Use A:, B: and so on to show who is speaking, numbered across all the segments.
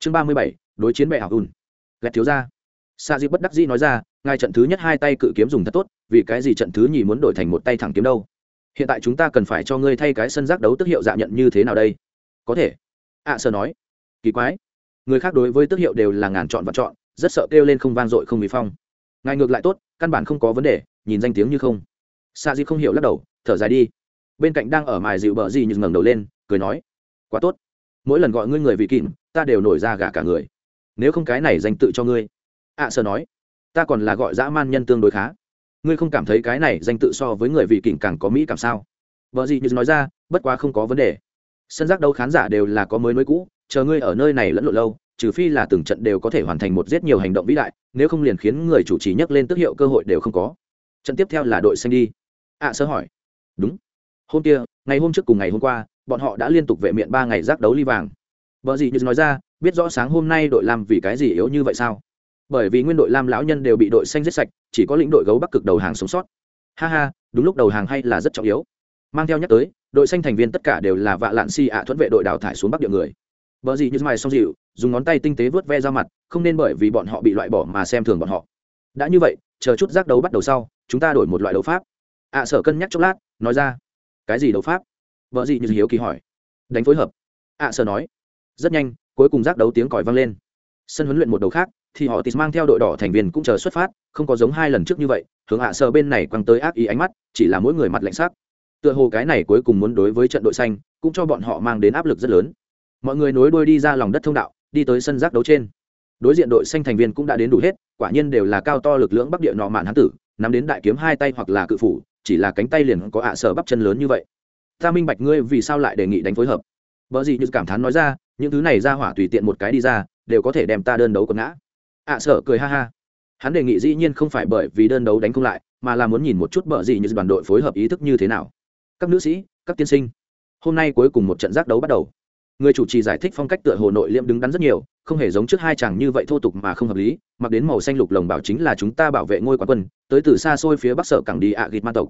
A: chương ba mươi bảy đối chiến bệ học ùn. Ghét thiếu ra sa di bất đắc dĩ nói ra ngài trận thứ nhất hai tay cự kiếm dùng thật tốt vì cái gì trận thứ nhì muốn đổi thành một tay thẳng kiếm đâu? Hiện tại chúng ta cần phải cho ngươi thay cái sân giác đấu tức hiệu dạ nhận như thế nào đây? Có thể. Ạ à, sơ nói. Kỳ quái. Người khác đối với tức hiệu đều là ngàn chọn và chọn rất sợ kêu lên không vang dội không bị phong. Ngài ngược lại tốt căn bản không có vấn đề nhìn danh tiếng như không. Sa di không hiểu lắc đầu thở dài đi. Bên cạnh đang ở mài dịu bờ gì nhưng ngẩng đầu lên cười nói. Quá tốt mỗi lần gọi ngươi người vị kìm ta đều nổi ra gà cả người. Nếu không cái này dành tự cho ngươi. Ạ à, sơ nói. Ta còn là gọi dã man nhân tương đối khá. Ngươi không cảm thấy cái này danh tự so với người vị kỉnh càng có mỹ cảm sao? Vợ gì như nói ra bất quá không có vấn đề. Sân giác đâu khán giả đều là có mới nối cũ chờ ngươi ở nơi này lẫn lộn lâu trừ phi là từng trận đều có thể hoàn thành một rất nhiều hành động vĩ đại nếu không liền khiến người chủ trì nhắc lên tước hiệu cơ hội đều không có. Trận tiếp theo là đội xanh đi. Ạ à, sơ hỏi. Đúng. Hôm kia ngày hôm trước cùng ngày hôm qua bọn họ đã liên tục vệ miệng ba ngày giác đấu ly vàng. Vợ gì như nói ra, biết rõ sáng hôm nay đội Lam vì cái gì yếu như vậy sao? Bởi vì nguyên đội lam lão nhân đều bị đội xanh giết sạch, chỉ có lĩnh đội gấu bắc cực đầu hàng sống sót. Ha ha, đúng lúc đầu hàng hay là rất trọng yếu. Mang theo nhắc tới, đội xanh thành viên tất cả đều là vạ lạn si ạ thuẫn vệ đội đào thải xuống bắc địa người. Vợ gì như mài xong dịu, dùng ngón tay tinh tế vớt ve ra mặt, không nên bởi vì bọn họ bị loại bỏ mà xem thường bọn họ. Đã như vậy, chờ chút giác đấu bắt đầu sau, chúng ta đổi một loại đấu pháp. Ạ sở cân nhắc chốc lát, nói ra, cái gì đấu pháp? Vợ gì như hiếu kỳ hỏi. Đánh phối hợp. Ạ sợ nói. Rất nhanh, cuối cùng giác đấu tiếng còi vang lên. Sân huấn luyện một đầu khác, thì họ tịt mang theo đội đỏ thành viên cũng chờ xuất phát, không có giống hai lần trước như vậy, hướng ạ sợ bên này quăng tới ác ý ánh mắt, chỉ là mỗi người mặt lạnh sắc. Tựa hồ cái này cuối cùng muốn đối với trận đội xanh, cũng cho bọn họ mang đến áp lực rất lớn. Mọi người nối đuôi đi ra lòng đất thông đạo, đi tới sân giác đấu trên. Đối diện đội xanh thành viên cũng đã đến đủ hết, quả nhiên đều là cao to lực lưỡng bắc địa nọ mạn hán tử, nắm đến đại kiếm hai tay hoặc là cự phủ, chỉ là cánh tay liền có ạ sở bắp chân lớn như vậy ta minh bạch ngươi vì sao lại đề nghị đánh phối hợp. Vợ gì như cảm thán nói ra những thứ này ra hỏa tùy tiện một cái đi ra đều có thể đem ta đơn đấu quần ngã. Ạ à, sợ cười ha ha. Hắn đề nghị dĩ nhiên không phải bởi vì đơn đấu đánh không lại mà là muốn nhìn một chút bờ gì như đoàn đội phối hợp ý thức như thế nào. Các nữ sĩ các tiên sinh hôm nay cuối cùng một trận giác đấu bắt đầu. Người chủ trì giải thích phong cách tựa hồ nội liêm đứng đắn rất nhiều không hề giống trước hai chàng như vậy thô tục mà không hợp lý mặc đến màu xanh lục lồng bảo chính là chúng ta bảo vệ ngôi quán quân tới từ xa xôi phía bắc sở cảng đi ạ à man tộc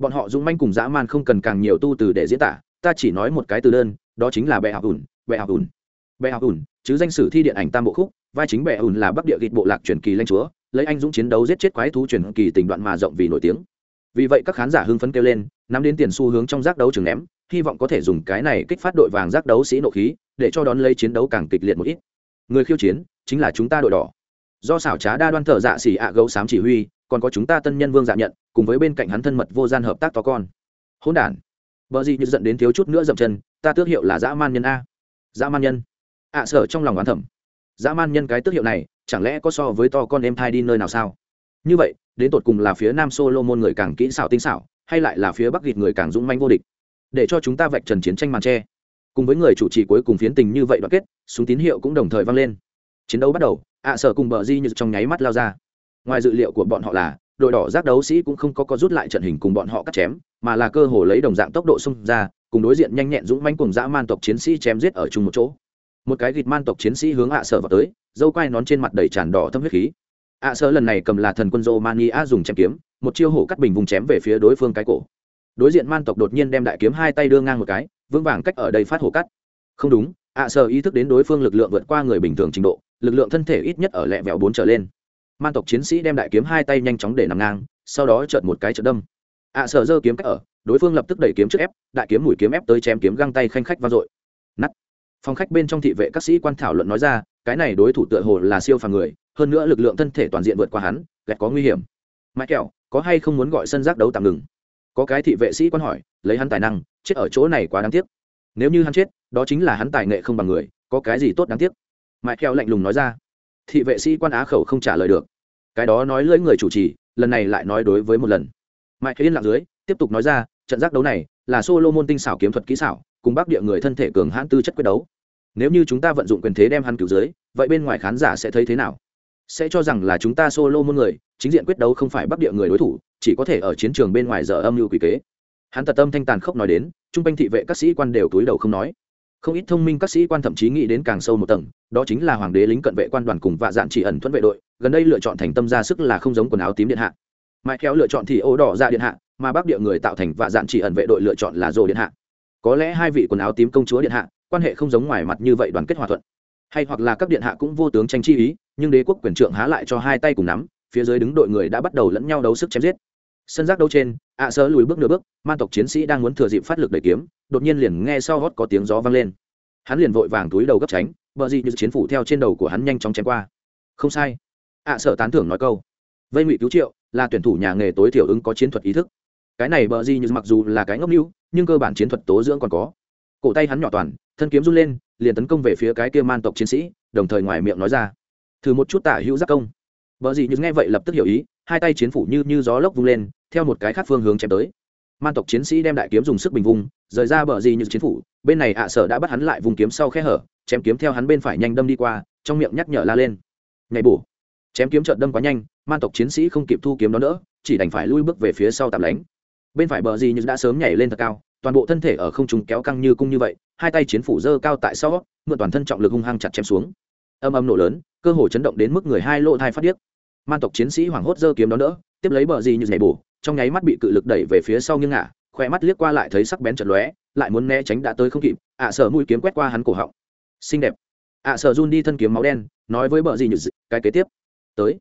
A: bọn họ dũng manh cùng dã man không cần càng nhiều tu từ để diễn tả, ta chỉ nói một cái từ đơn, đó chính là bệ học ủn bệ học ủn bệ học ủn chứ danh sử thi điện ảnh tam bộ khúc, vai chính bệ ủn là bắc địa gịt bộ lạc truyền kỳ lanh chúa, lấy anh dũng chiến đấu giết chết quái thú truyền kỳ tình đoạn mà rộng vì nổi tiếng. Vì vậy các khán giả hưng phấn kêu lên, nắm đến tiền xu hướng trong giác đấu trường ném, hy vọng có thể dùng cái này kích phát đội vàng giác đấu sĩ nộ khí, để cho đón lấy chiến đấu càng kịch liệt một ít. Người khiêu chiến chính là chúng ta đội đỏ. Do xảo trá đa đoan thợ dạ xỉ ạ gấu xám chỉ huy còn có chúng ta tân nhân vương dạ nhận cùng với bên cạnh hắn thân mật vô gian hợp tác to con. Hỗn đản. Vợ gì như giận đến thiếu chút nữa dậm chân ta tước hiệu là dã man nhân a. Dã man nhân. Ạ à, sở trong lòng oán thẩm dã man nhân cái tước hiệu này chẳng lẽ có so với to con em thai đi nơi nào sao? Như vậy đến tột cùng là phía nam solo môn người càng kỹ xảo tinh xảo hay lại là phía bắc gịt người càng dũng manh vô địch? Để cho chúng ta vạch trần chiến tranh màn tre. Cùng với người chủ trì cuối cùng phiến tình như vậy đoạn kết súng tín hiệu cũng đồng thời vang lên. Chiến đấu bắt đầu ạ sở cùng bờ di như trong nháy mắt lao ra ngoài dự liệu của bọn họ là, đội đỏ giác đấu sĩ cũng không có có rút lại trận hình cùng bọn họ cắt chém, mà là cơ hồ lấy đồng dạng tốc độ xung ra, cùng đối diện nhanh nhẹn dũng manh cùng dã man tộc chiến sĩ chém giết ở chung một chỗ. Một cái gịt man tộc chiến sĩ hướng ạ sở vào tới, dâu quai nón trên mặt đầy tràn đỏ thâm huyết khí. Ạ sở lần này cầm là thần quân romania dùng chém kiếm, một chiêu hổ cắt bình vùng chém về phía đối phương cái cổ. Đối diện man tộc đột nhiên đem đại kiếm hai tay đưa ngang một cái, vững vàng cách ở đây phát hổ cắt. Không đúng, ạ sở ý thức đến đối phương lực lượng vượt qua người bình thường trình độ, lực lượng thân thể ít nhất ở lẹ vẹo bốn trở lên man tộc chiến sĩ đem đại kiếm hai tay nhanh chóng để nằm ngang, sau đó chợt một cái chợt đâm. Ạ sợ giơ kiếm cách ở, đối phương lập tức đẩy kiếm trước ép, đại kiếm mũi kiếm ép tới chém kiếm găng tay khanh khách vang dội. Nắt phòng khách bên trong thị vệ các sĩ quan thảo luận nói ra, cái này đối thủ tựa hồ là siêu phàm người, hơn nữa lực lượng thân thể toàn diện vượt qua hắn gạch có nguy hiểm. Mãi kẹo, có hay không muốn gọi sân giác đấu tạm ngừng? Có cái thị vệ sĩ quan hỏi, lấy hắn tài năng, chết ở chỗ này quá đáng tiếc. Nếu như hắn chết, đó chính là hắn tài nghệ không bằng người, có cái gì tốt đáng tiếc? Mãi kẹo lạnh lùng nói ra thị vệ sĩ quan á khẩu không trả lời được. Cái đó nói lưỡi người chủ trì, lần này lại nói đối với một lần. Mãi yên lặng dưới, tiếp tục nói ra, trận giác đấu này là solo môn tinh xảo kiếm thuật kỹ xảo, cùng bác địa người thân thể cường hãn tư chất quyết đấu. Nếu như chúng ta vận dụng quyền thế đem hắn cứu dưới, vậy bên ngoài khán giả sẽ thấy thế nào? Sẽ cho rằng là chúng ta solo môn người, chính diện quyết đấu không phải bắc địa người đối thủ, chỉ có thể ở chiến trường bên ngoài giờ âm mưu quỷ kế. Hắn tật tâm thanh tàn khốc nói đến, trung quanh thị vệ các sĩ quan đều túi đầu không nói không ít thông minh các sĩ quan thậm chí nghĩ đến càng sâu một tầng, đó chính là hoàng đế lính cận vệ quan đoàn cùng vạ dạn chỉ ẩn thuẫn vệ đội, gần đây lựa chọn thành tâm ra sức là không giống quần áo tím điện hạ. Mãi kéo lựa chọn thì ô đỏ ra điện hạ, mà bắc địa người tạo thành vạ dạn chỉ ẩn vệ đội lựa chọn là rồ điện hạ. Có lẽ hai vị quần áo tím công chúa điện hạ, quan hệ không giống ngoài mặt như vậy đoàn kết hòa thuận. Hay hoặc là các điện hạ cũng vô tướng tranh chi ý, nhưng đế quốc quyền trượng há lại cho hai tay cùng nắm, phía dưới đứng đội người đã bắt đầu lẫn nhau đấu sức chém giết. Sân giác đấu trên, ạ à sơ lùi bước nửa bước, man tộc chiến sĩ đang muốn thừa dịp phát lực để kiếm đột nhiên liền nghe sau hót có tiếng gió vang lên. Hắn liền vội vàng túi đầu gấp tránh vợ gì như chiến phủ theo trên đầu của hắn nhanh chóng chém qua. Không sai. Ạ à sợ tán thưởng nói câu. Vây ngụy cứu triệu là tuyển thủ nhà nghề tối thiểu ứng có chiến thuật ý thức. Cái này bờ gì như mặc dù là cái ngốc níu nhưng cơ bản chiến thuật tố dưỡng còn có. Cổ tay hắn nhỏ toàn, thân kiếm run lên, liền tấn công về phía cái kia man tộc chiến sĩ, đồng thời ngoài miệng nói ra. Thử một chút tả hữu giác công. Bờ gì như nghe vậy lập tức hiểu ý, hai tay chiến phủ như như gió lốc vung lên, theo một cái khác phương hướng chém tới man tộc chiến sĩ đem đại kiếm dùng sức bình vung, rời ra bờ gì như chiến phủ, bên này ạ sở đã bắt hắn lại vùng kiếm sau khe hở, chém kiếm theo hắn bên phải nhanh đâm đi qua, trong miệng nhắc nhở la lên. Nhảy bổ. Chém kiếm trợn đâm quá nhanh, man tộc chiến sĩ không kịp thu kiếm đó nữa, chỉ đành phải lui bước về phía sau tạm lánh. Bên phải bờ gì như đã sớm nhảy lên thật cao, toàn bộ thân thể ở không trung kéo căng như cung như vậy, hai tay chiến phủ dơ cao tại sau, mượn toàn thân trọng lực hung hăng chặt chém xuống. Âm âm nổ lớn, cơ hồ chấn động đến mức người hai lộ thai phát điếc. Man tộc chiến sĩ hoảng hốt dơ kiếm đó nữa, tiếp lấy bờ gì như nhảy bổ trong nháy mắt bị cự lực đẩy về phía sau nghiêng ngả khoe mắt liếc qua lại thấy sắc bén chật lóe, lại muốn né tránh đã tới không kịp, ạ à sợ mũi kiếm quét qua hắn cổ họng. Xinh đẹp. Ạ à sợ run đi thân kiếm máu đen, nói với bờ gì như cái kế tiếp. Tới.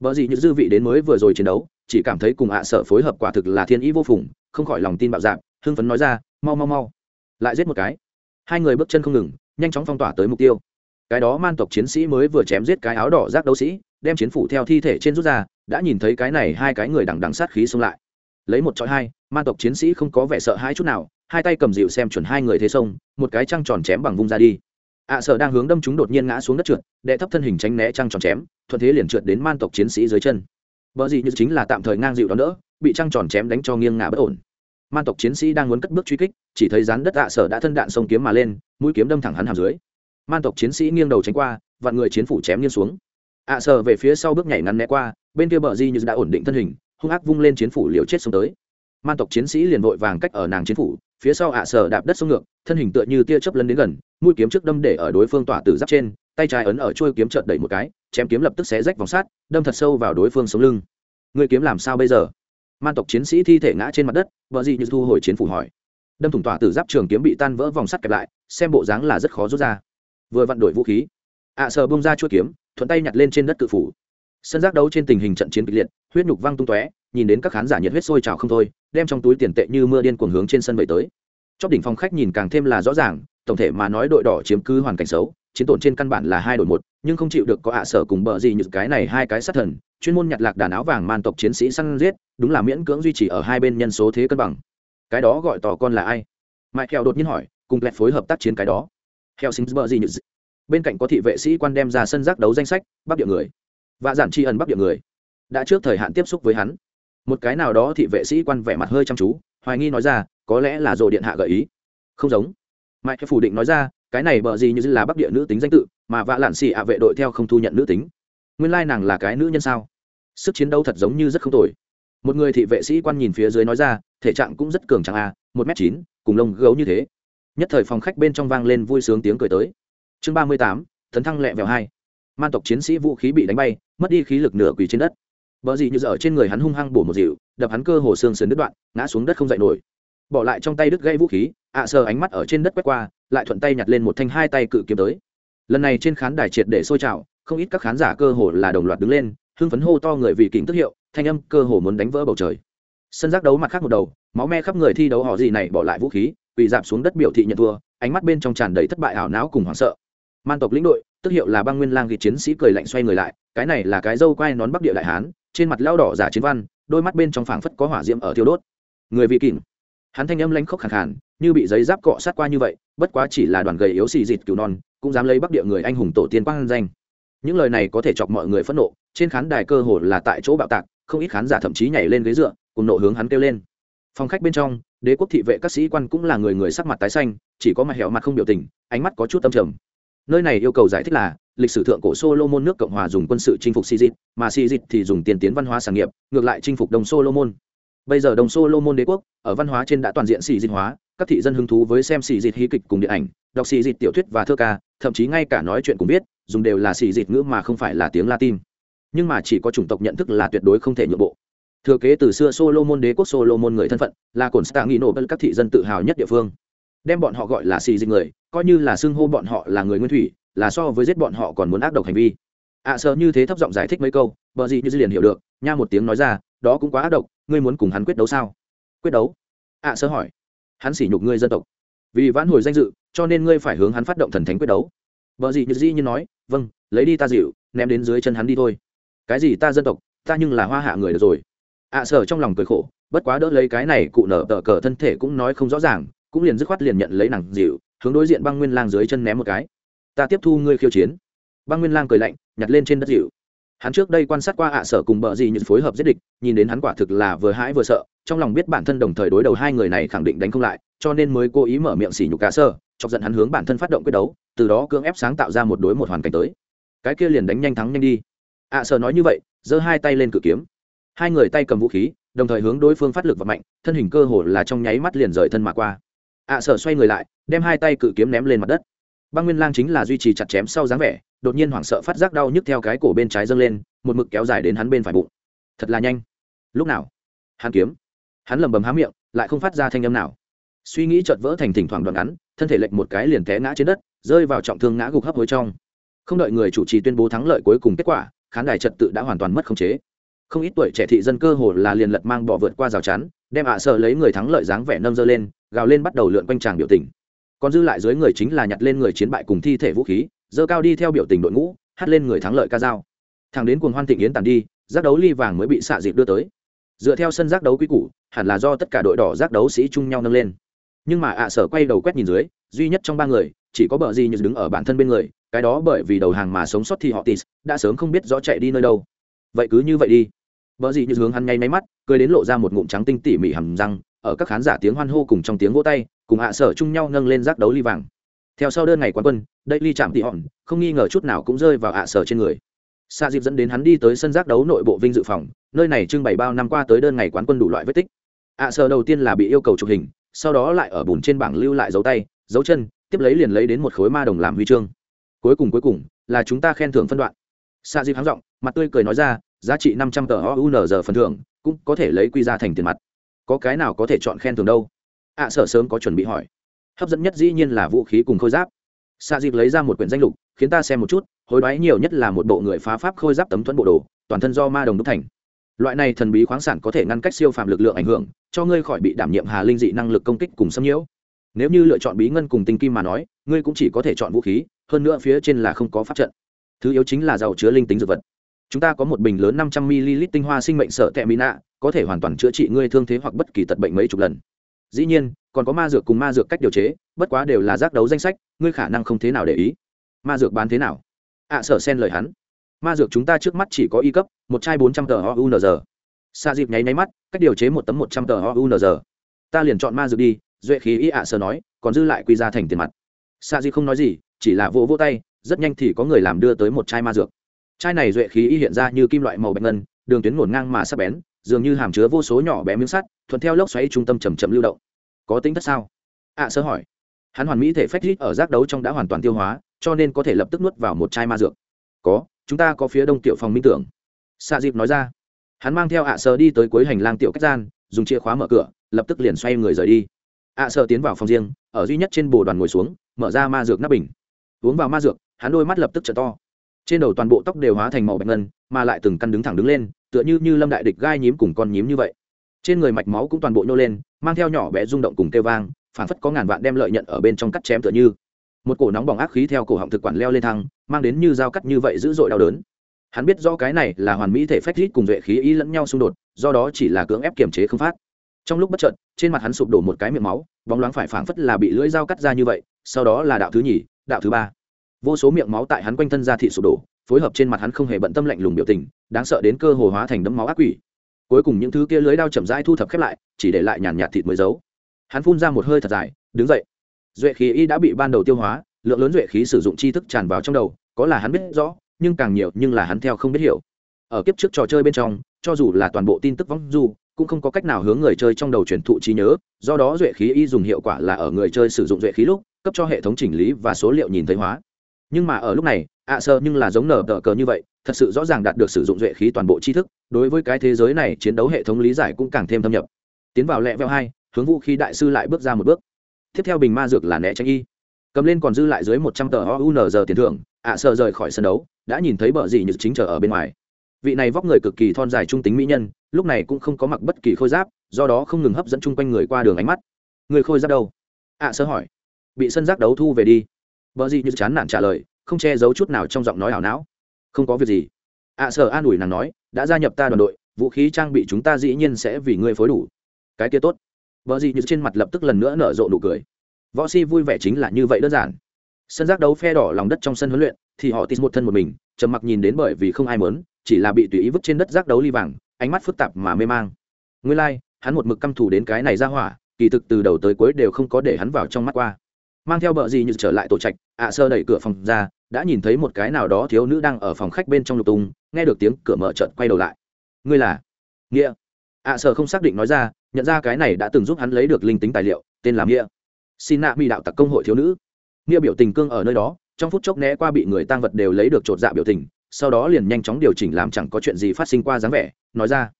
A: Bờ gì như dư vị đến mới vừa rồi chiến đấu, chỉ cảm thấy cùng ạ à sợ phối hợp quả thực là thiên ý vô phùng, không khỏi lòng tin bạo dạn, hưng phấn nói ra, mau mau mau. Lại giết một cái. Hai người bước chân không ngừng, nhanh chóng phong tỏa tới mục tiêu. Cái đó man tộc chiến sĩ mới vừa chém giết cái áo đỏ rác đấu sĩ đem chiến phủ theo thi thể trên rút ra đã nhìn thấy cái này hai cái người đằng đằng sát khí xông lại. Lấy một trọi hai man tộc chiến sĩ không có vẻ sợ hãi chút nào hai tay cầm dịu xem chuẩn hai người thế sông một cái trăng tròn chém bằng vung ra đi. Ạ à, sợ đang hướng đâm chúng đột nhiên ngã xuống đất trượt đệ thấp thân hình tránh né trăng tròn chém thuận thế liền trượt đến man tộc chiến sĩ dưới chân. Vợ gì như chính là tạm thời ngang dịu đó nữa bị trăng tròn chém đánh cho nghiêng ngã bất ổn. Man tộc chiến sĩ đang muốn cất bước truy kích chỉ thấy rán đất ạ à sở đã thân đạn sông kiếm mà lên mũi kiếm đâm thẳng hắn hàm dưới. Man tộc chiến sĩ nghiêng đầu tránh qua vạn người chiến phủ chém nghiêng xuống ạ à về phía sau bước nhảy ngắn né qua, bên kia bờ di như đã ổn định thân hình, hung ác vung lên chiến phủ liều chết xuống tới. Man tộc chiến sĩ liền vội vàng cách ở nàng chiến phủ, phía sau ạ sờ đạp đất xuống ngược, thân hình tựa như tia chớp lấn đến gần, mũi kiếm trước đâm để ở đối phương tỏa tử giáp trên, tay trái ấn ở chuôi kiếm trợt đẩy một cái, chém kiếm lập tức xé rách vòng sát đâm thật sâu vào đối phương sống lưng. Người kiếm làm sao bây giờ? Man tộc chiến sĩ thi thể ngã trên mặt đất vợ gì như thu hồi chiến phủ hỏi. Đâm thủng tỏa tử giáp trường kiếm bị tan vỡ vòng sắt kẹp lại, xem bộ dáng là rất khó rút ra. Vừa vặn đổi vũ khí, ạ sờ bông ra chuôi kiếm thuận tay nhặt lên trên đất cự phủ. Sân giác đấu trên tình hình trận chiến kịch liệt, huyết nhục văng tung tóe, nhìn đến các khán giả nhiệt huyết sôi trào không thôi, đem trong túi tiền tệ như mưa điên cuồng hướng trên sân bậy tới. Chóp đỉnh phòng khách nhìn càng thêm là rõ ràng, tổng thể mà nói đội đỏ chiếm cứ hoàn cảnh xấu, chiến tổn trên căn bản là hai đội một, nhưng không chịu được có ạ sở cùng bờ gì như cái này hai cái sát thần, chuyên môn nhặt lạc đàn áo vàng man tộc chiến sĩ săn giết, đúng là miễn cưỡng duy trì ở hai bên nhân số thế cân bằng. Cái đó gọi tỏ con là ai? Mike heo đột nhiên hỏi, cùng lẹt phối hợp tác chiến cái đó. Heo sinh bờ gì như bên cạnh có thị vệ sĩ quan đem ra sân giác đấu danh sách, bắc địa người. Và giản tri ẩn bắc địa người. Đã trước thời hạn tiếp xúc với hắn. Một cái nào đó thị vệ sĩ quan vẻ mặt hơi chăm chú, hoài nghi nói ra, có lẽ là rồi điện hạ gợi ý. Không giống. Mike phủ định nói ra, cái này bờ gì như là bắc địa nữ tính danh tự, mà vạ lạn xì ạ vệ đội theo không thu nhận nữ tính. Nguyên lai nàng là cái nữ nhân sao? Sức chiến đấu thật giống như rất không tồi. Một người thị vệ sĩ quan nhìn phía dưới nói ra, thể trạng cũng rất cường tráng a một m chín, cùng lông gấu như thế. Nhất thời phòng khách bên trong vang lên vui sướng tiếng cười tới chương ba mươi tám, tấn thăng lẹ vẹo hai. Man tộc chiến sĩ vũ khí bị đánh bay, mất đi khí lực nửa quỳ trên đất. Vợ gì như dở trên người hắn hung hăng bổ một dịu, đập hắn cơ hồ xương sườn đứt đoạn, ngã xuống đất không dậy nổi. Bỏ lại trong tay đứt gây vũ khí, ạ sờ ánh mắt ở trên đất quét qua, lại thuận tay nhặt lên một thanh hai tay cự kiếm tới. Lần này trên khán đài triệt để sôi trào, không ít các khán giả cơ hồ là đồng loạt đứng lên, hưng phấn hô to người vì kính tức hiệu, thanh âm cơ hồ muốn đánh vỡ bầu trời. Sân giác đấu mặt khác một đầu, máu me khắp người thi đấu họ gì này bỏ lại vũ khí bị dạp xuống đất biểu thị nhận thua, ánh mắt bên trong tràn đầy thất bại ảo não cùng hoảng sợ man tộc lĩnh đội, tức hiệu là băng nguyên lang ghi chiến sĩ cười lạnh xoay người lại, cái này là cái dâu quai nón bắc địa đại hán, trên mặt lao đỏ giả chiến văn, đôi mắt bên trong phảng phất có hỏa diễm ở thiêu đốt. Người vị kỉnh hắn thanh âm lanh khốc khẳng khàn, như bị giấy giáp cọ sát qua như vậy, bất quá chỉ là đoàn gầy yếu xì dịt cừu non, cũng dám lấy bắc địa người anh hùng tổ tiên quang danh. Những lời này có thể chọc mọi người phẫn nộ, trên khán đài cơ hồ là tại chỗ bạo tạc, không ít khán giả thậm chí nhảy lên ghế dựa, cùng nộ hướng hắn kêu lên. Phòng khách bên trong, đế quốc thị vệ các sĩ quan cũng là người người sắc mặt tái xanh, chỉ có mặt hẹo mặt không biểu tình, ánh mắt có chút tâm trầm nơi này yêu cầu giải thích là, lịch sử thượng cổ solomon nước cộng hòa dùng quân sự chinh phục si dịt mà si dịt thì dùng tiền tiến văn hóa sản nghiệp, ngược lại chinh phục đồng solomon. Bây giờ đồng solomon đế quốc, ở văn hóa trên đã toàn diện xì dịt hóa, các thị dân hứng thú với xem xì dịt hí kịch cùng điện ảnh, đọc xì dịt tiểu thuyết và thơ ca, thậm chí ngay cả nói chuyện cũng biết dùng đều là xì dịt ngữ mà không phải là tiếng latin. Nhưng mà chỉ có chủng tộc nhận thức là tuyệt đối không thể nhượng bộ. Thừa kế từ xưa solomon đế quốc solomon người thân phận, là cồn stạng nghi nổ các thị dân tự hào nhất địa phương đem bọn họ gọi là xì dịch người coi như là xưng hô bọn họ là người nguyên thủy là so với giết bọn họ còn muốn ác độc hành vi. Ạ sợ như thế thấp giọng giải thích mấy câu bờ gì như dư liền hiểu được nha một tiếng nói ra đó cũng quá ác độc ngươi muốn cùng hắn quyết đấu sao? Quyết đấu? Ạ sợ hỏi. Hắn sỉ nhục ngươi dân tộc. Vì vãn hồi danh dự cho nên ngươi phải hướng hắn phát động thần thánh quyết đấu. Bờ gì như dĩ như nói vâng lấy đi ta dịu ném đến dưới chân hắn đi thôi. Cái gì ta dân tộc? Ta nhưng là hoa hạ người được rồi. Ạ à, sở trong lòng cười khổ bất quá đỡ lấy cái này cụ nở tờ cờ thân thể cũng nói không rõ ràng cũng liền dứt khoát liền nhận lấy nàng dịu, hướng đối diện băng nguyên lang dưới chân ném một cái. Ta tiếp thu ngươi khiêu chiến. Băng nguyên lang cười lạnh, nhặt lên trên đất dịu. Hắn trước đây quan sát qua ạ sở cùng bờ gì như phối hợp giết địch, nhìn đến hắn quả thực là vừa hãi vừa sợ, trong lòng biết bản thân đồng thời đối đầu hai người này khẳng định đánh không lại, cho nên mới cố ý mở miệng xỉ nhục cả sơ chọc giận hắn hướng bản thân phát động quyết đấu, từ đó cưỡng ép sáng tạo ra một đối một hoàn cảnh tới. Cái kia liền đánh nhanh thắng nhanh đi. Ạ sở nói như vậy, giơ hai tay lên cử kiếm. Hai người tay cầm vũ khí, đồng thời hướng đối phương phát lực và mạnh, thân hình cơ hồ là trong nháy mắt liền rời thân mà qua ạ sở xoay người lại, đem hai tay cự kiếm ném lên mặt đất. Băng nguyên lang chính là duy trì chặt chém sau dáng vẻ, đột nhiên hoảng sợ phát giác đau nhức theo cái cổ bên trái dâng lên, một mực kéo dài đến hắn bên phải bụng. Thật là nhanh. Lúc nào? Hắn kiếm. Hắn lầm bầm há miệng, lại không phát ra thanh âm nào. Suy nghĩ chợt vỡ thành thỉnh thoảng đoạn ngắn, thân thể lệch một cái liền té ngã trên đất, rơi vào trọng thương ngã gục hấp hối trong. Không đợi người chủ trì tuyên bố thắng lợi cuối cùng kết quả, khán đài trật tự đã hoàn toàn mất khống chế. Không ít tuổi trẻ thị dân cơ hồ là liền lật mang bỏ vượt qua rào chắn đem ạ sợ lấy người thắng lợi dáng vẻ nâng dơ lên, gào lên bắt đầu lượn quanh tràng biểu tình. Còn dư lại dưới người chính là nhặt lên người chiến bại cùng thi thể vũ khí, dơ cao đi theo biểu tình đội ngũ, hát lên người thắng lợi ca dao. Thằng đến cuồng hoan thịnh yến tàn đi, giác đấu ly vàng mới bị xạ dịp đưa tới. Dựa theo sân giác đấu quy củ, hẳn là do tất cả đội đỏ giác đấu sĩ chung nhau nâng lên. Nhưng mà ạ sở quay đầu quét nhìn dưới, duy nhất trong ba người, chỉ có bờ gì như đứng ở bản thân bên người, cái đó bởi vì đầu hàng mà sống sót thì họ tis đã sớm không biết rõ chạy đi nơi đâu. Vậy cứ như vậy đi bờ gì như hướng hắn ngay máy mắt, cười đến lộ ra một ngụm trắng tinh tỉ mỉ hầm răng, ở các khán giả tiếng hoan hô cùng trong tiếng vỗ tay, cùng ạ sở chung nhau nâng lên giác đấu ly vàng. Theo sau đơn ngày quán quân, đây ly chạm tỉ hòn, không nghi ngờ chút nào cũng rơi vào ạ sở trên người. Xa dịp dẫn đến hắn đi tới sân giác đấu nội bộ vinh dự phòng, nơi này trưng bày bao năm qua tới đơn ngày quán quân đủ loại vết tích. Ạ sở đầu tiên là bị yêu cầu chụp hình, sau đó lại ở bùn trên bảng lưu lại dấu tay, dấu chân, tiếp lấy liền lấy đến một khối ma đồng làm huy chương. Cuối cùng cuối cùng, là chúng ta khen thưởng phân đoạn. Xa dịp hắng giọng, mặt tươi cười nói ra giá trị năm trăm tờ ounz phần thưởng, cũng có thể lấy quy ra thành tiền mặt. Có cái nào có thể chọn khen thưởng đâu? Ạ sở sớm có chuẩn bị hỏi. Hấp dẫn nhất dĩ nhiên là vũ khí cùng khôi giáp. Sa dịp lấy ra một quyển danh lục, khiến ta xem một chút, hối đoái nhiều nhất là một bộ người phá pháp khôi giáp tấm thuẫn bộ đồ, toàn thân do ma đồng đúc thành. Loại này thần bí khoáng sản có thể ngăn cách siêu phàm lực lượng ảnh hưởng, cho ngươi khỏi bị đảm nhiệm hà linh dị năng lực công kích cùng xâm nhiễu. Nếu như lựa chọn bí ngân cùng tinh kim mà nói, ngươi cũng chỉ có thể chọn vũ khí, hơn nữa phía trên là không có pháp trận. Thứ yếu chính là giàu chứa linh tính dược vật chúng ta có một bình lớn năm trăm ml tinh hoa sinh mệnh sợ tệ mỹ nạ có thể hoàn toàn chữa trị ngươi thương thế hoặc bất kỳ tật bệnh mấy chục lần. Dĩ nhiên còn có ma dược cùng ma dược cách điều chế bất quá đều là giác đấu danh sách ngươi khả năng không thế nào để ý. Ma dược bán thế nào? Ạ à, sở sen lời hắn. Ma dược chúng ta trước mắt chỉ có y cấp một chai bốn trăm tờ ounz xa dịp nháy nháy mắt cách điều chế một tấm một trăm tờ ounz ta liền chọn ma dược đi duệ khí y ạ à sở nói còn dư lại quy ra thành tiền mặt. Xa dịp không nói gì chỉ là vỗ vỗ tay rất nhanh thì có người làm đưa tới một chai ma dược chai này duệ khí y hiện ra như kim loại màu bạch ngân đường tuyến ngổn ngang mà sắp bén dường như hàm chứa vô số nhỏ bé miếng sắt thuận theo lốc xoáy trung tâm chầm chậm lưu động. Có tính thất sao? Ạ à, sơ hỏi. Hắn hoàn mỹ thể phách rít ở giác đấu trong đã hoàn toàn tiêu hóa cho nên có thể lập tức nuốt vào một chai ma dược. Có chúng ta có phía đông tiểu phòng minh tưởng. Xạ dịp nói ra. Hắn mang theo ạ sơ đi tới cuối hành lang tiểu cách gian dùng chìa khóa mở cửa lập tức liền xoay người rời đi. Ạ sơ tiến vào phòng riêng ở duy nhất trên bồ đoàn ngồi xuống mở ra ma dược nắp bình. Uống vào ma dược hắn đôi mắt lập tức trở to trên đầu toàn bộ tóc đều hóa thành màu bạch ngân, mà lại từng căn đứng thẳng đứng lên, tựa như như lâm đại địch gai nhím cùng con nhím như vậy. Trên người mạch máu cũng toàn bộ nhô lên, mang theo nhỏ bé rung động cùng kêu vang, phản phất có ngàn vạn đem lợi nhận ở bên trong cắt chém tựa như. Một cổ nóng bỏng ác khí theo cổ họng thực quản leo lên thăng, mang đến như dao cắt như vậy dữ dội đau đớn. Hắn biết do cái này là hoàn mỹ thể phách rít cùng vệ khí ý lẫn nhau xung đột, do đó chỉ là cưỡng ép kiềm chế không phát. Trong lúc bất chợt, trên mặt hắn sụp đổ một cái miệng máu, bóng loáng phải phảng phất là bị lưỡi dao cắt ra như vậy, sau đó là đạo thứ nhì, đạo thứ ba vô số miệng máu tại hắn quanh thân ra thị sụp đổ, phối hợp trên mặt hắn không hề bận tâm lạnh lùng biểu tình, đáng sợ đến cơ hồ hóa thành đấm máu ác quỷ. Cuối cùng những thứ kia lưới đao chậm rãi thu thập khép lại, chỉ để lại nhàn nhạt thịt mới giấu. Hắn phun ra một hơi thật dài, đứng dậy. Duệ khí y đã bị ban đầu tiêu hóa, lượng lớn duệ khí sử dụng tri thức tràn vào trong đầu, có là hắn biết rõ, nhưng càng nhiều nhưng là hắn theo không biết hiểu. Ở kiếp trước trò chơi bên trong, cho dù là toàn bộ tin tức vong du, cũng không có cách nào hướng người chơi trong đầu truyền thụ trí nhớ, do đó duệ khí y dùng hiệu quả là ở người chơi sử dụng duệ khí lúc, cấp cho hệ thống chỉnh lý và số liệu nhìn thấy hóa nhưng mà ở lúc này, ạ à sơ nhưng là giống nở tờ cờ như vậy, thật sự rõ ràng đạt được sử dụng duệ khí toàn bộ tri thức, đối với cái thế giới này chiến đấu hệ thống lý giải cũng càng thêm thâm nhập. Tiến vào lẹ veo hai, hướng vũ khí đại sư lại bước ra một bước. Tiếp theo bình ma dược là né tránh y. Cầm lên còn dư lại dưới một trăm tờ ounz tiền thưởng, ạ sơ rời khỏi sân đấu, đã nhìn thấy bờ gì như chính chờ ở bên ngoài. Vị này vóc người cực kỳ thon dài trung tính mỹ nhân, lúc này cũng không có mặc bất kỳ khôi giáp, do đó không ngừng hấp dẫn chung quanh người qua đường ánh mắt. Người khôi giáp đâu? ạ sơ hỏi. Bị sân giác đấu thu về đi vợ gì như chán nản trả lời không che giấu chút nào trong giọng nói ảo não. Không có việc gì. À, Ạ sở an ủi nàng nói đã gia nhập ta đoàn đội vũ khí trang bị chúng ta dĩ nhiên sẽ vì ngươi phối đủ. Cái kia tốt. Vợ gì như trên mặt lập tức lần nữa nở rộ nụ cười. Võ si vui vẻ chính là như vậy đơn giản. Sân giác đấu phe đỏ lòng đất trong sân huấn luyện thì họ tít một thân một mình trầm mặc nhìn đến bởi vì không ai mớn chỉ là bị tùy ý vứt trên đất giác đấu ly vàng ánh mắt phức tạp mà mê mang. Nguyên lai、like, hắn một mực căm thù đến cái này ra hỏa kỳ thực từ đầu tới cuối đều không có để hắn vào trong mắt qua mang theo bờ gì như trở lại tổ trạch, ạ sơ đẩy cửa phòng ra, đã nhìn thấy một cái nào đó thiếu nữ đang ở phòng khách bên trong lục tung, nghe được tiếng cửa mở chợt quay đầu lại. Ngươi là? Nghĩa. ạ sơ không xác định nói ra, nhận ra cái này đã từng giúp hắn lấy được linh tính tài liệu, tên là nghĩa. Xin nạ bị đạo tặc công hội thiếu nữ. Nghĩa biểu tình cương ở nơi đó, trong phút chốc né qua bị người tang vật đều lấy được chột dạ biểu tình, sau đó liền nhanh chóng điều chỉnh làm chẳng có chuyện gì phát sinh qua dáng vẻ, nói ra.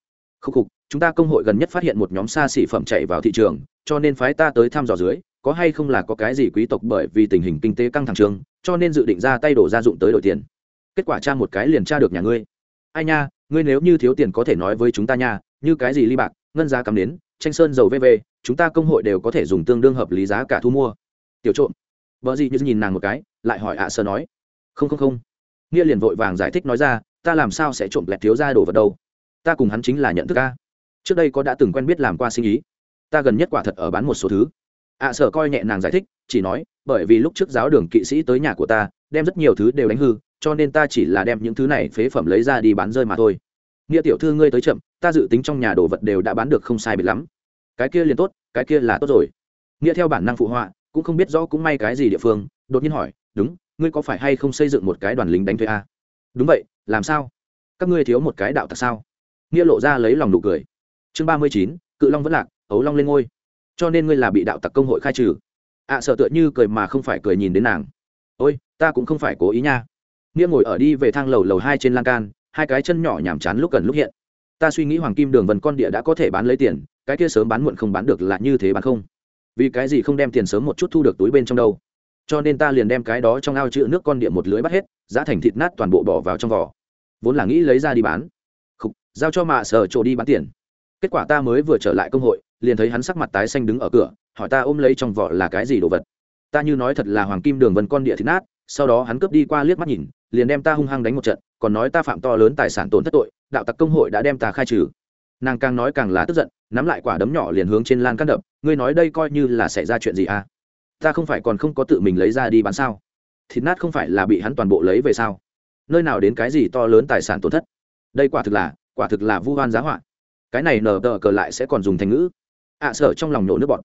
A: Khúc khục, chúng ta công hội gần nhất phát hiện một nhóm xa xỉ phẩm chạy vào thị trường, cho nên phái ta tới thăm dò dưới có hay không là có cái gì quý tộc bởi vì tình hình kinh tế căng thẳng trường, cho nên dự định ra tay đổ gia dụng tới đổi tiền. Kết quả tra một cái liền tra được nhà ngươi. Ai nha, ngươi nếu như thiếu tiền có thể nói với chúng ta nha, như cái gì ly bạc, ngân giá cắm đến, tranh sơn dầu vv chúng ta công hội đều có thể dùng tương đương hợp lý giá cả thu mua. Tiểu trộm. Vợ gì như nhìn nàng một cái, lại hỏi ạ sơ nói. Không không không. Nghĩa liền vội vàng giải thích nói ra, ta làm sao sẽ trộm lẹt thiếu ra đồ vật đâu? Ta cùng hắn chính là nhận thức ca trước đây có đã từng quen biết làm qua sinh ý. Ta gần nhất quả thật ở bán một số thứ ạ sở coi nhẹ nàng giải thích, chỉ nói, bởi vì lúc trước giáo đường kỵ sĩ tới nhà của ta, đem rất nhiều thứ đều đánh hư, cho nên ta chỉ là đem những thứ này phế phẩm lấy ra đi bán rơi mà thôi. Nghĩa tiểu thư ngươi tới chậm, ta dự tính trong nhà đồ vật đều đã bán được không sai biệt lắm. Cái kia liền tốt, cái kia là tốt rồi. Nghĩa theo bản năng phụ họa, cũng không biết rõ cũng may cái gì địa phương, đột nhiên hỏi, đúng, ngươi có phải hay không xây dựng một cái đoàn lính đánh thuê a? Đúng vậy, làm sao? Các ngươi thiếu một cái đạo tặc sao? Nghĩa lộ ra lấy lòng nụ cười. Chương ba mươi chín, cự long vẫn lạc, ấu long lên ngôi cho nên ngươi là bị đạo tặc công hội khai trừ. Ạ sợ tựa như cười mà không phải cười nhìn đến nàng. Ôi ta cũng không phải cố ý nha. Nghĩa ngồi ở đi về thang lầu lầu hai trên lan can hai cái chân nhỏ nhàm chán lúc gần lúc hiện. Ta suy nghĩ hoàng kim đường vần con địa đã có thể bán lấy tiền cái kia sớm bán muộn không bán được là như thế bán không? Vì cái gì không đem tiền sớm một chút thu được túi bên trong đâu? Cho nên ta liền đem cái đó trong ao chữ nước con địa một lưới bắt hết giá thành thịt nát toàn bộ bỏ vào trong vỏ. Vốn là nghĩ lấy ra đi bán. Khúc, giao cho mạ sở chỗ đi bán tiền. Kết quả ta mới vừa trở lại công hội liền thấy hắn sắc mặt tái xanh đứng ở cửa, hỏi ta ôm lấy trong vỏ là cái gì đồ vật. Ta như nói thật là hoàng kim đường vân con địa thịt nát, sau đó hắn cướp đi qua liếc mắt nhìn, liền đem ta hung hăng đánh một trận, còn nói ta phạm to lớn tài sản tổn thất tội, đạo tặc công hội đã đem ta khai trừ. Nàng càng nói càng là tức giận, nắm lại quả đấm nhỏ liền hướng trên lan căn đập, ngươi nói đây coi như là xảy ra chuyện gì à? Ta không phải còn không có tự mình lấy ra đi bán sao? Thịt nát không phải là bị hắn toàn bộ lấy về sao? Nơi nào đến cái gì to lớn tài sản tổn thất? Đây quả thực là, quả thực là vu hoan giá họa. Cái này nở tờ cờ lại sẽ còn dùng thành ngữ ạ à, sở trong lòng nổ nước bọt.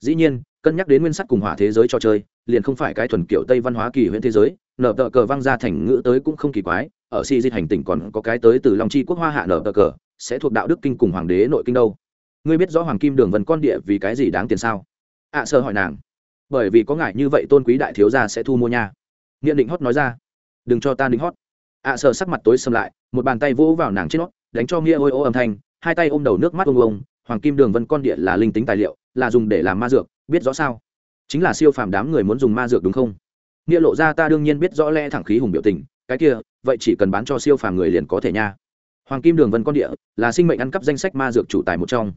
A: Dĩ nhiên cân nhắc đến nguyên sắc cùng hỏa thế giới trò chơi liền không phải cái thuần kiểu tây văn hóa kỳ huyện thế giới nở tờ cờ văng ra thành ngữ tới cũng không kỳ quái ở si di hành tỉnh còn có cái tới từ long chi quốc hoa hạ nở tờ cờ sẽ thuộc đạo đức kinh cùng hoàng đế nội kinh đâu. Ngươi biết rõ hoàng kim đường vần con địa vì cái gì đáng tiền sao? ạ à, hỏi nàng. Bởi vì có ngại như vậy tôn quý đại thiếu gia sẽ thu mua nha. Nghiện định hót nói ra. Đừng cho ta đính hót. ạ à, sắc mặt tối xâm lại một bàn tay vỗ vào nàng trên nót đánh cho nghĩa ôi ô âm thanh hai tay ôm đầu nước mắt ông ông hoàng kim đường vân con địa là linh tính tài liệu là dùng để làm ma dược biết rõ sao? Chính là siêu phàm đám người muốn dùng ma dược đúng không? Nghĩa lộ ra ta đương nhiên biết rõ lẽ thẳng khí hùng biểu tình cái kia vậy chỉ cần bán cho siêu phàm người liền có thể nha. Hoàng kim đường vân con địa là sinh mệnh ăn cắp danh sách ma dược chủ tài một trong.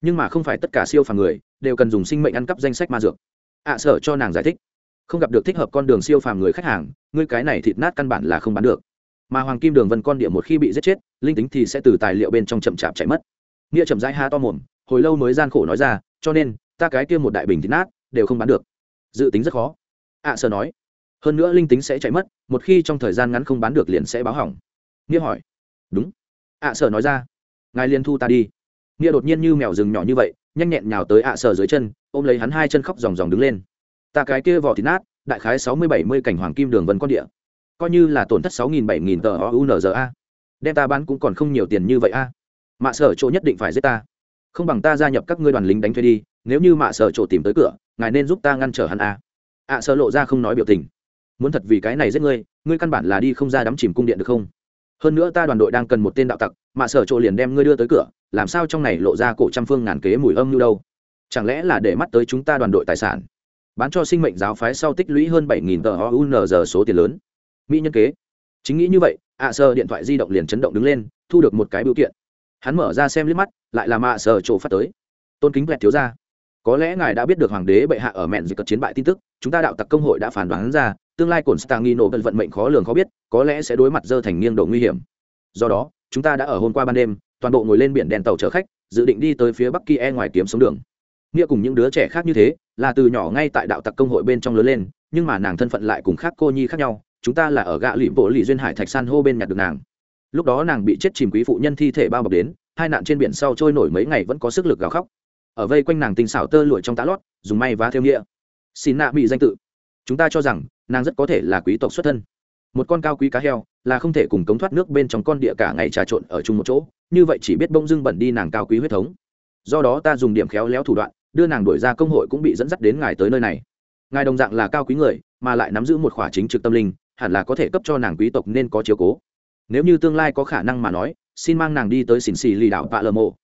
A: Nhưng mà không phải tất cả siêu phàm người đều cần dùng sinh mệnh ăn cắp danh sách ma dược. Ạ à, sở cho nàng giải thích. Không gặp được thích hợp con đường siêu phàm người khách hàng ngươi cái này thịt nát căn bản là không bán được. Mà hoàng kim đường vân con địa một khi bị giết chết linh tính thì sẽ từ tài liệu bên trong chậm chạp chạy mất nghĩa chậm rãi ha to mồm hồi lâu mới gian khổ nói ra cho nên ta cái kia một đại bình thịt nát đều không bán được. Dự tính rất khó. Ạ à, sở nói. Hơn nữa linh tính sẽ chạy mất một khi trong thời gian ngắn không bán được liền sẽ báo hỏng. Nghĩa hỏi. Đúng. Ạ à, sở nói ra. Ngài liền thu ta đi. Nghĩa đột nhiên như mèo rừng nhỏ như vậy nhanh nhẹn nhào tới ạ sở dưới chân ôm lấy hắn hai chân khóc ròng ròng đứng lên. Ta cái kia vỏ thịt nát đại khái sáu mươi bảy mươi cảnh hoàng kim đường vân con địa. Coi như là tổn thất sáu nghìn bảy nghìn tờ U N R A, đem ta bán cũng còn không nhiều tiền như vậy a mạ sở chỗ nhất định phải giết ta. Không bằng ta gia nhập các ngươi đoàn lính đánh thuê đi nếu như mạ sở chỗ tìm tới cửa ngài nên giúp ta ngăn trở hắn a. Ạ à, sở lộ ra không nói biểu tình. Muốn thật vì cái này giết ngươi ngươi căn bản là đi không ra đắm chìm cung điện được không? Hơn nữa ta đoàn đội đang cần một tên đạo tặc mạ sở chỗ liền đem ngươi đưa tới cửa làm sao trong này lộ ra cổ trăm phương ngàn kế mùi âm như đâu? Chẳng lẽ là để mắt tới chúng ta đoàn đội tài sản? Bán cho sinh mệnh giáo phái sau tích lũy hơn bảy nghìn tờ ounz số tiền lớn. Mỹ nhân kế. Chính nghĩ như vậy ạ sơ điện thoại di động liền chấn động đứng lên thu được một cái biểu kiện hắn mở ra xem liếc mắt, lại là mạ sở trổ phát tới. Tôn kính vẹt thiếu ra. Có lẽ ngài đã biết được hoàng đế bệ hạ ở mẹn dịch cật chiến bại tin tức, chúng ta đạo tặc công hội đã phản đoán ra, tương lai cổn stang nghi nổ vận mệnh khó lường khó biết, có lẽ sẽ đối mặt dơ thành nghiêng độ nguy hiểm. Do đó, chúng ta đã ở hôm qua ban đêm, toàn bộ ngồi lên biển đèn tàu chở khách, dự định đi tới phía bắc kia e ngoài kiếm sống đường. Nghĩa cùng những đứa trẻ khác như thế, là từ nhỏ ngay tại đạo tặc công hội bên trong lớn lên, nhưng mà nàng thân phận lại cùng khác cô nhi khác nhau, chúng ta là ở gạ lụy bộ lì duyên hải thạch san hô bên nhặt được nàng lúc đó nàng bị chết chìm quý phụ nhân thi thể bao bọc đến, hai nạn trên biển sau trôi nổi mấy ngày vẫn có sức lực gào khóc. Ở vây quanh nàng tinh xảo tơ lụi trong tá lót, dùng may và theo nghĩa. Xin nạ bị danh tự. Chúng ta cho rằng, nàng rất có thể là quý tộc xuất thân. Một con cao quý cá heo, là không thể cùng cống thoát nước bên trong con địa cả ngày trà trộn ở chung một chỗ, như vậy chỉ biết bông dưng bẩn đi nàng cao quý huyết thống. Do đó ta dùng điểm khéo léo thủ đoạn, đưa nàng đuổi ra công hội cũng bị dẫn dắt đến ngài tới nơi này. Ngài đồng dạng là cao quý người, mà lại nắm giữ một khỏa chính trực tâm linh, hẳn là có thể cấp cho nàng quý tộc nên có chiếu cố nếu như tương lai có khả năng mà nói xin mang nàng đi tới xỉn xì lì đảo vạ lờ mộ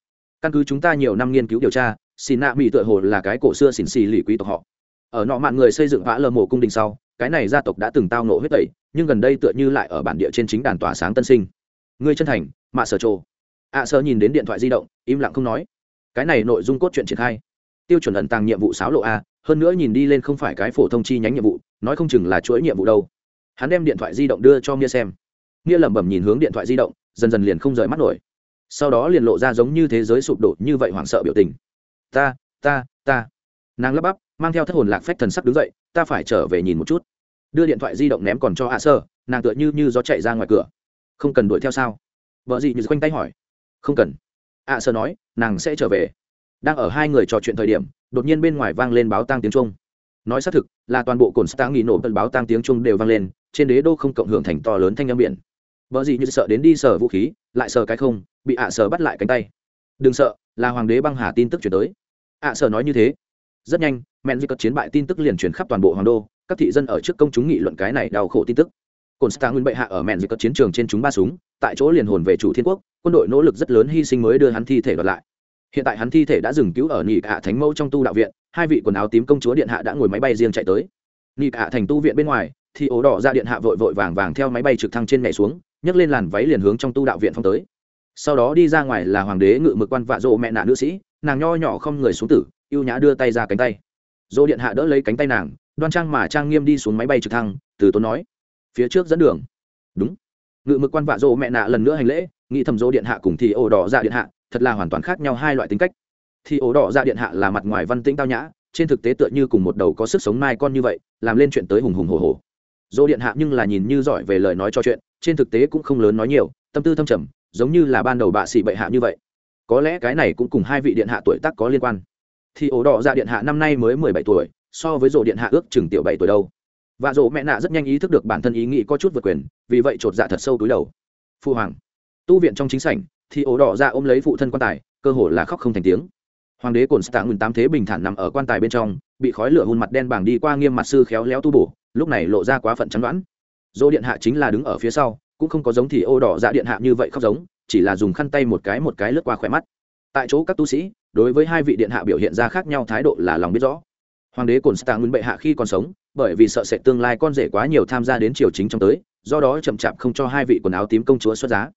A: căn cứ chúng ta nhiều năm nghiên cứu điều tra xin nạ mỹ tựa hồ là cái cổ xưa xỉn xì lì quý tộc họ. Ở nọ mạn người xây dựng vã lờ mộ cung đình sau cái này gia tộc đã từng tao nộ huyết tẩy nhưng gần đây tựa như lại ở bản địa trên chính đàn tỏa sáng tân sinh. Người chân thành mạ sở trộ ạ à, sơ nhìn đến điện thoại di động im lặng không nói. Cái này nội dung cốt truyện triển khai. Tiêu chuẩn ẩn tàng nhiệm vụ sáo lộ a hơn nữa nhìn đi lên không phải cái phổ thông chi nhánh nhiệm vụ nói không chừng là chuỗi nhiệm vụ đâu. Hắn đem điện thoại di động đưa cho nghĩa xem nghĩa lẩm bẩm nhìn hướng điện thoại di động, dần dần liền không rời mắt nổi. Sau đó liền lộ ra giống như thế giới sụp đổ như vậy hoảng sợ biểu tình. Ta ta ta. Nàng lắp bắp, mang theo thất hồn lạc phách thần sắc đứng dậy, ta phải trở về nhìn một chút. Đưa điện thoại di động ném còn cho ạ sơ, nàng tựa như như gió chạy ra ngoài cửa. Không cần đuổi theo sao? Vợ gì như quanh tay hỏi. Không cần. Ạ sơ nói, nàng sẽ trở về. Đang ở hai người trò chuyện thời điểm, đột nhiên bên ngoài vang lên báo tang tiếng trung nói xác thực, là toàn bộ cồn stang nghỉ nổ tần báo tang tiếng trung đều vang lên, trên đế đô không cộng hưởng thành to lớn thanh âm biển vợ gì như sợ đến đi sở vũ khí, lại sờ cái không, bị ạ sờ bắt lại cánh tay. Đừng sợ, là hoàng đế băng hà tin tức chuyển tới. Ạ sờ nói như thế. Rất nhanh, mẹn di cất chiến bại tin tức liền truyền khắp toàn bộ hoàng đô, các thị dân ở trước công chúng nghị luận cái này đau khổ tin tức. Cồn stang nguyên bệ hạ ở mẹn di cất chiến trường trên chúng ba súng, tại chỗ liền hồn về chủ thiên quốc, quân đội nỗ lực rất lớn hy sinh mới đưa hắn thi thể đoạt lại. Hiện tại hắn thi thể đã dừng cứu ở nhị hạ thánh mẫu trong tu đạo viện, hai vị quần áo tím công chúa điện hạ đã ngồi máy bay riêng chạy tới. Nhị hạ thành tu viện bên ngoài, thì ố đỏ ra điện hạ vội vội vàng vàng theo máy bay trực thăng trên nhảy xuống nhấc lên làn váy liền hướng trong tu đạo viện phong tới. Sau đó đi ra ngoài là hoàng đế ngự mực quan vạ rộ mẹ nạ nữ sĩ, nàng nho nhỏ không người xuống tử y ê u nhã đưa tay ra cánh tay. Dỗ điện hạ đỡ lấy cánh tay nàng, đoan trang mà trang nghiêm đi xuống máy bay trực thăng, từ tốn nói, phía trước dẫn đường. Đúng. Ngự mực quan vạ rộ mẹ nạ lần nữa hành lễ, nghĩ thầm dỗ điện hạ cùng thì ổ đỏ ra điện hạ, thật là hoàn toàn khác nhau hai loại tính cách. Thì ổ đỏ ra điện hạ là mặt ngoài văn tĩnh tao nhã, trên thực tế tựa như cùng một đầu có sức sống mai con như vậy, làm lên chuyện tới hùng hùng hồ hồ dỗ điện hạ nhưng là nhìn như giỏi về lời nói cho chuyện trên thực tế cũng không lớn nói nhiều, tâm tư thâm trầm, giống như là ban đầu bạ sĩ bệ hạ như vậy. Có lẽ cái này cũng cùng hai vị điện hạ tuổi tác có liên quan. Thì ổ đỏ dạ điện hạ năm nay mới mười bảy tuổi, so với rộ điện hạ ước chừng tiểu bảy tuổi đâu. Và rộ mẹ nạ rất nhanh ý thức được bản thân ý nghĩ có chút vượt quyền, vì vậy chột dạ thật sâu túi đầu. Phu hoàng. Tu viện trong chính sảnh, thì ổ đỏ dạ ôm lấy phụ thân quan tài, cơ hồ là khóc không thành tiếng. Hoàng đế cồn stạng ngừng tám thế bình thản nằm ở quan tài bên trong, bị khói lửa hùn mặt đen bảng đi qua nghiêm mặt sư khéo léo tu bổ, lúc này lộ ra quá phận chắn đoán dỗ điện hạ chính là đứng ở phía sau, cũng không có giống thì ô đỏ dạ điện hạ như vậy khóc giống, chỉ là dùng khăn tay một cái một cái lướt qua khỏe mắt. Tại chỗ các tu sĩ, đối với hai vị điện hạ biểu hiện ra khác nhau thái độ là lòng biết rõ. Hoàng đế cồn stạng nguyên bệ hạ khi còn sống, bởi vì sợ sẽ tương lai con rể quá nhiều tham gia đến triều chính trong tới, do đó chậm chạp không cho hai vị quần áo tím công chúa xuất giá.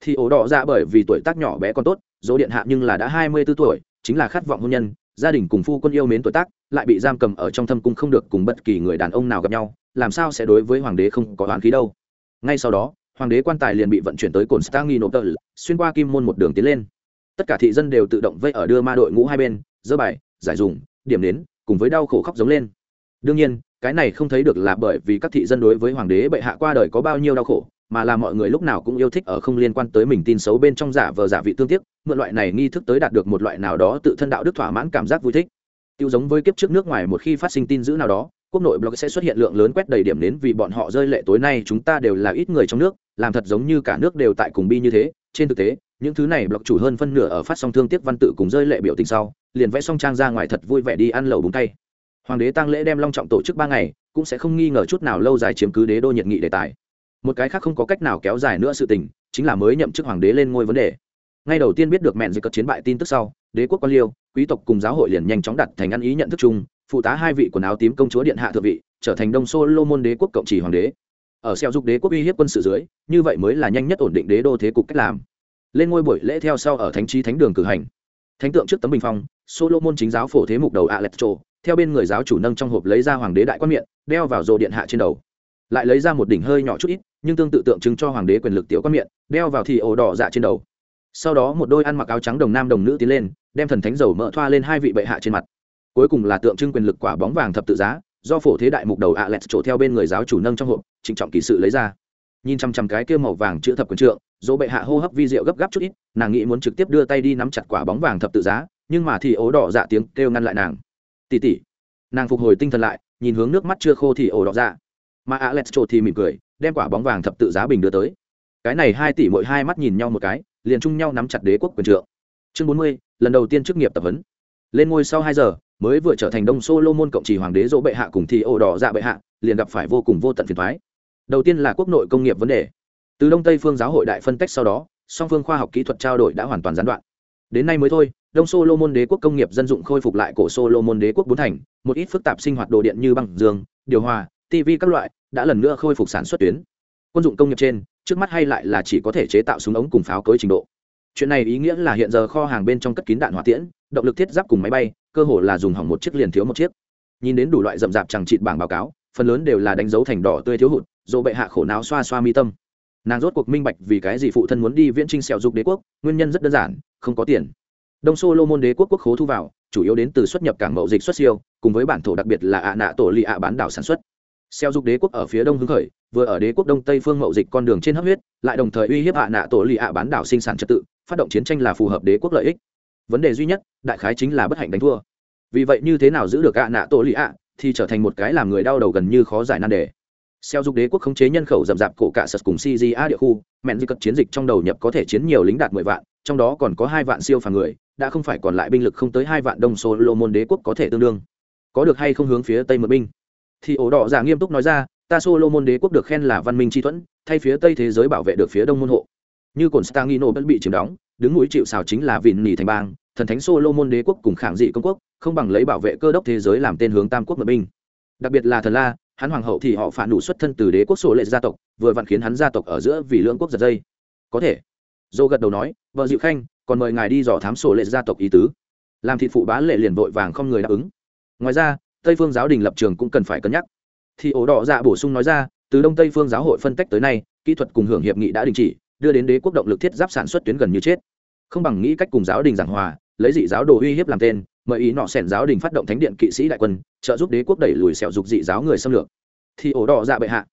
A: Thì ổ đỏ ra bởi vì tuổi tác nhỏ bé còn tốt, dỗ điện hạ nhưng là đã hai mươi b ố tuổi, chính là khát vọng hôn nhân gia đình cùng phu quân yêu mến tuổi tác, lại bị giam cầm ở trong thâm cung không được cùng bất kỳ người đàn ông nào gặp nhau, làm sao sẽ đối với hoàng đế không có đoán khí đâu? Ngay sau đó, hoàng đế quan tài liền bị vận chuyển tới cồn stanginople xuyên qua kim môn một đường tiến lên. Tất cả thị dân đều tự động vây ở đưa ma đội ngũ hai bên dơ bài, giải dùng, điểm đến cùng với đau khổ khóc giống lên. Đương nhiên, cái này không thấy được là bởi vì các thị dân đối với hoàng đế bệ hạ qua đời có bao nhiêu đau khổ mà là mọi người lúc nào cũng yêu thích ở không liên quan tới mình tin xấu bên trong giả vờ giả vị tương tiếc, mượn loại này nghi thức tới đạt được một loại nào đó tự thân đạo đức thỏa mãn cảm giác vui thích. Tiêu giống với kiếp trước nước ngoài một khi phát sinh tin dữ nào đó, quốc nội blog sẽ xuất hiện lượng lớn quét đầy điểm đến vì bọn họ rơi lệ tối nay chúng ta đều là ít người trong nước, làm thật giống như cả nước đều tại cùng bi như thế. Trên thực tế, những thứ này blog chủ hơn phân nửa ở phát song thương tiếc văn tự cùng rơi lệ biểu tình sau, liền vẽ song trang ra ngoài thật vui vẻ đi ăn lẩu búng tay hoàng đế tăng lễ đem long trọng tổ chức ba ngày, cũng sẽ không nghi ngờ chút nào lâu dài chiếm cứ đế đô nhiệt nghị đề tài một cái khác không có cách nào kéo dài nữa sự tình, chính là mới nhậm chức hoàng đế lên ngôi vấn đề. Ngay đầu tiên biết được mẹn dịch cất chiến bại tin tức sau, đế quốc quan liêu, quý tộc cùng giáo hội liền nhanh chóng đặt thành ăn ý nhận thức chung, phụ tá hai vị quần áo tím công chúa điện hạ thượng vị, trở thành đông solomon đế quốc cộng trì hoàng đế. Ở xeo dục đế quốc uy hiếp quân sự dưới, như vậy mới là nhanh nhất ổn định đế đô thế cục cách làm. Lên ngôi buổi lễ theo sau ở thánh trí thánh đường cử hành. Thánh tượng trước tấm bình phong, solomon chính giáo phổ thế mục đầu aleppo theo bên người giáo chủ nâng trong hộp lấy ra hoàng đế đại quan miệng, đeo vào rồ điện hạ trên đầu lại lấy ra một đỉnh hơi nhỏ chút ít, nhưng tương tự tượng trưng cho hoàng đế quyền lực tiểu quan miệng, đeo vào thì ổ đỏ dạ trên đầu. Sau đó một đôi ăn mặc áo trắng đồng nam đồng nữ tiến lên, đem thần thánh dầu mỡ thoa lên hai vị bệ hạ trên mặt. Cuối cùng là tượng trưng quyền lực quả bóng vàng thập tự giá, do phổ thế đại mục đầu ạ lẹt trổ theo bên người giáo chủ nâng trong hộp, trịnh trọng kỳ sự lấy ra. Nhìn chăm chăm cái kia màu vàng chữ thập quần trượng, dỗ bệ hạ hô hấp vi rượu gấp gáp chút ít, nàng nghĩ muốn trực tiếp đưa tay đi nắm chặt quả bóng vàng thập tự giá, nhưng mà thì ố đỏ dạ tiếng kêu ngăn lại nàng. Tỉ tỉ nàng phục hồi tinh thần lại, nhìn hướng nước mắt chưa khô thì ổ đỏ dạ mà alex trộn thì mỉm cười, đem quả bóng vàng thập tự giá bình đưa tới. Cái này hai tỷ mỗi hai mắt nhìn nhau một cái, liền chung nhau nắm chặt đế quốc quyền trượng. Chương bốn mươi, lần đầu tiên chức nghiệp tập huấn. Lên ngôi sau hai giờ, mới vừa trở thành đông solomon cộng trì hoàng đế dỗ bệ hạ cùng thì ổ đỏ dạ bệ hạ, liền gặp phải vô cùng vô tận phiền toái. đầu tiên là quốc nội công nghiệp vấn đề. Từ đông tây phương giáo hội đại phân tách sau đó, song phương khoa học kỹ thuật trao đổi đã hoàn toàn gián đoạn. Đến nay mới thôi, đông solomon đế quốc công nghiệp dân dụng khôi phục lại cổ solomon đế quốc bốn thành, một ít phức tạp sinh hoạt đồ điện như băng dương, điều hòa tv các loại đã lần nữa khôi phục sản xuất tuyến. Quân dụng công nghiệp trên, trước mắt hay lại là chỉ có thể chế tạo súng ống cùng pháo cối trình độ. Chuyện này ý nghĩa là hiện giờ kho hàng bên trong cất kín đạn hỏa tiễn, động lực thiết giáp cùng máy bay, cơ hồ là dùng hỏng một chiếc liền thiếu một chiếc. Nhìn đến đủ loại rậm rạp chẳng trịt bảng báo cáo, phần lớn đều là đánh dấu thành đỏ tươi thiếu hụt, dỗ bệ hạ khổ não xoa xoa mi tâm. Nàng rốt cuộc minh bạch vì cái gì phụ thân muốn đi viễn trinh sẹo dục đế quốc, nguyên nhân rất đơn giản, không có tiền. Đông solomon đế quốc quốc khố thu vào, chủ yếu đến từ xuất nhập cảng mậu dịch xuất siêu, cùng với bản thổ đặc biệt là ạ nạ tổ lì ạ bán đảo sản xuất xeo dục đế quốc ở phía đông hưng khởi, vừa ở đế quốc đông tây phương mậu dịch con đường trên hấp huyết, lại đồng thời uy hiếp hạ nạ tổ lì ạ bán đảo sinh sản trật tự, phát động chiến tranh là phù hợp đế quốc lợi ích. Vấn đề duy nhất, đại khái chính là bất hạnh đánh thua. Vì vậy như thế nào giữ được ạ nạ tổ lì ạ, thì trở thành một cái làm người đau đầu gần như khó giải nan đề. Xeo dục đế quốc khống chế nhân khẩu rậm rạp cổ cả sật cùng A địa khu, mẹn di cất chiến dịch trong đầu nhập có thể chiến nhiều lính đạt mười vạn, trong đó còn có hai vạn siêu phàm người, đã không phải còn lại binh lực không tới hai vạn đông solomon đế quốc có thể tương đương. Có được hay không hướng phía tây mượn binh? Thì ổ đỏ giả nghiêm túc nói ra, ta solomon đế quốc được khen là văn minh tri thuẫn, thay phía tây thế giới bảo vệ được phía đông môn hộ. Như cồn stangino vẫn bị chiếm đóng, đứng núi chịu xào chính là vịn nỉ thành bang, thần thánh solomon đế quốc cùng khảng dị công quốc, không bằng lấy bảo vệ cơ đốc thế giới làm tên hướng tam quốc mật binh. Đặc biệt là thần la, hắn hoàng hậu thì họ phản đủ xuất thân từ đế quốc sổ lệ gia tộc, vừa vặn khiến hắn gia tộc ở giữa vì lưỡng quốc giật dây. Có thể. Dô gật đầu nói, vợ dịu khanh, còn mời ngài đi dò thám sổ lệ gia tộc ý tứ. Làm thị phụ bá lệ liền vội vàng không người đáp ứng. Ngoài ra tây phương giáo đình lập trường cũng cần phải cân nhắc. Thì ổ đỏ dạ bổ sung nói ra, từ đông tây phương giáo hội phân tách tới nay, kỹ thuật cùng hưởng hiệp nghị đã đình chỉ, đưa đến đế quốc động lực thiết giáp sản xuất tuyến gần như chết. Không bằng nghĩ cách cùng giáo đình giảng hòa, lấy dị giáo đồ uy hiếp làm tên, mời ý nọ sẻn giáo đình phát động thánh điện kỵ sĩ đại quân, trợ giúp đế quốc đẩy lùi sẹo dục dị giáo người xâm lược. Thì ổ đỏ dạ bệ hạ.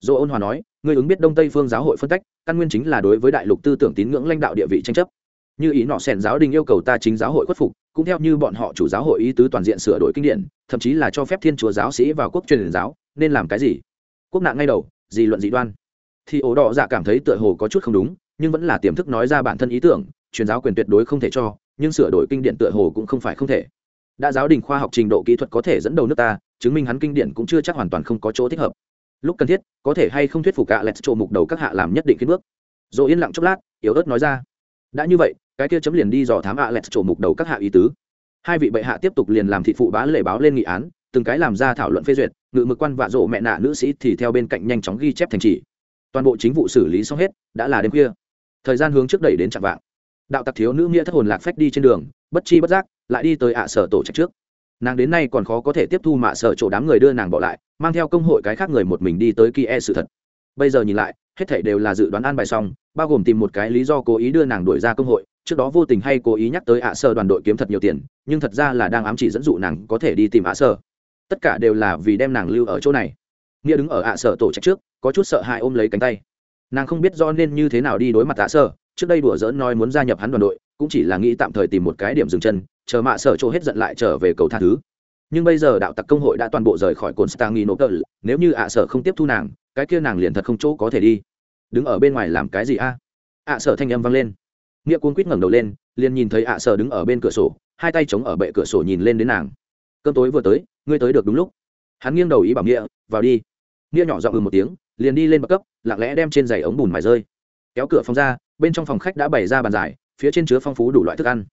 A: Dỗ ôn hòa nói người ứng biết đông tây phương giáo hội phân tách, căn nguyên chính là đối với đại lục tư tưởng tín ngưỡng lãnh đạo địa vị tranh chấp như ý nọ sẻn giáo đình yêu cầu ta chính giáo hội khuất phục, cũng theo như bọn họ chủ giáo hội ý tứ toàn diện sửa đổi kinh điển, thậm chí là cho phép thiên chúa giáo sĩ vào quốc truyền giáo, nên làm cái gì? Quốc nạn ngay đầu, gì luận dị đoan. Thì ổ đỏ dạ cảm thấy tựa hồ có chút không đúng, nhưng vẫn là tiềm thức nói ra bản thân ý tưởng, truyền giáo quyền tuyệt đối không thể cho, nhưng sửa đổi kinh điển tựa hồ cũng không phải không thể. Đã giáo đình khoa học trình độ kỹ thuật có thể dẫn đầu nước ta, chứng minh hắn kinh điển cũng chưa chắc hoàn toàn không có chỗ thích hợp. Lúc cần thiết, có thể hay không thuyết phục cả lẹt trộ mục đầu các hạ làm nhất định kiến bước. Rồi yên lặng chốc lát, yếu ớt nói ra. Đã như vậy cái kia chấm liền đi dò thám ạ lẹt trổ mục đầu các hạ ý tứ. Hai vị bệ hạ tiếp tục liền làm thị phụ bá lệ báo lên nghị án, từng cái làm ra thảo luận phê duyệt, ngự mực quan vạ rộ mẹ nạ nữ sĩ thì theo bên cạnh nhanh chóng ghi chép thành chỉ. Toàn bộ chính vụ xử lý xong hết, đã là đêm khuya. Thời gian hướng trước đẩy đến chặng vạng. Đạo tặc thiếu nữ nghĩa thất hồn lạc phách đi trên đường, bất chi bất giác, lại đi tới ạ sở tổ trạch trước. Nàng đến nay còn khó có thể tiếp thu mạ sở chỗ đám người đưa nàng bỏ lại, mang theo công hội cái khác người một mình đi tới kia e sự thật. Bây giờ nhìn lại, hết thảy đều là dự đoán an bài xong, bao gồm tìm một cái lý do cố ý đưa nàng đuổi ra công hội trước đó vô tình hay cố ý nhắc tới ạ sơ đoàn đội kiếm thật nhiều tiền, nhưng thật ra là đang ám chỉ dẫn dụ nàng có thể đi tìm ạ sơ. Tất cả đều là vì đem nàng lưu ở chỗ này. Nghĩa đứng ở ạ sở tổ trạch trước, có chút sợ hãi ôm lấy cánh tay. Nàng không biết do nên như thế nào đi đối mặt ạ sơ, trước đây đùa dỡn nói muốn gia nhập hắn đoàn đội, cũng chỉ là nghĩ tạm thời tìm một cái điểm dừng chân, chờ mạ sở chỗ hết giận lại trở về cầu tha thứ. Nhưng bây giờ đạo tặc công hội đã toàn bộ rời khỏi cồn stangino cờ nếu như ạ sở không tiếp thu nàng, cái kia nàng liền thật không chỗ có thể đi. Đứng ở bên ngoài làm cái gì a? Ạ sở thanh âm vang lên nghĩa cuốn quýt ngẩng đầu lên liền nhìn thấy ạ sở đứng ở bên cửa sổ hai tay chống ở bệ cửa sổ nhìn lên đến nàng. Cơn tối vừa tới ngươi tới được đúng lúc. Hắn nghiêng đầu ý bảo nghĩa vào đi. Nghĩa nhỏ giọng ừ một tiếng liền đi lên bậc cấp lặng lẽ đem trên giày ống bùn mài rơi. Kéo cửa phòng ra bên trong phòng khách đã bày ra bàn dài phía trên chứa phong phú đủ loại thức ăn.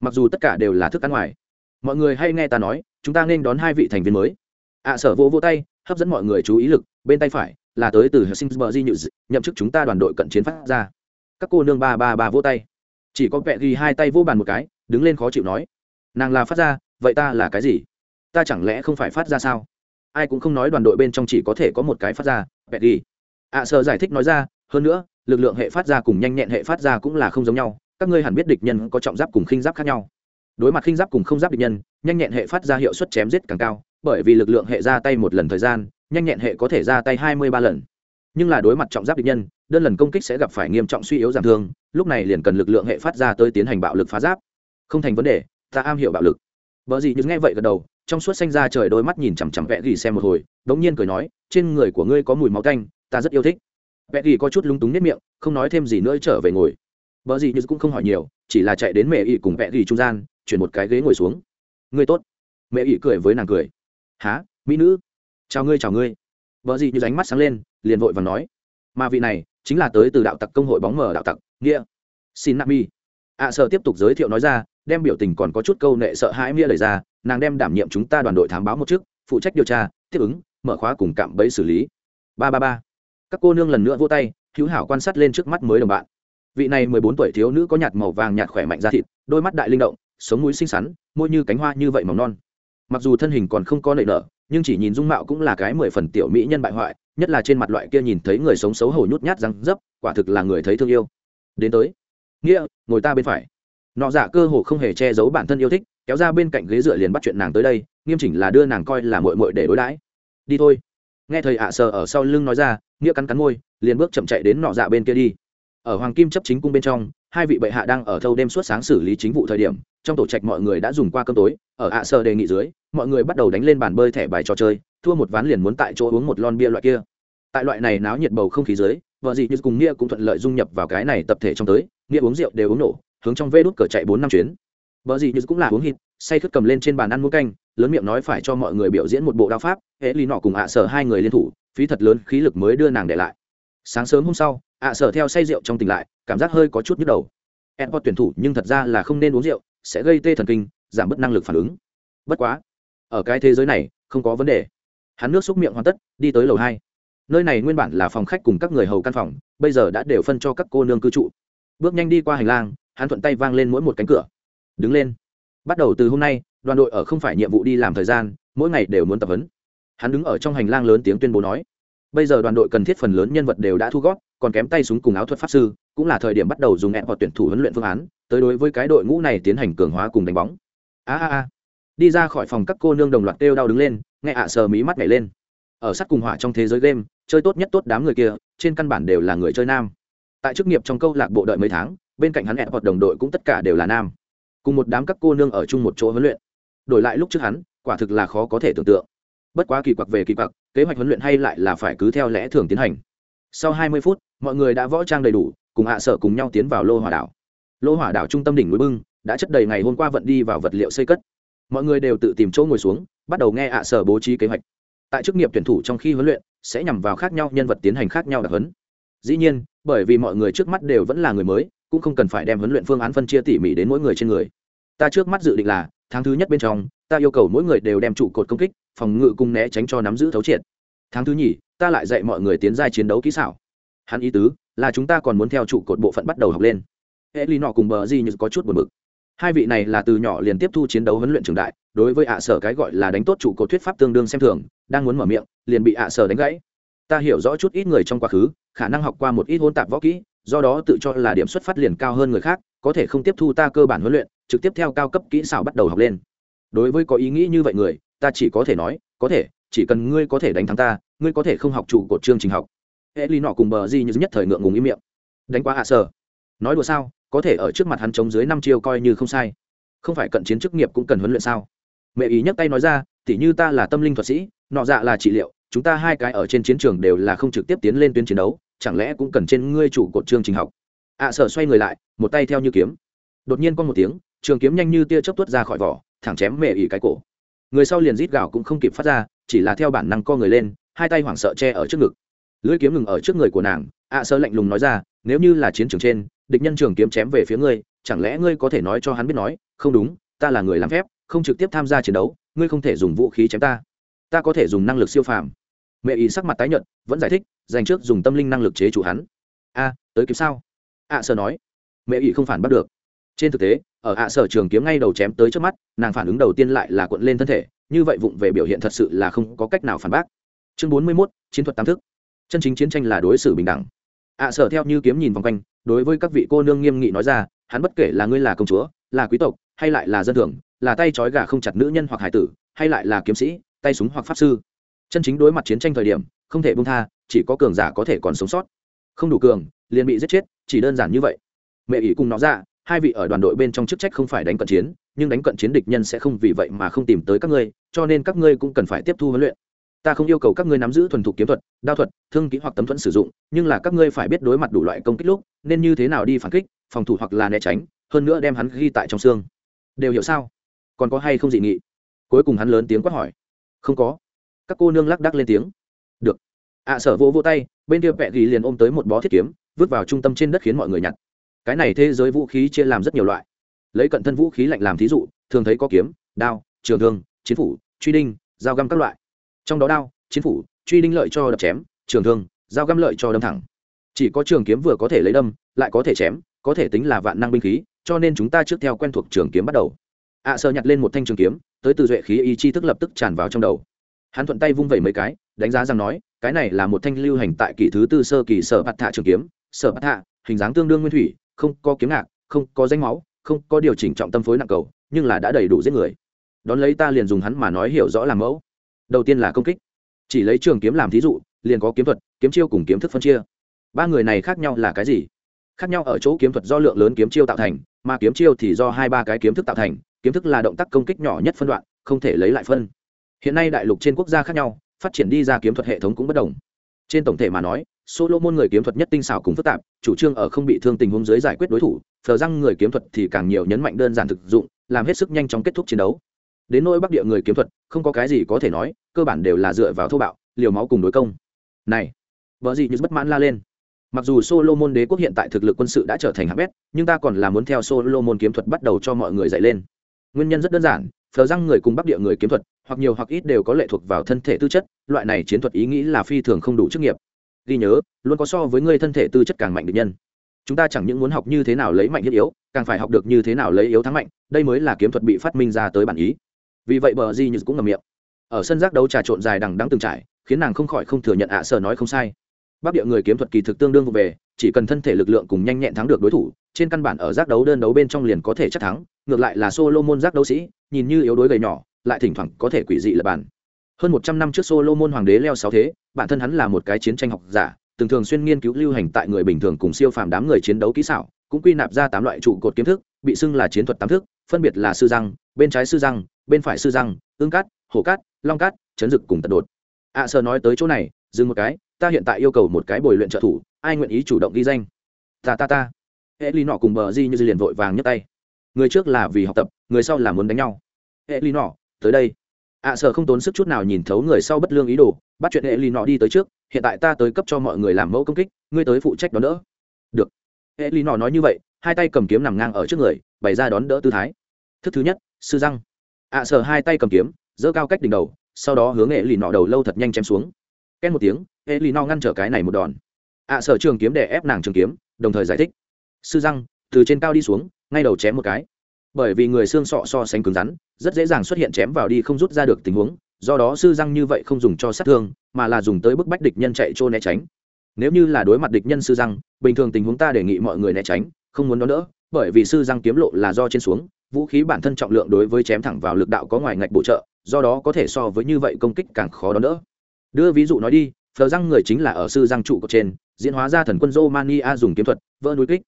A: Mặc dù tất cả đều là thức ăn ngoài. Mọi người hay nghe ta nói chúng ta nên đón hai vị thành viên mới. Ạ sở vỗ vỗ tay hấp dẫn mọi người chú ý lực bên tay phải là tới từ Helsingborg News, nhậm chức chúng ta đoàn đội cận chiến phát ra. Các cô nương ba ba ba vỗ tay. Chỉ có vẹ ghi hai tay vô bàn một cái, đứng lên khó chịu nói. Nàng là phát ra, vậy ta là cái gì? Ta chẳng lẽ không phải phát ra sao? Ai cũng không nói đoàn đội bên trong chỉ có thể có một cái phát ra, vẹ ghi. ạ sợ giải thích nói ra, hơn nữa, lực lượng hệ phát ra cùng nhanh nhẹn hệ phát ra cũng là không giống nhau, các ngươi hẳn biết địch nhân có trọng giáp cùng khinh giáp khác nhau. Đối mặt khinh giáp cùng không giáp địch nhân, nhanh nhẹn hệ phát ra hiệu suất chém giết càng cao, bởi vì lực lượng hệ ra tay một lần thời gian, nhanh nhẹn hệ có thể ra tay hai mươi ba lần nhưng là đối mặt trọng giáp địch nhân, đơn lần công kích sẽ gặp phải nghiêm trọng suy yếu giảm thương, lúc này liền cần lực lượng hệ phát ra tới tiến hành bạo lực phá giáp. Không thành vấn đề, ta am hiểu bạo lực. Vợ gì như nghe vậy gật đầu, trong suốt xanh ra trời đôi mắt nhìn chằm chằm vẽ gỉ xem một hồi, đống nhiên cười nói, trên người của ngươi có mùi máu canh ta rất yêu thích. Vẽ gỉ có chút lúng túng nếp miệng, không nói thêm gì nữa trở về ngồi. Vợ gì như cũng không hỏi nhiều, chỉ là chạy đến mẹ ỉ cùng vẽ gỉ trung gian, chuyển một cái ghế ngồi xuống. Ngươi tốt. Mẹ ỉ cười với nàng cười. Há mỹ nữ. Chào ngươi chào ngươi. Vợ gì như ránh mắt sáng lên liền vội và nói, mà vị này chính là tới từ đạo tặc công hội bóng mờ đạo tặc, nghĩa xin nami ạ sợ tiếp tục giới thiệu nói ra, đem biểu tình còn có chút câu nệ sợ hãi nghĩa lời ra, nàng đem đảm nhiệm chúng ta đoàn đội thám báo một chức phụ trách điều tra, tiếp ứng, mở khóa cùng cạm bẫy xử lý. Ba ba ba. Các cô nương lần nữa vô tay, hữu hảo quan sát lên trước mắt mới đồng bạn. Vị này mười bốn tuổi thiếu nữ có nhạt màu vàng, nhạt khỏe mạnh da thịt, đôi mắt đại linh động, sống mũi xinh xắn, môi như cánh hoa như vậy màu non. Mặc dù thân hình còn không có nệ nở nhưng chỉ nhìn dung mạo cũng là cái mười phần tiểu mỹ nhân bại hoại, nhất là trên mặt loại kia nhìn thấy người sống xấu hổ nhút nhát răng dấp, quả thực là người thấy thương yêu. Đến tới. Nghĩa, ngồi ta bên phải. Nọ dạ cơ hồ không hề che giấu bản thân yêu thích, kéo ra bên cạnh ghế dựa liền bắt chuyện nàng tới đây, nghiêm chỉnh là đưa nàng coi là mội mội để đối đãi. Đi thôi. Nghe thầy ạ à sờ ở sau lưng nói ra, nghĩa cắn cắn môi, liền bước chậm chạy đến nọ dạ bên kia đi ở hoàng kim chấp chính cung bên trong, hai vị bệ hạ đang ở thâu đêm suốt sáng xử lý chính vụ thời điểm, trong tổ trạch mọi người đã dùng qua cơm tối, ở ạ à đề nghị dưới, mọi người bắt đầu đánh lên bàn bơi thẻ bài trò chơi, thua một ván liền muốn tại chỗ uống một lon bia loại kia. Tại loại này náo nhiệt bầu không khí dưới, vợ dị như cùng nghĩa cũng thuận lợi dung nhập vào cái này tập thể trong tới nghĩa uống rượu đều uống nổ, hướng trong vê đút cờ chạy bốn năm chuyến. Vợ dị như cũng là uống hít, say khất cầm lên trên bàn ăn muỗng canh, lớn miệng nói phải cho mọi người biểu diễn một bộ đao pháp hễ lý nọ cùng ạ sở hai người liên thủ, phí thật lớn khí lực mới đưa nàng để lại sáng sớm hôm sau, ạ sở theo say rượu trong tỉnh lại, cảm giác hơi có chút nhức đầu. Edward tuyển thủ nhưng thật ra là không nên uống rượu, sẽ gây tê thần kinh, giảm bớt năng lực phản ứng. Bất quá, ở cái thế giới này, không có vấn đề. Hắn nước xúc miệng hoàn tất, đi tới lầu hai. Nơi này nguyên bản là phòng khách cùng các người hầu căn phòng, bây giờ đã đều phân cho các cô nương cư trụ. Bước nhanh đi qua hành lang, hắn thuận tay vang lên mỗi một cánh cửa. Đứng lên. Bắt đầu từ hôm nay, đoàn đội ở không phải nhiệm vụ đi làm thời gian, mỗi ngày đều muốn tập huấn. Hắn đứng ở trong hành lang lớn tiếng tuyên bố nói bây giờ đoàn đội cần thiết phần lớn nhân vật đều đã thu gót còn kém tay súng cùng áo thuật pháp sư, cũng là thời điểm bắt đầu dùng hẹn hoặc tuyển thủ huấn luyện phương án, tới đối với cái đội ngũ này tiến hành cường hóa cùng đánh bóng. A a a. Đi ra khỏi phòng các cô nương đồng loạt kêu đau đứng lên, nghe ạ sờ mí mắt nhảy lên. Ở sắt cùng hỏa trong thế giới game, chơi tốt nhất tốt đám người kia, trên căn bản đều là người chơi nam. Tại chức nghiệp trong câu lạc bộ đợi mấy tháng, bên cạnh hắn hẹn hoặc đồng đội cũng tất cả đều là nam. Cùng một đám các cô nương ở chung một chỗ huấn luyện. Đổi lại lúc trước hắn, quả thực là khó có thể tưởng tượng. Bất quá kỳ quặc về kỳ quặc kế hoạch huấn luyện hay lại là phải cứ theo lẽ thường tiến hành. Sau 20 phút, mọi người đã võ trang đầy đủ, cùng hạ sở cùng nhau tiến vào lô hỏa đảo. Lô hỏa đảo trung tâm đỉnh núi bưng, đã chất đầy ngày hôm qua vận đi vào vật liệu xây cất. Mọi người đều tự tìm chỗ ngồi xuống, bắt đầu nghe hạ sở bố trí kế hoạch. Tại chức nghiệp tuyển thủ trong khi huấn luyện, sẽ nhằm vào khác nhau nhân vật tiến hành khác nhau đặc huấn. Dĩ nhiên, bởi vì mọi người trước mắt đều vẫn là người mới, cũng không cần phải đem huấn luyện phương án phân chia tỉ mỉ đến mỗi người trên người. Ta trước mắt dự định là, tháng thứ nhất bên trong, ta yêu cầu mỗi người đều đem trụ cột công kích phòng ngự cung né tránh cho nắm giữ thấu triệt. Tháng thứ nhì, ta lại dạy mọi người tiến giai chiến đấu kỹ xảo. Hắn ý tứ là chúng ta còn muốn theo trụ cột bộ phận bắt đầu học lên. Hệ ly nọ cùng bờ gì như có chút buồn bực. Hai vị này là từ nhỏ liền tiếp thu chiến đấu huấn luyện trường đại, đối với ạ sở cái gọi là đánh tốt trụ cột thuyết pháp tương đương xem thường, đang muốn mở miệng, liền bị ạ sở đánh gãy. Ta hiểu rõ chút ít người trong quá khứ, khả năng học qua một ít hôn tạp võ kỹ, do đó tự cho là điểm xuất phát liền cao hơn người khác, có thể không tiếp thu ta cơ bản huấn luyện, trực tiếp theo cao cấp kỹ xảo bắt đầu học lên. Đối với có ý nghĩ như vậy người ta chỉ có thể nói có thể chỉ cần ngươi có thể đánh thắng ta ngươi có thể không học trụ cột chương trình học. Hệ ly nọ cùng bờ di như nhất thời ngượng ngùng im miệng. Đánh quá hạ sở nói đùa sao có thể ở trước mặt hắn chống dưới năm chiêu coi như không sai. Không phải cận chiến chức nghiệp cũng cần huấn luyện sao? Mẹ ý nhấc tay nói ra tỉ như ta là tâm linh thuật sĩ nọ dạ là trị liệu chúng ta hai cái ở trên chiến trường đều là không trực tiếp tiến lên tuyến chiến đấu chẳng lẽ cũng cần trên ngươi chủ cột chương trình học? Ạ à, sở xoay người lại một tay theo như kiếm. Đột nhiên có một tiếng trường kiếm nhanh như tia chớp tuốt ra khỏi vỏ thẳng chém mẹ ỉ cái cổ người sau liền rít gạo cũng không kịp phát ra chỉ là theo bản năng co người lên hai tay hoảng sợ che ở trước ngực. Lưỡi kiếm ngừng ở trước người của nàng ạ à, sơ lạnh lùng nói ra nếu như là chiến trường trên địch nhân trường kiếm chém về phía ngươi chẳng lẽ ngươi có thể nói cho hắn biết nói không đúng ta là người làm phép không trực tiếp tham gia chiến đấu ngươi không thể dùng vũ khí chém ta. Ta có thể dùng năng lực siêu phàm. Mẹ ý sắc mặt tái nhợt vẫn giải thích dành trước dùng tâm linh năng lực chế chủ hắn. A tới kịp sao? ạ sơ nói. Mẹ ý không phản bắt được trên thực tế ở ạ sở trường kiếm ngay đầu chém tới trước mắt nàng phản ứng đầu tiên lại là cuộn lên thân thể như vậy vụng về biểu hiện thật sự là không có cách nào phản bác. Chương bốn mươi 41, chiến thuật tam thức. Chân chính chiến tranh là đối xử bình đẳng. ạ sở theo như kiếm nhìn vòng quanh đối với các vị cô nương nghiêm nghị nói ra hắn bất kể là ngươi là công chúa là quý tộc hay lại là dân thường là tay trói gà không chặt nữ nhân hoặc hải tử hay lại là kiếm sĩ tay súng hoặc pháp sư. Chân chính đối mặt chiến tranh thời điểm không thể bung tha chỉ có cường giả có thể còn sống sót. Không đủ cường liền bị giết chết chỉ đơn giản như vậy. Mẹ ỷ cùng nó ra hai vị ở đoàn đội bên trong chức trách không phải đánh cận chiến nhưng đánh cận chiến địch nhân sẽ không vì vậy mà không tìm tới các ngươi cho nên các ngươi cũng cần phải tiếp thu huấn luyện. Ta không yêu cầu các ngươi nắm giữ thuần thục kiếm thuật đao thuật thương kỹ hoặc tấm thuẫn sử dụng nhưng là các ngươi phải biết đối mặt đủ loại công kích lúc nên như thế nào đi phản kích phòng thủ hoặc là né tránh hơn nữa đem hắn ghi tại trong xương. Đều hiểu sao? Còn có hay không dị nghị? Cuối cùng hắn lớn tiếng quát hỏi. Không có. Các cô nương lắc đắc lên tiếng. Được. Ạ à, sở vỗ vỗ tay bên kia vẹ ghi liền ôm tới một bó thiết kiếm vứt vào trung tâm trên đất khiến mọi người nhặt cái này thế giới vũ khí chia làm rất nhiều loại. Lấy cận thân vũ khí lạnh làm thí dụ thường thấy có kiếm đao trường thương chiến phủ truy đinh dao găm các loại. Trong đó đao chiến phủ truy đinh lợi cho đập chém trường thương dao găm lợi cho đâm thẳng. Chỉ có trường kiếm vừa có thể lấy đâm lại có thể chém có thể tính là vạn năng binh khí cho nên chúng ta trước theo quen thuộc trường kiếm bắt đầu. Ạ à, sơ nhặt lên một thanh trường kiếm tới từ duệ khí y chi thức lập tức tràn vào trong đầu. Hắn thuận tay vung vẩy mấy cái đánh giá rằng nói cái này là một thanh lưu hành tại kỷ thứ tư sơ kỳ sở bạt thạ trường kiếm. Sở bạt thạ hình dáng tương đương nguyên thủy không có kiếm ngạc, không có danh máu, không có điều chỉnh trọng tâm phối nặng cầu, nhưng là đã đầy đủ giết người. Đón lấy ta liền dùng hắn mà nói hiểu rõ làm mẫu. Đầu tiên là công kích. Chỉ lấy trường kiếm làm thí dụ, liền có kiếm thuật, kiếm chiêu cùng kiếm thức phân chia. Ba người này khác nhau là cái gì? Khác nhau ở chỗ kiếm thuật do lượng lớn kiếm chiêu tạo thành, mà kiếm chiêu thì do hai ba cái kiếm thức tạo thành, kiếm thức là động tác công kích nhỏ nhất phân đoạn, không thể lấy lại phân. Hiện nay đại lục trên quốc gia khác nhau, phát triển đi ra kiếm thuật hệ thống cũng bất đồng. Trên tổng thể mà nói Solomon người kiếm thuật nhất tinh xảo cùng phức tạp, chủ trương ở không bị thương tình huống dưới giải quyết đối thủ phờ răng người kiếm thuật thì càng nhiều nhấn mạnh đơn giản thực dụng, làm hết sức nhanh chóng kết thúc chiến đấu. Đến nỗi bắc địa người kiếm thuật, không có cái gì có thể nói, cơ bản đều là dựa vào thô bạo, liều máu cùng đối công. Này, vợ gì như bất mãn la lên. Mặc dù solomon đế quốc hiện tại thực lực quân sự đã trở thành hạng bét, nhưng ta còn là muốn theo solomon kiếm thuật bắt đầu cho mọi người dạy lên. Nguyên nhân rất đơn giản phờ răng người cùng bắc địa người kiếm thuật, hoặc nhiều hoặc ít đều có lệ thuộc vào thân thể tư chất, loại này chiến thuật ý nghĩ là phi thường không đủ chức nghiệp ghi nhớ, luôn có so với ngươi thân thể tư chất càng mạnh được nhân. Chúng ta chẳng những muốn học như thế nào lấy mạnh thiết yếu, càng phải học được như thế nào lấy yếu thắng mạnh, đây mới là kiếm thuật bị phát minh ra tới bản ý. Vì vậy bờ di như cũng ngầm miệng. Ở sân giác đấu trà trộn dài đằng đắng từng trải, khiến nàng không khỏi không thừa nhận ạ sở nói không sai. Bắc địa người kiếm thuật kỳ thực tương đương vụ về, chỉ cần thân thể lực lượng cùng nhanh nhẹn thắng được đối thủ, trên căn bản ở giác đấu đơn đấu bên trong liền có thể chắc thắng, ngược lại là solomon giác đấu sĩ, nhìn như yếu đuối gầy nhỏ, lại thỉnh thoảng có thể quỷ dị lập bản hơn một trăm năm trước solomon hoàng đế leo sáu thế bản thân hắn là một cái chiến tranh học giả từng thường xuyên nghiên cứu lưu hành tại người bình thường cùng siêu phàm đám người chiến đấu kỹ xảo cũng quy nạp ra tám loại trụ cột kiếm thức bị xưng là chiến thuật tám thức phân biệt là sư răng bên trái sư răng bên phải sư răng ương cát hổ cát long cát chấn dực cùng tật đột. Ạ à, sợ nói tới chỗ này dừng một cái ta hiện tại yêu cầu một cái bồi luyện trợ thủ ai nguyện ý chủ động ghi danh? Ta ta ta. Hệ ly nọ cùng bờ di như liền vội vàng nhấc tay. Người trước là vì học tập người sau là muốn đánh nhau. Hệ ly nọ tới đây ạ à, không tốn sức chút nào nhìn thấu người sau bất lương ý đồ bắt chuyện hệ lì nọ đi tới trước hiện tại ta tới cấp cho mọi người làm mẫu công kích ngươi tới phụ trách đón đỡ. Được. Hệ lì nọ nói như vậy hai tay cầm kiếm nằm ngang ở trước người bày ra đón đỡ tư thái. Thức thứ nhất sư răng. Ạ à, hai tay cầm kiếm giơ cao cách đỉnh đầu sau đó hướng hệ lì nọ đầu lâu thật nhanh chém xuống. Ken một tiếng hệ lì nọ ngăn trở cái này một đòn. Ạ à, sở trường kiếm để ép nàng trường kiếm đồng thời giải thích. Sư răng từ trên cao đi xuống ngay đầu chém một cái bởi vì người xương sọ so sánh cứng rắn, rất dễ dàng xuất hiện chém vào đi không rút ra được tình huống, do đó sư răng như vậy không dùng cho sát thương, mà là dùng tới bức bách địch nhân chạy trô né tránh. Nếu như là đối mặt địch nhân sư răng, bình thường tình huống ta đề nghị mọi người né tránh, không muốn đón đỡ, bởi vì sư răng kiếm lộ là do trên xuống, vũ khí bản thân trọng lượng đối với chém thẳng vào lực đạo có ngoài ngạch bổ trợ, do đó có thể so với như vậy công kích càng khó đón đỡ. Đưa ví dụ nói đi, phờ răng người chính là ở sư răng trụ của trên, diễn hóa ra thần quân romania dùng kiếm thuật, vỡ núi kích.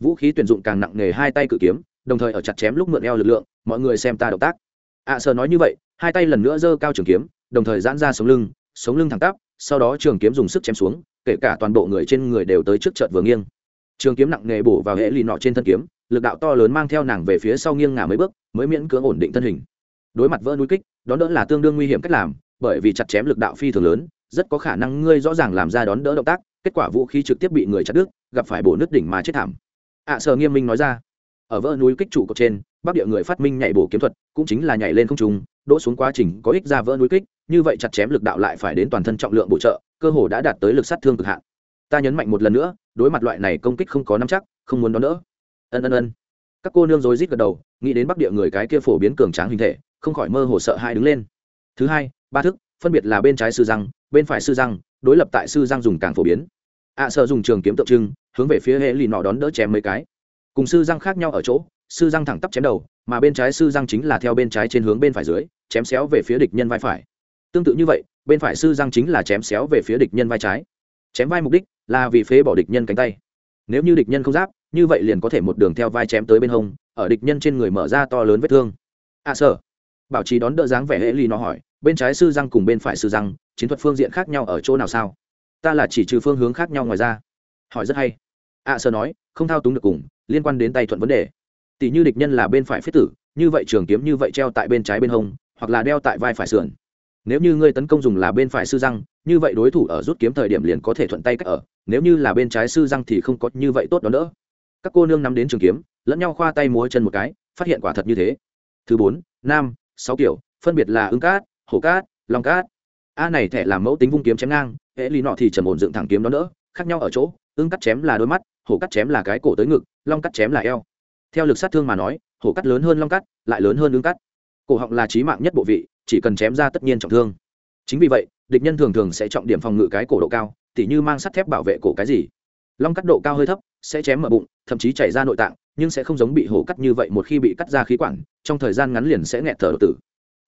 A: Vũ khí tuyển dụng càng nặng nghề hai tay cự kiếm đồng thời ở chặt chém lúc mượn eo lực lượng mọi người xem ta động tác. Ạ à, sờ nói như vậy hai tay lần nữa giơ cao trường kiếm đồng thời giãn ra sống lưng sống lưng thẳng tắp sau đó trường kiếm dùng sức chém xuống kể cả toàn bộ người trên người đều tới trước trận vừa nghiêng. Trường kiếm nặng nghề bổ vào hệ lì nọ trên thân kiếm lực đạo to lớn mang theo nàng về phía sau nghiêng ngả mấy bước mới miễn cưỡng ổn định thân hình. Đối mặt vỡ núi kích đón đỡ là tương đương nguy hiểm cách làm bởi vì chặt chém lực đạo phi thường lớn rất có khả năng ngươi rõ ràng làm ra đón đỡ động tác kết quả vũ khí trực tiếp bị người chặt đứt gặp phải bổ nứt đỉnh mà chết thảm. Ạ à, nghiêm minh nói ra ở vỡ núi kích trụ cột trên, bắc địa người phát minh nhảy bổ kiếm thuật, cũng chính là nhảy lên không trung, đỗ xuống quá trình có ích ra vỡ núi kích, như vậy chặt chém lực đạo lại phải đến toàn thân trọng lượng bổ trợ, cơ hồ đã đạt tới lực sát thương cực hạn. Ta nhấn mạnh một lần nữa, đối mặt loại này công kích không có nắm chắc, không muốn đón đỡ. Ân ân ân. Các cô nương rối rít gật đầu, nghĩ đến bắc địa người cái kia phổ biến cường tráng hình thể, không khỏi mơ hồ sợ hai đứng lên. Thứ hai, ba thức, phân biệt là bên trái sư răng, bên phải sư răng, đối lập tại sư răng dùng càng phổ biến. Ạ sợ dùng trường kiếm tượng trưng, hướng về phía hệ lì nọ đón đỡ chém mấy cái cùng sư răng khác nhau ở chỗ sư răng thẳng tắp chém đầu mà bên trái sư răng chính là theo bên trái trên hướng bên phải dưới chém xéo về phía địch nhân vai phải. Tương tự như vậy bên phải sư răng chính là chém xéo về phía địch nhân vai trái. Chém vai mục đích là vì phế bỏ địch nhân cánh tay. Nếu như địch nhân không giáp như vậy liền có thể một đường theo vai chém tới bên hông ở địch nhân trên người mở ra to lớn vết thương. À, sở bảo trì đón đỡ dáng vẻ hệ ly nó hỏi bên trái sư răng cùng bên phải sư răng chiến thuật phương diện khác nhau ở chỗ nào sao? Ta là chỉ trừ phương hướng khác nhau ngoài ra. Hỏi rất hay. Ạ à, sở nói không thao túng được cùng liên quan đến tay thuận vấn đề. Tỷ như địch nhân là bên phải phết tử, như vậy trường kiếm như vậy treo tại bên trái bên hông, hoặc là đeo tại vai phải sườn. Nếu như ngươi tấn công dùng là bên phải sư răng, như vậy đối thủ ở rút kiếm thời điểm liền có thể thuận tay cách ở, nếu như là bên trái sư răng thì không có như vậy tốt đó nữa các cô nương nắm đến trường kiếm, lẫn nhau khoa tay múa chân một cái, phát hiện quả thật như thế. Thứ bốn năm sáu kiểu, phân biệt là ứng cát, hổ cát, long cát. A này thẻ làm mẫu tính vung kiếm chém ngang, hệ lý nọ thì trầm ổn dựng thẳng kiếm đó nữa khác nhau ở chỗ ưng cắt chém là đôi mắt, hổ cắt chém là cái cổ tới ngực, long cắt chém là eo. Theo lực sát thương mà nói, hổ cắt lớn hơn long cắt, lại lớn hơn ưng cắt. Cổ họng là trí mạng nhất bộ vị, chỉ cần chém ra tất nhiên trọng thương. Chính vì vậy, địch nhân thường thường sẽ trọng điểm phòng ngự cái cổ độ cao, tỉ như mang sắt thép bảo vệ cổ cái gì. Long cắt độ cao hơi thấp, sẽ chém mở bụng, thậm chí chảy ra nội tạng, nhưng sẽ không giống bị hổ cắt như vậy một khi bị cắt ra khí quản, trong thời gian ngắn liền sẽ nghẹt thở đột tử.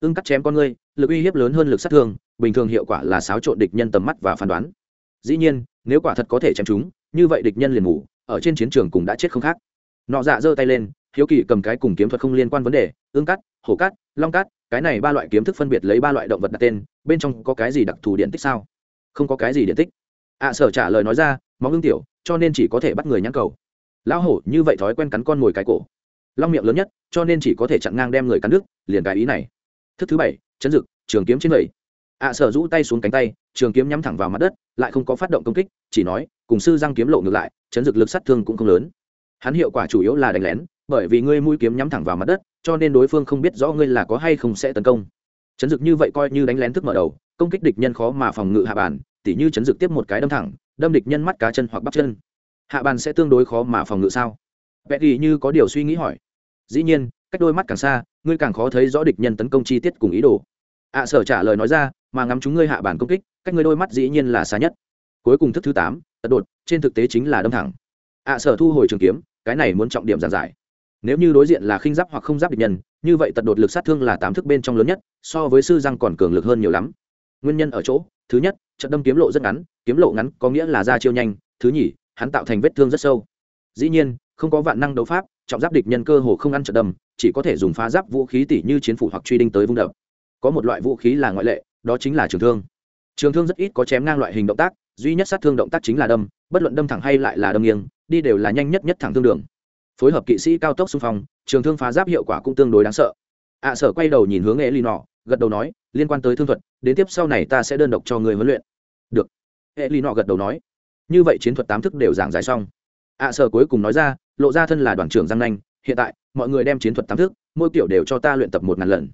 A: Ưng cắt chém con ngươi, lực uy hiếp lớn hơn lực sát thương, bình thường hiệu quả là xáo trộn địch nhân tầm mắt và phán đoán. Dĩ nhiên nếu quả thật có thể chém chúng, như vậy địch nhân liền ngủ, ở trên chiến trường cũng đã chết không khác. Nọ dạ giơ tay lên, hiếu kỳ cầm cái cùng kiếm thuật không liên quan vấn đề, ương cắt hổ cắt long cắt cái này ba loại kiếm thức phân biệt lấy ba loại động vật đặt tên, bên trong có cái gì đặc thù điện tích sao? Không có cái gì điện tích. Ạ sở trả lời nói ra, móng ưng tiểu, cho nên chỉ có thể bắt người nhãn cầu. Lão hổ, như vậy thói quen cắn con mồi cái cổ. Long miệng lớn nhất, cho nên chỉ có thể chặn ngang đem người cắn nước liền cái ý này. Thức thứ bảy, chấn dực, trường kiếm trên vẩy ạ sở rũ tay xuống cánh tay, trường kiếm nhắm thẳng vào mặt đất, lại không có phát động công kích, chỉ nói, cùng sư giang kiếm lộ ngược lại, chấn dực lực sát thương cũng không lớn. Hắn hiệu quả chủ yếu là đánh lén, bởi vì ngươi mũi kiếm nhắm thẳng vào mặt đất, cho nên đối phương không biết rõ ngươi là có hay không sẽ tấn công. Chấn dực như vậy coi như đánh lén thức mở đầu, công kích địch nhân khó mà phòng ngự hạ bàn, tỉ như chấn dực tiếp một cái đâm thẳng, đâm địch nhân mắt cá chân hoặc bắp chân. Hạ bàn sẽ tương đối khó mà phòng ngự sao? Vẽ thì như có điều suy nghĩ hỏi. Dĩ nhiên, cách đôi mắt càng xa, ngươi càng khó thấy rõ địch nhân tấn công chi tiết cùng ý đồ ạ sở trả lời nói ra, mà ngắm chúng ngươi hạ bàn công kích, cách ngươi đôi mắt dĩ nhiên là xa nhất. Cuối cùng thức thứ tám, tật đột, trên thực tế chính là đâm thẳng. ạ sở thu hồi trường kiếm, cái này muốn trọng điểm giản giải. Nếu như đối diện là khinh giáp hoặc không giáp địch nhân, như vậy tật đột lực sát thương là tám thức bên trong lớn nhất, so với sư răng còn cường lực hơn nhiều lắm. Nguyên nhân ở chỗ, thứ nhất, trận đâm kiếm lộ rất ngắn, kiếm lộ ngắn có nghĩa là ra chiêu nhanh, thứ nhì, hắn tạo thành vết thương rất sâu. Dĩ nhiên, không có vạn năng đấu pháp, trọng giáp địch nhân cơ hồ không ăn trận đâm, chỉ có thể dùng phá giáp vũ khí tỉ như chiến phủ hoặc truy đinh tới vung đập có một loại vũ khí là ngoại lệ, đó chính là trường thương. Trường thương rất ít có chém ngang loại hình động tác, duy nhất sát thương động tác chính là đâm, bất luận đâm thẳng hay lại là đâm nghiêng, đi đều là nhanh nhất nhất thẳng thương đường. Phối hợp kỵ sĩ cao tốc xung phong, trường thương phá giáp hiệu quả cũng tương đối đáng sợ. Ạ sở quay đầu nhìn hướng e l nọ gật đầu nói, liên quan tới thương thuật, đến tiếp sau này ta sẽ đơn độc cho người huấn luyện. Được. E l nọ gật đầu nói. Như vậy chiến thuật tám thức đều giảng giải xong. Ạ sở cuối cùng nói ra, lộ ra thân là đoàn trưởng giang nanh, hiện tại, mọi người đem chiến thuật tám thức, mỗi kiểu đều cho ta luyện tập một ngàn lần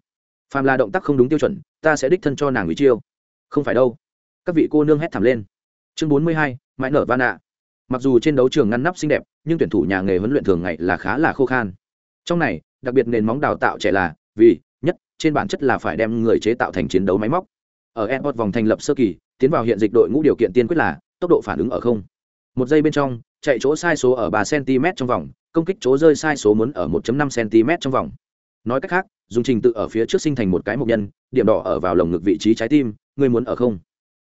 A: phàm là động tác không đúng tiêu chuẩn, ta sẽ đích thân cho nàng ủy chiêu. Không phải đâu. Các vị cô nương hét thảm lên. Chương bốn mươi hai, mãi nở van ạ. Mặc dù trên đấu trường ngăn nắp xinh đẹp, nhưng tuyển thủ nhà nghề huấn luyện thường ngày là khá là khô khan. Trong này, đặc biệt nền móng đào tạo trẻ là vì, nhất, trên bản chất là phải đem người chế tạo thành chiến đấu máy móc. Ở airport vòng thành lập sơ kỳ, tiến vào hiện dịch đội ngũ điều kiện tiên quyết là tốc độ phản ứng ở không. Một giây bên trong, chạy chỗ sai số ở ba cm trong vòng, công kích chỗ rơi sai số muốn ở 1.5 cm trong vòng nói cách khác, dùng trình tự ở phía trước sinh thành một cái mục nhân, điểm đỏ ở vào lồng ngực vị trí trái tim người muốn ở không?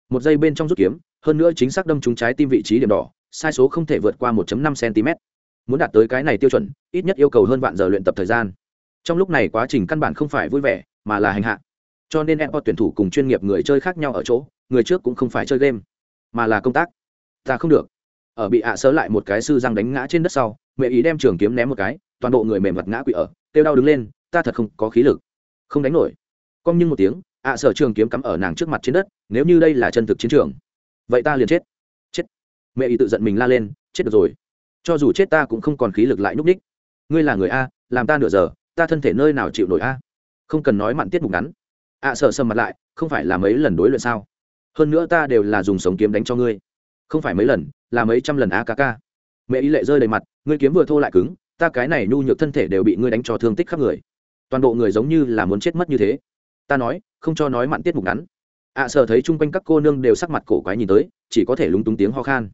A: Một giây bên trong rút kiếm, hơn nữa chính xác đâm trúng trái tim vị trí điểm đỏ, sai số không thể vượt qua 1.5 cm muốn đạt tới cái này tiêu chuẩn, ít nhất yêu cầu hơn vạn giờ luyện tập thời gian. Trong lúc này quá trình căn bản không phải vui vẻ, mà là hành hạ. Cho nên em tuyển thủ cùng chuyên nghiệp người chơi khác nhau ở chỗ, người trước cũng không phải chơi game, mà là công tác. Ta không được. Ở bị ạ sớ lại một cái sư răng đánh ngã trên đất sau, mẹ ý đem trường kiếm ném một cái, toàn bộ người mềm mặt ngã quỵ ở, kêu đau đứng lên ta thật không có khí lực. Không đánh nổi. Cong nhưng một tiếng, ạ sở trường kiếm cắm ở nàng trước mặt trên đất, nếu như đây là chân thực chiến trường, vậy ta liền chết. Chết. Mẹ y tự giận mình la lên, chết được rồi. Cho dù chết ta cũng không còn khí lực lại núp ních ngươi là người a, làm ta nửa giờ, ta thân thể nơi nào chịu nổi a? Không cần nói mặn tiết mục ngắn. Ạ sợ sầm mặt lại, không phải là mấy lần đối luyện sao? Hơn nữa ta đều là dùng sống kiếm đánh cho ngươi. Không phải mấy lần, là mấy trăm lần a cả ca. mẹ y lệ rơi đầy mặt, ngươi kiếm vừa thô lại cứng, ta cái này nhu nhược thân thể đều bị ngươi đánh cho thương tích khắp người toàn bộ người giống như là muốn chết mất như thế. Ta nói, không cho nói mặn tiết mục ngắn. À, Ạ sợ thấy chung quanh các cô nương đều sắc mặt cổ quái nhìn tới, chỉ có thể lúng túng tiếng ho khan.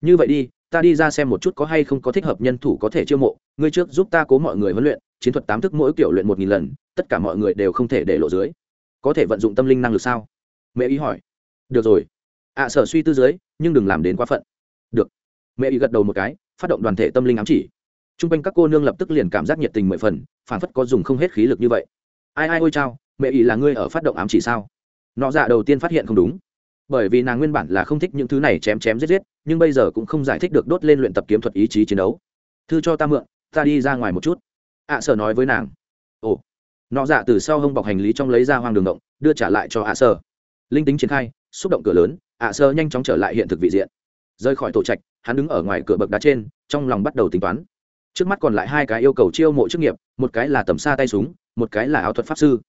A: Như vậy đi, ta đi ra xem một chút có hay không có thích hợp nhân thủ có thể chiêu mộ. Ngươi trước giúp ta cố mọi người huấn luyện, chiến thuật tám thức mỗi kiểu luyện một nghìn lần, tất cả mọi người đều không thể để lộ dưới. Có thể vận dụng tâm linh năng lực sao? Mẹ ý hỏi. Được rồi. Ạ sở suy tư dưới, nhưng đừng làm đến quá phận. Được. Mẹ ý gật đầu một cái, phát động đoàn thể tâm linh ám chỉ t r u n g quanh các cô nương lập tức liền cảm giác nhiệt tình mười phần phản phất có dùng không hết khí lực như vậy. Ai ai ôi chao mẹ ý là ngươi ở phát động ám chỉ sao? Nọ dạ đầu tiên phát hiện không đúng. Bởi vì nàng nguyên bản là không thích những thứ này chém chém giết giết nhưng bây giờ cũng không giải thích được đốt lên luyện tập kiếm thuật ý chí chiến đấu. Thư cho ta mượn ta đi ra ngoài một chút. Ạ à, sở nói với nàng. Ồ. Nọ dạ từ sau hông bọc hành lý trong lấy ra hoang đường động đưa trả lại cho ạ à sở. Linh tính triển khai xúc động cửa lớn ạ à sở nhanh chóng trở lại hiện thực vị diện. Rời khỏi tổ trạch hắn đứng ở ngoài cửa bậc đá trên trong lòng bắt đầu tính toán trước mắt còn lại hai cái yêu cầu chiêu mộ chức nghiệp một cái là tầm xa tay súng một cái là áo thuật pháp sư.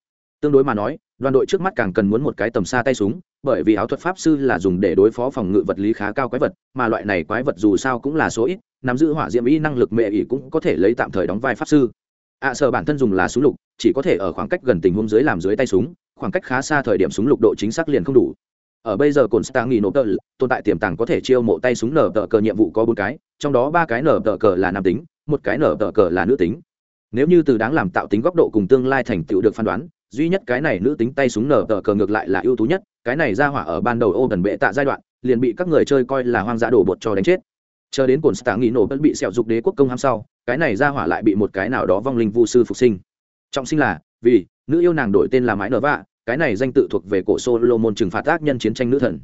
A: Tương đối mà nói đoàn đội trước mắt càng cần muốn một cái tầm xa tay súng bởi vì áo thuật pháp sư là dùng để đối phó phòng ngự vật lý khá cao quái vật mà loại này quái vật dù sao cũng là số ít nắm giữ hỏa diễm ý năng lực mệ ỉ cũng có thể lấy tạm thời đóng vai pháp sư. Ạ à, sợ bản thân dùng là súng lục chỉ có thể ở khoảng cách gần tình huống dưới làm dưới tay súng khoảng cách khá xa thời điểm súng lục độ chính xác liền không đủ. Ở bây giờ cồn stang nghỉ nộp tờ tồn tại tiềm tàng có thể chiêu mộ tay súng nở tờ cờ nhiệm vụ có bốn cái trong đó ba cái nở tờ cờ là nam tính một cái nở tờ cờ là nữ tính. Nếu như từ đáng làm tạo tính góc độ cùng tương lai thành tựu được phán đoán, duy nhất cái này nữ tính tay súng nở tờ cờ ngược lại là ưu tú nhất, cái này ra hỏa ở ban đầu ô tần bệ tạ giai đoạn, liền bị các người chơi coi là hoang dã đổ bột cho đánh chết. Chờ đến cồn stạng nghỉ nổ vẫn bị sẹo dục đế quốc công ham sau, cái này ra hỏa lại bị một cái nào đó vong linh vu sư phục sinh. Trọng sinh là, vì, nữ yêu nàng đổi tên là mãi nở vạ, cái này danh tự thuộc về cổ solo môn trừng phạt tác nhân chiến tranh nữ thần.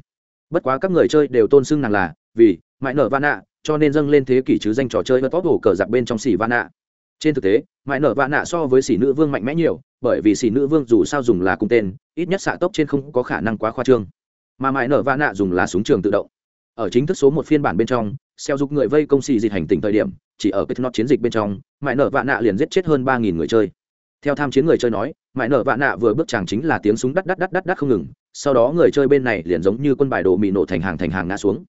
A: Bất quá các người chơi đều tôn xưng nàng là, vì, mãi nở vạ nạ cho nên dâng lên thế kỷ chứ danh trò chơi vật tốt hổ cờ giặc bên trong xỉ vạ nạ. Trên thực tế, mãi nở vạn nạ so với xỉ nữ vương mạnh mẽ nhiều, bởi vì xỉ nữ vương dù sao dùng là cung tên, ít nhất xạ tốc trên không có khả năng quá khoa trương. Mà mãi nở vạn nạ dùng là súng trường tự động. Ở chính thức số một phiên bản bên trong, xeo giúp người vây công xì dịch hành tỉnh thời điểm, chỉ ở kết nọt chiến dịch bên trong, mãi nở vạn nạ liền giết chết hơn ba nghìn người chơi. Theo tham chiến người chơi nói, mãi nở vạn nạ vừa bước chàng chính là tiếng súng đắt đắt đắt đắt đắt không ngừng, sau đó người chơi bên này liền giống như quân bài đồ bị nổ thành hàng thành hàng ngã xuống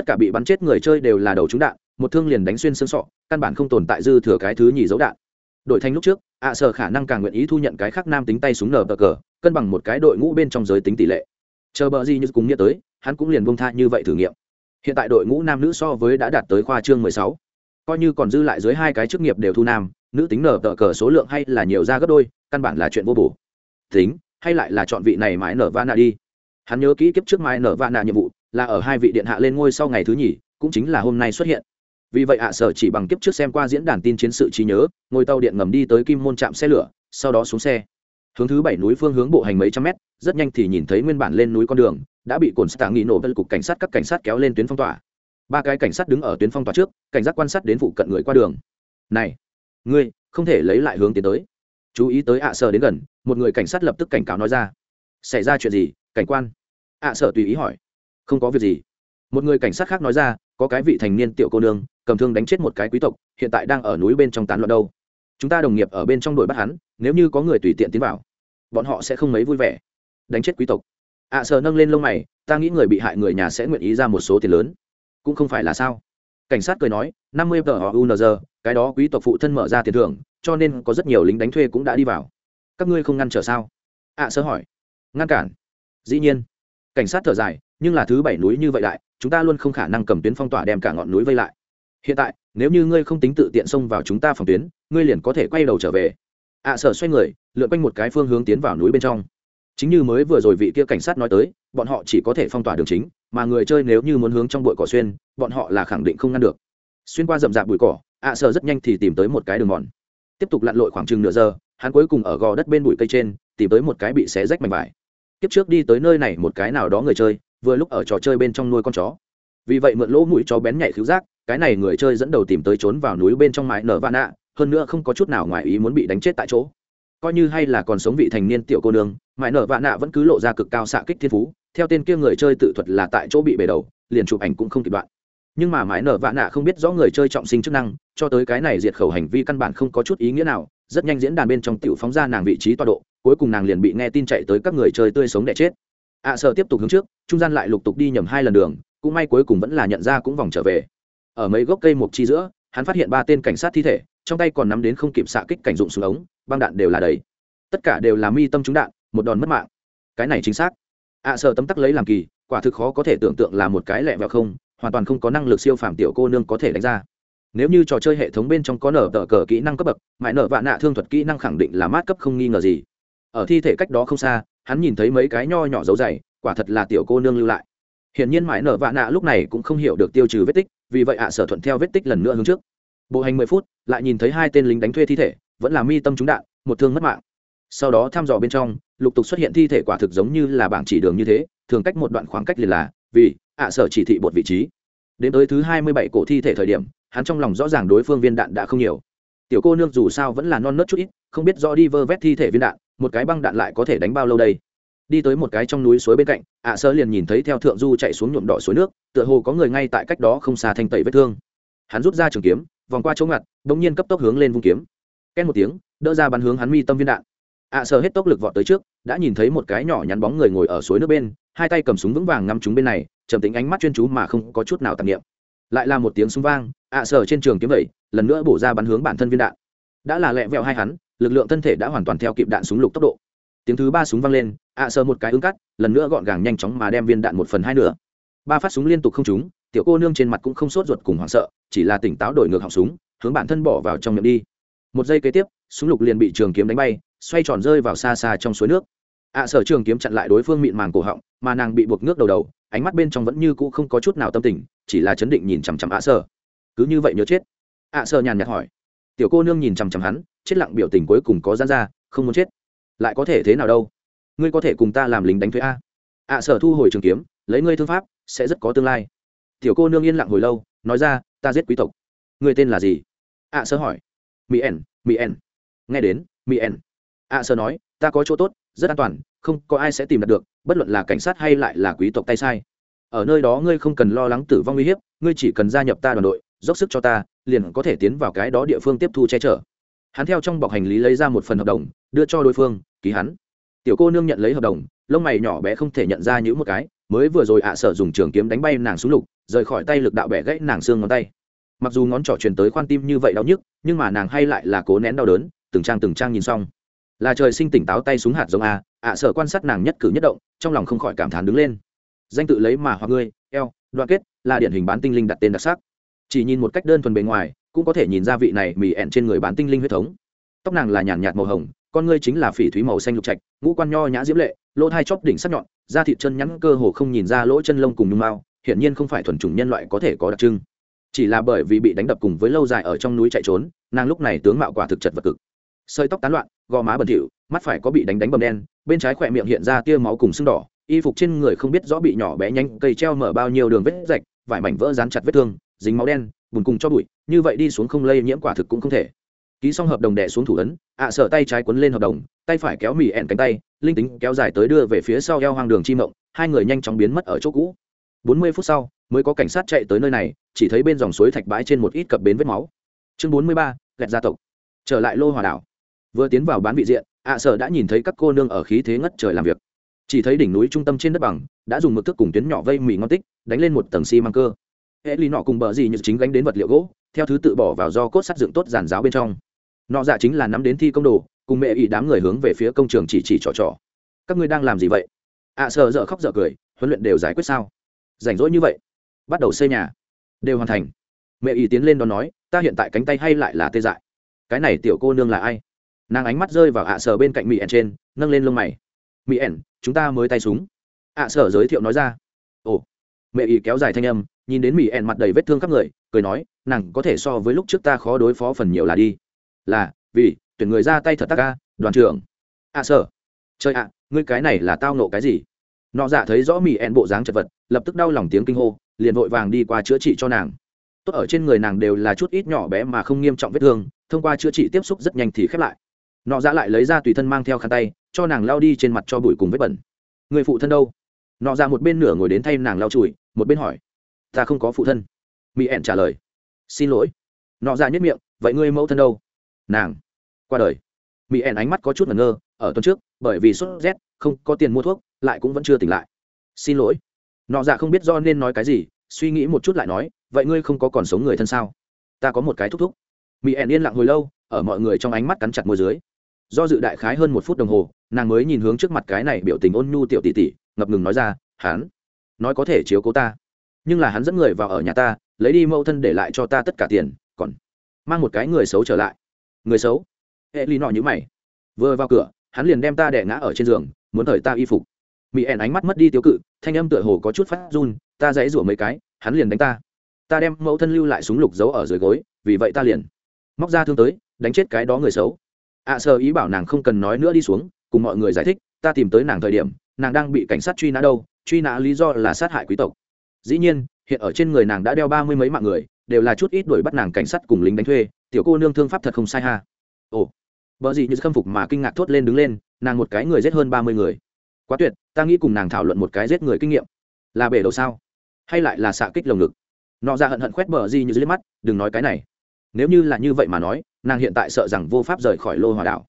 A: tất cả bị bắn chết người chơi đều là đầu trúng đạn, một thương liền đánh xuyên xương sọ, căn bản không tồn tại dư thừa cái thứ nhì dấu đạn. Đổi thành lúc trước, ạ sở khả năng càng nguyện ý thu nhận cái khác nam tính tay súng nở cờ, cân bằng một cái đội ngũ bên trong giới tính tỷ lệ. Chờ bờ gì như cùng nghĩa tới, hắn cũng liền bông tha như vậy thử nghiệm. Hiện tại đội ngũ nam nữ so với đã đạt tới khoa trương mười sáu, coi như còn dư lại dưới hai cái chức nghiệp đều thu nam, nữ tính nở tờ cờ số lượng hay là nhiều ra gấp đôi, căn bản là chuyện vô bổ. Tính, hay lại là chọn vị này mãi nở va nạ đi. Hắn nhớ kỹ kiếp trước mãi nở va nạ nhiệm vụ là ở hai vị điện hạ lên ngôi sau ngày thứ nhì, cũng chính là hôm nay xuất hiện. Vì vậy ạ, sở chỉ bằng kiếp trước xem qua diễn đàn tin chiến sự trí nhớ ngồi tàu điện ngầm đi tới kim môn trạm xe lửa, sau đó xuống xe. Hướng thứ bảy núi phương hướng bộ hành mấy trăm mét, rất nhanh thì nhìn thấy nguyên bản lên núi con đường, đã bị cồn stạng nghi nổ vân cục cảnh sát các cảnh sát kéo lên tuyến phong tỏa. Ba cái cảnh sát đứng ở tuyến phong tỏa trước, cảnh giác quan sát đến phụ cận người qua đường. Này, ngươi, không thể lấy lại hướng tiến tới. Chú ý tới ạ, sở đến gần, một người cảnh sát lập tức cảnh cáo nói ra. Xảy ra chuyện gì, cảnh quan? ạ, sở tùy ý hỏi không có việc gì. Một người cảnh sát khác nói ra có cái vị thành niên tiểu cô nương cầm thương đánh chết một cái quý tộc hiện tại đang ở núi bên trong tán loạn đâu. Chúng ta đồng nghiệp ở bên trong đội bắt hắn nếu như có người tùy tiện tiến vào bọn họ sẽ không mấy vui vẻ. Đánh chết quý tộc. Ạ à, sờ nâng lên lông mày ta nghĩ người bị hại người nhà sẽ nguyện ý ra một số tiền lớn. Cũng không phải là sao. Cảnh sát cười nói năm mươi tờ họ unz cái đó quý tộc phụ thân mở ra tiền thưởng cho nên có rất nhiều lính đánh thuê cũng đã đi vào. Các ngươi không ngăn trở sao? Ạ à, sơ hỏi. Ngăn cản. Dĩ nhiên. Cảnh sát thở dài nhưng là thứ bảy núi như vậy đại chúng ta luôn không khả năng cầm tuyến phong tỏa đem cả ngọn núi vây lại. Hiện tại nếu như ngươi không tính tự tiện xông vào chúng ta phòng tuyến ngươi liền có thể quay đầu trở về. Ạ à, sở xoay người lượn quanh một cái phương hướng tiến vào núi bên trong. Chính như mới vừa rồi vị kia cảnh sát nói tới bọn họ chỉ có thể phong tỏa đường chính mà người chơi nếu như muốn hướng trong bụi cỏ xuyên bọn họ là khẳng định không ngăn được. Xuyên qua rậm rạp bụi cỏ ạ à, sở rất nhanh thì tìm tới một cái đường mòn. Tiếp tục lặn lội khoảng chừng nửa giờ hắn cuối cùng ở gò đất bên bụi cây trên tìm tới một cái bị xé rách mảnh vải. Tiếp trước đi tới nơi này một cái nào đó người chơi vừa lúc ở trò chơi bên trong nuôi con chó. Vì vậy mượn lỗ mũi chó bén nhạy cứu giác, cái này người chơi dẫn đầu tìm tới trốn vào núi bên trong mái nở vạn nạ hơn nữa không có chút nào ngoài ý muốn bị đánh chết tại chỗ. Coi như hay là còn sống vị thành niên tiểu cô nương mãi nở vạn nạ vẫn cứ lộ ra cực cao xạ kích thiên phú, theo tên kia người chơi tự thuật là tại chỗ bị bể đầu, liền chụp ảnh cũng không kịp đoạn. Nhưng mà mãi nở vạn nạ không biết rõ người chơi trọng sinh chức năng, cho tới cái này diệt khẩu hành vi căn bản không có chút ý nghĩa nào, rất nhanh diễn đàn bên trong tiểu phóng ra nàng vị trí tọa độ, cuối cùng nàng liền bị nghe tin chạy tới các người chơi tươi sống đẻ chết ạ sợ tiếp tục hướng trước, trung gian lại lục tục đi nhầm hai lần đường, cũng may cuối cùng vẫn là nhận ra cũng vòng trở về. Ở mấy gốc cây mộc chi giữa, hắn phát hiện ba tên cảnh sát thi thể, trong tay còn nắm đến không kịp xạ kích cảnh dụng xuống ống, băng đạn đều là đầy. Tất cả đều là mi tâm trúng đạn, một đòn mất mạng. Cái này chính xác. Ạ sợ tấm tắc lấy làm kỳ, quả thực khó có thể tưởng tượng là một cái lẹ vẹo không, hoàn toàn không có năng lực siêu phàm tiểu cô nương có thể đánh ra. Nếu như trò chơi hệ thống bên trong có nở tờ cờ kỹ năng cấp bậc, mãi nở vạn nạ thương thuật kỹ năng khẳng định là mát cấp không nghi ngờ gì. Ở thi thể cách đó không xa hắn nhìn thấy mấy cái nho nhỏ dấu dày, quả thật là tiểu cô nương lưu lại. Hiển nhiên mãi nở vạ nạ lúc này cũng không hiểu được tiêu trừ vết tích, vì vậy ạ, sở thuận theo vết tích lần nữa hướng trước. Bộ hành mười phút, lại nhìn thấy hai tên lính đánh thuê thi thể, vẫn là mi tâm trúng đạn, một thương mất mạng. Sau đó thăm dò bên trong, lục tục xuất hiện thi thể quả thực giống như là bảng chỉ đường như thế, thường cách một đoạn khoảng cách liền là, vì ạ, sở chỉ thị một vị trí. Đến tới thứ hai mươi bảy cổ thi thể thời điểm, hắn trong lòng rõ ràng đối phương viên đạn đã không nhiều. Tiểu cô nương dù sao vẫn là non nớt chút ít, không biết rõ đi vơ vét thi thể viên đạn một cái băng đạn lại có thể đánh bao lâu đây? Đi tới một cái trong núi suối bên cạnh, ạ sơ liền nhìn thấy theo thượng du chạy xuống nhuộm đỏ suối nước, tựa hồ có người ngay tại cách đó không xa thanh tẩy vết thương. Hắn rút ra trường kiếm, vòng qua chỗ ngặt đ ỗ n g nhiên cấp tốc hướng lên vung kiếm. Két một tiếng, đỡ ra bắn hướng hắn mi tâm viên đạn. Ạ sơ hết tốc lực vọt tới trước, đã nhìn thấy một cái nhỏ nhắn bóng người ngồi ở suối nước bên, hai tay cầm súng vững vàng ngắm chúng bên này, trầm tính ánh mắt chuyên chú mà không có chút nào tạp nghiệm lại là một tiếng súng vang, ạ sơ trên trường kiếm vẩy lần nữa bổ ra bắn hướng bản thân viên đạn. Đã là lẹ vẹo hai hắn lực lượng thân thể đã hoàn toàn theo kịp đạn súng lục tốc độ. Tiếng thứ ba súng vang lên, ạ sơ một cái ứng cắt, lần nữa gọn gàng nhanh chóng mà đem viên đạn một phần hai nửa. Ba phát súng liên tục không trúng, tiểu cô nương trên mặt cũng không sốt ruột cùng hoảng sợ, chỉ là tỉnh táo đổi ngược họng súng, hướng bản thân bỏ vào trong miệng đi. Một giây kế tiếp, súng lục liền bị trường kiếm đánh bay, xoay tròn rơi vào xa xa trong suối nước. Ạ sở trường kiếm chặn lại đối phương mịn màng cổ họng, mà nàng bị buộc nước đầu đầu, ánh mắt bên trong vẫn như cũ không có chút nào tâm tình, chỉ là chấn định nhìn chằm chằm ạ sở cứ như vậy nhớ chết. Ạ sở nhàn nhạt hỏi. Tiểu cô nương nhìn chằm chằm hắn chết lặng biểu tình cuối cùng có gian ra, không muốn chết. Lại có thể thế nào đâu? Ngươi có thể cùng ta làm lính đánh thuế a. Ạ sở thu hồi trường kiếm, lấy ngươi thương pháp, sẽ rất có tương lai. Tiểu cô nương yên lặng hồi lâu, nói ra, ta giết quý tộc. Người tên là gì? Ạ sơ hỏi. Mỹ ẻn mỹ ẻn. Nghe đến mỹ ẻn. Ạ sơ nói, ta có chỗ tốt, rất an toàn, không có ai sẽ tìm được, bất luận là cảnh sát hay lại là quý tộc tay sai. Ở nơi đó ngươi không cần lo lắng tử vong uy hiếp, ngươi chỉ cần gia nhập ta đoàn đội, dốc sức cho ta, liền có thể tiến vào cái đó địa phương tiếp thu che chở hắn theo trong bọc hành lý lấy ra một phần hợp đồng, đưa cho đối phương, ký hắn. Tiểu cô nương nhận lấy hợp đồng, lông mày nhỏ bé không thể nhận ra những một cái, mới vừa rồi ạ sở dùng trường kiếm đánh bay nàng xuống lục, rời khỏi tay lực đạo bẻ gãy nàng xương ngón tay. Mặc dù ngón trỏ truyền tới khoan tim như vậy đau nhức, nhưng mà nàng hay lại là cố nén đau đớn, từng trang từng trang nhìn xong. Là trời sinh tỉnh táo tay súng hạt giống a, ạ sở quan sát nàng nhất cử nhất động, trong lòng không khỏi cảm thán đứng lên. Danh tự lấy mà hoặc ngươi, eo, đoạn kết, là điển hình bán tinh linh đặt tên đặc sắc chỉ nhìn một cách đơn thuần bề ngoài, cũng có thể nhìn ra vị này mì ẹn trên người bán tinh linh huyết thống. Tóc nàng là nhàn nhạt màu hồng, con ngươi chính là phỉ thúy màu xanh lục trạch, ngũ quan nho nhã diễm lệ, lỗ thai chóp đỉnh sắc nhọn, da thịt chân nhắn cơ hồ không nhìn ra lỗ chân lông cùng nhung mao, hiển nhiên không phải thuần chủng nhân loại có thể có đặc trưng. Chỉ là bởi vì bị đánh đập cùng với lâu dài ở trong núi chạy trốn, nàng lúc này tướng mạo quả thực chật vật cực. Sợi tóc tán loạn, gò má bẩn thỉu, mắt phải có bị đánh đánh bầm đen, bên trái khỏe miệng hiện ra tia máu cùng sưng đỏ, y phục trên người không biết rõ bị nhỏ bé nhanh cây treo mở bao nhiêu đường vết rạch, vải mảnh vỡ dán chặt vết thương dính máu đen, bùn cùng cho bụi, như vậy đi xuống không lây nhiễm quả thực cũng không thể. Ký xong hợp đồng đẻ xuống thủ ấn, ạ à sợ tay trái quấn lên hợp đồng, tay phải kéo mì ẹn cánh tay, linh tính kéo dài tới đưa về phía sau eo hoang đường chi mộng, hai người nhanh chóng biến mất ở chỗ cũ. Bốn mươi phút sau, mới có cảnh sát chạy tới nơi này, chỉ thấy bên dòng suối thạch bãi trên một ít cập bến vết máu. Chương bốn mươi ba gẹt gia tộc. Trở lại lô hòa đảo. Vừa tiến vào bán vị diện, ạ à sợ đã nhìn thấy các cô nương ở khí thế ngất trời làm việc. Chỉ thấy đỉnh núi trung tâm trên đất bằng, đã dùng mực thức cùng tuyến nhỏ vây mì ngon tích, đánh lên một tầng xi măng cơ hệ ly nọ cùng bờ gì như chính gánh đến vật liệu gỗ theo thứ tự bỏ vào do cốt sắt dựng tốt giàn giáo bên trong. Nọ dạ chính là nắm đến thi công đồ cùng mẹ ỷ đám người hướng về phía công trường chỉ chỉ trò trò. Các ngươi đang làm gì vậy? Ạ à, sợ dở khóc dở cười huấn luyện đều giải quyết sao? Rảnh rỗi như vậy bắt đầu xây nhà. Đều hoàn thành. Mẹ ỷ tiến lên đó nói ta hiện tại cánh tay hay lại là tê dại. Cái này tiểu cô nương là ai? Nàng ánh mắt rơi vào ạ à sở bên cạnh mỹ ẻn trên nâng lên lông mày. Mỹ ẻn chúng ta mới tay súng. ạ à sở giới thiệu nói ra. Ồ. Mẹ ỷ kéo dài thanh âm nhìn đến mỹ ẹn mặt đầy vết thương khắp người cười nói nàng có thể so với lúc trước ta khó đối phó phần nhiều là đi. Là vì tuyển người ra tay thật ta ca đoàn trưởng. Ạ à, sở chơi ạ ngươi cái này là tao nộ cái gì? Nọ dạ thấy rõ mỹ ẹn bộ dáng chật vật lập tức đau lòng tiếng kinh hô liền vội vàng đi qua chữa trị cho nàng. Tốt ở trên người nàng đều là chút ít nhỏ bé mà không nghiêm trọng vết thương thông qua chữa trị tiếp xúc rất nhanh thì khép lại. Nọ dạ lại lấy ra tùy thân mang theo khăn tay cho nàng lao đi trên mặt cho bụi cùng vết bẩn. Người phụ thân đâu? Nọ dạ một bên nửa ngồi đến thay nàng lao chùi một bên hỏi ta không có phụ thân. Mỹ ẹn trả lời, xin lỗi. Nọ dạ ra nhất miệng, vậy ngươi mẫu thân đâu? Nàng. Qua đời mỹ ẻn ánh mắt có chút ngẩn ngơ, ở tuần trước, bởi vì sốt rét, không có tiền mua thuốc, lại cũng vẫn chưa tỉnh lại. Xin lỗi. Nọ dạ không biết do nên nói cái gì, suy nghĩ một chút lại nói, vậy ngươi không có còn sống người thân sao? Ta có một cái thúc thúc. Mỹ ẻn yên lặng hồi lâu, ở mọi người trong ánh mắt cắn chặt môi dưới. Do dự đại khái hơn một phút đồng hồ, nàng mới nhìn hướng trước mặt cái này biểu tình ôn nhu tiểu tỷ tỷ, ngập ngừng nói ra, Hán. nói có thể chiếu cố ta nhưng là hắn dẫn người vào ở nhà ta lấy đi mẫu thân để lại cho ta tất cả tiền còn mang một cái người xấu trở lại. Người xấu? Hệ ly nọ nhữ mày. Vừa vào cửa hắn liền đem ta đẻ ngã ở trên giường muốn thời ta y phục. Mỹ ẻn ánh mắt mất đi tiêu cự thanh âm tựa hồ có chút phát run ta dãy rủa mấy cái hắn liền đánh ta. Ta đem mẫu thân lưu lại súng lục giấu ở dưới gối vì vậy ta liền móc ra thương tới đánh chết cái đó người xấu. Ạ à, sơ ý bảo nàng không cần nói nữa đi xuống cùng mọi người giải thích ta tìm tới nàng thời điểm nàng đang bị cảnh sát truy nã đâu truy nã lý do là sát hại quý tộc dĩ nhiên, hiện ở trên người nàng đã đeo ba mươi mấy mạng người, đều là chút ít đuổi bắt nàng cảnh sát cùng lính đánh thuê, tiểu cô nương thương pháp thật không sai ha. Ồ, vợ gì như khâm phục mà kinh ngạc thốt lên đứng lên, nàng một cái người giết hơn ba mươi người. Quá tuyệt, ta nghĩ cùng nàng thảo luận một cái giết người kinh nghiệm. Là bể đầu sao? Hay lại là xạ kích lồng ngực? Nọ ra hận hận khoét bờ gì như dưới mắt, đừng nói cái này. Nếu như là như vậy mà nói, nàng hiện tại sợ rằng vô pháp rời khỏi lô hòa đảo.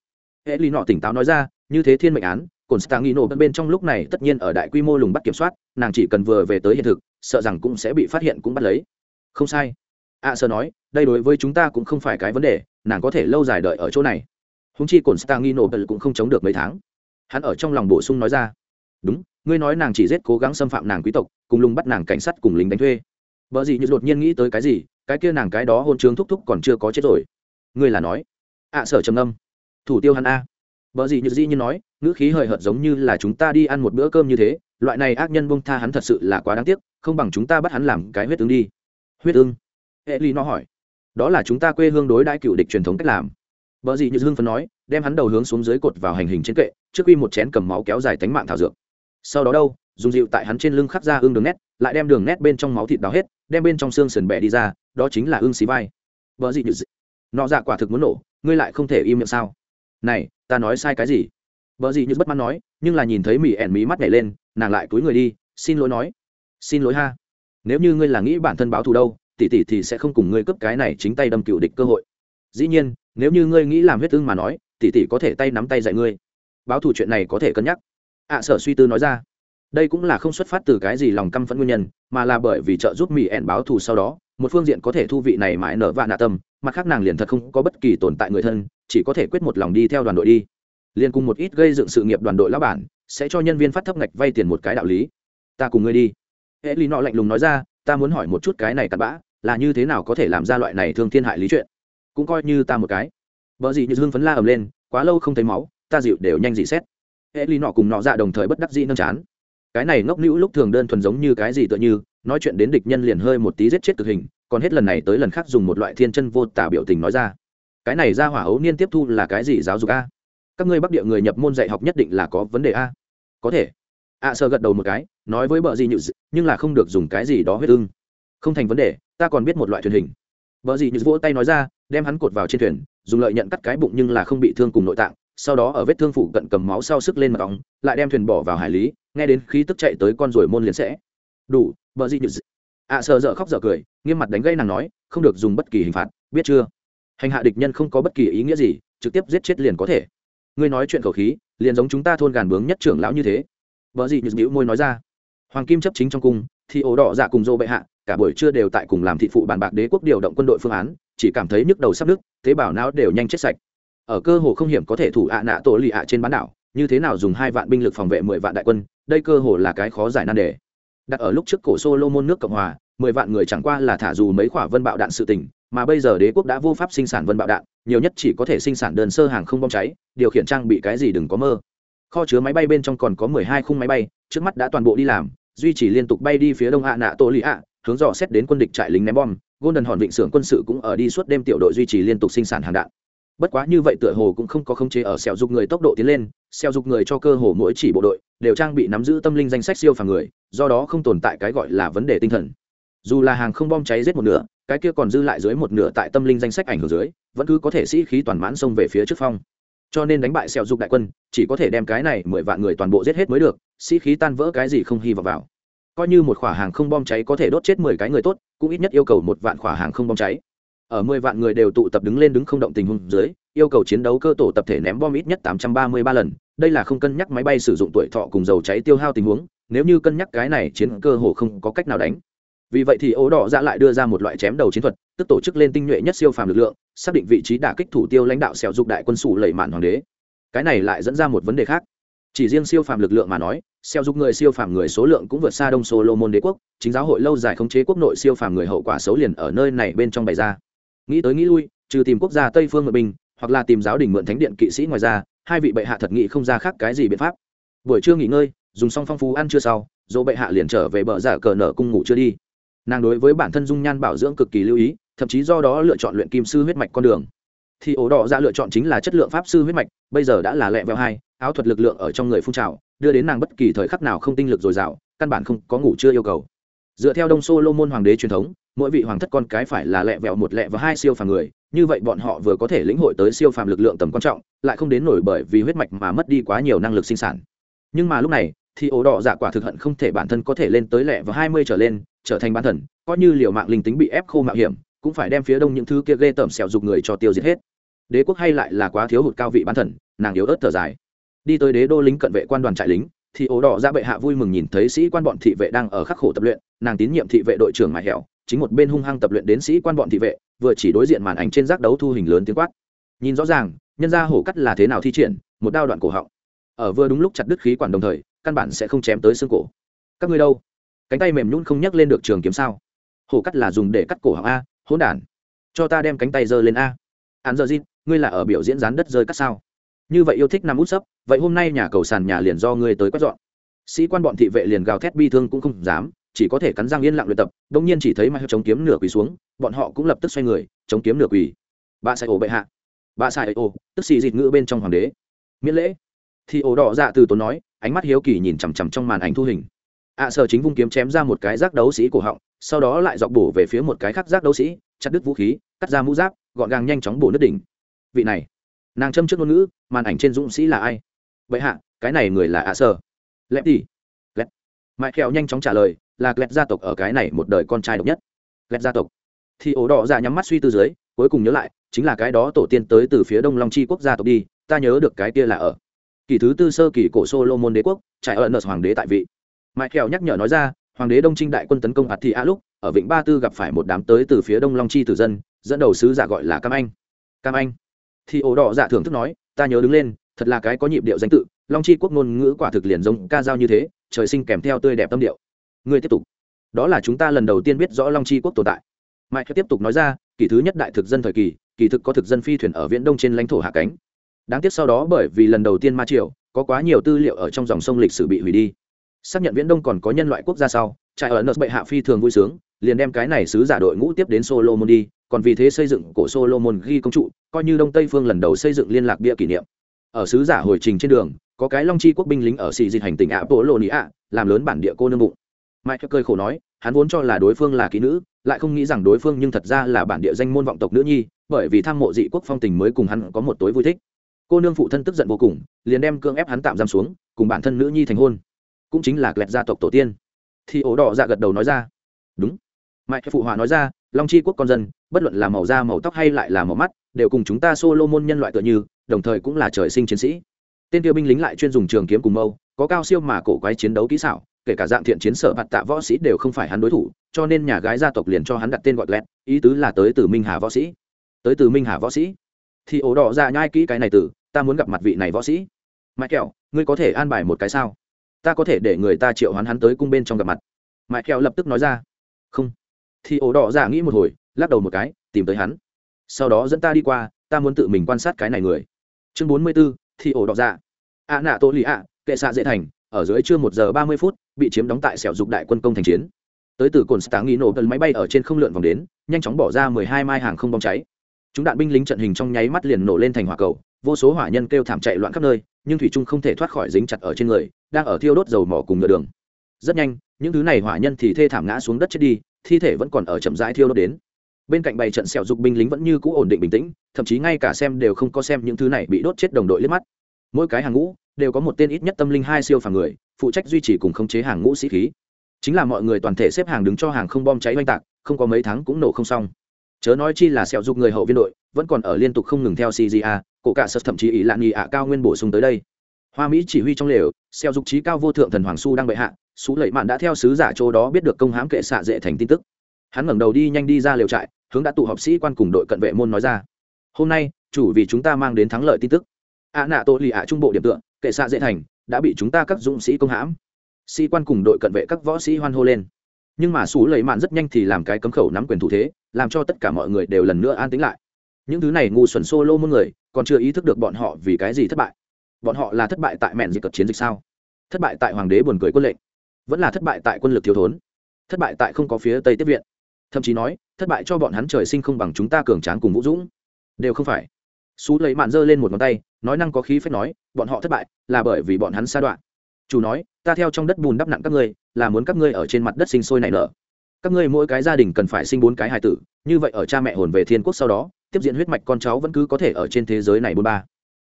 A: Hệ lý nọ tỉnh táo nói ra, như thế thiên mệnh án cồn stangino bên trong lúc này tất nhiên ở đại quy mô lùng bắt kiểm soát, nàng chỉ cần vừa về tới hiện thực, sợ rằng cũng sẽ bị phát hiện cũng bắt lấy. Không sai. A sơ nói, đây đối với chúng ta cũng không phải cái vấn đề, nàng có thể lâu dài đợi ở chỗ này. Húng chi cồn stangino cũng không chống được mấy tháng. Hắn ở trong lòng bổ sung nói ra, đúng, ngươi nói nàng chỉ giết cố gắng xâm phạm nàng quý tộc, cùng lùng bắt nàng cảnh sát cùng lính đánh thuê. Vợ gì như đột nhiên nghĩ tới cái gì, cái kia nàng cái đó hôn trướng thúc thúc còn chưa có chết rồi. Ngươi là nói. Ạ sở trầm âm thủ tiêu hắn a vợ gì như dĩ như nói, ngữ khí hời hợt giống như là chúng ta đi ăn một bữa cơm như thế, loại này ác nhân bông tha hắn thật sự là quá đáng tiếc, không bằng chúng ta bắt hắn làm cái huyết ứng đi. Huyết tương. hệ ly nó hỏi. Đó là chúng ta quê hương đối đãi cựu địch truyền thống cách làm. Vợ gì như Dương phấn nói, đem hắn đầu hướng xuống dưới cột vào hành hình trên kệ, trước khi một chén cầm máu kéo dài tánh mạng thảo dược. Sau đó đâu, dùng dịu tại hắn trên lưng khắc ra ương đường nét, lại đem đường nét bên trong máu thịt đào hết, đem bên trong xương sườn bẻ đi ra, đó chính là ương xí vai. Vợ gì như nọ dạ quả thực muốn nổ, ngươi lại không thể im miệng sao? Này, ta nói sai cái gì? Vợ gì như bất mãn nói, nhưng là nhìn thấy mỹ ẻn mí mắt nhảy lên, nàng lại túi người đi, xin lỗi nói. Xin lỗi ha. Nếu như ngươi là nghĩ bản thân báo thù đâu tỷ tỷ thì sẽ không cùng ngươi cướp cái này chính tay đâm cựu địch cơ hội. Dĩ nhiên, nếu như ngươi nghĩ làm huyết thương mà nói tỷ tỷ có thể tay nắm tay dạy ngươi. Báo thù chuyện này có thể cân nhắc. Ạ sở suy tư nói ra. Đây cũng là không xuất phát từ cái gì lòng căm phẫn nguyên nhân, mà là bởi vì trợ giúp mỹ ẻn báo thù sau đó một phương diện có thể thu vị này mãi nở và nạ tâm, mặt khác nàng liền thật không có bất kỳ tồn tại người thân, chỉ có thể quyết một lòng đi theo đoàn đội đi. Liền cùng một ít gây dựng sự nghiệp đoàn đội lão bản, sẽ cho nhân viên phát thấp ngạch vay tiền một cái đạo lý. Ta cùng ngươi đi. Hệ lý nọ lạnh lùng nói ra, ta muốn hỏi một chút cái này cặn bã, là như thế nào có thể làm ra loại này thương thiên hại lý chuyện? Cũng coi như ta một cái. Vợ gì như dương phấn la ầm lên, quá lâu không thấy máu, ta dịu đều nhanh dị xét. Hệ lý nọ cùng nọ ra dạ đồng thời bất đắc dĩ nâng chán. Cái này ngốc nữ lúc thường đơn thuần giống như cái gì tựa như nói chuyện đến địch nhân liền hơi một tí giết chết cực hình còn hết lần này tới lần khác dùng một loại thiên chân vô tả biểu tình nói ra. Cái này ra hỏa ấu niên tiếp thu là cái gì giáo dục a? Các ngươi bắc địa người nhập môn dạy học nhất định là có vấn đề a. Có thể. Ạ à, sơ gật đầu một cái nói với bờ gì nhự nhưng là không được dùng cái gì đó huyết ưng. Không thành vấn đề ta còn biết một loại thuyền hình. Bờ gì nhự vỗ tay nói ra đem hắn cột vào trên thuyền dùng lợi nhận cắt cái bụng nhưng là không bị thương cùng nội tạng sau đó ở vết thương phụ cận cầm máu sau sức lên mặt ống lại đem thuyền bỏ vào hải lý nghe đến khí tức chạy tới con ruồi môn liền sẽ. Đủ bờ gì nhự ạ à, sợ dở khóc dở cười, nghiêm mặt đánh gây nàng nói, không được dùng bất kỳ hình phạt, biết chưa? Hành hạ địch nhân không có bất kỳ ý nghĩa gì, trực tiếp giết chết liền có thể. Ngươi nói chuyện khẩu khí, liền giống chúng ta thôn gàn bướng nhất trưởng lão như thế. Vợ gì nhịu môi nói ra. Hoàng kim chấp chính trong cung, thì ổ đỏ dạ cùng dô bệ hạ, cả buổi trưa đều tại cùng làm thị phụ bàn bạc đế quốc điều động quân đội phương án, chỉ cảm thấy nhức đầu sắp nước tế bào não đều nhanh chết sạch. Ở cơ hồ không hiểm có thể thủ ạ nạ tổ lì ạ trên bán đảo, như thế nào dùng hai vạn binh lực phòng vệ mười vạn đại quân, đây cơ hồ là cái khó giải nan đề đặt ở lúc trước cổ Solomon nước Cộng hòa, mười vạn người chẳng qua là thả dù mấy quả vân bạo đạn sự tình, mà bây giờ đế quốc đã vô pháp sinh sản vân bạo đạn, nhiều nhất chỉ có thể sinh sản đơn sơ hàng không bom cháy, điều khiển trang bị cái gì đừng có mơ. Kho chứa máy bay bên trong còn có mười hai khung máy bay, trước mắt đã toàn bộ đi làm, duy trì liên tục bay đi phía đông hạ nạ Tô Lý ạ, hướng dò xét đến quân địch trại lính ném bom, Golden Hòn vịnh xưởng quân sự cũng ở đi suốt đêm tiểu đội duy trì liên tục sinh sản hàng đạn. Bất quá như vậy tựa hồ cũng không có khống chế ở sẹo dục người tốc độ tiến lên, sẹo dục người cho cơ hồ mỗi chỉ bộ đội đều trang bị nắm giữ tâm linh danh sách siêu phàm người, do đó không tồn tại cái gọi là vấn đề tinh thần. Dù là hàng không bom cháy giết một nửa, cái kia còn dư lại dưới một nửa tại tâm linh danh sách ảnh hưởng dưới, vẫn cứ có thể sĩ khí toàn mãn xông về phía trước phong. Cho nên đánh bại sẹo dục đại quân, chỉ có thể đem cái này mười vạn người toàn bộ giết hết mới được, sĩ khí tan vỡ cái gì không hy vọng vào. Coi như một khỏa hàng không bom cháy có thể đốt chết mười cái người tốt, cũng ít nhất yêu cầu một vạn khỏa hàng không bom cháy. Ở mười vạn người đều tụ tập đứng lên đứng không động tình huống dưới, yêu cầu chiến đấu cơ tổ tập thể ném bom ít nhất 833 lần. Đây là không cân nhắc máy bay sử dụng tuổi thọ cùng dầu cháy tiêu hao tình huống nếu như cân nhắc cái này chiến cơ hồ không có cách nào đánh. Vì vậy thì ố đỏ dạ lại đưa ra một loại chém đầu chiến thuật, tức tổ chức lên tinh nhuệ nhất siêu phàm lực lượng, xác định vị trí đả kích thủ tiêu lãnh đạo xẻo dục đại quân sủ lẩy mạn hoàng đế. Cái này lại dẫn ra một vấn đề khác. Chỉ riêng siêu phàm lực lượng mà nói, xẻo dục người siêu phàm người số lượng cũng vượt xa đông solomon đế quốc, chính giáo hội lâu dài khống chế quốc nội siêu phàm người hậu quả xấu liền ở nơi này bên trong bày ra. Nghĩ tới nghĩ lui, trừ tìm quốc gia tây phương mượn bình hoặc là tìm giáo đình mượn thánh điện kỵ sĩ ngoài ra, hai vị bệ hạ thật nghị không ra khác cái gì biện pháp. Buổi trưa nghỉ ngơi dùng xong phong phú ăn chưa sau, dỗ bệ hạ liền trở về bờ giả cờ nở cung ngủ chưa đi. Nàng đối với bản thân dung nhan bảo dưỡng cực kỳ lưu ý, thậm chí do đó lựa chọn luyện kim sư huyết mạch con đường. Thì ổ đỏ ra lựa chọn chính là chất lượng pháp sư huyết mạch, bây giờ đã là lẹ vẹo hai, áo thuật lực lượng ở trong người phun trào, đưa đến nàng bất kỳ thời khắc nào không tinh lực dồi dào, căn bản không có ngủ chưa yêu cầu. Dựa theo đông Xô Lô môn hoàng đế truyền thống, mỗi vị hoàng thất con cái phải là lẹ vẹo một lẹ và hai siêu phàm người, như vậy bọn họ vừa có thể lĩnh hội tới siêu phàm lực lượng tầm quan trọng, lại không đến nổi bởi vì huyết mạch mà mất đi quá nhiều năng lực sinh sản. Nhưng mà lúc này thì ổ đỏ dạ quả thực hận không thể bản thân có thể lên tới lẹ và hai mươi trở lên, trở thành bán thần, coi như liều mạng linh tính bị ép khô mạo hiểm, cũng phải đem phía đông những thứ kia ghê tởm xẻo dục người cho tiêu diệt hết. Đế quốc hay lại là quá thiếu hụt cao vị bán thần, nàng yếu ớt thở dài. Đi tới đế đô lính cận vệ quan đoàn trại lính, thì ổ đỏ ra bệ hạ vui mừng nhìn thấy sĩ quan bọn thị vệ đang ở khắc khổ tập luyện, nàng tín nhiệm thị vệ đội trưởng mài hẻo, chính một bên hung hăng tập luyện đến sĩ quan bọn thị vệ, vừa chỉ đối diện màn ảnh trên giác đấu thu hình lớn tiếng quát. Nhìn rõ ràng, nhân ra hổ cắt là thế nào thi triển, một đao đoạn cổ họng. Ở vừa đúng lúc chặt đứt khí quản đồng thời căn bản sẽ không chém tới xương cổ. Các ngươi đâu? Cánh tay mềm nhún không nhắc lên được trường kiếm sao? Hổ cắt là dùng để cắt cổ họng a, hỗn đản. Cho ta đem cánh tay giơ lên a. Hắn giờ zin ngươi là ở biểu diễn rán đất rơi cắt sao? Như vậy yêu thích nằm út sấp, vậy hôm nay nhà cầu sàn nhà liền do ngươi tới quét dọn. Sĩ quan bọn thị vệ liền gào thét bi thương cũng không dám, chỉ có thể cắn răng yên lặng luyện tập đông nhiên chỉ thấy mà chống kiếm nửa quỳ xuống, bọn họ cũng lập tức xoay người, chống kiếm nửa quỳ. Bà sai ổ bệ hạ. Bà sai ổ, tức xì dịt ngữ bên trong hoàng đế. Miễn lễ. Thì ổ đỏ dạ từ tốn nói ánh mắt hiếu kỳ nhìn chằm chằm trong màn ảnh thu hình. Ạ à, sở chính vung kiếm chém ra một cái rác đấu sĩ cổ họng sau đó lại dọc bổ về phía một cái khác rác đấu sĩ chặt đứt vũ khí cắt ra mũ giáp gọn gàng nhanh chóng bổ nước đỉnh. Vị này nàng châm trước ngôn ngữ màn ảnh trên dũng sĩ là ai? Vậy hạ cái này người là ạ sở. lẹp đi. Lẹp mãi kẹo nhanh chóng trả lời là lẹp gia tộc ở cái này một đời con trai độc nhất. Lẹp gia tộc. Thì ổ đỏ ra nhắm mắt suy tư dưới cuối cùng nhớ lại chính là cái đó tổ tiên tới từ phía đông long chi quốc gia tộc đi ta nhớ được cái kia là ở kỳ thứ tư sơ kỳ cổ solomon đế quốc, trải ở hoàng đế tại vị. Mại kheo nhắc nhở nói ra, hoàng đế đông trinh đại quân tấn công hạt thị a lúc, ở vịnh ba tư gặp phải một đám tới từ phía đông long chi tử dân, dẫn đầu sứ giả gọi là cam anh. Cam anh. Thì ổ đỏ giả thưởng thức nói, ta nhớ đứng lên, thật là cái có nhịp điệu danh tự, long chi quốc ngôn ngữ quả thực liền giống ca dao như thế, trời sinh kèm theo tươi đẹp tâm điệu. Ngươi tiếp tục. Đó là chúng ta lần đầu tiên biết rõ long chi quốc tồn tại. Mike tiếp tục nói ra, kỳ thứ nhất đại thực dân thời kỳ kỳ thực có thực dân phi thuyền ở viễn đông trên lãnh thổ hạ cánh đáng tiếc sau đó bởi vì lần đầu tiên ma triều, có quá nhiều tư liệu ở trong dòng sông lịch sử bị hủy đi. Xác nhận viễn đông còn có nhân loại quốc gia sau, trại ở nợ bệ hạ phi thường vui sướng, liền đem cái này sứ giả đội ngũ tiếp đến solomon đi, còn vì thế xây dựng cổ solomon ghi công trụ, coi như đông tây phương lần đầu xây dựng liên lạc bia kỷ niệm. Ở sứ giả hồi trình trên đường, có cái long chi quốc binh lính ở xì dịch hành tỉnh ạ bộ lộ nị ạ làm lớn bản địa cô nương bụng. Mike cười khổ nói, hắn vốn cho là đối phương là kỹ nữ, lại không nghĩ rằng đối phương nhưng thật ra là bản địa danh môn vọng tộc nữ nhi, bởi vì tham mộ dị quốc phong tình mới cùng hắn có một tối vui thích cô nương phụ thân tức giận vô cùng, liền đem cương ép hắn tạm giam xuống, cùng bản thân nữ nhi thành hôn. Cũng chính là kẹt gia tộc tổ tiên. Thì ổ đỏ dạ gật đầu nói ra. Đúng. Mike phụ hòa nói ra, long chi quốc con dân, bất luận là màu da, màu tóc hay lại là màu mắt, đều cùng chúng ta solomon nhân loại tựa như, đồng thời cũng là trời sinh chiến sĩ. Tên tiêu binh lính lại chuyên dùng trường kiếm cùng mâu, có cao siêu mà cổ quái chiến đấu kỹ xảo, kể cả dạng thiện chiến sở bạt tạ võ sĩ đều không phải hắn đối thủ, cho nên nhà gái gia tộc liền cho hắn đặt tên gọi lẹt ý tứ là tới từ minh hà võ sĩ. Tới từ minh hà võ sĩ thì ổ đỏ ra nhai kỹ cái này từ, ta muốn gặp mặt vị này võ sĩ. Mãi kẹo, ngươi có thể an bài một cái sao? Ta có thể để người ta triệu hoán hắn tới cung bên trong gặp mặt. Mãi kẹo lập tức nói ra. Không. Thì ổ đỏ ra nghĩ một hồi, lắc đầu một cái, tìm tới hắn. Sau đó dẫn ta đi qua, ta muốn tự mình quan sát cái này người. Chương bốn mươi b ố thì ổ đỏ dạ. Ạ nạ tô lì ạ, kệ xạ dễ thành, ở dưới trưa một giờ ba mươi phút, bị chiếm đóng tại sẹo dục đại quân công thành chiến. Tới từ cồn stáng nghi nổ gần máy bay ở trên không lượn vòng đến, nhanh chóng bỏ ra mười hai mai hàng không bóng cháy chúng đạn binh lính trận hình trong nháy mắt liền nổ lên thành hỏa cầu, vô số hỏa nhân kêu thảm chạy loạn khắp nơi, nhưng thủy trung không thể thoát khỏi dính chặt ở trên người, đang ở thiêu đốt dầu mỏ cùng ngựa đường. Rất nhanh, những thứ này hỏa nhân thì thê thảm ngã xuống đất chết đi, thi thể vẫn còn ở chậm rãi thiêu đốt đến. Bên cạnh bày trận sẹo dục binh lính vẫn như cũ ổn định bình tĩnh, thậm chí ngay cả xem đều không có xem những thứ này bị đốt chết đồng đội liếc mắt. Mỗi cái hàng ngũ đều có một tên ít nhất tâm linh hai siêu phàm người, phụ trách duy trì cùng khống chế hàng ngũ sĩ khí. Chính là mọi người toàn thể xếp hàng đứng cho hàng không bom cháy oanh tạc, không có mấy tháng cũng nổ không xong chớ nói chi là sẹo dục người hậu viên đội, vẫn còn ở liên tục không ngừng theo cja cổ cả sật thậm chí ý lạn nghị ạ cao nguyên bổ sung tới đây. Hoa mỹ chỉ huy trong lều, sẹo dục trí cao vô thượng thần hoàng su đang bệ hạ, sú lệ mạn đã theo sứ giả chỗ đó biết được công hãm kệ xạ dễ thành tin tức. Hắn ngẩng đầu đi nhanh đi ra lều trại, hướng đã tụ họp sĩ quan cùng đội cận vệ môn nói ra. Hôm nay, chủ vì chúng ta mang đến thắng lợi tin tức. Ạ nạ tô lì ạ trung bộ điểm tựa, kệ xạ dễ thành, đã bị chúng ta các dũng sĩ công hãm. Sĩ quan cùng đội cận vệ các võ sĩ hoan hô lên nhưng mà xú lầy mạn rất nhanh thì làm cái cấm khẩu nắm quyền thủ thế, làm cho tất cả mọi người đều lần nữa an tĩnh lại. Những thứ này ngu xuẩn solo muôn người, còn chưa ý thức được bọn họ vì cái gì thất bại. Bọn họ là thất bại tại mẹn dịch cập chiến dịch sao? Thất bại tại hoàng đế buồn cười quân lệnh. Vẫn là thất bại tại quân lực thiếu thốn. Thất bại tại không có phía tây tiếp viện. Thậm chí nói, thất bại cho bọn hắn trời sinh không bằng chúng ta cường tráng cùng vũ dũng. Đều không phải. Xú lấy mạn giơ lên một ngón tay, nói năng có khí phép nói, bọn họ thất bại là bởi vì bọn hắn sa đoạn chủ nói, ta theo trong đất bùn đắp nặng các ngươi, là muốn các ngươi ở trên mặt đất sinh sôi nảy nở. Các ngươi mỗi cái gia đình cần phải sinh bốn cái hài tử, như vậy ở cha mẹ hồn về thiên quốc sau đó, tiếp diễn huyết mạch con cháu vẫn cứ có thể ở trên thế giới này bốn ba.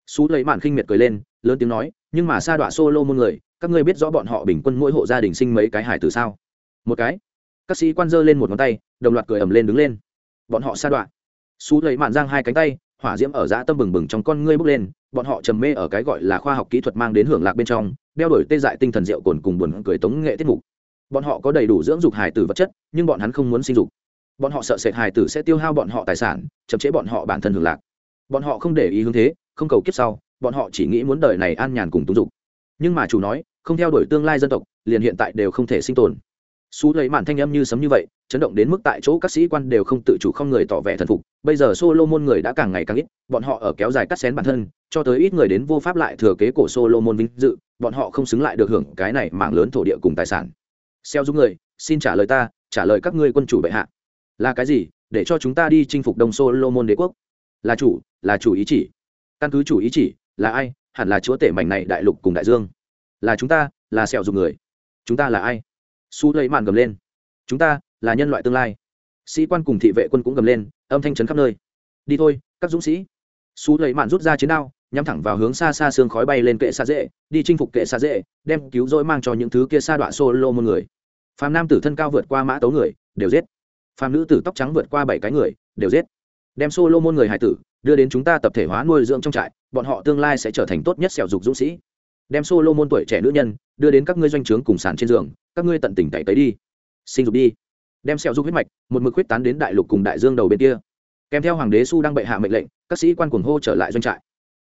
A: Xú lấy mạn khinh miệt cười lên, lớn tiếng nói, nhưng mà sa đọa solo môn người, các ngươi biết rõ bọn họ bình quân mỗi hộ gia đình sinh mấy cái hài tử sao? Một cái. Các sĩ quan giơ lên một ngón tay, đồng loạt cười ầm lên đứng lên. Bọn họ sa đọa. Xú lấy mạn giang hai cánh tay hỏa diễm ở dã tâm bừng bừng trong con ngươi bốc lên, bọn họ trầm mê ở cái gọi là khoa học kỹ thuật mang đến hưởng lạc bên trong, đeo đổi tê dại tinh thần rượu cồn cùng buồn cười tống nghệ tiết mục. Bọn họ có đầy đủ dưỡng dục hài tử vật chất, nhưng bọn hắn không muốn sinh dục. Bọn họ sợ sệt hài tử sẽ tiêu hao bọn họ tài sản, chậm chế bọn họ bản thân hưởng lạc. Bọn họ không để ý hướng thế, không cầu kiếp sau, bọn họ chỉ nghĩ muốn đời này an nhàn cùng túng dục. Nhưng mà chủ nói, không theo đuổi tương lai dân tộc, liền hiện tại đều không thể sinh tồn xú lấy màn thanh âm như sấm như vậy, chấn động đến mức tại chỗ các sĩ quan đều không tự chủ không người tỏ vẻ thần phục. Bây giờ solomon người đã càng ngày càng ít, bọn họ ở kéo dài cắt xén bản thân, cho tới ít người đến vô pháp lại thừa kế cổ solomon vinh dự, bọn họ không xứng lại được hưởng cái này mảng lớn thổ địa cùng tài sản. Xeo giúp người, xin trả lời ta, trả lời các ngươi quân chủ bệ hạ. Là cái gì? Để cho chúng ta đi chinh phục đông solomon đế quốc. Là chủ là chủ ý chỉ. Căn cứ chủ ý chỉ, là ai? Hẳn là chúa tể mảnh này đại lục cùng đại dương. Là chúng ta, là sẹo dùng người. Chúng ta là ai? Su lấy màn gầm lên. Chúng ta là nhân loại tương lai. Sĩ quan cùng thị vệ quân cũng gầm lên, âm thanh trấn khắp nơi. Đi thôi, các dũng sĩ. Su lấy màn rút ra chiến đao, nhắm thẳng vào hướng xa xa xương khói bay lên kệ xa dễ, đi chinh phục kệ xa dễ, đem cứu rỗi mang cho những thứ kia xa đoạn solo một người. Phàm nam tử thân cao vượt qua mã tấu người, đều giết. Phàm nữ tử tóc trắng vượt qua bảy cái người, đều giết. Đem solo môn người hải tử, đưa đến chúng ta tập thể hóa nuôi dưỡng trong trại, bọn họ tương lai sẽ trở thành tốt nhất sẹo dục dũng sĩ. Đem solo môn tuổi trẻ nữ nhân, đưa đến các ngươi doanh trướng cùng sàn trên giường các ngươi tận tình tẩy tấy đi. Sinh dục đi. Đem sẹo dục huyết mạch, một mực huyết tán đến đại lục cùng đại dương đầu bên kia. Kèm theo hoàng đế su đang bệ hạ mệnh lệnh, các sĩ quan cuồng hô trở lại doanh trại.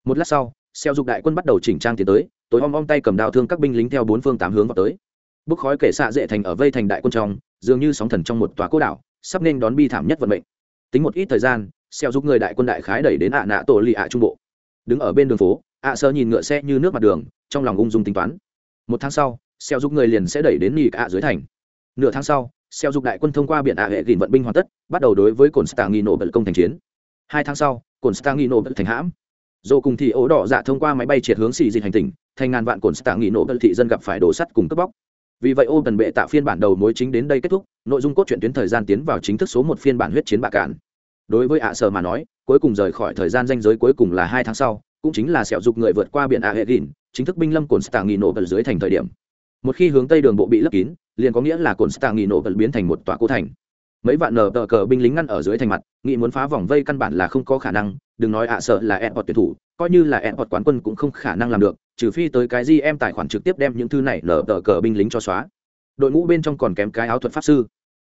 A: Một lát sau xeo dục đại quân bắt đầu chỉnh trang tiến tới, tối om om tay cầm đao thương các binh lính theo bốn phương tám hướng vào tới. Bức khói kể xạ dễ thành ở vây thành đại quân trong, dường như sóng thần trong một tòa cố đảo, sắp nên đón bi thảm nhất vận mệnh. Tính một ít thời gian xeo giúp người đại quân đại khái đẩy đến ạ nạ tổ lì ạ trung bộ. Đứng ở bên đường phố, ạ sơ nhìn ngựa xe như nước mặt đường, trong lòng ung dung tính toán. Một tháng sau xeo giúp người liền sẽ đẩy đến nghỉ ạ dưới thành. Nửa tháng sau, xeo giúp đại quân thông qua biển ạ hệ gìn vận binh hoàn tất, bắt đầu đối với cồn stangino bật công thành chiến. Hai tháng sau cồn stangino bật thành hãm. Dồ cùng thì ố đỏ dạ thông qua máy bay triệt hướng xì dịch hành tinh thành ngàn vạn cồn stang nghị nổ bật thị dân gặp phải đổ sắt cùng cướp bóc. Vì vậy ô tần bệ tạo phiên bản đầu mối chính đến đây kết thúc, nội dung cốt truyện tuyến thời gian tiến vào chính thức số một phiên bản huyết chiến bạ cạn. Đối với ạ sở mà nói, cuối cùng rời khỏi thời gian danh giới cuối cùng là hai tháng sau, cũng chính là sẹo dục người vượt qua biển a hệ gìn, chính thức binh lâm cồn stạng nghị nổ bật dưới thành thời điểm một khi hướng tây đường bộ bị lấp kín, liền có nghĩa là cồn stạng nghỉ nổ vẫn biến thành một tòa cố thành. Mấy vạn nờ tờ cờ binh lính ngăn ở dưới thành mặt nghị muốn phá vòng vây căn bản là không có khả năng, đừng nói ạ, sợ là e tuyển thủ, coi như là e quán quân cũng không khả năng làm được, trừ phi tới cái gì em tài khoản trực tiếp đem những thư này nở tờ cờ binh lính cho xóa. Đội ngũ bên trong còn kém cái áo thuật pháp sư.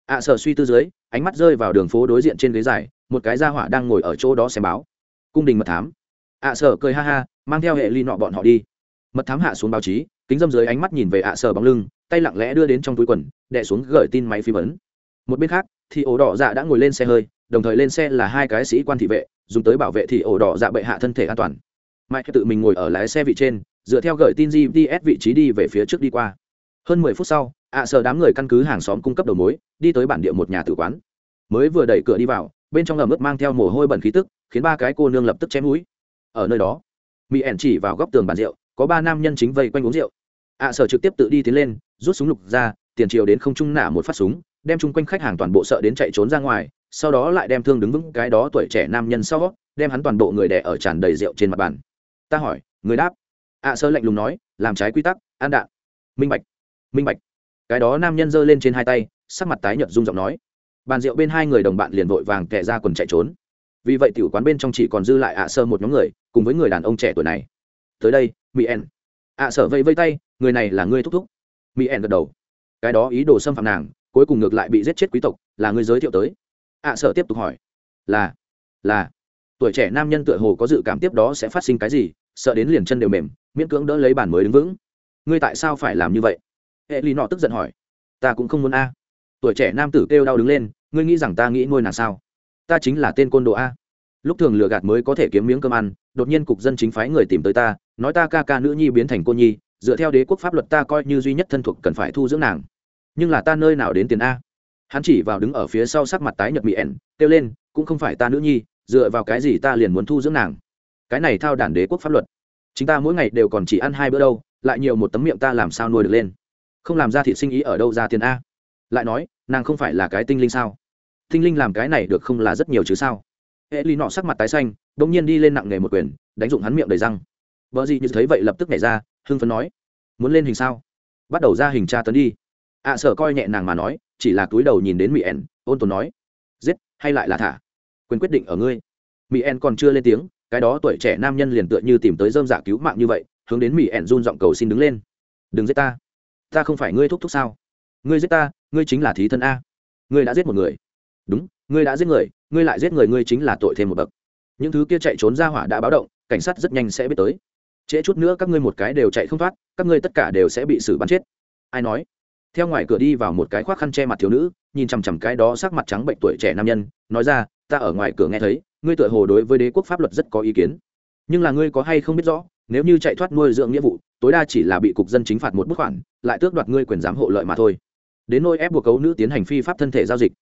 A: Ạ, sợ suy tư dưới, ánh mắt rơi vào đường phố đối diện trên ghế dài, một cái gia hỏa đang ngồi ở chỗ đó xem báo. Cung đình mật thám. Ạ, sợ cười ha ha, mang theo hệ ly nọ bọn họ đi. Mật thám hạ xuống báo chí kính dâm dưới ánh mắt nhìn về ạ sờ bóng lưng, tay lặng lẽ đưa đến trong túi quần đẻ xuống gửi tin máy phi vấn một bên khác, thì ổ đỏ dạ đã ngồi lên xe hơi, đồng thời lên xe là hai cái sĩ quan thị vệ, dùng tới bảo vệ thì ổ đỏ dạ bệ hạ thân thể an toàn. Mike tự mình ngồi ở lái xe vị trên, dựa theo gửi tin gps vị trí đi về phía trước đi qua. Hơn mười phút sau, ạ sờ đám người căn cứ hàng xóm cung cấp đầu mối, đi tới bản địa một nhà tử quán. Mới vừa đẩy cửa đi vào, bên trong ẩm ướt mang theo mồ hôi bẩn khí tức, khiến ba cái cô nương lập tức chém mũi. Ở nơi đó mỹ ẻn chỉ vào góc tường bàn rượu, có ba nam nhân chính vây quanh uống rượu ạ sở trực tiếp tự đi tiến lên, rút súng lục ra, tiền triều đến không trung nả một phát súng, đem chung quanh khách hàng toàn bộ sợ đến chạy trốn ra ngoài, sau đó lại đem thương đứng vững cái đó tuổi trẻ nam nhân sau, đem hắn toàn bộ người đẻ ở tràn đầy rượu trên mặt bàn. Ta hỏi, người đáp. ạ sơ lạnh lùng nói, làm trái quy tắc, an đạn minh bạch minh bạch. Cái đó nam nhân giơ lên trên hai tay, sắc mặt tái nhợt rung giọng nói. Bàn rượu bên hai người đồng bạn liền vội vàng kẻ ra quần chạy trốn. Vì vậy tiểu quán bên trong chỉ còn dư lại ạ sơ một nhóm người, cùng với người đàn ông trẻ tuổi này. Tới đây mỹ en ạ sở vây vây tay người này là ngươi thúc thúc. Mỹ ẻn gật đầu. Cái đó ý đồ xâm phạm nàng, cuối cùng ngược lại bị giết chết quý tộc, là ngươi giới thiệu tới. Ạ sở tiếp tục hỏi. Là là. Tuổi trẻ nam nhân tựa hồ có dự cảm tiếp đó sẽ phát sinh cái gì, sợ đến liền chân đều mềm, miễn cưỡng đỡ lấy bàn mới đứng vững. Ngươi tại sao phải làm như vậy? Hệ lý nọ tức giận hỏi. Ta cũng không muốn a. Tuổi trẻ nam tử kêu đau đứng lên, ngươi nghĩ rằng ta nghĩ nuôi nàng sao? Ta chính là tên côn đồ a. Lúc thường lừa gạt mới có thể kiếm miếng cơm ăn, đột nhiên cục dân chính phái người tìm tới ta, nói ta ca ca nữ nhi biến thành cô nhi dựa theo đế quốc pháp luật ta coi như duy nhất thân thuộc cần phải thu dưỡng nàng. Nhưng là ta nơi nào đến tiền a? Hắn chỉ vào đứng ở phía sau sắc mặt tái nhật mỹ ẻn, kêu lên, cũng không phải ta nữ nhi, dựa vào cái gì ta liền muốn thu dưỡng nàng? Cái này thao đản đế quốc pháp luật. Chúng ta mỗi ngày đều còn chỉ ăn hai bữa đâu, lại nhiều một tấm miệng ta làm sao nuôi được lên? Không làm ra thị sinh ý ở đâu ra tiền a? Lại nói, nàng không phải là cái tinh linh sao? Tinh linh làm cái này được không là rất nhiều chứ sao? Hệ ly nọ sắc mặt tái xanh đ ỗ n g nhiên đi lên nặng nghề một quyền, đánh dụng hắn miệng đầy răng. Vợ gì như thấy vậy lập tức nhảy ra hưng phấn nói muốn lên hình sao? Bắt đầu ra hình tra tấn đi. Ạ à, sợ coi nhẹ nàng mà nói chỉ là túi đầu nhìn đến mỹ ẻn ôn tồn nói giết hay lại là thả? Quyền quyết định ở ngươi. Mỹ ẻn còn chưa lên tiếng cái đó tuổi trẻ nam nhân liền tựa như tìm tới dơm dạ cứu mạng như vậy hướng đến mỹ ẻn run giọng cầu xin đứng lên. Đừng giết ta. Ta không phải ngươi thúc thúc sao? Ngươi giết ta ngươi chính là thí thân a. Ngươi đã giết một người. Đúng ngươi đã giết người ngươi lại giết người ngươi chính là tội thêm một bậc. Những thứ kia chạy trốn ra hỏa đã báo động cảnh sát rất nhanh sẽ biết tới trễ chút nữa các ngươi một cái đều chạy không thoát, các ngươi tất cả đều sẽ bị xử bắn chết. Ai nói? Theo ngoài cửa đi vào một cái khoác khăn che mặt thiếu nữ, nhìn chằm chằm cái đó sắc mặt trắng bệnh tuổi trẻ nam nhân, nói ra, ta ở ngoài cửa nghe thấy, ngươi tựa hồ đối với đế quốc pháp luật rất có ý kiến. Nhưng là ngươi có hay không biết rõ, nếu như chạy thoát nuôi dưỡng nghĩa vụ, tối đa chỉ là bị cục dân chính phạt một bức khoản, lại tước đoạt ngươi quyền giám hộ lợi mà thôi. Đến nôi ép buộc cấu nữ tiến hành phi pháp thân thể giao dịch.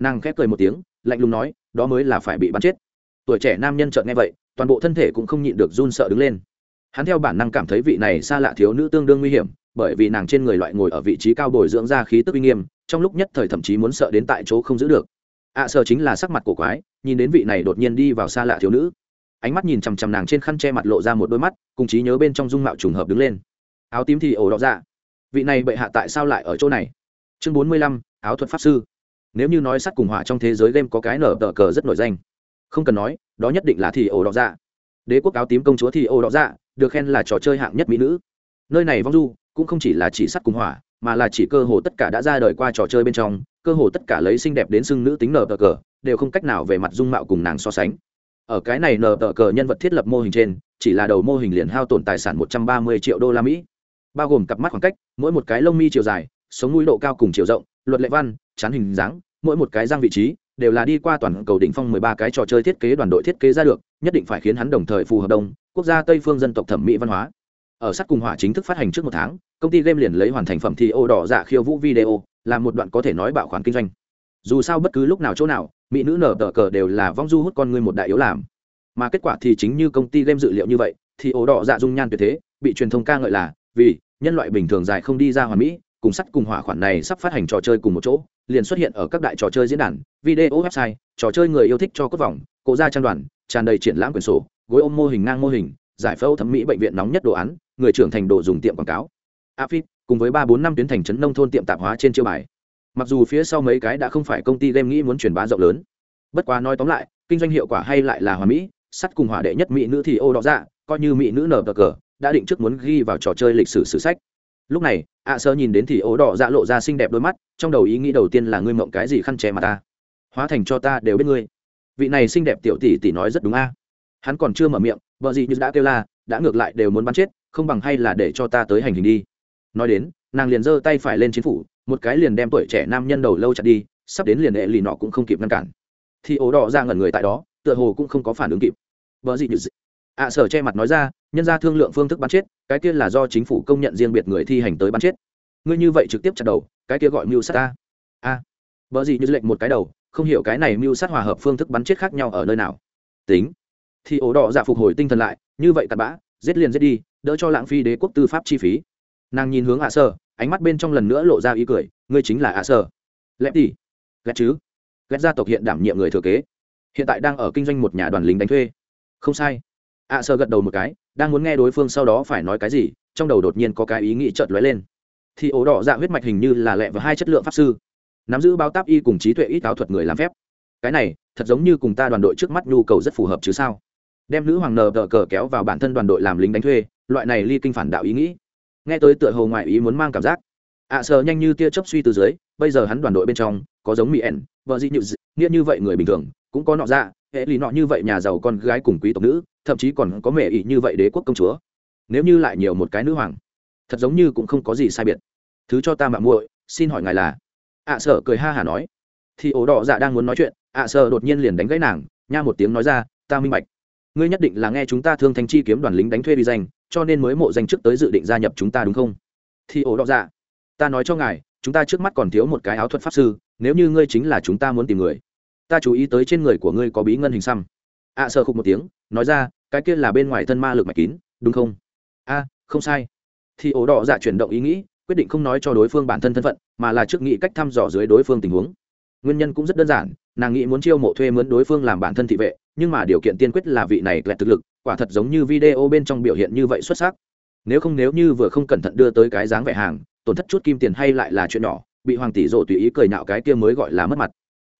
A: Nàng khép cười một tiếng, lạnh lùng nói, đó mới là phải bị bắn chết. Tuổi trẻ nam nhân chợt nghe vậy, toàn bộ thân thể cũng không nhịn được run sợ đứng lên hắn theo bản năng cảm thấy vị này xa lạ thiếu nữ tương đương nguy hiểm bởi vì nàng trên người loại ngồi ở vị trí cao bồi dưỡng ra khí tức uy nghiêm trong lúc nhất thời thậm chí muốn sợ đến tại chỗ không giữ được. Ạ à, sợ chính là sắc mặt cổ quái nhìn đến vị này đột nhiên đi vào xa lạ thiếu nữ. Ánh mắt nhìn chằm chằm nàng trên khăn che mặt lộ ra một đôi mắt cùng trí nhớ bên trong dung mạo trùng hợp đứng lên. Áo tím thì ổ đỏ dạ. Vị này bệ hạ tại sao lại ở chỗ này? Chương bốn mươi lăm áo thuật pháp sư. Nếu như nói sắt cùng hỏa trong thế giới game có cái nở tờ cờ rất nổi danh. Không cần nói đó nhất định là thì ổ đỏ dạ đế quốc áo tím công chúa thì ô đỏ dạ được khen là trò chơi hạng nhất mỹ nữ. Nơi này vong du, cũng không chỉ là chỉ sắt cùng hỏa, mà là chỉ cơ hồ tất cả đã ra đời qua trò chơi bên trong, cơ hồ tất cả lấy xinh đẹp đến xưng nữ tính nở tờ cờ, đều không cách nào về mặt dung mạo cùng nàng so sánh. Ở cái này nở tờ cờ nhân vật thiết lập mô hình trên, chỉ là đầu mô hình liền hao tổn tài sản một trăm ba mươi triệu đô la mỹ. Bao gồm cặp mắt khoảng cách, mỗi một cái lông mi chiều dài, sống mũi độ cao cùng chiều rộng, luật lệ văn, chán hình dáng, mỗi một cái răng vị trí đều là đi qua toàn cầu đỉnh phong mười ba cái trò chơi thiết kế đoàn đội thiết kế ra được, nhất định phải khiến hắn đồng thời phù hợp đông, quốc gia tây phương dân tộc thẩm mỹ văn hóa. Ở sát cùng hỏa chính thức phát hành trước một tháng, công ty game liền lấy hoàn thành phẩm thi ô đỏ dạ khiêu vũ video, là một đoạn có thể nói bạo khoản kinh doanh. Dù sao bất cứ lúc nào chỗ nào, mỹ nữ nở tờ cờ đều là vong du hút con người một đại yếu làm. Mà kết quả thì chính như công ty game dự liệu như vậy, thì ô đỏ dạ dung nhan tuyệt thế, bị truyền thông ca ngợi là, vì, nhân loại bình thường dài không đi ra hoàn mỹ cùng sắt cùng hỏa khoản này sắp phát hành trò chơi cùng một chỗ, liền xuất hiện ở các đại trò chơi diễn đàn, video, website, trò chơi người yêu thích cho cốt vòng, cổ ra trang đoàn, tràn đầy triển lãm quyển sổ, gối ôm mô hình ngang mô hình, giải phẫu thẩm mỹ bệnh viện nóng nhất đồ án, người trưởng thành đồ dùng tiệm quảng cáo. Afit cùng với ba bốn năm tuyến thành trấn nông thôn tiệm tạp hóa trên chiêu bài. Mặc dù phía sau mấy cái đã không phải công ty game nghĩ muốn truyền bá rộng lớn, bất quá nói tóm lại, kinh doanh hiệu quả hay lại là hòa mỹ, sắt cùng hỏa đệ nhất mỹ nữ thì ô đỏ dạ coi như mỹ nữ nở cờ, đã định trước muốn ghi vào trò chơi lịch sử sử sách. Lúc này ạ sơ nhìn đến thì ố đỏ dạ lộ ra xinh đẹp đôi mắt, trong đầu ý nghĩ đầu tiên là ngươi mộng cái gì khăn che mà ta? Hóa thành cho ta đều biết ngươi. Vị này xinh đẹp tiểu tỷ tỷ nói rất đúng a. Hắn còn chưa mở miệng, vợ gì như đã kêu la, đã ngược lại đều muốn bắn chết, không bằng hay là để cho ta tới hành hình đi. Nói đến, nàng liền giơ tay phải lên chính phủ, một cái liền đem tuổi trẻ nam nhân đầu lâu chặt đi, sắp đến liền hệ lì nọ cũng không kịp ngăn cản. Thì ố đỏ ra ngẩn người tại đó, tựa hồ cũng không có phản ứng kịp. Vợ gì như ạ sở che mặt nói ra, nhân ra thương lượng phương thức bắn chết, cái kia là do chính phủ công nhận riêng biệt người thi hành tới bắn chết. Ngươi như vậy trực tiếp chặt đầu, cái kia gọi mưu sát ta. A. Vợ gì như lệnh một cái đầu, không hiểu cái này mưu sát hòa hợp phương thức bắn chết khác nhau ở nơi nào. Tính. Thì ổ đỏ dạ phục hồi tinh thần lại, như vậy tạt bã, giết liền giết đi, đỡ cho lãng phí đế quốc tư pháp chi phí. Nàng nhìn hướng ạ sơ ánh mắt bên trong lần nữa lộ ra ý cười, ngươi chính là ạ sơ lẹp đi lẹp chứ. Lẹp gia tộc hiện đảm nhiệm người thừa kế. Hiện tại đang ở kinh doanh một nhà đoàn lính đánh thuê. Không sai ạ sơ gật đầu một cái đang muốn nghe đối phương sau đó phải nói cái gì trong đầu đột nhiên có cái ý nghĩ chợt lóe lên. Thì ổ đỏ dạ huyết mạch hình như là lẹ và hai chất lượng pháp sư. Nắm giữ bao táp y cùng trí tuệ ít áo thuật người làm phép. Cái này thật giống như cùng ta đoàn đội trước mắt nhu cầu rất phù hợp chứ sao? Đem nữ hoàng nờ tờ cờ kéo vào bản thân đoàn đội làm lính đánh thuê loại này ly kinh phản đạo ý nghĩ. Nghe tới tựa hồ ngoại ý muốn mang cảm giác. Ạ à, sờ nhanh như tia chớp suy từ dưới bây giờ hắn đoàn đội bên trong có giống mỹ ẩn vợ dị nhự nghĩa như vậy người bình thường cũng có nọ dạ hệ lì nọ như vậy nhà giàu con gái cùng quý tộc nữ thậm chí còn có mẹ ỷ như vậy đế quốc công chúa. Nếu như lại nhiều một cái nữ hoàng thật giống như cũng không có gì sai biệt. Thứ cho ta mạng muội xin hỏi ngài là? Ạ à, sở cười ha hả nói. Thì ổ đỏ dạ đang muốn nói chuyện ạ à, sở đột nhiên liền đánh gãy nàng nha một tiếng nói ra ta minh bạch. Ngươi nhất định là nghe chúng ta thương thanh chi kiếm đoàn lính đánh thuê đi danh cho nên mới mộ danh trước tới dự định gia nhập chúng ta đúng không? Thì ổ đỏ dạ ta nói cho ngài chúng ta trước mắt còn thiếu một cái áo thuật pháp sư nếu như ngươi chính là chúng ta muốn tìm người ta chú ý tới trên người của ngươi có bí ngân hình xăm. Ạ à, sợ khục một tiếng nói ra cái kia là bên ngoài thân ma lực mạch kín đúng không? A không sai. Thì ổ đỏ dạ chuyển động ý nghĩ quyết định không nói cho đối phương bản thân thân phận mà là trước nghĩ cách thăm dò dưới đối phương tình huống. Nguyên nhân cũng rất đơn giản nàng nghĩ muốn chiêu mộ thuê mướn đối phương làm bản thân thị vệ nhưng mà điều kiện tiên quyết là vị này lẹt thực lực quả thật giống như video bên trong biểu hiện như vậy xuất sắc. Nếu không nếu như vừa không cẩn thận đưa tới cái dáng vẻ hàng tổn thất chút kim tiền hay lại là chuyện nhỏ bị hoàng tỷ rộ tùy ý cười nhạo cái kia mới gọi là mất mặt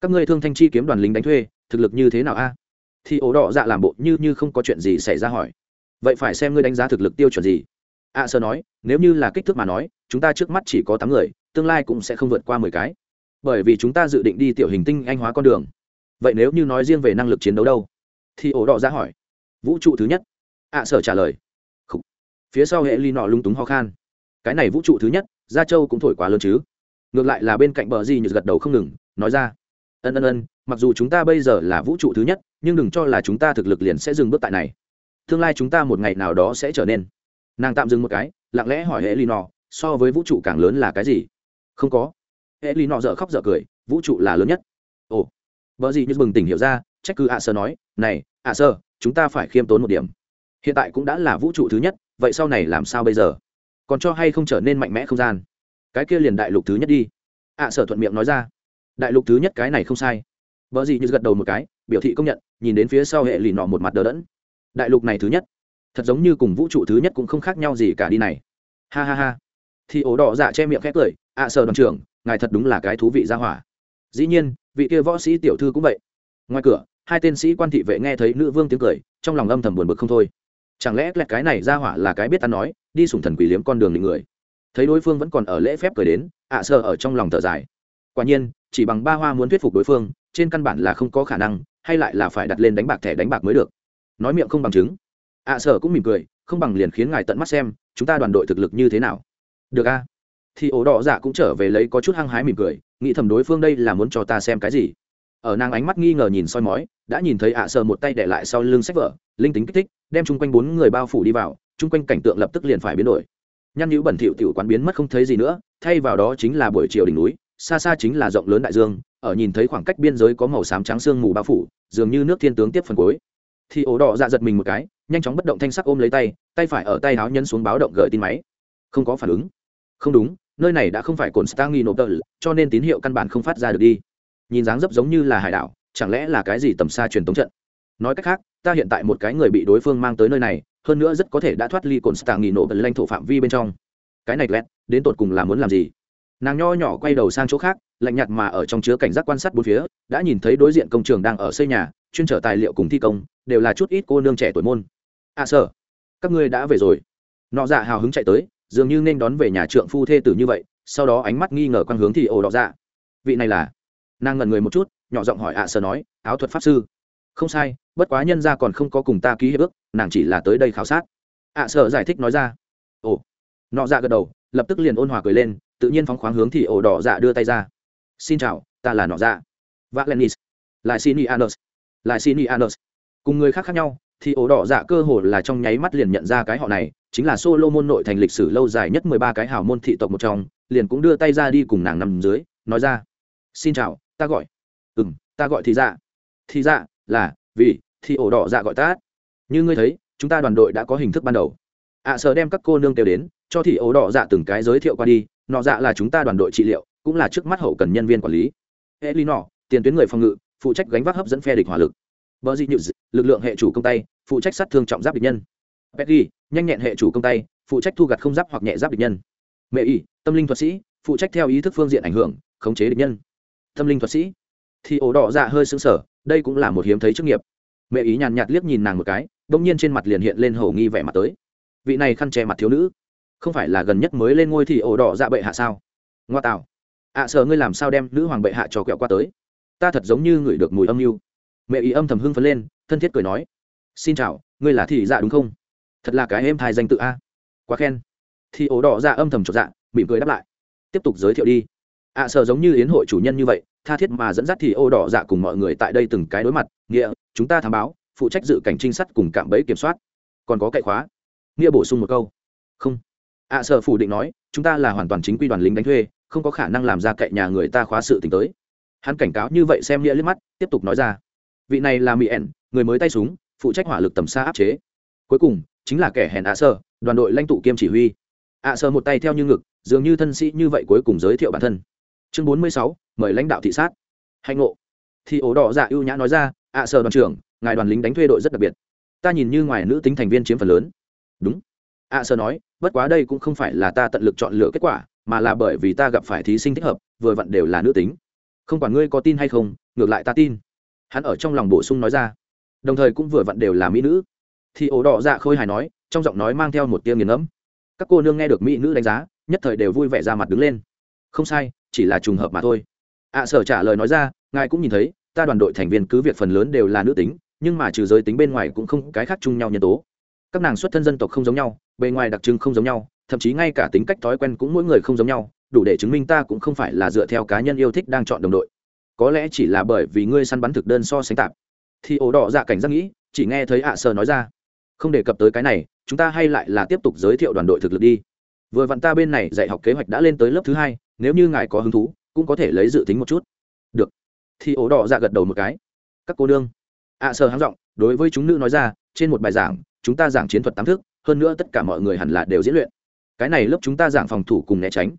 A: các ngươi thương thanh chi kiếm đoàn lính đánh thuê thực lực như thế nào a? Thì ổ đỏ dạ làm bộ như như không có chuyện gì xảy ra hỏi. Vậy phải xem ngươi đánh giá thực lực tiêu chuẩn gì. A à, sơ nói nếu như là kích thước mà nói chúng ta trước mắt chỉ có tám người tương lai cũng sẽ không vượt qua mười cái. Bởi vì chúng ta dự định đi tiểu hình tinh anh hóa con đường. Vậy nếu như nói riêng về năng lực chiến đấu đâu? Thì ổ đỏ ra hỏi. Vũ trụ thứ nhất. Ạ à, sở trả lời. Khủ. phía sau hệ ly nọ lung túng ho khan. Cái này vũ trụ thứ nhất gia châu cũng thổi quá lớn chứ. Ngược lại là bên cạnh bờ gì nhựt gật đầu không ngừng nói ra ân ân ân, mặc dù chúng ta bây giờ là vũ trụ thứ nhất, nhưng đừng cho là chúng ta thực lực liền sẽ dừng bước tại này. Tương lai chúng ta một ngày nào đó sẽ trở nên. Nàng tạm dừng một cái, lặng lẽ hỏi hệ lì nọ so với vũ trụ càng lớn là cái gì? Không có. Hệ lì nọ dợ khóc dợ cười, vũ trụ là lớn nhất. Ồ. Vợ gì như bừng tỉnh hiểu ra, trách cứ ạ sơ nói, này, ạ sơ, chúng ta phải khiêm tốn một điểm. Hiện tại cũng đã là vũ trụ thứ nhất, vậy sau này làm sao bây giờ? Còn cho hay không trở nên mạnh mẽ không gian? Cái kia liền đại lục thứ nhất đi. ạ sở thuận miệng nói ra đại lục thứ nhất cái này không sai. Vợ gì như gật đầu một cái, biểu thị công nhận, nhìn đến phía sau hệ lì nọ một mặt đờ đẫn. Đại lục này thứ nhất. Thật giống như cùng vũ trụ thứ nhất cũng không khác nhau gì cả đi này. Ha ha ha. Thì ổ đỏ dạ che miệng khét cười ạ sờ đoàn trưởng, ngài thật đúng là cái thú vị ra hỏa. Dĩ nhiên, vị kia võ sĩ tiểu thư cũng vậy. Ngoài cửa, hai tên sĩ quan thị vệ nghe thấy nữ vương tiếng cười, trong lòng âm thầm buồn bực không thôi. Chẳng lẽ cái này ra hỏa là cái biết ta nói, đi sủng thần quỷ liếm con đường định người? Thấy đối phương vẫn còn ở lễ phép cười đến ạ à ở trong lòng thở dài. Quả nhiên chỉ bằng ba hoa muốn thuyết phục đối phương, trên căn bản là không có khả năng, hay lại là phải đặt lên đánh bạc thẻ đánh bạc mới được. Nói miệng không bằng chứng. Ạ à cũng mỉm cười, không bằng liền khiến ngài tận mắt xem, chúng ta đoàn đội thực lực như thế nào. Được a. Thì ổ đỏ dạ cũng trở về lấy có chút hăng hái mỉm cười, nghĩ thầm đối phương đây là muốn cho ta xem cái gì. Ở nàng ánh mắt nghi ngờ nhìn soi mói, đã nhìn thấy ạ à một tay để lại sau lưng sách vở, linh tính kích thích, đem chung quanh bốn người bao phủ đi vào, chung quanh cảnh tượng lập tức liền phải biến đổi. Nhăn nhữ bẩn thỉu tiểu quán biến mất không thấy gì nữa, thay vào đó chính là buổi chiều đỉnh núi xa xa chính là rộng lớn đại dương, ở nhìn thấy khoảng cách biên giới có màu xám trắng sương mù bao phủ, dường như nước thiên tướng tiếp phần cuối. Thì ổ đỏ dạ giật mình một cái, nhanh chóng bất động thanh sắc ôm lấy tay tay phải ở tay áo nhân xuống báo động gửi tin máy. Không có phản ứng. Không đúng, nơi này đã không phải cồn Stagni nộp tờ cho nên tín hiệu căn bản không phát ra được đi. Nhìn dáng dấp giống như là hải đảo, chẳng lẽ là cái gì tầm xa truyền tống trận? Nói cách khác, ta hiện tại một cái người bị đối phương mang tới nơi này, hơn nữa rất có thể đã thoát ly cồn stagni nộp nổ lãnh thổ phạm vi bên trong. Cái này lẹt đến tột cùng là muốn làm gì? Nàng nho nhỏ quay đầu sang chỗ khác, lạnh nhạt mà ở trong chứa cảnh giác quan sát bốn phía, đã nhìn thấy đối diện công trường đang ở xây nhà, chuyên trở tài liệu cùng thi công, đều là chút ít cô nương trẻ tuổi môn. À sở các ngươi đã về rồi. Nọ dạ hào hứng chạy tới, dường như nên đón về nhà trượng phu thê tử như vậy, sau đó ánh mắt nghi ngờ quan hướng thì ồ đọ dạ. Vị này là? Nàng ngẩn người một chút, nhỏ giọng hỏi à, ạ sở nói, áo thuật pháp sư. Không sai, bất quá nhân ra còn không có cùng ta ký hiệp ước, nàng chỉ là tới đây khảo sát. À, ạ sở giải thích nói ra. Ồ. Nọ dạ gật đầu lập tức liền ôn hòa cười lên tự nhiên phóng khoáng hướng thì ổ đỏ dạ đưa tay ra xin chào ta là nọ dạ valenis lại xin y anus lại xin y anus cùng người khác khác nhau thì ổ đỏ dạ cơ hồ là trong nháy mắt liền nhận ra cái họ này chính là Solomon nội thành lịch sử lâu dài nhất mười ba cái hào môn thị tộc một trong, liền cũng đưa tay ra đi cùng nàng nằm dưới, nói ra: "Xin chào, ta gọi." "Ừm, ta gọi thì dạ." "Thì dạ là vì thì ổ đỏ dạ gọi ta." Như ngươi thấy, chúng ta đoàn đội đã có hình thức ban đầu ạ à, sở đem các cô nương kêu đến, cho thì ấu đỏ dạ từng cái giới thiệu qua đi, nọ dạ là chúng ta đoàn đội trị liệu, cũng là trước mắt hậu cần nhân viên quản lý. Elinor, tiền tuyến người phòng ngự, phụ trách gánh vác hấp dẫn phe địch hỏa lực. Bờ dị nhự lực lượng hệ chủ công tay, phụ trách sát thương trọng giáp địch nhân. Peggy, nhanh nhẹn hệ chủ công tay phụ trách thu gặt không giáp hoặc nhẹ giáp địch nhân mẹ y tâm linh thuật sĩ phụ trách theo ý thức phương diện ảnh hưởng khống chế địch nhân tâm linh thuật sĩ thì ổ đỏ dạ hơi xứng sở đây cũng là một hiếm thấy chức nghiệp mẹ ý nhàn nhạt liếc nhìn nàng một cái đông nhiên trên mặt liền hiện lên hầu nghi vẻ mặt tới vị này khăn che mặt thiếu nữ không phải là gần nhất mới lên ngôi thì ổ đỏ dạ bệ hạ sao? Ngoa tạo. Ạ à, sợ ngươi làm sao đem nữ hoàng bệ hạ cho kẹo qua tới? Ta thật giống như ngửi được mùi âm mưu. Mẹ ý âm thầm hưng phấn lên thân thiết cười nói. Xin chào ngươi là thị dạ đúng không? Thật là cái êm thai danh tự a. Quá khen. Thì ổ đỏ dạ âm thầm chột dạ mỉm cười đáp lại. Tiếp tục giới thiệu đi. Ạ à, sợ giống như yến hội chủ nhân như vậy tha thiết mà dẫn dắt thì ô đỏ dạ cùng mọi người tại đây từng cái đối mặt nghĩa chúng ta thám báo phụ trách dự cảnh trinh sát cùng cạm bẫy kiểm soát. Còn có cậy khóa nghĩa bổ sung một câu. Không. Ạ à, sợ phủ định nói chúng ta là hoàn toàn chính quy đoàn lính đánh thuê không có khả năng làm ra cậy nhà người ta khóa sự t tới. Hắn cảnh cáo như vậy xem nghĩa liếc mắt tiếp tục nói ra. Vị này là mỹ ẻn người mới tay súng phụ trách hỏa lực tầm xa áp chế. Cuối cùng chính là kẻ hèn ạ sơ đoàn đội lãnh tụ kiêm chỉ huy. Ạ sơ một tay theo như ngực dường như thân sĩ như vậy cuối cùng giới thiệu bản thân. Chương bốn mươi sáu mời lãnh đạo thị sát. Hạnh ngộ. Thì ổ đỏ dạ ưu nhã nói ra ạ sơ đoàn trưởng ngài đoàn lính đánh thuê đội rất đặc biệt. Ta nhìn như ngoài nữ tính thành viên chiếm phần lớn đúng. Ạ sơ nói bất quá đây cũng không phải là ta tận lực chọn lựa kết quả mà là bởi vì ta gặp phải thí sinh thích hợp vừa vặn đều là nữ tính. Không quản ngươi có tin hay không ngược lại ta tin. Hắn ở trong lòng bổ sung nói ra. Đồng thời cũng vừa vặn đều là mỹ nữ. Thì ổ đỏ dạ khôi hài nói trong giọng nói mang theo một tia nghiền ngẫm. Các cô nương nghe được mỹ nữ đánh giá nhất thời đều vui vẻ ra mặt đứng lên. Không sai chỉ là trùng hợp mà thôi. Ạ à, sở trả lời nói ra ngài cũng nhìn thấy ta đoàn đội thành viên cứ việc phần lớn đều là nữ tính nhưng mà trừ giới tính bên ngoài cũng không cái khác chung nhau nhân tố các nàng xuất thân dân tộc không giống nhau bề ngoài đặc trưng không giống nhau thậm chí ngay cả tính cách thói quen cũng mỗi người không giống nhau đủ để chứng minh ta cũng không phải là dựa theo cá nhân yêu thích đang chọn đồng đội. Có lẽ chỉ là bởi vì ngươi săn bắn thực đơn so sánh tạp thì ổ đỏ dạ cảnh giác nghĩ chỉ nghe thấy ạ à sơ nói ra. Không đề cập tới cái này chúng ta hay lại là tiếp tục giới thiệu đoàn đội thực lực đi. Vừa vặn ta bên này dạy học kế hoạch đã lên tới lớp thứ hai nếu như ngài có hứng thú cũng có thể lấy dự tính một chút. Được. Thì ổ đỏ dạ gật đầu một cái. Các cô đương, ạ à sơ háng giọng đối với chúng nữ nói ra trên một bài giảng chúng ta giảng chiến thuật tám thức hơn nữa tất cả mọi người hẳn là đều diễn luyện. Cái này lớp chúng ta giảng phòng thủ cùng né tránh.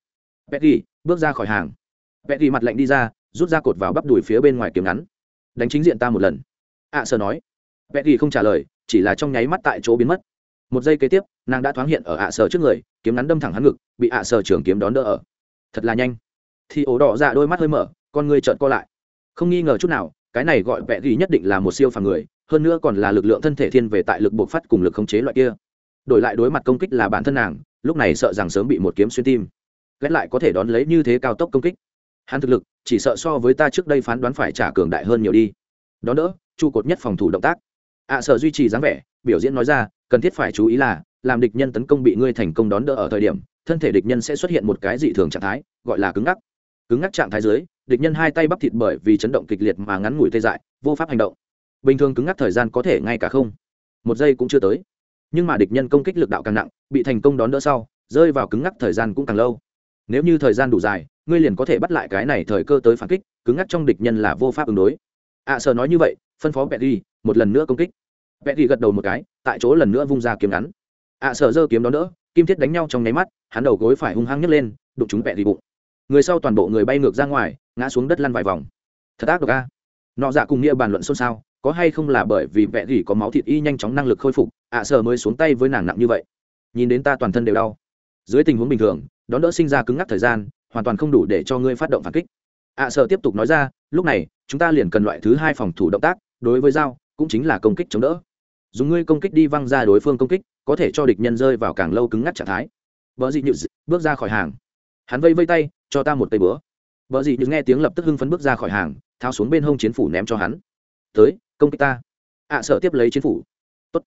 A: Petty bước ra khỏi hàng. Petty mặt lạnh đi ra rút ra cột vào bắp đùi phía bên ngoài kiếm ngắn. Đánh chính diện ta một lần. Ạ à, sơ nói. Petty không trả lời chỉ là trong nháy mắt tại chỗ biến mất. Một giây kế tiếp nàng đã thoáng hiện ở ạ à sơ trước người kiếm ngắn đâm thẳng hắn ngực bị ạ à sơ trưởng kiếm đón đỡ ở. Thật là nhanh. Thì ổ đỏ ra đôi mắt hơi mở con người trợn co lại. Không nghi ngờ chút nào cái này gọi vẽ ghi nhất định là một siêu phàm người hơn nữa còn là lực lượng thân thể thiên về tại lực buộc phát cùng lực khống chế loại kia. Đổi lại đối mặt công kích là bản thân nàng lúc này sợ rằng sớm bị một kiếm xuyên tim. Ghét lại có thể đón lấy như thế cao tốc công kích. Hắn thực lực chỉ sợ so với ta trước đây phán đoán phải trả cường đại hơn nhiều đi. Đó đỡ trụ cột nhất phòng thủ động tác. Ạ à, sở duy trì dáng vẻ biểu diễn nói ra cần thiết phải chú ý là làm địch nhân tấn công bị ngươi thành công đón đỡ ở thời điểm thân thể địch nhân sẽ xuất hiện một cái dị thường trạng thái gọi là cứng ngắc. Cứng ngắc trạng thái dưới địch nhân hai tay bắp thịt bởi vì chấn động kịch liệt mà ngắn ngủi tê dại vô pháp hành động bình thường cứng ngắc thời gian có thể ngay cả không. Một giây cũng chưa tới. Nhưng mà địch nhân công kích lực đạo càng nặng bị thành công đón đỡ sau rơi vào cứng ngắc thời gian cũng càng lâu. Nếu như thời gian đủ dài ngươi liền có thể bắt lại cái này thời cơ tới phản kích cứng ngắc trong địch nhân là vô pháp ứng đối. Ạ à, sợ nói như vậy phân phó bẹt đi một lần nữa công kích. Bẹt đi gật đầu một cái tại chỗ lần nữa vung ra kiếm ngắn. Ạ à, sợ giơ kiếm đó đỡ kim thiết đánh nhau trong nháy mắt hắn đầu gối phải hung hăng nhấc lên đụng chúng bẹt đi bụng. Người sau toàn bộ người bay ngược ra ngoài ngã xuống đất lăn vài vòng. Thật ác độc a. Nọ dạ cùng nghĩa bàn luận xôn xao có hay không là bởi vì vẽ gỉ có máu thịt y nhanh chóng năng lực khôi phục, ạ à sợ mới xuống tay với nàng nặng như vậy. Nhìn đến ta toàn thân đều đau. Dưới tình huống bình thường, đón đỡ sinh ra cứng ngắc thời gian, hoàn toàn không đủ để cho ngươi phát động phản kích. ạ à sợ tiếp tục nói ra, lúc này, chúng ta liền cần loại thứ hai phòng thủ động tác, đối với dao, cũng chính là công kích chống đỡ. Dùng ngươi công kích đi văng ra đối phương công kích, có thể cho địch nhân rơi vào càng lâu cứng ngắc trạng thái. Vợ dị nhự bước ra khỏi hàng. Hắn vây vây tay, cho ta một tay bữa vợ dị nhự nghe tiếng lập tức hưng phấn bước ra khỏi hàng, tháo xuống bên hông chiến phủ ném cho hắn. Tới công kích ta. Ạ à, sợ tiếp lấy chiến phủ. Tốt.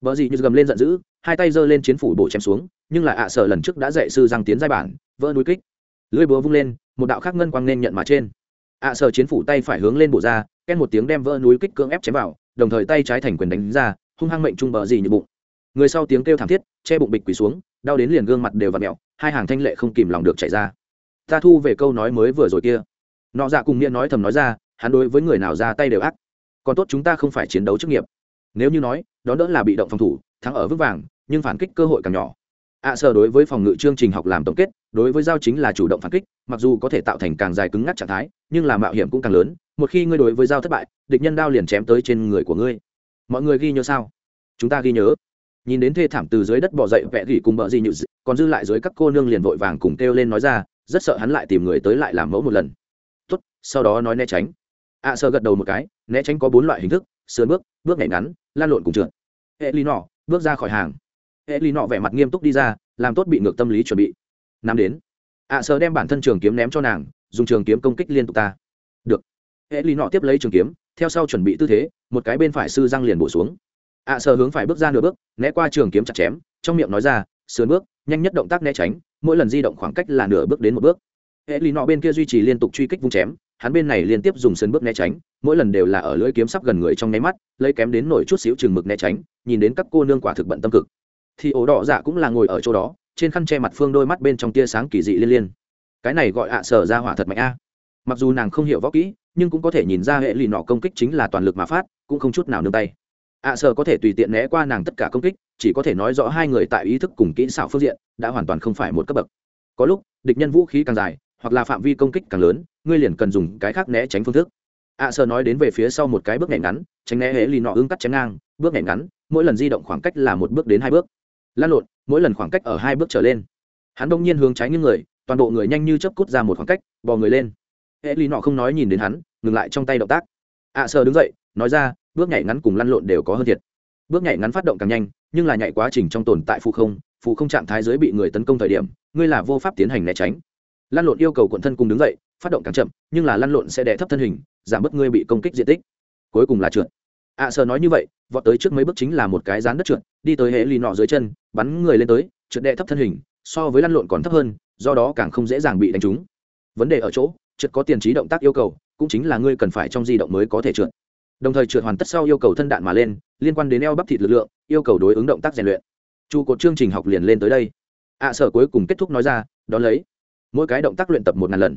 A: Vợ gì như gầm lên giận dữ hai tay giơ lên chiến phủ bổ chém xuống nhưng lại ạ à sợ lần trước đã dạy sư giang tiến giai bản vỡ núi kích. Lưỡi búa vung lên một đạo khác ngân quang nên nhận mà trên. Ạ à sợ chiến phủ tay phải hướng lên bổ ra ken một tiếng đem vỡ núi kích cưỡng ép chém vào đồng thời tay trái thành quyền đánh ra hung hăng mệnh trung bờ gì như bụng. Người sau tiếng kêu thảm thiết che bụng bịch quỳ xuống đau đến liền gương mặt đều và mẹo hai hàng thanh lệ không kìm lòng được chảy ra. Ta thu về câu nói mới vừa rồi kia. Nọ dạ cùng nghĩa nói thầm nói ra hắn đối với người nào ra tay đều ác còn tốt chúng ta không phải chiến đấu chức nghiệp. Nếu như nói đó đỡ là bị động phòng thủ thắng ở vững vàng nhưng phản kích cơ hội càng nhỏ. Ạ à, sở đối với phòng ngự chương trình học làm tổng kết đối với giao chính là chủ động phản kích mặc dù có thể tạo thành càng dài cứng ngắc trạng thái nhưng là mạo hiểm cũng càng lớn một khi ngươi đối với giao thất bại địch nhân đao liền chém tới trên người của ngươi. Mọi người ghi nhớ sao? Chúng ta ghi nhớ. Nhìn đến thê thảm từ dưới đất bỏ dậy vẽ gỉ cùng bợ gì nhự còn dư lại dưới các cô nương liền vội vàng cùng kêu lên nói ra rất sợ hắn lại tìm người tới lại làm mẫu một lần. Tốt sau đó nói né tránh ạ à, sợ gật đầu một cái né tránh có bốn loại hình thức sườn bước bước nhảy ngắn lan lộn cùng trượt. Hệ lý nọ bước ra khỏi hàng. Hệ lý nọ vẻ mặt nghiêm túc đi ra làm tốt bị ngược tâm lý chuẩn bị. Nắm đến. Ạ à, sợ đem bản thân trường kiếm ném cho nàng dùng trường kiếm công kích liên tục ta. Được. Hệ lý nọ tiếp lấy trường kiếm theo sau chuẩn bị tư thế một cái bên phải sư răng liền bổ xuống. Ạ à, sợ hướng phải bước ra nửa bước né qua trường kiếm chặt chém trong miệng nói ra sườn bước nhanh nhất động tác né tránh mỗi lần di động khoảng cách là nửa bước đến một bước. Hệ lý nọ bên kia duy trì liên tục truy kích vung chém hắn bên này liên tiếp dùng sân bước né tránh, mỗi lần đều là ở lưỡi kiếm sắp gần người trong nháy mắt, lấy kém đến nổi chút xíu chừng mực né tránh, nhìn đến các cô nương quả thực bận tâm cực. Thì ổ đỏ dạ cũng là ngồi ở chỗ đó, trên khăn che mặt phương đôi mắt bên trong tia sáng kỳ dị liên liên. Cái này gọi ạ, sở ra hỏa thật mạnh a. Mặc dù nàng không hiểu võ kỹ, nhưng cũng có thể nhìn ra hệ lì nọ công kích chính là toàn lực mà phát, cũng không chút nào nương tay. Ạ, sở có thể tùy tiện né qua nàng tất cả công kích, chỉ có thể nói rõ hai người tại ý thức cùng kỹ xảo phương diện đã hoàn toàn không phải một cấp bậc. Có lúc, địch nhân vũ khí càng dài hoặc là phạm vi công kích càng lớn ngươi liền cần dùng cái khác né tránh phương thức. Ạ à, nói đến về phía sau một cái bước nhảy ngắn tránh né hễ lì nọ ưng cắt chém ngang bước nhảy ngắn mỗi lần di động khoảng cách là một bước đến hai bước. Lan lộn mỗi lần khoảng cách ở hai bước trở lên. Hắn đông nhiên hướng trái những người toàn bộ người nhanh như chấp cút ra một khoảng cách bò người lên. Hễ lì nọ không nói nhìn đến hắn ngừng lại trong tay động tác. Ạ à, đứng dậy nói ra bước nhảy ngắn cùng lăn lộn đều có hơn thiệt. Bước nhảy ngắn phát động càng nhanh nhưng là nhảy quá trình trong tồn tại phụ không phụ không trạng thái giới bị người tấn công thời điểm ngươi là vô pháp tiến hành né tránh lăn lộn yêu cầu quận thân cùng đứng dậy phát động càng chậm nhưng là lăn lộn sẽ đè thấp thân hình giảm bớt ngươi bị công kích diện tích. Cuối cùng là trượt. Ạ à, sờ nói như vậy vọt tới trước mấy bước chính là một cái rán đất trượt đi tới hệ lì nọ dưới chân bắn người lên tới trượt đè thấp thân hình so với lăn lộn còn thấp hơn do đó càng không dễ dàng bị đánh trúng. Vấn đề ở chỗ trượt có tiền trí động tác yêu cầu cũng chính là ngươi cần phải trong di động mới có thể trượt. Đồng thời trượt hoàn tất sau yêu cầu thân đạn mà lên liên quan đến eo bắp thịt lực lượng yêu cầu đối ứng động tác rèn luyện. Trụ cột chương trình học liền lên tới đây. Ạ à, sở cuối cùng kết thúc nói ra đón lấy mỗi cái động tác luyện tập một ngàn lần.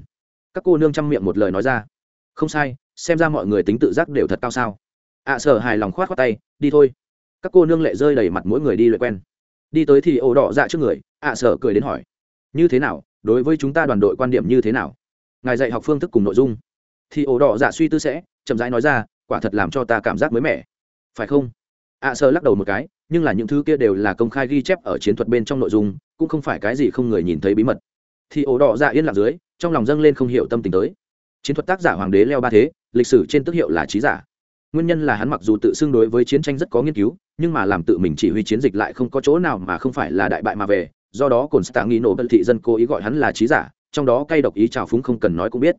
A: Các cô nương chăm miệng một lời nói ra. Không sai xem ra mọi người tính tự giác đều thật cao sao. Ạ à, sở hài lòng khoát khoát tay đi thôi. Các cô nương lệ rơi đầy mặt mỗi người đi luyện quen. Đi tới thì ổ đỏ dạ trước người ạ à, sở cười đến hỏi. Như thế nào đối với chúng ta đoàn đội quan điểm như thế nào? Ngài dạy học phương thức cùng nội dung. Thì ổ đỏ dạ suy tư sẽ chậm rãi nói ra quả thật làm cho ta cảm giác mới mẻ. Phải không? Ạ à, sở lắc đầu một cái nhưng là những thứ kia đều là công khai ghi chép ở chiến thuật bên trong nội dung cũng không phải cái gì không người nhìn thấy bí mật thì ổ đỏ dạ yên lặng dưới, trong lòng dâng lên không hiểu tâm tình tới. Chiến thuật tác giả hoàng đế leo ba thế, lịch sử trên tức hiệu là trí giả. Nguyên nhân là hắn mặc dù tự xưng đối với chiến tranh rất có nghiên cứu, nhưng mà làm tự mình chỉ huy chiến dịch lại không có chỗ nào mà không phải là đại bại mà về, do đó cồn stạ nghi nổ bận thị dân cố ý gọi hắn là trí giả, trong đó cay độc ý trào phúng không cần nói cũng biết.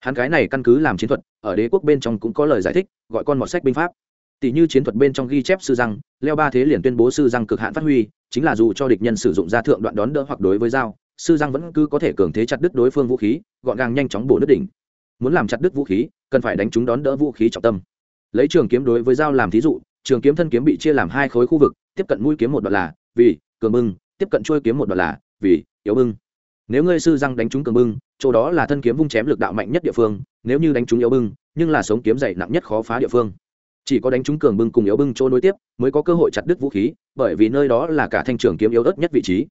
A: Hắn cái này căn cứ làm chiến thuật, ở đế quốc bên trong cũng có lời giải thích, gọi con mọt sách binh pháp. Tỷ như chiến thuật bên trong ghi chép sư răng, leo ba thế liền tuyên bố sư răng cực hạn phát huy, chính là dù cho địch nhân sử dụng ra thượng đoạn đón đỡ hoặc đối với dao sư giang vẫn cứ có thể cường thế chặt đứt đối phương vũ khí, gọn gàng nhanh chóng bổ nước đỉnh. Muốn làm chặt đứt vũ khí, cần phải đánh chúng đón đỡ vũ khí trọng tâm. Lấy trường kiếm đối với dao làm thí dụ, trường kiếm thân kiếm bị chia làm hai khối khu vực, tiếp cận mũi kiếm một đoạn là, vì, cường bưng, tiếp cận trôi kiếm một đoạn là, vì, yếu bưng. Nếu ngươi sư răng đánh trúng cường bưng, chỗ đó là thân kiếm vung chém lực đạo mạnh nhất địa phương, nếu như đánh trúng yếu bưng, nhưng là sống kiếm dày nặng nhất khó phá địa phương. Chỉ có đánh trúng cường bưng cùng yếu bưng chỗ nối tiếp, mới có cơ hội chặt đứt vũ khí, bởi vì nơi đó là cả thanh trường kiếm yếu ớt nhất vị trí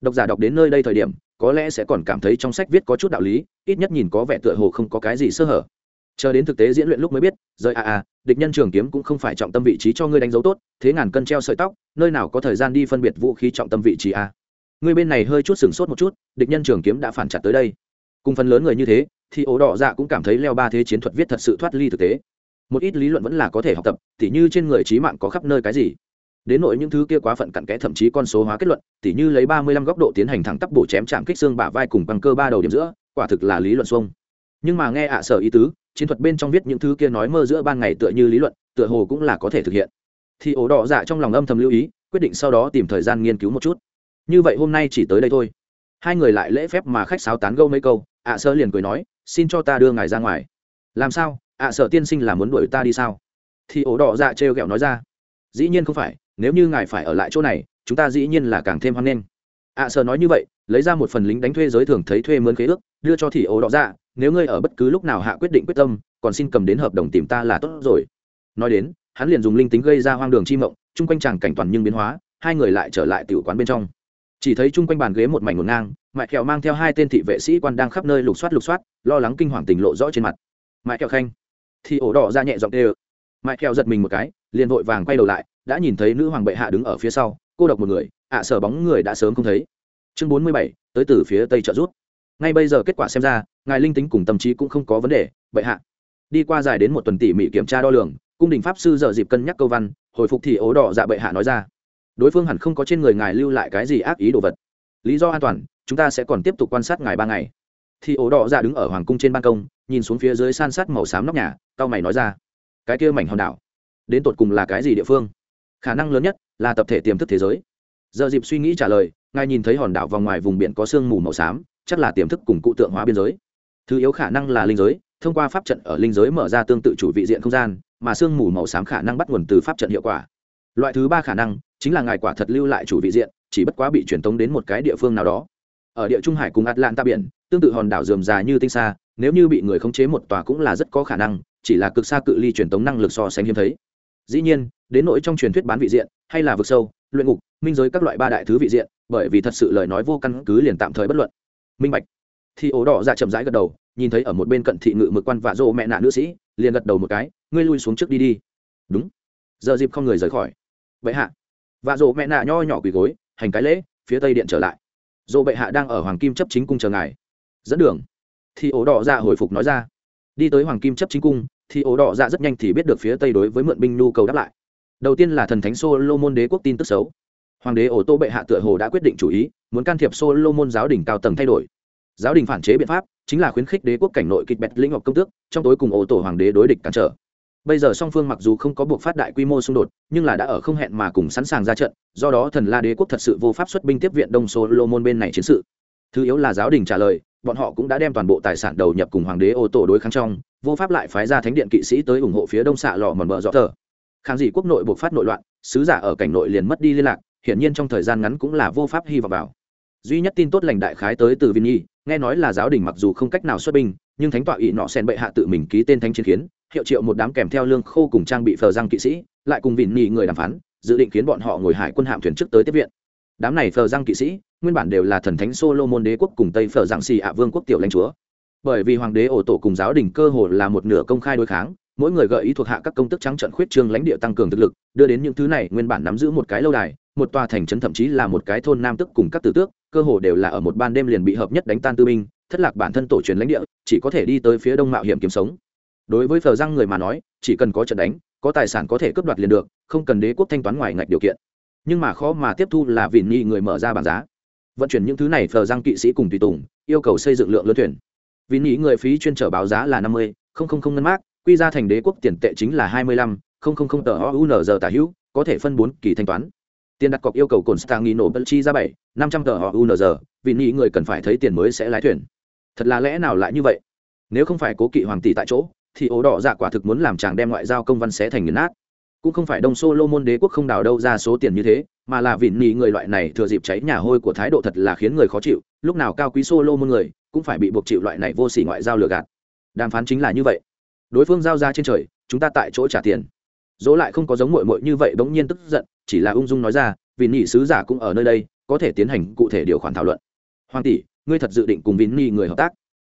A: độc giả đọc đến nơi đây thời điểm, có lẽ sẽ còn cảm thấy trong sách viết có chút đạo lý, ít nhất nhìn có vẻ tựa hồ không có cái gì sơ hở. Chờ đến thực tế diễn luyện lúc mới biết, rời a a địch nhân trường kiếm cũng không phải trọng tâm vị trí cho ngươi đánh dấu tốt, thế ngàn cân treo sợi tóc, nơi nào có thời gian đi phân biệt vũ khí trọng tâm vị trí a ngươi bên này hơi chút sừng sốt một chút, địch nhân trường kiếm đã phản chặt tới đây. Cùng phần lớn người như thế, thì ố đỏ dạ cũng cảm thấy leo ba thế chiến thuật viết thật sự thoát ly thực tế. Một ít lý luận vẫn là có thể học tập, tỉ như trên người trí mạng có khắp nơi cái gì đến nội những thứ kia quá phận cặn kẽ, thậm chí con số hóa kết luận, tỉ như lấy ba mươi lăm góc độ tiến hành thẳng tắp bổ chém chạm kích xương bả vai cùng bằng cơ ba đầu điểm giữa, quả thực là lý luận xuông. Nhưng mà nghe ạ sở ý tứ, chiến thuật bên trong viết những thứ kia nói mơ giữa ban ngày tựa như lý luận, tựa hồ cũng là có thể thực hiện. Thì ổ đỏ dạ trong lòng âm thầm lưu ý, quyết định sau đó tìm thời gian nghiên cứu một chút. Như vậy hôm nay chỉ tới đây thôi. Hai người lại lễ phép mà khách sáo tán gâu mấy câu, ạ sơ liền cười nói, xin cho ta đưa ngài ra ngoài. Làm sao? ạ sở tiên sinh là muốn đuổi ta đi sao? Thì ổ đỏ dạ trêu ghẹo nói ra, dĩ nhiên không phải nếu như ngài phải ở lại chỗ này chúng ta dĩ nhiên là càng thêm hoan nghênh. Ạ à, sợ nói như vậy lấy ra một phần lính đánh thuê giới thường thấy thuê mướn khế ước đưa cho thị ố đỏ ra nếu ngươi ở bất cứ lúc nào hạ quyết định quyết tâm còn xin cầm đến hợp đồng tìm ta là tốt rồi. Nói đến hắn liền dùng linh tính gây ra hoang đường chi mộng chung quanh chàng cảnh toàn nhưng biến hóa hai người lại trở lại tiểu quán bên trong. Chỉ thấy chung quanh bàn ghế một mảnh ngổn ngang mại kẹo mang theo hai tên thị vệ sĩ quan đang khắp nơi lục soát lục soát lo lắng kinh hoàng tình lộ rõ trên mặt. Mại kẹo khanh thì ổ đỏ ra nhẹ giọng tê ơ mại kẹo giật mình một cái liền vội vàng quay đầu lại đã nhìn thấy nữ hoàng bệ hạ đứng ở phía sau, cô độc một người, ạ sở bóng người đã sớm không thấy. Chương bốn mươi bảy, tới từ phía tây trợ rút ngay bây giờ kết quả xem ra, ngài linh tính cùng tâm trí cũng không có vấn đề, bệ hạ. Đi qua dài đến một tuần tỉ mỉ kiểm tra đo lường, cung đình pháp sư dợ dịp cân nhắc câu văn, hồi phục thì ố đỏ dạ bệ hạ nói ra. Đối phương hẳn không có trên người ngài lưu lại cái gì ác ý đồ vật. Lý do an toàn, chúng ta sẽ còn tiếp tục quan sát ngài ba ngày. Thì ố đỏ dạ đứng ở hoàng cung trên ban công, nhìn xuống phía dưới san sát màu xám nóc nhà tao mày nói ra. Cái kia mảnh hòn đảo, đến tột cùng là cái gì địa phương? Khả năng lớn nhất là tập thể tiềm thức thế giới. Giờ dịp suy nghĩ trả lời, ngài nhìn thấy hòn đảo vòng ngoài vùng biển có sương mù màu xám, chắc là tiềm thức cùng cụ tượng hóa biên giới. Thứ yếu khả năng là linh giới, thông qua pháp trận ở linh giới mở ra tương tự chủ vị diện không gian, mà sương mù màu xám khả năng bắt nguồn từ pháp trận hiệu quả. Loại thứ ba khả năng chính là ngài quả thật lưu lại chủ vị diện, chỉ bất quá bị truyền tống đến một cái địa phương nào đó. Ở địa trung hải cùng atlanta biển, tương tự hòn đảo dườm già như tinh xa nếu như bị người khống chế một tòa cũng là rất có khả năng, chỉ là cực xa cự ly truyền tống năng lực so sánh hiếm thấy. Dĩ nhiên đến nỗi trong truyền thuyết bán vị diện, hay là vực sâu, luyện ngục, minh giới các loại ba đại thứ vị diện, bởi vì thật sự lời nói vô căn cứ liền tạm thời bất luận. Minh bạch. Thì ố đỏ ra chậm rãi gật đầu, nhìn thấy ở một bên cận thị ngự mực quan và rô mẹ nạ nữ sĩ, liền gật đầu một cái, ngươi lui xuống trước đi đi. Đúng. Giờ dịp không người rời khỏi. Vậy hạ. Và rô mẹ nạ nho nhỏ quỳ gối, hành cái lễ, phía tây điện trở lại. Dô bệ hạ đang ở hoàng kim chấp chính cung chờ ngài. Dẫn đường. Thì ố đỏ ra hồi phục nói ra. Đi tới hoàng kim chấp chính cung, thì ố đỏ ra rất nhanh thì biết được phía tây đối với mượn binh nhu cầu đáp lại đầu tiên là thần thánh solomon đế quốc tin tức xấu. Hoàng đế ổ tô bệ hạ tựa hồ đã quyết định chủ ý, muốn can thiệp solomon giáo đình cao tầng thay đổi. Giáo đình phản chế biện pháp chính là khuyến khích đế quốc cảnh nội kịch bẹt lĩnh ngọc công tước, trong tối cùng ổ tổ hoàng đế đối địch cản trở. Bây giờ song phương mặc dù không có buộc phát đại quy mô xung đột, nhưng là đã ở không hẹn mà cùng sẵn sàng ra trận, do đó thần la đế quốc thật sự vô pháp xuất binh tiếp viện đông solomon bên này chiến sự. Thứ yếu là giáo đình trả lời, bọn họ cũng đã đem toàn bộ tài sản đầu nhập cùng hoàng đế ô tổ đối kháng trong, vô pháp lại phái ra thánh điện kỵ sĩ tới ủng hộ phía đông xạ lò mòn bờ rõ thờ kháng dị quốc nội buộc phát nội loạn, sứ giả ở cảnh nội liền mất đi liên lạc, hiển nhiên trong thời gian ngắn cũng là vô pháp hy vọng vào. Duy nhất tin tốt lành đại khái tới từ vinh nghe nói là giáo đình mặc dù không cách nào xuất binh, nhưng thánh tọa ỵ nọ sen bệ hạ tự mình ký tên thánh chiến kiến hiệu triệu một đám kèm theo lương khô cùng trang bị phờ răng kỵ sĩ, lại cùng Vinny người đàm phán, dự định khiến bọn họ ngồi hải quân hạm thuyền trước tới tiếp viện. Đám này phờ răng kỵ sĩ, nguyên bản đều là thần thánh solomon đế quốc cùng tây phờ răng xì ạ vương quốc tiểu lãnh chúa. Bởi vì hoàng đế ổ tổ cùng giáo đình cơ hồ là một nửa công khai đối kháng mỗi người gợi ý thuộc hạ các công tức trắng trận khuyết trương lãnh địa tăng cường thực lực, đưa đến những thứ này nguyên bản nắm giữ một cái lâu đài, một tòa thành trấn thậm chí là một cái thôn nam tức cùng các tử tước, cơ hồ đều là ở một ban đêm liền bị hợp nhất đánh tan tư binh, thất lạc bản thân tổ truyền lãnh địa, chỉ có thể đi tới phía đông mạo hiểm kiếm sống. Đối với phờ răng người mà nói, chỉ cần có trận đánh, có tài sản có thể cướp đoạt liền được, không cần đế quốc thanh toán ngoài ngạch điều kiện. Nhưng mà khó mà tiếp thu là vì nhi người mở ra bảng giá. Vận chuyển những thứ này phờ răng kỵ sĩ cùng tùy tùng, yêu cầu xây dựng lượng lớn thuyền. Vì nhi người phí chuyên trở báo giá là năm mươi, không không không ngân mác quy ra thành đế quốc tiền tệ chính là hai mươi lăm, không không không tờ o tả hữu, có thể phân bốn kỳ thanh toán. Tiền đặt cọc yêu cầu cồn stang nghi nổ bật chi ra bảy, năm trăm tờ họ vì nghĩ người cần phải thấy tiền mới sẽ lái thuyền. Thật là lẽ nào lại như vậy? Nếu không phải cố kỵ hoàng tỷ tại chỗ, thì ố đỏ dạ quả thực muốn làm chàng đem ngoại giao công văn xé thành nghiền nát. Cũng không phải đông solomon đế quốc không đào đâu ra số tiền như thế, mà là vịn nghĩ người loại này thừa dịp cháy nhà hôi của thái độ thật là khiến người khó chịu, lúc nào cao quý solomon người, cũng phải bị buộc chịu loại này vô sỉ ngoại giao lừa gạt. Đàm phán chính là như vậy đối phương giao ra trên trời, chúng ta tại chỗ trả tiền. Dỗ lại không có giống mội mội như vậy bỗng nhiên tức giận, chỉ là ung dung nói ra vì nhị sứ giả cũng ở nơi đây, có thể tiến hành cụ thể điều khoản thảo luận. Hoàng tỷ, ngươi thật dự định cùng vin ni người hợp tác?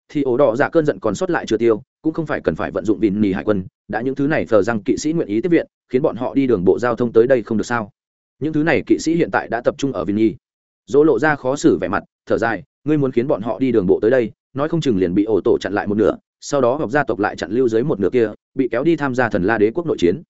A: Thì ổ đỏ giả cơn giận còn sót lại chưa tiêu, cũng không phải cần phải vận dụng vin ni hải quân, đã những thứ này thờ rằng kỵ sĩ nguyện ý tiếp viện, khiến bọn họ đi đường bộ giao thông tới đây không được sao? Những thứ này kỵ sĩ hiện tại đã tập trung ở vin nhi. Dỗ lộ ra khó xử vẻ mặt, thở dài, ngươi muốn khiến bọn họ đi đường bộ tới đây, nói không chừng liền bị ổ tổ chặn lại một nửa sau đó học gia tộc lại chặn lưu dưới một nửa kia, bị kéo đi tham gia thần la đế quốc nội chiến.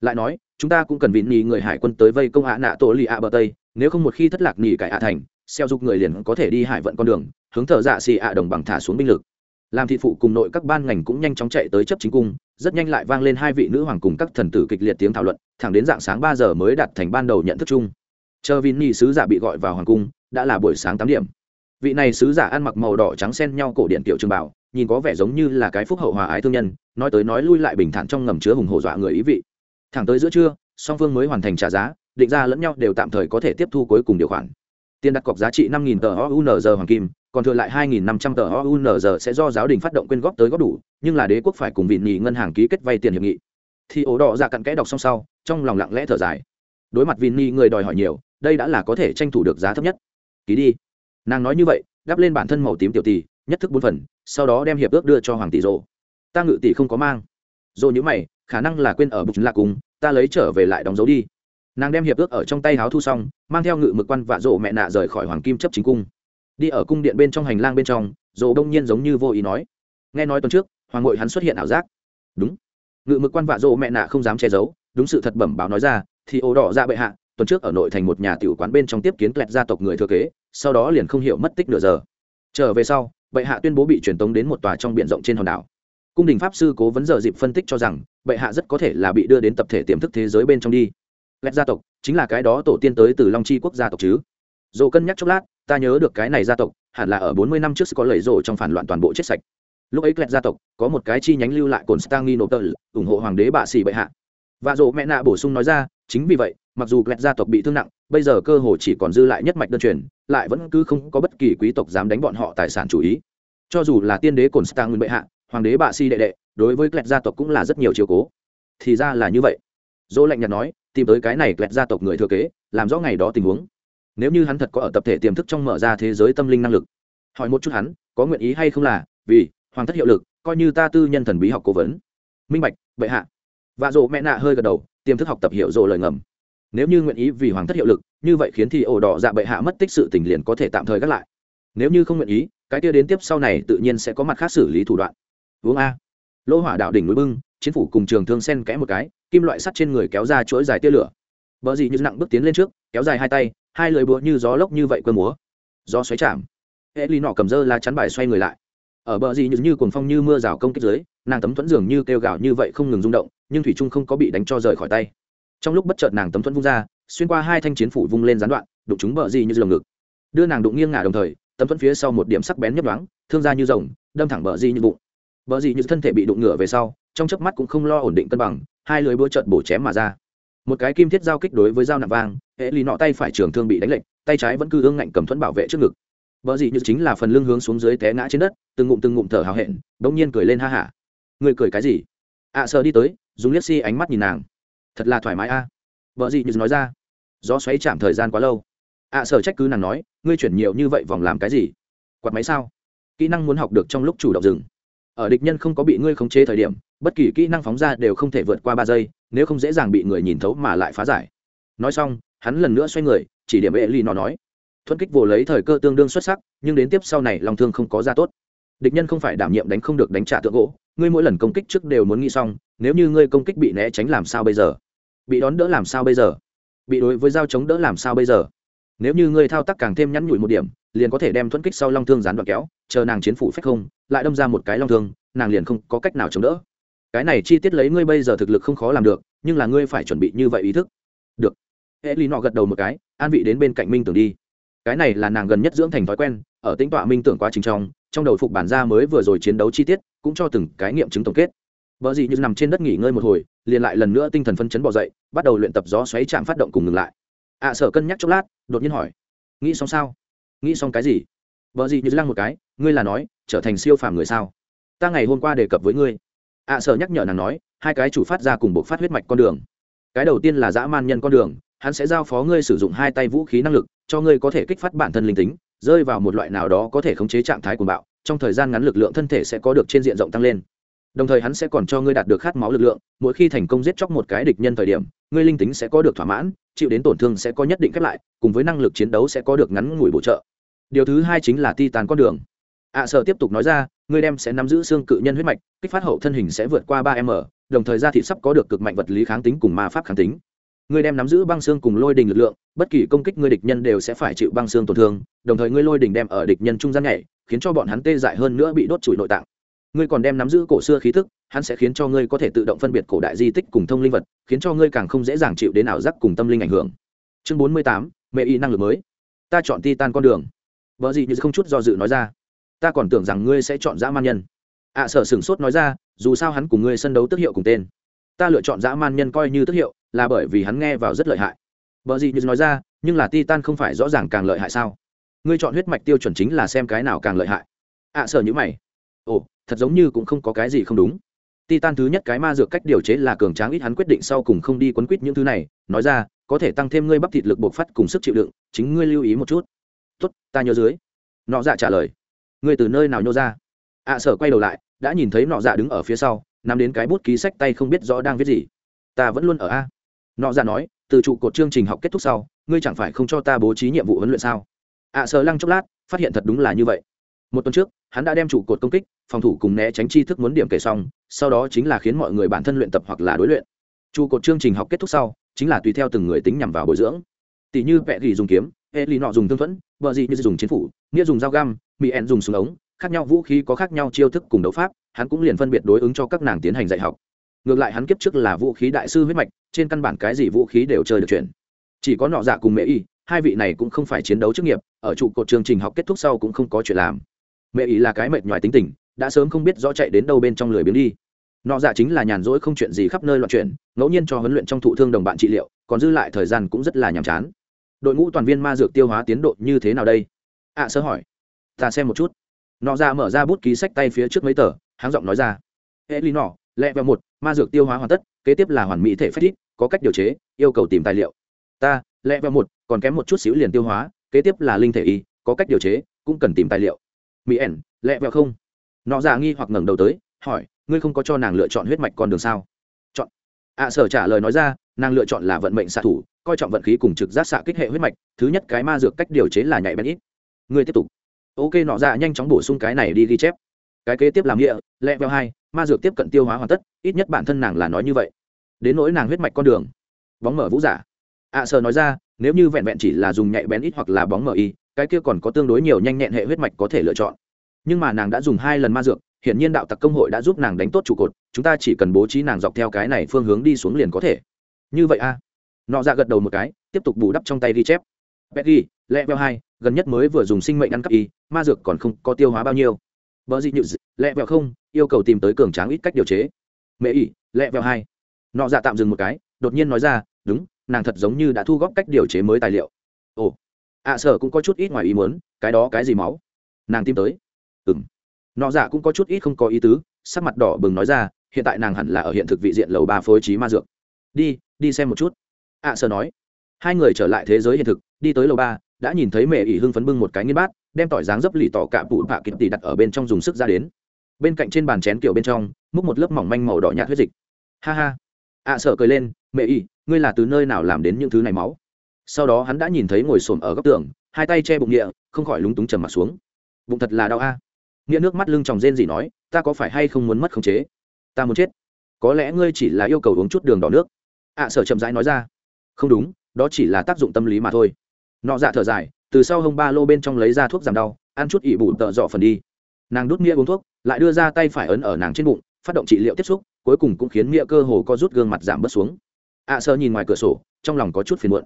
A: Lại nói, chúng ta cũng cần vịn nhì người hải quân tới vây công ạ nạ tổ lì ạ bờ tây, nếu không một khi thất lạc nhì cải ạ thành, xeo dục người liền có thể đi hải vận con đường, hướng thợ dạ xì ạ đồng bằng thả xuống binh lực. Làm thị phụ cùng nội các ban ngành cũng nhanh chóng chạy tới chấp chính cung, rất nhanh lại vang lên hai vị nữ hoàng cùng các thần tử kịch liệt tiếng thảo luận, thẳng đến dạng sáng ba giờ mới đạt thành ban đầu nhận thức chung. Chờ vin nhì sứ giả bị gọi vào hoàng cung, đã là buổi sáng tám điểm. Vị này sứ giả ăn mặc màu đỏ trắng xen nhau cổ điện tiểu trường bảo nhìn có vẻ giống như là cái phúc hậu hòa ái thương nhân, nói tới nói lui lại bình thản trong ngầm chứa hùng hổ dọa người ý vị. Thẳng tới giữa trưa, song phương mới hoàn thành trả giá, định ra lẫn nhau đều tạm thời có thể tiếp thu cuối cùng điều khoản. Tiền đặt cọc giá trị năm nghìn tờ ounz hoàng kim, còn thừa lại hai năm trăm tờ ounz sẽ do giáo đình phát động quyên góp tới góp đủ, nhưng là đế quốc phải cùng vị nhì ngân hàng ký kết vay tiền hiệp nghị. Thì ổ đỏ ra cặn kẽ đọc xong sau, trong lòng lặng lẽ thở dài. Đối mặt vinny người đòi hỏi nhiều, đây đã là có thể tranh thủ được giá thấp nhất. Ký đi. Nàng nói như vậy, đắp lên bản thân màu tím tiểu tỷ nhất thức bốn phần sau đó đem hiệp ước đưa cho hoàng tỷ rồ. Ta ngự tỷ không có mang. Dồ nhữ mày, khả năng là quên ở bục lạc cùng, ta lấy trở về lại đóng dấu đi. Nàng đem hiệp ước ở trong tay háo thu xong, mang theo ngự mực quan vạ rộ mẹ nạ rời khỏi hoàng kim chấp chính cung. Đi ở cung điện bên trong hành lang bên trong rộ đông nhiên giống như vô ý nói. Nghe nói tuần trước, hoàng ngội hắn xuất hiện ảo giác. Đúng. Ngự mực quan vạ rộ mẹ nạ không dám che giấu, đúng sự thật bẩm báo nói ra, thì ổ đỏ ra bệ hạ, tuần trước ở nội thành một nhà tiểu quán bên trong tiếp kiến kẹt gia tộc người thừa kế, sau đó liền không hiểu mất tích nửa giờ. Trở về sau bệ hạ tuyên bố bị truyền tống đến một tòa trong b i ể n rộng trên hòn đảo. Cung đình pháp sư cố vấn giờ dịp phân tích cho rằng, bệ hạ rất có thể là bị đưa đến tập thể tiềm thức thế giới bên trong đi. Lẹt gia tộc, chính là cái đó tổ tiên tới từ long chi quốc gia tộc chứ. Dồ cân nhắc chốc lát, ta nhớ được cái này gia tộc, hẳn là ở bốn mươi năm trước có lầy rồ trong phản loạn toàn bộ chết sạch. Lúc ấy lẹt gia tộc, có một cái chi nhánh lưu lại cồn stanginopter ủng hộ hoàng đế bạ xì bệ hạ. Và dồ mẹ nạ bổ sung nói ra, chính vì vậy mặc dù Glet gia tộc bị thương nặng, bây giờ cơ hồ chỉ còn dư lại nhất mạch đơn truyền, lại vẫn cứ không có bất kỳ quý tộc dám đánh bọn họ tài sản chủ ý. Cho dù là tiên đế Constantine nguyên bệ hạ, hoàng đế bạ si đệ đệ, đối với Glet gia tộc cũng là rất nhiều chiếu cố. Thì ra là như vậy. Dỗ lạnh nhạt nói, tìm tới cái này Glet gia tộc người thừa kế, làm rõ ngày đó tình huống. Nếu như hắn thật có ở tập thể tiềm thức trong mở ra thế giới tâm linh năng lực. Hỏi một chút hắn, có nguyện ý hay không là, vì, hoàng thất hiệu lực, coi như ta tư nhân thần bí học cố vấn. Minh bạch, bệ hạ. Vạ dỗ mẹ nạ hơi gật đầu, tiềm thức học tập hiệu rộ lời ngầm nếu như nguyện ý vì hoàng thất hiệu lực như vậy khiến thì ổ đỏ dạ bệ hạ mất tích sự tình liền có thể tạm thời gác lại. Nếu như không nguyện ý cái kia đến tiếp sau này tự nhiên sẽ có mặt khác xử lý thủ đoạn. Uống a. Lô hỏa đạo đỉnh núi bưng chiến phủ cùng trường thương sen kẽ một cái kim loại sắt trên người kéo ra chuỗi dài tia lửa. Vợ gì như nặng bước tiến lên trước kéo dài hai tay hai lưỡi búa như gió lốc như vậy quơ múa. Gió xoáy chạm. Hệ ly nọ cầm dơ la chắn bài xoay người lại. Ở bờ gì như, như cuồng phong như mưa rào công kích dưới nàng tấm thuẫn dường như kêu gào như vậy không ngừng rung động nhưng thủy trung không có bị đánh cho rời khỏi tay trong lúc bất chợt nàng tấm thuẫn vung ra xuyên qua hai thanh chiến phủ vung lên gián đoạn đụng chúng bờ gì như lồng ngực. Đưa nàng đụng nghiêng ngả đồng thời tấm thuẫn phía sau một điểm sắc bén nhấp đoáng thương ra như rồng đâm thẳng bờ gì như bụng. Bờ gì như thân thể bị đụng ngửa về sau trong chớp mắt cũng không lo ổn định cân bằng hai lưới búa chợt bổ chém mà ra. Một cái kim thiết giao kích đối với dao nặng vang hệ lì nọ tay phải trường thương bị đánh lệnh tay trái vẫn cứ ương ngạnh cầm thuẫn bảo vệ trước ngực. Vợ dị như chính là phần lưng hướng xuống dưới té ngã trên đất từng ngụm từng ngụm thở hào hẹn bỗng nhiên cười lên ha hả. Người cười cái gì? Ạ à, sợ đi tới dùng liếc si ánh mắt nhìn nàng thật là thoải mái a. À. vợ gì như nói ra. Gió xoáy chạm thời gian quá lâu. Ạ à, sở trách cứ nàng nói ngươi chuyển nhiều như vậy vòng làm cái gì? Quạt máy sao? Kỹ năng muốn học được trong lúc chủ động dừng. Ở địch nhân không có bị ngươi khống chế thời điểm bất kỳ kỹ năng phóng ra đều không thể vượt qua ba giây nếu không dễ dàng bị người nhìn thấu mà lại phá giải. Nói xong hắn lần nữa xoay người chỉ điểm vệ ly nó nói. Thuận kích vồ lấy thời cơ tương đương xuất sắc nhưng đến tiếp sau này lòng thương không có ra tốt. Địch nhân không phải đảm nhiệm đánh không được đánh trả tượng gỗ ngươi mỗi lần công kích trước đều muốn nghĩ xong nếu như ngươi công kích bị né tránh làm sao bây giờ? Bị đón đỡ làm sao bây giờ? Bị đối với dao chống đỡ làm sao bây giờ? Nếu như ngươi thao tác càng thêm nhắn nhủi một điểm, liền có thể đem thuẫn kích sau long thương dán đoạn kéo, chờ nàng chiến phủ phách không, lại đâm ra một cái long thương, nàng liền không có cách nào chống đỡ. Cái này chi tiết lấy ngươi bây giờ thực lực không khó làm được, nhưng là ngươi phải chuẩn bị như vậy ý thức. Được. Hệ lý nọ gật đầu một cái, an vị đến bên cạnh minh tưởng đi. Cái này là nàng gần nhất dưỡng thành thói quen, ở tính tọa minh tưởng quá trình trong trong đầu phục bản ra mới vừa rồi chiến đấu chi tiết, cũng cho từng cái nghiệm chứng tổng kết. Vợ gì như nằm trên đất nghỉ ngơi một hồi liền lại lần nữa tinh thần phân chấn bỏ dậy bắt đầu luyện tập gió xoáy chạm phát động cùng ngừng lại. Ạ à, sở cân nhắc chốc lát đột nhiên hỏi nghĩ xong sao? Nghĩ xong cái gì? Vợ gì như lăng một cái ngươi là nói trở thành siêu phàm người sao? Ta ngày hôm qua đề cập với ngươi. Ạ à, sở nhắc nhở nàng nói hai cái chủ phát ra cùng buộc phát huyết mạch con đường. Cái đầu tiên là dã man nhân con đường hắn sẽ giao phó ngươi sử dụng hai tay vũ khí năng lực cho ngươi có thể kích phát bản thân linh tính rơi vào một loại nào đó có thể khống chế trạng thái của bạo trong thời gian ngắn lực lượng thân thể sẽ có được trên diện rộng tăng lên đồng thời hắn sẽ còn cho ngươi đạt được khát máu lực lượng mỗi khi thành công giết chóc một cái địch nhân thời điểm ngươi linh tính sẽ có được thỏa mãn chịu đến tổn thương sẽ có nhất định khép lại cùng với năng lực chiến đấu sẽ có được ngắn ngủi bổ trợ. Điều thứ hai chính là ti tàn con đường. Ạ à, sợ tiếp tục nói ra ngươi đem sẽ nắm giữ xương cự nhân huyết mạch kích phát hậu thân hình sẽ vượt qua ba m đồng thời da thị sắp có được cực mạnh vật lý kháng tính cùng ma pháp kháng tính. Ngươi đem nắm giữ băng xương cùng lôi đình lực lượng bất kỳ công kích ngươi địch nhân đều sẽ phải chịu băng xương tổn thương đồng thời ngươi lôi đình đem ở địch nhân trung gian nhảy khiến cho bọn hắn tê dại hơn nữa bị đốt trụi nội tạng ngươi còn đem nắm giữ cổ xưa khí thức hắn sẽ khiến cho ngươi có thể tự động phân biệt cổ đại di tích cùng thông linh vật khiến cho ngươi càng không dễ dàng chịu đến ảo giác cùng tâm linh ảnh hưởng. Chương bốn mươi tám mẹ y năng lực mới. Ta chọn ti tan con đường. Vợ gì như không chút do dự nói ra. Ta còn tưởng rằng ngươi sẽ chọn dã man nhân. Ạ à, sở sửng sốt nói ra dù sao hắn cùng ngươi sân đấu tức hiệu cùng tên. Ta lựa chọn dã man nhân coi như tức hiệu là bởi vì hắn nghe vào rất lợi hại. Vợ gì như nói ra nhưng là titan không phải rõ ràng càng lợi hại sao? Ngươi chọn huyết mạch tiêu chuẩn chính là xem cái nào càng lợi hại. Ạ à, sợ như mày. Ồ thật giống như cũng không có cái gì không đúng. Titan thứ nhất cái ma dược cách điều chế là cường tráng ít hắn quyết định sau cùng không đi quấn quýt những thứ này nói ra có thể tăng thêm ngươi bắp thịt lực bộc phát cùng sức chịu đựng chính ngươi lưu ý một chút. Tốt ta nhớ dưới. Nọ dạ trả lời. Ngươi từ nơi nào nhô ra? Ạ à, sở quay đầu lại đã nhìn thấy nọ dạ đứng ở phía sau nắm đến cái bút ký sách tay không biết rõ đang viết gì. Ta vẫn luôn ở a. Nọ dạ nói từ trụ cột chương trình học kết thúc sau ngươi chẳng phải không cho ta bố trí nhiệm vụ huấn luyện sao? Ạ à, lăng chốc lát phát hiện thật đúng là như vậy một tuần trước, hắn đã đem trụ cột công kích, phòng thủ cùng né tránh chi thức muốn điểm kể xong, sau đó chính là khiến mọi người bản thân luyện tập hoặc là đối luyện. Trụ cột chương trình học kết thúc sau, chính là tùy theo từng người tính nhằm vào bồi dưỡng. Tỷ như vẽ gỉ dùng kiếm hệ lì nọ dùng thương thuẫn vợ gì như dùng chiến phủ, nghĩa dùng dao găm mỹ ẹn dùng súng ống, khác nhau vũ khí có khác nhau chiêu thức cùng đấu pháp, hắn cũng liền phân biệt đối ứng cho các nàng tiến hành dạy học. Ngược lại hắn kiếp trước là vũ khí đại sư huyết mạch, trên căn bản cái gì vũ khí đều chơi được chuyển chỉ có nọ dạ cùng mẹ y, hai vị này cũng không phải chiến đấu chức nghiệp, ở trụ cột chương trình học kết thúc sau cũng không có chuyện làm mẹ ý là cái mệt nhoài tính tình đã sớm không biết rõ chạy đến đâu bên trong lười biếng đi. Nọ dạ chính là nhàn rỗi không chuyện gì khắp nơi loạn chuyển ngẫu nhiên cho huấn luyện trong thụ thương đồng bạn trị liệu còn dư lại thời gian cũng rất là nhàm chán. Đội ngũ toàn viên ma dược tiêu hóa tiến độ như thế nào đây? Ạ à, sơ hỏi. Ta xem một chút. Nọ ra mở ra bút ký sách tay phía trước mấy tờ háng giọng nói ra. Hệ lý nọ lẹ vào một ma dược tiêu hóa hoàn tất kế tiếp là hoàn mỹ thể phép ít có cách điều chế yêu cầu tìm tài liệu. Ta lẹ vào một còn kém một chút xíu liền tiêu hóa kế tiếp là linh thể y có cách điều chế cũng cần tìm tài liệu mỹ ẻn lẹ vẹo không? Nọ ra nghi hoặc ngẩng đầu tới hỏi ngươi không có cho nàng lựa chọn huyết mạch con đường sao? Chọn. Ạ à, sở trả lời nói ra nàng lựa chọn là vận mệnh xạ thủ coi trọng vận khí cùng trực giác xạ kích hệ huyết mạch thứ nhất cái ma dược cách điều chế là nhạy bén ít. Ngươi tiếp tục. Ok nọ ra nhanh chóng bổ sung cái này đi ghi chép. Cái kế tiếp làm nghĩa lẹ vẹo hai ma dược tiếp cận tiêu hóa hoàn tất ít nhất bản thân nàng là nói như vậy. Đến nỗi nàng huyết mạch con đường. Bóng mở vũ giả. Ạ à, sở nói ra nếu như vẹn vẹn chỉ là dùng nhạy bén ít hoặc là bóng mở y cái kia còn có tương đối nhiều nhanh nhẹn hệ huyết mạch có thể lựa chọn. Nhưng mà nàng đã dùng hai lần ma dược hiện nhiên đạo tặc công hội đã giúp nàng đánh tốt trụ cột, chúng ta chỉ cần bố trí nàng dọc theo cái này phương hướng đi xuống liền có thể. Như vậy a nọ ra gật đầu một cái, tiếp tục bù đắp trong tay ghi chép. Petty lẹ veo hai, gần nhất mới vừa dùng sinh mệnh ăn cắp y, ma dược còn không có tiêu hóa bao nhiêu. Vợ dị nhự lẹ vẹo không, yêu cầu tìm tới cường tráng ít cách điều chế. Mẹ y, lẹ vẹo hai. Nọ ra tạm dừng một cái, đột nhiên nói ra, đúng, nàng thật giống như đã thu góp cách điều chế mới tài liệu. Ồ ạ à, sở cũng có chút ít ngoài ý muốn cái đó cái gì máu? Nàng tìm tới. Ừng nọ dạ cũng có chút ít không có ý tứ sắc mặt đỏ bừng nói ra hiện tại nàng hẳn là ở hiện thực vị diện lầu ba phối trí ma dược. Đi đi xem một chút. Ạ à, sở nói. Hai người trở lại thế giới hiện thực đi tới lầu ba đã nhìn thấy mẹ ỉ hưng phấn bưng một cái nghiên bát đem tỏi dáng dấp lì tỏ cả bụ bạ kịp tỉ đặt ở bên trong dùng sức ra đến. Bên cạnh trên bàn chén kiểu bên trong múc một lớp mỏng manh màu đỏ nhạt huyết dịch. Ha ha. Ạ à, sợ cười lên mẹ ỉ ngươi là từ nơi nào làm đến những thứ này máu? Sau đó hắn đã nhìn thấy ngồi xổm ở góc tường hai tay che bụng nghĩa không khỏi lúng túng trầm mặt xuống. Bụng thật là đau a. À. nghĩa nước mắt lưng tròng rên gì nói ta có phải hay không muốn mất khống chế? Ta muốn chết. Có lẽ ngươi chỉ là yêu cầu uống chút đường đỏ nước. Ạ à, sở chậm rãi nói ra. Không đúng đó chỉ là tác dụng tâm lý mà thôi. Nọ dạ thở dài từ sau hông ba lô bên trong lấy ra thuốc giảm đau ăn chút ỉ bụ tợ dọ phần đi. Nàng đút nghĩa uống thuốc lại đưa ra tay phải ấn ở nàng trên bụng phát động trị liệu tiếp xúc cuối cùng cũng khiến nghĩa cơ hồ co rút gương mặt giảm bớt xuống. Ạ à, sơ nhìn ngoài cửa sổ trong lòng có chút phiền muộn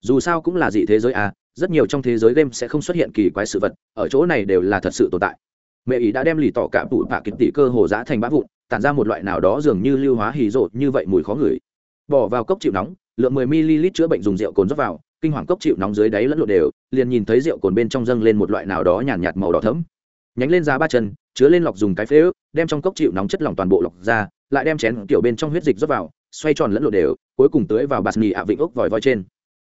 A: dù sao cũng là dị thế giới à rất nhiều trong thế giới game sẽ không xuất hiện kỳ quái sự vật ở chỗ này đều là thật sự tồn tại. Mẹ ý đã đem lì tỏ cả bụ bạ kịp tỷ cơ hồ giã thành bã vụn tản ra một loại nào đó dường như lưu hóa hì rột như vậy mùi khó ngửi. Bỏ vào cốc chịu nóng lượng 10 ml chữa bệnh dùng rượu cồn rót vào kinh hoàng cốc chịu nóng dưới đáy lẫn lộn đều liền nhìn thấy rượu cồn bên trong dâng lên một loại nào đó nhàn nhạt, màu đỏ thẫm. Nhánh lên giá ba chân chứa lên lọc dùng cái phế đem trong cốc chịu nóng chất lỏng toàn bộ lọc ra lại đem chén kiểu bên trong huyết dịch rót vào xoay tròn lẫn lộn đều cuối cùng tưới vào bạt mì ạ vịnh ốc vòi voi trên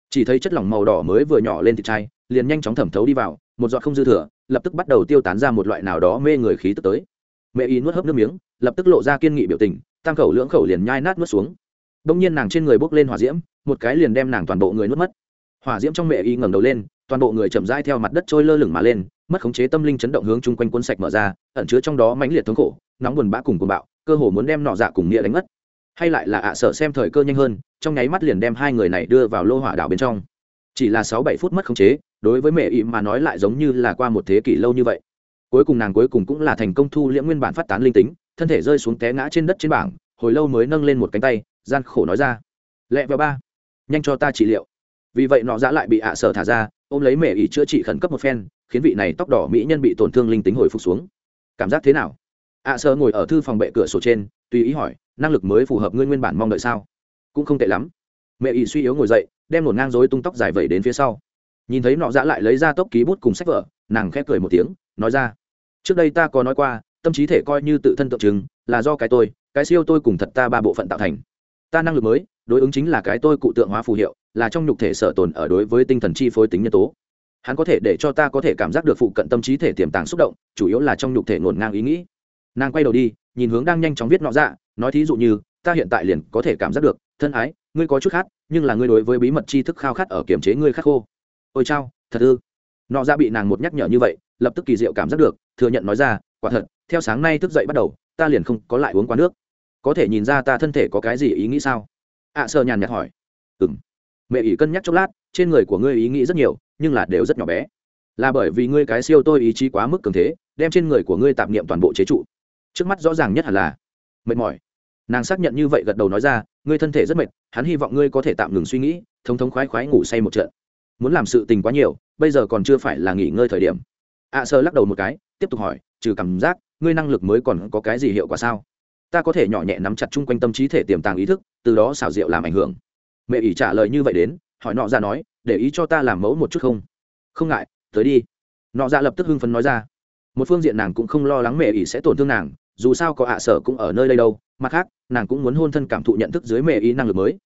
A: chỉ thấy chất lỏng màu đỏ mới vừa nhỏ lên thịt chai, liền nhanh chóng thẩm thấu đi vào, một giọt không dư thừa, lập tức bắt đầu tiêu tán ra một loại nào đó mê người khí tức tới. Mẹ y nuốt hớp nước miếng, lập tức lộ ra kiên nghị biểu tình, tam khẩu lưỡng khẩu liền nhai nát nuốt xuống. Đông nhiên nàng trên người bốc lên hỏa diễm, một cái liền đem nàng toàn bộ người nuốt mất. Hỏa diễm trong mẹ y ngẩng đầu lên, toàn bộ người chậm rãi theo mặt đất trôi lơ lửng mà lên, mất khống chế tâm linh chấn động hướng chung quanh cuốn sạch mở ra, ẩn chứa trong đó mãnh liệt thống khổ, nóng buồn bã cùng cuồng bạo, cơ hồ muốn đem nọ dạ cùng nghĩa đánh mất hay lại là ạ sợ xem thời cơ nhanh hơn, trong nháy mắt liền đem hai người này đưa vào lô hỏa đảo bên trong. Chỉ là sáu bảy phút mất khống chế, đối với mẹ ị mà nói lại giống như là qua một thế kỷ lâu như vậy. Cuối cùng nàng cuối cùng cũng là thành công thu liễm nguyên bản phát tán linh tính, thân thể rơi xuống té ngã trên đất trên bảng, hồi lâu mới nâng lên một cánh tay, gian khổ nói ra, lẹ vào ba, nhanh cho ta trị liệu. Vì vậy nọ dã lại bị ạ sở thả ra, ôm lấy mẹ ỉ chữa trị khẩn cấp một phen, khiến vị này tóc đỏ mỹ nhân bị tổn thương linh tính hồi phục xuống. Cảm giác thế nào? ạ sở ngồi ở thư phòng bệ cửa sổ trên, tùy ý hỏi năng lực mới phù hợp ngươi nguyên bản mong đợi sao? Cũng không tệ lắm. Mẹ ỷ suy yếu ngồi dậy, đem nổ ngang dối tung tóc dài vẩy đến phía sau. Nhìn thấy nọ dã lại lấy ra tốc ký bút cùng sách vở, nàng khép cười một tiếng, nói ra, trước đây ta có nói qua, tâm trí thể coi như tự thân tượng trưng, là do cái tôi, cái siêu tôi cùng thật ta ba bộ phận tạo thành. Ta năng lực mới, đối ứng chính là cái tôi cụ tượng hóa phù hiệu, là trong nhục thể sở tồn ở đối với tinh thần chi phối tính nhân tố. Hắn có thể để cho ta có thể cảm giác được phụ cận tâm trí thể tiềm tàng xúc động, chủ yếu là trong nhục thể ngổn ngang ý nghĩ. Nàng quay đầu đi nhìn hướng đang nhanh chóng viết nọ dạ nói thí dụ như ta hiện tại liền có thể cảm giác được thân ái ngươi có chút khát nhưng là ngươi đối với bí mật tri thức khao khát ở kiềm chế ngươi khát khô. Ôi chao thật ư? Nọ dạ bị nàng một nhắc nhở như vậy lập tức kỳ diệu cảm giác được thừa nhận nói ra quả thật theo sáng nay thức dậy bắt đầu ta liền không có lại uống quá nước. Có thể nhìn ra ta thân thể có cái gì ý nghĩ sao? ạ à, sợ nhàn nhạt hỏi. Ừng mẹ ỷ cân nhắc chốc lát trên người của ngươi ý nghĩ rất nhiều nhưng là đều rất nhỏ bé. Là bởi vì ngươi cái siêu tôi ý chí quá mức cường thế đem trên người của ngươi tạp niệm toàn bộ chế trụ trước mắt rõ ràng nhất hẳn là mệt mỏi. Nàng xác nhận như vậy gật đầu nói ra ngươi thân thể rất mệt hắn hy vọng ngươi có thể tạm ngừng suy nghĩ thống thống khoái khoái ngủ say một trận. Muốn làm sự tình quá nhiều bây giờ còn chưa phải là nghỉ ngơi thời điểm. Ạ à, sơ lắc đầu một cái tiếp tục hỏi trừ cảm giác ngươi năng lực mới còn có cái gì hiệu quả sao? Ta có thể nhỏ nhẹ nắm chặt chung quanh tâm trí thể tiềm tàng ý thức từ đó xảo diệu làm ảnh hưởng. Mẹ ỷ trả lời như vậy đến hỏi nọ ra nói để ý cho ta làm mẫu một chút không? Không ngại tới đi. Nọ ra lập tức hưng phấn nói ra một phương diện nàng cũng không lo lắng mẹ ỷ sẽ tổn thương nàng, dù sao có ạ sở cũng ở nơi đây đâu, mặt khác, nàng cũng muốn hôn thân cảm thụ nhận thức dưới mẹ ý năng lực mới.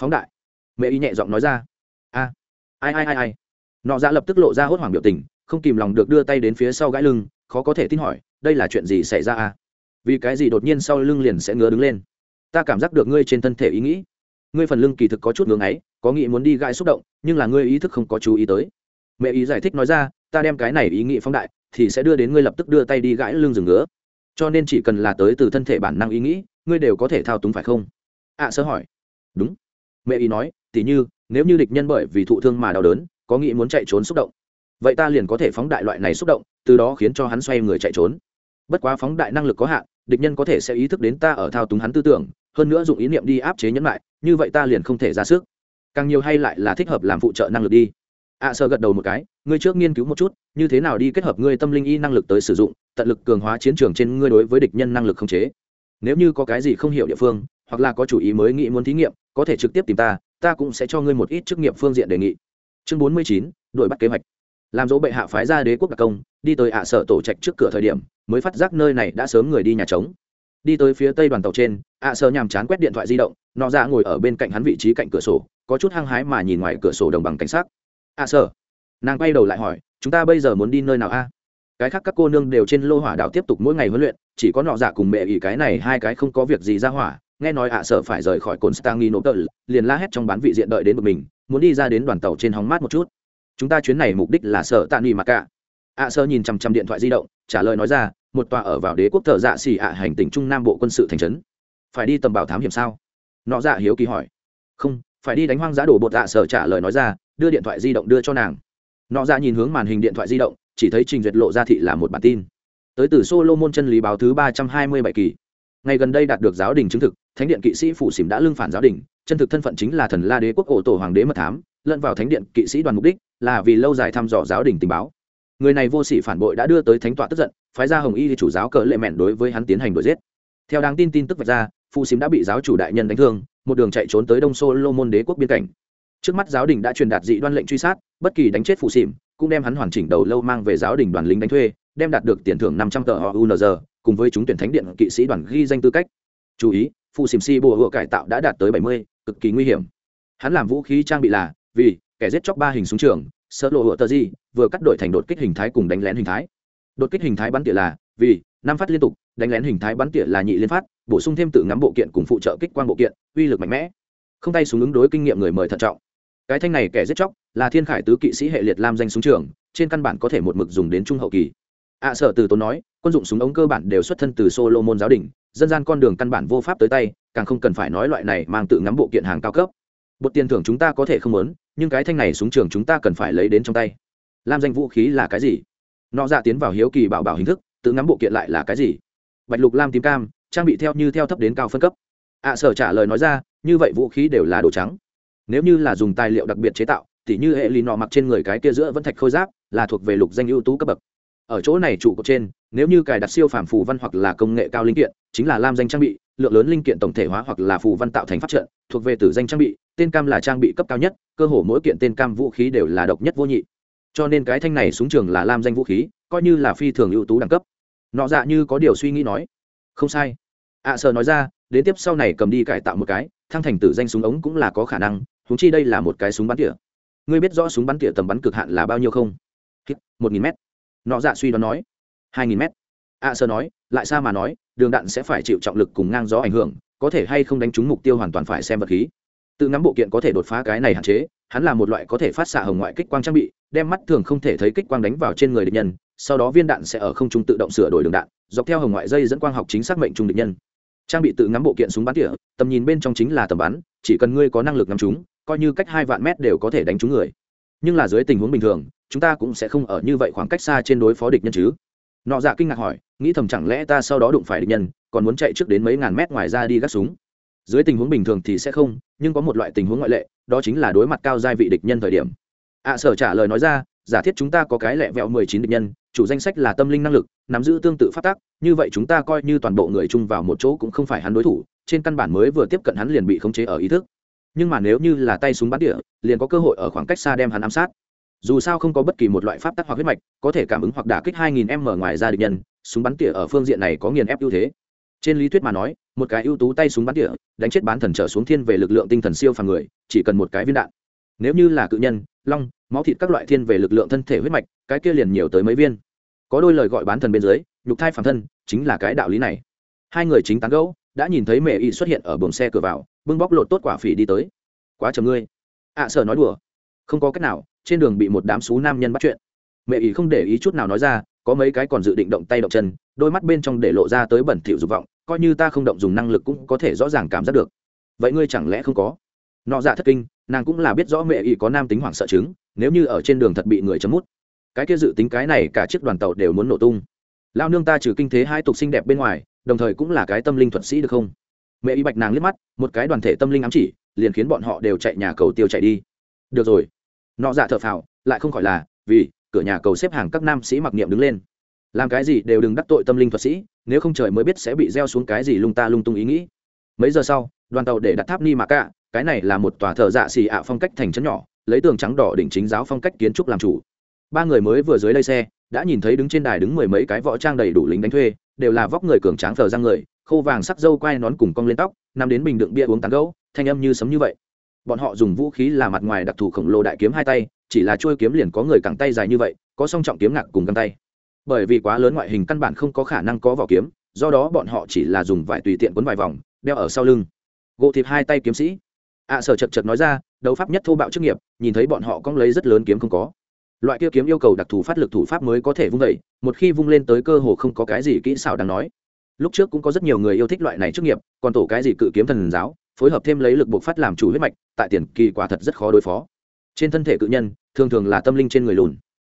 A: Phóng đại. Mẹ ý nhẹ giọng nói ra. A. Ai ai ai ai. Nọ ra lập tức lộ ra hốt hoảng biểu tình, không kìm lòng được đưa tay đến phía sau gãi lưng, khó có thể tin hỏi, đây là chuyện gì xảy ra à vì cái gì đột nhiên sau lưng liền sẽ ngứa đứng lên? Ta cảm giác được ngươi trên thân thể ý nghĩ. Ngươi phần lưng kỳ thực có chút ngưỡng ấy có nghĩ muốn đi gãi xúc động, nhưng là ngươi ý thức không có chú ý tới. Mẹ ý giải thích nói ra, ta đem cái này ý nghĩ phóng đại thì sẽ đưa đến ngươi lập tức đưa tay đi gãi lưng rừng ngứa. Cho nên chỉ cần là tới từ thân thể bản năng ý nghĩ ngươi đều có thể thao túng phải không? Ạ à, sơ hỏi. Đúng. Mẹ ý nói tỉ như nếu như địch nhân bởi vì thụ thương mà đau đớn có nghĩ muốn chạy trốn xúc động vậy ta liền có thể phóng đại loại này xúc động từ đó khiến cho hắn xoay người chạy trốn. Bất quá phóng đại năng lực có hạn địch nhân có thể sẽ ý thức đến ta ở thao túng hắn tư tưởng hơn nữa dùng ý niệm đi áp chế nhẫn lại như vậy ta liền không thể ra sức. Càng nhiều hay lại là thích hợp làm phụ trợ năng lực đi ạ à, sơ gật đầu một cái ngươi trước nghiên cứu một chút như thế nào đi kết hợp ngươi tâm linh y năng lực tới sử dụng tận lực cường hóa chiến trường trên ngươi đối với địch nhân năng lực không chế. Nếu như có cái gì không hiểu địa phương hoặc là có chủ ý mới nghĩ muốn thí nghiệm có thể trực tiếp tìm ta ta cũng sẽ cho ngươi một ít chức nghiệm phương diện đề nghị. Chương bốn mươi chín đội bắt kế hoạch. Làm dỗ bệ hạ phái ra đế quốc đặc công đi tới ạ sở tổ trạch trước cửa thời điểm mới phát giác nơi này đã sớm người đi nhà trống. Đi tới phía tây đoàn tàu trên ạ sở nhàm chán quét điện thoại di động nọ ra ngồi ở bên cạnh hắn vị trí cạnh cửa sổ có chút hăng hái mà nhìn ngoài cửa sổ đồng bằng cảnh sát à sở nàng quay đầu lại hỏi, chúng ta bây giờ muốn đi nơi nào a? Cái khác các cô nương đều trên lô hỏa đảo tiếp tục mỗi ngày huấn luyện, chỉ có nọ dạ cùng mẹ ỷ cái này hai cái không có việc gì ra hỏa. Nghe nói ạ sở phải rời khỏi cồn stanghi liền la hét trong bán vị diện đợi đến một mình, muốn đi ra đến đoàn tàu trên hóng mát một chút. Chúng ta chuyến này mục đích là sở tạ nghỉ mặc cả. Ạ sơ nhìn chằm chằm điện thoại di động, trả lời nói ra, một tòa ở vào đế quốc thợ dạ xỉ ạ, hành tỉnh trung nam bộ quân sự thành trấn. Phải đi tầm bảo thám hiểm sao? Nọ dạ hiếu kỳ hỏi. Không, phải đi đánh hoang dã đổ bột ạ sở trả lời nói ra đưa điện thoại di động đưa cho nàng. Nọ ra nhìn hướng màn hình điện thoại di động, chỉ thấy trình duyệt lộ ra thị là một bản tin. Tới từ solomon chân lý báo thứ ba trăm hai mươi bảy kỳ. Ngày gần đây đạt được giáo đình chứng thực, thánh điện kỵ sĩ phủ xỉm đã lưng phản giáo đình, chân thực thân phận chính là thần la đế quốc ổ tổ hoàng đế mật thám, lẫn vào thánh điện kỵ sĩ đoàn mục đích là vì lâu dài thăm dò giáo đình tình báo. Người này vô sỉ phản bội đã đưa tới thánh tọa tức giận, phái ra hồng y chủ giáo cờ lệ mẹn đối với hắn tiến hành đuổi giết. Theo đáng tin tin tức vạch ra, phụ xím đã bị giáo chủ đại nhân đánh thương, một đường chạy trốn tới đông solomon đế quốc biên cảnh trước mắt giáo đình đã truyền đạt dị đoan lệnh truy sát, bất kỳ đánh chết phụ xỉm, cũng đem hắn hoàn chỉnh đầu lâu mang về giáo đình đoàn lính đánh thuê, đem đạt được tiền thưởng năm trăm tờ họ unz cùng với chúng tuyển thánh điện kỵ sĩ đoàn ghi danh tư cách. Chú ý phụ xỉm si bùa hựa cải tạo đã đạt tới bảy mươi, cực kỳ nguy hiểm. Hắn làm vũ khí trang bị là, vì, kẻ giết chóc ba hình súng trường sơ lộ hựa tờ di vừa cắt đội thành đột kích hình thái cùng đánh lén hình thái. Đột kích hình thái bắn tỉa là, vì, năm phát liên tục, đánh lén hình thái bắn tỉa là nhị liên phát, bổ sung thêm tự ngắm bộ kiện cùng phụ trợ kích quan bộ kiện, uy lực mạnh mẽ không tay súng ứng đối kinh nghiệm người mời thận trọng. Cái thanh này kẻ giết chóc là thiên khải tứ kỵ sĩ hệ liệt lam danh súng trường trên căn bản có thể một mực dùng đến trung hậu kỳ. Ạ à, sở từ tốn nói quân dụng súng ống cơ bản đều xuất thân từ solo môn giáo đình dân gian con đường căn bản vô pháp tới tay càng không cần phải nói loại này mang tự ngắm bộ kiện hàng cao cấp. Bột tiền thưởng chúng ta có thể không muốn nhưng cái thanh này súng trường chúng ta cần phải lấy đến trong tay. Lam danh vũ khí là cái gì? Nọ dạ tiến vào hiếu kỳ bảo bảo hình thức tự ngắm bộ kiện lại là cái gì? Bạch lục lam tím cam trang bị theo như theo thấp đến cao phân cấp. Ạ à, sở trả lời nói ra như vậy vũ khí đều là đồ trắng. Nếu như là dùng tài liệu đặc biệt chế tạo tỉ như hệ lì nọ mặc trên người cái kia giữa vẫn thạch khôi giáp là thuộc về lục danh ưu tú cấp bậc. Ở chỗ này trụ cột trên nếu như cài đặt siêu phàm phù văn hoặc là công nghệ cao linh kiện chính là lam danh trang bị lượng lớn linh kiện tổng thể hóa hoặc là phù văn tạo thành pháp trận thuộc về tử danh trang bị tên cam là trang bị cấp cao nhất cơ hồ mỗi kiện tên cam vũ khí đều là độc nhất vô nhị. Cho nên cái thanh này súng trường là lam danh vũ khí coi như là phi thường ưu tú đẳng cấp. Nọ dạ như có điều suy nghĩ nói không sai. Ạ à, sợ nói ra đến tiếp sau này cầm đi cải tạo một cái thăng thành tử danh súng ống cũng là có khả năng húng chi đây là một cái súng bắn tỉa. Ngươi biết rõ súng bắn tỉa tầm bắn cực hạn là bao nhiêu không? Một nghìn m nọ dạ suy đoán nói. Hai nghìn m a à, nói lại sao mà nói đường đạn sẽ phải chịu trọng lực cùng ngang gió ảnh hưởng có thể hay không đánh trúng mục tiêu hoàn toàn phải xem vật khí. Tự ngắm bộ kiện có thể đột phá cái này hạn chế hắn là một loại có thể phát xạ hồng ngoại kích quang trang bị đem mắt thường không thể thấy kích quang đánh vào trên người địch nhân sau đó viên đạn sẽ ở không trung tự động sửa đổi đường đạn dọc theo hồng ngoại dây dẫn quang học chính xác mệnh trung địch nhân trang bị tự ngắm bộ kiện súng bắn tỉa, tầm nhìn bên trong chính là tầm bắn, chỉ cần ngươi có năng lực ngắm chúng, coi như cách hai vạn mét đều có thể đánh trúng người. Nhưng là dưới tình huống bình thường, chúng ta cũng sẽ không ở như vậy khoảng cách xa trên đối phó địch nhân chứ. Nọ dạ kinh ngạc hỏi, nghĩ thầm chẳng lẽ ta sau đó đụng phải địch nhân, còn muốn chạy trước đến mấy ngàn mét ngoài ra đi gác súng? Dưới tình huống bình thường thì sẽ không, nhưng có một loại tình huống ngoại lệ, đó chính là đối mặt cao giai vị địch nhân thời điểm. Ạ sở trả lời nói ra giả thiết chúng ta có cái lẹ vẹo mười chín địch nhân, chủ danh sách là tâm linh năng lực, nắm giữ tương tự phát tác như vậy chúng ta coi như toàn bộ người chung vào một chỗ cũng không phải hắn đối thủ, trên căn bản mới vừa tiếp cận hắn liền bị khống chế ở ý thức. Nhưng mà nếu như là tay súng bắn địa, liền có cơ hội ở khoảng cách xa đem hắn ám sát. Dù sao không có bất kỳ một loại pháp tắc hoặc huyết mạch, có thể cảm ứng hoặc đả kích 2000 m ngoài ra địch nhân, súng bắn tỉa ở phương diện này có nghiền ép ưu thế. Trên lý thuyết mà nói, một cái ưu tú tay súng bắn tỉa đánh chết bán thần trở xuống thiên về lực lượng tinh thần siêu phàm người, chỉ cần một cái viên đạn. Nếu như là cự nhân, long máu thịt các loại thiên về lực lượng thân thể huyết mạch cái kia liền nhiều tới mấy viên. Có đôi lời gọi bán thần bên dưới nhục thai phản thân chính là cái đạo lý này. Hai người chính tán gẫu đã nhìn thấy mẹ y xuất hiện ở buồng xe cửa vào bưng bóc lột tốt quả phỉ đi tới. Quá chầm ngươi. Ạ à, sợ nói đùa. Không có cách nào trên đường bị một đám xú nam nhân bắt chuyện. Mẹ y không để ý chút nào nói ra có mấy cái còn dự định động tay động chân đôi mắt bên trong để lộ ra tới bẩn thỉu dục vọng coi như ta không động dùng năng lực cũng có thể rõ ràng cảm giác được. Vậy ngươi chẳng lẽ không có? Nọ dạ thất kinh nàng cũng là biết rõ mẹ y có nam tính hoảng sợ chứng nếu như ở trên đường thật bị người chấm mút, cái kia dự tính cái này cả chiếc đoàn tàu đều muốn nổ tung. Lao nương ta trừ kinh thế hai tục xinh đẹp bên ngoài, đồng thời cũng là cái tâm linh thuật sĩ được không? Mẹ y bạch nàng liếc mắt, một cái đoàn thể tâm linh ám chỉ, liền khiến bọn họ đều chạy nhà cầu tiêu chạy đi. Được rồi. Nọ dạ thợ phào, lại không khỏi là, vì, cửa nhà cầu xếp hàng các nam sĩ mặc niệm đứng lên. Làm cái gì đều đừng đắc tội tâm linh thuật sĩ, nếu không trời mới biết sẽ bị gieo xuống cái gì lung ta lung tung ý nghĩ. Mấy giờ sau, đoàn tàu để đặt tháp ni mạc cả cái này là một tòa thợ dạ xì ạ phong cách thành trấn nhỏ lấy tường trắng đỏ đỉnh chính giáo phong cách kiến trúc làm chủ. Ba người mới vừa dưới đây xe, đã nhìn thấy đứng trên đài đứng mười mấy cái võ trang đầy đủ lính đánh thuê, đều là vóc người cường tráng thờ răng người khâu vàng sắc dâu quai nón cùng cong lên tóc, nằm đến bình đựng bia uống tán gấu thanh âm như sấm như vậy. Bọn họ dùng vũ khí là mặt ngoài đặc thù khổng lồ đại kiếm hai tay, chỉ là trôi kiếm liền có người cẳng tay dài như vậy, có song trọng kiếm ngạc cùng găng tay. Bởi vì quá lớn ngoại hình căn bản không có khả năng có vỏ kiếm, do đó bọn họ chỉ là dùng vải tùy tiện quấn vài vòng, đeo ở sau lưng. Gỗ thịt hai tay kiếm sĩ. Ạ sở chật chật nói ra đấu pháp nhất thô bạo chức nghiệp, nhìn thấy bọn họ cong lấy rất lớn kiếm không có. Loại kia kiếm yêu cầu đặc thù phát lực thủ pháp mới có thể vung vẩy một khi vung lên tới cơ hồ không có cái gì kỹ xảo đáng nói. Lúc trước cũng có rất nhiều người yêu thích loại này chức nghiệp, còn tổ cái gì cự kiếm thần giáo, phối hợp thêm lấy lực buộc phát làm chủ huyết mạch, tại tiền kỳ quả thật rất khó đối phó. Trên thân thể cự nhân, thường thường là tâm linh trên người lùn.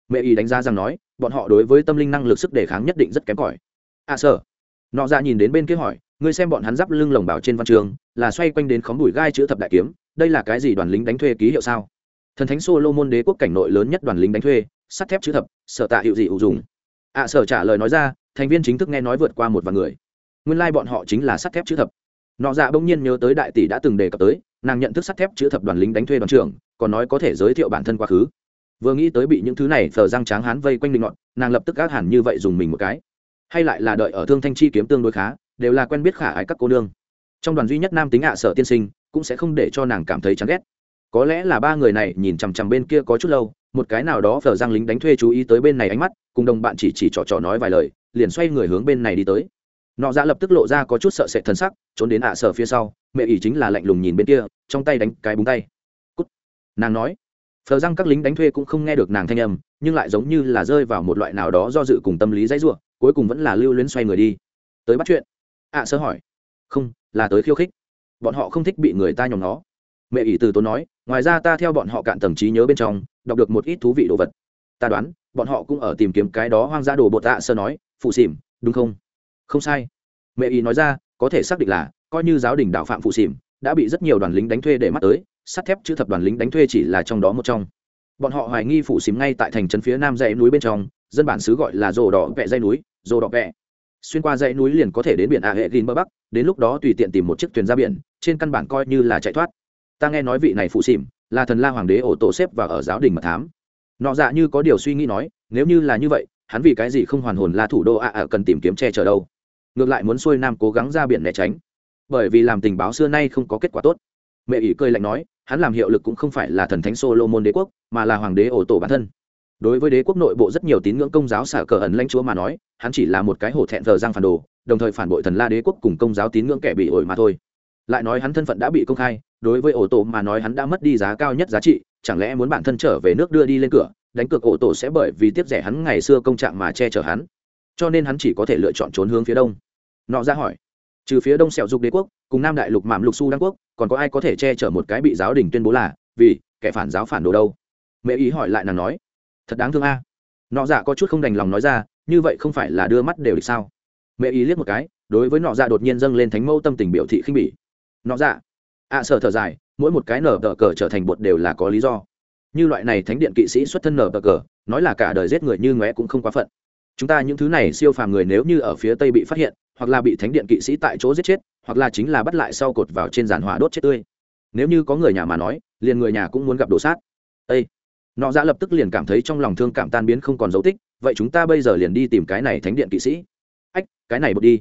A: Mẹ y đánh giá rằng nói, bọn họ đối với tâm linh năng lực sức đề kháng nhất định rất kém cỏi. À sợ nọ ra nhìn đến bên kia hỏi ngươi xem bọn hắn giáp lưng lồng bảo trên văn trường là xoay quanh đến khóm đùi gai chữ thập đại kiếm đây là cái gì đoàn lính đánh thuê ký hiệu sao? Thần thánh solo môn đế quốc cảnh nội lớn nhất đoàn lính đánh thuê sắt thép chữ thập sở tạ hiệu gì ủ dùng ạ à, sở trả lời nói ra thành viên chính thức nghe nói vượt qua một vài người. Nguyên lai、like、bọn họ chính là sắt thép chữ thập. Nọ dạ bỗng nhiên nhớ tới đại tỷ đã từng đề cập tới nàng nhận thức sắt thép chữ thập đoàn lính đánh thuê đoàn trưởng còn nói có thể giới thiệu bản thân quá khứ. Vừa nghĩ tới bị những thứ này thờ răng tráng hán vây quanh định ngọn nàng lập tức gác hẳn như vậy dùng mình một cái. Hay lại là đợi ở thương thanh chi kiếm tương đối khá đều là quen biết khả ái các cô nương. Trong đoàn duy nhất nam tính ạ sở tiên sinh cũng sẽ không để cho nàng cảm thấy chán ghét. Có lẽ là ba người này nhìn chằm chằm bên kia có chút lâu, một cái nào đó phở giang lính đánh thuê chú ý tới bên này ánh mắt, cùng đồng bạn chỉ chỉ trò trò nói vài lời, liền xoay người hướng bên này đi tới. Nọ ra lập tức lộ ra có chút sợ sệt thân sắc, trốn đến ạ sở phía sau, mẹ ỷ chính là lạnh lùng nhìn bên kia, trong tay đánh cái búng tay. Cút. nàng nói. Phờ răng các lính đánh thuê cũng không nghe được nàng thanh âm, nhưng lại giống như là rơi vào một loại nào đó do dự cùng tâm lý dãy ruộng cuối cùng vẫn là lưu luyến xoay người đi. Tới bắt chuyện ạ sơ hỏi. Không, là tới khiêu khích. Bọn họ không thích bị người ta nhòm nó mẹ ỷ từ tốn nói, ngoài ra ta theo bọn họ cạn tầng trí nhớ bên trong, đọc được một ít thú vị đồ vật. Ta đoán, bọn họ cũng ở tìm kiếm cái đó hoang dã đồ bột tạ sơ nói, phụ xỉm, đúng không? Không sai. Mẹ ỷ nói ra, có thể xác định là, coi như giáo đình đạo phạm phụ xỉm, đã bị rất nhiều đoàn lính đánh thuê để mắt tới, sắt thép chữ thập đoàn lính đánh thuê chỉ là trong đó một trong. Bọn họ hoài nghi phụ xỉm ngay tại thành trấn phía nam dãy núi bên trong, dân bản xứ gọi là rồ đỏ vẹ dây núi, rồ đỏ vẹ xuyên qua dãy núi liền có thể đến biển a hệ gin bờ bắc, đến lúc đó tùy tiện tìm một chiếc thuyền ra biển, trên căn bản coi như là chạy thoát. Ta nghe nói vị này phụ xỉm, là thần la hoàng đế ổ tổ xếp và ở giáo đình mật thám. Nọ dạ như có điều suy nghĩ nói, nếu như là như vậy, hắn vì cái gì không hoàn hồn là thủ đô ạ à cần tìm kiếm che chở đâu? Ngược lại muốn xuôi nam cố gắng ra biển né tránh. Bởi vì làm tình báo xưa nay không có kết quả tốt. Mẹ ỷ cười lạnh nói, hắn làm hiệu lực cũng không phải là thần thánh solo môn đế quốc, mà là hoàng đế ổ tổ bản thân đối với đế quốc nội bộ rất nhiều tín ngưỡng công giáo xả cờ ẩn lãnh chúa mà nói, hắn chỉ là một cái hổ thẹn thờ giang phản đồ, đồng thời phản bội thần la đế quốc cùng công giáo tín ngưỡng kẻ bị ổi mà thôi. Lại nói hắn thân phận đã bị công khai, đối với ổ tổ mà nói hắn đã mất đi giá cao nhất giá trị, chẳng lẽ muốn bản thân trở về nước đưa đi lên cửa, đánh cược ổ tổ sẽ bởi vì tiếp rẻ hắn ngày xưa công trạng mà che chở hắn. Cho nên hắn chỉ có thể lựa chọn trốn hướng phía đông. Nọ ra hỏi, trừ phía đông sẹo dục đế quốc, cùng nam đại lục mạm lục su đăng quốc, còn có ai có thể che chở một cái bị giáo đình tuyên bố là vì kẻ phản giáo phản đồ đâu? Mẹ ý hỏi lại nàng nói thật đáng thương a. Nọ dạ có chút không đành lòng nói ra như vậy không phải là đưa mắt đều địch sao? Mẹ ý liếc một cái đối với nọ dạ đột nhiên dâng lên thánh mẫu tâm tình biểu thị khinh bỉ. Nọ dạ ạ à, sở thở dài mỗi một cái nở tờ cờ trở thành bột đều là có lý do. Như loại này thánh điện kỵ sĩ xuất thân nở tờ cờ nói là cả đời giết người như ngóe cũng không quá phận. Chúng ta những thứ này siêu phàm người nếu như ở phía tây bị phát hiện hoặc là bị thánh điện kỵ sĩ tại chỗ giết chết hoặc là chính là bắt lại sau cột vào trên giàn hỏa đốt chết tươi. Nếu như có người nhà mà nói liền người nhà cũng muốn gặp đồ sát. Ây nọ dạ lập tức liền cảm thấy trong lòng thương cảm tan biến không còn dấu tích vậy chúng ta bây giờ liền đi tìm cái này thánh điện kỵ sĩ. Ách cái này bật đi.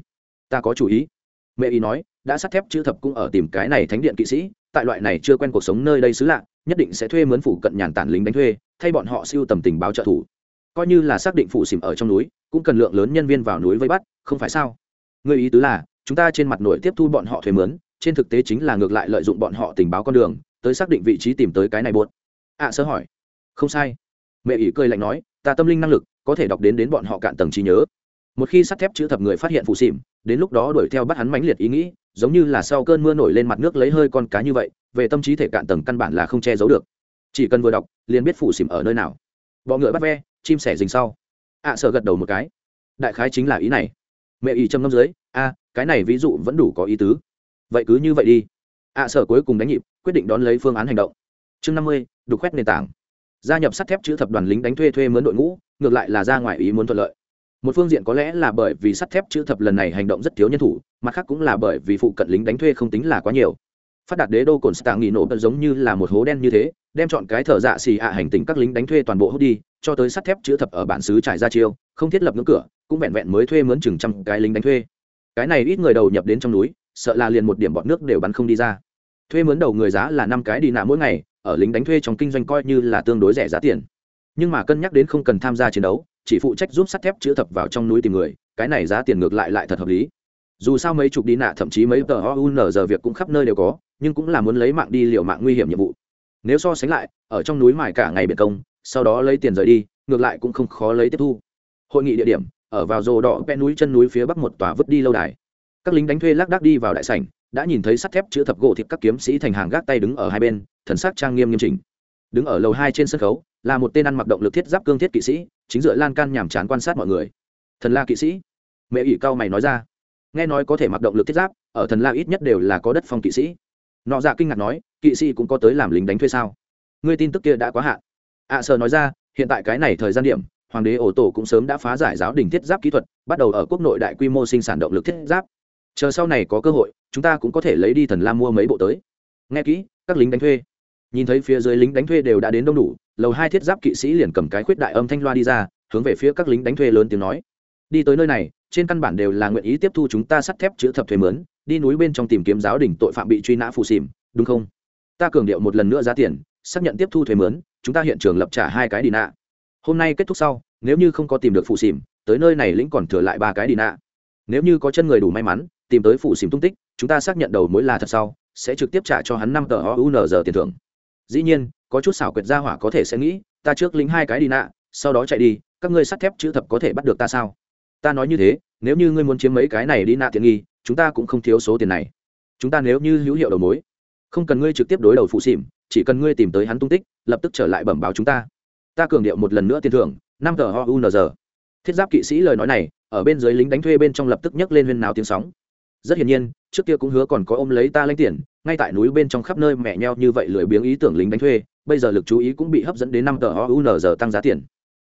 A: Ta có chủ ý. Mẹ ý nói đã sắt thép chữ thập cũng ở tìm cái này thánh điện kỵ sĩ tại loại này chưa quen cuộc sống nơi đây xứ lạ nhất định sẽ thuê mướn phủ cận nhàn tản lính đánh thuê thay bọn họ siêu tầm tình báo trợ thủ. Coi như là xác định phụ xỉm ở trong núi cũng cần lượng lớn nhân viên vào núi vây bắt không phải sao? Người ý tứ là chúng ta trên mặt nổi tiếp thu bọn họ thuê mướn trên thực tế chính là ngược lại lợi dụng bọn họ tình báo con đường tới xác định vị trí tìm tới cái này buồn ạ à, sơ hỏi không sai. Mẹ ỷ cười lạnh nói ta tâm linh năng lực có thể đọc đến đến bọn họ cạn tầng trí nhớ. Một khi sắt thép chữ thập người phát hiện phụ xỉm đến lúc đó đuổi theo bắt hắn mãnh liệt ý nghĩ giống như là sau cơn mưa nổi lên mặt nước lấy hơi con cá như vậy về tâm trí thể cạn tầng căn bản là không che giấu được. Chỉ cần vừa đọc liền biết phụ xỉm ở nơi nào. Bọ ngựa bắt ve chim sẻ dình sau. Ạ à, sợ gật đầu một cái. Đại khái chính là ý này. Mẹ ý châm ngâm dưới a cái này ví dụ vẫn đủ có ý tứ. Vậy cứ như vậy đi. Ạ à, sợ cuối cùng đánh nhịp quyết định đón lấy phương án hành động. Chương năm mươi đục khoét nền tảng gia nhập sắt thép chữ thập đoàn lính đánh thuê thuê mướn đội ngũ, ngược lại là ra ngoài ý muốn thuận lợi. Một phương diện có lẽ là bởi vì sắt thép chữ thập lần này hành động rất thiếu nhân thủ, mặt khác cũng là bởi vì phụ cận lính đánh thuê không tính là quá nhiều. Phát đạt đế đô cồn stạng nghỉ nổ giống như là một hố đen như thế, đem chọn cái thở dạ xì ạ hành tình các lính đánh thuê toàn bộ hút đi, cho tới sắt thép chữ thập ở bản xứ trải ra chiêu, không thiết lập ngưỡng cửa, cũng vẹn vẹn mới thuê mướn chừng trăm cái lính đánh thuê. Cái này ít người đầu nhập đến trong núi, sợ là liền một điểm bọn nước đều bắn không đi ra. Thuê mướn đầu người giá là năm cái đi nạ mỗi ngày ở lính đánh thuê trong kinh doanh coi như là tương đối rẻ giá tiền. Nhưng mà cân nhắc đến không cần tham gia chiến đấu, chỉ phụ trách giúp sắt thép chữ thập vào trong núi tìm người, cái này giá tiền ngược lại lại thật hợp lý. Dù sao mấy chục đi nạ, thậm chí mấy tờ oun giờ việc cũng khắp nơi đều có, nhưng cũng là muốn lấy mạng đi liệu mạng nguy hiểm nhiệm vụ. Nếu so sánh lại, ở trong núi mài cả ngày biệt công, sau đó lấy tiền rời đi, ngược lại cũng không khó lấy tiếp thu. Hội nghị địa điểm, ở vào rồ đỏ ven núi chân núi phía bắc một tòa vứt đi lâu đài. Các lính đánh thuê lác đác đi vào đại sảnh đã nhìn thấy sắt thép chữ thập gỗ thịt các kiếm sĩ thành hàng gác tay đứng ở hai bên thần sắc trang nghiêm nghiêm chỉnh. Đứng ở lầu hai trên sân khấu là một tên ăn mặc động lực thiết giáp cương thiết kỵ sĩ chính dựa lan can nhàm chán quan sát mọi người. Thần la kỵ sĩ. Mẹ ỷ cao mày nói ra. Nghe nói có thể mặc động lực thiết giáp ở thần la ít nhất đều là có đất phong kỵ sĩ. Nọ dạ kinh ngạc nói kỵ sĩ cũng có tới làm lính đánh thuê sao? Ngươi tin tức kia đã quá hạn. Ạ à, sờ nói ra hiện tại cái này thời gian điểm hoàng đế ổ tổ cũng sớm đã phá giải giáo đình thiết giáp kỹ thuật bắt đầu ở quốc nội đại quy mô sinh sản động lực thiết giáp chờ sau này có cơ hội, chúng ta cũng có thể lấy đi thần lam mua mấy bộ tới. Nghe kỹ, các lính đánh thuê. Nhìn thấy phía dưới lính đánh thuê đều đã đến đông đủ, lầu hai thiết giáp kỵ sĩ liền cầm cái khuyết đại âm thanh loa đi ra, hướng về phía các lính đánh thuê lớn tiếng nói. Đi tới nơi này, trên căn bản đều là nguyện ý tiếp thu chúng ta sắt thép chữ thập thuê mướn, đi núi bên trong tìm kiếm giáo đình tội phạm bị truy nã phù xìm đúng không? Ta cường điệu một lần nữa giá tiền, xác nhận tiếp thu thuê mướn, chúng ta hiện trường lập trả hai cái đi nạ. Hôm nay kết thúc sau, nếu như không có tìm được phù xìm tới nơi này lĩnh còn thừa lại ba cái đi nạ. Nếu như có chân người đủ may mắn tìm tới phụ xìm tung tích, chúng ta xác nhận đầu mối là thật sau, sẽ trực tiếp trả cho hắn năm tờ giờ tiền thưởng. Dĩ nhiên, có chút xảo quyệt gia hỏa có thể sẽ nghĩ, ta trước lính hai cái đi nạ, sau đó chạy đi, các ngươi sắt thép chữ thập có thể bắt được ta sao? Ta nói như thế, nếu như ngươi muốn chiếm mấy cái này đi nạ tiện nghi, chúng ta cũng không thiếu số tiền này. Chúng ta nếu như hữu hiệu đầu mối, không cần ngươi trực tiếp đối đầu phụ xỉm, chỉ cần ngươi tìm tới hắn tung tích, lập tức trở lại bẩm báo chúng ta. Ta cường điệu một lần nữa tiền thưởng, năm tờ giờ. thiết giáp kỵ sĩ lời nói này, ở bên dưới lính đánh thuê bên trong lập tức nhấc lên huyên nào tiếng sóng rất hiển nhiên, trước kia cũng hứa còn có ôm lấy ta lãnh tiền, ngay tại núi bên trong khắp nơi mẹ nheo như vậy lười biếng ý tưởng lính đánh thuê, bây giờ lực chú ý cũng bị hấp dẫn đến năm tờ giờ tăng giá tiền.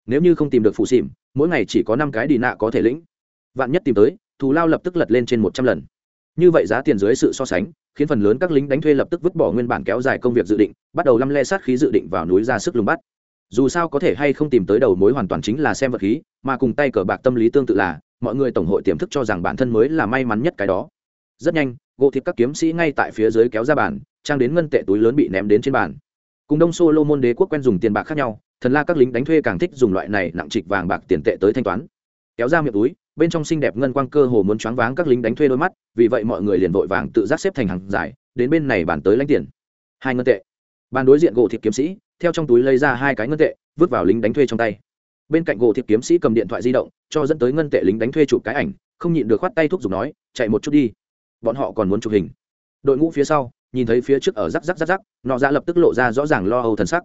A: Nếu như không tìm được phụ xỉm, mỗi ngày chỉ có năm cái đi nạ có thể lĩnh. Vạn nhất tìm tới, thù lao lập tức lật lên trên một trăm lần. Như vậy giá tiền dưới sự so sánh, khiến phần lớn các lính đánh thuê lập tức vứt bỏ nguyên bản kéo dài công việc dự định, bắt đầu lăm le sát khí dự định vào núi ra sức lùng bắt. Dù sao có thể hay không tìm tới đầu mối hoàn toàn chính là xem vật khí, mà cùng tay cờ bạc tâm lý tương tự là mọi người tổng hội tiềm thức cho rằng bản thân mới là may mắn nhất cái đó. Rất nhanh, gỗ thịt các kiếm sĩ ngay tại phía dưới kéo ra bàn, trang đến ngân tệ túi lớn bị ném đến trên bàn. Cùng đông solo môn đế quốc quen dùng tiền bạc khác nhau, thần la các lính đánh thuê càng thích dùng loại này nặng trịch vàng bạc tiền tệ tới thanh toán. Kéo ra miệng túi, bên trong xinh đẹp ngân quang cơ hồ muốn choáng váng các lính đánh thuê đôi mắt, vì vậy mọi người liền vội vàng tự giác xếp thành hàng dài, đến bên này bàn tới lãnh tiền. Hai ngân tệ. Bàn đối diện gỗ thịt kiếm sĩ, theo trong túi lấy ra hai cái ngân tệ, vứt vào lính đánh thuê trong tay bên cạnh gỗ thiệp kiếm sĩ cầm điện thoại di động, cho dẫn tới ngân tệ lính đánh thuê chụp cái ảnh, không nhịn được khoát tay thúc giục nói, chạy một chút đi, bọn họ còn muốn chụp hình. Đội ngũ phía sau, nhìn thấy phía trước ở rắc rắc rắc rắc, nọ ra lập tức lộ ra rõ ràng lo âu thần sắc.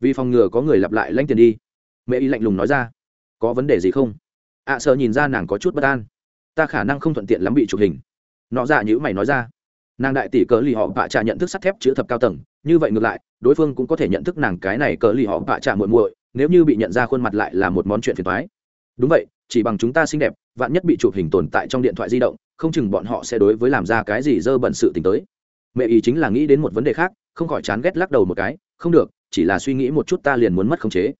A: Vì phòng ngừa có người lặp lại lanh tiền đi. Mẹ y lạnh lùng nói ra. Có vấn đề gì không? Ạ sợ nhìn ra nàng có chút bất an. Ta khả năng không thuận tiện lắm bị chụp hình. Nọ dạ ra nhữ mày nói ra. Nàng đại tỷ cỡ lì họ bạ trà nhận thức sắt thép chữ thập cao tầng, như vậy ngược lại, đối phương cũng có thể nhận thức nàng cái này cỡ lì họ bạ trà muội muội nếu như bị nhận ra khuôn mặt lại là một món chuyện phiền toái. Đúng vậy chỉ bằng chúng ta xinh đẹp vạn nhất bị chụp hình tồn tại trong điện thoại di động không chừng bọn họ sẽ đối với làm ra cái gì dơ bẩn sự tình tới. Mẹ ý chính là nghĩ đến một vấn đề khác không khỏi chán ghét lắc đầu một cái không được chỉ là suy nghĩ một chút ta liền muốn mất khống chế.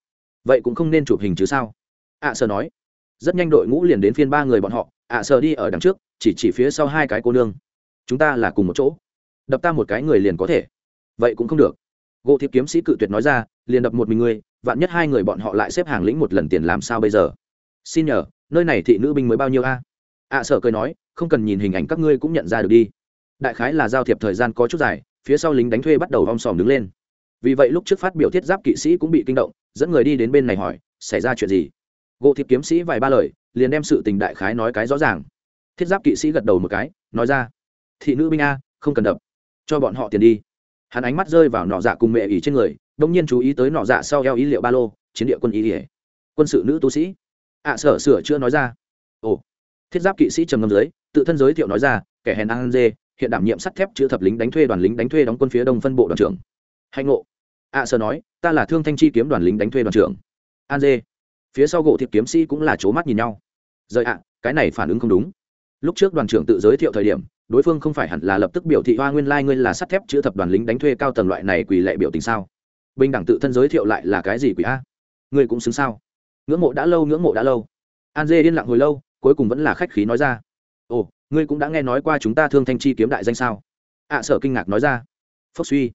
A: Vậy cũng không nên chụp hình chứ sao? Ạ à, sơ nói. Rất nhanh đội ngũ liền đến phiên ba người bọn họ ạ à, sơ đi ở đằng trước chỉ chỉ phía sau hai cái cô nương. Chúng ta là cùng một chỗ. Đập ta một cái người liền có thể. Vậy cũng không được gỗ thiệp kiếm sĩ cự tuyệt nói ra liền đập một mình ngươi, vạn nhất hai người bọn họ lại xếp hàng lĩnh một lần tiền làm sao bây giờ? Xin nhờ nơi này thị nữ binh mới bao nhiêu a? Ạ à, sở cười nói không cần nhìn hình ảnh các ngươi cũng nhận ra được đi. Đại khái là giao thiệp thời gian có chút dài phía sau lính đánh thuê bắt đầu om sòm đứng lên. Vì vậy lúc trước phát biểu thiết giáp kỵ sĩ cũng bị kinh động dẫn người đi đến bên này hỏi xảy ra chuyện gì? Gỗ thiệp kiếm sĩ vài ba lời liền đem sự tình đại khái nói cái rõ ràng. Thiết giáp kỵ sĩ gật đầu một cái nói ra thị nữ binh a không cần đập cho bọn họ tiền đi hắn ánh mắt rơi vào nọ dạ cùng mẹ ỉ trên người đông nhiên chú ý tới nọ dạ sau eo ý liệu ba lô chiến địa quân ý ỉa. Quân sự nữ tu sĩ. Ạ à, sở sửa chưa nói ra. Ồ. Thiết giáp kỵ sĩ trầm ngâm dưới tự thân giới thiệu nói ra kẻ hèn an dê hiện đảm nhiệm sắt thép chữ thập lính đánh thuê đoàn lính đánh thuê đóng quân phía đông phân bộ đoàn trưởng. Hạnh ngộ. Ạ à, sở nói ta là thương thanh chi kiếm đoàn lính đánh thuê đoàn trưởng. An dê. Phía sau gỗ thiệp kiếm sĩ cũng là c mắt nhìn nhau. Rời ạ cái này phản ứng không đúng. Lúc trước đoàn trưởng tự giới thiệu thời điểm đối phương không phải hẳn là lập tức biểu thị hoa nguyên lai、like、ngươi là sắt thép chữ thập đoàn lính đánh thuê cao tầng loại này quỳ lệ biểu tình sao? Bình đẳng tự thân giới thiệu lại là cái gì quỷ a? Ngươi cũng xứng sao? Ngưỡng mộ đã lâu ngưỡng mộ đã lâu. An dê yên lặng hồi lâu cuối cùng vẫn là khách khí nói ra. Ồ ngươi cũng đã nghe nói qua chúng ta thương thanh chi kiếm đại danh sao? Ạ à, sở kinh ngạc nói ra. Phốc suy.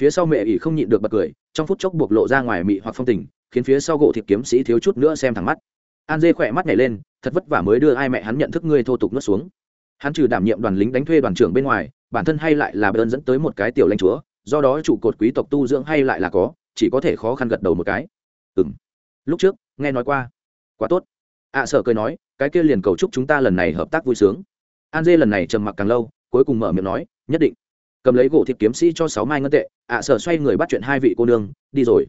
A: Phía sau mẹ ỉ không nhịn được bật cười trong phút chốc buộc lộ ra ngoài mị hoặc phong tình khiến phía sau gỗ thịt kiếm sĩ thiếu chút nữa xem thẳng mắt. An dê khỏe mắt nhảy lên thật vất vả mới đưa ai mẹ hắn nhận thức ngươi thô tục nuốt xuống hắn trừ đảm nhiệm đoàn lính đánh thuê đoàn trưởng bên ngoài bản thân hay lại là bơn dẫn tới một cái tiểu lãnh chúa do đó trụ cột quý tộc tu dưỡng hay lại là có chỉ có thể khó khăn gật đầu một cái. Ừ m lúc trước nghe nói qua. Quá tốt. Ạ à, sợ cười nói cái kia liền cầu chúc chúng ta lần này hợp tác vui sướng. An dê lần này trầm mặc càng lâu cuối cùng mở miệng nói nhất định. Cầm lấy gỗ thịt kiếm sĩ cho sáu mai ngân tệ ạ à, sợ xoay người bắt chuyện hai vị cô nương đi rồi.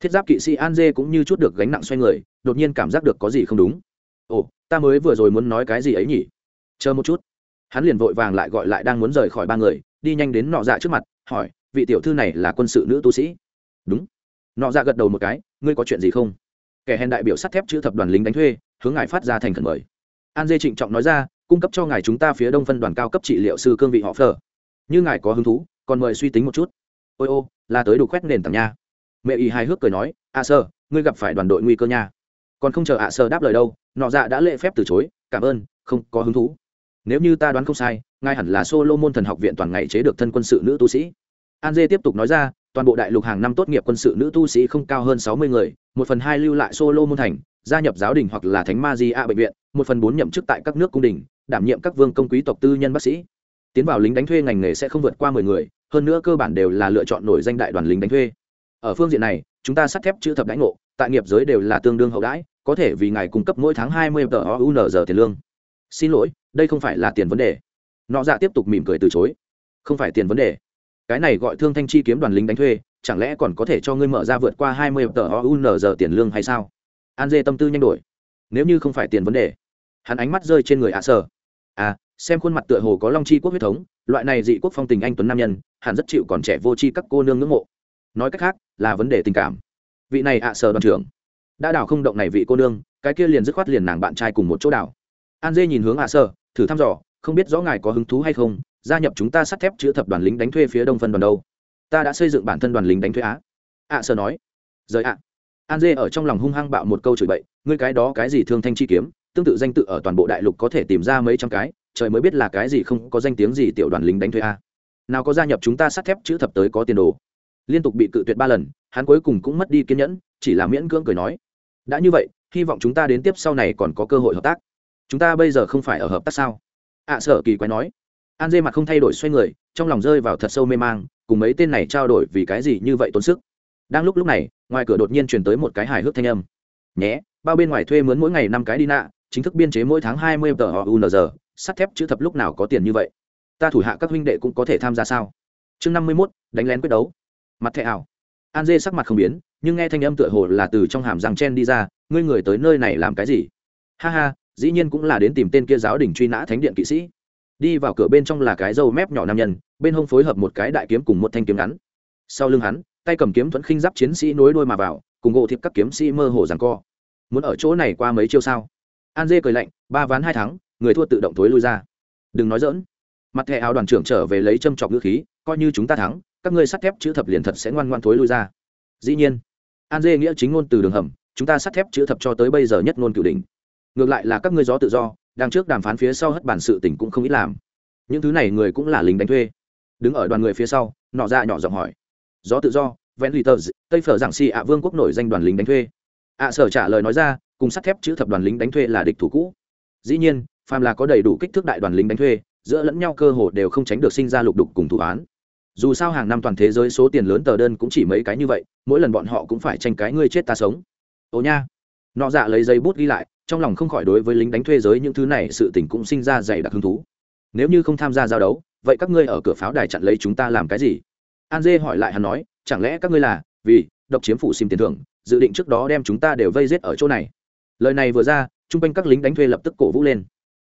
A: Thiết giáp kỵ sĩ an dê cũng như chút được gánh nặng xoay người đột nhiên cảm giác được có gì không đúng. Ồ ta mới vừa rồi muốn nói cái gì ấy nhỉ? Chờ một chút. Hắn liền vội vàng lại gọi lại đang muốn rời khỏi ba người, đi nhanh đến nọ dạ trước mặt, hỏi, vị tiểu thư này là quân sự nữ tu sĩ? Đúng. Nọ dạ gật đầu một cái, ngươi có chuyện gì không? Kẻ hèn đại biểu sắt thép chữ thập đoàn lính đánh thuê, hướng ngài phát ra thành khẩn mời. An dê trịnh trọng nói ra, cung cấp cho ngài chúng ta phía đông phân đoàn cao cấp trị liệu sư cương vị họ phờ như ngài có hứng thú, còn mời suy tính một chút. Ôi ô, là tới đủ quét nền tảng nha. Mẹ y hài hước cười nói, a sơ, ngươi gặp phải đoàn đội nguy cơ nha. Còn không chờ ạ sơ đáp lời đâu, nọ dạ đã lễ phép từ chối, cảm ơn, không có hứng thú nếu như ta đoán không sai, ngài hẳn là Solomon thần học viện toàn ngày chế được thân quân sự nữ tu sĩ. An dê tiếp tục nói ra, toàn bộ đại lục hàng năm tốt nghiệp quân sự nữ tu sĩ không cao hơn sáu mươi người, một phần hai lưu lại Solomon thành, gia nhập giáo đình hoặc là thánh ma di a bệnh viện, một phần bốn nhậm chức tại các nước cung đình, đảm nhiệm các vương công quý tộc tư nhân bác sĩ. Tiến vào lính đánh thuê ngành nghề sẽ không vượt qua mười người, hơn nữa cơ bản đều là lựa chọn nổi danh đại đoàn lính đánh thuê. Ở phương diện này, chúng ta sắt thép chữ thập đánh ngộ, tại nghiệp giới đều là tương đương hậu đãi, có thể vì ngài cung cấp mỗi tháng hai mươi tờ unz tiền lương xin lỗi, đây không phải là tiền vấn đề. Nọ dạ tiếp tục mỉm cười từ chối. Không phải tiền vấn đề. Cái này gọi thương thanh chi kiếm đoàn lính đánh thuê, chẳng lẽ còn có thể cho ngươi mở ra vượt qua hai mươi tờ unz tiền lương hay sao? An dê tâm tư nhanh đổi. Nếu như không phải tiền vấn đề, hắn ánh mắt rơi trên người ạ à sở. À xem khuôn mặt tựa hồ có long chi quốc huyết thống, loại này dị quốc phong tình anh tuấn nam nhân, hẳn rất chịu còn trẻ vô chi các cô nương ngưỡng mộ. Nói cách khác, là vấn đề tình cảm. Vị này ạ à sở đoàn trưởng, đã đảo không động này vị cô nương, cái kia liền dứt khoát liền nàng bạn trai cùng một chỗ đảo an dê nhìn hướng Hạ à thử thăm dò, không biết rõ ngài có hứng thú hay không, gia nhập chúng ta sắt thép chữa thập đoàn lính đánh thuê phía đông phân đoàn đâu. Ta đã xây dựng bản thân đoàn lính đánh thuê á. Ạ Sơ nói. Rời ạ. An dê ở trong lòng hung hăng bạo một câu chửi bậy, ngươi cái đó cái gì thương thanh chi kiếm, tương tự danh tự ở toàn bộ đại lục có thể tìm ra mấy trăm cái, trời mới biết là cái gì không có danh tiếng gì tiểu đoàn lính đánh thuê a. Nào có gia nhập chúng ta sắt thép chữ thập tới có tiền đồ. Liên tục bị cự tuyệt ba lần, hắn cuối cùng cũng mất đi kiên nhẫn, chỉ là miễn cưỡng cười nói. Đã như vậy, hy vọng chúng ta đến tiếp sau này còn có cơ hội hợp tác chúng ta bây giờ không phải ở hợp tác sao? Ạ à, sở kỳ quái nói. An dê mặt không thay đổi xoay người trong lòng rơi vào thật sâu mê mang cùng mấy tên này trao đổi vì cái gì như vậy tốn sức. Đang lúc lúc này ngoài cửa đột nhiên truyền tới một cái hài hước thanh âm. Nhé bao bên ngoài thuê mướn mỗi ngày năm cái đi nạ chính thức biên chế mỗi tháng hai mươi tờ họ unz sắt thép chữ thập lúc nào có tiền như vậy? Ta thủ hạ các huynh đệ cũng có thể tham gia sao? Chương năm mươi mốt đánh lén quyết đấu. Mặt thẻ ảo. An dê sắc mặt không biến nhưng nghe thanh âm tựa hồ là từ trong hàm răng chen đi ra ngươi người tới nơi này làm cái gì? Ha ha dĩ nhiên cũng là đến tìm tên kia giáo đình truy nã thánh điện kỵ sĩ. Đi vào cửa bên trong là cái râu mép nhỏ nam nhân, bên hông phối hợp một cái đại kiếm cùng một thanh kiếm ngắn. Sau lưng hắn, tay cầm kiếm thuẫn khinh giáp chiến sĩ nối đuôi mà vào, cùng gộ thiệp các kiếm sĩ mơ hồ rằng co. Muốn ở chỗ này qua mấy chiêu sao? An dê cười lạnh, ba ván hai thắng, người thua tự động thối lui ra. Đừng nói dỡn mặt thẻ áo đoàn trưởng trở về lấy châm trọc ngữ khí, coi như chúng ta thắng, các ngươi sắt thép chữ thập liền thật sẽ ngoan ngoan thối lui ra. Dĩ nhiên, an dê nghĩa chính ngôn từ đường hầm, chúng ta sắt thép chữ thập cho tới bây giờ nhất ngôn cửu đỉnh ngược lại là các ngươi gió tự do, đang trước đàm phán phía sau hất bản sự tỉnh cũng không ít làm. Những thứ này người cũng là lính đánh thuê. Đứng ở đoàn người phía sau, nọ ra nhỏ giọng hỏi. Gió tự do ven lì tờ tây phở giảng si ạ vương quốc nổi danh đoàn lính đánh thuê. Ạ sở trả lời nói ra, cùng sắt thép chữ thập đoàn lính đánh thuê là địch thủ cũ. Dĩ nhiên, phàm là có đầy đủ kích thước đại đoàn lính đánh thuê, giữa lẫn nhau cơ hồ đều không tránh được sinh ra lục đục cùng thủ án. Dù sao hàng năm toàn thế giới số tiền lớn tờ đơn cũng chỉ mấy cái như vậy, mỗi lần bọn họ cũng phải tranh cái ngươi chết ta sống. Ồ nha nọ dạ lấy giấy bút ghi lại, trong lòng không khỏi đối với lính đánh thuê giới những thứ này sự tình cũng sinh ra dày đặc hứng thú. Nếu như không tham gia giao đấu, vậy các ngươi ở cửa pháo đài chặn lấy chúng ta làm cái gì? An dê hỏi lại hắn nói, chẳng lẽ các ngươi là, vì, độc chiếm phủ sim tiền thưởng, dự định trước đó đem chúng ta đều vây giết ở chỗ này? Lời này vừa ra chung quanh các lính đánh thuê lập tức cổ vũ lên.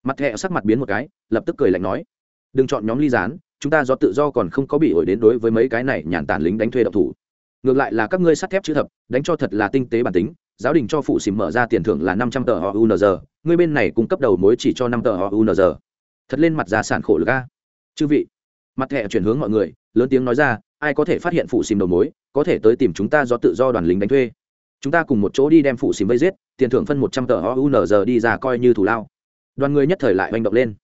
A: Mặt thẹ sắc mặt biến một cái, lập tức cười lạnh nói, đừng chọn nhóm ly gián, chúng ta do tự do còn không có bị ổi đến đối với mấy cái này nhàn tản lính đánh thuê độc thủ. Ngược lại là các ngươi sắt thép chữ thập, đánh cho thật là tinh tế bản tính giáo đình cho phụ xỉm mở ra tiền thưởng là năm trăm tờ họ unz ngươi bên này cung cấp đầu mối chỉ cho năm tờ họ unz thật lên mặt ra sản khổ lực a. Chư vị mặt thẻ chuyển hướng mọi người lớn tiếng nói ra ai có thể phát hiện phụ xỉm đầu mối có thể tới tìm chúng ta do tự do đoàn lính đánh thuê. Chúng ta cùng một chỗ đi đem phụ xỉm vây giết tiền thưởng phân một trăm tờ họ unz đi ra coi như thủ lao. Đoàn người nhất thời lại hành động lên.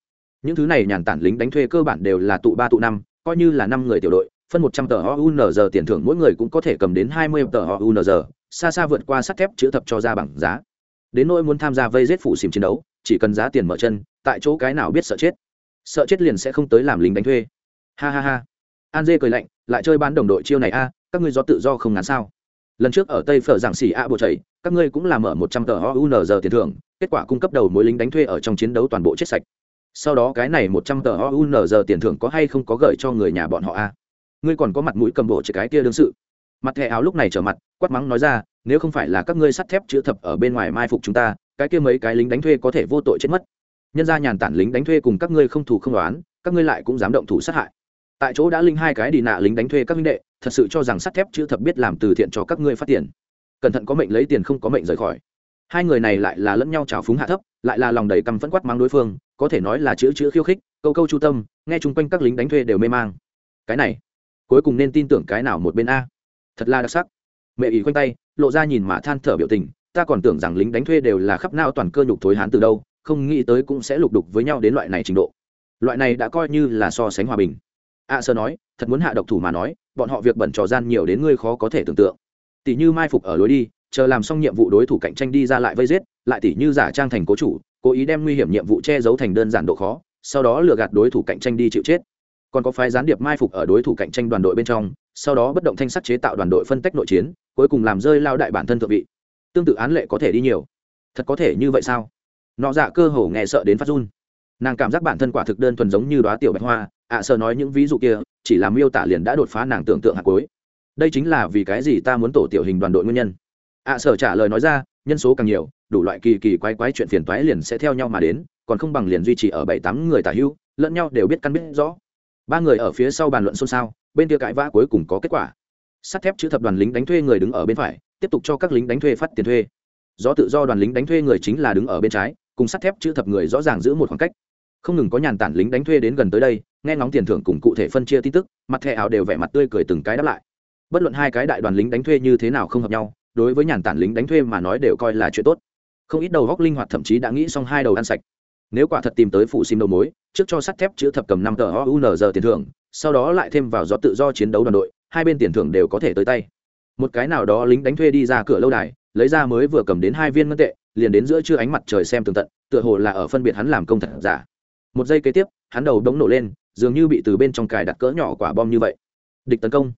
A: Những thứ này nhàn tản lính đánh thuê cơ bản đều là tụ ba tụ năm coi như là năm người tiểu đội phân một trăm tờ OUNZ tiền thưởng mỗi người cũng có thể cầm đến hai mươi tờ OUNZ, xa xa vượt qua sắt thép chữ thập cho ra bằng giá. Đến nỗi muốn tham gia vây giết phủ xìm chiến đấu, chỉ cần giá tiền mở chân, tại chỗ cái nào biết sợ chết. Sợ chết liền sẽ không tới làm lính đánh thuê. Ha ha ha. An Dê cười lạnh, lại chơi bán đồng đội chiêu này a, các ngươi do tự do không ngán sao? Lần trước ở Tây Phở giảng xỉ a bộ chảy, các ngươi cũng làm mở một trăm tờ OUNZ tiền thưởng, kết quả cung cấp đầu mối lính đánh thuê ở trong chiến đấu toàn bộ chết sạch. Sau đó cái này một trăm tờ OUNZ tiền thưởng có hay không có gửi cho người nhà bọn họ a? ngươi còn có mặt mũi cầm bộ chữ cái kia đương sự mặt thẻ áo lúc này trở mặt, quát mắng nói ra, nếu không phải là các ngươi sắt thép chữ thập ở bên ngoài mai phục chúng ta, cái kia mấy cái lính đánh thuê có thể vô tội chết mất. Nhân ra nhàn tản lính đánh thuê cùng các ngươi không thủ không đoán các ngươi lại cũng dám động thủ sát hại. Tại chỗ đã linh hai cái đi nạ lính đánh thuê các minh đệ, thật sự cho rằng sắt thép chữ thập biết làm từ thiện cho các ngươi phát tiền. Cẩn thận có mệnh lấy tiền không có mệnh rời khỏi. Hai người này lại là lẫn nhau trào phúng hạ thấp, lại là lòng đầy căm phẫn quát mắng đối phương, có thể nói là chữ chữ khiêu khích, câu câu chu tâm, nghe chung quanh các lính đánh thuê đều mê mang. Cái này, cuối cùng nên tin tưởng cái nào một bên a? Thật là đặc sắc. Mẹ ý khoanh tay, lộ ra nhìn mà than thở biểu tình, ta còn tưởng rằng lính đánh thuê đều là khắp nao toàn cơ nhục thối hán từ đâu, không nghĩ tới cũng sẽ lục đục với nhau đến loại này trình độ. Loại này đã coi như là so sánh hòa bình. A sơ nói, thật muốn hạ độc thủ mà nói, bọn họ việc bẩn trò gian nhiều đến ngươi khó có thể tưởng tượng. Tỷ như mai phục ở lối đi, chờ làm xong nhiệm vụ đối thủ cạnh tranh đi ra lại vây giết, lại tỷ như giả trang thành cố chủ, cố ý đem nguy hiểm nhiệm vụ che giấu thành đơn giản độ khó, sau đó lừa gạt đối thủ cạnh tranh đi chịu chết. Còn có phái gián điệp mai phục ở đối thủ cạnh tranh đoàn đội bên trong sau đó bất động thanh sắc chế tạo đoàn đội phân tách nội chiến cuối cùng làm rơi lao đại bản thân thượng vị. Tương tự án lệ có thể đi nhiều. Thật có thể như vậy sao? Nọ dạ cơ hồ nghe sợ đến phát run. Nàng cảm giác bản thân quả thực đơn thuần giống như đoá tiểu bạch hoa ạ à, sợ nói những ví dụ kia chỉ làm miêu tả liền đã đột phá nàng tưởng tượng hạt cuối. Đây chính là vì cái gì ta muốn tổ tiểu hình đoàn đội nguyên nhân? Ạ à, sở trả lời nói ra nhân số càng nhiều đủ loại kỳ kỳ quái quái chuyện phiền toái liền sẽ theo nhau mà đến còn không bằng liền duy trì ở bảy tám người tả hữu lẫn nhau đều biết căn biết rõ. Ba người ở phía sau bàn luận xôn xao bên kia cãi vã cuối cùng có kết quả. Sắt thép chữ thập đoàn lính đánh thuê người đứng ở bên phải, tiếp tục cho các lính đánh thuê phát tiền thuê. Do tự do đoàn lính đánh thuê người chính là đứng ở bên trái, cùng sắt thép chữ thập người rõ ràng giữ một khoảng cách. Không ngừng có nhàn tản lính đánh thuê đến gần tới đây, nghe ngóng tiền thưởng cùng cụ thể phân chia tin tức, mặt thẻ áo đều vẻ mặt tươi cười từng cái đáp lại. Bất luận hai cái đại đoàn lính đánh thuê như thế nào không hợp nhau, đối với nhàn tản lính đánh thuê mà nói đều coi là chuyện tốt. Không ít đầu góc linh hoạt thậm chí đã nghĩ xong hai đầu ăn sạch. Nếu quả thật tìm tới phụ sim đầu mối, trước cho sắt thép chữ thập cầm năm tờ ounz tiền thưởng sau đó lại thêm vào gió tự do chiến đấu đoàn đội, hai bên tiền thưởng đều có thể tới tay. Một cái nào đó lính đánh thuê đi ra cửa lâu đài, lấy ra mới vừa cầm đến hai viên ngân tệ, liền đến giữa trưa ánh mặt trời xem tường tận, tựa hồ là ở phân biệt hắn làm công thật giả. Một giây kế tiếp, hắn đầu đống nổ lên, dường như bị từ bên trong cài đặt cỡ nhỏ quả bom như vậy. Địch tấn công.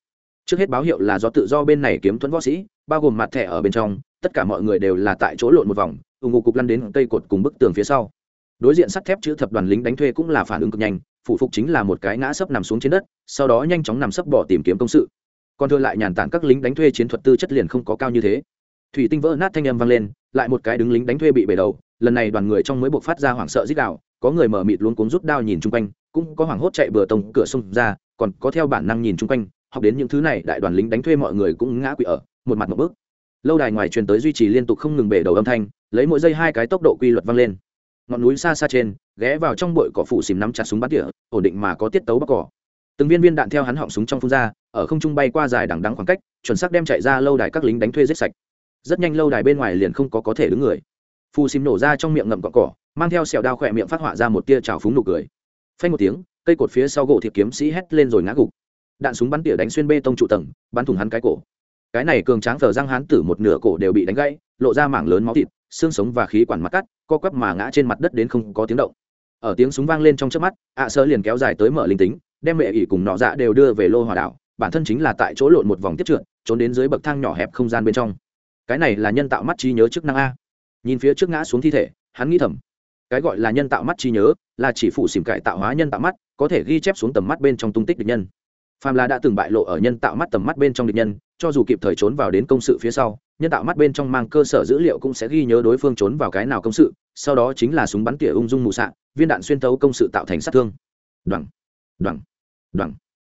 A: Trước hết báo hiệu là do tự do bên này kiếm thuẫn võ sĩ, bao gồm mặt thẻ ở bên trong, tất cả mọi người đều là tại chỗ lộn một vòng, ủng hộ cục lăn đến cây cột cùng bức tường phía sau. Đối diện sắt thép chữ thập đoàn lính đánh thuê cũng là phản ứng cực nhanh phủ phục chính là một cái ngã sấp nằm xuống trên đất, sau đó nhanh chóng nằm sấp bỏ tìm kiếm công sự. Còn thừa lại nhàn tản các lính đánh thuê chiến thuật tư chất liền không có cao như thế. Thủy tinh vỡ nát thanh âm vang lên, lại một cái đứng lính đánh thuê bị bể đầu, lần này đoàn người trong mới buộc phát ra hoảng sợ dích đạo có người mở mịt luôn cuống rút đao nhìn chung quanh, cũng có hoảng hốt chạy bừa tông cửa sông ra, còn có theo bản năng nhìn chung quanh, học đến những thứ này, đại đoàn lính đánh thuê mọi người cũng ngã quỵ ở, một mặt một bước. Lâu đài ngoài truyền tới duy trì liên tục không ngừng bể đầu âm thanh, lấy mỗi giây hai cái tốc độ quy luật vang lên ngọn núi xa xa trên, ghé vào trong bụi cỏ phủ xìm nắm chặt súng bắn tỉa, ổn định mà có tiết tấu bắc cỏ. Từng viên viên đạn theo hắn họng súng trong phun ra, ở không trung bay qua dài đằng đắng khoảng cách, chuẩn xác đem chạy ra lâu đài các lính đánh thuê giết sạch. Rất nhanh lâu đài bên ngoài liền không có có thể đứng người. Phù xìm nổ ra trong miệng ngậm cọ cỏ, mang theo sẹo đao khỏe miệng phát họa ra một tia trào phúng nụ cười. Phanh một tiếng, cây cột phía sau gỗ thiệp kiếm sĩ hét lên rồi ngã gục. Đạn súng bắn tỉa đánh xuyên bê tông trụ tầng, bắn thủng hắn cái cổ. Cái này cường tráng thờ răng hán tử một nửa cổ đều bị đánh gãy, lộ ra mảng lớn máu thịt xương sống và khí quản mặt cắt, co quắp mà ngã trên mặt đất đến không có tiếng động. Ở tiếng súng vang lên trong trước mắt, ạ sơ liền kéo dài tới mở linh tính, đem mẹ ỉ cùng nọ dạ đều đưa về lô hòa đảo, bản thân chính là tại chỗ lộn một vòng tiếp trượt, trốn đến dưới bậc thang nhỏ hẹp không gian bên trong. Cái này là nhân tạo mắt trí nhớ chức năng a. Nhìn phía trước ngã xuống thi thể, hắn nghĩ thầm, cái gọi là nhân tạo mắt trí nhớ là chỉ phụ xỉm cải tạo hóa nhân tạo mắt, có thể ghi chép xuống tầm mắt bên trong tung tích địch nhân. Phàm là đã từng bại lộ ở nhân tạo mắt tầm mắt bên trong địch nhân cho dù kịp thời trốn vào đến công sự phía sau, nhân tạo mắt bên trong mang cơ sở dữ liệu cũng sẽ ghi nhớ đối phương trốn vào cái nào công sự, sau đó chính là súng bắn tỉa ung dung mù sạn viên đạn xuyên tấu công sự tạo thành sát thương. Đoằng đoằng đoằng.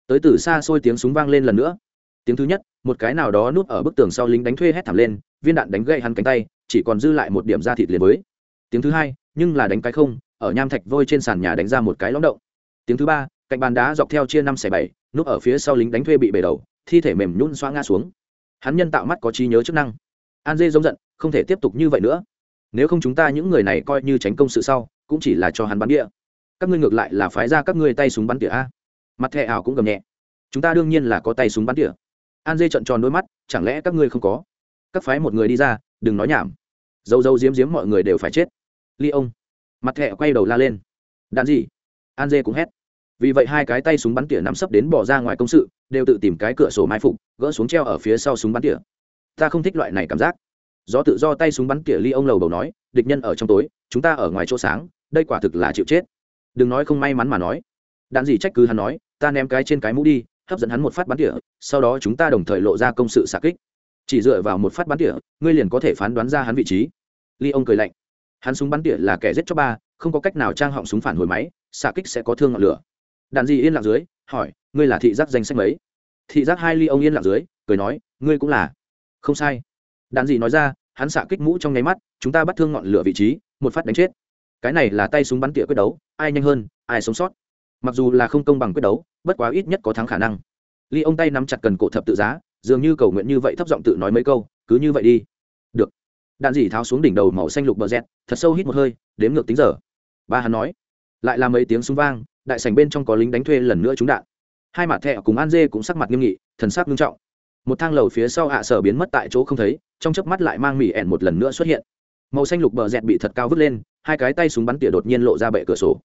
A: Tới từ xa xôi tiếng súng vang lên lần nữa. Tiếng thứ nhất, một cái nào đó núp ở bức tường sau lính đánh thuê hét thảm lên, viên đạn đánh gậy hắn cánh tay, chỉ còn dư lại một điểm da thịt liền với tiếng thứ hai, nhưng là đánh cái không, ở nham thạch vôi trên sàn nhà đánh ra một cái lõm động. Tiếng thứ ba, cạnh bàn đá dọc theo chia năm xẻ bảy, núp ở phía sau lính đánh thuê bị bể đầu thi thể mềm nhún xoa ngã xuống. Hắn nhân tạo mắt có trí nhớ chức năng. An dê giống giận, không thể tiếp tục như vậy nữa. Nếu không chúng ta những người này coi như tránh công sự sau, cũng chỉ là cho hắn bắn địa các ngươi ngược lại là phái ra các ngươi tay súng bắn tỉa a. Mặt thẻ ảo cũng gầm nhẹ. Chúng ta đương nhiên là có tay súng bắn tỉa. An dê trận tròn đôi mắt, chẳng lẽ các ngươi không có? Các phái một người đi ra, đừng nói nhảm. Dâu dâu diếm diếm mọi người đều phải chết. Ly ông. Mặt thẻ quay đầu la lên. Đạn gì? An dê cũng hét vì vậy hai cái tay súng bắn tỉa nắm sấp đến bỏ ra ngoài công sự, đều tự tìm cái cửa sổ mai phục, gỡ xuống treo ở phía sau súng bắn tỉa. Ta không thích loại này cảm giác. Do tự do tay súng bắn tỉa ly ông lầu đầu nói, địch nhân ở trong tối, chúng ta ở ngoài chỗ sáng, đây quả thực là chịu chết. Đừng nói không may mắn mà nói. Đạn gì trách cứ hắn nói, ta ném cái trên cái mũ đi, hấp dẫn hắn một phát bắn tỉa, sau đó chúng ta đồng thời lộ ra công sự xạ kích. Chỉ dựa vào một phát bắn tỉa, ngươi liền có thể phán đoán ra hắn vị trí. Ly ông cười lạnh, hắn súng bắn tỉa là kẻ giết cho ba, không có cách nào trang họng súng phản hồi máy, xạ kích sẽ có thương ngọn lửa đạn gì yên lặng dưới, hỏi, ngươi là thị giác danh sách mấy? Thị giác hai ly ông yên lặng dưới, cười nói, ngươi cũng là. Không sai. Đạn gì nói ra, hắn xạ kích mũ trong nháy mắt, chúng ta bắt thương ngọn lửa vị trí, một phát đánh chết. Cái này là tay súng bắn tỉa quyết đấu, ai nhanh hơn, ai sống sót. Mặc dù là không công bằng quyết đấu, bất quá ít nhất có thắng khả năng. Ly ông tay nắm chặt cần cổ thập tự giá, dường như cầu nguyện như vậy thấp giọng tự nói mấy câu, cứ như vậy đi. Được. Đạn dỉ tháo xuống đỉnh đầu màu xanh lục bờ rét thật sâu hít một hơi, đếm ngược tính giờ. Ba hắn nói, lại là mấy tiếng súng vang đại sảnh bên trong có lính đánh thuê lần nữa trúng đạn. Hai mặt thẹ cùng an dê cũng sắc mặt nghiêm nghị, thần sắc nghiêm trọng. Một thang lầu phía sau ạ sở biến mất tại chỗ không thấy, trong chớp mắt lại mang mỉ ẻn một lần nữa xuất hiện. Màu xanh lục bờ dẹt bị thật cao vứt lên, hai cái tay súng bắn tỉa đột nhiên lộ ra bệ cửa sổ.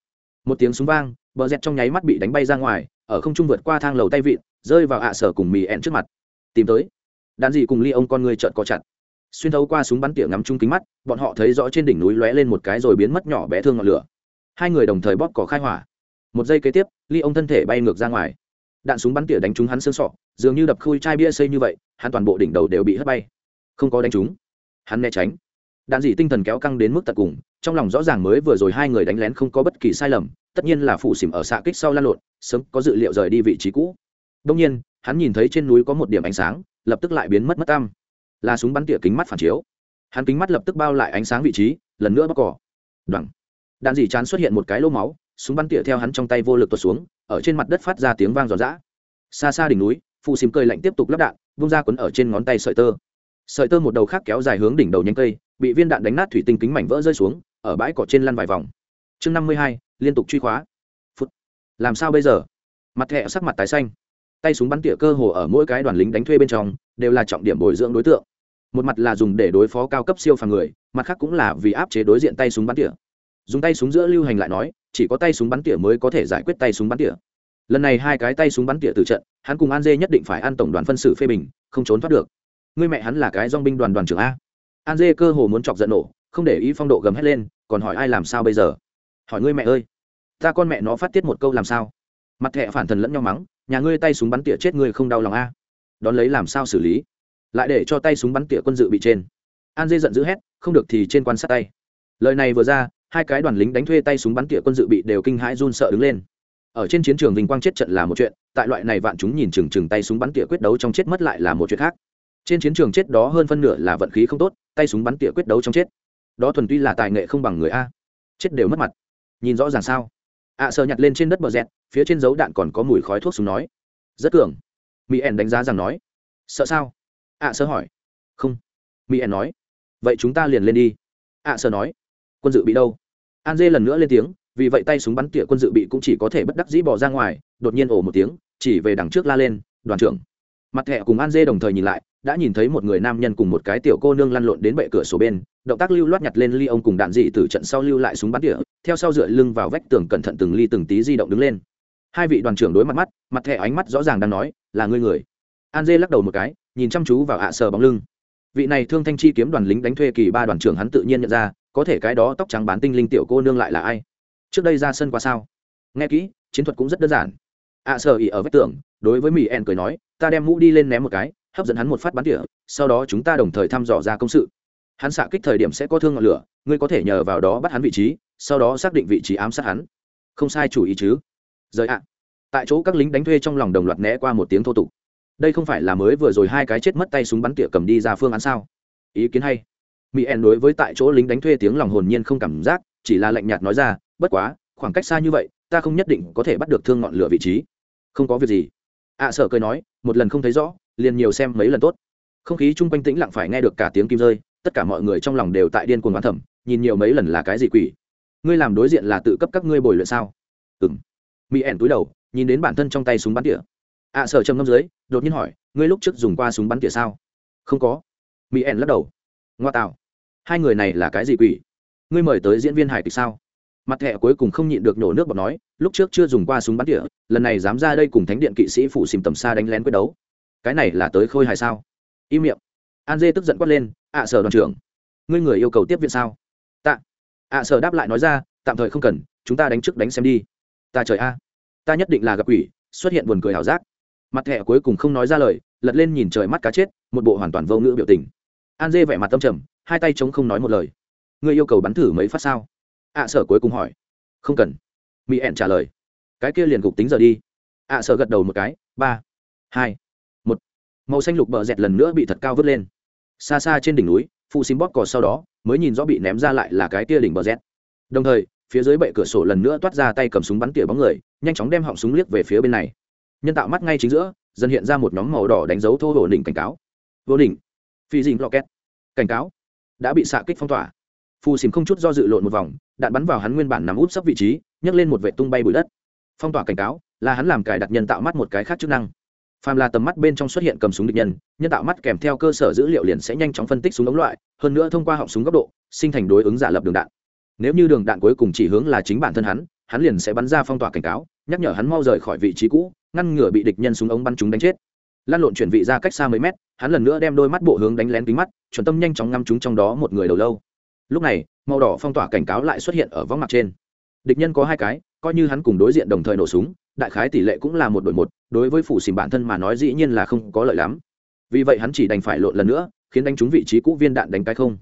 A: Một tiếng súng vang, bờ dẹt trong nháy mắt bị đánh bay ra ngoài, ở không trung vượt qua thang lầu tay vịn, rơi vào ạ sở cùng mì ẻn trước mặt. Tìm tới. Đạn gì cùng ly ông con người trợn co chặt. Xuyên thấu qua súng bắn tỉa ngắm chung kính mắt, bọn họ thấy rõ trên đỉnh núi lóe lên một cái rồi biến mất nhỏ bé thương ngọn lửa. Hai người đồng thời bóp cỏ khai hỏa một giây kế tiếp, ly ông thân thể bay ngược ra ngoài. Đạn súng bắn tỉa đánh trúng hắn xương sọ, dường như đập khui chai bia xây như vậy, hắn toàn bộ đỉnh đầu đều bị hất bay. Không có đánh trúng. Hắn né tránh. Đạn dị tinh thần kéo căng đến mức tận cùng, trong lòng rõ ràng mới vừa rồi hai người đánh lén không có bất kỳ sai lầm, tất nhiên là phụ xỉm ở xạ kích sau lan lộn, sớm có dự liệu rời đi vị trí cũ. Đông nhiên, hắn nhìn thấy trên núi có một điểm ánh sáng, lập tức lại biến mất mất tam là súng bắn tỉa kính mắt phản chiếu. Hắn kính mắt lập tức bao lại ánh sáng vị trí, lần nữa bóc cỏ. Đoằng đạn dị chán xuất hiện một cái lô máu súng bắn tỉa theo hắn trong tay vô lực tuột xuống, ở trên mặt đất phát ra tiếng vang giòn giã. Xa xa đỉnh núi phụ xìm cơi lạnh tiếp tục lắp đạn, vung ra quấn ở trên ngón tay sợi tơ. Sợi tơ một đầu khác kéo dài hướng đỉnh đầu nhánh cây, bị viên đạn đánh nát thủy tinh kính mảnh vỡ rơi xuống, ở bãi cỏ trên lăn vài vòng. Chương năm mươi hai, liên tục truy khóa. Phút. Làm sao bây giờ? Mặt thẹ sắc mặt tái xanh. Tay súng bắn tỉa cơ hồ ở mỗi cái đoàn lính đánh thuê bên trong, đều là trọng điểm bồi dưỡng đối tượng. Một mặt là dùng để đối phó cao cấp siêu phàm người, mặt khác cũng là vì áp chế đối diện tay súng bắn tỉa. Dùng tay súng giữa lưu hành lại nói chỉ có tay súng bắn tỉa mới có thể giải quyết tay súng bắn tỉa. Lần này hai cái tay súng bắn tỉa từ trận, hắn cùng an dê nhất định phải ăn tổng đoàn phân xử phê bình, không trốn thoát được. Người mẹ hắn là cái dong binh đoàn đoàn trưởng a. An dê cơ hồ muốn chọc giận nổ, không để ý phong độ gầm hét lên, còn hỏi ai làm sao bây giờ? Hỏi ngươi mẹ ơi, ta con mẹ nó phát tiết một câu làm sao? Mặt thẹ phản thần lẫn nhau mắng, nhà ngươi tay súng bắn tỉa chết ngươi không đau lòng a. Đón lấy làm sao xử lý? Lại để cho tay súng bắn tỉa quân dự bị trên. An dê giận dữ hét, không được thì trên quan sát tay. Lời này vừa ra hai cái đoàn lính đánh thuê tay súng bắn tỉa quân dự bị đều kinh hãi run sợ đứng lên. Ở trên chiến trường vinh quang chết trận là một chuyện tại loại này vạn chúng nhìn chừng chừng tay súng bắn tỉa quyết đấu trong chết mất lại là một chuyện khác. Trên chiến trường chết đó hơn phân nửa là vận khí không tốt tay súng bắn tỉa quyết đấu trong chết. Đó thuần tuy là tài nghệ không bằng người a. Chết đều mất mặt. Nhìn rõ ràng sao? Ạ à, sợ nhặt lên trên đất bờ rẹt phía trên dấu đạn còn có mùi khói thuốc súng nói. Rất cường. Mỹ ẻn đánh giá rằng nói. Sợ sao? Ạ à, sợ hỏi. Không. Mỹ ẻn nói. Vậy chúng ta liền lên đi. Ạ à, sợ nói quân dự bị đâu? An dê lần nữa lên tiếng, vì vậy tay súng bắn tỉa quân dự bị cũng chỉ có thể bất đắc dĩ bỏ ra ngoài, đột nhiên ổ một tiếng, chỉ về đằng trước la lên, đoàn trưởng. Mặt thẹ cùng an dê đồng thời nhìn lại, đã nhìn thấy một người nam nhân cùng một cái tiểu cô nương lăn lộn đến bệ cửa sổ bên, động tác lưu loát nhặt lên ly ông cùng đạn dị từ trận sau lưu lại súng bắn tỉa, theo sau dựa lưng vào vách tường cẩn thận từng ly từng tí di động đứng lên. Hai vị đoàn trưởng đối mặt mắt, mặt Thẹ ánh mắt rõ ràng đang nói, là ngươi người. An dê lắc đầu một cái, nhìn chăm chú vào ạ sờ bóng lưng vị này thương thanh chi kiếm đoàn lính đánh thuê kỳ ba đoàn trưởng hắn tự nhiên nhận ra, có thể cái đó tóc trắng bán tinh linh tiểu cô nương lại là ai? Trước đây ra sân qua sao? Nghe kỹ, chiến thuật cũng rất đơn giản. Ạ sợ ỉ ở vách tường, đối với mỹ en cười nói, ta đem mũ đi lên ném một cái, hấp dẫn hắn một phát bắn tỉa, sau đó chúng ta đồng thời thăm dò ra công sự. Hắn xạ kích thời điểm sẽ có thương ngọn lửa, ngươi có thể nhờ vào đó bắt hắn vị trí, sau đó xác định vị trí ám sát hắn. Không sai chủ ý chứ? Rời ạ. Tại chỗ các lính đánh thuê trong lòng đồng loạt né qua một tiếng thô tục đây không phải là mới vừa rồi hai cái chết mất tay súng bắn tỉa cầm đi ra phương án sao? Ý kiến hay. Mỹ en đối với tại chỗ lính đánh thuê tiếng lòng hồn nhiên không cảm giác chỉ là lạnh nhạt nói ra bất quá khoảng cách xa như vậy ta không nhất định có thể bắt được thương ngọn lửa vị trí. Không có việc gì. Ạ à, sợ cười nói một lần không thấy rõ liền nhiều xem mấy lần tốt. Không khí chung quanh tĩnh lặng phải nghe được cả tiếng kim rơi tất cả mọi người trong lòng đều tại điên cuồng oán thẩm nhìn nhiều mấy lần là cái gì quỷ? Ngươi làm đối diện là tự cấp các ngươi bồi luyện sao? Ừng mỹ ẻn túi đầu nhìn đến bản thân trong tay súng bắn tỉa. Ạ à, sợ trầm ngâm dưới đột nhiên hỏi, ngươi lúc trước dùng qua súng bắn tỉa sao? Không có. Mỹ ẻn lắc đầu. Ngoa tạo. Hai người này là cái gì quỷ? Ngươi mời tới diễn viên hải kịch sao? Mặt thẹ cuối cùng không nhịn được nổ nước bọt nói, lúc trước chưa dùng qua súng bắn tỉa, lần này dám ra đây cùng thánh điện kỵ sĩ phủ xìm tầm xa đánh lén quyết đấu. Cái này là tới khôi hài sao? Im miệng. An dê tức giận quát lên, ạ sở đoàn trưởng, ngươi người yêu cầu tiếp viện sao? Tạ. Ạ sở đáp lại nói ra, tạm thời không cần, chúng ta đánh trước đánh xem đi. Ta trời a, ta nhất định là gặp quỷ, xuất hiện buồn cười ảo giác mặt thẻ cuối cùng không nói ra lời, lật lên nhìn trời mắt cá chết, một bộ hoàn toàn vô ngữ biểu tình. An dê vẻ mặt tâm trầm, hai tay chống không nói một lời. Ngươi yêu cầu bắn thử mấy phát sao? Ạ sở cuối cùng hỏi. Không cần. Mỹ ẹn trả lời. Cái kia liền gục tính giờ đi. Ạ sở gật đầu một cái, ba, hai, một. Màu xanh lục bờ dẹt lần nữa bị thật cao vứt lên. Xa xa trên đỉnh núi phụ xin bóp cò sau đó, mới nhìn rõ bị ném ra lại là cái kia đỉnh bờ dẹt. Đồng thời, phía dưới bệ cửa sổ lần nữa toát ra tay cầm súng bắn tỉa bóng người, nhanh chóng đem họng súng liếc về phía bên này nhân tạo mắt ngay chính giữa, dần hiện ra một nhóm màu đỏ đánh dấu thô hổ đỉnh cảnh cáo. Vô đỉnh phi dinh két cảnh cáo, đã bị xạ kích phong tỏa. Phù xìm không chút do dự lộn một vòng, đạn bắn vào hắn nguyên bản nằm út sấp vị trí, nhấc lên một vệ tung bay bụi đất. Phong tỏa cảnh cáo, là hắn làm cài đặt nhân tạo mắt một cái khác chức năng. Phàm là tầm mắt bên trong xuất hiện cầm súng địch nhân nhân tạo mắt kèm theo cơ sở dữ liệu liền sẽ nhanh chóng phân tích súng ống loại, hơn nữa thông qua họng súng góc độ, sinh thành đối ứng giả lập đường đạn. Nếu như đường đạn cuối cùng chỉ hướng là chính bản thân hắn hắn liền sẽ bắn ra phong tỏa cảnh cáo, nhắc nhở hắn mau rời khỏi vị trí cũ ngăn ngừa bị địch nhân súng ống bắn chúng đánh chết. Lan lộn chuyển vị ra cách xa mấy mét, hắn lần nữa đem đôi mắt bộ hướng đánh lén kính mắt, chuẩn tâm nhanh chóng ngăm chúng trong đó một người đầu lâu. Lúc này, màu đỏ phong tỏa cảnh cáo lại xuất hiện ở võng mặt trên. Địch nhân có hai cái, coi như hắn cùng đối diện đồng thời nổ súng, đại khái tỷ lệ cũng là một đội một, đối với phủ xìm bản thân mà nói dĩ nhiên là không có lợi lắm. Vì vậy hắn chỉ đành phải lộn lần nữa, khiến đánh trúng vị trí cũ viên đạn đánh cái không.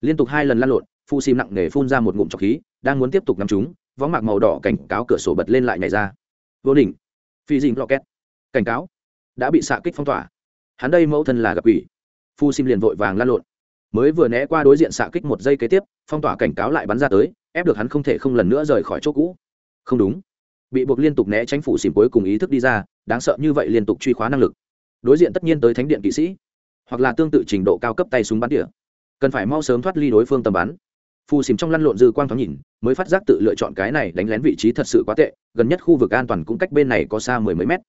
A: Liên tục hai lần lan lộn phụ xìm nặng nề phun ra một ngụm trọc khí, đang muốn tiếp tục ngắm chúng, võng mạc màu đỏ cảnh cáo cửa sổ bật lên lại nhảy ra. Vô đỉnh phi dinh két, cảnh cáo. Đã bị xạ kích phong tỏa. Hắn đây mẫu thân là gặp quỷ. Phu sim liền vội vàng lan lộn. Mới vừa né qua đối diện xạ kích một giây kế tiếp phong tỏa cảnh cáo lại bắn ra tới ép được hắn không thể không lần nữa rời khỏi chỗ cũ. Không đúng. Bị buộc liên tục né tránh phủ xìm cuối cùng ý thức đi ra đáng sợ như vậy liên tục truy khóa năng lực. Đối diện tất nhiên tới thánh điện kỵ sĩ hoặc là tương tự trình độ cao cấp tay súng bắn tỉa. Cần phải mau sớm thoát ly đối phương tầm bắn. Phù xìm trong lăn lộn dư quang thoáng nhìn mới phát giác tự lựa chọn cái này đánh lén vị trí thật sự quá tệ, gần nhất khu vực an toàn cũng cách bên này có xa mười mấy mét.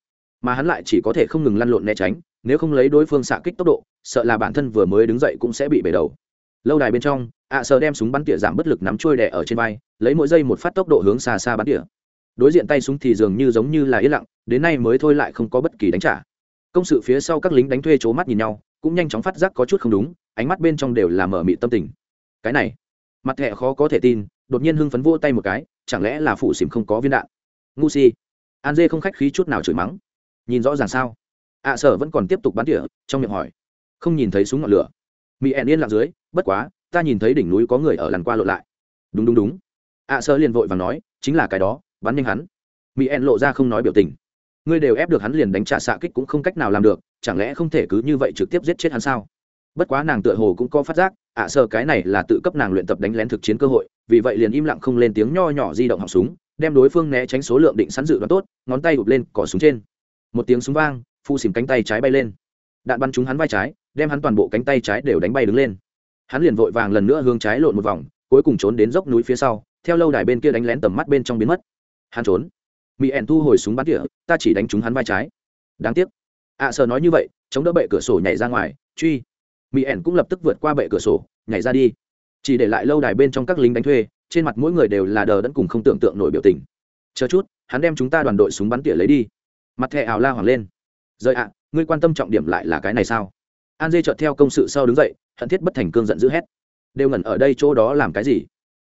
A: Mà hắn lại chỉ có thể không ngừng lăn lộn né tránh, nếu không lấy đối phương xạ kích tốc độ, sợ là bản thân vừa mới đứng dậy cũng sẽ bị bể đầu. Lâu đài bên trong, ạ à sờ đem súng bắn tỉa giảm bất lực nắm trôi đẻ ở trên vai, lấy mỗi giây một phát tốc độ hướng xa xa bắn tỉa. Đối diện tay súng thì dường như giống như là yên lặng, đến nay mới thôi lại không có bất kỳ đánh trả. Công sự phía sau các lính đánh thuê c mắt nhìn nhau, cũng nhanh chóng phát giác có chút không đúng, ánh mắt bên trong đều là mở mị tâm tình. Cái này, mặt thẹ khó có thể tin đột nhiên hưng phấn vỗ tay một cái, chẳng lẽ là phụ xỉm không có viên đạn? Ngu si. An dê không khách khí chút nào chửi mắng. Nhìn rõ ràng sao? Ạ sở vẫn còn tiếp tục bắn tỉa, trong miệng hỏi. Không nhìn thấy súng ngọn lửa. Mỹ ẹn yên lặng dưới, bất quá, ta nhìn thấy đỉnh núi có người ở lằn qua lộ lại. Đúng đúng đúng. Ạ sở liền vội và nói, chính là cái đó, bắn nhanh hắn. Mỹ ẹn lộ ra không nói biểu tình. Ngươi đều ép được hắn liền đánh trả xạ kích cũng không cách nào làm được, chẳng lẽ không thể cứ như vậy trực tiếp giết chết hắn sao? Bất quá nàng tựa hồ cũng có phát giác ạ à cái này là tự cấp nàng luyện tập đánh lén thực chiến cơ hội vì vậy liền im lặng không lên tiếng nho nhỏ di động họng súng đem đối phương né tránh số lượng định sẵn dự đoán tốt ngón tay ụp lên cỏ súng trên. Một tiếng súng vang phu xìm cánh tay trái bay lên. Đạn bắn trúng hắn vai trái đem hắn toàn bộ cánh tay trái đều đánh bay đứng lên. Hắn liền vội vàng lần nữa hướng trái lộn một vòng cuối cùng trốn đến dốc núi phía sau theo lâu đài bên kia đánh lén tầm mắt bên trong biến mất. Hắn trốn. Mỹ ẻn thu hồi súng bắn tỉa ta chỉ đánh trúng hắn vai trái. Đáng tiếc. Ạ à, sợ nói như vậy chống đỡ bệ cửa sổ nhảy ra ngoài truy mỹ ẻn cũng lập tức vượt qua bệ cửa sổ, nhảy ra đi. Chỉ để lại lâu đài bên trong các lính đánh thuê, trên mặt mỗi người đều là đờ đẫn cùng không tưởng tượng nổi biểu tình. Chờ chút, hắn đem chúng ta đoàn đội súng bắn tỉa lấy đi. Mặt thẻ ảo la hoàng lên. Rời ạ, ngươi quan tâm trọng điểm lại là cái này sao? An dê chợt theo công sự sau đứng dậy, hận thiết bất thành cương giận dữ hét. Đều ngẩn ở đây chỗ đó làm cái gì?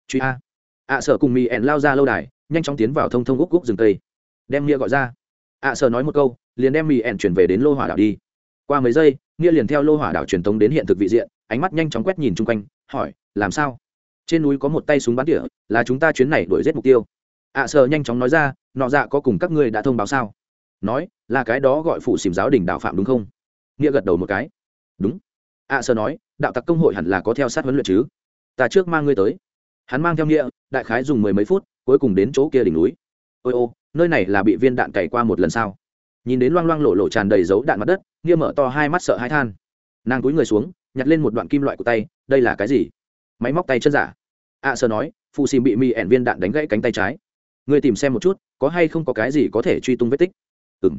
A: Truy a. Ạ sợ cùng mỹ ẻn lao ra lâu đài, nhanh chóng tiến vào thông thông gúc gúc rừng tây đem nghĩa gọi ra. Ạ sợ nói một câu, liền đem mỹ ẻn chuyển về đến lô hỏa đảo đi. Qua mấy giây nghĩa liền theo lô hỏa đảo truyền tống đến hiện thực vị diện ánh mắt nhanh chóng quét nhìn chung quanh hỏi làm sao? Trên núi có một tay súng bắn tỉa là chúng ta chuyến này đuổi giết mục tiêu. Ạ à, sợ nhanh chóng nói ra nọ dạ có cùng các ngươi đã thông báo sao? Nói là cái đó gọi phụ xìm giáo đình đạo phạm đúng không? Nghĩa gật đầu một cái. Đúng. Ạ à, sợ nói đạo tặc công hội hẳn là có theo sát huấn luyện chứ? Ta trước mang ngươi tới. Hắn mang theo nghĩa đại khái dùng mười mấy phút cuối cùng đến chỗ kia đỉnh núi. Ôi ô nơi này là bị viên đạn cày qua một lần sao? Nhìn đến loang loang lộ lộ tràn đầy dấu đạn mặt đất nghĩa mở to hai mắt sợ hai than. Nàng túi người xuống nhặt lên một đoạn kim loại của tay đây là cái gì? Máy móc tay chân giả. Ạ à, sơ nói phụ xìm bị mì ẻn viên đạn đánh gãy cánh tay trái. Người tìm xem một chút có hay không có cái gì có thể truy tung vết tích? Ừng m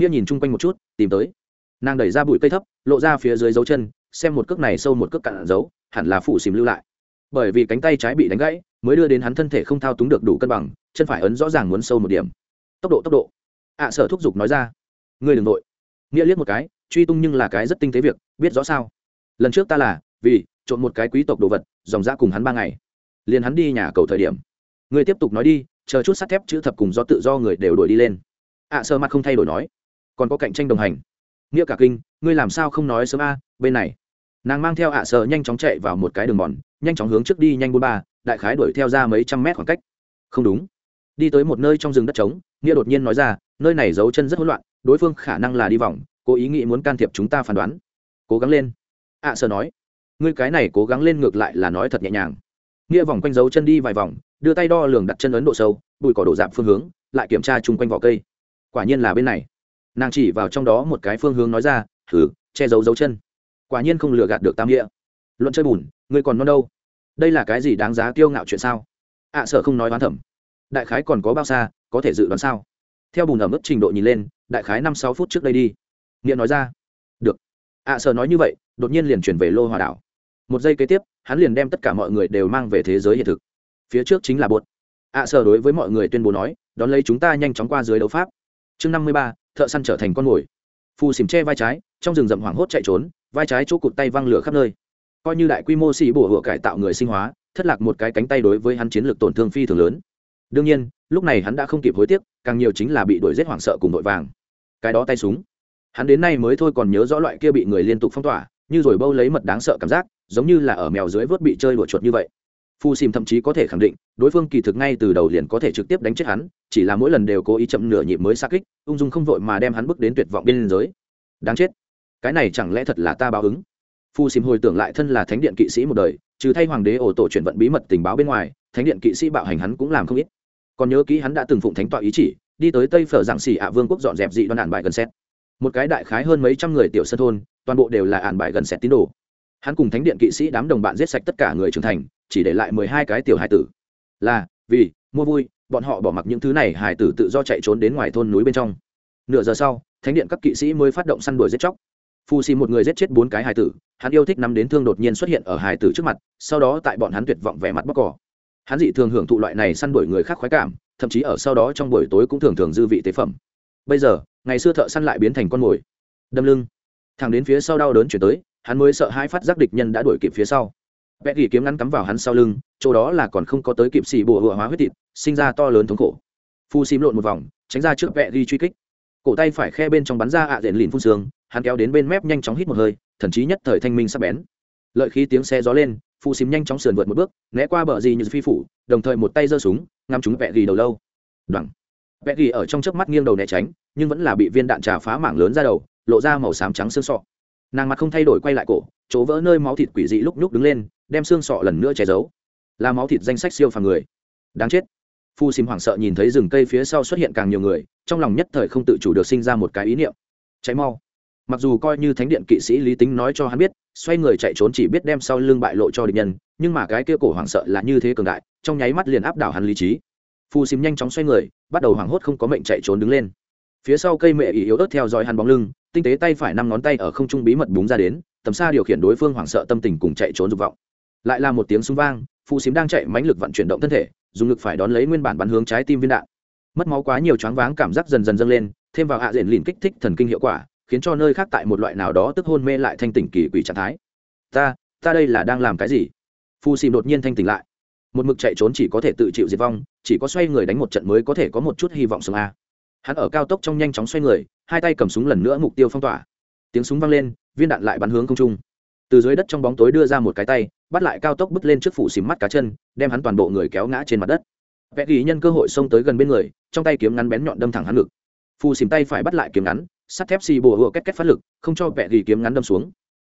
A: nghĩa nhìn chung quanh một chút tìm tới. Nàng đẩy ra bụi cây thấp lộ ra phía dưới dấu chân xem một cước này sâu một cước cạn dấu hẳn là phụ xìm lưu lại. Bởi vì cánh tay trái bị đánh gãy mới đưa đến hắn thân thể không thao túng được đủ cân bằng chân phải ấn rõ ràng muốn sâu một điểm. Tốc độ tốc độ. Ạ à, sở thúc giục nói ra Ngươi đ ừ n g nội nghĩa liếc một cái truy tung nhưng là cái rất tinh tế việc biết rõ sao? Lần trước ta là vì trộn một cái quý tộc đồ vật dòng ra cùng hắn ba ngày. Liền hắn đi nhà cầu thời điểm. Người tiếp tục nói đi chờ chút sắt thép chữ thập cùng do tự do người đều đuổi đi lên. Ạ à, sơ mặt không thay đổi nói. Còn có cạnh tranh đồng hành. Nghĩa cả kinh ngươi làm sao không nói sớm a bên này. Nàng mang theo ạ à sơ nhanh chóng chạy vào một cái đường mòn nhanh chóng hướng trước đi nhanh bốn ba đại khái đuổi theo ra mấy trăm mét khoảng cách. Không đúng. Đi tới một nơi trong rừng đất trống nghĩa đột nhiên nói ra nơi này giấu chân rất hỗn loạn đối phương khả năng là đi vòng cố ý nghĩ muốn can thiệp chúng ta phán đoán. Cố gắng lên. Ạ à, sơ nói. Ngươi cái này cố gắng lên ngược lại là nói thật nhẹ nhàng. Nghĩa vòng quanh dấu chân đi vài vòng đưa tay đo lường đặt chân ấn độ sâu bụi cỏ đổ dạp phương hướng lại kiểm tra chung quanh vỏ cây. Quả nhiên là bên này. Nàng chỉ vào trong đó một cái phương hướng nói ra thử che giấu dấu chân. Quả nhiên không lừa gạt được tam nghĩa. Luận chơi bùn ngươi còn non đâu? Đây là cái gì đáng giá kiêu ngạo chuyện sao? Ạ à, sợ không nói oán thẩm. Đại khái còn có bao xa có thể dự đoán sao? Theo bùn ở mức trình độ nhìn lên đại khái năm sáu phút trước đây đi. Nghĩa nói ra được. Ạ à, sợ nói như vậy đột nhiên liền chuyển về lô hòa đảo. Một giây kế tiếp hắn liền đem tất cả mọi người đều mang về thế giới hiện thực. Phía trước chính là bột. Ạ à, sợ đối với mọi người tuyên bố nói đón lấy chúng ta nhanh chóng qua dưới đấu pháp. Chương năm mươi ba thợ săn trở thành con mồi. Phù xìm che vai trái trong rừng rậm hoảng hốt chạy trốn vai trái chỗ cụt tay văng lửa khắp nơi. Coi như đại quy mô xì bổ hựa cải tạo người sinh hóa thất lạc một cái cánh tay đối với hắn chiến lược tổn thương phi thường lớn đương nhiên, lúc này hắn đã không kịp hối tiếc, càng nhiều chính là bị đuổi giết hoảng sợ cùng vội vàng. Cái đó tay súng. Hắn đến nay mới thôi còn nhớ rõ loại kia bị người liên tục phong tỏa, như rồi bâu lấy mật đáng sợ cảm giác, giống như là ở mèo dưới vớt bị chơi đùa chuột như vậy. Phu xìm thậm chí có thể khẳng định, đối phương kỳ thực ngay từ đầu liền có thể trực tiếp đánh chết hắn, chỉ là mỗi lần đều cố ý chậm nửa nhịp mới xa kích, ung dung không vội mà đem hắn bước đến tuyệt vọng bên giới. Đáng chết. Cái này chẳng lẽ thật là ta báo ứng? Phu xìm hồi tưởng lại thân là thánh điện kỵ sĩ một đời, trừ thay hoàng đế ổ tổ chuyển vận bí mật tình báo bên ngoài, thánh điện kỵ sĩ bạo hành hắn cũng làm không ít còn nhớ kỹ hắn đã từng phụng thánh tọa ý chỉ, đi tới tây phở giảng xỉ ạ vương quốc dọn dẹp dị đoan ản bại gần xét một cái đại khái hơn mấy trăm người tiểu sân thôn, toàn bộ đều là ạn bại gần xét tín đồ. Hắn cùng thánh điện kỵ sĩ đám đồng bạn giết sạch tất cả người trưởng thành, chỉ để lại mười hai cái tiểu hải tử. Là, vì, mua vui, bọn họ bỏ mặc những thứ này hải tử tự do chạy trốn đến ngoài thôn núi bên trong. Nửa giờ sau, thánh điện các kỵ sĩ mới phát động săn đuổi giết chóc. Phù xì một người giết chết bốn cái hải tử, hắn yêu thích nắm đến thương đột nhiên xuất hiện ở hải tử trước mặt, sau đó tại bọn hắn tuyệt vọng vẻ mặt bóc cỏ hắn dị thường hưởng thụ loại này săn đuổi người khác khoái cảm, thậm chí ở sau đó trong buổi tối cũng thường thường dư vị tế phẩm. Bây giờ, ngày xưa thợ săn lại biến thành con mồi. Đâm lưng. Thằng đến phía sau đau đớn chuyển tới, hắn mới sợ hai phát giác địch nhân đã đuổi kịp phía sau. Vẽ gỉ kiếm ngắn cắm vào hắn sau lưng, chỗ đó là còn không có tới kịp xì bùa hựa hóa huyết thịt, sinh ra to lớn thống khổ. Phu xìm lộn một vòng, tránh ra trước vẽ ghi truy kích. Cổ tay phải khe bên trong bắn ra ạ à lìn phun sương hắn kéo đến bên mép nhanh chóng hít một hơi thậm chí nhất thời thanh minh sắp bén. Lợi khí tiếng xe gió lên phu xím nhanh chóng sườn vượt một bước, né qua bờ gì như phi phủ, đồng thời một tay giơ súng, ngắm chúng vẹ ghi đầu lâu. Đoẳng vẹ ghi ở trong chớp mắt nghiêng đầu né tránh, nhưng vẫn là bị viên đạn trà phá mảng lớn ra đầu, lộ ra màu xám trắng xương sọ. Nàng mặt không thay đổi quay lại cổ, chỗ vỡ nơi máu thịt quỷ dị lúc nhúc đứng lên, đem xương sọ lần nữa che giấu. Là máu thịt danh sách siêu phàm người. Đáng chết. Phu xìm hoảng sợ nhìn thấy rừng cây phía sau xuất hiện càng nhiều người, trong lòng nhất thời không tự chủ được sinh ra một cái ý niệm. Cháy mau mặc dù coi như thánh điện kỵ sĩ lý tính nói cho hắn biết, xoay người chạy trốn chỉ biết đem sau lưng bại lộ cho địch nhân, nhưng mà cái kia cổ hoảng sợ là như thế cường đại, trong nháy mắt liền áp đảo hắn lý trí. Phu xìm nhanh chóng xoay người, bắt đầu hoảng hốt không có mệnh chạy trốn đứng lên. Phía sau cây mẹ ý yếu ớt theo dõi hắn bóng lưng, tinh tế tay phải năm ngón tay ở không trung bí mật búng ra đến, tầm xa điều khiển đối phương hoảng sợ tâm tình cùng chạy trốn dục vọng. Lại là một tiếng súng vang phù xím đang chạy mãnh lực vận chuyển động thân thể, dùng lực phải đón lấy nguyên bản bắn hướng trái tim viên đạn. Mất máu quá nhiều choáng váng cảm giác dần dần dâng lên, thêm vào hạ diện lìn kích thích thần kinh hiệu quả khiến cho nơi khác tại một loại nào đó tức hôn mê lại thanh tỉnh kỳ quỷ trạng thái. Ta ta đây là đang làm cái gì? Phu xìm đột nhiên thanh tỉnh lại. Một mực chạy trốn chỉ có thể tự chịu diệt vong, chỉ có xoay người đánh một trận mới có thể có một chút hy vọng sống a. Hắn ở cao tốc trong nhanh chóng xoay người, hai tay cầm súng lần nữa mục tiêu phong tỏa. Tiếng súng vang lên, viên đạn lại bắn hướng không trung. Từ dưới đất trong bóng tối đưa ra một cái tay, bắt lại cao tốc bứt lên trước phủ xìm mắt cá chân, đem hắn toàn bộ người kéo ngã trên mặt đất. Vẽ ghi nhân cơ hội xông tới gần bên người, trong tay kiếm ngắn bén nhọn đâm thẳng hắn ngực. Phù xìm tay phải bắt lại kiếm ngắn sắt thép xì bùa hựa két két phát lực, không cho vẹ gỉ kiếm ngắn đâm xuống.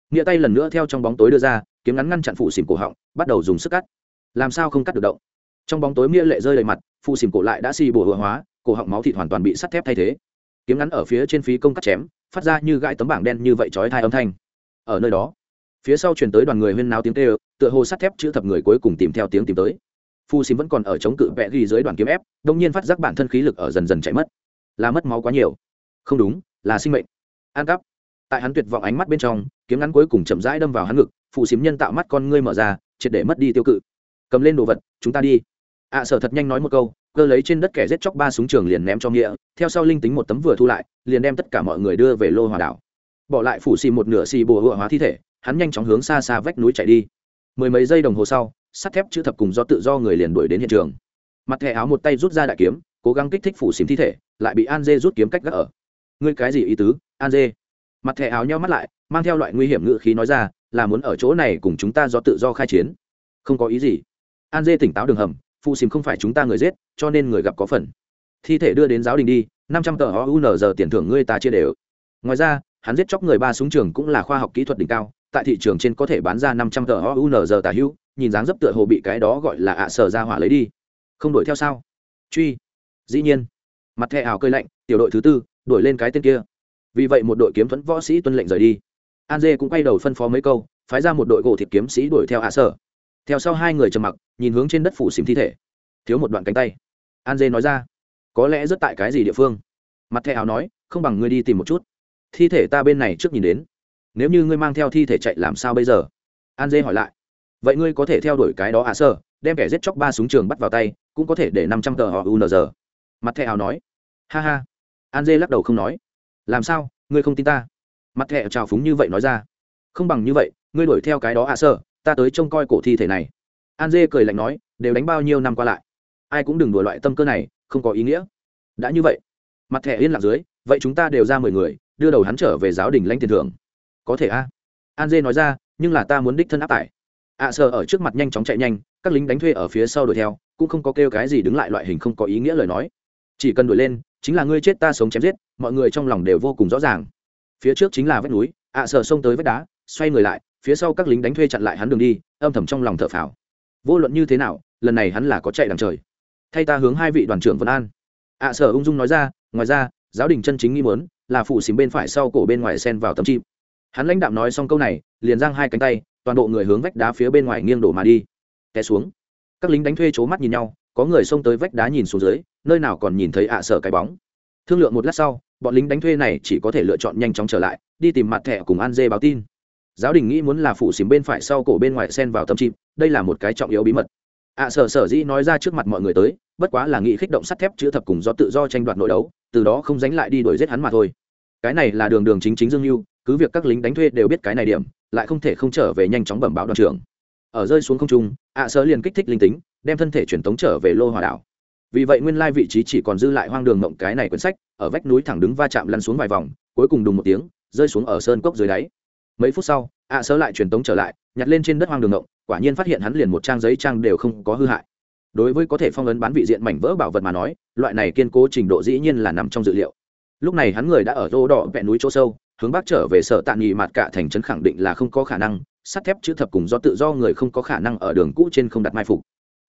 A: Nghĩa tay lần nữa theo trong bóng tối đưa ra, kiếm ngắn ngăn chặn phụ xìm cổ họng, bắt đầu dùng sức cắt. Làm sao không cắt được động? Trong bóng tối nghĩa lệ rơi đầy mặt, phụ xìm cổ lại đã xì bùa hựa hóa, cổ họng máu thịt hoàn toàn bị sắt thép thay thế. Kiếm ngắn ở phía trên phí công cắt chém, phát ra như gãi tấm bảng đen như vậy chói thai âm thanh. Ở nơi đó, phía sau chuyển tới đoàn người huyên náo tiếng tê tựa hồ sắt thép chữ thập người cuối cùng tìm theo tiếng tìm tới. Phu xìm vẫn còn ở chống cự vẽ ghi dưới đoàn kiếm ép, đông nhiên phát giác bản thân khí lực ở dần dần chạy mất. Là mất máu quá nhiều. Không đúng là sinh mệnh. An cắp. Tại hắn tuyệt vọng ánh mắt bên trong, kiếm ngắn cuối cùng chậm rãi đâm vào hắn ngực, phụ xím nhân tạo mắt con ngươi mở ra, triệt để mất đi tiêu cự. Cầm lên đồ vật, chúng ta đi. Ạ à, sở thật nhanh nói một câu, cơ lấy trên đất kẻ giết chóc ba súng trường liền ném cho nghĩa, theo sau linh tính một tấm vừa thu lại, liền đem tất cả mọi người đưa về lô hòa đảo. Bỏ lại phủ xì một nửa xì bùa hựa hóa thi thể, hắn nhanh chóng hướng xa xa vách núi chạy đi. Mười mấy giây đồng hồ sau, sắt thép chữ thập cùng do tự do người liền đuổi đến hiện trường. Mặt thẻ áo một tay rút ra đại kiếm, cố gắng kích thích phủ xìm thi thể, lại bị an dê rút kiếm cách gác ở ngươi cái gì ý tứ, an dê? Mặt thẻ áo nhau mắt lại, mang theo loại nguy hiểm ngự khí nói ra, là muốn ở chỗ này cùng chúng ta do tự do khai chiến. Không có ý gì. An dê tỉnh táo đường hầm, phụ xìm không phải chúng ta người giết, cho nên người gặp có phần. Thi thể đưa đến giáo đình đi, năm trăm tờ o u n giờ tiền thưởng ngươi ta chia đều. Ngoài ra, hắn giết chóc người ba súng trường cũng là khoa học kỹ thuật đỉnh cao, tại thị trường trên có thể bán ra năm trăm tờ o u n giờ tả hữu, nhìn dáng dấp tựa hồ bị cái đó gọi là ạ sở ra hỏa lấy đi. Không đuổi theo sao? Truy. Dĩ nhiên. Mặt thẻ ảo cơi lạnh, tiểu đội thứ tư đuổi lên cái tên kia. Vì vậy một đội kiếm thuẫn võ sĩ tuân lệnh rời đi. An dê cũng quay đầu phân phó mấy câu phái ra một đội gỗ thịt kiếm sĩ đuổi theo ạ sở. Theo sau hai người trầm mặc nhìn hướng trên đất phủ xìm thi thể. Thiếu một đoạn cánh tay. An dê nói ra có lẽ rất tại cái gì địa phương? Mặt thẻ áo nói không bằng ngươi đi tìm một chút. Thi thể ta bên này trước nhìn đến. Nếu như ngươi mang theo thi thể chạy làm sao bây giờ? An dê hỏi lại vậy ngươi có thể theo đuổi cái đó à sở, đem kẻ giết chóc ba súng trường bắt vào tay cũng có thể để năm trăm tờ họ unz mặt thẻ áo nói ha ha an dê lắc đầu không nói. Làm sao? Ngươi không tin ta? Mặt thẹ trào phúng như vậy nói ra. Không bằng như vậy ngươi đuổi theo cái đó à sơ ta tới trông coi cổ thi thể này. An dê cười lạnh nói đều đánh bao nhiêu năm qua lại. Ai cũng đừng đùa loại tâm cơ này không có ý nghĩa. Đã như vậy mặt thẻ yên lặng dưới vậy chúng ta đều ra mười người đưa đầu hắn trở về giáo đình lãnh tiền thưởng. Có thể a an dê nói ra nhưng là ta muốn đích thân áp tải. Ạ à, sợ ở trước mặt nhanh chóng chạy nhanh các lính đánh thuê ở phía sau đuổi theo cũng không có kêu cái gì đứng lại loại hình không có ý nghĩa lời nói chỉ cần đuổi lên chính là ngươi chết ta sống chém giết mọi người trong lòng đều vô cùng rõ ràng. Phía trước chính là vách núi ạ à, sợ xông tới vách đá xoay người lại phía sau các lính đánh thuê chặn lại hắn đường đi âm thầm trong lòng thở phào. Vô luận như thế nào lần này hắn là có chạy đằng trời. Thay ta hướng hai vị đoàn trưởng vân an. Ạ à, sở ung dung nói ra ngoài ra giáo đình chân chính nghi muốn là phụ xìm bên phải sau cổ bên ngoài sen vào tấm chim. Hắn lãnh đạm nói xong câu này liền giang hai cánh tay toàn bộ người hướng vách đá phía bên ngoài nghiêng đổ mà đi. Té xuống. Các lính đánh thuê c mắt nhìn nhau có người xông tới vách đá nhìn xuống dưới, nơi nào còn nhìn thấy ạ sở cái bóng. Thương lượng một lát sau, bọn lính đánh thuê này chỉ có thể lựa chọn nhanh chóng trở lại, đi tìm mặt thẻ cùng an dê báo tin. Giáo đình nghĩ muốn là phủ xìm bên phải sau cổ bên ngoài sen vào tâm chim đây là một cái trọng yếu bí mật. Ạ sở sở dĩ nói ra trước mặt mọi người tới, bất quá là nghị khích động sắt thép chữ thập cùng do tự do tranh đoạt nội đấu, từ đó không dánh lại đi đuổi giết hắn mà thôi. Cái này là đường đường chính chính dương mưu cứ việc các lính đánh thuê đều biết cái này điểm, lại không thể không trở về nhanh chóng bẩm báo đoàn trưởng. Ở rơi xuống không trung, ạ sở liền kích thích linh tính đem thân thể truyền tống trở về lô hòa đảo. Vì vậy nguyên lai vị trí chỉ còn dư lại hoang đường mộng cái này quyển sách, ở vách núi thẳng đứng va chạm lăn xuống vài vòng, cuối cùng đùng một tiếng, rơi xuống ở sơn cốc dưới đáy. Mấy phút sau ạ sơ lại truyền tống trở lại, nhặt lên trên đất hoang đường mộng, quả nhiên phát hiện hắn liền một trang giấy trang đều không có hư hại. Đối với có thể phong ấn bán vị diện mảnh vỡ bảo vật mà nói, loại này kiên cố trình độ dĩ nhiên là nằm trong dự liệu. Lúc này hắn người đã ở rô đỏ vẹn núi chỗ sâu, hướng bắc trở về sở tạ nghỉ mặt cả thành trấn khẳng định là không có khả năng, sắt thép chữ thập cùng do tự do người không có khả năng ở đường cũ trên không đặt mai phục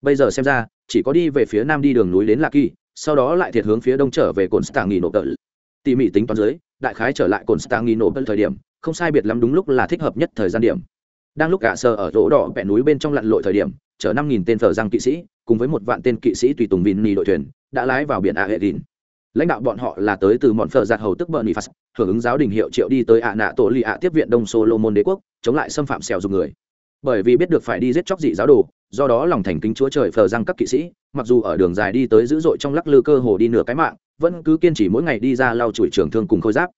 A: bây giờ xem ra, chỉ có đi về phía nam đi đường núi đến lạc kỳ, sau đó lại thiệt hướng phía đông trở về cồn stang nghỉ nộp tợ tỉ mỉ tính toán dưới, đại khái trở lại cồn stang nghỉ nộp thời điểm, không sai biệt lắm đúng lúc là thích hợp nhất thời gian điểm. Đang lúc cả sơ ở rỗ đỏ vẹn núi bên trong lặn lội thời điểm, chở năm nghìn tên phở răng kỵ sĩ, cùng với một vạn tên kỵ sĩ tùy tùng vin nì đội thuyền, đã lái vào biển a hệ đình lãnh đạo bọn họ là tới từ mọn phở giạt hầu tức bờ nifas hưởng ứng giáo đình hiệu triệu đi tới ạ nạ tổ lì ạ tiếp viện đông solomon đế quốc, chống lại xâm phạm xèo dùng người bởi vì biết được phải đi giết chóc dị giáo đồ do đó lòng thành kính chúa trời phờ răng các kỵ sĩ mặc dù ở đường dài đi tới dữ dội trong lắc lư cơ hồ đi nửa cái mạng vẫn cứ kiên trì mỗi ngày đi ra lau chùi trường thương cùng khôi giáp.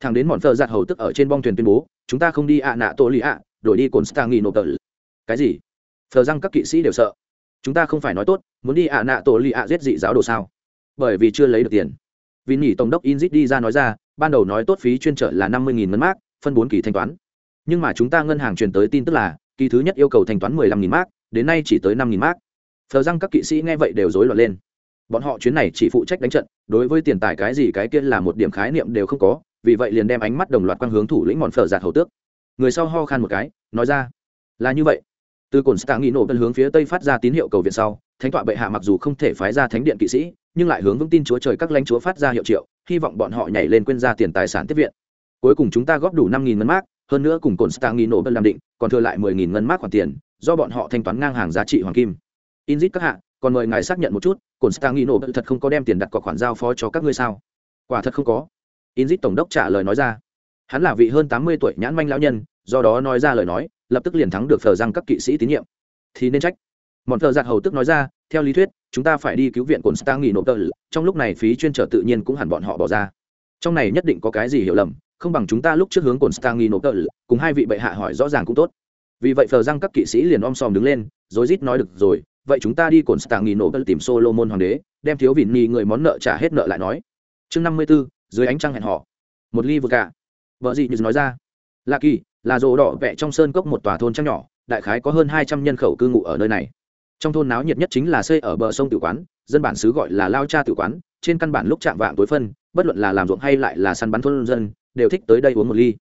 A: Thằng đến mòn phờ giặt hầu tức ở trên bong thuyền tuyên bố chúng ta không đi ạ nạ tô lì ạ đổi đi cồn stang nghi nộp tờ cái gì? Phờ răng các kỵ sĩ đều sợ. Chúng ta không phải nói tốt muốn đi ạ nạ tô lì ạ giết dị giáo đồ sao? Bởi vì chưa lấy được tiền. Vì nghỉ tổng đốc inzit đi ra nói ra ban đầu nói tốt phí chuyên trở là năm mươi nghìn ngân mát, phân bốn kỳ thanh toán. Nhưng mà chúng ta ngân hàng truyền tới tin tức là kỳ thứ nhất yêu cầu thanh toán mười lăm nghìn mark, đến nay chỉ tới năm nghìn mark. Thờ răng các kỵ sĩ nghe vậy đều rối loạn lên. Bọn họ chuyến này chỉ phụ trách đánh trận, đối với tiền tài cái gì cái kia là một điểm khái niệm đều không có, vì vậy liền đem ánh mắt đồng loạt quang hướng thủ lĩnh mòn phở giạt hầu tước. Người sau ho khan một cái, nói ra, là như vậy. Từ cồn stạng nghị nổ tân hướng phía tây phát ra tín hiệu cầu viện sau, thánh tọa bệ hạ mặc dù không thể phái ra thánh điện kỵ sĩ, nhưng lại hướng vững tin chúa trời các lãnh chúa phát ra hiệu triệu, hy vọng bọn họ nhảy lên quên ra tiền tài sản tiếp viện. Cuối cùng chúng ta góp đủ năm nghìn ngân mark hơn nữa cùng cồn stang nghi nổ bân làm định, còn thừa lại mười nghìn ngân mát khoản tiền, do bọn họ thanh toán ngang hàng giá trị hoàng kim. Inzit các hạ, còn mời ngài xác nhận một chút cồn stang nghi nổ thật không có đem tiền đặt cọc khoản giao phó cho các ngươi sao? Quả thật không có. Inzit tổng đốc trả lời nói ra. Hắn là vị hơn tám mươi tuổi nhãn manh lão nhân, do đó nói ra lời nói, lập tức liền thắng được thờ răng các kỵ sĩ tín nhiệm. Thì nên trách. Mọn thờ giặc hầu tức nói ra, theo lý thuyết, chúng ta phải đi cứu viện cồn star nghỉ nộp tờ trong lúc này phí chuyên trở tự nhiên cũng hẳn bọn họ bỏ ra. Trong này nhất định có cái gì hiểu lầm không bằng chúng ta lúc trước hướng cồn star nộp tờ cùng hai vị bệ hạ hỏi rõ ràng cũng tốt. Vì vậy, phờ răng các kỵ sĩ liền om sòm đứng lên, rối rít nói được rồi, vậy chúng ta đi cồn star nộp tờ tìm solomon hoàng đế, đem thiếu vịn nghi người món nợ trả hết nợ lại nói. Chương năm mươi b ố dưới ánh trăng hẹn họ một ly vừa cả vợ gì như nói ra. Lạ kỳ, là rồ đỏ vẽ trong sơn cốc một tòa thôn trăng nhỏ, đại khái có hơn hai trăm nhân khẩu cư ngụ ở nơi này. Trong thôn náo nhiệt nhất chính là xây ở bờ sông tử quán, dân bản xứ gọi là lao cha tử quán, trên căn bản lúc chạm vạng tối phân, bất luận là làm ruộng hay lại là săn bắn thôn dân đều thích tới đây uống một ly.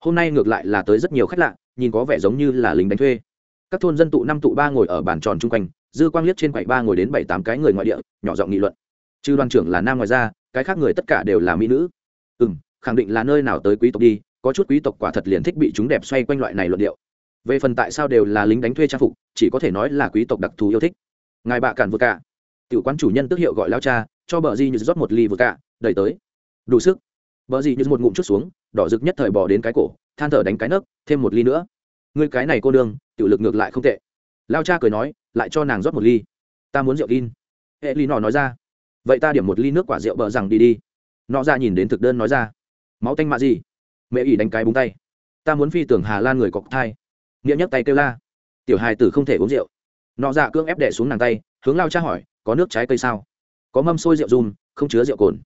A: Hôm nay ngược lại là tới rất nhiều khách lạ, nhìn có vẻ giống như là lính đánh thuê. Các thôn dân tụ năm tụ ba ngồi ở bàn tròn chung quanh, dư quang liếc trên quầy ba ngồi đến bảy tám cái người ngoại địa, nhỏ giọng nghị luận. Trừ đoàn trưởng là nam ngoài ra, cái khác người tất cả đều là mỹ nữ. Ừ m khẳng định là nơi nào tới quý tộc đi, có chút quý tộc quả thật liền thích bị chúng đẹp xoay quanh loại này luận điệu. Về phần tại sao đều là lính đánh thuê trang phục, chỉ có thể nói là quý tộc đặc thù yêu thích. Ngài bạ cản vừa cả. Tiểu quan chủ nhân tức hiệu gọi lao cha, cho bờ di như rót một ly vừa cả, đẩy tới. Đủ sức bờ gì như một ngụm chút xuống, đỏ rực nhất thời bỏ đến cái cổ, than thở đánh cái nấc, thêm một ly nữa. Ngươi cái này cô đương tiểu lực ngược lại không tệ. Lao cha cười nói, lại cho nàng rót một ly. Ta muốn rượu gin hệ ly nọ nói ra. Vậy ta điểm một ly nước quả rượu bờ rằng đi đi. Nọ ra nhìn đến thực đơn nói ra. Máu tanh mạ gì? Mẹ ỉ đánh cái búng tay. Ta muốn phi tưởng hà lan người cọc thai. Nghĩa nhấc tay kêu la. Tiểu hài tử không thể uống rượu. Nọ dạ cưỡng ép đẻ xuống nàng tay, hướng lao cha hỏi, có nước trái cây sao? Có mâm xôi rượu dùm, không chứa rượu cồn.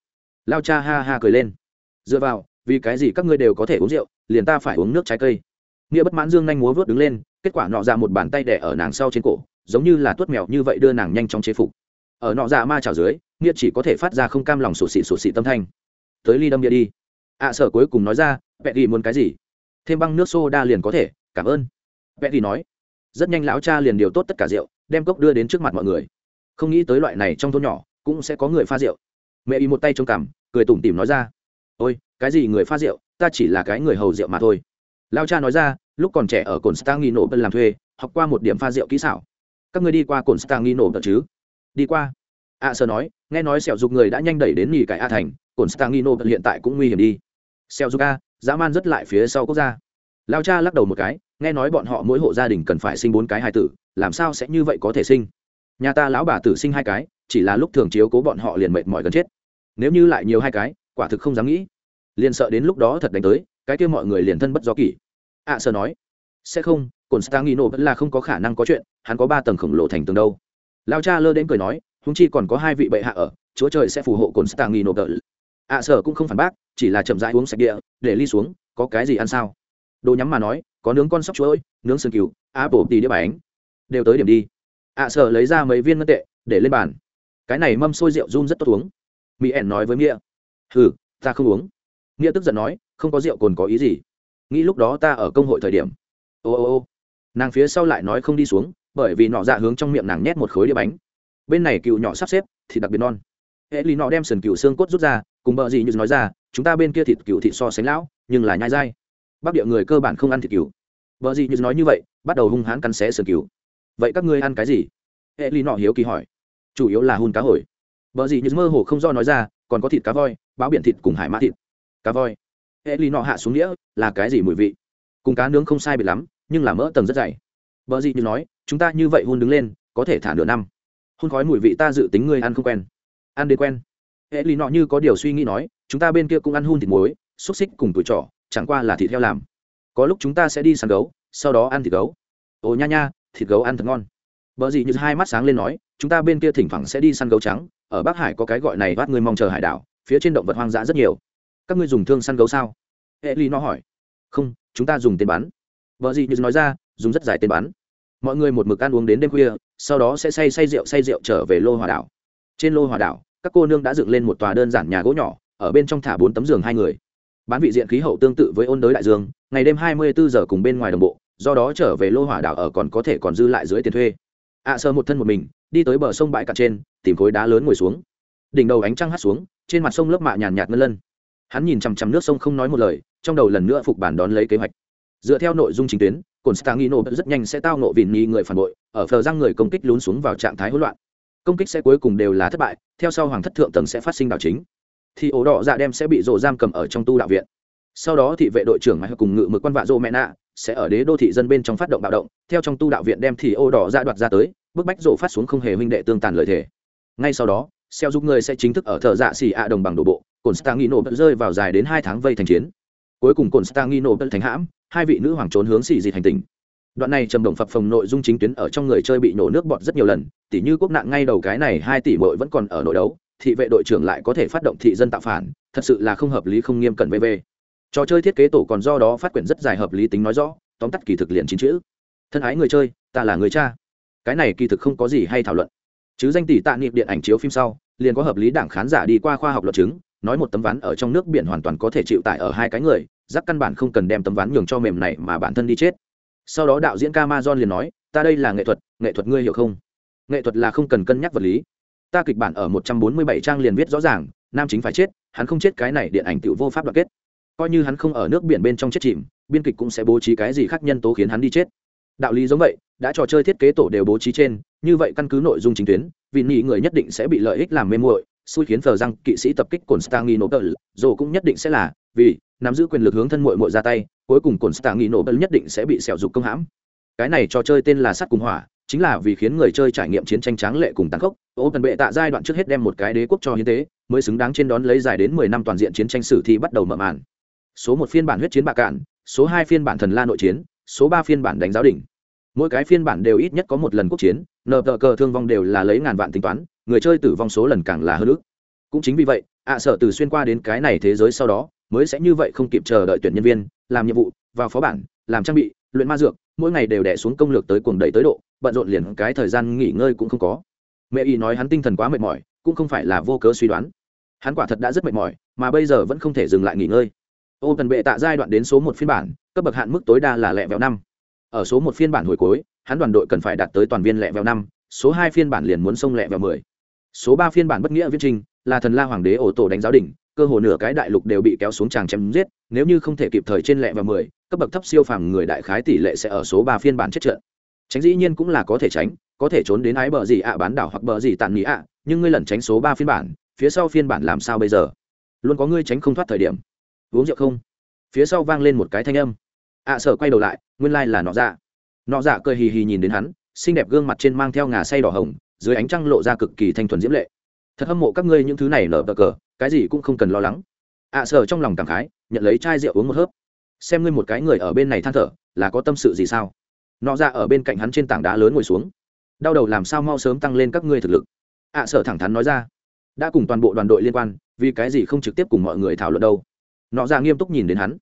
A: Lao cha ha ha cười lên dựa vào vì cái gì các ngươi đều có thể uống rượu liền ta phải uống nước trái cây? Nghĩa bất mãn dương nhanh múa vớt đứng lên kết quả nọ ra một bàn tay đẻ ở nàng sau trên cổ giống như là tuốt mèo như vậy đưa nàng nhanh trong chế phục. Ở nọ ra ma trào dưới nghĩa chỉ có thể phát ra không cam lòng sổ xị sổ xị tâm thanh. Tới ly đâm địa đi. Ạ à, sở cuối cùng nói ra vẹn đi muốn cái gì? Thêm băng nước xô đa liền có thể cảm ơn. Vẹn đi nói. Rất nhanh lão cha liền điều tốt tất cả rượu đem cốc đưa đến trước mặt mọi người. Không nghĩ tới loại này trong thôn nhỏ cũng sẽ có người pha rượu. Mẹ y một tay trông cằm cười tủm tỉm nói ra ôi, cái gì người pha rượu, ta chỉ là cái người hầu rượu mà thôi. Lao cha nói ra, lúc còn trẻ ở cồn stanghi nổ bân làm thuê, học qua một điểm pha rượu kỹ xảo. Các người đi qua cồn stangino chứ? Đi qua. A sơ nói, nghe nói sẹo dục người đã nhanh đẩy đến nghỉ cải a thành cồn stangino hiện tại cũng nguy hiểm đi. Sẹo dục a, dã man rất lại phía sau quốc gia. Lao cha lắc đầu một cái, nghe nói bọn họ mỗi hộ gia đình cần phải sinh bốn cái hài tử, làm sao sẽ như vậy có thể sinh? Nhà ta lão bà tử sinh hai cái, chỉ là lúc thường chiếu cố bọn họ liền mệt mỏi gần chết. Nếu như lại nhiều hai cái quả thực không dám nghĩ. Liền sợ đến lúc đó thật đánh tới cái kia mọi người liền thân bất do kỷ. Ạ à, sợ nói sẽ không cồn stangino vẫn là không có khả năng có chuyện hắn có ba tầng khổng lồ thành tường đâu. Lao cha lơ đến cười nói húng chi còn có hai vị bệ hạ ở chúa trời sẽ phù hộ cồn stangino tợ. Ạ sở cũng không phản bác chỉ là chậm rãi uống sạch địa để ly xuống có cái gì ăn sao? Đồ nhắm mà nói có nướng con sóc chuỗi nướng sườn cừu á bổ tì đĩa bánh. Đều tới điểm đi. Ạ sở lấy ra mấy viên ngân tệ để lên bàn. Cái này mâm sôi rượu run rất tốt uống. Mỹ ẻn nói với nghĩa hừ, ta không uống. Nghĩa tức giận nói, không có rượu cồn có ý gì? Nghĩ lúc đó ta ở công hội thời điểm. Ô ô ô. Nàng phía sau lại nói không đi xuống, bởi vì nọ dạ hướng trong miệng nàng nhét một khối đĩa bánh. Bên này cựu nhỏ sắp xếp thì đặc biệt non. Hệ lý nọ đem sườn cựu xương cốt rút ra, cùng bợ gì như nói ra, chúng ta bên kia thịt cựu thịt so sánh lão, nhưng là nhai dai. Bắc địa người cơ bản không ăn thịt cựu. Bợ gì như nói như vậy, bắt đầu hung hãn cắn xé sườn cựu. Vậy các ngươi ăn cái gì? Hệ lý nọ hiếu kỳ hỏi. Chủ yếu là hun cá hồi. Bợ gì như mơ hồ không do nói ra còn có thịt cá voi báo biển thịt cùng hải mã thịt. Cá voi. Hệ lý nọ hạ xuống đĩa là cái gì mùi vị? Cùng cá nướng không sai biệt lắm nhưng là mỡ tầng rất dày. Vợ gì như nói chúng ta như vậy hôn đứng lên có thể thả nửa năm. Hôn khói mùi vị ta dự tính ngươi ăn không quen. Ăn đến quen. Hệ lì nọ như có điều suy nghĩ nói chúng ta bên kia cũng ăn hun thịt muối xúc xích cùng tuổi trọ chẳng qua là thịt heo làm. Có lúc chúng ta sẽ đi săn gấu sau đó ăn thịt gấu. Ồ nha nha thịt gấu ăn thật ngon. Vợ gì như hai mắt sáng lên nói, chúng ta bên kia thỉnh thoảng sẽ đi săn gấu trắng, ở Bắc Hải có cái gọi này bắt người mong chờ hải đảo, phía trên động vật hoang dã rất nhiều. Các ngươi dùng thương săn gấu sao? Eli nó hỏi. Không, chúng ta dùng tên bắn. Bờ gì như nói ra, dùng rất dài tên bắn. Mọi người một mực ăn uống đến đêm khuya, sau đó sẽ say say rượu say rượu trở về lô hòa đảo. Trên lô hòa đảo, các cô nương đã dựng lên một tòa đơn giản nhà gỗ nhỏ, ở bên trong thả bốn tấm giường hai người. Bán vị diện khí hậu tương tự với ôn đới đại dương, ngày đêm hai mươi bốn giờ cùng bên ngoài đồng bộ, do đó trở về lô hỏa đảo ở còn có thể còn dư lại dưới tiền thuê ạ à, sơ một thân một mình đi tới bờ sông bãi cạn trên, tìm khối đá lớn ngồi xuống. Đỉnh đầu ánh trăng hắt xuống, trên mặt sông lớp mạ nhàn nhạt ngân lân. Hắn nhìn chằm chằm nước sông không nói một lời, trong đầu lần nữa phục bản đón lấy kế hoạch. Dựa theo nội dung chính tuyến cồn stagino rất nhanh sẽ tao nộ vịn nghi người phản bội, ở phờ răng người công kích lún xuống vào trạng thái hỗn loạn. Công kích sẽ cuối cùng đều là thất bại, theo sau hoàng thất thượng tầng sẽ phát sinh đảo chính. Thì ổ đỏ dạ đem sẽ bị rộ giam cầm ở trong tu đạo viện. Sau đó thị vệ đội trưởng mai cùng ngự mực quan vạ rộ mẹ nạ sẽ ở đế đô thị dân bên trong phát động bạo động, theo trong tu đạo viện đem thì ô đỏ dạ đoạt ra tới bức bách rộ phát xuống không hề huynh đệ tương tàn lợi thể ngay sau đó, xeo giúp người sẽ chính thức ở thợ dạ xỉ ạ đồng bằng đổ bộ cồn stangino rơi vào dài đến hai tháng vây thành chiến. Cuối cùng cồn stangino thành hãm, hai vị nữ hoàng trốn hướng xỉ dị thành tỉnh. Đoạn này trầm động phập phồng nội dung chính tuyến ở trong người chơi bị nổ nước bọt rất nhiều lần tỷ như quốc nạn ngay đầu cái này hai tỷ mội vẫn còn ở nội đấu, thị vệ đội trưởng lại có thể phát động thị dân tạo phản, thật sự là không hợp lý không nghiêm cẩn vv trò chơi thiết kế tổ còn do đó phát quyển rất dài hợp lý tính nói rõ, tóm tắt kỳ thực liền chín chữ. Thân ái người chơi, ta là người cha cái này kỳ thực không có gì hay thảo luận. Chứ danh tỷ tạ niệm điện ảnh chiếu phim sau, liền có hợp lý đảng khán giả đi qua khoa học luật chứng, nói một tấm ván ở trong nước biển hoàn toàn có thể chịu tải ở hai cái người, rắc căn bản không cần đem tấm ván nhường cho mềm này mà bản thân đi chết. Sau đó đạo diễn Camazon liền nói, ta đây là nghệ thuật nghệ thuật ngươi hiểu không? Nghệ thuật là không cần cân nhắc vật lý. Ta kịch bản ở một trăm bốn mươi bảy trang liền viết rõ ràng, nam chính phải chết, hắn không chết cái này điện ảnh tự vô pháp đoạn kết. Coi như hắn không ở nước biển bên trong chết chìm, biên kịch cũng sẽ bố trí cái gì khác nhân tố khiến hắn đi chết. Đạo lý giống vậy đã trò chơi thiết kế tổ đều bố trí trên, như vậy căn cứ nội dung chính tuyến, vì nghĩ người nhất định sẽ bị lợi ích làm mê muội, xui khiến thờ răng kỵ sĩ tập kích cồn stangi nổ tờ rồi cũng nhất định sẽ là, vì, nắm giữ quyền lực hướng thân muội muội ra tay, cuối cùng cồn stangi nổ tờ nhất định sẽ bị sẹo dục công hãm. Cái này trò chơi tên là sắt cùng hỏa, chính là vì khiến người chơi trải nghiệm chiến tranh tráng lệ cùng tăng khốc. Ô cần bệ tạ giai đoạn trước hết đem một cái đế quốc cho hiến tế, mới xứng đáng trên đón lấy dài đến mười năm toàn diện chiến tranh sử thi bắt đầu mở màn. Số một phiên bản huyết chiến bạc cạn, số hai phiên bản thần la nội chiến, số ba phiên bản đánh giáo đỉnh mỗi cái phiên bản đều ít nhất có một lần quốc chiến nợ tờ cờ thương vong đều là lấy ngàn vạn tính toán người chơi tử vong số lần càng là hơn ước. Cũng chính vì vậy ạ à, sợ từ xuyên qua đến cái này thế giới sau đó mới sẽ như vậy không kịp chờ đợi tuyển nhân viên làm nhiệm vụ vào phó bản làm trang bị luyện ma dược mỗi ngày đều đẻ xuống công lược tới cuồng đẩy tới độ bận rộn liền cái thời gian nghỉ ngơi cũng không có. Mẹ y nói hắn tinh thần quá mệt mỏi cũng không phải là vô cớ suy đoán. Hắn quả thật đã rất mệt mỏi mà bây giờ vẫn không thể dừng lại nghỉ ngơi. Ô cần bệ tạ giai đoạn đến số một phiên bản cấp bậc hạn mức tối đa là lẹ vẹo năm ở số một phiên bản hồi cuối hắn đoàn đội cần phải đạt tới toàn viên lẹ vẹo năm số hai phiên bản liền muốn xông lẹ vẹo mười. Số ba phiên bản bất nghĩa viết trinh là thần la hoàng đế ổ tổ đánh giáo đỉnh cơ hồ nửa cái đại lục đều bị kéo xuống tràng chém giết nếu như không thể kịp thời trên lẹ vẹo mười cấp bậc thấp siêu phàm người đại khái tỷ lệ sẽ ở số ba phiên bản chết trận. Tránh dĩ nhiên cũng là có thể tránh có thể trốn đến ái bờ gì ạ bán đảo hoặc bờ gì tàn nhĩ ạ nhưng ngươi lẩn tránh số ba phiên bản phía sau phiên bản làm sao bây giờ? Luôn có ngươi tránh không thoát thời điểm. Uống rượu không? Phía sau vang lên một cái thanh âm. Ạ à, sở quay đầu lại nguyên lai là nọ dạ. Nọ dạ cười hì hì nhìn đến hắn, xinh đẹp gương mặt trên mang theo ngà say đỏ hồng, dưới ánh trăng lộ ra cực kỳ thanh thuần diễm lệ. Thật hâm mộ các ngươi những thứ này nở bờ cờ, cái gì cũng không cần lo lắng. À, Ạ sở trong lòng cảm khái, nhận lấy chai rượu uống một hớp. Xem ngươi một cái người ở bên này than thở, là có tâm sự gì sao? Nọ ra ở bên cạnh hắn trên tảng đá lớn ngồi xuống. Đau đầu làm sao mau sớm tăng lên các ngươi thực lực? À, Ạ sở thẳng thắn nói ra. Đã cùng toàn bộ đoàn đội liên quan, vì cái gì không trực tiếp cùng mọi người thảo luận đâu? Nọ ra nghiêm túc nhìn đến hắn.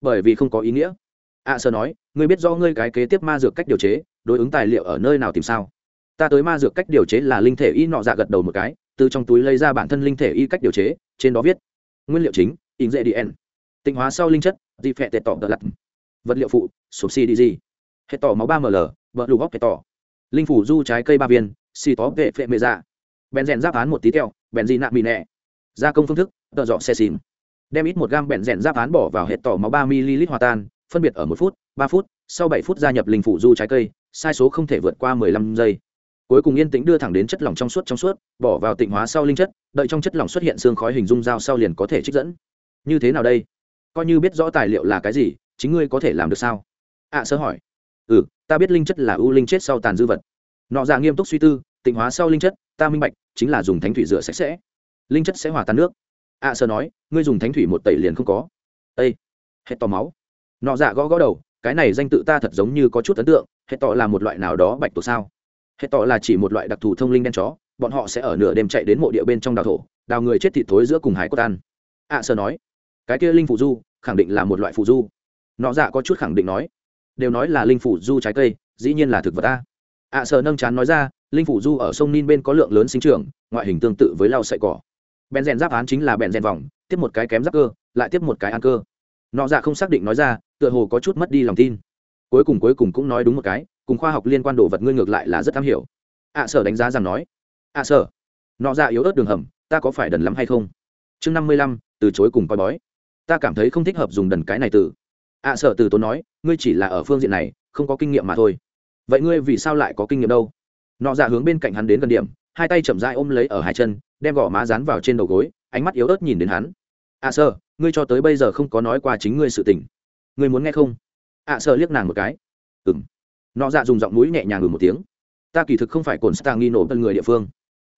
A: Bởi vì không có ý nghĩa. À, ạ sơ nói, ngươi biết do ngươi cái kế tiếp ma dược cách điều chế, đối ứng tài liệu ở nơi nào tìm sao? Ta tới ma dược cách điều chế là linh thể y nọ dạ gật đầu một cái, từ trong túi lấy ra bản thân linh thể y cách điều chế, trên đó viết, nguyên liệu chính in dễ đi n tịnh hóa sau linh chất di phẹ tệ tỏ đợt lặt vật liệu phụ, sụp si đi gì? Hệ tỏ máu ba ml vợ lù góc hệ tỏ. Linh phủ du trái cây ba viên, xì tó vệ phệ mê ra dạ. bèn rèn giáp án một tí keo bèn di nạm mì nẹ. Gia công phương thức, tợ dọ xe xìm. Đem ít một gam bèn rèn giáp án bỏ vào hệ tỏ máu ba ml hòa tan phân biệt ở một phút ba phút sau bảy phút gia nhập linh phủ du trái cây sai số không thể vượt qua mười lăm giây. Cuối cùng yên tĩnh đưa thẳng đến chất lỏng trong suốt trong suốt bỏ vào tịnh hóa sau linh chất đợi trong chất lỏng xuất hiện xương khói hình dung dao sau liền có thể trích dẫn. Như thế nào đây? Coi như biết rõ tài liệu là cái gì chính ngươi có thể làm được sao? Ạ à, sơ hỏi. Ừ ta biết linh chất là ưu linh chết sau tàn dư vật. Nọ dạ nghiêm túc suy tư tịnh hóa sau linh chất ta minh bạch chính là dùng thánh thủy rửa sạch sẽ. Linh chất sẽ hòa tan nước. Ạ à, sơ nói ngươi dùng thánh thủy một tẩy liền không có. Ây hết tò máu nọ dạ gõ gõ đầu cái này danh tự ta thật giống như có chút ấn tượng hệ tọ là một loại nào đó bạch tổ sao? Hệ tọ là chỉ một loại đặc thù thông linh đen chó bọn họ sẽ ở nửa đêm chạy đến mộ địa bên trong đào thổ đào người chết thịt thối giữa cùng hải cốt ăn. Ạ à, sơ nói cái kia linh phủ du khẳng định là một loại phủ du. Nọ dạ có chút khẳng định nói đều nói là linh phủ du trái cây dĩ nhiên là thực vật ta. Ạ à, sờ nâng chán nói ra linh phủ du ở sông nin bên có lượng lớn sinh trưởng ngoại hình tương tự với lau sậy cỏ. Bèn rèn giáp án chính là bèn rèn vòng tiếp một cái kém giáp cơ lại tiếp một cái ăn cơ. Nọ dạ không xác định nói ra tựa hồ có chút mất đi lòng tin. Cuối cùng cuối cùng cũng nói đúng một cái cùng khoa học liên quan đồ vật ngươi ngược lại là rất am hiểu. Ạ à, sở đánh giá rằng nói ạ à, sở nọ ra yếu ớt đường hầm ta có phải đần lắm hay không? Chương năm mươi lăm từ chối cùng coi bói. Ta cảm thấy không thích hợp dùng đần cái này từ. Ạ à, sở từ tốn nói ngươi chỉ là ở phương diện này không có kinh nghiệm mà thôi. Vậy ngươi vì sao lại có kinh nghiệm đâu? Nọ ra hướng bên cạnh hắn đến gần điểm hai tay chậm dai ôm lấy ở hai chân đem gò má dán vào trên đầu gối ánh mắt yếu ớt nhìn đến hắn. Ạ sở ngươi cho tới bây giờ không có nói qua chính ngươi sự tình ngươi muốn nghe không? Ạ à, sợ liếc nàng một cái. Ừng nọ dạ dùng giọng mũi nhẹ nhàng ừ một tiếng. Ta kỳ thực không phải cồn stang nghi nổ tân người địa phương.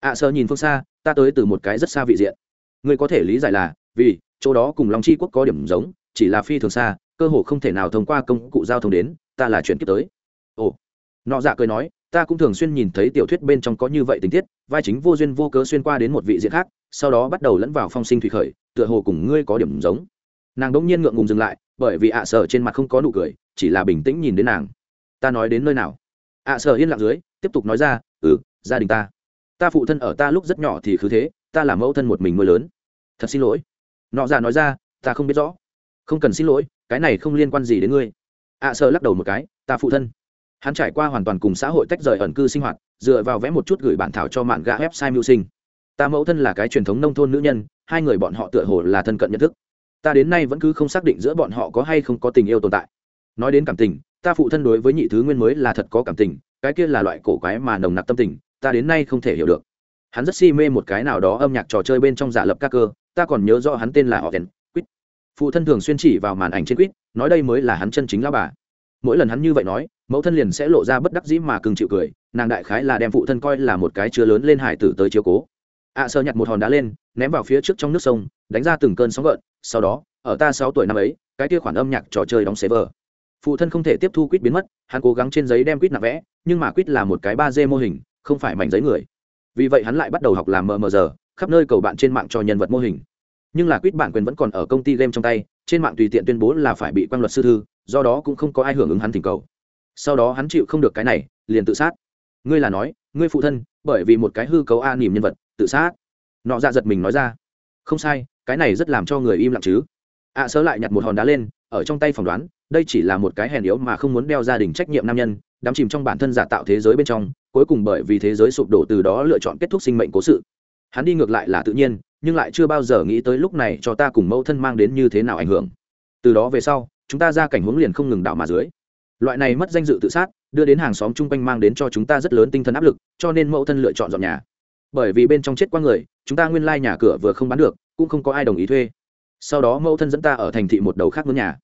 A: Ạ à, sợ nhìn phương xa ta tới từ một cái rất xa vị diện. Ngươi có thể lý giải là vì chỗ đó cùng long chi quốc có điểm giống chỉ là phi thường xa cơ hồ không thể nào thông qua công cụ giao thông đến ta là chuyển kiếp tới. Ồ. Nọ dạ cười nói ta cũng thường xuyên nhìn thấy tiểu thuyết bên trong có như vậy tình tiết vai chính vô duyên vô cớ xuyên qua đến một vị diện khác sau đó bắt đầu lẫn vào phong sinh thủy khởi tựa hồ cùng ngươi có điểm giống nàng đ ỗ n g nhiên ngượng ngùng dừng lại bởi vì ạ à sở trên mặt không có nụ cười chỉ là bình tĩnh nhìn đến nàng. Ta nói đến nơi nào? ạ à sở yên lặng dưới tiếp tục nói ra ừ gia đình ta. Ta phụ thân ở ta lúc rất nhỏ thì cứ thế ta là mẫu thân một mình mưa lớn. Thật xin lỗi. Nọ già nói ra ta không biết rõ. Không cần xin lỗi cái này không liên quan gì đến ngươi. ạ à, sợ lắc đầu một cái ta phụ thân. Hắn trải qua hoàn toàn cùng xã hội tách rời ẩn cư sinh hoạt dựa vào vẽ một chút gửi bản thảo cho mạng gã website mưu sinh. Ta mẫu thân là cái truyền thống nông thôn nữ nhân hai người bọn họ tựa hồ là thân cận nhận thức ta đến nay vẫn cứ không xác định giữa bọn họ có hay không có tình yêu tồn tại. Nói đến cảm tình ta phụ thân đối với nhị thứ nguyên mới là thật có cảm tình cái kia là loại cổ quái mà nồng nặc tâm tình ta đến nay không thể hiểu được. Hắn rất si mê một cái nào đó âm nhạc trò chơi bên trong giả lập các cơ ta còn nhớ rõ hắn tên là họ đèn quýt. Phụ thân thường xuyên chỉ vào màn ảnh trên quýt nói đây mới là hắn chân chính lao bà. Mỗi lần hắn như vậy nói mẫu thân liền sẽ lộ ra bất đắc dĩ mà cưng chịu cười nàng đại khái là đem phụ thân coi là một cái chứa lớn lên hải tử tới chiếu cố. Ạ à, sơ nhặt một hòn đá lên ném vào phía trước trong nước sông đánh ra từng cơn sóng gợn, sau đó, ở ta sáu tuổi năm ấy, cái kia khoản âm nhạc trò chơi đóng xế vờ phụ thân không thể tiếp thu quýt biến mất, hắn cố gắng trên giấy đem quýt nạp vẽ, nhưng mà quýt là một cái ba d mô hình, không phải mảnh giấy người. Vì vậy hắn lại bắt đầu học làm mờ mờ giờ, khắp nơi cầu bạn trên mạng cho nhân vật mô hình. Nhưng là quýt bản quyền vẫn còn ở công ty game trong tay, trên mạng tùy tiện tuyên bố là phải bị quan luật sư thư, do đó cũng không có ai hưởng ứng hắn thỉnh cầu. Sau đó hắn chịu không được cái này, liền tự sát. Ngươi là nói, ngươi phụ thân, bởi vì một cái hư cấu a nỉm nhân vật, tự sát. Nọ ra giật mình nói ra. Không sai cái này rất làm cho người im lặng chứ. Ạ à, sớ lại nhặt một hòn đá lên ở trong tay phỏng đoán đây chỉ là một cái hèn yếu mà không muốn đeo gia đình trách nhiệm nam nhân đắm chìm trong bản thân giả tạo thế giới bên trong cuối cùng bởi vì thế giới sụp đổ từ đó lựa chọn kết thúc sinh mệnh cố sự. Hắn đi ngược lại là tự nhiên nhưng lại chưa bao giờ nghĩ tới lúc này cho ta cùng mẫu thân mang đến như thế nào ảnh hưởng. Từ đó về sau chúng ta ra cảnh huống liền không ngừng đảo mà dưới. Loại này mất danh dự tự sát đưa đến hàng xóm chung quanh mang đến cho chúng ta rất lớn tinh thần áp lực cho nên mẫu thân lựa chọn dọn nhà. Bởi vì bên trong chết qua người chúng ta nguyên lai nhà cửa vừa không bán được cũng không có ai đồng ý thuê. Sau đó mẫu thân dẫn ta ở thành thị một đầu khác mướn nhà.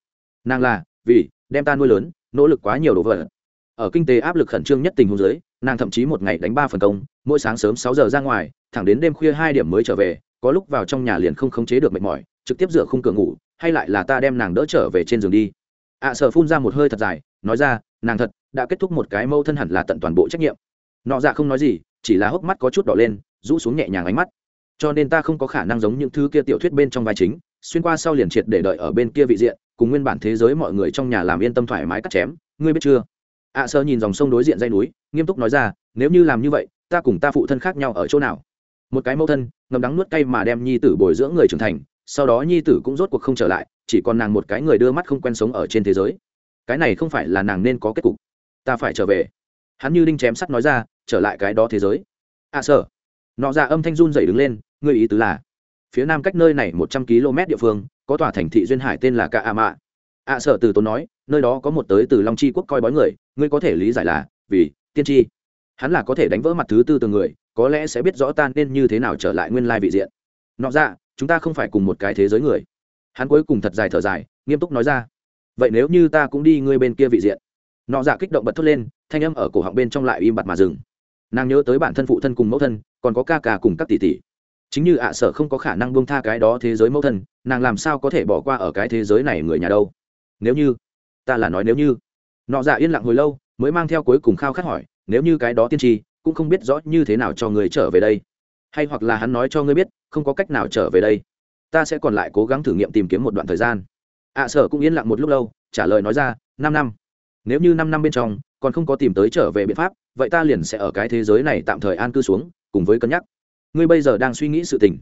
A: Nàng là vì đem ta nuôi lớn nỗ lực quá nhiều đồ vật. Ở kinh tế áp lực khẩn trương nhất tình huống dưới nàng thậm chí một ngày đánh ba phần công mỗi sáng sớm sáu giờ ra ngoài thẳng đến đêm khuya hai điểm mới trở về có lúc vào trong nhà liền không khống chế được mệt mỏi trực tiếp rửa khung cửa ngủ hay lại là ta đem nàng đỡ trở về trên giường đi. Ạ à, phun ra một hơi thật dài nói ra nàng thật đã kết thúc một cái mâu thân hẳn là tận toàn bộ trách nhiệm. Nọ dạ không nói gì chỉ là hốc mắt có chút đỏ lên rũ xuống nhẹ nhàng ánh mắt cho nên ta không có khả năng giống những thứ kia tiểu thuyết bên trong vai chính xuyên qua sau liền triệt để đợi ở bên kia vị diện cùng nguyên bản thế giới mọi người trong nhà làm yên tâm thoải mái cắt chém ngươi biết chưa? Ạ à, sơ nhìn dòng sông đối diện dây núi nghiêm túc nói ra nếu như làm như vậy ta cùng ta phụ thân khác nhau ở chỗ nào? Một cái mẫu thân ngầm đắng nuốt cay mà đem nhi tử bồi dưỡng người trưởng thành sau đó nhi tử cũng rốt cuộc không trở lại chỉ còn nàng một cái người đưa mắt không quen sống ở trên thế giới. Cái này không phải là nàng nên có kết cục. Ta phải trở về. Hắn như đinh chém sắt nói ra trở lại cái đó thế giới. Ạ à, nọ ra âm thanh run dậy đứng lên, ngươi ý tứ là, phía nam cách nơi này một trăm km địa phương, có tòa thành thị duyên hải tên là ca a mạ ạ sở từ tốn nói, nơi đó có một tới từ long chi quốc coi bói người, ngươi có thể lý giải là, vì, tiên tri. Hắn là có thể đánh vỡ mặt thứ tư từ người, có lẽ sẽ biết rõ ta nên như thế nào trở lại nguyên lai vị diện. Nọ ra chúng ta không phải cùng một cái thế giới người. Hắn cuối cùng thật dài thở dài, nghiêm túc nói ra, vậy nếu như ta cũng đi ngươi bên kia vị diện. Nọ dạ kích động bật thốt lên, thanh âm ở cổ họng bên trong lại im bặt mà dừng nàng nhớ tới bản thân phụ thân cùng mẫu thân, còn có ca ca cùng các tỷ tỷ. Chính như ạ sở không có khả năng buông tha cái đó thế giới mẫu thân, nàng làm sao có thể bỏ qua ở cái thế giới này người nhà đâu? Nếu như, ta là nói nếu như. Nọ dạ yên lặng hồi lâu, mới mang theo cuối cùng khao khát hỏi, nếu như cái đó tiên tri, cũng không biết rõ như thế nào cho người trở về đây. Hay hoặc là hắn nói cho ngươi biết, không có cách nào trở về đây. Ta sẽ còn lại cố gắng thử nghiệm tìm kiếm một đoạn thời gian. Ạ sở cũng yên lặng một lúc lâu, trả lời nói ra, năm năm. Nếu như năm năm bên trong còn không có tìm tới trở về biện pháp vậy ta liền sẽ ở cái thế giới này tạm thời an cư xuống cùng với cân nhắc. Ngươi bây giờ đang suy nghĩ sự tình.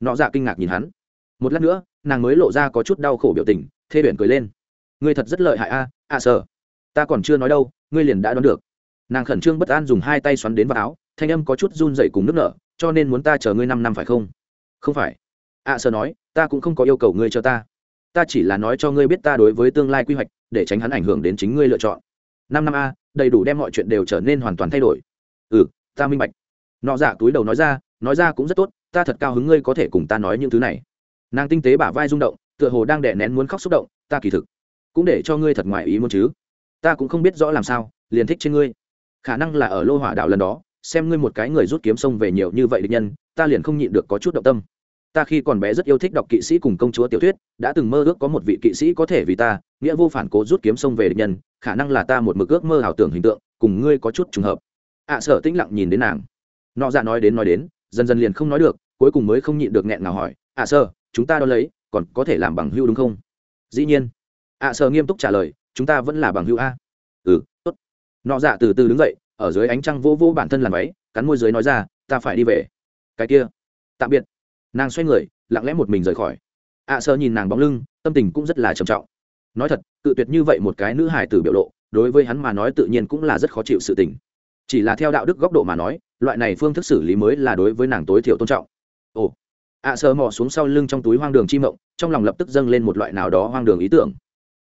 A: Nọ dạ kinh ngạc nhìn hắn. Một lát nữa nàng mới lộ ra có chút đau khổ biểu tình thê biển cười lên. Ngươi thật rất lợi hại a à, ạ sở ta còn chưa nói đâu ngươi liền đã đoán được. Nàng khẩn trương bất an dùng hai tay xoắn đến vào áo thanh âm có chút run dậy cùng nước nở cho nên muốn ta chờ ngươi năm năm phải không? Không phải. Ạ sở nói ta cũng không có yêu cầu ngươi cho ta. Ta chỉ là nói cho ngươi biết ta đối với tương lai quy hoạch để tránh hắn ảnh hưởng đến chính ngươi lựa chọn. Năm năm a đầy đủ đem mọi chuyện đều trở nên hoàn toàn thay đổi. Ừ ta minh bạch. Nọ dạ túi đầu nói ra nói ra cũng rất tốt, ta thật cao hứng ngươi có thể cùng ta nói những thứ này. Nàng tinh tế bả vai rung động, tựa hồ đang đè nén muốn khóc xúc động, ta kỳ thực cũng để cho ngươi thật ngoài ý muốn chứ. Ta cũng không biết rõ làm sao, liền thích trên ngươi. Khả năng là ở lô hỏa đạo lần đó, xem ngươi một cái người rút kiếm sông về nhiều như vậy địch nhân, ta liền không nhịn được có chút động tâm ta khi còn bé rất yêu thích đọc kỵ sĩ cùng công chúa tiểu thuyết đã từng mơ ước có một vị kỵ sĩ có thể vì ta nghĩa vô phản cố rút kiếm sông về địch nhân khả năng là ta một mực ước mơ ảo tưởng hình tượng cùng ngươi có chút trùng hợp. Ạ à, sở tĩnh lặng nhìn đến nàng. Nọ dạ nói đến nói đến dần dần liền không nói được cuối cùng mới không nhịn được nghẹn nào hỏi ạ à, sơ chúng ta đo lấy còn có thể làm bằng hưu đúng không? Dĩ nhiên. Ạ à, sơ nghiêm túc trả lời chúng ta vẫn là bằng hưu a. Ừ tốt. Nọ dạ từ từ đứng dậy ở dưới ánh trăng vô vô bản thân làm váy cắn môi dưới nói ra ta phải đi về. Cái kia. Tạm biệt nàng xoay người lặng lẽ một mình rời khỏi. Ạ à, sơ nhìn nàng bóng lưng tâm tình cũng rất là trầm trọng. Nói thật cự tuyệt như vậy một cái nữ hài tử biểu lộ đối với hắn mà nói tự nhiên cũng là rất khó chịu sự tình. Chỉ là theo đạo đức góc độ mà nói loại này phương thức xử lý mới là đối với nàng tối thiểu tôn trọng. Ồ. Ạ à, sơ mò xuống sau lưng trong túi hoang đường chi mộng trong lòng lập tức dâng lên một loại nào đó hoang đường ý tưởng.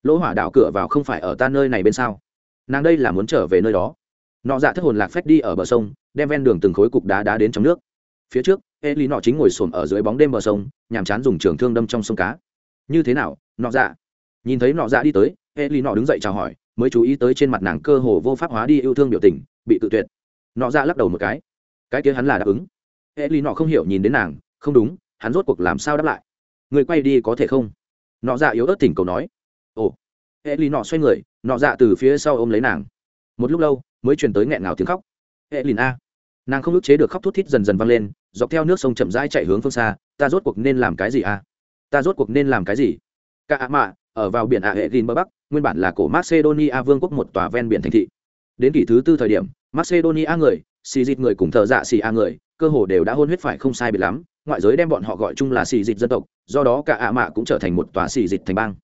A: Lỗ hỏa đạo cửa vào không phải ở ta nơi này bên sao? Nàng đây là muốn trở về nơi đó. Nọ dạ thất hồn lạc phách đi ở bờ sông đem ven đường từng khối cục đá đá đến trong nước phía trước e lý nọ chính ngồi xổm ở dưới bóng đêm bờ sông, nhàm chán dùng trường thương đâm trong sông cá. Như thế nào, nọ dạ? Nhìn thấy nọ dạ đi tới e lý nọ đứng dậy chào hỏi, mới chú ý tới trên mặt nàng cơ hồ vô pháp hóa đi yêu thương biểu tình, bị tự tuyệt. Nọ dạ lắc đầu một cái. Cái kia hắn là đáp ứng. E lý nọ không hiểu nhìn đến nàng, không đúng, hắn rốt cuộc làm sao đáp lại? Người quay đi có thể không? Nọ dạ yếu ớt tỉnh cầu nói. Ồ. E lý nọ xoay người, nọ dạ từ phía sau ôm lấy nàng. Một lúc lâu, mới truyền tới nghẹn ngào tiếng khóc. E lìn a nàng không ức chế được khóc thút thít dần dần vang lên, dọc theo nước sông chậm rãi chạy hướng phương xa, ta rốt cuộc nên làm cái gì a ta rốt cuộc nên làm cái gì? Cả ạ mạ, ở vào biển ạ hệ ghin bờ bắc, nguyên bản là cổ macedonia vương quốc một tòa ven biển thành thị. Đến kỷ thứ tư thời điểm, macedonia người, xì dịch người cùng thợ dạ xì a người, cơ hồ đều đã hôn huyết phải không sai biệt lắm, ngoại giới đem bọn họ gọi chung là xì dịch dân tộc, do đó cả ạ mạ cũng trở thành một tòa xì dịch thành bang.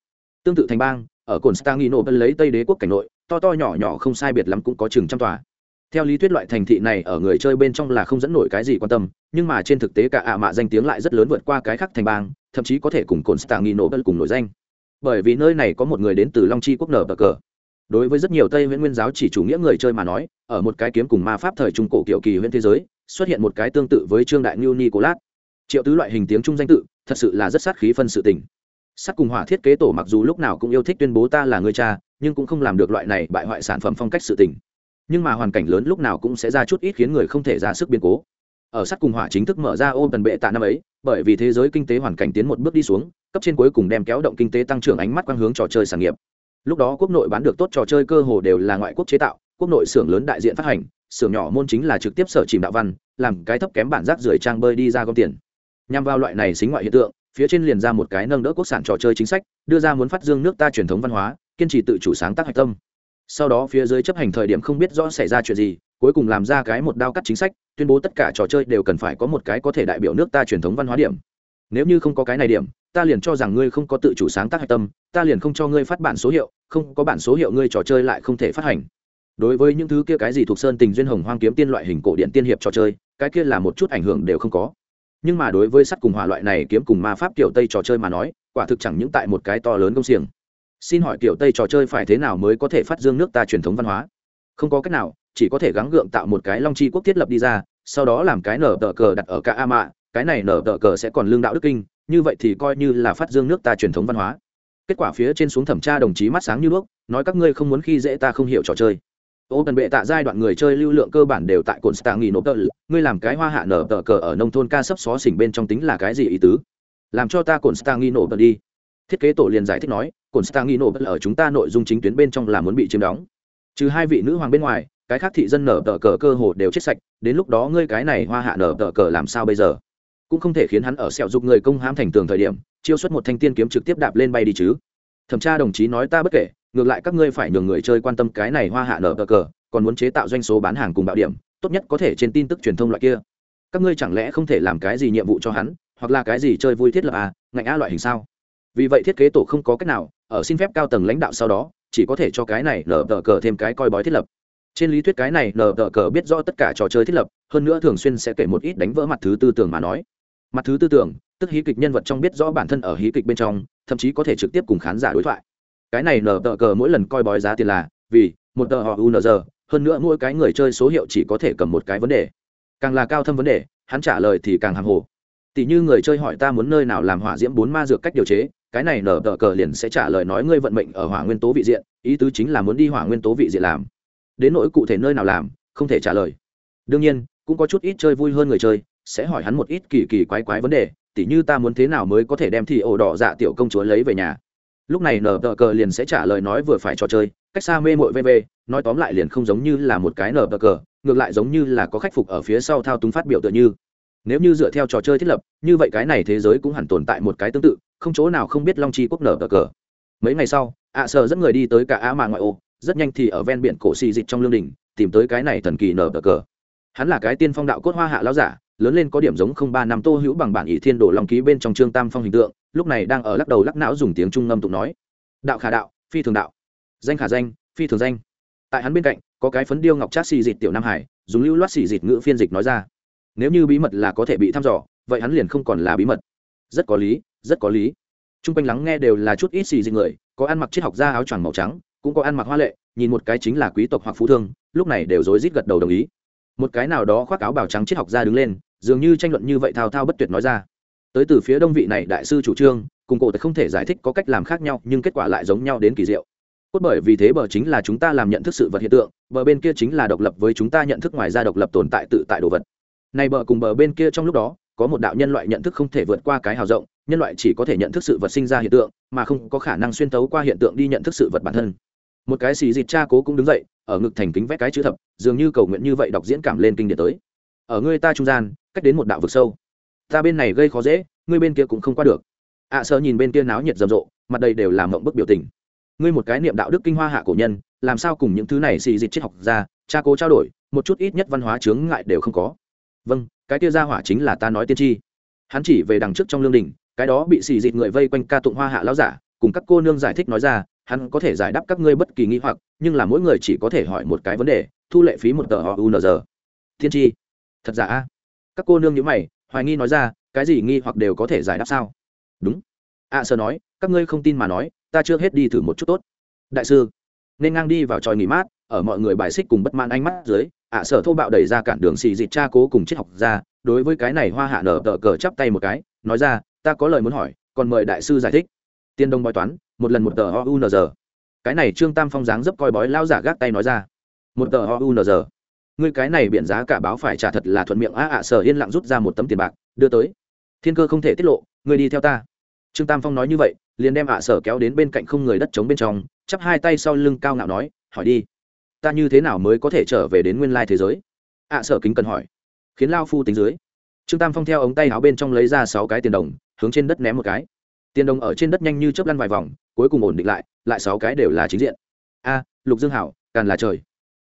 A: Tương tự thành bang, ở cồn stangino lấy tây đế quốc cảnh nội, to to nhỏ nhỏ không sai biệt lắm cũng có chừng trăm tòa theo lý thuyết loại thành thị này ở người chơi bên trong là không dẫn nổi cái gì quan tâm, nhưng mà trên thực tế cả ạ mạ danh tiếng lại rất lớn vượt qua cái khác thành bang, thậm chí có thể cùng cồn stangino cùng nổi danh. Bởi vì nơi này có một người đến từ long chi quốc nở bờ cờ. Đối với rất nhiều tây nguyễn nguyên giáo chỉ chủ nghĩa người chơi mà nói, ở một cái kiếm cùng ma pháp thời trung cổ kiểu kỳ huyện thế giới, xuất hiện một cái tương tự với trương đại ngưu nicolas. Triệu tứ loại hình tiếng trung danh tự, thật sự là rất sát khí phân sự tình. Sắt cùng hỏa thiết kế tổ mặc dù lúc nào cũng yêu thích tuyên bố ta là người cha, nhưng cũng không làm được loại này bại hoại sản phẩm phong cách sự tình nhưng mà hoàn cảnh lớn lúc nào cũng sẽ ra chút ít khiến người không thể ra sức biến cố. Ở sắt cùng hỏa chính thức mở ra ôm tần bệ tạ năm ấy, bởi vì thế giới kinh tế hoàn cảnh tiến một bước đi xuống, cấp trên cuối cùng đem kéo động kinh tế tăng trưởng ánh mắt quang hướng trò chơi sản nghiệp. Lúc đó quốc nội bán được tốt trò chơi cơ hồ đều là ngoại quốc chế tạo, quốc nội xưởng lớn đại diện phát hành, xưởng nhỏ môn chính là trực tiếp sở chìm đạo văn, làm cái thấp kém bản rác rưởi trang bơi đi ra gom tiền. Nhằm vào loại này xính ngoại hiện tượng, phía trên liền ra một cái nâng đỡ quốc sản trò chơi chính sách, đưa ra muốn phát dương nước ta truyền thống văn hóa, kiên trì tự chủ sáng tác hạch tâm sau đó phía dưới chấp hành thời điểm không biết rõ xảy ra chuyện gì, cuối cùng làm ra cái một đao cắt chính sách, tuyên bố tất cả trò chơi đều cần phải có một cái có thể đại biểu nước ta truyền thống văn hóa điểm. Nếu như không có cái này điểm, ta liền cho rằng ngươi không có tự chủ sáng tác hạch tâm, ta liền không cho ngươi phát bản số hiệu, không có bản số hiệu ngươi trò chơi lại không thể phát hành. Đối với những thứ kia cái gì thuộc sơn tình duyên hồng hoang kiếm tiên loại hình cổ điện tiên hiệp trò chơi, cái kia là một chút ảnh hưởng đều không có. Nhưng mà đối với sắt cùng hỏa loại này kiếm cùng ma pháp kiểu tây trò chơi mà nói, quả thực chẳng những tại một cái to lớn công xiềng xin hỏi kiểu tây trò chơi phải thế nào mới có thể phát dương nước ta truyền thống văn hóa? Không có cách nào, chỉ có thể gắng gượng tạo một cái long chi quốc thiết lập đi ra, sau đó làm cái nở tờ cờ đặt ở cả a mạ, cái này nở tờ cờ sẽ còn lương đạo đức kinh, như vậy thì coi như là phát dương nước ta truyền thống văn hóa. Kết quả phía trên xuống thẩm tra đồng chí mắt sáng như đuốc, nói các ngươi không muốn khi dễ ta không hiểu trò chơi. Ô cần bệ tạ giai đoạn người chơi lưu lượng cơ bản đều tại cồn stạng nghỉ nộp tờ ngươi làm cái hoa hạ nở tờ cờ ở nông thôn ca sấp xó xỉnh bên trong tính là cái gì ý tứ? Làm cho ta cồn stạng nghỉ nộp tờ đi. Thiết kế tổ liền giải thích nói Constantino bất ở chúng ta nội dung chính tuyến bên trong là muốn bị chiếm đóng. Trừ hai vị nữ hoàng bên ngoài, cái khác thị dân nở tờ cờ cơ hồ đều chết sạch, đến lúc đó ngươi cái này hoa hạ nở tờ cờ làm sao bây giờ? Cũng không thể khiến hắn ở sẹo giúp người công hãm thành tường thời điểm, chiêu xuất một thanh tiên kiếm trực tiếp đạp lên bay đi chứ. Thẩm tra đồng chí nói ta bất kể, ngược lại các ngươi phải nhường người chơi quan tâm cái này hoa hạ nở tờ cờ, còn muốn chế tạo doanh số bán hàng cùng bạo điểm, tốt nhất có thể trên tin tức truyền thông loại kia. Các ngươi chẳng lẽ không thể làm cái gì nhiệm vụ cho hắn, hoặc là cái gì chơi vui thiết lập à ngạnh a loại hình sao? Vì vậy thiết kế tổ không có cách nào, ở xin phép cao tầng lãnh đạo sau đó, chỉ có thể cho cái này nở tờ cờ thêm cái coi bói thiết lập. Trên lý thuyết cái này nở tờ cờ biết rõ tất cả trò chơi thiết lập, hơn nữa thường xuyên sẽ kể một ít đánh vỡ mặt thứ tư tưởng mà nói. Mặt thứ tư tưởng tức hí kịch nhân vật trong biết rõ bản thân ở hí kịch bên trong, thậm chí có thể trực tiếp cùng khán giả đối thoại. Cái này nở tờ cờ mỗi lần coi bói giá tiền là, vì, một tờ họ unr hơn nữa mỗi cái người chơi số hiệu chỉ có thể cầm một cái vấn đề. Càng là cao thâm vấn đề, hắn trả lời thì càng hàng hồ tỷ như người chơi hỏi ta muốn nơi nào làm hỏa diễm bốn ma dược cách điều chế, cái này nở tờ cờ liền sẽ trả lời nói ngươi vận mệnh ở hỏa nguyên tố vị diện, ý tứ chính là muốn đi hỏa nguyên tố vị diện làm. Đến nỗi cụ thể nơi nào làm, không thể trả lời. Đương nhiên, cũng có chút ít chơi vui hơn người chơi, sẽ hỏi hắn một ít kỳ kỳ quái quái vấn đề, tỉ như ta muốn thế nào mới có thể đem thì ổ đỏ dạ tiểu công chúa lấy về nhà. Lúc này nở tờ cờ liền sẽ trả lời nói vừa phải trò chơi, cách xa mê mội vv nói tóm lại liền không giống như là một cái nở tờ cờ, ngược lại giống như là có khắc phục ở phía sau thao túng phát biểu tựa như nếu như dựa theo trò chơi thiết lập, như vậy cái này thế giới cũng hẳn tồn tại một cái tương tự, không chỗ nào không biết long chi quốc nở cờ cờ. Mấy ngày sau, ạ sợ dẫn người đi tới cả á mà ngoại ô, rất nhanh thì ở ven biển cổ xì dịch trong lương đình, tìm tới cái này thần kỳ nở cờ cờ. Hắn là cái tiên phong đạo cốt hoa hạ lão giả, lớn lên có điểm giống không ba năm tô hữu bằng bản ỷ thiên đồ long ký bên trong trương tam phong hình tượng, lúc này đang ở lắc đầu lắc não dùng tiếng trung ngâm tụng nói. Đạo khả đạo, phi thường đạo. Danh khả danh, phi thường danh. Tại hắn bên cạnh, có cái phấn điêu ngọc trát xì dịt tiểu nam hải, dùng lưu loát xì dịt ngữ phiên dịch nói ra nếu như bí mật là có thể bị thăm dò, vậy hắn liền không còn là bí mật. Rất có lý, rất có lý. T r u n g quanh lắng nghe đều là chút ít xì dịt người, có ăn mặc triết học da áo choàng màu trắng, cũng có ăn mặc hoa lệ, nhìn một cái chính là quý tộc hoặc phú thương, lúc này đều rối rít gật đầu đồng ý. Một cái nào đó khoác áo bào trắng triết học ra đứng lên, dường như tranh luận như vậy thao thao bất tuyệt nói ra. Tới từ phía đông vị này đại sư chủ trương, cùng cổ không thể giải thích có cách làm khác nhau, nhưng kết quả lại giống nhau đến kỳ diệu. Cốt bởi vì thế bờ chính là chúng ta làm nhận thức sự vật hiện tượng, bờ bên kia chính là độc lập với chúng ta nhận thức ngoài ra độc lập tồn tại tự tại đồ vật này bờ cùng bờ bên kia trong lúc đó có một đạo nhân loại nhận thức không thể vượt qua cái hào rộng nhân loại chỉ có thể nhận thức sự vật sinh ra hiện tượng mà không có khả năng xuyên tấu qua hiện tượng đi nhận thức sự vật bản thân. Một cái xì dịt cha cố cũng đứng dậy ở ngực thành kính vẽ cái chữ thập dường như cầu nguyện như vậy đọc diễn cảm lên kinh điển tới. Ở ngươi ta trung gian cách đến một đạo vực sâu. Ta bên này gây khó dễ ngươi bên kia cũng không qua được. Ạ à, sợ nhìn bên kia náo nhiệt rầm rộ mặt đầy đều làm mộng bức biểu tình. Ngươi một cái niệm đạo đức kinh hoa hạ cổ nhân làm sao cùng những thứ này xì dịch triết học ra cha cố trao đổi một chút ít nhất văn hóa chướng ngại đều không có vâng cái kia ra hỏa chính là ta nói tiên tri. Hắn chỉ về đằng trước trong lương đình cái đó bị xì dịt người vây quanh ca tụng hoa hạ lão giả cùng các cô nương giải thích nói ra hắn có thể giải đáp các ngươi bất kỳ nghi hoặc nhưng là mỗi người chỉ có thể hỏi một cái vấn đề thu lệ phí một tờ họ unz tiên tri. Thật giả? A các cô nương nhữ mày hoài nghi nói ra cái gì nghi hoặc đều có thể giải đáp sao? Đúng. Ạ à, sơ nói các ngươi không tin mà nói ta chưa hết đi thử một chút tốt. Đại sư nên ngang đi vào tròi nghỉ mát ở mọi người bài xích cùng bất mãn ánh mắt dưới ạ à, sở thô bạo đẩy ra cản đường xì dịt cha cố cùng triết học ra đối với cái này hoa hạ nở tờ cờ chắp tay một cái nói ra ta có lời muốn hỏi còn mời đại sư giải thích. Tiên đông bói toán một lần một tờ o u n g cái này trương tam phong dáng dấp coi bói lao giả gác tay nói ra. Một tờ o u n g ngươi cái này biện giá cả báo phải trả thật là thuận miệng a ạ sở yên lặng rút ra một tấm tiền bạc đưa tới. Thiên cơ không thể tiết lộ người đi theo ta. Trương tam phong nói như vậy liền đem ạ sở kéo đến bên cạnh không người đất trống bên trong chắp hai tay sau lưng cao ngạo nói hỏi đi ta như thế nào mới có thể trở về đến nguyên lai thế giới? Ạ sở kính cần hỏi. Khiến lao phu tính dưới. Trương tam phong theo ống tay áo bên trong lấy ra sáu cái tiền đồng, hướng trên đất ném một cái. Tiền đồng ở trên đất nhanh như chớp lăn vài vòng, cuối cùng ổn định lại lại sáu cái đều là chính diện. A, lục dương hảo càn là trời.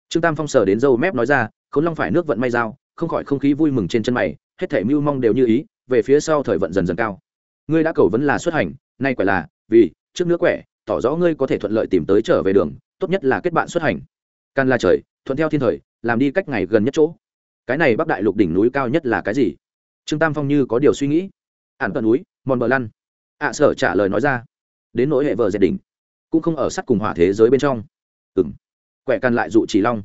A: Trương tam phong sờ đến dâu mép nói ra, khốn long phải nước vận may dao, không khỏi không khí vui mừng trên chân mày, hết thể mưu mong đều như ý, về phía sau thời vận dần dần cao. Ngươi đã cầu vấn là xuất hành, nay quẻ là, vì, trước nước quẻ, tỏ rõ ngươi có thể thuận lợi tìm tới trở về đường, tốt nhất là kết bạn xuất hành can là trời, thuận theo thiên thời, làm đi cách ngày gần nhất chỗ. Cái này bắc đại lục đỉnh núi cao nhất là cái gì? Trương tam phong như có điều suy nghĩ. Ản tận núi, mòn bờ lăn. Ạ sở trả lời nói ra. Đến nỗi hệ vợ dệt đỉnh, cũng không ở sát cùng hỏa thế giới bên trong. Ừ m quẻ càn lại dụ chỉ long.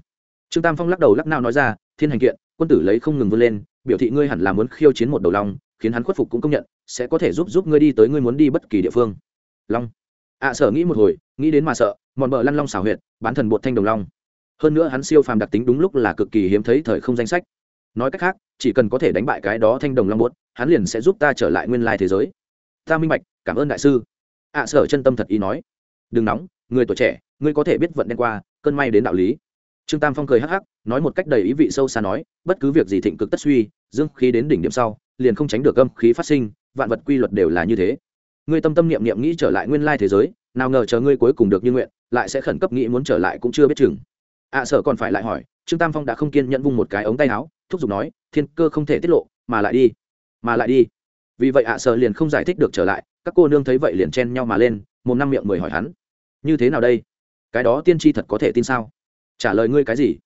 A: Trương tam phong lắc đầu lắc nao nói ra, thiên hành kiện, quân tử lấy không ngừng vươn lên, biểu thị ngươi hẳn là muốn khiêu chiến một đầu long, khiến hắn khuất phục cũng công nhận, sẽ có thể giúp giúp ngươi đi tới ngươi muốn đi bất kỳ địa phương. Long. Ạ sở nghĩ một hồi, nghĩ đến mà sợ, mòn bờ lăn long xảo huyệt, bán thần bột thanh đồng long hơn nữa hắn siêu phàm đặc tính đúng lúc là cực kỳ hiếm thấy thời không danh sách. Nói cách khác, chỉ cần có thể đánh bại cái đó thanh đồng long bột, hắn liền sẽ giúp ta trở lại nguyên lai thế giới. Ta minh bạch, cảm ơn đại sư. Ạ sở chân tâm thật ý nói. Đừng nóng, người tuổi trẻ, ngươi có thể biết vận đen qua, cơn may đến đạo lý. Trương tam phong cười hắc hắc, nói một cách đầy ý vị sâu xa nói, bất cứ việc gì thịnh cực tất suy, dương khí đến đỉnh điểm sau, liền không tránh được âm khí phát sinh, vạn vật quy luật đều là như thế. Ngươi tâm tâm niệm niệm nghĩ trở lại nguyên lai thế giới, nào ngờ chờ ngươi cuối cùng được như nguyện, lại sẽ khẩn cấp nghĩ muốn trở lại cũng chưa biết chừng ạ à, sợ còn phải lại hỏi trương tam phong đã không kiên nhẫn vung một cái ống tay áo thúc giục nói thiên cơ không thể tiết lộ mà lại đi mà lại đi. Vì vậy ạ à, sợ liền không giải thích được trở lại các cô nương thấy vậy liền chen nhau mà lên một năm miệng mười hỏi hắn như thế nào đây? Cái đó tiên tri thật có thể tin sao? Trả lời ngươi cái gì?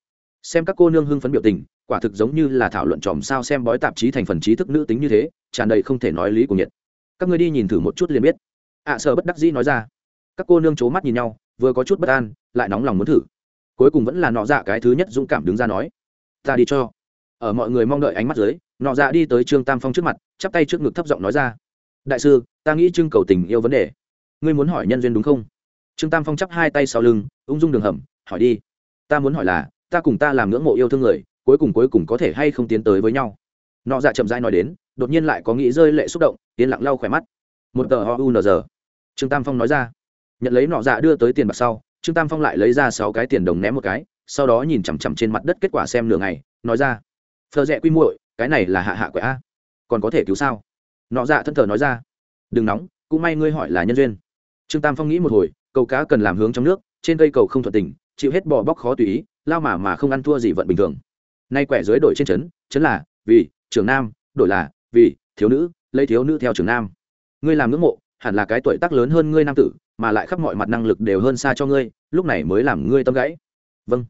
A: Xem các cô nương hưng phấn biểu tình quả thực giống như là thảo luận tròm sao xem bói tạp chí thành phần trí thức nữ tính như thế tràn đầy không thể nói lý của nhiệt các ngươi đi nhìn thử một chút liền biết. Ạ sợ bất đắc dĩ nói ra. Các cô nương c h ố mắt nhìn nhau vừa có chút bất an lại nóng lòng muốn thử cuối cùng vẫn là nọ dạ cái thứ nhất dũng cảm đứng ra nói, ta đi cho. Ở mọi người mong đợi ánh mắt dưới, nọ dạ đi tới trương tam phong trước mặt, chắp tay trước ngực thấp giọng nói ra, đại sư, ta nghĩ trưng cầu tình yêu vấn đề. Ngươi muốn hỏi nhân duyên đúng không? Trương tam phong chắp hai tay sau lưng, ung dung đường hầm, hỏi đi. Ta muốn hỏi là, ta cùng ta làm ngưỡng mộ yêu thương người, cuối cùng cuối cùng có thể hay không tiến tới với nhau? Nọ dạ chậm rãi nói đến, đột nhiên lại có nghĩ rơi lệ xúc động, yên lặng lau khỏe mắt. Một tờ ho u n giờ. Trương tam phong nói ra, nhận lấy nọ dạ đưa tới tiền bạc sau trương tam phong lại lấy ra sáu cái tiền đồng ném một cái, sau đó nhìn chằm chằm trên mặt đất kết quả xem nửa ngày, nói ra phờ rẽ quy muội, cái này là hạ hạ quẻ a. Còn có thể cứu sao? Nọ dạ thân thờ nói ra, đừng nóng, cũng may ngươi hỏi là nhân duyên. Trương tam phong nghĩ một hồi câu cá cần làm hướng trong nước, trên cây cầu không thuận tình, chịu hết bò bóc khó tùy ý, lao mà mà không ăn thua gì vận bình thường. Nay quẻ dưới đổi trên trấn trấn là, vì, trưởng nam, đổi là, vì, thiếu nữ, lấy thiếu nữ theo trưởng nam. Ngươi làm ngưỡng mộ, hẳn là cái tuổi tác lớn hơn ngươi nam tử mà lại khắp mọi mặt năng lực đều hơn xa cho ngươi, lúc này mới làm ngươi tâm gãy. Vâng.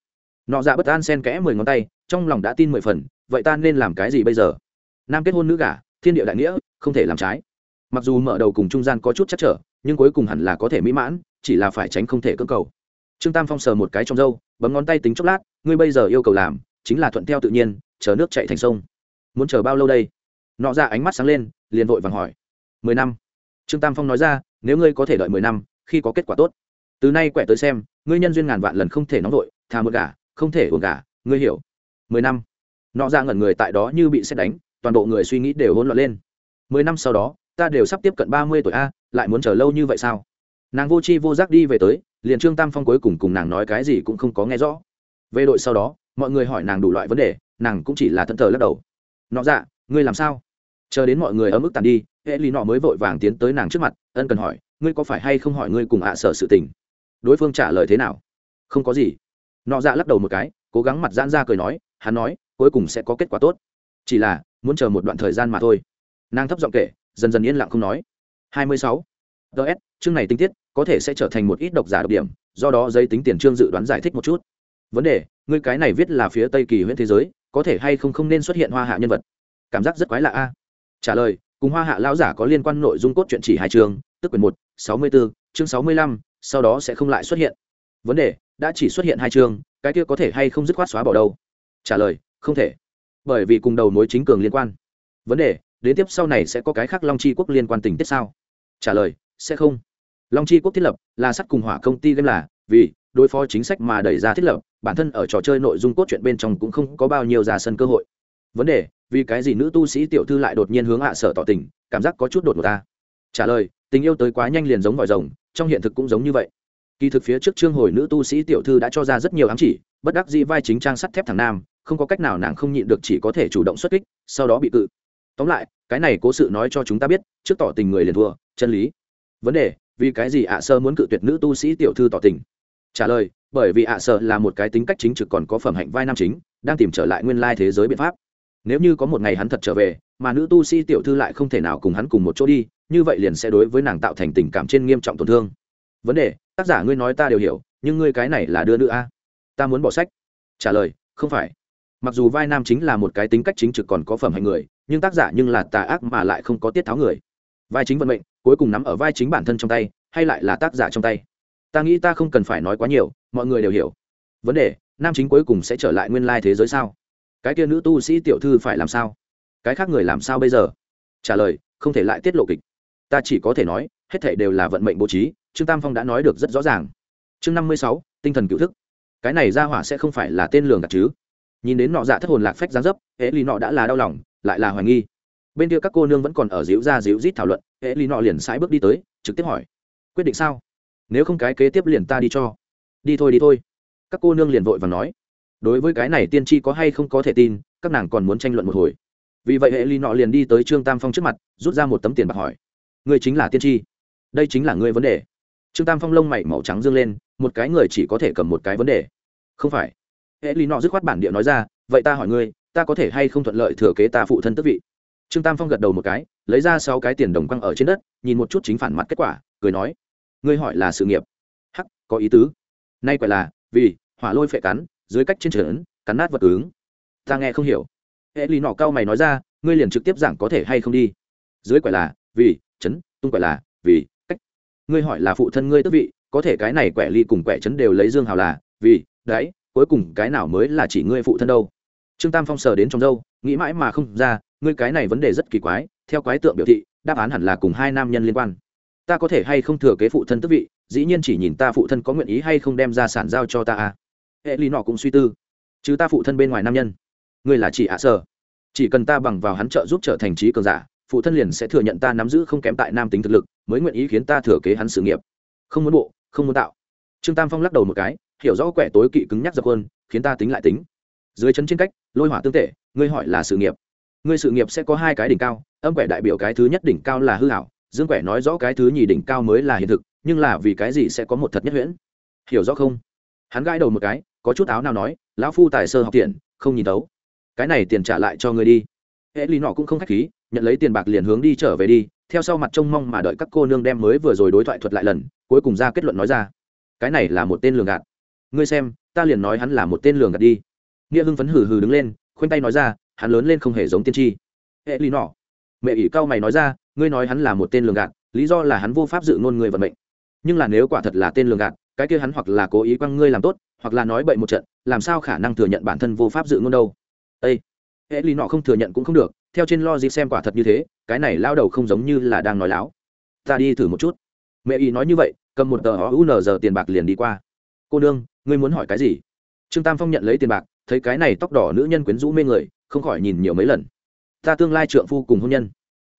A: Nọ dạ bất an sen kẽ mười ngón tay, trong lòng đã tin mười phần, vậy ta nên làm cái gì bây giờ? Nam kết hôn nữ gả, thiên địa đại nghĩa, không thể làm trái. Mặc dù mở đầu cùng trung gian có chút chắc trở, nhưng cuối cùng hẳn là có thể mỹ mãn, chỉ là phải tránh không thể cưỡng cầu. Trương tam phong sờ một cái trong râu, bấm ngón tay tính chốc lát, ngươi bây giờ yêu cầu làm, chính là thuận theo tự nhiên, chờ nước chạy thành sông. Muốn chờ bao lâu đây? Nọ ra ánh mắt sáng lên, liền vội vàng hỏi. Mười năm. Trương tam phong nói ra, nếu ngươi có thể đợi mười năm khi có kết quả tốt. Từ nay quẻ tới xem, ngươi nhân duyên ngàn vạn lần không thể nóng vội, thà một gà, không thể uổng gà, ngươi hiểu. Mười năm, nọ ra ngẩn người tại đó như bị xét đánh, toàn bộ người suy nghĩ đều hỗn loạn lên. Mười năm sau đó, ta đều sắp tiếp cận ba mươi tuổi a, lại muốn chờ lâu như vậy sao? Nàng vô chi vô giác đi về tới, liền trương tam phong cuối cùng cùng nàng nói cái gì cũng không có nghe rõ. Về đội sau đó, mọi người hỏi nàng đủ loại vấn đề, nàng cũng chỉ là thân thờ lắc đầu. Nọ dạ ngươi làm sao? Chờ đến mọi người ở mức tàn đi hệ lý nọ mới vội vàng tiến tới nàng trước mặt, ân cần hỏi ngươi có phải hay không hỏi ngươi cùng ạ sở sự tình? Đối phương trả lời thế nào? Không có gì. Nọ dạ lắc đầu một cái, cố gắng mặt giãn ra cười nói, hắn nói, cuối cùng sẽ có kết quả tốt. Chỉ là, muốn chờ một đoạn thời gian mà thôi. Nàng thấp giọng kể, dần dần yên lặng không nói. Hai mươi sáu. Chương này tinh tiết, có thể sẽ trở thành một ít độc giả độc điểm, do đó giấy tính tiền trương dự đoán giải thích một chút. Vấn đề, ngươi cái này viết là phía tây kỳ huyện thế giới, có thể hay không không nên xuất hiện hoa hạ nhân vật? Cảm giác rất quái lạ a. Trả lời, cùng hoa hạ lão giả có liên quan nội dung cốt truyện chỉ hai chương, tức quyển một sáu mươi bốn chương sáu mươi lăm, sau đó sẽ không lại xuất hiện. Vấn đề, đã chỉ xuất hiện hai chương, cái kia có thể hay không dứt khoát xóa bỏ đâu? Trả lời, không thể. Bởi vì cùng đầu mối chính cường liên quan. Vấn đề, đến tiếp sau này sẽ có cái khác long chi quốc liên quan tình tiết sao? Trả lời, sẽ không. Long chi quốc thiết lập, là sắt cùng hỏa công ty game là, vì, đối phó chính sách mà đẩy ra thiết lập, bản thân ở trò chơi nội dung cốt truyện bên trong cũng không có bao nhiêu ra sân cơ hội. Vấn đề, vì cái gì nữ tu sĩ tiểu thư lại đột nhiên hướng hạ sở tỏ tình, cảm giác có chút đột ngột ta? Trả lời tình yêu tới quá nhanh liền giống vòi rồng, trong hiện thực cũng giống như vậy. Kỳ thực phía trước trương hồi nữ tu sĩ tiểu thư đã cho ra rất nhiều ám chỉ, bất đắc dĩ vai chính trang sắt thép thằng nam, không có cách nào nàng không nhịn được chỉ có thể chủ động xuất kích, sau đó bị cự. Tóm lại, cái này cố sự nói cho chúng ta biết, trước tỏ tình người liền thua, chân lý. Vấn đề, vì cái gì ạ sơ muốn cự tuyệt nữ tu sĩ tiểu thư tỏ tình? Trả lời, bởi vì ạ sơ là một cái tính cách chính trực còn có phẩm hạnh vai nam chính, đang tìm trở lại nguyên lai thế giới biện pháp. Nếu như có một ngày hắn thật trở về, mà nữ tu sĩ tiểu thư lại không thể nào cùng hắn cùng một chỗ đi như vậy liền sẽ đối với nàng tạo thành tình cảm trên nghiêm trọng tổn thương. Vấn đề, tác giả ngươi nói ta đều hiểu, nhưng ngươi cái này là đưa nữ a? Ta muốn bỏ sách. Trả lời, không phải. Mặc dù vai nam chính là một cái tính cách chính trực còn có phẩm hạnh người, nhưng tác giả nhưng là tà ác mà lại không có tiết tháo người. Vai chính vận mệnh, cuối cùng nắm ở vai chính bản thân trong tay, hay lại là tác giả trong tay. Ta nghĩ ta không cần phải nói quá nhiều, mọi người đều hiểu. Vấn đề, nam chính cuối cùng sẽ trở lại nguyên lai thế giới sao? Cái kia nữ tu sĩ tiểu thư phải làm sao? Cái khác người làm sao bây giờ? Trả lời, không thể lại tiết lộ kịch ta chỉ có thể nói, hết thể đều là vận mệnh bố trí, trương tam phong đã nói được rất rõ ràng. Chương năm mươi sáu, tinh thần cựu thức. Cái này ra hỏa sẽ không phải là tên lường gạt chứ. Nhìn đến nọ dạ thất hồn lạc phách gián dấp, hễ lý nọ đã là đau lòng, lại là hoài nghi. Bên kia các cô nương vẫn còn ở dịu ra dịu rít thảo luận, hễ lý nọ liền sãi bước đi tới, trực tiếp hỏi, quyết định sao? Nếu không cái kế tiếp liền ta đi cho. Đi thôi đi thôi. Các cô nương liền vội và nói, đối với cái này tiên tri có hay không có thể tin, các nàng còn muốn tranh luận một hồi. Vì vậy hệ ly nọ liền đi tới trương tam phong trước mặt, rút ra một tấm tiền bạc hỏi ngươi chính là tiên tri. Đây chính là ngươi vấn đề. Trương tam phong lông mày màu trắng dương lên, một cái người chỉ có thể cầm một cái vấn đề. Không phải. Hệ Lý nọ dứt khoát bản địa nói ra, vậy ta hỏi ngươi, ta có thể hay không thuận lợi thừa kế ta phụ thân tức vị? Trương tam phong gật đầu một cái, lấy ra sáu cái tiền đồng quăng ở trên đất, nhìn một chút chính phản mặt kết quả, cười nói, ngươi hỏi là sự nghiệp. Hắc, có ý tứ. Nay quả là, vì, hỏa lôi phệ cắn, dưới cách trên trấn, cắn nát vật ứng ta nghe không hiểu. Hệ Lý nọ cao mày nói ra, ngươi liền trực tiếp giảng có thể hay không đi? Dưới quả là, vì chấn, tung quẻ là, vì, cách. Ngươi hỏi là phụ thân ngươi tức vị, có thể cái này quẻ ly cùng quẻ chấn đều lấy dương hào là, vì, đấy, cuối cùng cái nào mới là chỉ ngươi phụ thân đâu. Trương tam phong sờ đến trong dâu nghĩ mãi mà không ra, ngươi cái này vấn đề rất kỳ quái, theo quái tượng biểu thị, đáp án hẳn là cùng hai nam nhân liên quan. Ta có thể hay không thừa kế phụ thân tức vị, dĩ nhiên chỉ nhìn ta phụ thân có nguyện ý hay không đem ra sản giao cho ta à. Hệ ly nọ cũng suy tư. Chứ ta phụ thân bên ngoài nam nhân. Ngươi là chỉ ạ à sở chỉ cần ta bằng vào hắn trợ giúp trở thành trí cường giả phụ thân liền sẽ thừa nhận ta nắm giữ không kém tại nam tính thực lực, mới nguyện ý khiến ta thừa kế hắn sự nghiệp. Không muốn bộ, không muốn tạo. Trương tam phong lắc đầu một cái, hiểu rõ quẻ tối kỵ cứng nhắc dập hơn khiến ta tính lại tính. Dưới chân trên cách, lôi hỏa tương tệ, ngươi hỏi là sự nghiệp. Ngươi sự nghiệp sẽ có hai cái đỉnh cao, âm quẻ đại biểu cái thứ nhất đỉnh cao là hư hảo dương quẻ nói rõ cái thứ nhì đỉnh cao mới là hiện thực, nhưng là vì cái gì sẽ có một thật nhất huyễn? Hiểu rõ không? Hắn gãi đầu một cái, có chút áo nào nói, lão phu tài sơ học tiền không nhìn tấu cái này tiền trả lại cho ngươi đi. Hệ lý nọ cũng không k h á c h khí nhận lấy tiền bạc liền hướng đi trở về đi, theo sau mặt trông mong mà đợi các cô nương đem mới vừa rồi đối thoại thuật lại lần, cuối cùng ra kết luận nói ra. Cái này là một tên lường gạt. Ngươi xem, ta liền nói hắn là một tên lường gạt đi. Nghĩa hưng phấn hừ hừ đứng lên, khoanh tay nói ra, hắn lớn lên không hề giống tiên tri. Hệ lý nọ mẹ ỷ cao mày nói ra, ngươi nói hắn là một tên lường gạt, lý do là hắn vô pháp dự ngôn người vận mệnh. Nhưng là nếu quả thật là tên lường gạt, cái kia hắn hoặc là cố ý quăng ngươi làm tốt, hoặc là nói bậy một trận, làm sao khả năng thừa nhận bản thân vô pháp dự ngôn đâu? Ây hệ lý nọ không thừa nhận cũng không được theo trên lo gì xem quả thật như thế cái này lao đầu không giống như là đang nói láo. Ta đi thử một chút. Mẹ y nói như vậy cầm một tờ o giờ tiền bạc liền đi qua. Cô nương ngươi muốn hỏi cái gì? Trương tam phong nhận lấy tiền bạc thấy cái này tóc đỏ nữ nhân quyến rũ mê người không khỏi nhìn nhiều mấy lần. Ta tương lai trượng phu cùng hôn nhân.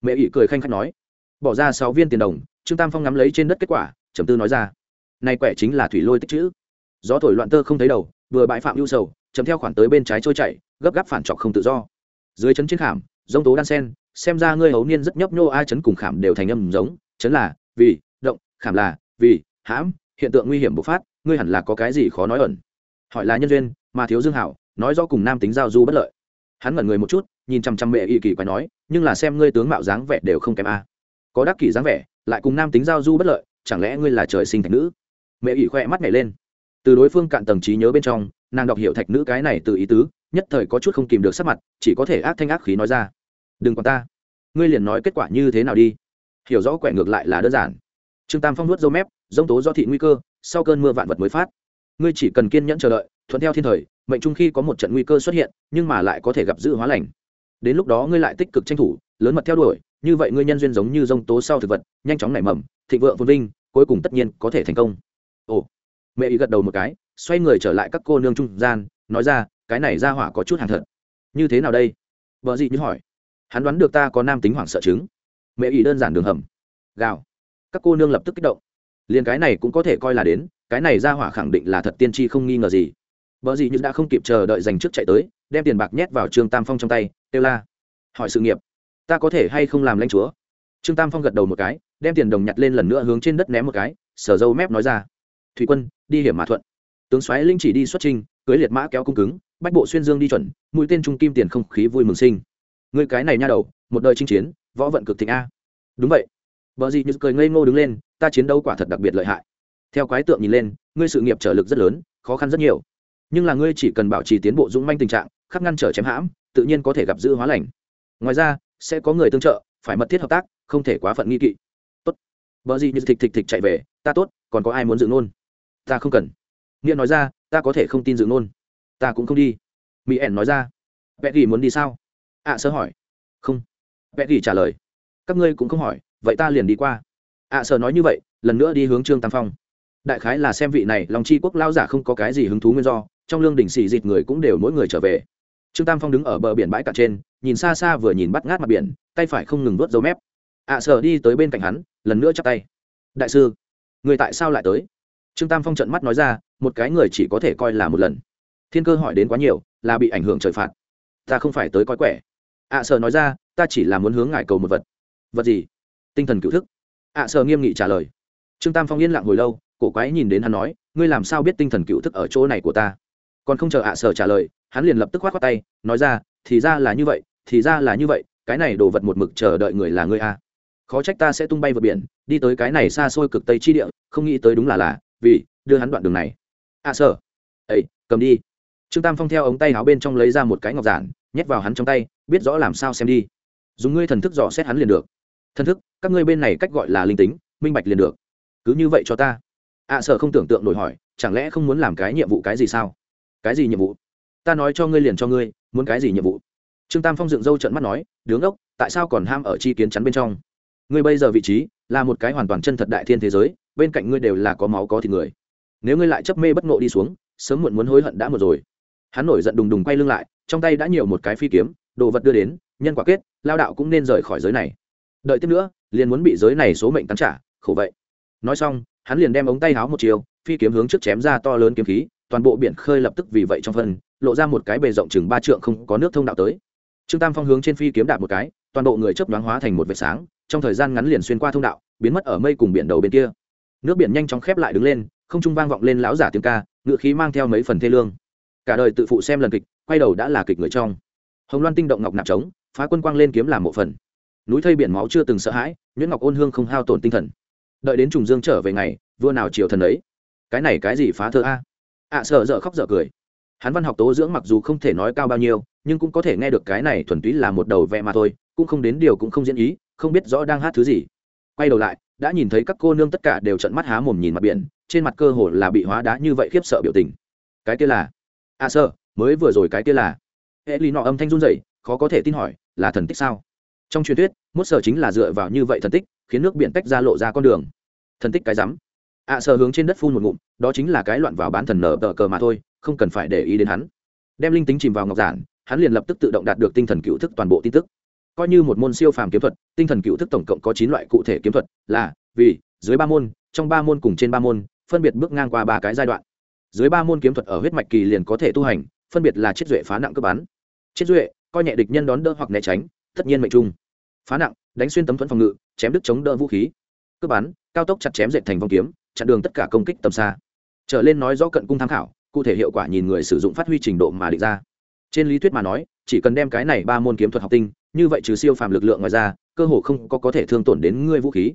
A: Mẹ y cười khanh khách nói. Bỏ ra sáu viên tiền đồng trương tam phong ngắm lấy trên đất kết quả trầm tư nói ra. Nay quẻ chính là thủy lôi tích chữ. Gió thổi loạn tơ không thấy đầu vừa bãi phạm ưu sầu chấm theo khoản tới bên trái trôi chảy, gấp gáp phản trọc không tự do. Dưới chấn chiến khảm dông tố đan sen, xem ra ngươi hấu niên rất nhấp nhô, ai chấn cùng khảm đều thành âm giống, chấn là, vì, động, khảm là, vì, hãm, hiện tượng nguy hiểm bộc phát, ngươi hẳn là có cái gì khó nói ẩn. Hỏi là nhân duyên, mà thiếu dương hảo nói do cùng nam tính giao du bất lợi. Hắn ngẩn người một chút, nhìn chăm chăm mẹ y kỳ quái nói, nhưng là xem ngươi tướng mạo dáng vẻ đều không kém a. Có đắc kỷ dáng vẻ, lại cùng nam tính giao du bất lợi, chẳng lẽ ngươi là trời sinh thạch nữ? Mẹ ỷ khoe mắt nhảy lên. Từ đối phương cạn tầng trí nhớ bên trong, nàng đọc hiểu thạch nữ cái này từ ý tứ, nhất thời có chút không kìm được sắc mặt, chỉ có thể ác thanh ác khí nói ra đừng còn ta. Ngươi liền nói kết quả như thế nào đi. Hiểu rõ quẻ ngược lại là đơn giản. Trương tam phong nuốt dâu mép dông tố do thị nguy cơ, sau cơn mưa vạn vật mới phát. Ngươi chỉ cần kiên nhẫn chờ đợi, thuận theo thiên thời, mệnh trung khi có một trận nguy cơ xuất hiện, nhưng mà lại có thể gặp dự hóa lành. Đến lúc đó ngươi lại tích cực tranh thủ, lớn mật theo đuổi, như vậy ngươi nhân duyên giống như dông tố sau thực vật, nhanh chóng nảy mầm thịnh vượng phồn vinh, cuối cùng tất nhiên có thể thành công. Ồ. Mẹ ý gật đầu một cái, xoay người trở lại các cô nương trung gian, nói ra, cái này ra hỏa có chút hàng thật. Như thế nào đây? Vợ gì như hỏi hắn đoán được ta có nam tính hoảng sợ chứng. Mẹ ý đơn giản đường hầm. Gào. Các cô nương lập tức kích động. Liền cái này cũng có thể coi là đến, cái này ra hỏa khẳng định là thật tiên tri không nghi ngờ gì. Vợ gì nhưng đã không kịp chờ đợi dành trước chạy tới, đem tiền bạc nhét vào trương tam phong trong tay, kêu la. Hỏi sự nghiệp. Ta có thể hay không làm lãnh chúa? Trương tam phong gật đầu một cái, đem tiền đồng nhặt lên lần nữa hướng trên đất ném một cái, sở dâu mép nói ra. Thủy quân, đi hiểm mã thuận. Tướng soái linh chỉ đi xuất trình cưới liệt mã kéo cung cứng, bách bộ xuyên dương đi chuẩn, mũi tên trung kim tiền không khí vui mừng sinh người cái này nha đầu, một đời chinh chiến, võ vận cực thịnh a. Đúng vậy. Vợ gì như cười ngây ngô đứng lên, ta chiến đấu quả thật đặc biệt lợi hại. Theo quái tượng nhìn lên, ngươi sự nghiệp trở lực rất lớn, khó khăn rất nhiều. Nhưng là ngươi chỉ cần bảo trì tiến bộ dũng manh tình trạng, khắc ngăn trở chém hãm, tự nhiên có thể gặp dữ hóa lành. Ngoài ra, sẽ có người tương trợ, phải mật thiết hợp tác, không thể quá phận nghi kỵ. Tốt. Vợ gì như thịch thịch thịch chạy về, ta tốt, còn có ai muốn dự ngôn ta không cần. Nghĩa nói ra, ta có thể không tin dự ngôn ta cũng không đi. Mỹ ẻn nói ra. Vẽ ghi muốn đi sao? Ạ à, sơ hỏi. Không. Vẽ ghi trả lời. Các ngươi cũng không hỏi vậy ta liền đi qua. ạ à, sơ nói như vậy lần nữa đi hướng trương tam phong. Đại khái là xem vị này lòng chi quốc lao giả không có cái gì hứng thú nguyên do trong lương đỉnh xì dịt người cũng đều mỗi người trở về. Trương tam phong đứng ở bờ biển bãi cạn trên nhìn xa xa vừa nhìn bắt ngát mặt biển tay phải không ngừng vớt dấu mép. ạ à, đi tới bên cạnh hắn lần nữa chắp tay. Đại sư người tại sao lại tới? Trương tam phong trận mắt nói ra một cái người chỉ có thể coi là một lần. Thiên cơ hỏi đến quá nhiều là bị ảnh hưởng trời phạt. Ta không phải tới coi quẻ ạ à, nói ra ta chỉ là muốn hướng ngài cầu một vật. Vật gì? Tinh thần cựu thức. ạ à, nghiêm nghị trả lời. Trương tam phong yên lặng hồi lâu cổ quái nhìn đến hắn nói ngươi làm sao biết tinh thần cựu thức ở chỗ này của ta? Còn không chờ ạ sợ trả lời hắn liền lập tức khoát khoát tay nói ra thì ra là như vậy thì ra là như vậy cái này đồ vật một mực chờ đợi người là ngươi a. Khó trách ta sẽ tung bay vượt biển đi tới cái này xa xôi cực tây chi địa không nghĩ tới đúng là là vì đưa hắn đoạn đường này. Ạ sợ, ấy cầm đi. Trương tam phong theo ống tay áo bên trong lấy ra một cái ngọc giản nhét vào hắn trong tay, biết rõ làm sao xem đi. Dùng ngươi thần thức dò xét hắn liền được. Thần thức, các ngươi bên này cách gọi là linh tính, minh bạch liền được. Cứ như vậy cho ta. Ạ sợ không tưởng tượng nổi hỏi, chẳng lẽ không muốn làm cái nhiệm vụ cái gì sao? Cái gì nhiệm vụ? Ta nói cho ngươi liền cho ngươi, muốn cái gì nhiệm vụ? Trương tam phong dựng râu trận mắt nói, đứng ốc, tại sao còn ham ở chi kiến chắn bên trong? Ngươi bây giờ vị trí là một cái hoàn toàn chân thật đại thiên thế giới, bên cạnh ngươi đều là có máu có thịt người. Nếu ngươi lại chấp mê bất ngộ đi xuống, sớm muộn muốn hối hận đã một rồi. Hắn nổi giận đùng đùng quay lưng lại trong tay đã nhiều một cái phi kiếm, đồ vật đưa đến, nhân quả kết, lao đạo cũng nên rời khỏi giới này. Đợi tiếp nữa, liền muốn bị giới này số mệnh tán trả, khổ vậy. Nói xong, hắn liền đem ống tay háo một chiều, phi kiếm hướng trước chém ra to lớn kiếm khí, toàn bộ biển khơi lập tức vì vậy trong phân lộ ra một cái bề rộng chừng ba trượng không có nước thông đạo tới. Trương tam phong hướng trên phi kiếm đạp một cái, toàn bộ người chớp nhoáng hóa thành một vệt sáng, trong thời gian ngắn liền xuyên qua thông đạo, biến mất ở mây cùng biển đầu bên kia. Nước biển nhanh chóng khép lại đứng lên, không trung vang vọng lên lão giả tiếng ca, ngựa khí mang theo mấy phần thê lương. Cả đời tự phụ xem lần kịch quay đầu đã là kịch người trong. Hồng loan tinh động ngọc nạp trống phá quân quang lên kiếm làm một phần. Núi thây biển máu chưa từng sợ hãi nhuyễn ngọc ôn hương không hao tổn tinh thần. Đợi đến trùng dương trở về ngày vua nào triều thần ấy? Cái này cái gì phá thơ a? Ạ sợ dở khóc dở cười. Hắn văn học tố dưỡng mặc dù không thể nói cao bao nhiêu nhưng cũng có thể nghe được cái này thuần túy là một đầu vẽ mà thôi cũng không đến điều cũng không diễn ý không biết rõ đang hát thứ gì. Quay đầu lại đã nhìn thấy các cô nương tất cả đều trận mắt há mồm nhìn mặt biển trên mặt cơ hồ là bị hóa đá như vậy khiếp sợ biểu tình. Cái kia là a à, sơ mới vừa rồi cái kia là. Hệ lì nọ âm thanh run rẩy khó có thể tin hỏi là thần tích sao? Trong truyền thuyết mốt sở chính là dựa vào như vậy thần tích khiến nước biển tách ra lộ ra con đường. Thần tích cái rắm. Ạ à, hướng trên đất phun một ngụm đó chính là cái loạn vào bán thần nở tờ cờ mà thôi không cần phải để ý đến hắn. Đem linh tính chìm vào ngọc giản hắn liền lập tức tự động đạt được tinh thần cựu thức toàn bộ tin tức. Coi như một môn siêu phàm kiếm thuật tinh thần cựu thức tổng cộng có chín loại cụ thể kiếm thuật là vì dưới ba môn trong ba môn cùng trên ba môn phân biệt bước ngang qua ba cái giai đoạn. Dưới ba môn kiếm thuật ở huyết mạch kỳ liền có thể tu hành phân biệt là chết duệ phá nặng cơ bắn. Chết duệ, coi nhẹ địch nhân đón đỡ hoặc né tránh, tất nhiên mệnh trung. Phá nặng, đánh xuyên tấm thuẫn phòng ngự, chém đứt chống đỡ vũ khí. Cướp bắn, cao tốc chặt chém dệt thành vòng kiếm, chặn đường tất cả công kích tầm xa. Trở lên nói rõ cận cung tham khảo, cụ thể hiệu quả nhìn người sử dụng phát huy trình độ mà định ra. Trên lý thuyết mà nói, chỉ cần đem cái này ba môn kiếm thuật học tinh, như vậy trừ siêu phàm lực lượng ngoài ra, cơ hồ không có có thể thương tổn đến ngươi vũ khí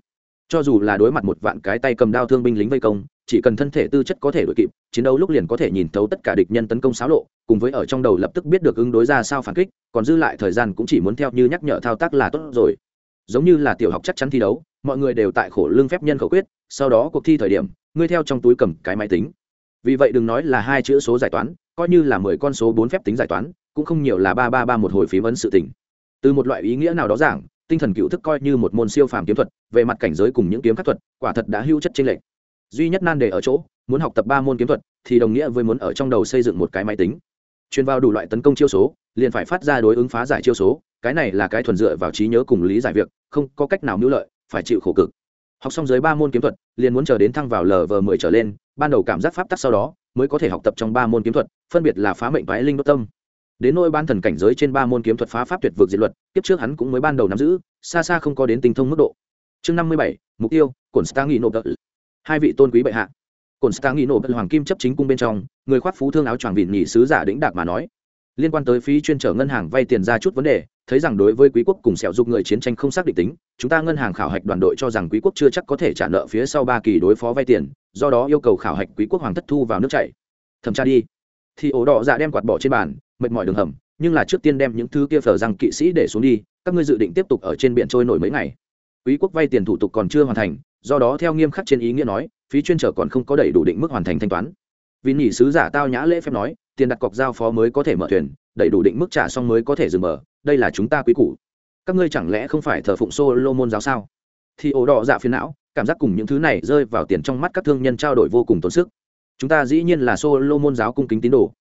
A: cho dù là đối mặt một vạn cái tay cầm đao thương binh lính vây công, chỉ cần thân thể tư chất có thể đội kịp, chiến đấu lúc liền có thể nhìn thấu tất cả địch nhân tấn công xáo lộ, cùng với ở trong đầu lập tức biết được ứng đối ra sao phản kích, còn dư lại thời gian cũng chỉ muốn theo như nhắc nhở thao tác là tốt rồi. Giống như là tiểu học chắc chắn thi đấu, mọi người đều tại khổ lương phép nhân khẩu quyết, sau đó cuộc thi thời điểm, ngươi theo trong túi cầm cái máy tính. Vì vậy đừng nói là hai chữ số giải toán, coi như là mười con số bốn phép tính giải toán, cũng không nhiều là ba ba ba một hồi phí vấn sự tỉnh từ một loại ý nghĩa nào đó giảng tinh thần cựu thức coi như một môn siêu phàm kiếm thuật, về mặt cảnh giới cùng những kiếm các thuật, quả thật đã hưu chất trên lệch. duy nhất nan đề ở chỗ, muốn học tập ba môn kiếm thuật, thì đồng nghĩa với muốn ở trong đầu xây dựng một cái máy tính. Truyền vào đủ loại tấn công chiêu số, liền phải phát ra đối ứng phá giải chiêu số, cái này là cái thuần dựa vào trí nhớ cùng lý giải việc, không có cách nào mưu lợi, phải chịu khổ cực. Học xong dưới ba môn kiếm thuật, liền muốn chờ đến thăng vào lv mười trở lên, ban đầu cảm giác pháp tắc sau đó, mới có thể học tập trong ba môn kiếm thuật, phân biệt là phá mệnh toái linh đốt tâm đến nỗi ban thần cảnh giới trên ba môn kiếm thuật phá pháp tuyệt vực diệt luật tiếp trước hắn cũng mới ban đầu nắm giữ, xa xa không có đến tinh thông mức độ. Chương năm mươi bảy, mục tiêu cổn stang nghị nộp đợt. Hai vị tôn quý bệ hạ. Cổn stang nghị nộp đợt hoàng kim chấp chính cung bên trong, người khoác phú thương áo choàng vịn nhị sứ giả đĩnh đạc mà nói. Liên quan tới phí chuyên trở ngân hàng vay tiền ra chút vấn đề, thấy rằng đối với quý quốc cùng sẹo dục người chiến tranh không xác định tính, chúng ta ngân hàng khảo hạch đoàn đội cho rằng quý quốc chưa chắc có thể trả nợ phía sau ba kỳ đối phó vay tiền, do đó yêu cầu khảo hạch quý quốc hoàng thất thu vào nước chảy. Thẩm tra đi. Thì ổ đỏ dạ đem quạt bỏ trên bàn mệt mỏi đường hầm, nhưng là trước tiên đem những thứ kia phở rằng kỵ sĩ để xuống đi, các ngươi dự định tiếp tục ở trên biển trôi nổi mấy ngày. Quý quốc vay tiền thủ tục còn chưa hoàn thành, do đó theo nghiêm khắc trên ý nghĩa nói, phí chuyên trở còn không có đầy đủ định mức hoàn thành thanh toán. Vì nhị sứ giả tao nhã lễ phép nói, tiền đặt cọc giao phó mới có thể mở thuyền, đầy đủ định mức trả xong mới có thể dừng mở đây là chúng ta quý củ. Các ngươi chẳng lẽ không phải thờ phụng solo môn giáo sao? Thì ổ đỏ dạ phiền não, cảm giác cùng những thứ này rơi vào tiền trong mắt các thương nhân trao đổi vô cùng tốn sức. Chúng ta dĩ nhiên là solo môn giáo cung kính tín đồ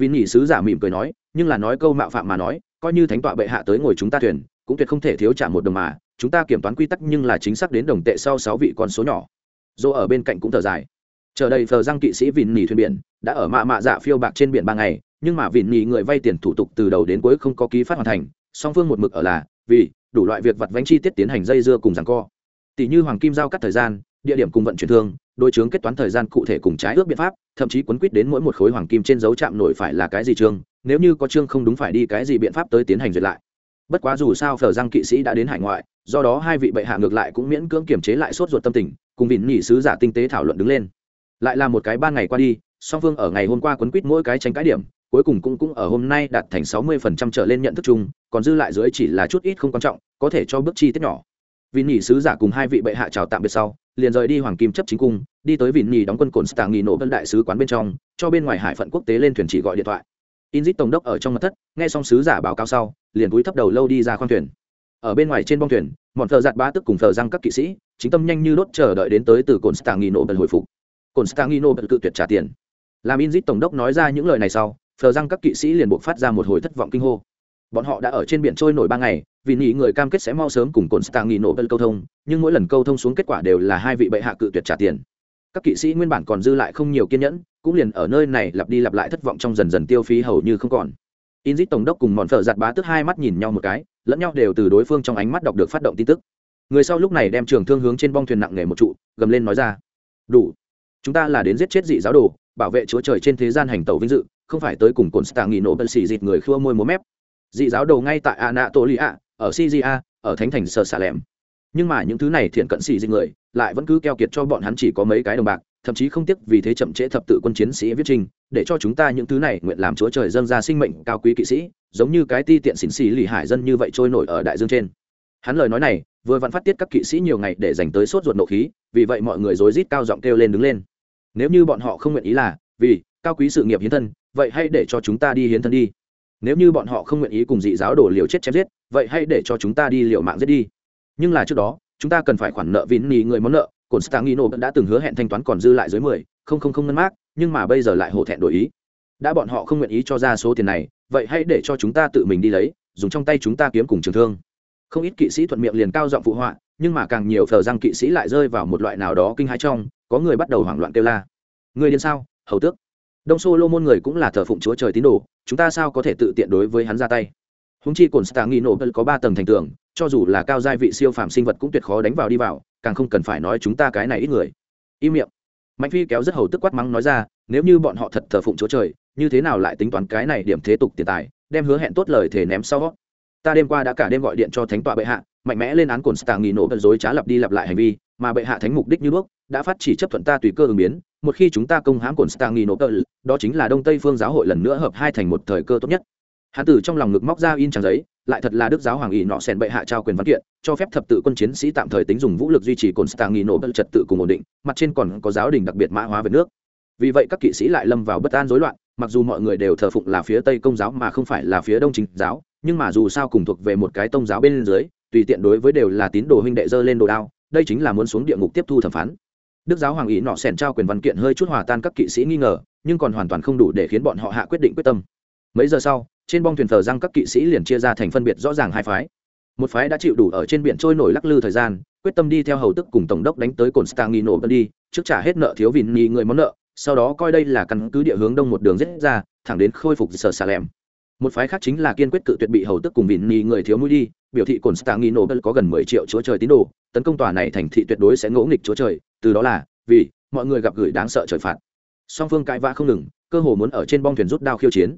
A: vì nhị sứ giả mỉm cười nói, nhưng là nói câu mạo phạm mà nói, coi như thánh tọa bệ hạ tới ngồi chúng ta thuyền, cũng tuyệt không thể thiếu trả một đồng mà, chúng ta kiểm toán quy tắc nhưng là chính xác đến đồng tệ sau sáu vị con số nhỏ. Dô ở bên cạnh cũng thở dài. Chờ đây phờ răng kỵ sĩ vịn nhì thuyền biển, đã ở mạ mạ dạ phiêu bạc trên biển ba ngày, nhưng mà vịn nhì người vay tiền thủ tục từ đầu đến cuối không có ký phát hoàn thành, song phương một mực ở là, vì đủ loại việc vặt vánh chi tiết tiến hành dây dưa cùng rằng co. Tỷ như hoàng kim giao cắt thời gian, địa điểm cùng vận chuyển thương đối chướng kết toán thời gian cụ thể cùng trái ước biện pháp, thậm chí quấn quýt đến mỗi một khối hoàng kim trên dấu chạm nổi phải là cái gì chương, nếu như có chương không đúng phải đi cái gì biện pháp tới tiến hành duyệt lại. Bất quá dù sao phở giang kỵ sĩ đã đến hải ngoại, do đó hai vị bệ hạ ngược lại cũng miễn cưỡng kiềm chế lại sốt ruột tâm tình, cùng vịn nhị sứ giả tinh tế thảo luận đứng lên. Lại là một cái ba ngày qua đi, song phương ở ngày hôm qua quấn quýt mỗi cái tranh cãi điểm, cuối cùng cũng cũng ở hôm nay đạt thành sáu mươi phần trăm trở lên nhận thức chung, còn dư lại dưới chỉ là chút ít không quan trọng, có thể cho bước chi tiết nhỏ. Vịn nhị sứ giả cùng hai vị bệ hạ chào tạm biệt sau liền rời đi hoàng kim chấp chính cung, đi tới vịn nhì đóng quân cồn stạng nghỉ nổ vân đại sứ quán bên trong, cho bên ngoài hải phận quốc tế lên thuyền chỉ gọi điện thoại. Inzit tổng đốc ở trong mặt thất, nghe xong sứ giả báo cáo sau, liền cúi thấp đầu lâu đi ra khoang thuyền. Ở bên ngoài trên bong thuyền mọn thợ giặt ba tức cùng thợ răng các kỵ sĩ, chính tâm nhanh như đốt chờ đợi đến tới từ cồn stangino bật hồi phục. Cồn stangino bật cự tuyệt trả tiền. Làm inzit tổng đốc nói ra những lời này sau, thợ răng các kỵ sĩ liền buộc phát ra một hồi thất vọng kinh hô bọn họ đã ở trên biển trôi nổi ba ngày, vì nghĩ người cam kết sẽ mau sớm cùng cồn nổ bật câu thông, nhưng mỗi lần câu thông xuống kết quả đều là hai vị bệ hạ cự tuyệt trả tiền. Các kỵ sĩ nguyên bản còn dư lại không nhiều kiên nhẫn, cũng liền ở nơi này lặp đi lặp lại thất vọng trong dần dần tiêu phí hầu như không còn. Inzit tổng đốc cùng mòn phở giặt bá tức hai mắt nhìn nhau một cái, lẫn nhau đều từ đối phương trong ánh mắt đọc được phát động tin tức. Người sau lúc này đem trường thương hướng trên bong thuyền nặng nề một trụ, gầm lên nói ra, đủ, chúng ta là đến giết chết dị giáo đồ, bảo vệ chúa trời trên thế gian hành tẩu vinh dự, không phải tới cùng cồn stạng nghỉ nổ bận xì dịt người khua môi múa mép dị giáo đầu ngay tại anatolia, ở cja ở thánh thành sơ xà lèm nhưng mà những thứ này thiện cận xì dịch người, lại vẫn cứ keo kiệt cho bọn hắn chỉ có mấy cái đồng bạc, thậm chí không tiếc vì thế chậm trễ thập tự quân chiến sĩ viết trình, để cho chúng ta những thứ này nguyện làm chúa trời dâng ra sinh mệnh cao quý kỵ sĩ, giống như cái ti tiện xỉn xì lì hải dân như vậy trôi nổi ở đại dương trên. Hắn lời nói này, vừa vặn phát tiết các kỵ sĩ nhiều ngày để dành tới sốt ruột nộ khí, vì vậy mọi người rối rít cao giọng kêu lên đứng lên. Nếu như bọn họ không nguyện ý là, vì, cao quý sự nghiệp hiến thân, vậy hãy để cho chúng ta đi hiến thân đi nếu như bọn họ không nguyện ý cùng dị giáo đổ liều chết chém giết vậy hãy để cho chúng ta đi liều mạng giết đi. Nhưng là trước đó chúng ta cần phải khoản nợ vín nì người món nợ cồn stangino đã từng hứa hẹn thanh toán còn dư lại dưới mười không không không ngân mát, nhưng mà bây giờ lại hổ thẹn đổi ý. Đã bọn họ không nguyện ý cho ra số tiền này vậy hãy để cho chúng ta tự mình đi lấy dùng trong tay chúng ta kiếm cùng trường thương. Không ít kỵ sĩ thuận miệng liền cao giọng phụ họa nhưng mà càng nhiều thờ răng kỵ sĩ lại rơi vào một loại nào đó kinh hãi trong có người bắt đầu hoảng loạn kêu la. Người điên sao? Hầu tước đông solo môn người cũng là thờ phụng chúa trời tín đồ, chúng ta sao có thể tự tiện đối với hắn ra tay? Húng chi cồn stang nghi nổ có ba tầng thành tường, cho dù là cao giai vị siêu phàm sinh vật cũng tuyệt khó đánh vào đi vào, càng không cần phải nói chúng ta cái này ít người. Im miệng. Mạnh phi kéo rất hầu tức quát mắng nói ra, nếu như bọn họ thật thờ phụng chúa trời, như thế nào lại tính toán cái này điểm thế tục tiền tài, đem hứa hẹn tốt lời thể ném sau ta đêm qua đã cả đêm gọi điện cho thánh tọa bệ hạ, mạnh mẽ lên án cồn stang nghi nổ bật dối trá lặp đi lặp lại hành vi mà bệ hạ thánh mục đích như bước đã phát chỉ chấp thuận ta tùy cơ ứng biến, một khi chúng ta công hãm cồn stang đó chính là đông tây phương giáo hội lần nữa hợp hai thành một thời cơ tốt nhất. Hắn tử trong lòng ngực móc ra in trang giấy, lại thật là đức giáo hoàng ỷ nọ sen bệ hạ trao quyền văn kiện, cho phép thập tự quân chiến sĩ tạm thời tính dùng vũ lực duy trì cồn stang trật tự cùng ổn định, mặt trên còn có giáo đình đặc biệt mã hóa về nước. Vì vậy các kỵ sĩ lại lâm vào bất an rối loạn, mặc dù mọi người đều thờ phụng là phía tây công giáo mà không phải là phía đông chính giáo, nhưng mà dù sao cùng thuộc về một cái tông giáo bên dưới, tùy tiện đối với đều là tín đồ huynh đệ dơ lên đồ đao đây chính là muốn xuống địa ngục tiếp thu thẩm phán. Đức giáo hoàng ý nọ sẻn trao quyền văn kiện hơi chút hòa tan các kỵ sĩ nghi ngờ, nhưng còn hoàn toàn không đủ để khiến bọn họ hạ quyết định quyết tâm. Mấy giờ sau, trên bong thuyền thờ răng các kỵ sĩ liền chia ra thành phân biệt rõ ràng hai phái. Một phái đã chịu đủ ở trên biển trôi nổi lắc lư thời gian, quyết tâm đi theo hầu tức cùng tổng đốc đánh tới cồn stangino đi, trước trả hết nợ thiếu vịn nghi người món nợ, sau đó coi đây là căn cứ địa hướng đông một đường rết ra, thẳng đến khôi phục sở xà lẻm. Một phái khác chính là kiên quyết cự tuyệt bị hầu tức cùng vịn nghi người thiếu mũi đi biểu thị cồn stangino có gần mười triệu chúa trời tín đồ, tấn công tòa này thành thị tuyệt đối sẽ ngỗ nghịch chúa trời, từ đó là, vì, mọi người gặp gửi đáng sợ trời phạt. Song phương cãi vã không ngừng, cơ hồ muốn ở trên bong thuyền rút đao khiêu chiến.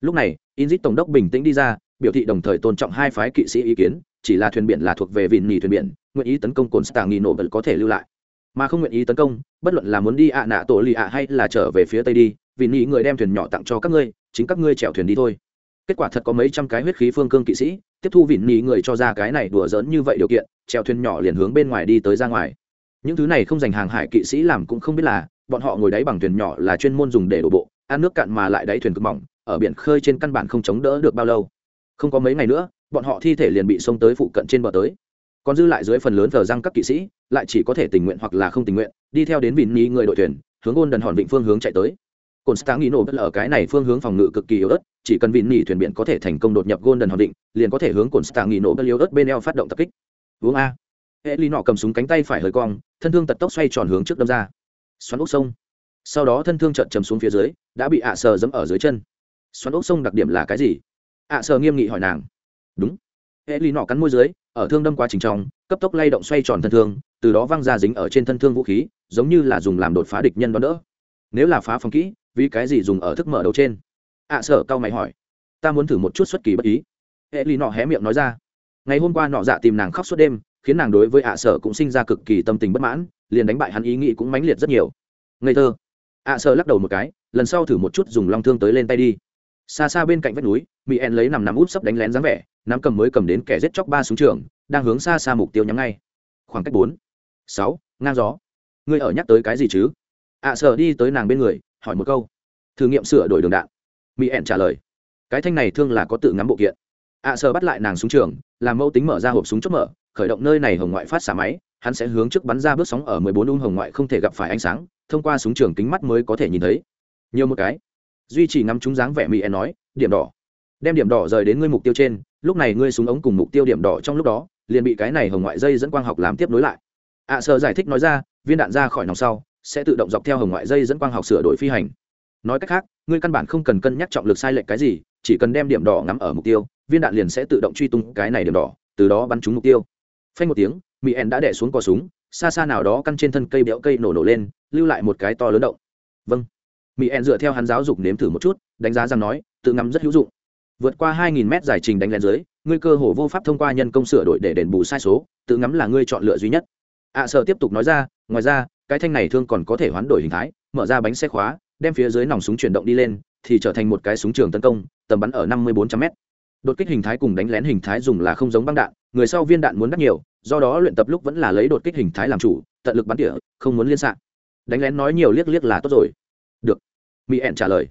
A: Lúc này, inzit tổng đốc bình tĩnh đi ra, biểu thị đồng thời tôn trọng hai phái kỵ sĩ ý kiến, chỉ là thuyền biển là thuộc về vịn nhì thuyền biển, nguyện ý tấn công cồn stạng vẫn có thể lưu lại. Mà không nguyện ý tấn công, bất luận là muốn đi ạ à nạ tổ lì ạ hay là trở về phía tây đi vì nhì người đem thuyền nhỏ tặng cho các ngươi, chính các ngươi chèo thuyền đi thôi. Kết quả thật có mấy trăm cái huyết khí phương cương kỵ sĩ tiếp thu vịn nhì người cho ra cái này đùa giỡn như vậy điều kiện, treo thuyền nhỏ liền hướng bên ngoài đi tới ra ngoài. Những thứ này không dành hàng hải kỵ sĩ làm cũng không biết là, bọn họ ngồi đáy bằng thuyền nhỏ là chuyên môn dùng để đổ bộ, ăn nước cạn mà lại đáy thuyền cực mỏng, ở biển khơi trên căn bản không chống đỡ được bao lâu. Không có mấy ngày nữa, bọn họ thi thể liền bị xông tới phụ cận trên bờ tới. Còn dư lại dưới phần lớn thờ răng các kỵ sĩ, lại chỉ có thể tình nguyện hoặc là không tình nguyện, đi theo đến vịn nhì người đội thuyền, hướng ôn đần hòn vịnh phương hướng chạy tới. Cồn sáng nghĩ nổ bất ở cái này phương hướng phòng ngự cực kỳ yếu ớt chỉ cần vịn nhì thuyền biển có thể thành công đột nhập golden hòn định liền có thể hướng cồn stạng nghỉ nổ bất yếu ớt bên eo phát động tập kích. Uống a. Hệ ly nọ cầm súng cánh tay phải hơi cong, thân thương tật tốc xoay tròn hướng trước đâm ra. Xoắn ốc sông. Sau đó thân thương trợn chầm xuống phía dưới, đã bị ạ sờ dẫm ở dưới chân. Xoắn ốc sông đặc điểm là cái gì? Ạ sờ nghiêm nghị hỏi nàng. Đúng. Hệ ly nọ cắn môi dưới, ở thương đâm quá trình trong, cấp tốc lay động xoay tròn thân thương, từ đó văng ra dính ở trên thân thương vũ khí, giống như là dùng làm đột phá địch nhân đón đỡ. Nếu là phá phòng kỹ, vì cái gì dùng ở thức mở đầu trên? Ạ sở cao mày hỏi. Ta muốn thử một chút xuất kỳ bất ý. Hệ ly nọ hé miệng nói ra. Ngày hôm qua nọ dạ tìm nàng khóc suốt đêm, khiến nàng đối với ạ sở cũng sinh ra cực kỳ tâm tình bất mãn, liền đánh bại hắn ý nghĩ cũng mãnh liệt rất nhiều. Ngây thơ. Ạ sở lắc đầu một cái, lần sau thử một chút dùng long thương tới lên tay đi. Xa xa bên cạnh vách núi mỹ en lấy nằm nằm út sấp đánh lén dáng vẻ, nắm cầm mới cầm đến kẻ giết chóc ba súng trường, đang hướng xa xa mục tiêu nhắm ngay. Khoảng cách bốn, sáu, ngang gió. Ngươi ở nhắc tới cái gì chứ? Ạ sở đi tới nàng bên người, hỏi một câu. Thử nghiệm sửa đổi đường đạn mỹ ẹn trả lời cái thanh này thương là có tự ngắm bộ kiện. ạ sơ bắt lại nàng súng trường làm mẫu tính mở ra hộp súng chốt mở khởi động nơi này hồng ngoại phát xả máy hắn sẽ hướng trước bắn ra bước sóng ở mười bốn ung hồng ngoại không thể gặp phải ánh sáng thông qua súng trường kính mắt mới có thể nhìn thấy. Nhiều một cái. Duy trì ngắm chúng dáng vẻ mỹ ẹn nói điểm đỏ. Đem điểm đỏ rời đến ngươi mục tiêu trên lúc này ngươi súng ống cùng mục tiêu điểm đỏ trong lúc đó liền bị cái này hồng ngoại dây dẫn quang học làm tiếp nối lại. ạ à, sơ giải thích nói ra viên đạn ra khỏi nòng sau sẽ tự động dọc theo hồng ngoại dây dẫn quang học sửa đổi phi hành nói cách khác ngươi căn bản không cần cân nhắc trọng lực sai lệch cái gì chỉ cần đem điểm đỏ ngắm ở mục tiêu viên đạn liền sẽ tự động truy tung cái này điểm đỏ từ đó bắn trúng mục tiêu. Phanh một tiếng mỹ ẻn đã đẻ xuống cò súng xa xa nào đó căn trên thân cây béo cây nổ nổ lên lưu lại một cái to lớn động. Vâng. Mỹ ẻn dựa theo hắn giáo dục nếm thử một chút đánh giá rằng nói tự ngắm rất hữu dụng. Vượt qua 2.000 mét giải trình đánh lén dưới ngươi cơ hồ vô pháp thông qua nhân công sửa đổi để đền bù sai số tự ngắm là ngươi chọn lựa duy nhất. Ạ à, sợ tiếp tục nói ra ngoài ra cái thanh này thương còn có thể hoán đổi hình thái mở ra bánh xe khóa đem phía dưới nòng súng chuyển động đi lên thì trở thành một cái súng trường tấn công tầm bắn ở 5400 m đột kích hình thái cùng đánh lén hình thái dùng là không giống băng đạn người sau viên đạn muốn đắt nhiều do đó luyện tập lúc vẫn là lấy đột kích hình thái làm chủ tận lực bắn tỉa không muốn liên xạ. Đánh lén nói nhiều liếc liếc là tốt rồi. Được. Mỹ ẹn trả lời.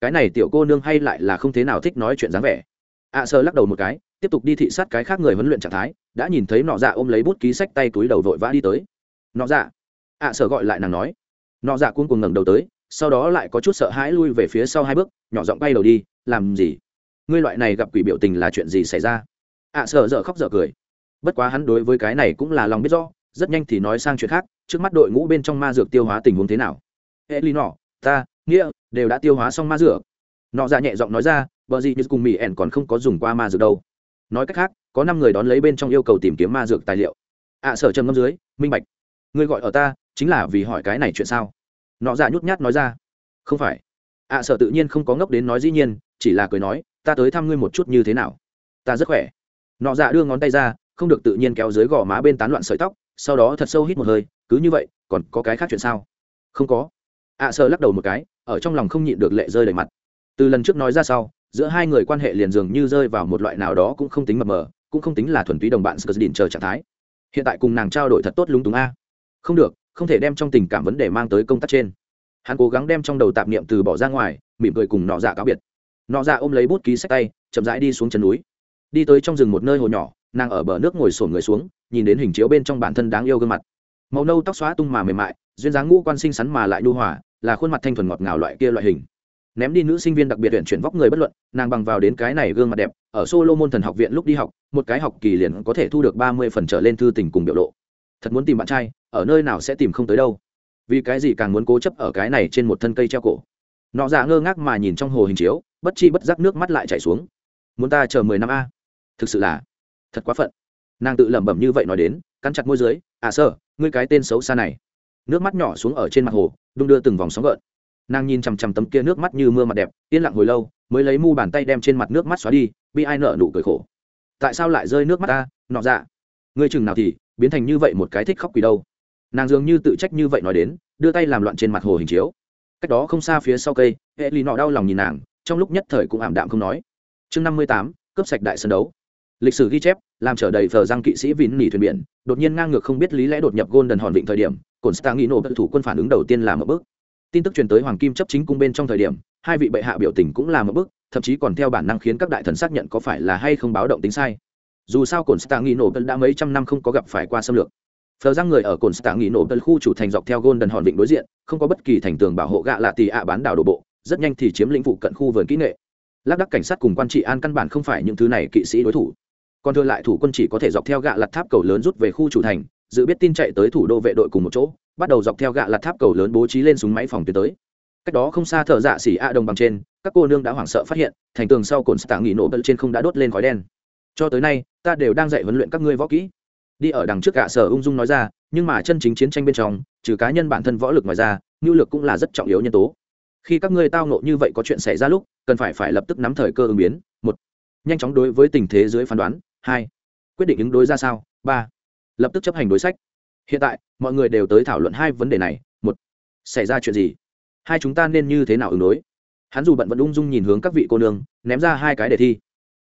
A: Cái này tiểu cô nương hay lại là không thế nào thích nói chuyện dáng vẻ. Ạ à, sơ lắc đầu một cái tiếp tục đi thị sát cái khác người huấn luyện trạng thái đã nhìn thấy nọ dạ ôm lấy bút ký sách tay túi đầu vội vã đi tới. Nọ dạ. Ạ à, sơ gọi lại nàng nói. Nọ dạ cuống cuồng ngẩng đầu tới sau đó lại có chút sợ hãi lui về phía sau hai bước nhỏ giọng bay đầu đi làm gì? Ngươi loại này gặp quỷ biểu tình là chuyện gì xảy ra? Ạ à, dở khóc dở cười. Bất quá hắn đối với cái này cũng là lòng biết rõ rất nhanh thì nói sang chuyện khác trước mắt đội ngũ bên trong ma dược tiêu hóa tình huống thế nào? Hệ ly nọ ta nghĩa đều đã tiêu hóa xong ma dược. Nọ ra nhẹ giọng nói ra vợ gì như cùng mỹ ẻn còn không có dùng qua ma dược đâu. Nói cách khác có năm người đón lấy bên trong yêu cầu tìm kiếm ma dược tài liệu. Ạ à, sở trầm ngâm dưới minh bạch ngươi gọi ở ta chính là vì hỏi cái này chuyện sao? Nọ dạ nhút nhát nói ra. Không phải. Ạ à, tự nhiên không có ngốc đến nói dĩ nhiên chỉ là cười nói ta tới thăm ngươi một chút như thế nào? Ta rất khỏe. Nọ dạ đưa ngón tay ra không được tự nhiên kéo dưới gò má bên tán loạn sợi tóc sau đó thật sâu hít một hơi cứ như vậy còn có cái khác chuyện sao? Không có. Ạ à, sợ lắc đầu một cái ở trong lòng không nhịn được lệ rơi đầy mặt. Từ lần trước nói ra sau giữa hai người quan hệ liền dường như rơi vào một loại nào đó cũng không tính mập mờ cũng không tính là thuần túy đồng bạn sờ đình chờ trạng thái. Hiện tại cùng nàng trao đổi thật tốt lúng túng a. Không được không thể đem trong tình cảm vấn đề mang tới công tác trên. Hắn cố gắng đem trong đầu tạp niệm từ bỏ ra ngoài, mỉm cười cùng nọ dạ cáo biệt. Nọ dạ ôm lấy bút ký sách tay, chậm rãi đi xuống chân núi. Đi tới trong rừng một nơi hồ nhỏ, nàng ở bờ nước ngồi sổn người xuống, nhìn đến hình chiếu bên trong bản thân đáng yêu gương mặt. Màu nâu tóc xóa tung mà mềm mại, duyên dáng ngũ quan sinh sắn mà lại nhu hòa, là khuôn mặt thanh thuần ngọt ngào loại kia loại hình. Ném đi nữ sinh viên đặc biệt tuyển chuyển vóc người bất luận, nàng bằng vào đến cái này gương mặt đẹp, ở solo môn thần học viện lúc đi học, một cái học kỳ liền có thể thu được ba mươi phần trở lên thư tình cùng biểu lộ thật muốn tìm bạn trai, ở nơi nào sẽ tìm không tới đâu. Vì cái gì càng muốn cố chấp ở cái này trên một thân cây treo cổ. Nọ dạ ngơ ngác mà nhìn trong hồ hình chiếu, bất chi bất giác nước mắt lại chảy xuống. Muốn ta chờ mười năm a? Thực sự là thật quá phận. Nàng tự lẩm bẩm như vậy nói đến, cắn chặt môi dưới à sơ, ngươi cái tên xấu xa này. Nước mắt nhỏ xuống ở trên mặt hồ, đung đưa từng vòng sóng gợn. Nàng nhìn chằm chằm tấm kia nước mắt như mưa mặt đẹp, yên lặng hồi lâu, mới lấy mu bàn tay đem trên mặt nước mắt xóa đi, bi ai nợ nụ cười khổ. Tại sao lại rơi nước mắt ta, nọ dạ? Ngươi chừng nào thì biến thành như vậy một cái thích khóc quỷ đâu. Nàng dường như tự trách như vậy nói đến, đưa tay làm loạn trên mặt hồ hình chiếu. Cách đó không xa phía sau cây hệ lì nọ đau lòng nhìn nàng, trong lúc nhất thời cũng ảm đạm không nói. Chương năm mươi tám, cướp sạch đại sân đấu. Lịch sử ghi chép, làm trở đầy thờ răng kỵ sĩ vín nỉ thuyền biển, đột nhiên ngang ngược không biết lý lẽ đột nhập gôn đần hòn vịnh thời điểm cồn stang nghĩ nổ thủ quân phản ứng đầu tiên là một bước. Tin tức truyền tới hoàng kim chấp chính cung bên trong thời điểm, hai vị bệ hạ biểu tình cũng là một bước, thậm chí còn theo bản năng khiến các đại thần xác nhận có phải là hay không báo động tính sai dù sao cồn stang nghĩ nổ đã mấy trăm năm không có gặp phải qua xâm lược. Phờ răng người ở cồn stang nghĩ nổ khu chủ thành dọc theo gôn đần hòn vịnh đối diện, không có bất kỳ thành tường bảo hộ gạ lạ tì ạ bán đảo đổ bộ, rất nhanh thì chiếm lĩnh vụ cận khu vườn kỹ nghệ. Lác đắc cảnh sát cùng quan trị an căn bản không phải những thứ này kỵ sĩ đối thủ. Còn thừa lại thủ quân chỉ có thể dọc theo gạ lặt tháp cầu lớn rút về khu chủ thành, dự biết tin chạy tới thủ đô vệ đội cùng một chỗ, bắt đầu dọc theo gạ lặt tháp cầu lớn bố trí lên súng máy phòng tuyến tới. Cách đó không xa thợ dạ xỉ a đồng bằng trên, các cô nương đã hoảng sợ phát hiện, thành tường sau cồn stạng nghỉ nổ bật trên không đã đốt lên khói đen cho tới nay, ta đều đang dạy huấn luyện các ngươi võ kỹ. Đi ở đằng trước gạ sở ung dung nói ra, nhưng mà chân chính chiến tranh bên trong, trừ cá nhân bản thân võ lực ngoài ra nhu lực cũng là rất trọng yếu nhân tố. Khi các ngươi tao nộ như vậy có chuyện xảy ra lúc, cần phải phải lập tức nắm thời cơ ứng biến. Một, nhanh chóng đối với tình thế dưới phán đoán. Hai, quyết định ứng đối ra sao. Ba, lập tức chấp hành đối sách. Hiện tại, mọi người đều tới thảo luận hai vấn đề này. Một, xảy ra chuyện gì? Hai chúng ta nên như thế nào ứng đối? Hắn dù bận vẫn ung dung nhìn hướng các vị cô nương, ném ra hai cái đề thi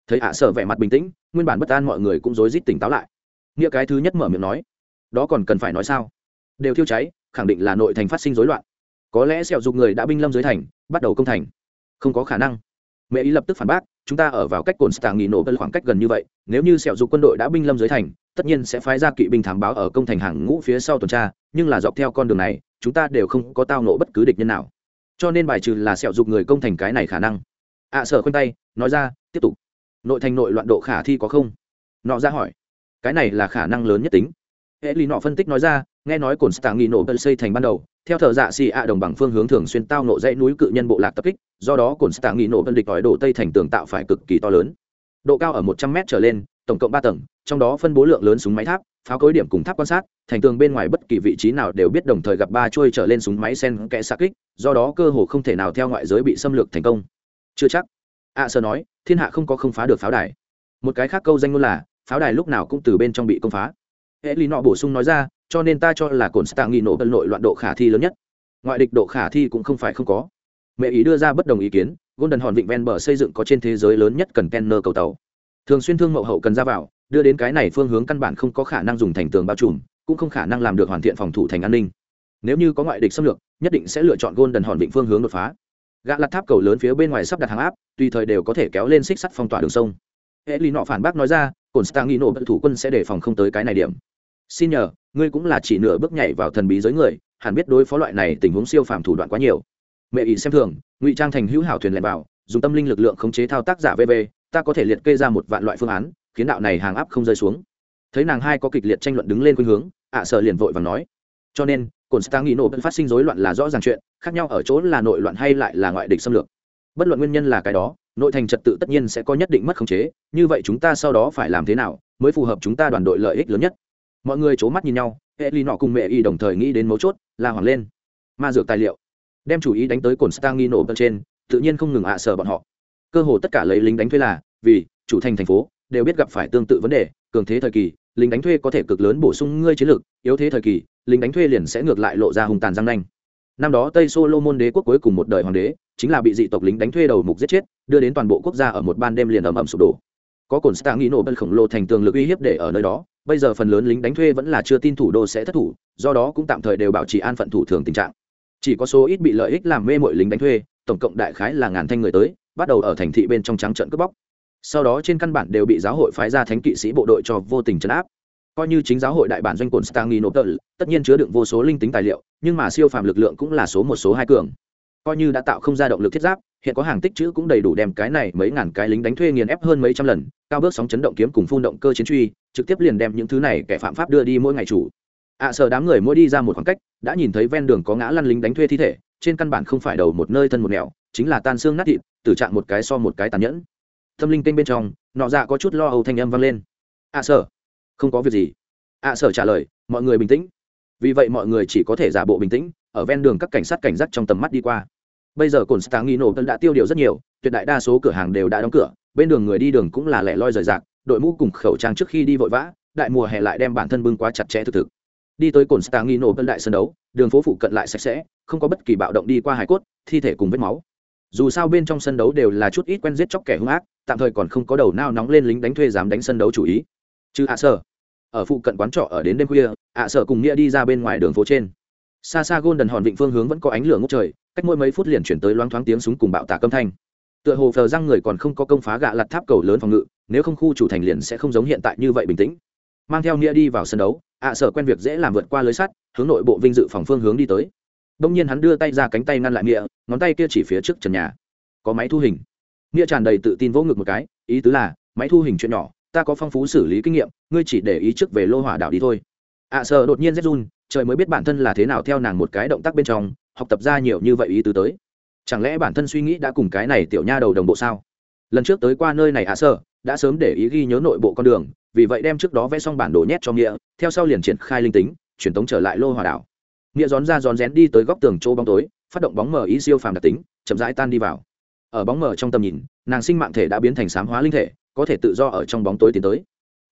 A: thấy ạ sợ vẻ mặt bình tĩnh nguyên bản bất an mọi người cũng rối rít tỉnh táo lại. Nghĩa cái thứ nhất mở miệng nói đó còn cần phải nói sao? Đều thiêu cháy khẳng định là nội thành phát sinh rối loạn. Có lẽ sẹo dục người đã binh lâm dưới thành bắt đầu công thành. Không có khả năng. Mẹ ý lập tức phản bác chúng ta ở vào cách cồn stạng nghỉ nổ bên khoảng cách gần như vậy nếu như sẹo dục quân đội đã binh lâm dưới thành tất nhiên sẽ phái ra kỵ binh thám báo ở công thành hàng ngũ phía sau tuần tra nhưng là dọc theo con đường này chúng ta đều không có tao nộ bất cứ địch nhân nào. Cho nên bài trừ là sẹo dục người công thành cái này khả năng. ạ à, sợ khoanh tay nói ra tiếp tục nội thành nội loạn độ khả thi có không? Nọ ra hỏi. Cái này là khả năng lớn nhất tính. Hệ lý nọ phân tích nói ra, nghe nói cồn stạng nghi nổ bật xây thành ban đầu, theo thợ dạ xì ạ đồng bằng phương hướng thường xuyên tao nộ dãy núi cự nhân bộ lạc tập kích, do đó cồn stạng nghi nổ bật địch đòi đổ tây thành tường tạo phải cực kỳ to lớn. Độ cao ở một trăm mét trở lên, tổng cộng ba tầng, trong đó phân bố lượng lớn súng máy tháp, pháo cối điểm cùng tháp quan sát, thành tường bên ngoài bất kỳ vị trí nào đều biết đồng thời gặp ba trôi trở lên súng máy sen kẽ xa kích, do đó cơ hồ không thể nào theo ngoại giới bị xâm lược thành công. Chưa chắc. Ạ sơ nói thiên hạ không có không phá được pháo đài. Một cái khác câu danh ngôn là, pháo đài lúc nào cũng từ bên trong bị công phá. Hệ lý nọ bổ sung nói ra, cho nên ta cho là cồn stạng nghi nổ bận nội loạn độ khả thi lớn nhất. Ngoại địch độ khả thi cũng không phải không có. Mẹ ý đưa ra bất đồng ý kiến, golden hòn vịnh ven bờ xây dựng có trên thế giới lớn nhất cần kenner cầu tàu. Thường xuyên thương mậu hậu cần ra vào, đưa đến cái này phương hướng căn bản không có khả năng dùng thành tường bao trùm, cũng không khả năng làm được hoàn thiện phòng thủ thành an ninh. Nếu như có ngoại địch xâm lược, nhất định sẽ lựa chọn golden hòn vịnh phương hướng đột phá gã lặt tháp cầu lớn phía bên ngoài sắp đặt hàng áp, tùy thời đều có thể kéo lên xích sắt phong tỏa đường sông. Hệ lý nọ phản bác nói ra cồn stang nghi nổ thủ quân sẽ đề phòng không tới cái này điểm. Xin nhờ, ngươi cũng là chỉ nửa bước nhảy vào thần bí giới người, hẳn biết đối phó loại này tình huống siêu phàm thủ đoạn quá nhiều. Mẹ ý xem thường, ngụy trang thành hữu hảo thuyền lẻn vào, dùng tâm linh lực lượng khống chế thao tác giả vv ta có thể liệt kê ra một vạn loại phương án, khiến đạo này hàng áp không rơi xuống. Thấy nàng hai có kịch liệt tranh luận đứng lên khuynh hướng, ạ à sợ liền vội và nói. Cho nên cồn stang nghĩ nổ phát sinh rối loạn là rõ ràng chuyện, khác nhau ở chỗ là nội loạn hay lại là ngoại địch xâm lược. Bất luận nguyên nhân là cái đó, nội thành trật tự tất nhiên sẽ có nhất định mất khống chế, như vậy chúng ta sau đó phải làm thế nào mới phù hợp chúng ta đoàn đội lợi ích lớn nhất? Mọi người c h ố mắt nhìn nhau hệ ly nọ cùng mẹ y đồng thời nghĩ đến mấu chốt là hoàng lên. Ma dược tài liệu. Đem chủ ý đánh tới cồn stang nghi nổ bên trên, tự nhiên không ngừng ạ à sờ bọn họ. Cơ hồ tất cả lấy lính đánh thuê là vì chủ thành thành phố đều biết gặp phải tương tự vấn đề, cường thế thời kỳ lính đánh thuê có thể cực lớn bổ sung ngươi chiến lược, yếu thế thời kỳ, lính đánh thuê liền sẽ ngược lại lộ ra hùng tàn răng nanh. Năm đó tây solomon đế quốc cuối cùng một đời hoàng đế, chính là bị dị tộc lính đánh thuê đầu mục giết chết, đưa đến toàn bộ quốc gia ở một ban đêm liền ầm ầm sụp đổ. Có cồn stang nghĩ nổ bên khổng lồ thành tường lực uy hiếp để ở nơi đó, bây giờ phần lớn lính đánh thuê vẫn là chưa tin thủ đô sẽ thất thủ, do đó cũng tạm thời đều bảo trì an phận thủ thường tình trạng. Chỉ có số ít bị lợi ích làm mê mội lính đánh thuê, tổng cộng đại khái là ngàn thanh người tới, bắt đầu ở thành thị bên trong trắng trận cướp bóc sau đó trên căn bản đều bị giáo hội phái ra thánh kỵ sĩ bộ đội cho vô tình chấn áp. Coi như chính giáo hội đại bản doanh cồn Stagni nộp tờ tất nhiên chứa đựng vô số linh tính tài liệu nhưng mà siêu phàm lực lượng cũng là số một số hai cường. Coi như đã tạo không ra động lực thiết giáp hiện có hàng tích chữ cũng đầy đủ đem cái này mấy ngàn cái lính đánh thuê nghiền ép hơn mấy trăm lần cao bước sóng chấn động kiếm cùng phun động cơ chiến truy trực tiếp liền đem những thứ này kẻ phạm pháp đưa đi mỗi ngày chủ. Ạ à, sợ đám người mỗi đi ra một khoảng cách đã nhìn thấy ven đường có ngã lăn lính đánh thuê thi thể trên căn bản không phải đầu một nơi thân một nẻo chính là tan xương nát thịt tử trạng một cái so một cái tàn nhẫn tâm linh kênh bên trong nọ dạ có chút lo âu thanh âm vang lên. Ạ à, sợ không có việc gì. Ạ à, sợ trả lời mọi người bình tĩnh. Vì vậy mọi người chỉ có thể giả bộ bình tĩnh ở ven đường các cảnh sát cảnh giác trong tầm mắt đi qua. Bây giờ cồn stangino đã tiêu điều rất nhiều tuyệt đại đa số cửa hàng đều đã đóng cửa bên đường người đi đường cũng là lẻ loi rời rạc đội mũ cùng khẩu trang trước khi đi vội vã đại mùa hè lại đem bản thân bưng quá chặt chẽ thực thực. Đi tới cồn stangino tân đại sân đấu đường phố phụ cận lại sạch sẽ không có bất kỳ bạo động đi qua hải cốt thi thể cùng vết máu dù sao bên trong sân đấu đều là chút ít quen giết chóc kẻ hung ác, tạm thời còn không có đầu nao nóng lên lính đánh thuê dám đánh sân đấu chủ ý. Chứ ạ sở, ở phụ cận quán trọ ở đến đêm khuya, ạ sở cùng nghĩa đi ra bên ngoài đường phố trên. Xa xa gôn đần hòn vịnh phương hướng vẫn có ánh lửa ngốc trời, cách mỗi mấy phút liền chuyển tới loáng thoáng tiếng súng cùng bạo tạc âm thanh. Tựa hồ phờ răng người còn không có công phá gạ lặt tháp cầu lớn phòng ngự, nếu không khu chủ thành liền sẽ không giống hiện tại như vậy bình tĩnh. Mang theo nghĩa đi vào sân đấu, ạ sở quen việc dễ làm vượt qua lưới sắt, hướng nội bộ vinh dự phòng phương hướng đi tới đông nhiên hắn đưa tay ra cánh tay ngăn lại nghĩa ngón tay kia chỉ phía trước trần nhà. Có máy thu hình. Nghĩa tràn đầy tự tin vỗ ngực một cái, ý tứ là, máy thu hình chuyện nhỏ, ta có phong phú xử lý kinh nghiệm, ngươi chỉ để ý trước về lô hỏa đảo đi thôi. Ạ sợ đột nhiên rét run, trời mới biết bản thân là thế nào theo nàng một cái động tác bên trong, học tập ra nhiều như vậy ý tứ tới. Chẳng lẽ bản thân suy nghĩ đã cùng cái này tiểu nha đầu đồng bộ sao? Lần trước tới qua nơi này ạ sợ, đã sớm để ý ghi nhớ nội bộ con đường, vì vậy đem trước đó vẽ xong bản đồ nhét cho nghĩa theo sau liền triển khai linh tính, truyền tống trở lại lô hòa đảo nghĩa rón ra rón rén đi tới góc tường chỗ bóng tối, phát động bóng mờ ý siêu phàm đặc tính, chậm rãi tan đi vào. Ở bóng mờ trong tầm nhìn, nàng sinh mạng thể đã biến thành sám hóa linh thể, có thể tự do ở trong bóng tối tiến tới.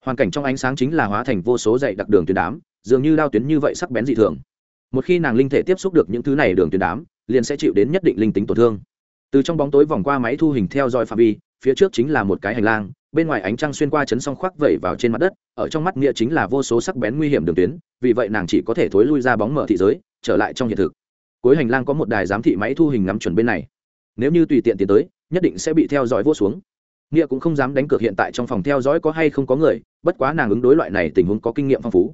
A: Hoàn cảnh trong ánh sáng chính là hóa thành vô số dạy đặc đường tuyến đám, dường như đao tuyến như vậy sắc bén dị thường. Một khi nàng linh thể tiếp xúc được những thứ này đường tuyến đám, liền sẽ chịu đến nhất định linh tính tổn thương. Từ trong bóng tối vòng qua máy thu hình theo dõi phạm vi, phía trước chính là một cái hành lang bên ngoài ánh trăng xuyên qua chấn song khoác vẩy vào trên mặt đất, ở trong mắt nghĩa chính là vô số sắc bén nguy hiểm đường tuyến, vì vậy nàng chỉ có thể thối lui ra bóng mở thị giới, trở lại trong hiện thực. Cuối hành lang có một đài giám thị máy thu hình ngắm chuẩn bên này. Nếu như tùy tiện tiến tới, nhất định sẽ bị theo dõi vô xuống. Nghĩa cũng không dám đánh cược hiện tại trong phòng theo dõi có hay không có người, bất quá nàng ứng đối loại này tình huống có kinh nghiệm phong phú.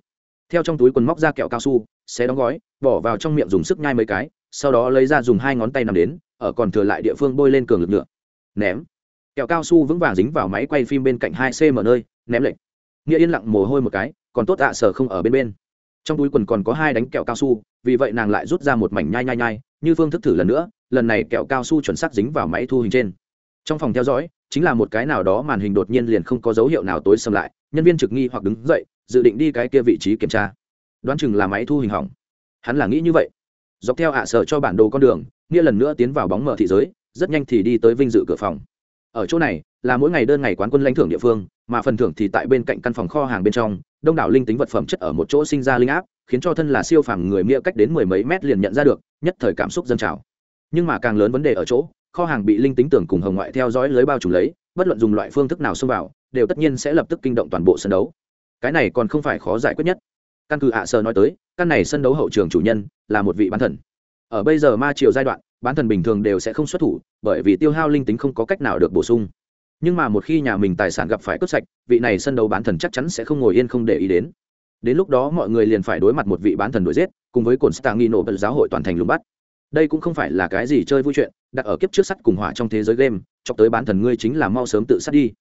A: Theo trong túi quần móc ra kẹo cao su, xé đóng gói, bỏ vào trong miệng dùng sức nhai mấy cái, sau đó lấy ra dùng hai ngón tay nằm đến, ở còn thừa lại địa phương bôi lên cường lực nhựa. Ném kẹo cao su vững vàng dính vào máy quay phim bên cạnh hai cm nơi, ném lệnh nghĩa yên lặng mồ hôi một cái, còn tốt ạ, sở không ở bên bên. Trong túi quần còn có hai đánh kẹo cao su, vì vậy nàng lại rút ra một mảnh nhai nhai nhai, như phương thức thử lần nữa, lần này kẹo cao su chuẩn xác dính vào máy thu hình trên. Trong phòng theo dõi, chính là một cái nào đó màn hình đột nhiên liền không có dấu hiệu nào tối xâm lại, nhân viên trực nghi hoặc đứng dậy, dự định đi cái kia vị trí kiểm tra. Đoán chừng là máy thu hình hỏng. Hắn là nghĩ như vậy. Dọc theo ạ, sở cho bản đồ con đường, nghĩa lần nữa tiến vào bóng mở thị giới, rất nhanh thì đi tới vinh dự cửa phòng ở chỗ này là mỗi ngày đơn ngày quán quân lãnh thưởng địa phương, mà phần thưởng thì tại bên cạnh căn phòng kho hàng bên trong, đông đảo linh tính vật phẩm chất ở một chỗ sinh ra linh áp, khiến cho thân là siêu phàm người nghĩa cách đến mười mấy mét liền nhận ra được, nhất thời cảm xúc dâng trào. Nhưng mà càng lớn vấn đề ở chỗ, kho hàng bị linh tính tưởng cùng hồng ngoại theo dõi lưới bao trùm lấy, bất luận dùng loại phương thức nào xông vào, đều tất nhiên sẽ lập tức kinh động toàn bộ sân đấu. Cái này còn không phải khó giải quyết nhất. Căn cứ ạ sơ nói tới, căn này sân đấu hậu trường chủ nhân là một vị bán thần. Ở bây giờ ma triều giai đoạn bán thần bình thường đều sẽ không xuất thủ, bởi vì tiêu hao linh tính không có cách nào được bổ sung. Nhưng mà một khi nhà mình tài sản gặp phải cướp sạch, vị này sân đấu bán thần chắc chắn sẽ không ngồi yên không để ý đến. Đến lúc đó mọi người liền phải đối mặt một vị bán thần đuổi giết, cùng với cồn stang nghi nổ bật giáo hội toàn thành lùng bắt. Đây cũng không phải là cái gì chơi vui chuyện, đặt ở kiếp trước sắt cùng hỏa trong thế giới game chọc tới bán thần ngươi chính là mau sớm tự sát đi.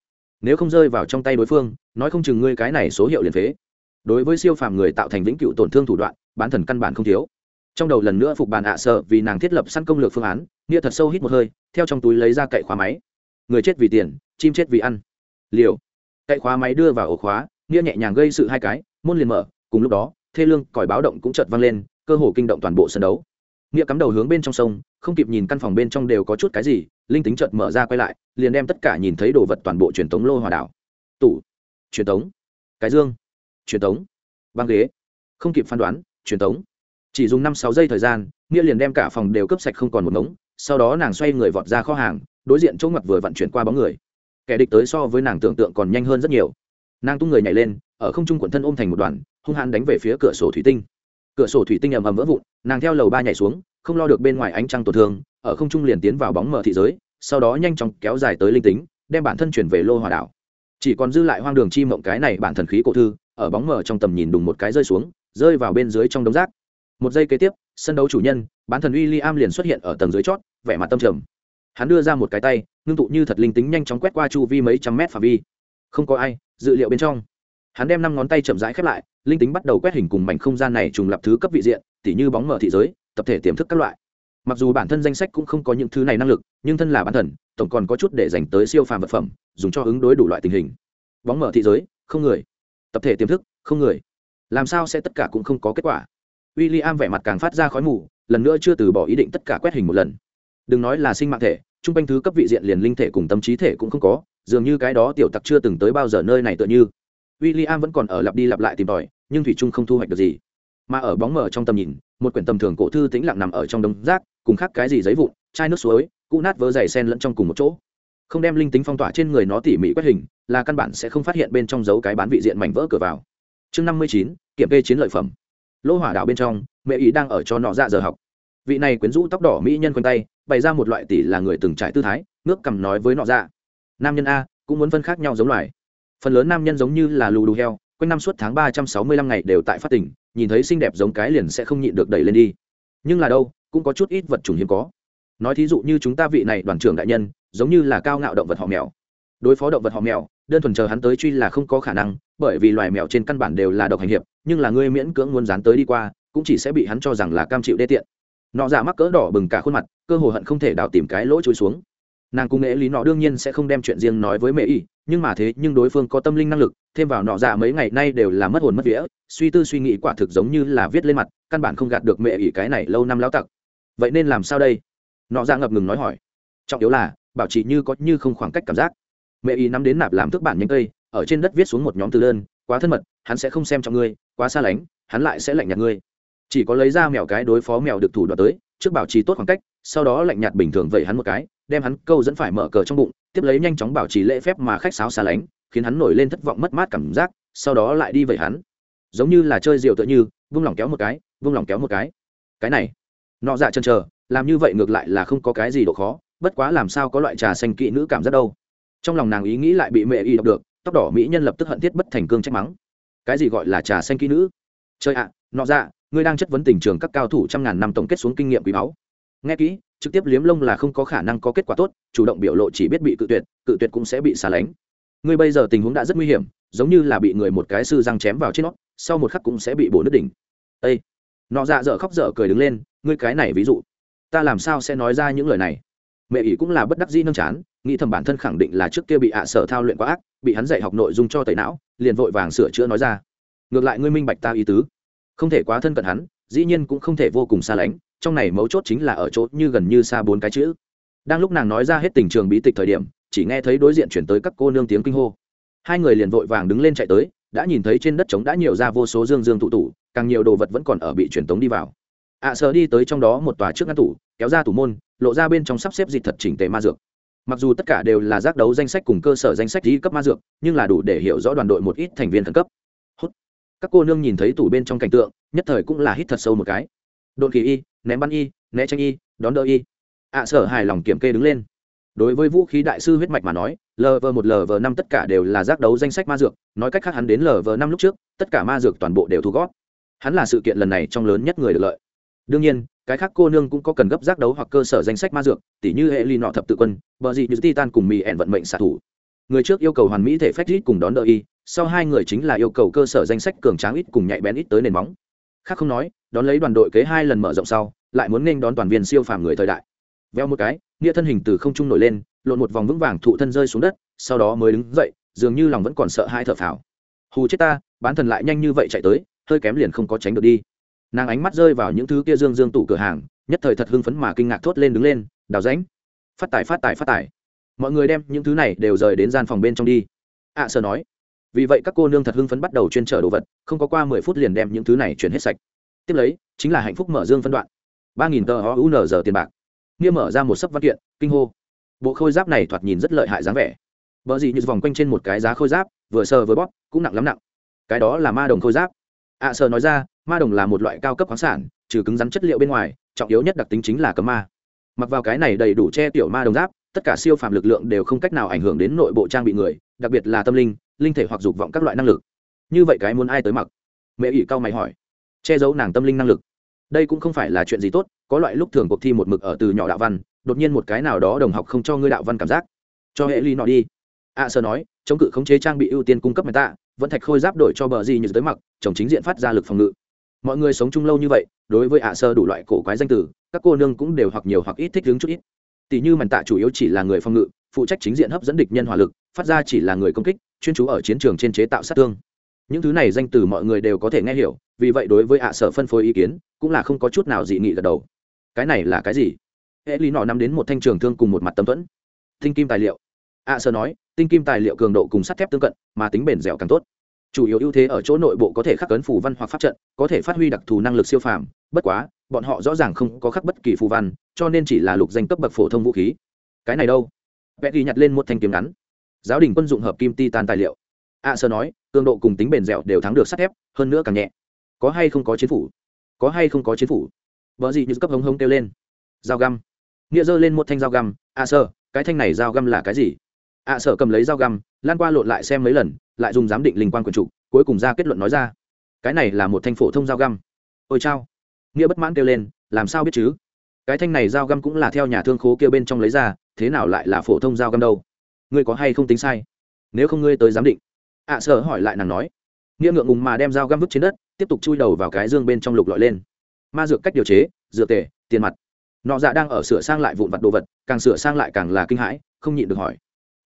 A: Nếu không rơi vào trong tay đối phương, nói không chừng ngươi cái này số hiệu liền phế. Đối với siêu phàm người tạo thành vĩnh cựu tổn thương thủ đoạn, bán thần căn bản không thiếu trong đầu lần nữa phục bàn ạ sợ vì nàng thiết lập săn công lược phương án, nghĩa thật sâu hít một hơi, theo trong túi lấy ra cậy khóa máy. Người chết vì tiền, chim chết vì ăn. Liều. Cậy khóa máy đưa vào ổ khóa, nghĩa nhẹ nhàng gây sự hai cái, môn liền mở, cùng lúc đó, thê lương, còi báo động cũng chợt vang lên, cơ hồ kinh động toàn bộ sân đấu. Nghĩa cắm đầu hướng bên trong sông, không kịp nhìn căn phòng bên trong đều có chút cái gì, linh tính chợt mở ra quay lại, liền đem tất cả nhìn thấy đồ vật toàn bộ truyền tống lô hòa đảo. Tủ. Truyền tống. Cái dương. Truyền tống. Băng ghế. Không kịp phán đoán, truyền tống chỉ dùng năm sáu giây thời gian, nghĩa liền đem cả phòng đều cướp sạch không còn một ngống, sau đó nàng xoay người vọt ra kho hàng, đối diện chỗ ngặt vừa vận chuyển qua bóng người. Kẻ địch tới so với nàng tưởng tượng còn nhanh hơn rất nhiều. Nàng tung người nhảy lên, ở không trung quần thân ôm thành một đoàn, hung hãn đánh về phía cửa sổ thủy tinh. Cửa sổ thủy tinh ầm ầm vỡ vụn, nàng theo lầu ba nhảy xuống, không lo được bên ngoài ánh trăng tổn thương, ở không trung liền tiến vào bóng mở thị giới, sau đó nhanh chóng kéo dài tới linh tính, đem bản thân chuyển về lô hòa đảo. Chỉ còn dư lại hoang đường chi mộng cái này bản thần khí cổ thư, ở bóng mở trong tầm nhìn đùng một cái rơi xuống, rơi vào bên dưới trong đống rác một giây kế tiếp, sân đấu chủ nhân, bán thần uy liam liền xuất hiện ở tầng dưới chót, vẻ mặt tâm trầm. Hắn đưa ra một cái tay, ngưng tụ như thật linh tính nhanh chóng quét qua chu vi mấy trăm mét phạm vi. Không có ai, dự liệu bên trong. Hắn đem năm ngón tay chậm rãi khép lại, linh tính bắt đầu quét hình cùng mảnh không gian này trùng lập thứ cấp vị diện, tỉ như bóng mở thị giới, tập thể tiềm thức các loại. Mặc dù bản thân danh sách cũng không có những thứ này năng lực, nhưng thân là bản thần, tổng còn có chút để dành tới siêu phàm vật phẩm, dùng cho ứng đối đủ loại tình hình. Bóng mở thị giới, không người. Tập thể tiềm thức, không người. Làm sao sẽ tất cả cũng không có kết quả? W i l l i am vẻ mặt càng phát ra khói mù, lần nữa chưa từ bỏ ý định tất cả quét hình một lần. Đừng nói là sinh mạng thể t r u n g quanh thứ cấp vị diện liền linh thể cùng tâm trí thể cũng không có, dường như cái đó tiểu tặc chưa từng tới bao giờ nơi này tựa như. W i l l i am vẫn còn ở lặp đi lặp lại tìm tòi, nhưng thủy trung không thu hoạch được gì. Mà ở bóng mở trong tầm nhìn, một quyển tầm thường cổ thư tĩnh lặng nằm ở trong đống rác, cùng khác cái gì giấy vụn, chai nước suối, cũ nát vỡ dày sen lẫn trong cùng một chỗ. Không đem linh tính phong tỏa trên người nó tỉ mỉ quét hình, là căn bản sẽ không phát hiện bên trong dấu cái bán vị diện mảnh vỡ cửa vào. Chương năm mươi chín, kiểm kê chiến lợi phẩm lô hỏa đảo bên trong, mẹ ý đang ở cho nọ dạ giờ học. Vị này quyến rũ tóc đỏ mỹ nhân quanh tay, bày ra một loại tỷ là người từng trải tư thái, ngước cầm nói với nọ dạ. Nam nhân a, cũng muốn phân khác nhau giống loài. Phần lớn nam nhân giống như là lù đù heo, quanh năm suốt tháng ba trăm sáu mươi lăm ngày đều tại phát tỉnh nhìn thấy xinh đẹp giống cái liền sẽ không nhịn được đẩy lên đi. Nhưng là đâu, cũng có chút ít vật chủng hiếm có. Nói thí dụ như chúng ta vị này đoàn trưởng đại nhân, giống như là cao ngạo động vật họ mèo đối phó động vật họ mèo, đơn thuần chờ hắn tới truy là không có khả năng, bởi vì loài mèo trên căn bản đều là độc hành hiệp, nhưng là ngươi miễn cưỡng muốn dán tới đi qua, cũng chỉ sẽ bị hắn cho rằng là cam chịu đê tiện. Nọ giả mắc cỡ đỏ bừng cả khuôn mặt, cơ hồ hận không thể đào tìm cái lỗ trôi xuống. Nàng cung nghệ lý nọ đương nhiên sẽ không đem chuyện riêng nói với mẹ y, nhưng mà thế nhưng đối phương có tâm linh năng lực, thêm vào nọ giả mấy ngày nay đều là mất hồn mất vía, suy tư suy nghĩ quả thực giống như là viết lên mặt, căn bản không gạt được mẹ ỷ cái này lâu năm lao tặc. Vậy nên làm sao đây? Nọ giả ngập ngừng nói hỏi. Trọng yếu là, bảo trì như có như không khoảng cách cảm giác mẹ y nắm đến nạp làm thức bản nhanh cây, ở trên đất viết xuống một nhóm từ đơn, quá thân mật, hắn sẽ không xem trọng ngươi, quá xa lánh, hắn lại sẽ lạnh nhạt ngươi. Chỉ có lấy ra mèo cái đối phó mèo được thủ đoạt tới, trước bảo trì tốt khoảng cách, sau đó lạnh nhạt bình thường vậy hắn một cái, đem hắn câu dẫn phải mở cờ trong bụng, tiếp lấy nhanh chóng bảo trì lễ phép mà khách sáo xa lánh, khiến hắn nổi lên thất vọng mất mát cảm giác, sau đó lại đi vậy hắn. Giống như là chơi rượu tựa như, vung lòng kéo một cái, vung lòng kéo một cái. Cái này, nọ dạ chân chờ, làm như vậy ngược lại là không có cái gì độ khó, bất quá làm sao có loại trà xanh kỵ nữ cảm giác đâu trong lòng nàng ý nghĩ lại bị mẹ y đọc được, tóc đỏ mỹ nhân lập tức hận thiết bất thành cương trách mắng. Cái gì gọi là trà xanh kỹ nữ? Chơi ạ, nọ dạ ngươi đang chất vấn tình trường các cao thủ trăm ngàn năm tổng kết xuống kinh nghiệm quý báu. Nghe kỹ, trực tiếp liếm lông là không có khả năng có kết quả tốt, chủ động biểu lộ chỉ biết bị cự tuyệt cự tuyệt cũng sẽ bị xa lánh. Ngươi bây giờ tình huống đã rất nguy hiểm, giống như là bị người một cái sư răng chém vào trên nó, sau một khắc cũng sẽ bị bổ nước đỉnh. Ây nọ dạ dở khóc dở cười đứng lên, ngươi cái này ví dụ, ta làm sao sẽ nói ra những lời này? Mẹ ỷ cũng là bất đắc dĩ nâng chán nghĩ thầm bản thân khẳng định là trước kia bị ạ sở thao luyện quá ác bị hắn dạy học nội dung cho tẩy não liền vội vàng sửa chữa nói ra. Ngược lại ngươi minh bạch ta ý tứ. Không thể quá thân cận hắn dĩ nhiên cũng không thể vô cùng xa lánh trong này mấu chốt chính là ở chỗ như gần như xa bốn cái chữ. Đang lúc nàng nói ra hết tình trường bí tịch thời điểm chỉ nghe thấy đối diện chuyển tới các cô nương tiếng kinh hô. Hai người liền vội vàng đứng lên chạy tới đã nhìn thấy trên đất trống đã nhiều ra vô số dương dương tụ tủ càng nhiều đồ vật vẫn còn ở bị truyền tống đi vào. Ạ à, đi tới trong đó một tòa trước ngăn tủ kéo ra tủ môn lộ ra bên trong sắp xếp dịch thật chỉnh tề ma dược. Mặc dù tất cả đều là giác đấu danh sách cùng cơ sở danh sách đi cấp ma dược nhưng là đủ để hiểu rõ đoàn đội một ít thành viên khẩn cấp. Hút. các cô nương nhìn thấy tủ bên trong cảnh tượng nhất thời cũng là hít thật sâu một cái. Đột kỳ y ném bắn y né tranh y đón đỡ y. Ạ à, sở hài lòng kiểm kê đứng lên. Đối với vũ khí đại sư huyết mạch mà nói lv một lv năm tất cả đều là giác đấu danh sách ma dược nói cách khác hắn đến lv năm lúc trước tất cả ma dược toàn bộ đều thu gót hắn là sự kiện lần này trong lớn nhất người được lợi đương nhiên, cái khác cô nương cũng có cần gấp giác đấu hoặc cơ sở danh sách ma dược, tỉ như hệ ly nọ thập tự quân, bờ dị như titan cùng mì ẻn vận mệnh xạ thủ. Người trước yêu cầu hoàn mỹ thể phép ít cùng đón đợi y, sau hai người chính là yêu cầu cơ sở danh sách cường tráng ít cùng nhạy bén ít tới nền móng. Khác không nói, đón lấy đoàn đội kế hai lần mở rộng sau, lại muốn nên đón toàn viên siêu phàm người thời đại. Veo một cái, nghĩa thân hình từ không trung nổi lên, lộn một vòng vững vàng thụ thân rơi xuống đất, sau đó mới đứng dậy, dường như lòng vẫn còn sợ hai thở phào. Hù chết ta, bán thần lại nhanh như vậy chạy tới, hơi kém liền không có tránh được đi nàng ánh mắt rơi vào những thứ kia dương dương tủ cửa hàng nhất thời thật hưng phấn mà kinh ngạc thốt lên đứng lên đào ránh phát tài phát tài phát tài. Mọi người đem những thứ này đều rời đến gian phòng bên trong đi. Ạ à, sợ nói vì vậy các cô nương thật hưng phấn bắt đầu chuyên trở đồ vật không có qua mười phút liền đem những thứ này chuyển hết sạch. Tiếp lấy chính là hạnh phúc mở dương phân đoạn. Ba nghìn tờ o n giờ tiền bạc. Nghĩa mở ra một sấp văn kiện kinh hô. Bộ khôi giáp này thoạt nhìn rất lợi hại dáng vẻ. Vợ gì như vòng quanh trên một cái giá khôi giáp vừa sờ vừa bóp cũng nặng lắm nặng. Cái đó là ma đồng khôi giáp. Ạ à, sờ nói ra ma đồng là một loại cao cấp khoáng sản trừ cứng rắn chất liệu bên ngoài trọng yếu nhất đặc tính chính là cấm ma. Mặc vào cái này đầy đủ che tiểu ma đồng giáp tất cả siêu phạm lực lượng đều không cách nào ảnh hưởng đến nội bộ trang bị người đặc biệt là tâm linh linh thể hoặc dục vọng các loại năng lực. Như vậy cái muốn ai tới mặc? Mẹ ỷ cao mày hỏi. Che giấu nàng tâm linh năng lực. Đây cũng không phải là chuyện gì tốt có loại lúc thường cuộc thi một mực ở từ nhỏ đạo văn đột nhiên một cái nào đó đồng học không cho ngươi đạo văn cảm giác. Cho hệ ly nọ đi. A à, sơ nói chống cự khống chế trang bị ưu tiên cung cấp mày tạ vẫn thạch khôi giáp đổi cho bờ gì như tới mặc chồng chính diện phát ra lực phòng ngự mọi người sống chung lâu như vậy, đối với ạ sơ đủ loại cổ quái danh từ, các cô nương cũng đều hoặc nhiều hoặc ít thích đứng chút ít. Tỷ như mảnh tạ chủ yếu chỉ là người phòng ngự, phụ trách chính diện hấp dẫn địch nhân hỏa lực, phát ra chỉ là người công kích, chuyên chú ở chiến trường trên chế tạo sát thương. Những thứ này danh từ mọi người đều có thể nghe hiểu, vì vậy đối với ạ sở phân phối ý kiến, cũng là không có chút nào dị nghị gật đầu. Cái này là cái gì? Hệ lý nọ nắm đến một thanh trường thương cùng một mặt tâm thuẫn. Tinh kim tài liệu. ạ sở nói, tinh kim tài liệu cường độ cùng sắt thép tương cận, mà tính bền dẻo càng tốt chủ yếu ưu thế ở chỗ nội bộ có thể khắc cấn phù văn hoặc pháp trận, có thể phát huy đặc thù năng lực siêu phàm. Bất quá, bọn họ rõ ràng không có khắc bất kỳ phù văn, cho nên chỉ là lục danh cấp bậc phổ thông vũ khí. Cái này đâu? Vẽ ghi nhặt lên một thanh kiếm ngắn. Giáo đình quân dụng hợp kim titan tài liệu. A sơ nói, cường độ cùng tính bền dẻo đều thắng được sắt thép, hơn nữa càng nhẹ. Có hay không có chiến phủ? Có hay không có chiến phủ? Vợ gì như cấp hống hống kêu lên. Dao găm. Nghĩa giơ lên một thanh dao găm. A sơ, cái thanh này dao găm là cái gì? A sợ cầm lấy dao găm lan qua lộn lại xem mấy lần lại dùng giám định linh quan quyền trụ cuối cùng ra kết luận nói ra. Cái này là một thanh phổ thông dao găm. Ôi chao. Nghĩa bất mãn kêu lên làm sao biết chứ? Cái thanh này dao găm cũng là theo nhà thương khố kêu bên trong lấy ra thế nào lại là phổ thông dao găm đâu? Ngươi có hay không tính sai? Nếu không ngươi tới giám định. Ạ à, sợ hỏi lại nàng nói. Nghĩa ngượng ngùng mà đem dao găm vứt trên đất tiếp tục chui đầu vào cái dương bên trong lục lọi lên. Ma dược cách điều chế dựa tề tiền mặt. Nọ dạ đang ở sửa sang lại vụn vặt đồ vật càng sửa sang lại càng là kinh hãi không nhịn được hỏi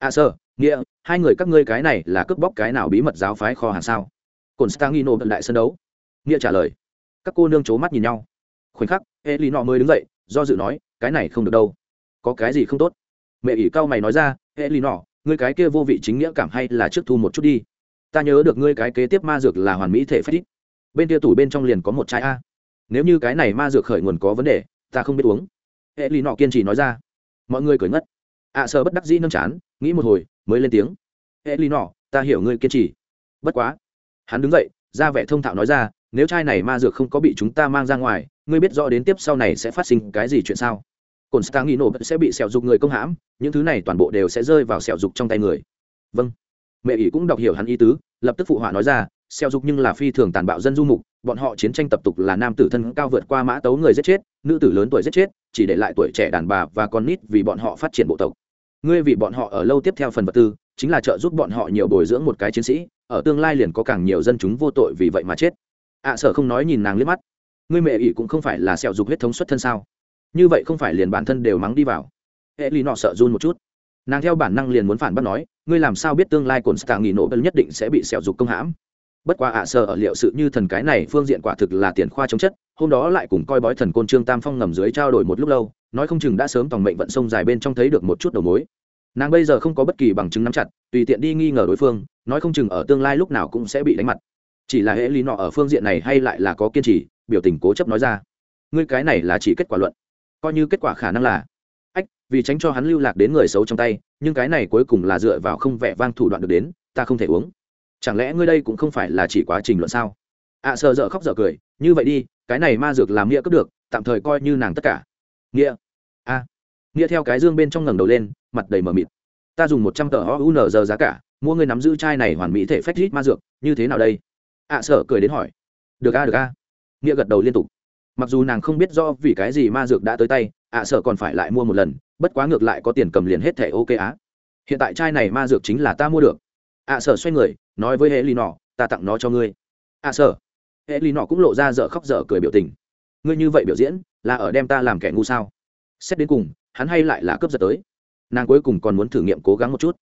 A: à, sơ nghĩa hai người các ngươi cái này là cướp bóc cái nào bí mật giáo phái kho hàng sao? Constantino stangino vận đại sân đấu. Nghĩa trả lời. Các cô nương c mắt nhìn nhau. Khoảnh khắc e nọ mới đứng dậy do dự nói cái này không được đâu. Có cái gì không tốt? Mẹ ỷ cao mày nói ra e nọ ngươi cái kia vô vị chính nghĩa cảm hay là trước thu một chút đi. Ta nhớ được ngươi cái kế tiếp ma dược là hoàn mỹ thể phép ít bên kia tủ bên trong liền có một chai a. Nếu như cái này ma dược khởi nguồn có vấn đề ta không biết uống. Hệ lì nọ kiên trì nói ra. Mọi người cười ngất ạ à, sợ bất đắc dĩ nâng chán nghĩ một hồi mới lên tiếng. Hệ lì nọ ta hiểu ngươi kiên trì. Bất quá. Hắn đứng dậy ra vẻ thông thạo nói ra nếu chai này ma dược không có bị chúng ta mang ra ngoài ngươi biết rõ đến tiếp sau này sẽ phát sinh cái gì chuyện sao? Cồn stang nghĩ nổ sẽ bị sẹo dục người công hãm những thứ này toàn bộ đều sẽ rơi vào sẹo dục trong tay người. Vâng. Mẹ ỷ cũng đọc hiểu hắn ý tứ lập tức phụ họa nói ra Xeo dục nhưng là phi thường tàn bạo dân du mục bọn họ chiến tranh tập tục là nam tử thân cao vượt qua mã tấu người giết chết nữ tử lớn tuổi giết chết chỉ để lại tuổi trẻ đàn bà và con nít vì bọn họ phát triển bộ tộc. Ngươi vì bọn họ ở lâu tiếp theo phần vật tư chính là trợ giúp bọn họ nhiều bồi dưỡng một cái chiến sĩ ở tương lai liền có càng nhiều dân chúng vô tội vì vậy mà chết. Ạ à, sở không nói nhìn nàng liếc mắt. Ngươi mẹ ỷ cũng không phải là sẹo dục huyết thống xuất thân sao? Như vậy không phải liền bản thân đều mắng đi vào. Hệ lì nọ sợ run một chút. Nàng theo bản năng liền muốn phản bác nói ngươi làm sao biết tương lai cồn stạng nghỉ nổ nhất định sẽ bị sẹo dục công hãm? Bất qua ạ à ở liệu sự như thần cái này phương diện quả thực là tiền khoa chống chất, hôm đó lại cùng coi bói thần côn trương tam phong ngầm dưới trao đổi một lúc lâu, nói không chừng đã sớm tòng mệnh vận sông dài bên trong thấy được một chút đầu mối. Nàng bây giờ không có bất kỳ bằng chứng nắm chặt, tùy tiện đi nghi ngờ đối phương, nói không chừng ở tương lai lúc nào cũng sẽ bị đánh mặt. Chỉ là hệ lý nọ ở phương diện này hay lại là có kiên trì, biểu tình cố chấp nói ra. Ngươi cái này là chỉ kết quả luận. Coi như kết quả khả năng là. Ách, vì tránh cho hắn lưu lạc đến người xấu trong tay, nhưng cái này cuối cùng là dựa vào không vẻ vang thủ đoạn được đến, ta không thể uống chẳng lẽ ngươi đây cũng không phải là chỉ quá trình luận sao? Ạ à, sợ dở khóc dở cười như vậy đi cái này ma dược làm nghĩa cướp được tạm thời coi như nàng tất cả. Nghĩa? A nghĩa theo cái dương bên trong ngẩng đầu lên mặt đầy mờ mịt. Ta dùng một trăm tờ o giờ giá cả mua ngươi nắm giữ chai này hoàn mỹ thể phép rít ma dược như thế nào đây? Ạ à, sợ cười đến hỏi. Được a được a. Nghĩa gật đầu liên tục. Mặc dù nàng không biết do vì cái gì ma dược đã tới tay à, ạ sợ còn phải lại mua một lần bất quá ngược lại có tiền cầm liền hết thẻ ok á. Hiện tại chai này ma dược chính là ta mua được ạ sợ xoay người, nói với hệ lì nọ ta tặng nó cho ngươi. Ạ sợ hệ lì nọ cũng lộ ra dở khóc dở cười biểu tình. Ngươi như vậy biểu diễn, là ở đem ta làm kẻ ngu sao? Xét đến cùng, hắn hay lại là cướp giật tới. Nàng cuối cùng còn muốn thử nghiệm cố gắng một chút.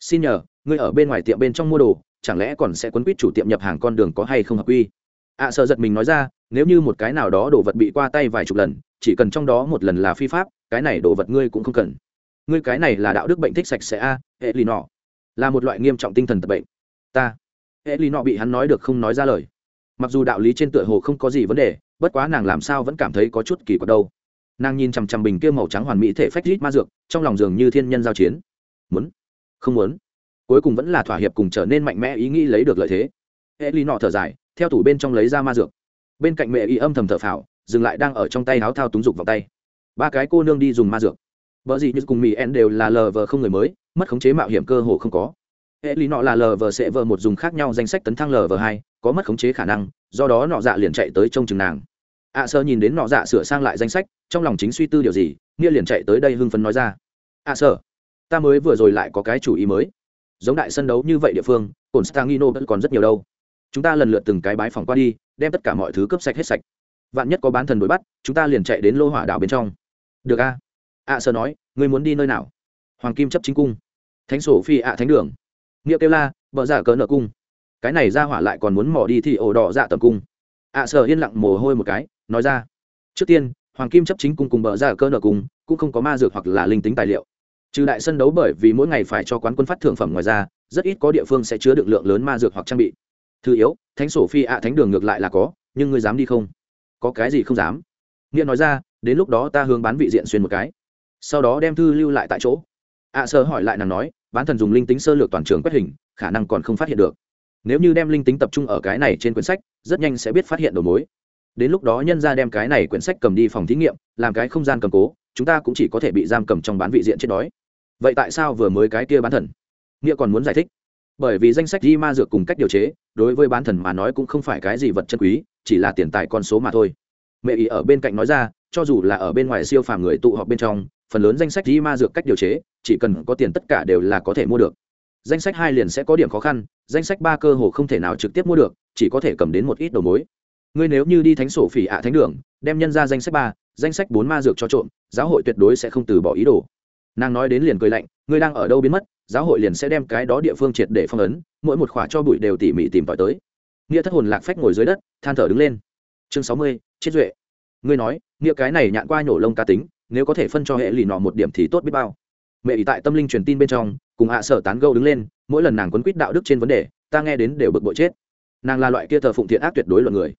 A: Xin nhờ, ngươi ở bên ngoài tiệm bên trong mua đồ, chẳng lẽ còn sẽ quấn quýt chủ tiệm nhập hàng con đường có hay không hợp quy? Ạ sợ giật mình nói ra, nếu như một cái nào đó đồ vật bị qua tay vài chục lần, chỉ cần trong đó một lần là phi pháp, cái này đồ vật ngươi cũng không cần. Ngươi cái này là đạo đức bệnh thích sạch sẽ a hệ lì nọ là một loại nghiêm trọng tinh thần tật bệnh. Ta hệ lì nọ bị hắn nói được không nói ra lời. Mặc dù đạo lý trên tựa hồ không có gì vấn đề, bất quá nàng làm sao vẫn cảm thấy có chút kỳ quặc đâu. Nàng nhìn chằm chằm bình kia màu trắng hoàn mỹ thể phách rít ma dược, trong lòng dường như thiên nhân giao chiến. Muốn? Không muốn. Cuối cùng vẫn là thỏa hiệp cùng trở nên mạnh mẽ ý nghĩ lấy được lợi thế. Hệ lì nọ thở dài, theo tủ bên trong lấy ra ma dược. Bên cạnh mẹ y âm thầm thở phào, dừng lại đang ở trong tay áo thao túng dục vào tay. Ba cái cô nương đi dùng ma dược bởi gì như cùng mỹ en đều là lờ vờ không người mới mất khống chế mạo hiểm cơ hồ không có. Hệ lý nọ là lờ vờ sẽ vờ một dùng khác nhau danh sách tấn thăng lờ vờ hai có mất khống chế khả năng do đó nọ dạ liền chạy tới trông chừng nàng. Ạ à, sơ nhìn đến nọ dạ sửa sang lại danh sách trong lòng chính suy tư điều gì nghĩa liền chạy tới đây hưng phấn nói ra. Ạ à, sơ ta mới vừa rồi lại có cái chủ ý mới. Giống đại sân đấu như vậy địa phương cồn stangino vẫn còn rất nhiều đâu. Chúng ta lần lượt từng cái bái phòng qua đi đem tất cả mọi thứ cướp sạch hết sạch. Vạn nhất có bán thần đuổi bắt chúng ta liền chạy đến lô hỏa đảo bên trong. Được a ạ sơ nói, ngươi muốn đi nơi nào? Hoàng kim chấp chính cung. Thánh sổ phi ạ thánh đường. Nghĩa kêu la vợ giả cỡ nợ cung. Cái này ra hỏa lại còn muốn mò đi thì ổ đỏ dạ tầm cung. Ạ sơ yên lặng mồ hôi một cái, nói ra, trước tiên, hoàng kim chấp chính cung cùng bờ ra cơ nợ cung cũng không có ma dược hoặc là linh tính tài liệu. Trừ đại sân đấu bởi vì mỗi ngày phải cho quán quân phát thưởng phẩm ngoài ra, rất ít có địa phương sẽ chứa được lượng lớn ma dược hoặc trang bị. Thứ yếu, thánh sổ phi ạ thánh đường ngược lại là có, nhưng ngươi dám đi không? Có cái gì không dám? Nghĩa nói ra, đến lúc đó ta hướng bán vị diện xuyên một cái sau đó đem thư lưu lại tại chỗ. Ạ sơ hỏi lại nàng nói bán thần dùng linh tính sơ lược toàn trường quét hình, khả năng còn không phát hiện được. Nếu như đem linh tính tập trung ở cái này trên quyển sách, rất nhanh sẽ biết phát hiện đầu mối. Đến lúc đó nhân ra đem cái này quyển sách cầm đi phòng thí nghiệm, làm cái không gian cầm cố, chúng ta cũng chỉ có thể bị giam cầm trong bán vị diện chết đói. Vậy tại sao vừa mới cái kia bán thần? Nghĩa còn muốn giải thích. Bởi vì danh sách di ma dược cùng cách điều chế, đối với bán thần mà nói cũng không phải cái gì vật chân quý, chỉ là tiền tài con số mà thôi. Mẹ ý ở bên cạnh nói ra, cho dù là ở bên ngoài siêu phàm người tụ họp bên trong phần lớn danh sách di ma dược cách điều chế, chỉ cần có tiền tất cả đều là có thể mua được. Danh sách hai liền sẽ có điểm khó khăn, danh sách ba cơ hồ không thể nào trực tiếp mua được, chỉ có thể cầm đến một ít đầu mối. Ngươi nếu như đi thánh sổ phỉ ạ thánh đường, đem nhân ra danh sách ba, danh sách bốn ma dược cho trộm, giáo hội tuyệt đối sẽ không từ bỏ ý đồ. Nàng nói đến liền cười lạnh, ngươi đang ở đâu biến mất, giáo hội liền sẽ đem cái đó địa phương triệt để phong ấn, mỗi một khỏa cho bụi đều tỉ mỉ tìm tòi tới. Nghĩa thất hồn lạc phách ngồi dưới đất, than thở đứng lên. Chương sáu mươi, chết duệ. Ngươi nói, nghĩa cái này nhạn qua nhổ lông cá tính nếu có thể phân cho hệ lì nọ một điểm thì tốt biết bao. Mẹ ý tại tâm linh truyền tin bên trong, cùng hạ sở tán gâu đứng lên, mỗi lần nàng quấn quýt đạo đức trên vấn đề, ta nghe đến đều bực bội chết. Nàng là loại kia thờ phụng thiện ác tuyệt đối luận người.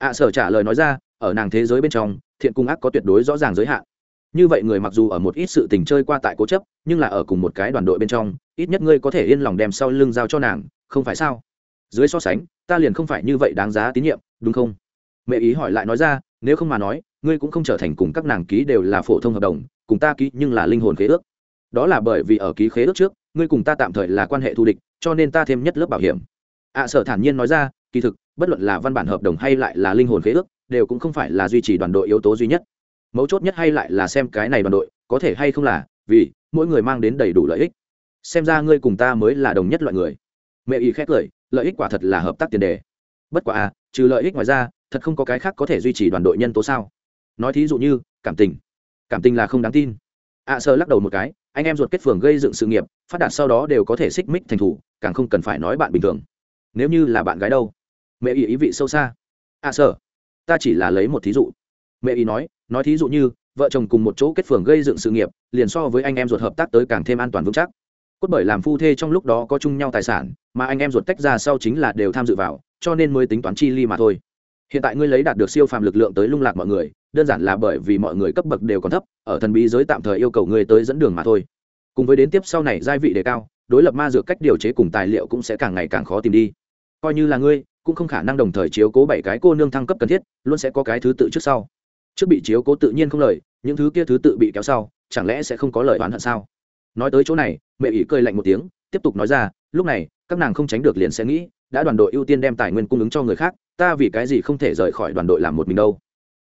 A: Hạ sở trả lời nói ra, ở nàng thế giới bên trong, thiện cung ác có tuyệt đối rõ ràng giới hạn. Như vậy người mặc dù ở một ít sự tình chơi qua tại cố chấp, nhưng là ở cùng một cái đoàn đội bên trong, ít nhất ngươi có thể yên lòng đem sau lưng giao cho nàng, không phải sao? Dưới so sánh, ta liền không phải như vậy đáng giá tín nhiệm, đúng không? Mẹ ý hỏi lại nói ra, nếu không mà nói ngươi cũng không trở thành cùng các nàng ký đều là phổ thông hợp đồng, cùng ta ký nhưng là linh hồn khế ước. Đó là bởi vì ở ký khế ước trước, ngươi cùng ta tạm thời là quan hệ thù địch, cho nên ta thêm nhất lớp bảo hiểm. Ạ sở thản nhiên nói ra, kỳ thực, bất luận là văn bản hợp đồng hay lại là linh hồn khế ước, đều cũng không phải là duy trì đoàn đội yếu tố duy nhất. Mấu chốt nhất hay lại là xem cái này đoàn đội, có thể hay không là, vì, mỗi người mang đến đầy đủ lợi ích. Xem ra ngươi cùng ta mới là đồng nhất loại người. Mẹ ý khét cười, lợi ích quả thật là hợp tác tiền đề. Bất quả à trừ lợi ích ngoài ra, thật không có cái khác có thể duy trì đoàn đội nhân tố sao? Nói thí dụ như cảm tình. Cảm tình là không đáng tin. Ạ à, sơ lắc đầu một cái anh em ruột kết phường gây dựng sự nghiệp phát đạt sau đó đều có thể xích mích thành thủ càng không cần phải nói bạn bình thường. Nếu như là bạn gái đâu? Mẹ ý ý vị sâu xa. Ạ à, sơ ta chỉ là lấy một thí dụ. Mẹ ý nói nói thí dụ như vợ chồng cùng một chỗ kết phường gây dựng sự nghiệp liền so với anh em ruột hợp tác tới càng thêm an toàn vững chắc. Cốt bởi làm phu thê trong lúc đó có chung nhau tài sản mà anh em ruột tách ra sau chính là đều tham dự vào cho nên mới tính toán chi ly mà thôi. Hiện tại ngươi lấy đạt được siêu phàm lực lượng tới lung lạc mọi người đơn giản là bởi vì mọi người cấp bậc đều còn thấp, ở thần bí giới tạm thời yêu cầu ngươi tới dẫn đường mà thôi. Cùng với đến tiếp sau này giai vị đề cao, đối lập ma dược cách điều chế cùng tài liệu cũng sẽ càng ngày càng khó tìm đi. Coi như là ngươi, cũng không khả năng đồng thời chiếu cố bảy cái cô nương thăng cấp cần thiết, luôn sẽ có cái thứ tự trước sau. Trước bị chiếu cố tự nhiên không lời, những thứ kia thứ tự bị kéo sau, chẳng lẽ sẽ không có lời oán hận sao? Nói tới chỗ này, mẹ ỷ cười lạnh một tiếng, tiếp tục nói ra, lúc này, các nàng không tránh được liền sẽ nghĩ, đã đoàn đội ưu tiên đem tài nguyên cung ứng cho người khác, ta vì cái gì không thể rời khỏi đoàn đội làm một mình đâu?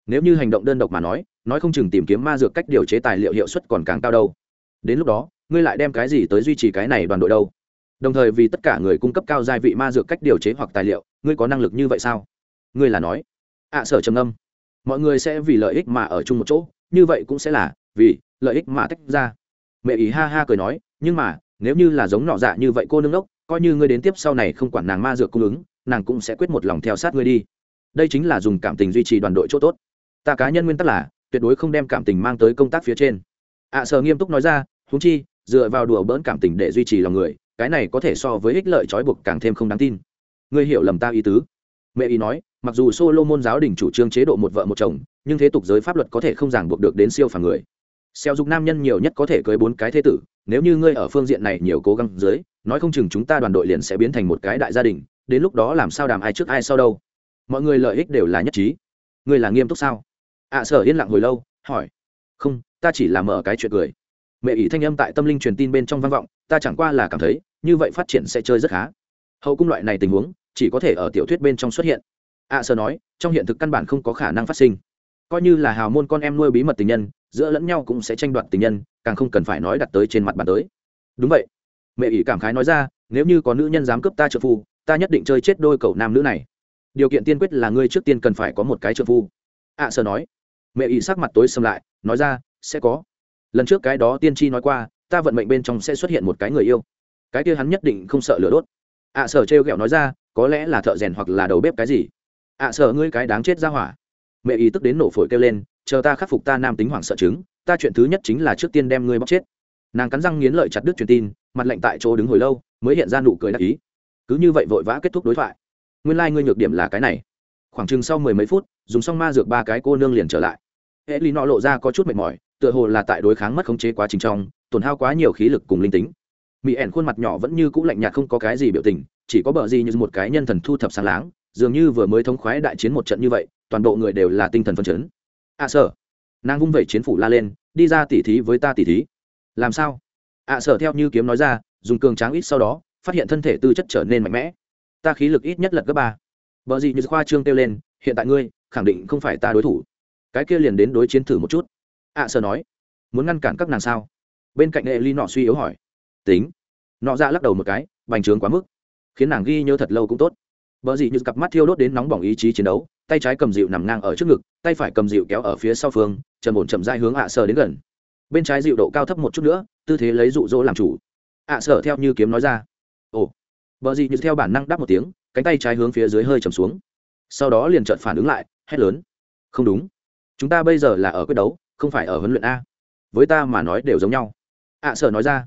A: Nếu như hành động đơn độc mà nói nói không chừng tìm kiếm ma dược cách điều chế tài liệu hiệu suất còn càng cao đâu. Đến lúc đó, ngươi lại đem cái gì tới duy trì cái này đoàn đội đâu? Đồng thời vì tất cả người cung cấp cao gia vị ma dược cách điều chế hoặc tài liệu, ngươi có năng lực như vậy sao? Ngươi là nói. Ạ sở trầm âm mọi người sẽ vì lợi ích mà ở chung một chỗ, như vậy cũng sẽ là vì lợi ích mà tách ra. Mẹ ý ha ha cười nói, nhưng mà, nếu như là giống nọ dạ như vậy cô nương ốc, coi như ngươi đến tiếp sau này không quản nàng ma dược cung ứng, nàng cũng sẽ quyết một lòng theo sát ngươi đi. Đây chính là dùng cảm tình duy trì đoàn đội chỗ tốt ta cá nhân nguyên tắc là tuyệt đối không đem cảm tình mang tới công tác phía trên. Ạ à, sở nghiêm túc nói ra húng chi dựa vào đùa bỡn cảm tình để duy trì lòng người cái này có thể so với ích lợi trói buộc càng thêm không đáng tin. Ngươi hiểu lầm ta ý tứ. Mẹ ý nói mặc dù solo môn giáo đình chủ trương chế độ một vợ một chồng nhưng thế tục giới pháp luật có thể không ràng buộc được đến siêu phàm người. Xeo dục nam nhân nhiều nhất có thể cưới bốn cái thế tử nếu như ngươi ở phương diện này nhiều cố gắng dưới nói không chừng chúng ta đoàn đội liền sẽ biến thành một cái đại gia đình đến lúc đó làm sao đàm ai trước ai sau đâu. Mọi người lợi ích đều là nhất trí. Ngươi là nghiêm túc sao? Ạ sở yên lặng hồi lâu, hỏi, không, ta chỉ là mở cái chuyện cười. Mẹ ỷ thanh âm tại tâm linh truyền tin bên trong vang vọng, ta chẳng qua là cảm thấy, như vậy phát triển sẽ chơi rất khá. Hậu cung loại này tình huống, chỉ có thể ở tiểu thuyết bên trong xuất hiện. Ạ sơ nói, trong hiện thực căn bản không có khả năng phát sinh. Coi như là hào môn con em nuôi bí mật tình nhân, giữa lẫn nhau cũng sẽ tranh đoạt tình nhân, càng không cần phải nói đặt tới trên mặt bàn tới. Đúng vậy. Mẹ ỷ cảm khái nói ra, nếu như có nữ nhân dám cướp ta trợ phu, ta nhất định chơi chết đôi cậu nam nữ này. Điều kiện tiên quyết là ngươi trước tiên cần phải có một cái trợ phu. Ạ sơ nói mẹ ý sắc mặt tối xâm lại, nói ra, sẽ có. Lần trước cái đó tiên tri nói qua, ta vận mệnh bên trong sẽ xuất hiện một cái người yêu. Cái kia hắn nhất định không sợ lửa đốt. Ạ sở trêu ghẹo nói ra, có lẽ là thợ rèn hoặc là đầu bếp cái gì? Ạ sở, ngươi cái đáng chết ra hỏa. Mẹ ý tức đến nổ phổi kêu lên, chờ ta khắc phục ta nam tính hoảng sợ chứng, ta chuyện thứ nhất chính là trước tiên đem ngươi bóc chết. Nàng cắn răng nghiến lợi chặt đứt truyền tin, mặt lạnh tại chỗ đứng hồi lâu, mới hiện ra nụ cười đắc ý. Cứ như vậy vội vã kết thúc đối thoại. Nguyên lai、like、ngươi nhược điểm là cái này khoảng chừng sau mười mấy phút dùng xong ma dược ba cái cô nương liền trở lại. Hệ lý nọ lộ ra có chút mệt mỏi tựa hồ là tại đối kháng mất khống chế quá trình trong tổn hao quá nhiều khí lực cùng linh tính. Mỹ ẻn khuôn mặt nhỏ vẫn như c ũ lạnh nhạt không có cái gì biểu tình chỉ có bờ gì như một cái nhân thần thu thập sáng láng dường như vừa mới thống khoái đại chiến một trận như vậy toàn bộ người đều là tinh thần phân chấn. Ạ à, sở nàng vung vẩy chiến phủ la lên đi ra tỉ thí với ta tỉ thí. Làm sao? Ạ à, sở theo như kiếm nói ra dùng cường tráng ít sau đó phát hiện thân thể tư chất trở nên mạnh mẽ. Ta khí lực ít nhất lật gấp ba vợ gì như khoa trương kêu lên hiện tại ngươi khẳng định không phải ta đối thủ. Cái kia liền đến đối chiến thử một chút. Ạ à, sở nói muốn ngăn cản các nàng sao? Bên cạnh hệ ly nọ suy yếu hỏi tính. Nọ ra lắc đầu một cái bành trướng quá mức khiến nàng ghi nhớ thật lâu cũng tốt. Vợ gì như cặp mắt thiêu đốt đến nóng bỏng ý chí chiến đấu tay trái cầm dịu nằm ngang ở trước ngực tay phải cầm dịu kéo ở phía sau phương trầm ổn chậm dai hướng ạ à sở đến gần. Bên trái dịu độ cao thấp một chút nữa tư thế lấy rụ rỗ làm chủ. Ạ à sở theo như kiếm nói ra ồ bờ gì như theo bản năng đáp một tiếng cánh tay trái hướng phía dưới hơi chầm xuống. Sau đó liền chợt phản ứng lại hét lớn. Không đúng. Chúng ta bây giờ là ở quyết đấu không phải ở huấn luyện a. Với ta mà nói đều giống nhau. Ạ à, sở nói ra.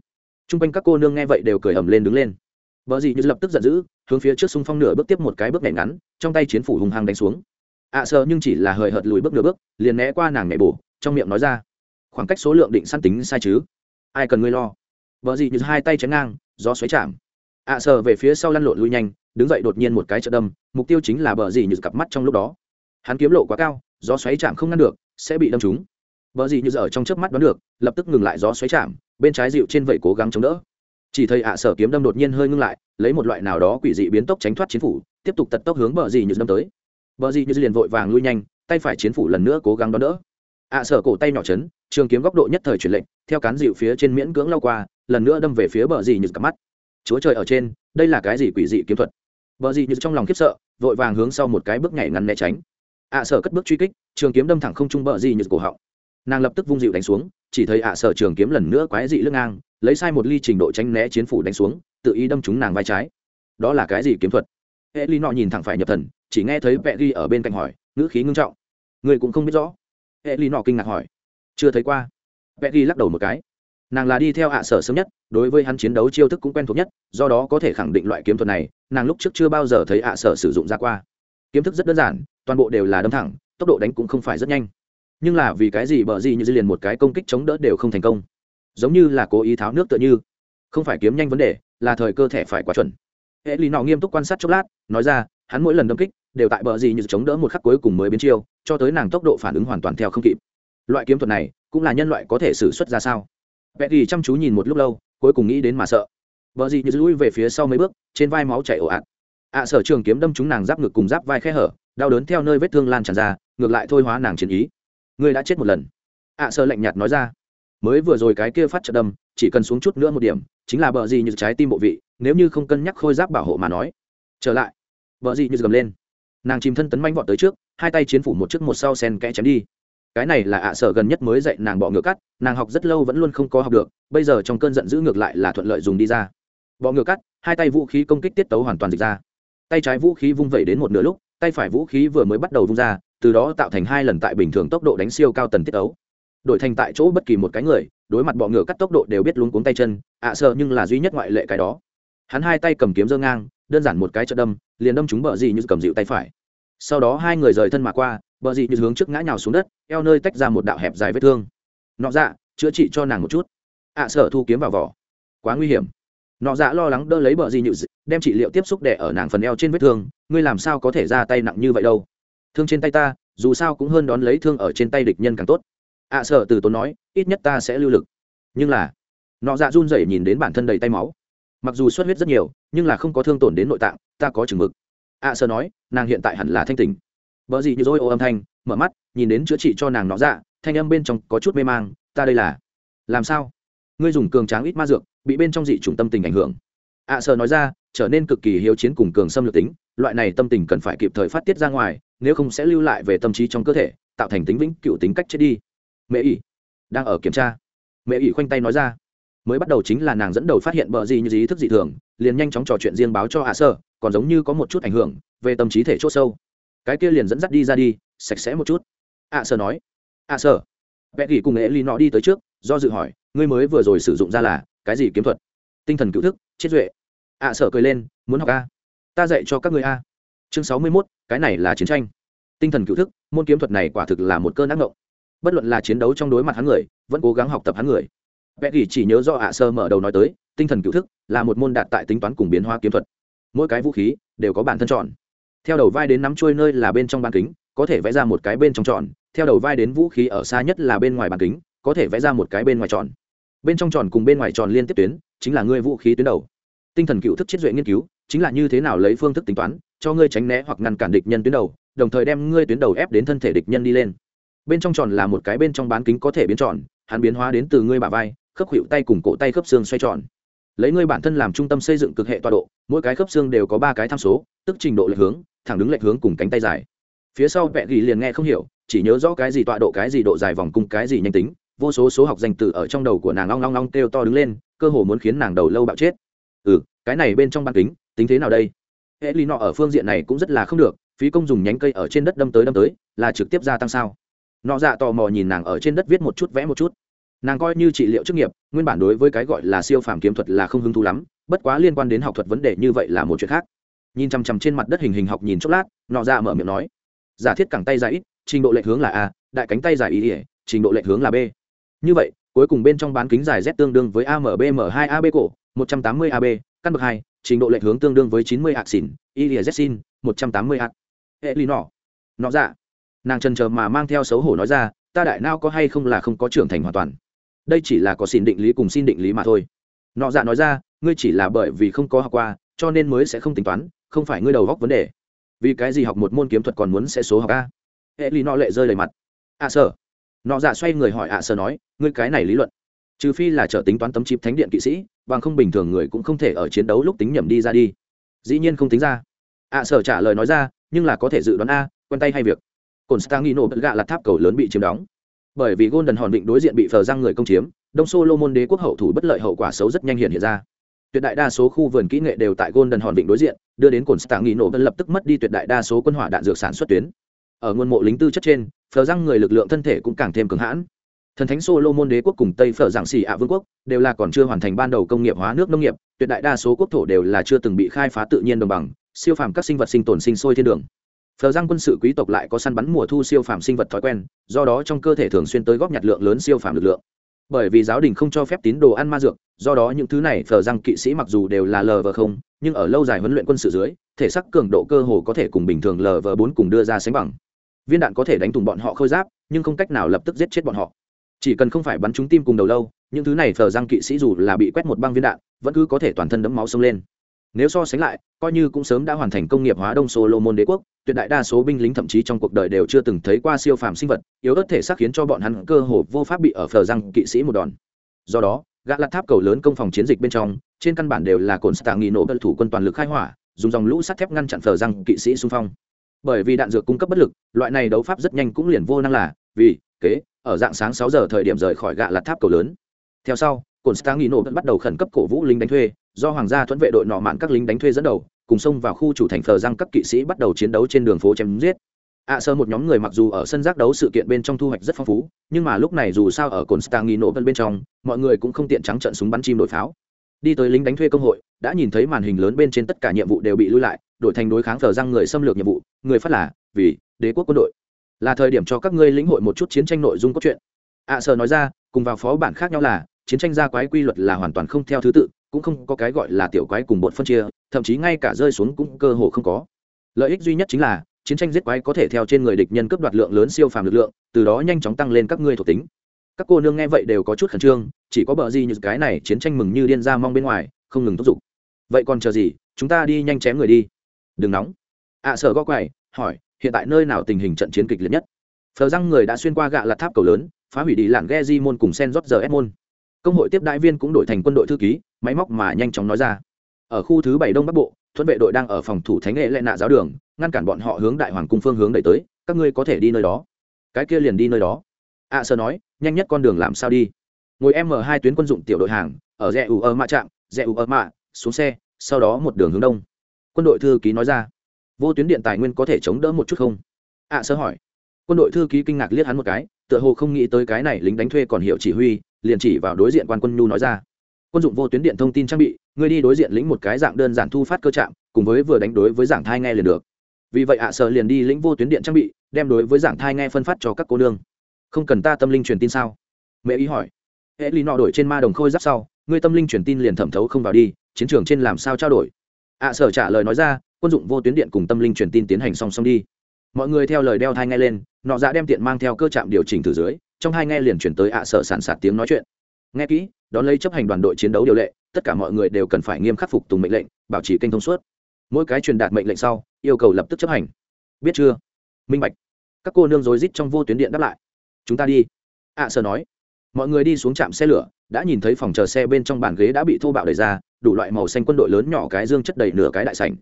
A: Trung quanh các cô nương nghe vậy đều cười ầm lên đứng lên. Bờ gì như lập tức giận dữ hướng phía trước xung phong nửa bước tiếp một cái bước nhảy ngắn trong tay chiến phủ hùng hăng đánh xuống. Ạ à, nhưng chỉ là hời hợt lùi bước nửa bước liền né qua nàng nhảy bổ trong miệng nói ra. Khoảng cách số lượng định săn tính sai chứ. Ai cần ngươi lo? Bờ gì như hai tay chém ngang gió xoáy chạm ạ à, về phía sau lăn lộn lui nhanh đứng dậy đột nhiên một cái trợ đâm mục tiêu chính là bờ gì như cặp mắt trong lúc đó. Hắn kiếm lộ quá cao gió xoáy chạm không ngăn được sẽ bị đâm trúng. Bờ gì như giờ trong trước mắt đoán được lập tức ngừng lại gió xoáy chạm bên trái dịu trên vậy cố gắng chống đỡ. Chỉ thấy ạ sở kiếm đâm đột nhiên hơi ngưng lại lấy một loại nào đó quỷ dị biến tốc tránh thoát chiến phủ tiếp tục tật tốc hướng bờ gì như đâm tới. Bờ gì như liền vội vàng lui nhanh tay phải chiến phủ lần nữa cố gắng đón đỡ. Ạ sở cổ tay nhỏ chấn trường kiếm góc độ nhất thời chuyển lệnh theo cán dịu phía trên miễn cưỡng lao qua lần nữa đâm về phía bờ gì như cặp mắt chúa trời ở trên, đây là cái gì quỷ dị kiếm thuật? Bờ dị như trong lòng khiếp sợ, vội vàng hướng sau một cái bước nhảy ngắn né tránh. Ạ sở cất bước truy kích, trường kiếm đâm thẳng không trung bờ dị như cổ họng. Nàng lập tức vung dịu đánh xuống, chỉ thấy ạ sở trường kiếm lần nữa quái dị lưng ngang, lấy sai một ly trình độ tránh né chiến phủ đánh xuống, tự ý đâm trúng nàng vai trái. Đó là cái gì kiếm thuật? Hệ ly nọ nhìn thẳng phải nhập thần, chỉ nghe thấy vẹ ghi ở bên cạnh hỏi, ngữ khí ngưng trọng. Người cũng không biết rõ. Hệ ly nọ kinh ngạc hỏi. Chưa thấy qua. Vẹ ghi lắc đầu một cái nàng là đi theo ạ sở sớm nhất, đối với hắn chiến đấu chiêu thức cũng quen thuộc nhất, do đó có thể khẳng định loại kiếm thuật này, nàng lúc trước chưa bao giờ thấy ạ sở sử dụng ra qua. Kiếm thức rất đơn giản, toàn bộ đều là đâm thẳng, tốc độ đánh cũng không phải rất nhanh. Nhưng là vì cái gì bờ gì như dư liền một cái công kích chống đỡ đều không thành công. Giống như là cố ý tháo nước tựa như. Không phải kiếm nhanh vấn đề, là thời cơ thể phải quá chuẩn. Hệ lý nọ nghiêm túc quan sát chốc lát, nói ra, hắn mỗi lần đâm kích, đều tại bờ gì như chống đỡ một khắc cuối cùng mới biến chiêu, cho tới nàng tốc độ phản ứng hoàn toàn theo không kịp. Loại kiếm thuật này, cũng là nhân loại có thể xử xuất ra sao? Vẽ thì chăm chú nhìn một lúc lâu, cuối cùng nghĩ đến mà sợ. Vợ gì như lui về phía sau mấy bước, trên vai máu chảy ồ ạt. Ạ sở trường kiếm đâm chúng nàng giáp ngực cùng giáp vai khe hở, đau đớn theo nơi vết thương lan tràn ra, ngược lại thôi hóa nàng chiến ý. Ngươi đã chết một lần. Ạ sở lạnh nhạt nói ra. Mới vừa rồi cái kia phát trợ đâm, chỉ cần xuống chút nữa một điểm, chính là bờ gì như trái tim bộ vị, nếu như không cân nhắc khôi giáp bảo hộ mà nói. Trở lại. Bờ gì như gầm lên. Nàng chìm thân tấn manh vọt tới trước, hai tay chiến phủ một trước một sau sen kẽ chém đi cái này là ạ sở gần nhất mới dạy nàng bọ ngựa cắt, nàng học rất lâu vẫn luôn không có học được, bây giờ trong cơn giận dữ ngược lại là thuận lợi dùng đi ra. Bọ ngựa cắt, hai tay vũ khí công kích tiết tấu hoàn toàn dịch ra. Tay trái vũ khí vung vẩy đến một nửa lúc, tay phải vũ khí vừa mới bắt đầu vung ra, từ đó tạo thành hai lần tại bình thường tốc độ đánh siêu cao tần tiết tấu. Đổi thành tại chỗ bất kỳ một cái người, đối mặt bọ ngựa cắt tốc độ đều biết luống cuống tay chân, ạ sợ nhưng là duy nhất ngoại lệ cái đó. Hắn hai tay cầm kiếm dơ ngang, đơn giản một cái chợ đâm, liền đâm chúng bờ gì như cầm dịu tay phải sau đó hai người rời thân mà qua bờ dị như hướng trước ngã nhào xuống đất eo nơi tách ra một đạo hẹp dài vết thương. Nọ dạ chữa trị cho nàng một chút. Ạ à, sở thu kiếm vào vỏ. Quá nguy hiểm. Nọ dạ lo lắng đỡ lấy bờ dị nhự đem trị liệu tiếp xúc đẻ ở nàng phần eo trên vết thương. Ngươi làm sao có thể ra tay nặng như vậy đâu? Thương trên tay ta dù sao cũng hơn đón lấy thương ở trên tay địch nhân càng tốt. Ạ à, sở từ tốn nói ít nhất ta sẽ lưu lực. Nhưng là nọ dạ run rẩy nhìn đến bản thân đầy tay máu. Mặc dù xuất huyết rất nhiều nhưng là không có thương tổn đến nội tạng ta có chừng mực ạ à, sơ nói nàng hiện tại hẳn là thanh tỉnh. Vợ gì như dối ô âm thanh mở mắt nhìn đến chữa trị cho nàng nọ dạ thanh âm bên trong có chút mê mang ta đây là làm sao? Ngươi dùng cường tráng ít ma dược bị bên trong dị chủng tâm tình ảnh hưởng. Ạ à, sơ nói ra trở nên cực kỳ hiếu chiến cùng cường xâm lược tính loại này tâm tình cần phải kịp thời phát tiết ra ngoài nếu không sẽ lưu lại về tâm trí trong cơ thể tạo thành tính vĩnh cựu tính cách chết đi. Mẹ ỉ đang ở kiểm tra. Mẹ ỉ khoanh tay nói ra mới bắt đầu chính là nàng dẫn đầu phát hiện bờ gì như dí thức dị thường liền nhanh chóng trò chuyện riêng báo cho hạ sơ còn giống như có một chút ảnh hưởng về tâm trí thể c h ỗ sâu. Cái kia liền dẫn dắt đi ra đi, sạch sẽ một chút. Ạ sơ nói. Ạ sơ. Vẽ gỉ cùng nghệ ly nọ đi tới trước, do dự hỏi, ngươi mới vừa rồi sử dụng ra là cái gì kiếm thuật? Tinh thần cựu thức, chết duệ. Ạ sơ cười lên, muốn học a. Ta dạy cho các người a. Chương sáu mươi mốt, cái này là chiến tranh. Tinh thần cựu thức, môn kiếm thuật này quả thực là một cơn ác mộng bất luận là chiến đấu trong đối mặt hắn người, vẫn cố gắng học tập hắn người. Vẽ gỉ chỉ nhớ do ạ sơ mở đầu nói tới, tinh thần cựu thức là một môn đạt tại tính toán cùng biến hóa kiếm thuật mỗi cái vũ khí đều có bản thân chọn, theo đầu vai đến nắm chuôi nơi là bên trong bàn kính có thể vẽ ra một cái bên trong tròn. Theo đầu vai đến vũ khí ở xa nhất là bên ngoài bàn kính có thể vẽ ra một cái bên ngoài tròn. Bên trong tròn cùng bên ngoài tròn liên tiếp tuyến chính là ngươi vũ khí tuyến đầu. Tinh thần cựu thức chiết duệ nghiên cứu chính là như thế nào lấy phương thức tính toán cho ngươi tránh né hoặc ngăn cản địch nhân tuyến đầu đồng thời đem ngươi tuyến đầu ép đến thân thể địch nhân đi lên. Bên trong tròn là một cái bên trong bán kính có thể biến tròn hắn biến hóa đến từ ngươi bả vai khớp khuỷu tay cùng cổ tay khớp xương xoay tròn lấy ngươi bản thân làm trung tâm xây dựng cực hệ tọa độ, mỗi cái khớp xương đều có ba cái tham số, tức trình độ lệch hướng, thẳng đứng lệch hướng cùng cánh tay dài. Phía sau vẹn ghi liền nghe không hiểu, chỉ nhớ rõ cái gì tọa độ, cái gì độ dài vòng cung, cái gì nhanh tính, vô số số học danh từ ở trong đầu của nàng long long long kêu to đứng lên, cơ hồ muốn khiến nàng đầu lâu bạo chết. Ừ cái này bên trong bán kính, tính thế nào đây? Hệ lý nọ ở phương diện này cũng rất là không được, phí công dùng nhánh cây ở trên đất đâm tới đâm tới, là trực tiếp gia tăng sao? Nọ dạ tò mò nhìn nàng ở trên đất viết một chút vẽ một chút nàng coi như trị liệu chức nghiệp, nguyên bản đối với cái gọi là siêu phàm kiếm thuật là không hứng thú lắm, bất quá liên quan đến học thuật vấn đề như vậy là một chuyện khác. Nhìn chằm chằm trên mặt đất hình hình học nhìn chốc lát, nọ ra mở miệng nói, giả thiết cẳng tay dài ít, trình độ lệch hướng là a, đại cánh tay dài ý ỉa trình độ lệch hướng là b. Như vậy, cuối cùng bên trong bán kính dài z tương đương với ambm 2 ab cổ 180 ab căn bậc hai, trình độ lệch hướng tương đương với 90 ạc xỉn y ỉa z xin 180 ạc hệ lý nọ nọ dạ. Nàng trần chờ mà mang theo xấu hổ nói ra, ta đại nao có hay không là không có trưởng thành hoàn toàn đây chỉ là có xin định lý cùng xin định lý mà thôi. Nọ dạ nói ra ngươi chỉ là bởi vì không có học qua cho nên mới sẽ không tính toán không phải ngươi đầu góc vấn đề. Vì cái gì học một môn kiếm thuật còn muốn sẽ số học a? Hệ lý nọ lệ rơi đầy mặt. Ạ à, sở nọ dạ xoay người hỏi ạ à, sở nói ngươi cái này lý luận. Trừ phi là trở tính toán tấm chip thánh điện kỵ sĩ bằng không bình thường người cũng không thể ở chiến đấu lúc tính nhầm đi ra đi. Dĩ nhiên không tính ra. Ạ à, sở trả lời nói ra nhưng là có thể dự đoán a quen tay hay việc. Cồn stangino bất gạ là tháp cầu lớn bị chiếm đóng bởi vì golden hòn vịnh đối diện bị phờ răng người công chiếm, đông solomon đế quốc hậu thủ bất lợi hậu quả xấu rất nhanh hiện hiện ra. Tuyệt đại đa số khu vườn kỹ nghệ đều tại golden hòn vịnh đối diện, đưa đến cồn stangino bật lập tức mất đi tuyệt đại đa số quân hỏa đạn dược sản xuất tuyến. Ở nguồn mộ lính tư chất trên, phờ răng người lực lượng thân thể cũng càng thêm cứng hãn. Thần thánh solomon đế quốc cùng tây phở giảng xì ạ vương quốc đều là còn chưa hoàn thành ban đầu công nghiệp hóa nước nông nghiệp, tuyệt đại đa số quốc thổ đều là chưa từng bị khai phá tự nhiên đồng bằng, siêu phàm các sinh vật sinh tồn sinh sôi thiên đường phờ răng quân sự quý tộc lại có săn bắn mùa thu siêu phàm sinh vật thói quen, do đó trong cơ thể thường xuyên tới góp nhặt lượng lớn siêu phàm lực lượng. Bởi vì giáo đình không cho phép tín đồ ăn ma dược, do đó những thứ này phờ răng kỵ sĩ mặc dù đều là lờ vờ không, nhưng ở lâu dài huấn luyện quân sự dưới, thể sắc cường độ cơ hồ có thể cùng bình thường lờ vờ bốn cùng đưa ra sánh bằng. Viên đạn có thể đánh thùng bọn họ khôi giáp, nhưng không cách nào lập tức giết chết bọn họ. Chỉ cần không phải bắn trúng tim cùng đầu lâu, những thứ này phờ răng kỵ sĩ dù là bị quét một băng viên đạn, vẫn cứ có thể toàn thân đấm máu sông lên nếu so sánh lại, coi như cũng sớm đã hoàn thành công nghiệp hóa đông solomon đế quốc, tuyệt đại đa số binh lính thậm chí trong cuộc đời đều chưa từng thấy qua siêu phàm sinh vật, yếu ớt thể xác khiến cho bọn hắn cơ hồ vô pháp bị ở phờ răng kỵ sĩ một đòn. Do đó, gã lạt tháp cầu lớn công phòng chiến dịch bên trong, trên căn bản đều là cồn stạng nghị nổ thủ quân toàn lực khai hỏa, dùng dòng lũ sắt thép ngăn chặn phờ răng kỵ sĩ xung phong. Bởi vì đạn dược cung cấp bất lực, loại này đấu pháp rất nhanh cũng liền vô năng là vì kế, ở dạng sáng sáu giờ thời điểm rời khỏi gã lạt tháp cầu lớn. Theo sau cồn stạng nghị nổ bắt đầu khẩn cấp cổ vũ lính đánh thuê do hoàng gia thuẫn vệ đội nọ mạn các lính đánh thuê dẫn đầu cùng xông vào khu chủ thành phờ răng các kỵ sĩ bắt đầu chiến đấu trên đường phố chém giết. Ạ à, sơ một nhóm người mặc dù ở sân giác đấu sự kiện bên trong thu hoạch rất phong phú nhưng mà lúc này dù sao ở cồn stangino bên bên trong mọi người cũng không tiện trắng trận súng bắn chim đổi pháo. Đi tới lính đánh thuê công hội đã nhìn thấy màn hình lớn bên trên tất cả nhiệm vụ đều bị lưu lại đổi thành đối kháng phờ răng người xâm lược nhiệm vụ người phát là vì đế quốc quân đội. Là thời điểm cho các ngươi lĩnh hội một chút chiến tranh nội dung cốt truyện. Ạ à, sơ nói ra cùng vào phó bản khác nhau là chiến tranh gia quái quy luật là hoàn toàn không theo thứ tự, cũng không có cái gọi là tiểu quái cùng bột phân chia, thậm chí ngay cả rơi xuống cũng cơ hồ không có. Lợi ích duy nhất chính là, chiến tranh giết quái có thể theo trên người địch nhân cướp đoạt lượng lớn siêu phàm lực lượng, từ đó nhanh chóng tăng lên các ngươi thuộc tính. Các cô nương nghe vậy đều có chút khẩn trương, chỉ có bờ gì như cái này chiến tranh mừng như điên ra mong bên ngoài, không ngừng thúc giục. Vậy còn chờ gì, chúng ta đi nhanh chém người đi. Đừng nóng. Ạ sở gõ quầy, hỏi, hiện tại nơi nào tình hình trận chiến kịch liệt nhất? Phờ răng người đã xuyên qua gạ lạt tháp cầu lớn, phá hủy đi làn ghe di môn cùng sen rót giờ ép môn công hội tiếp đại viên cũng đổi thành quân đội thư ký máy móc mà nhanh chóng nói ra. Ở khu thứ bảy đông bắc bộ thuận vệ đội đang ở phòng thủ thánh nghệ lệ nạ giáo đường ngăn cản bọn họ hướng đại hoàng cung phương hướng đẩy tới các ngươi có thể đi nơi đó. Cái kia liền đi nơi đó. Ạ à, sơ nói nhanh nhất con đường làm sao đi? Ngồi m hai tuyến quân dụng tiểu đội hàng ở rẽ ủ ơ mạ trạm rẽ ủ ơ mạ xuống xe sau đó một đường hướng đông. Quân đội thư ký nói ra vô tuyến điện tài nguyên có thể chống đỡ một chút không? Ạ à, sơ hỏi. Quân đội thư ký kinh ngạc liếc hắn một cái tựa hồ không nghĩ tới cái này lính đánh thuê còn hiểu chỉ huy liền chỉ vào đối diện quan quân nhu nói ra. Quân dụng vô tuyến điện thông tin trang bị người đi đối diện lĩnh một cái dạng đơn giản thu phát cơ trạm, cùng với vừa đánh đối với giảng thai nghe liền được. Vì vậy ạ à sợ liền đi lĩnh vô tuyến điện trang bị, đem đối với giảng thai nghe phân phát cho các cô nương. Không cần ta tâm linh truyền tin sao? Mẹ ý hỏi. Hệ lý nọ đổi trên ma đồng khôi giáp sau, ngươi tâm linh truyền tin liền thẩm thấu không vào đi, chiến trường trên làm sao trao đổi? Ạ à sở trả lời nói ra, quân dụng vô tuyến điện cùng tâm linh truyền tin tiến hành song song đi. Mọi người theo lời đeo thai nghe lên, nọ dạ đem tiện mang theo cơ trạm điều chỉnh từ dưới trong hai nghe liền chuyển tới ạ à sở sản sạt tiếng nói chuyện. Nghe kỹ đón lấy chấp hành đoàn đội chiến đấu điều lệ tất cả mọi người đều cần phải nghiêm khắc phục tùng mệnh lệnh bảo trì kênh thông suốt. Mỗi cái truyền đạt mệnh lệnh sau yêu cầu lập tức chấp hành. Biết chưa? Minh bạch. Các cô nương rối rít trong vô tuyến điện đáp lại. Chúng ta đi. Ạ à, nói. Mọi người đi xuống trạm xe lửa đã nhìn thấy phòng chờ xe bên trong bàn ghế đã bị thô bạo đẩy ra đủ loại màu xanh quân đội lớn nhỏ cái dương chất đầy nửa cái đại sảnh.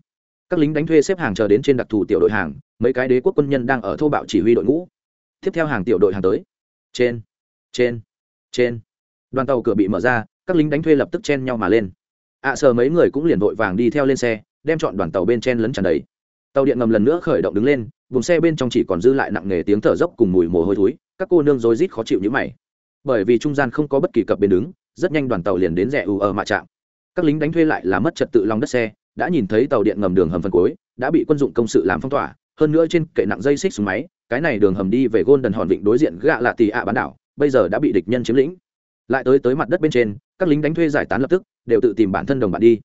A: Các lính đánh thuê xếp hàng chờ đến trên đặc thù tiểu đội hàng mấy cái đế quốc quân nhân đang ở thô bạo chỉ huy đội ngũ. Tiếp theo hàng tiểu đội hàng tới trên trên trên. Đoàn tàu cửa bị mở ra các lính đánh thuê lập tức chen nhau mà lên. Ạ à, sờ mấy người cũng liền vội vàng đi theo lên xe đem chọn đoàn tàu bên chen lấn tràn đầy. Tàu điện ngầm lần nữa khởi động đứng lên vùng xe bên trong chỉ còn dư lại nặng nề tiếng thở dốc cùng mùi mồ hôi thối các cô nương rối rít khó chịu như mày. Bởi vì trung gian không có bất kỳ cập bên đứng rất nhanh đoàn tàu liền đến rẽ ù ở mạ trạm. Các lính đánh thuê lại là mất trật tự lòng đất xe đã nhìn thấy tàu điện ngầm đường hầm phần cuối đã bị quân dụng công sự làm phong tỏa hơn nữa trên kệ nặng dây xích xuống máy cái này đường hầm đi về gôn đần hòn vịnh đối diện gạ lạ tì ạ bán đảo bây giờ đã bị địch nhân chiếm lĩnh. Lại tới tới mặt đất bên trên các lính đánh thuê giải tán lập tức đều tự tìm bản thân đồng bạn đi.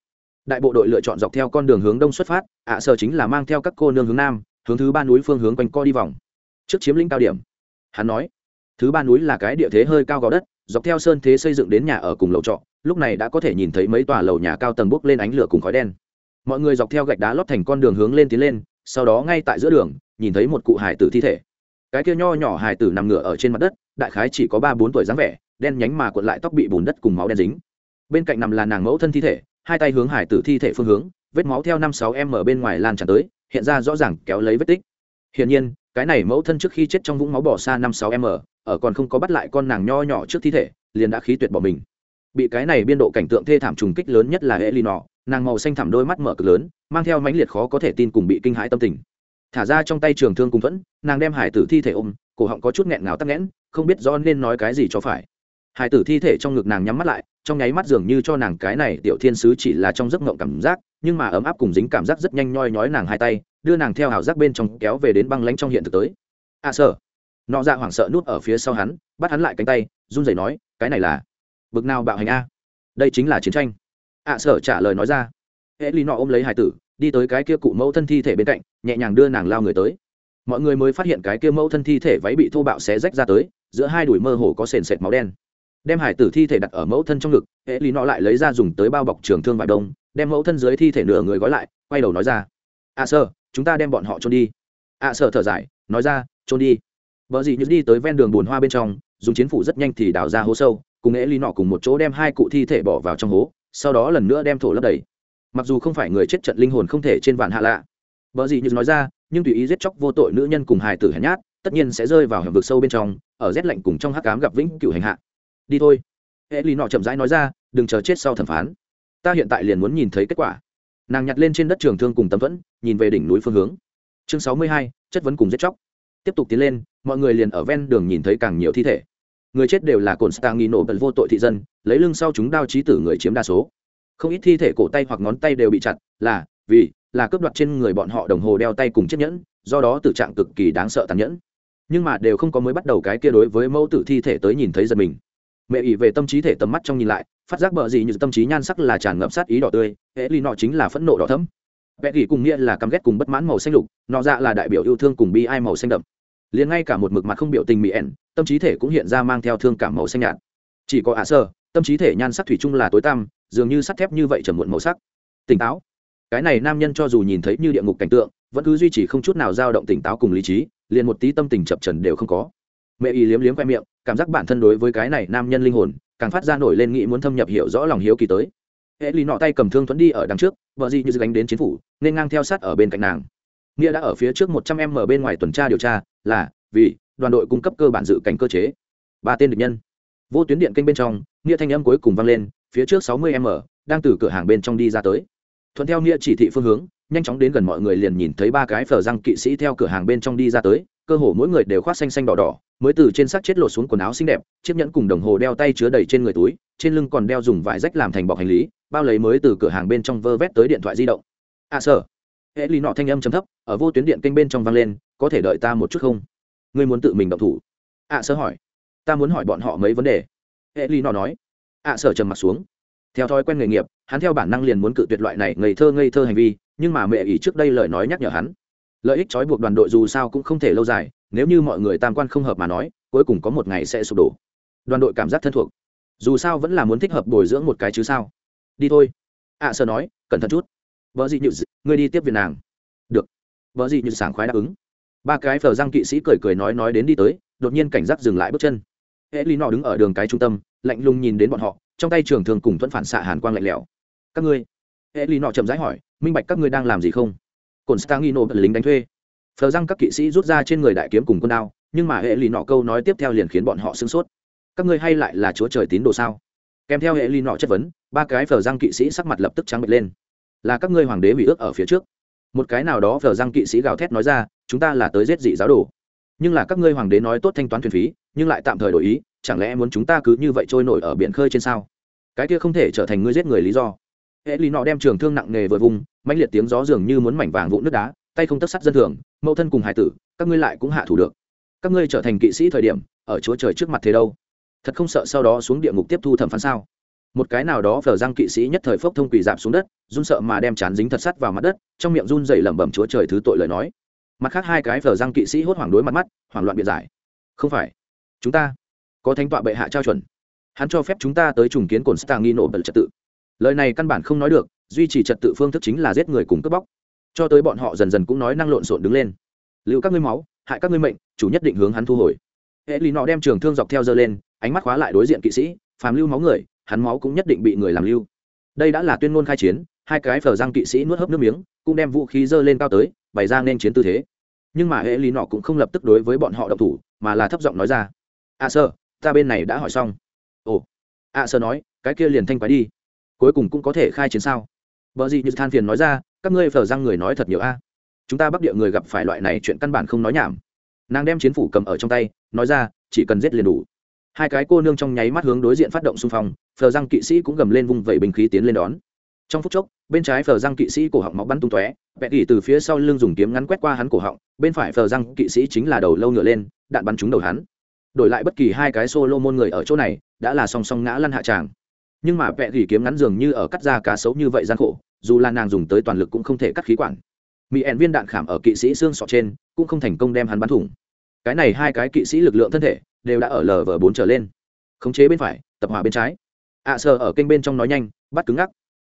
A: Đại bộ đội lựa chọn dọc theo con đường hướng đông xuất phát ạ à, sở chính là mang theo các cô nương hướng nam hướng thứ ba núi phương hướng quanh co đi vòng. Trước chiếm lĩnh cao điểm hắn nói thứ ba núi là cái địa thế hơi cao gò đất dọc theo sơn thế xây dựng đến nhà ở cùng lầu trọ lúc này đã có thể nhìn thấy mấy tòa lầu nhà cao tầng bốc lên ánh lửa cùng khói đen. Mọi người dọc theo gạch đá lót thành con đường hướng lên tiến lên sau đó ngay tại giữa đường nhìn thấy một cụ hải tử thi thể. Cái kia nho nhỏ hải tử nằm ngửa ở trên mặt đất đại khái chỉ có ba bốn tuổi dáng vẻ đen nhánh mà cuộn lại tóc bị bùn đất cùng máu đen dính. Bên cạnh nằm là nàng mẫu thân thi thể hai tay hướng hải tử thi thể phương hướng vết máu theo năm sáu em ở bên ngoài lan tràn tới hiện ra rõ ràng kéo lấy vết tích. Hiển nhiên cái này mẫu thân trước khi chết trong vũng máu bỏ xa năm sáu m ở còn không có bắt lại con nàng nho nhỏ trước thi thể liền đã khí tuyệt bỏ mình. Bị cái này biên độ cảnh tượng thê thảm trùng kích lớn nhất là Elinor, nàng màu xanh thảm đôi mắt mở cực lớn, mang theo mãnh liệt khó có thể tin cùng bị kinh hãi tâm tình. Thả ra trong tay trường thương cùng vẫn, nàng đem hải tử thi thể ôm, cổ họng có chút nghẹn ngào tắc nghẽn, không biết do nên nói cái gì cho phải. Hải tử thi thể trong ngực nàng nhắm mắt lại trong nháy mắt dường như cho nàng cái này tiểu thiên sứ chỉ là trong giấc ngộng cảm giác nhưng mà ấm áp cùng dính cảm giác rất nhanh nhoi nhói nàng hai tay đưa nàng theo hào giác bên trong kéo về đến băng lánh trong hiện thực tới. À sợ. Nọ ra hoảng sợ nút ở phía sau hắn bắt hắn lại cánh tay run rẩy nói cái này là bực nào bạo hành a? Đây chính là chiến tranh. À sợ trả lời nói ra. Hệ lý nọ ôm lấy hải tử đi tới cái kia cụ mẫu thân thi thể bên cạnh, nhẹ nhàng đưa nàng lao người tới. Mọi người mới phát hiện cái kia mẫu thân thi thể váy bị thô bạo xé rách ra tới, giữa hai đùi mơ hồ có sền sệt máu đen. Đem hải tử thi thể đặt ở mẫu thân trong ngực, hệ lý nọ lại lấy ra dùng tới bao bọc trường thương vải đông, đem mẫu thân dưới thi thể nửa người gói lại, quay đầu nói ra. Ạ à sơ, chúng ta đem bọn họ trôn đi. Ạ à sơ thở dài, nói ra trôn đi. Vợ dị như đi tới ven đường bùn hoa bên trong, dùng chiến phủ rất nhanh thì đào ra hố sâu, cùng hệ lý nọ cùng một chỗ đem hai cụ thi thể bỏ vào trong hố, sau đó lần nữa đem thổ lấp đầy mặc dù không phải người chết trận linh hồn không thể trên vạn hạ lạ. Vợ gì như nói ra, nhưng tùy ý giết chóc vô tội nữ nhân cùng hài tử hèn nhát, tất nhiên sẽ rơi vào hẻm vực sâu bên trong, ở rét lạnh cùng trong hắc cám gặp vĩnh cửu hành hạ. Đi thôi. Hệ lì nọ chậm rãi nói ra, đừng chờ chết sau thẩm phán. Ta hiện tại liền muốn nhìn thấy kết quả. Nàng nhặt lên trên đất trường thương cùng tấm vẫn, nhìn về đỉnh núi phương hướng. Chương sáu mươi hai, chất vấn cùng giết chóc. Tiếp tục tiến lên, mọi người liền ở ven đường nhìn thấy càng nhiều thi thể. Người chết đều là cồn stang nghi nổ bật vô tội thị dân, lấy lưng sau chúng đao trí tử người chiếm đa số không ít thi thể cổ tay hoặc ngón tay đều bị chặt, là, vì, là cướp đoạt trên người bọn họ đồng hồ đeo tay cùng chiếc nhẫn, do đó tự trạng cực kỳ đáng sợ tàn nhẫn. Nhưng mà đều không có mới bắt đầu cái kia đối với mẫu tử thi thể tới nhìn thấy giật mình. Mẹ ỉ về tâm trí thể tầm mắt trong nhìn lại, phát giác bờ gì như tâm trí nhan sắc là tràn ngập sát ý đỏ tươi hễ ly nọ chính là phẫn nộ đỏ thấm vẽ ỉ cùng nghĩa là căm ghét cùng bất mãn màu xanh lục, nọ dạ là đại biểu yêu thương cùng bi ai màu xanh đậm. Liền ngay cả một mực mặt không biểu tình mỹ ẻn, tâm trí thể cũng hiện ra mang theo thương cảm màu xanh nhạt. Chỉ có ả sơ, tâm trí thể nhan sắc thủy chung là tối tăm dường như sắt thép như vậy trầm muộn màu sắc. Tỉnh táo. Cái này nam nhân cho dù nhìn thấy như địa ngục cảnh tượng, vẫn cứ duy trì không chút nào dao động tỉnh táo cùng lý trí, liền một tí tâm tình chập trần đều không có. Mẹ y liếm liếm khoe miệng, cảm giác bản thân đối với cái này nam nhân linh hồn, càng phát ra nổi lên nghĩ muốn thâm nhập hiểu rõ lòng hiếu kỳ tới. Hệ lì nọ tay cầm thương thuẫn đi ở đằng trước, vợ gì như gánh đến chiến phủ, nên ngang theo sát ở bên cạnh nàng. Nghĩa đã ở phía trước một trăm em ở bên ngoài tuần tra điều tra, là, vì, đoàn đội cung cấp cơ bản dự cảnh cơ chế. Ba tên địch nhân. Vô tuyến điện kênh bên trong, nghĩa thanh âm cuối cùng vang lên phía trước sáu mươi m, đang từ cửa hàng bên trong đi ra tới. Thuận theo nghĩa chỉ thị phương hướng, nhanh chóng đến gần mọi người liền nhìn thấy ba cái phở răng kỵ sĩ theo cửa hàng bên trong đi ra tới, cơ hồ mỗi người đều khoác xanh xanh đỏ đỏ, mới từ trên xác chết lột xuống quần áo xinh đẹp, chiếc nhẫn cùng đồng hồ đeo tay chứa đầy trên người túi, trên lưng còn đeo dùng vải rách làm thành bọc hành lý, bao lấy mới từ cửa hàng bên trong vơ vét tới điện thoại di động. À sở hệ lì nọ thanh âm chấm thấp, ở vô tuyến điện kênh bên trong vang lên, có thể đợi ta một chút không? Ngươi muốn tự mình động thủ? À sở hỏi. Ta muốn hỏi bọn họ mấy vấn đề. Hệ lì nọ nói ạ à sở trầm mặt xuống. Theo thói quen nghề nghiệp hắn theo bản năng liền muốn cự tuyệt loại này ngây thơ ngây thơ hành vi nhưng mà mẹ ỷ trước đây lời nói nhắc nhở hắn. Lợi ích trói buộc đoàn đội dù sao cũng không thể lâu dài nếu như mọi người tam quan không hợp mà nói cuối cùng có một ngày sẽ sụp đổ. Đoàn đội cảm giác thân thuộc. Dù sao vẫn là muốn thích hợp bồi dưỡng một cái chứ sao. Đi thôi. Ạ à, nói cẩn thận chút. Vợ dị nhự ngươi đi tiếp viện nàng. Được. Vợ dị nhự sảng khoái đáp ứng. Ba cái phờ răng kỵ sĩ cười cười nói nói đến đi tới đột nhiên cảnh giác dừng lại bước chân hệ lý nọ đứng ở đường cái trung tâm, lạnh lùng nhìn đến bọn họ, trong tay trường thường cùng thuẫn phản xạ hàn quang lạnh lẽo. Các ngươi? Hệ lý nọ chậm rãi hỏi, minh bạch các ngươi đang làm gì không? Cồn stangino bật lính đánh thuê. Phờ răng các kỵ sĩ rút ra trên người đại kiếm cùng quân đao, nhưng mà hệ lý nọ câu nói tiếp theo liền khiến bọn họ sửng sốt. Các ngươi hay lại là chúa trời tín đồ sao? Kèm theo hệ lý nọ chất vấn, ba cái phờ răng kỵ sĩ sắc mặt lập tức trắng bệch lên. Là các ngươi hoàng đế bị ước ở phía trước. Một cái nào đó phờ răng kỵ sĩ gào thét nói ra, chúng ta là tới giết dị giáo đồ nhưng là các ngươi hoàng đế nói tốt thanh toán thuyền phí, nhưng lại tạm thời đổi ý, chẳng lẽ muốn chúng ta cứ như vậy trôi nổi ở biển khơi trên sao? Cái kia không thể trở thành ngươi giết người lý do. Hệ lý nọ đem trường thương nặng nề vừa vùng, mãnh liệt tiếng gió dường như muốn mảnh vàng vụn nước đá, tay không tất sắt dân thường, mẫu thân cùng hải tử, các ngươi lại cũng hạ thủ được. Các ngươi trở thành kỵ sĩ thời điểm, ở chúa trời trước mặt thế đâu? Thật không sợ sau đó xuống địa ngục tiếp thu thẩm phán sao? Một cái nào đó phở răng kỵ sĩ nhất thời phốc thông quỳ dạp xuống đất, run sợ mà đem chán dính thật sắt vào mặt đất, trong miệng run dậy lẩm bẩm chúa trời thứ tội lời nói mặt khác hai cái phở răng kỵ sĩ hốt hoảng đối mặt mắt, hoảng loạn biện giải. Không phải. Chúng ta có thánh tọa bệ hạ trao chuẩn. Hắn cho phép chúng ta tới trùng kiến cồn stang nghi nổ bật trật tự. Lời này căn bản không nói được, duy trì trật tự phương thức chính là giết người cùng cướp bóc. Cho tới bọn họ dần dần cũng nói năng lộn xộn đứng lên. Lưu các ngươi máu, hại các ngươi mệnh, chủ nhất định hướng hắn thu hồi. Hệ lý nọ đem trường thương dọc theo dơ lên, ánh mắt khóa lại đối diện kỵ sĩ, phàm lưu máu người, hắn máu cũng nhất định bị người làm lưu. Đây đã là tuyên ngôn khai chiến, hai cái phờ răng kỵ sĩ nuốt hớp nước miếng, cũng đem vũ khí dơ lên cao tới bày ra nên chiến tư thế. Nhưng mà hệ lý nọ cũng không lập tức đối với bọn họ độc thủ, mà là thấp giọng nói ra a sơ, ta bên này đã hỏi xong. Ồ. A sơ nói, cái kia liền thanh quái đi. Cuối cùng cũng có thể khai chiến sao? Vợ gì như than phiền nói ra, các ngươi phờ răng người nói thật nhiều a. Chúng ta bắc địa người gặp phải loại này chuyện căn bản không nói nhảm. Nàng đem chiến phủ cầm ở trong tay, nói ra, chỉ cần giết liền đủ. Hai cái cô nương trong nháy mắt hướng đối diện phát động xung phong phờ răng kỵ sĩ cũng gầm lên vung vẩy bình khí tiến lên đón. Trong phút chốc bên trái phờ răng kỵ sĩ cổ họng máu bắn tung tóe vẹn ỉ từ phía sau lưng dùng kiếm ngắn quét qua hắn cổ họng bên phải phờ răng kỵ sĩ chính là đầu lâu ngựa lên đạn bắn trúng đầu hắn. Đổi lại bất kỳ hai cái solo môn người ở chỗ này đã là song song ngã lăn hạ tràng. Nhưng mà vẹn ỉ kiếm ngắn dường như ở cắt ra cá sấu như vậy gian khổ dù là nàng dùng tới toàn lực cũng không thể cắt khí quản. Mỹ ẹn viên đạn khảm ở kỵ sĩ xương sọ trên cũng không thành công đem hắn bắn thủng. Cái này hai cái kỵ sĩ lực lượng thân thể đều đã ở lv bốn trở lên. Khống chế bên phải tập hỏa bên trái. Ạ à, sờ ở kênh bên trong nói nhanh bắt cứng ngắc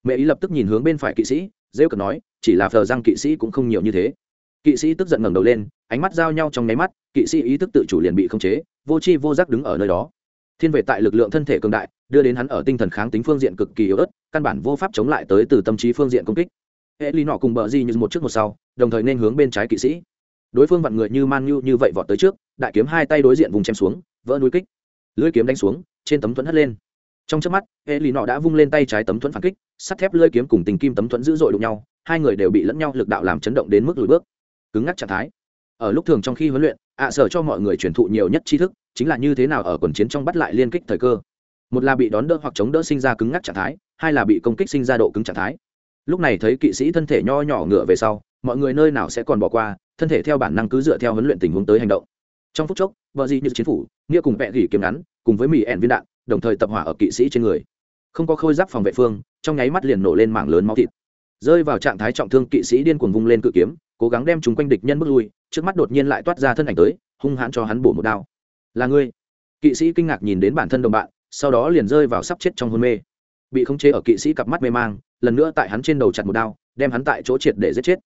A: mẹ ý lập tức nhìn hướng bên phải kỵ sĩ, rêu cực nói, chỉ là phờ răng kỵ sĩ cũng không nhiều như thế. Kỵ sĩ tức giận ngẩng đầu lên, ánh mắt giao nhau trong nháy mắt, kỵ sĩ ý thức tự chủ liền bị khống chế, vô chi vô giác đứng ở nơi đó. Thiên vệ tại lực lượng thân thể cường đại, đưa đến hắn ở tinh thần kháng tính phương diện cực kỳ yếu ớt, căn bản vô pháp chống lại tới từ tâm trí phương diện công kích. Hệ lý nọ cùng bờ di như một trước một sau, đồng thời nên hướng bên trái kỵ sĩ. Đối phương vặn người như man như như vậy vọt tới trước, đại kiếm hai tay đối diện vùng chém xuống, vỡ núi kích. Lưỡi kiếm đánh xuống, trên tấm thuẫn hất lên trong chớp mắt hệ lì nọ đã vung lên tay trái tấm thuẫn phản kích, sắt thép lơi kiếm cùng tình kim tấm thuẫn dữ dội đụng nhau, hai người đều bị lẫn nhau lực đạo làm chấn động đến mức lùi bước. Cứng ngắc trạng thái. Ở lúc thường trong khi huấn luyện, ạ sở cho mọi người truyền thụ nhiều nhất tri thức, chính là như thế nào ở quần chiến trong bắt lại liên kích thời cơ. Một là bị đón đỡ hoặc chống đỡ sinh ra cứng ngắc trạng thái, hai là bị công kích sinh ra độ cứng trạng thái. Lúc này thấy kỵ sĩ thân thể nho nhỏ ngựa về sau, mọi người nơi nào sẽ còn bỏ qua, thân thể theo bản năng cứ dựa theo huấn luyện tình huống tới hành động. Trong phút chốc vợ gì như chiến phủ, nghĩa cùng vẹ gỉ kiếm ngắn, cùng với mì ẻn viên đạn đồng thời tập hỏa ở kỵ sĩ trên người. Không có khôi giáp phòng vệ phương, trong nháy mắt liền nổ lên mảng lớn máu thịt. Rơi vào trạng thái trọng thương, kỵ sĩ điên cuồng vung lên cự kiếm, cố gắng đem chúng quanh địch nhân bước lui, trước mắt đột nhiên lại toát ra thân ảnh tới, hung hãn cho hắn bổ một đao. Là ngươi? Kỵ sĩ kinh ngạc nhìn đến bản thân đồng bạn, sau đó liền rơi vào sắp chết trong hôn mê. Bị khống chế ở kỵ sĩ cặp mắt mê mang, lần nữa tại hắn trên đầu chặt một đao, đem hắn tại chỗ triệt để giết chết.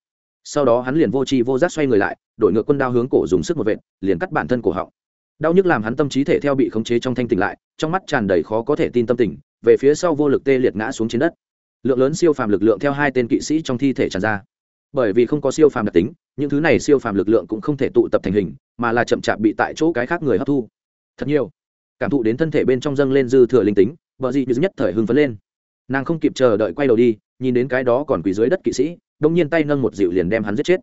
A: Sau đó hắn liền vô tri vô giác xoay người lại, đổi ngược quân đao hướng cổ dùng sức một vệt, liền cắt bản thân cổ họng đau nhức làm hắn tâm trí thể theo bị khống chế trong thanh tỉnh lại, trong mắt tràn đầy khó có thể tin tâm tình, về phía sau vô lực tê liệt ngã xuống trên đất. Lượng lớn siêu phàm lực lượng theo hai tên kỵ sĩ trong thi thể tràn ra. Bởi vì không có siêu phàm đặc tính, những thứ này siêu phàm lực lượng cũng không thể tụ tập thành hình, mà là chậm chạp bị tại chỗ cái khác người hấp thu. Thật nhiều. Cảm thụ đến thân thể bên trong dâng lên dư thừa linh tính, vợ dị như nhất thời hưng phấn lên. Nàng không kịp chờ đợi quay đầu đi, nhìn đến cái đó còn quỳ dưới đất kỵ sĩ, đông nhiên tay nâng một dịu liền đem hắn giết chết.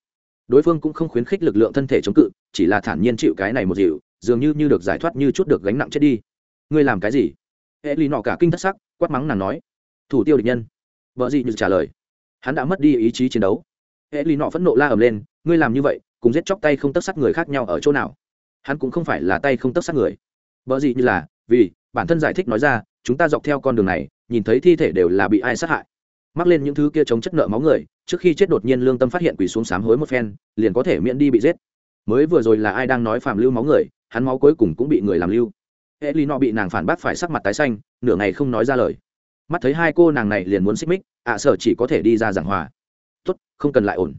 A: Đối phương cũng không khuyến khích lực lượng thân thể chống cự, chỉ là thản nhiên chịu cái này một dịu dường như như được giải thoát như chút được gánh nặng chết đi. Ngươi làm cái gì? Hệ lì nọ cả kinh thất sắc, quát mắng nàng nói. Thủ tiêu địch nhân. Vợ dị như trả lời. Hắn đã mất đi ý chí chiến đấu. Hệ lì nọ phẫn nộ la ầm lên. Ngươi làm như vậy, cùng giết chóc tay không tất sát người khác nhau ở chỗ nào? Hắn cũng không phải là tay không tất sát người. Vợ dị như là, vì, bản thân giải thích nói ra, chúng ta dọc theo con đường này, nhìn thấy thi thể đều là bị ai sát hại. Mắc lên những thứ kia chống chất nợ máu người, trước khi chết đột nhiên lương tâm phát hiện quỳ xuống sám hối một phen, liền có thể miễn đi bị giết. Mới vừa rồi là ai đang nói phạm lưu máu người hắn máu cuối cùng cũng bị người làm lưu. Hệ lý bị nàng phản bác phải sắc mặt tái xanh, nửa ngày không nói ra lời. Mắt thấy hai cô nàng này liền muốn xích mích, ạ à sở chỉ có thể đi ra giảng hòa. Tốt, không cần lại ổn.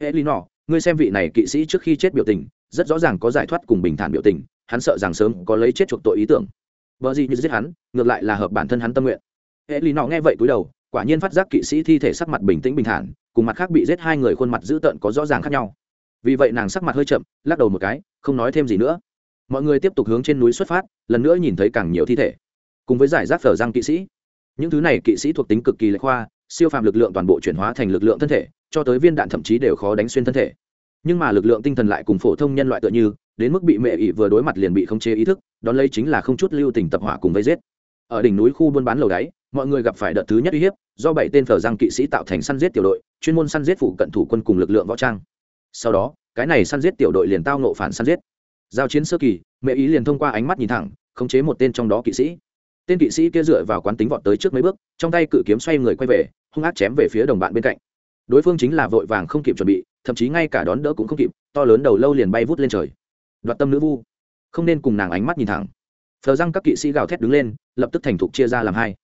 A: Hệ lý ngươi xem vị này kỵ sĩ trước khi chết biểu tình, rất rõ ràng có giải thoát cùng bình thản biểu tình, hắn sợ rằng sớm có lấy chết chuộc tội ý tưởng. Vợ gì như giết hắn, ngược lại là hợp bản thân hắn tâm nguyện. Hệ lý nghe vậy cúi đầu, quả nhiên phát giác kỵ sĩ thi thể sắc mặt bình tĩnh bình thản, cùng mặt khác bị giết hai người khuôn mặt dữ tợn có rõ ràng khác nhau. Vì vậy nàng sắc mặt hơi chậm, lắc đầu một cái, không nói thêm gì nữa mọi người tiếp tục hướng trên núi xuất phát, lần nữa nhìn thấy càng nhiều thi thể. Cùng với giải rác phở răng kỵ sĩ. Những thứ này kỵ sĩ thuộc tính cực kỳ lệch khoa, siêu phàm lực lượng toàn bộ chuyển hóa thành lực lượng thân thể, cho tới viên đạn thậm chí đều khó đánh xuyên thân thể. Nhưng mà lực lượng tinh thần lại cùng phổ thông nhân loại tựa như, đến mức bị mẹ ỵ vừa đối mặt liền bị khống chế ý thức, đón lấy chính là không chút lưu tình tập hỏa cùng vây giết. Ở đỉnh núi khu buôn bán lầu đáy, mọi người gặp phải đợt thứ nhất uy hiếp, do bảy tên phở răng kỵ sĩ tạo thành săn giết tiểu đội, chuyên môn săn giết phụ cận thủ quân cùng lực lượng võ trang. Sau đó, cái này săn giết tiểu đội liền tao nộ phản săn giết giao chiến sơ kỳ mẹ ý liền thông qua ánh mắt nhìn thẳng khống chế một tên trong đó kỵ sĩ. Tên kỵ sĩ kia dựa vào quán tính vọt tới trước mấy bước trong tay cự kiếm xoay người quay về hung ác chém về phía đồng bạn bên cạnh. Đối phương chính là vội vàng không kịp chuẩn bị thậm chí ngay cả đón đỡ cũng không kịp to lớn đầu lâu liền bay vút lên trời. Đoạt tâm nữ vu. Không nên cùng nàng ánh mắt nhìn thẳng. Phờ răng các kỵ sĩ gào thét đứng lên lập tức thành thục chia ra làm hai.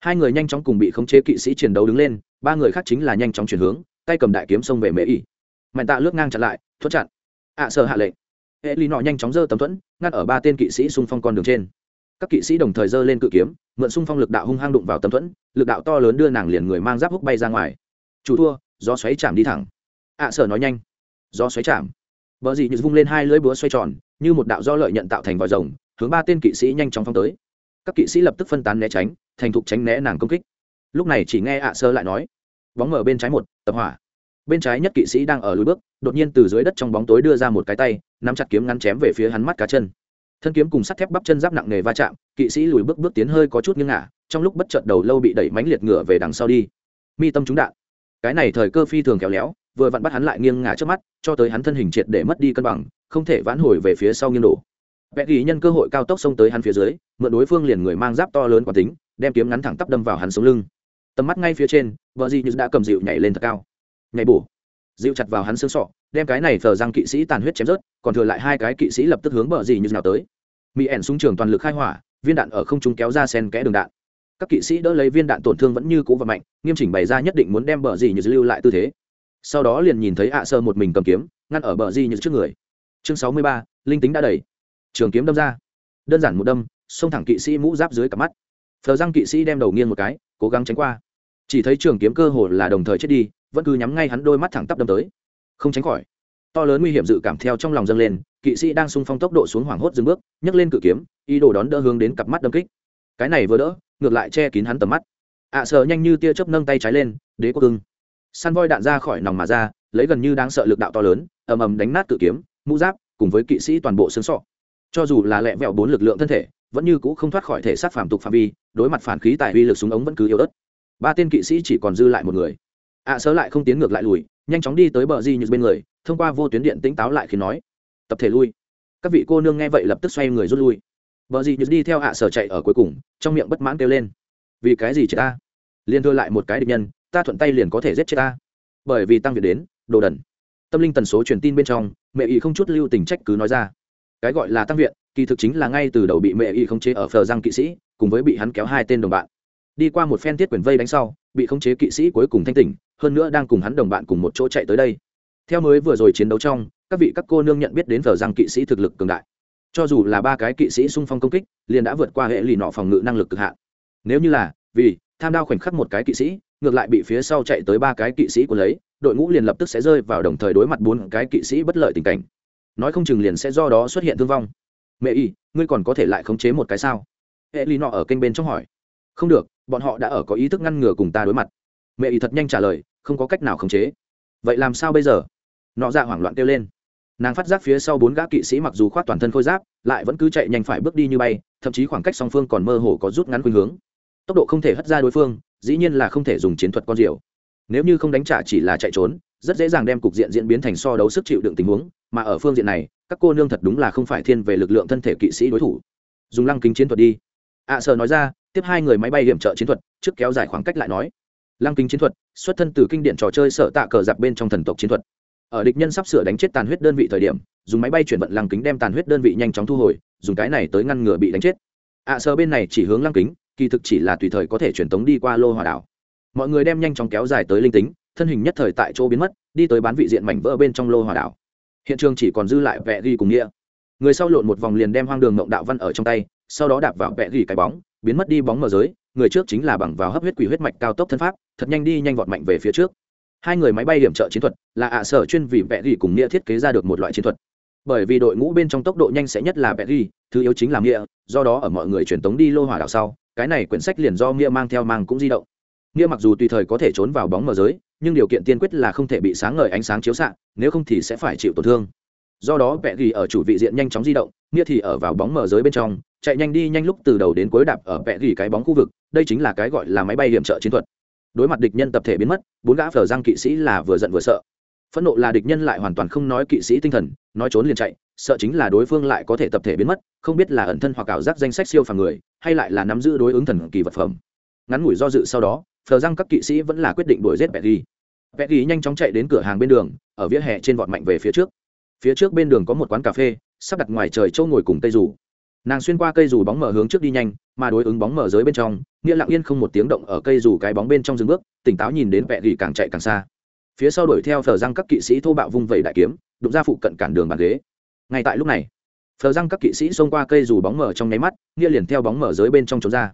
A: Hai người nhanh chóng cùng bị khống chế kỵ sĩ chiến đấu đứng lên ba người khác chính là nhanh chóng chuyển hướng tay cầm đại kiếm xông về mễ ỉ mạnh tạ lướt ngang chặn lại thốt chặn. Ạ à, sợ hạ lệnh hệ lý nọ nhanh chóng giơ tấm thuẫn ngăn ở ba tên kỵ sĩ xung phong con đường trên. Các kỵ sĩ đồng thời giơ lên cự kiếm mượn xung phong lực đạo hung hăng đụng vào tấm thuẫn lực đạo to lớn đưa nàng liền người mang giáp húc bay ra ngoài. Chủ thua gió xoáy chạm đi thẳng. Ạ à, sở nói nhanh. Gió xoáy chạm. Vợ dị như vung lên hai lưỡi búa xoay tròn như một đạo do lợi nhận tạo thành vòi rồng hướng ba tên kỵ sĩ nhanh chóng phong tới. Các kỵ sĩ lập tức phân tán né tránh thành thục tránh né nàng công kích. Lúc này chỉ nghe ạ sơ lại nói bóng mở bên trái một tập hỏa. Bên trái nhất kỵ sĩ đang ở lùi bước đột nhiên từ dưới đất trong bóng tối đưa ra một cái tay nắm chặt kiếm ngắn chém về phía hắn mắt cá chân. Thân kiếm cùng sắt thép bắp chân giáp nặng nề va chạm, kỵ sĩ lùi bước bước tiến hơi có chút nghiêng ngả, trong lúc bất chợt đầu lâu bị đẩy mánh liệt ngửa về đằng sau đi. Mi tâm trúng đạn. Cái này thời cơ phi thường kéo léo, vừa vặn bắt hắn lại nghiêng ngả trước mắt, cho tới hắn thân hình triệt để mất đi cân bằng, không thể vãn hồi về phía sau nghiêng đổ. Vẽ ghi nhân cơ hội cao tốc xông tới hắn phía dưới, mượn đối phương liền người mang giáp to lớn quả tính, đem kiếm ngắn thẳng tắp đâm vào hắn sống lưng. Tầm mắt ngay phía trên, vợ gì như đã cầm dịu nhảy lên thật cao. Nhảy bổ. Dịu chặt vào hắn xương sọ đem cái này thờ răng kỵ sĩ tàn huyết chém rớt, còn thừa lại hai cái kỵ sĩ lập tức hướng bờ gì như nào tới. Mỹ ẻn súng trường toàn lực khai hỏa, viên đạn ở không trung kéo ra sen kẽ đường đạn. Các kỵ sĩ đỡ lấy viên đạn tổn thương vẫn như cũ và mạnh, nghiêm chỉnh bày ra nhất định muốn đem bờ gì như lưu lại tư thế. Sau đó liền nhìn thấy ạ sơ một mình cầm kiếm, ngăn ở bờ gì như trước người. Chương sáu mươi ba, linh tính đã đầy. Trường kiếm đâm ra. Đơn giản một đâm, xông thẳng kỵ sĩ mũ giáp dưới cặp mắt. Thờ răng kỵ sĩ đem đầu nghiêng một cái, cố gắng tránh qua. Chỉ thấy trường kiếm cơ hồ là đồng thời chết đi, vẫn cứ nhắm ngay hắn đôi mắt thẳng tắp đâm tới không tránh khỏi. To lớn nguy hiểm dự cảm theo trong lòng dâng lên kỵ sĩ đang xung phong tốc độ xuống hoảng hốt dừng bước nhấc lên cự kiếm ý đồ đón đỡ hướng đến cặp mắt đâm kích. Cái này vừa đỡ ngược lại che kín hắn tầm mắt. Ạ à, sợ nhanh như tia chớp nâng tay trái lên đế quốc ưng. Săn voi đạn ra khỏi nòng mà ra lấy gần như đáng sợ lực đạo to lớn ầm ầm đánh nát cự kiếm mũ giáp cùng với kỵ sĩ toàn bộ xương sọ. Cho dù là lẹ vẹo bốn lực lượng thân thể vẫn như cũ không thoát khỏi thể sát phạm tục phạm vi đối mặt phản khí tại uy lực súng ống vẫn cứ yếu ớt. Ba tên kỵ sĩ chỉ còn dư lại một người ạ à, sớ lại không tiến ngược lại lùi nhanh chóng đi tới bờ di như bên người thông qua vô tuyến điện tỉnh táo lại khi nói tập thể lui. Các vị cô nương nghe vậy lập tức xoay người rút lui. Bờ di như đi theo ạ sở chạy ở cuối cùng trong miệng bất mãn kêu lên vì cái gì chết ta? Liền thưa lại một cái địch nhân ta thuận tay liền có thể giết chết ta. Bởi vì tăng việc đến đồ đần. Tâm linh tần số truyền tin bên trong mẹ y không chút lưu tình trách cứ nói ra. Cái gọi là tăng viện kỳ thực chính là ngay từ đầu bị mẹ y khống chế ở phờ giang kỵ sĩ cùng với bị hắn kéo hai tên đồng bạn. Đi qua một phen thiết quyền vây đánh sau bị khống chế kỵ sĩ cuối cùng thanh tỉnh hơn nữa đang cùng hắn đồng bạn cùng một chỗ chạy tới đây. Theo mới vừa rồi chiến đấu trong, các vị các cô nương nhận biết đến phờ rằng kỵ sĩ thực lực cường đại. Cho dù là ba cái kỵ sĩ xung phong công kích, liền đã vượt qua hệ lì nọ phòng ngự năng lực cực hạn. Nếu như là, vì, tham đao khoảnh khắc một cái kỵ sĩ, ngược lại bị phía sau chạy tới ba cái kỵ sĩ của lấy, đội ngũ liền lập tức sẽ rơi vào đồng thời đối mặt bốn cái kỵ sĩ bất lợi tình cảnh. Nói không chừng liền sẽ do đó xuất hiện thương vong. Mẹ y, ngươi còn có thể lại khống chế một cái sao? Hệ lì nọ ở kênh bên trong hỏi. Không được, bọn họ đã ở có ý thức ngăn ngừa cùng ta đối mặt mẹ y thật nhanh trả lời không có cách nào khống chế. Vậy làm sao bây giờ? Nọ dạ hoảng loạn kêu lên. Nàng phát giác phía sau bốn gã kỵ sĩ mặc dù khoác toàn thân khôi giáp lại vẫn cứ chạy nhanh phải bước đi như bay thậm chí khoảng cách song phương còn mơ hồ có rút ngắn khuynh hướng. Tốc độ không thể hất ra đối phương dĩ nhiên là không thể dùng chiến thuật con diều nếu như không đánh trả chỉ là chạy trốn rất dễ dàng đem cục diện diễn biến thành so đấu sức chịu đựng tình huống mà ở phương diện này các cô nương thật đúng là không phải thiên về lực lượng thân thể kỵ sĩ đối thủ. Dùng lăng kính chiến thuật đi. Ạ à, sợ nói ra tiếp hai người máy bay hiểm trợ chiến thuật trước kéo dài khoảng cách lại nói lăng kính chiến thuật xuất thân từ kinh điển trò chơi sợ tạ cờ giặc bên trong thần tộc chiến thuật. Ở địch nhân sắp sửa đánh chết tàn huyết đơn vị thời điểm dùng máy bay chuyển vận lăng kính đem tàn huyết đơn vị nhanh chóng thu hồi dùng cái này tới ngăn ngừa bị đánh chết. Ạ à, sơ bên này chỉ hướng lăng kính kỳ thực chỉ là tùy thời có thể truyền tống đi qua lô hỏa đảo. Mọi người đem nhanh chóng kéo dài tới linh tính thân hình nhất thời tại chỗ biến mất đi tới bán vị diện mảnh vỡ bên trong lô hỏa đảo. Hiện trường chỉ còn dư lại vẽ ghi cùng nghĩa. Người sau lộn một vòng liền đem hoang đường mộng đạo văn ở trong tay sau đó đạp vào vẽ ghi cái bóng biến mất đi bóng mờ giới người trước chính là bằng vào hấp huyết quỷ huyết mạch cao tốc thân pháp, thật nhanh đi nhanh vọt mạnh về phía trước. Hai người máy bay điểm trợ chiến thuật là ạ sở chuyên vì vẽ ghi cùng nghĩa thiết kế ra được một loại chiến thuật. Bởi vì đội ngũ bên trong tốc độ nhanh sẽ nhất là vẽ ghi, thứ yếu chính là nghĩa, do đó ở mọi người truyền tống đi lô hỏa đảo sau, cái này quyển sách liền do nghĩa mang theo mang cũng di động. Nghĩa mặc dù tùy thời có thể trốn vào bóng mờ giới, nhưng điều kiện tiên quyết là không thể bị sáng ngời ánh sáng chiếu xạ, nếu không thì sẽ phải chịu tổn thương. Do đó vẽ ghi ở chủ vị diện nhanh chóng di động, nghĩa thì ở vào bóng mờ giới bên trong chạy nhanh đi nhanh lúc từ đầu đến cuối đạp ở vẽ gỉ cái bóng khu vực đây chính là cái gọi là máy bay điểm trợ chiến thuật đối mặt địch nhân tập thể biến mất bốn gã phở giang kỵ sĩ là vừa giận vừa sợ phẫn nộ là địch nhân lại hoàn toàn không nói kỵ sĩ tinh thần nói trốn liền chạy sợ chính là đối phương lại có thể tập thể biến mất không biết là ẩn thân hoặc ảo giác danh sách siêu phàm người hay lại là nắm giữ đối ứng thần kỳ vật phẩm ngắn ngủi do dự sau đó phờ răng các kỵ sĩ vẫn là quyết định đuổi giết Betty. Betty nhanh chóng chạy đến cửa hàng bên đường, ở vỉa hè trên vọt mạnh về phía trước. Phía trước bên đường có một quán cà phê, sắp đặt ngoài trời châu ngồi cùng tây rủ. Nàng xuyên qua cây rủ bóng mở hướng trước đi nhanh, mà đối ứng bóng mở dưới bên trong, nghĩa lặng yên không một tiếng động ở cây rủ cái bóng bên trong dừng bước, tỉnh táo nhìn đến Betty càng chạy càng xa. Phía sau đuổi theo phờ răng các kỵ sĩ thô bạo vung vẩy đại kiếm, đụng ra phụ cận cản đường bàn ghế. Ngay tại lúc này, phờ răng các kỵ sĩ xông qua cây rủ bóng mở trong nháy mắt, nghĩa liền theo bóng mở dưới bên trong trốn ra.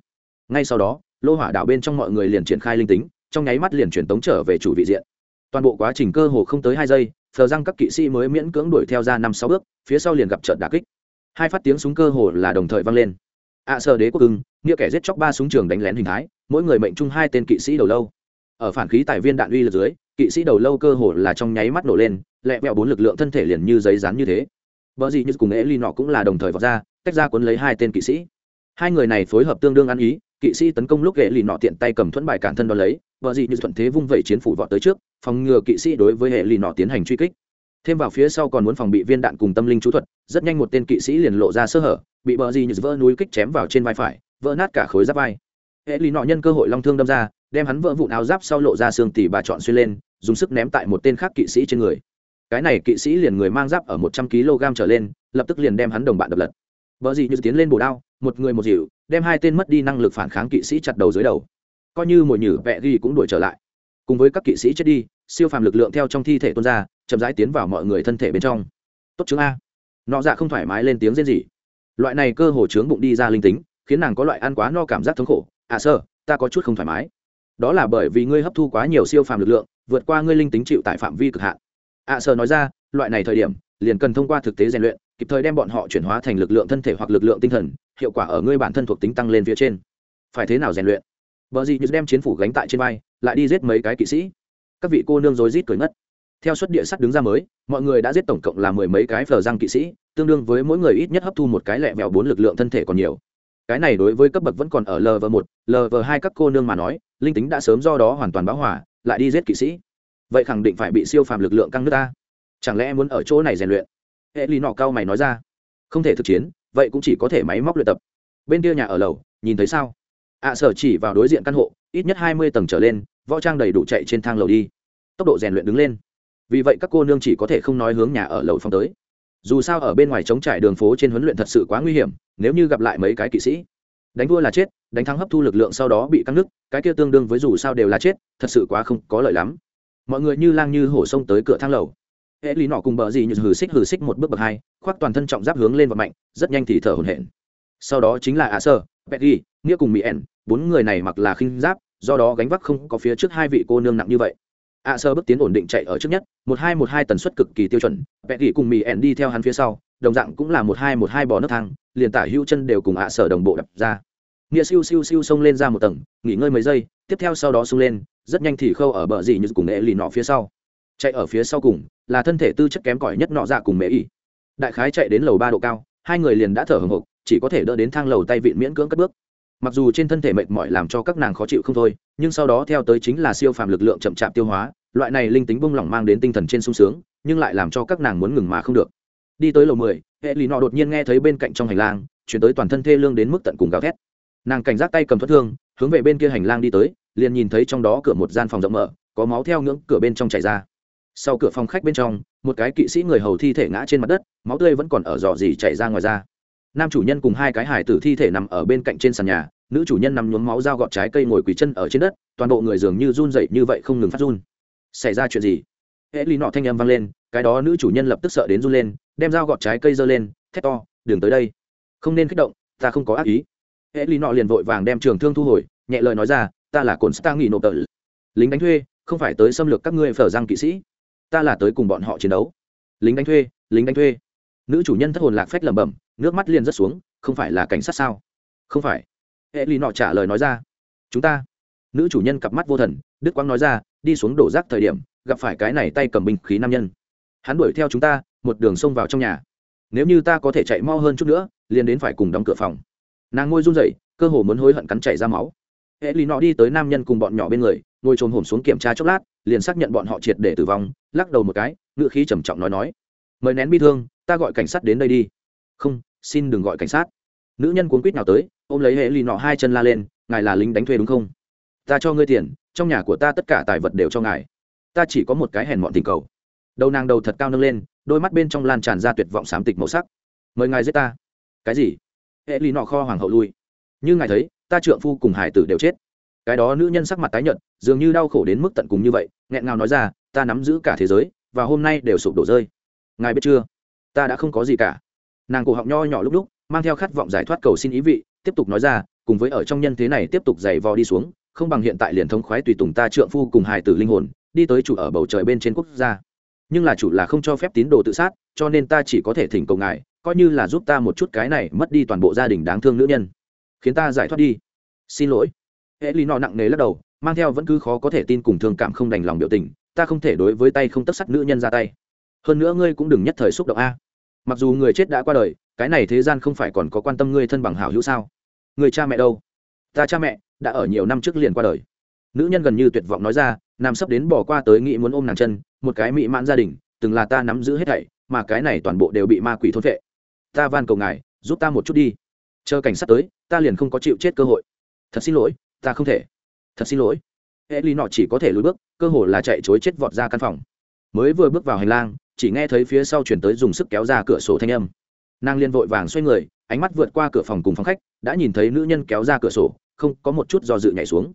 A: Ngay sau đó, lô hỏa đảo bên trong mọi người liền triển khai linh tính trong nháy mắt liền chuyển tống trở về chủ vị diện toàn bộ quá trình cơ hồ không tới hai giây phờ răng các kỵ sĩ mới miễn cưỡng đuổi theo ra năm sáu bước phía sau liền gặp trận đà kích hai phát tiếng súng cơ hồ là đồng thời vang lên. Ạ à, sơ đế quốc ưng nghĩa kẻ giết chóc ba súng trường đánh lén hình thái mỗi người mệnh chung hai tên kỵ sĩ đầu lâu. Ở phản khí tài viên đạn uy lực dưới kỵ sĩ đầu lâu cơ hồ là trong nháy mắt nổ lên lẹ vẹo bốn lực lượng thân thể liền như giấy rán như thế. Vợ gì như cùng ế ly nọ cũng là đồng thời vọt ra tách ra cuốn lấy hai tên kỵ sĩ. Hai người này phối hợp tương đương ăn ý kỵ sĩ tấn công lúc ghệ lì nọ tiện tay cầm thuẫn bài cản thân đo lấy vợ dị như thuận thế vung vẩy chiến phủ vọt tới trước phòng ngừa kỵ sĩ đối với hệ lì nọ tiến hành truy kích thêm vào phía sau còn muốn phòng bị viên đạn cùng tâm linh chú thuật, rất nhanh một tên kỵ sĩ liền lộ ra sơ hở, bị bờ gì như vỡ núi kích chém vào trên vai phải, vỡ nát cả khối giáp vai. Hệ lý nọ nhân cơ hội long thương đâm ra, đem hắn vỡ vụn áo giáp sau lộ ra xương tỉ bà chọn xuyên lên, dùng sức ném tại một tên khác kỵ sĩ trên người. Cái này kỵ sĩ liền người mang giáp ở một trăm kg trở lên, lập tức liền đem hắn đồng bạn đập lật. Vợ dị như tiến lên bổ đao, một người một dịu, đem hai tên mất đi năng lực phản kháng kỵ sĩ chặt đầu dưới đầu. Coi như mồi nhử vẹ ghi cũng đuổi trở lại cùng với các kỵ sĩ chết đi, siêu phàm lực lượng theo trong thi thể tuôn ra, chậm rãi tiến vào mọi người thân thể bên trong. Tốt chứng a. Nọ dạ không thoải mái lên tiếng rên rỉ. Loại này cơ hồ trướng bụng đi ra linh tính, khiến nàng có loại ăn quá no cảm giác thống khổ. À sơ, ta có chút không thoải mái. Đó là bởi vì ngươi hấp thu quá nhiều siêu phàm lực lượng, vượt qua ngươi linh tính chịu tại phạm vi cực hạn. À sơ nói ra, loại này thời điểm, liền cần thông qua thực tế rèn luyện, kịp thời đem bọn họ chuyển hóa thành lực lượng thân thể hoặc lực lượng tinh thần, hiệu quả ở ngươi bản thân thuộc tính tăng lên phía trên. Phải thế nào rèn luyện? Vợ gì như đem chiến phủ gánh tại trên vai, lại đi giết mấy cái kỵ sĩ. Các vị cô nương rối rít cười ngất. Theo suất địa sắt đứng ra mới, mọi người đã giết tổng cộng là mười mấy cái phở răng kỵ sĩ, tương đương với mỗi người ít nhất hấp thu một cái lẹ vẹo bốn lực lượng thân thể còn nhiều. Cái này đối với cấp bậc vẫn còn ở lv một lv hai các cô nương mà nói, linh tính đã sớm do đó hoàn toàn bão hòa, lại đi giết kỵ sĩ. Vậy khẳng định phải bị siêu phàm lực lượng căng nước ta. Chẳng lẽ muốn ở chỗ này rèn luyện? Hệ Lý nọ cao mày nói ra. Không thể thực chiến, vậy cũng chỉ có thể máy móc luyện tập. Bên kia nhà ở lầu, nhìn thấy sao? Ạ à, sở chỉ vào đối diện căn hộ ít nhất hai mươi tầng trở lên võ trang đầy đủ chạy trên thang lầu đi. Tốc độ rèn luyện đứng lên. Vì vậy các cô nương chỉ có thể không nói hướng nhà ở lầu phong tới. Dù sao ở bên ngoài chống trải đường phố trên huấn luyện thật sự quá nguy hiểm nếu như gặp lại mấy cái kỵ sĩ. Đánh vua là chết đánh thắng hấp thu lực lượng sau đó bị căng nứt cái kia tương đương với dù sao đều là chết thật sự quá không có lợi lắm. Mọi người như lang như hổ sông tới cửa thang lầu. Hệ lý nọ cùng bờ gì như hừ xích hừ xích một bước bậc hai khoác toàn thân trọng giáp hướng lên và mạnh rất nhanh thì thở hổn hển. Sau đó chính là ạ sơ petty nghĩa cùng mỹ ẻn, bốn người này mặc là khinh giáp, do đó gánh vác không có phía trước hai vị cô nương nặng như vậy. Ạ sơ bước tiến ổn định chạy ở trước nhất, một hai một hai tần suất cực kỳ tiêu chuẩn petty cùng mỹ ẻn đi theo hắn phía sau, đồng dạng cũng là một hai một hai bò nước thang, liền tả hữu chân đều cùng ạ sở đồng bộ đập ra. Nghĩa siêu siêu siêu xông lên ra một tầng, nghỉ ngơi mấy giây, tiếp theo sau đó xông lên, rất nhanh thì khâu ở bờ gì như cùng nghệ lì nọ phía sau. Chạy ở phía sau cùng, là thân thể tư chất kém cỏi nhất nọ dạ cùng mễ ỉ. Đại khái chạy đến lầu ba độ cao, hai người liền đã thở hồng hộc chỉ có thể đỡ đến thang lầu tay vịn miễn cưỡng cất bước. Mặc dù trên thân thể mệt mỏi làm cho các nàng khó chịu không thôi, nhưng sau đó theo tới chính là siêu phàm lực lượng chậm chạp tiêu hóa, loại này linh tính bung lỏng mang đến tinh thần trên sung sướng, nhưng lại làm cho các nàng muốn ngừng mà không được. Đi tới lầu mười hệ lì nọ đột nhiên nghe thấy bên cạnh trong hành lang, chuyển tới toàn thân thê lương đến mức tận cùng gào thét. Nàng cảnh giác tay cầm thoát thương, hướng về bên kia hành lang đi tới, liền nhìn thấy trong đó cửa một gian phòng rộng mở, có máu theo ngưỡng cửa bên trong chảy ra. Sau cửa phòng khách bên trong, một cái kỵ sĩ người hầu thi thể ngã trên mặt đất, máu tươi vẫn còn ở dò dỉ chảy ra ngoài ra nam chủ nhân cùng hai cái hải tử thi thể nằm ở bên cạnh trên sàn nhà, nữ chủ nhân nằm nhuốm máu dao gọt trái cây ngồi quỳ chân ở trên đất, toàn bộ người dường như run dậy như vậy không ngừng phát run. Xảy ra chuyện gì? Hễ lý nọ thanh âm vang lên, cái đó nữ chủ nhân lập tức sợ đến run lên, đem dao gọt trái cây giơ lên, thét to đường tới đây. Không nên kích động, ta không có ác ý. Hễ lý nọ liền vội vàng đem trường thương thu hồi, nhẹ lời nói ra, ta là cồn stang nghỉ nộp tờ lính đánh thuê, không phải tới xâm lược các ngươi phở giang kỵ sĩ. Ta là tới cùng bọn họ chiến đấu. Lính đánh thuê, lính đánh thuê. Nữ chủ nhân thất hồn lạc phách lẩm bẩm nước mắt liền rớt xuống, không phải là cảnh sát sao? Không phải. Hệ lì nọ trả lời nói ra. Chúng ta. Nữ chủ nhân cặp mắt vô thần đức quang nói ra, đi xuống đổ rác thời điểm, gặp phải cái này tay cầm binh khí nam nhân. Hắn đuổi theo chúng ta, một đường xông vào trong nhà. Nếu như ta có thể chạy mau hơn chút nữa, liền đến phải cùng đóng cửa phòng. Nàng ngôi run rẩy, cơ hồ muốn hối hận cắn chảy ra máu. Hệ lì nọ đi tới nam nhân cùng bọn nhỏ bên người, ngồi trồm hổm xuống kiểm tra chốc lát, liền xác nhận bọn họ triệt để tử vong, lắc đầu một cái, ngựa khí trầm trọng nói nói. Mời nén bi thương, ta gọi cảnh sát đến đây đi không, xin đừng gọi cảnh sát. Nữ nhân cuốn quýt nào tới, ôm lấy hệ lì nọ hai chân la lên, ngài là lính đánh thuê đúng không? Ta cho ngươi tiền, trong nhà của ta tất cả tài vật đều cho ngài. Ta chỉ có một cái hèn mọn tình cầu. Đầu nàng đầu thật cao nâng lên, đôi mắt bên trong lan tràn ra tuyệt vọng sám tịch màu sắc. Mời ngài giết ta. Cái gì? Hệ lì nọ kho hoàng hậu lui. Như ngài thấy, ta trượng phu cùng hải tử đều chết. Cái đó nữ nhân sắc mặt tái nhợt, dường như đau khổ đến mức tận cùng như vậy, nghẹn ngào nói ra, ta nắm giữ cả thế giới, và hôm nay đều sụp đổ rơi. Ngài biết chưa? Ta đã không có gì cả nàng cổ họng nho nhỏ lúc lúc, mang theo khát vọng giải thoát cầu xin ý vị, tiếp tục nói ra, cùng với ở trong nhân thế này tiếp tục giày vò đi xuống, không bằng hiện tại liền thống khoái tùy tùng ta trượng phu cùng hài tử linh hồn, đi tới chủ ở bầu trời bên trên quốc gia. Nhưng là chủ là không cho phép tín đồ tự sát, cho nên ta chỉ có thể thỉnh cầu ngài, coi như là giúp ta một chút cái này mất đi toàn bộ gia đình đáng thương nữ nhân, khiến ta giải thoát đi. Xin lỗi. Hệ lý nọ nặng nề lắc đầu, mang theo vẫn cứ khó có thể tin cùng thương cảm không đành lòng biểu tình, ta không thể đối với tay không tất sắt nữ nhân ra tay. Hơn nữa ngươi cũng đừng nhất thời xúc động a mặc dù người chết đã qua đời, cái này thế gian không phải còn có quan tâm ngươi thân bằng hảo hữu sao? Người cha mẹ đâu? Ta cha mẹ đã ở nhiều năm trước liền qua đời. Nữ nhân gần như tuyệt vọng nói ra, nam sắp đến bỏ qua tới nghĩ muốn ôm nàng chân, một cái mỹ mãn gia đình, từng là ta nắm giữ hết thảy, mà cái này toàn bộ đều bị ma quỷ thôn vệ ta van cầu ngài, giúp ta một chút đi. Chờ cảnh sát tới, ta liền không có chịu chết cơ hội. Thật xin lỗi, ta không thể. Thật xin lỗi. E l i nọ chỉ có thể lùi bước, cơ hồ là chạy chối chết vọt ra căn phòng. Mới vừa bước vào hành lang chỉ nghe thấy phía sau chuyển tới dùng sức kéo ra cửa sổ thanh âm. Nàng liên vội vàng xoay người ánh mắt vượt qua cửa phòng cùng phòng khách đã nhìn thấy nữ nhân kéo ra cửa sổ không có một chút do dự nhảy xuống.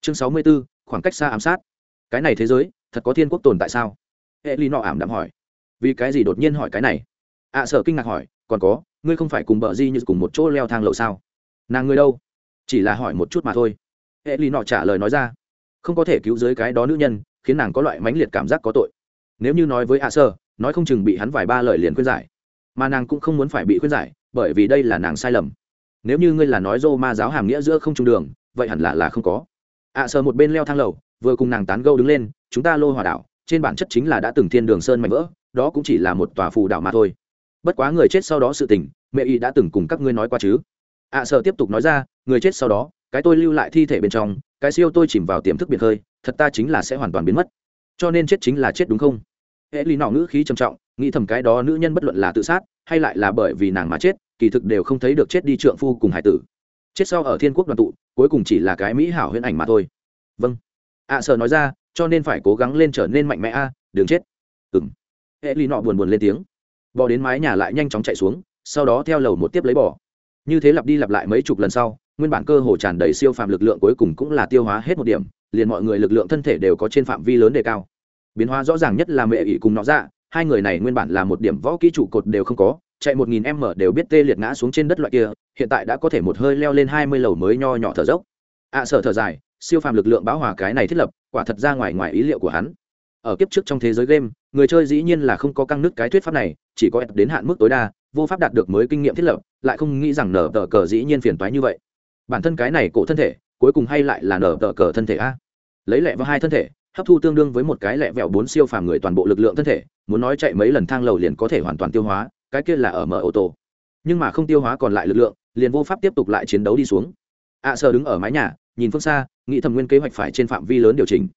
A: Chương sáu mươi 64, khoảng cách xa ám sát. Cái này thế giới thật có thiên quốc tồn tại sao? Hệ ly nọ ảm đạm hỏi. Vì cái gì đột nhiên hỏi cái này? Ạ à, sợ kinh ngạc hỏi còn có ngươi không phải cùng bờ di như cùng một chỗ leo thang lầu sao? Nàng ngươi đâu? Chỉ là hỏi một chút mà thôi. Hệ ly nọ trả lời nói ra. Không có thể cứu dưới cái đó nữ nhân khiến nàng có loại mãnh liệt cảm giác có tội. Nếu như nói với ạ sơ nói không chừng bị hắn vài ba lời liền khuyên giải. Mà nàng cũng không muốn phải bị khuyên giải, bởi vì đây là nàng sai lầm. Nếu như ngươi là nói dô ma giáo hàm nghĩa giữa không trung đường, vậy hẳn là là không có. Ạ sờ một bên leo thang lầu, vừa cùng nàng tán gâu đứng lên, chúng ta lô hòa đảo, trên bản chất chính là đã từng thiên đường sơn mạnh vỡ, đó cũng chỉ là một tòa phù đảo mà thôi. Bất quá người chết sau đó sự tình, mẹ y đã từng cùng các ngươi nói qua chứ? Ạ sờ tiếp tục nói ra, người chết sau đó, cái tôi lưu lại thi thể bên trong, cái siêu tôi chìm vào tiềm thức biệt hơi thật ta chính là sẽ hoàn toàn biến mất. Cho nên chết chính là chết đúng không? Hệ lý nọ ngữ khí trầm trọng nghĩ thầm cái đó nữ nhân bất luận là tự sát hay lại là bởi vì nàng mà chết kỳ thực đều không thấy được chết đi trượng phu cùng hải tử. Chết sau ở thiên quốc đoàn tụ cuối cùng chỉ là cái mỹ hảo huyễn ảnh mà thôi. Vâng. Ạ sợ nói ra cho nên phải cố gắng lên trở nên mạnh mẽ a à, đừng chết. Ừng hệ lý nọ buồn buồn lên tiếng. Bò đến mái nhà lại nhanh chóng chạy xuống sau đó theo lầu một tiếp lấy bò. Như thế lặp đi lặp lại mấy chục lần sau nguyên bản cơ hồ tràn đầy siêu phạm lực lượng cuối cùng cũng là tiêu hóa hết một điểm liền mọi người lực lượng thân thể đều có trên phạm vi lớn đề cao biến hóa rõ ràng nhất là mẹ ỷ cùng nó ra dạ, hai người này nguyên bản là một điểm võ kỹ trụ cột đều không có chạy một nghìn m đều biết tê liệt ngã xuống trên đất loại kia hiện tại đã có thể một hơi leo lên hai mươi lầu mới nho nhỏ thở dốc. Ạ à, sợ thở dài siêu phàm lực lượng bão hòa cái này thiết lập quả thật ra ngoài ngoài ý liệu của hắn. Ở kiếp trước trong thế giới game người chơi dĩ nhiên là không có căng nước cái thuyết pháp này chỉ có đến hạn mức tối đa vô pháp đạt được mới kinh nghiệm thiết lập lại không nghĩ rằng nở tờ cờ dĩ nhiên phiền toái như vậy. Bản thân cái này cổ thân thể cuối cùng hay lại là nở tờ cờ thân thể a? Lấy lẹ vào hai thân thể hấp thu tương đương với một cái lẹ vẹo bốn siêu phàm người toàn bộ lực lượng thân thể muốn nói chạy mấy lần thang lầu liền có thể hoàn toàn tiêu hóa cái kia là ở mở ô tô. Nhưng mà không tiêu hóa còn lại lực lượng liền vô pháp tiếp tục lại chiến đấu đi xuống. Ạ à, sơ đứng ở mái nhà nhìn phương xa nghĩ thầm nguyên kế hoạch phải trên phạm vi lớn điều chỉnh.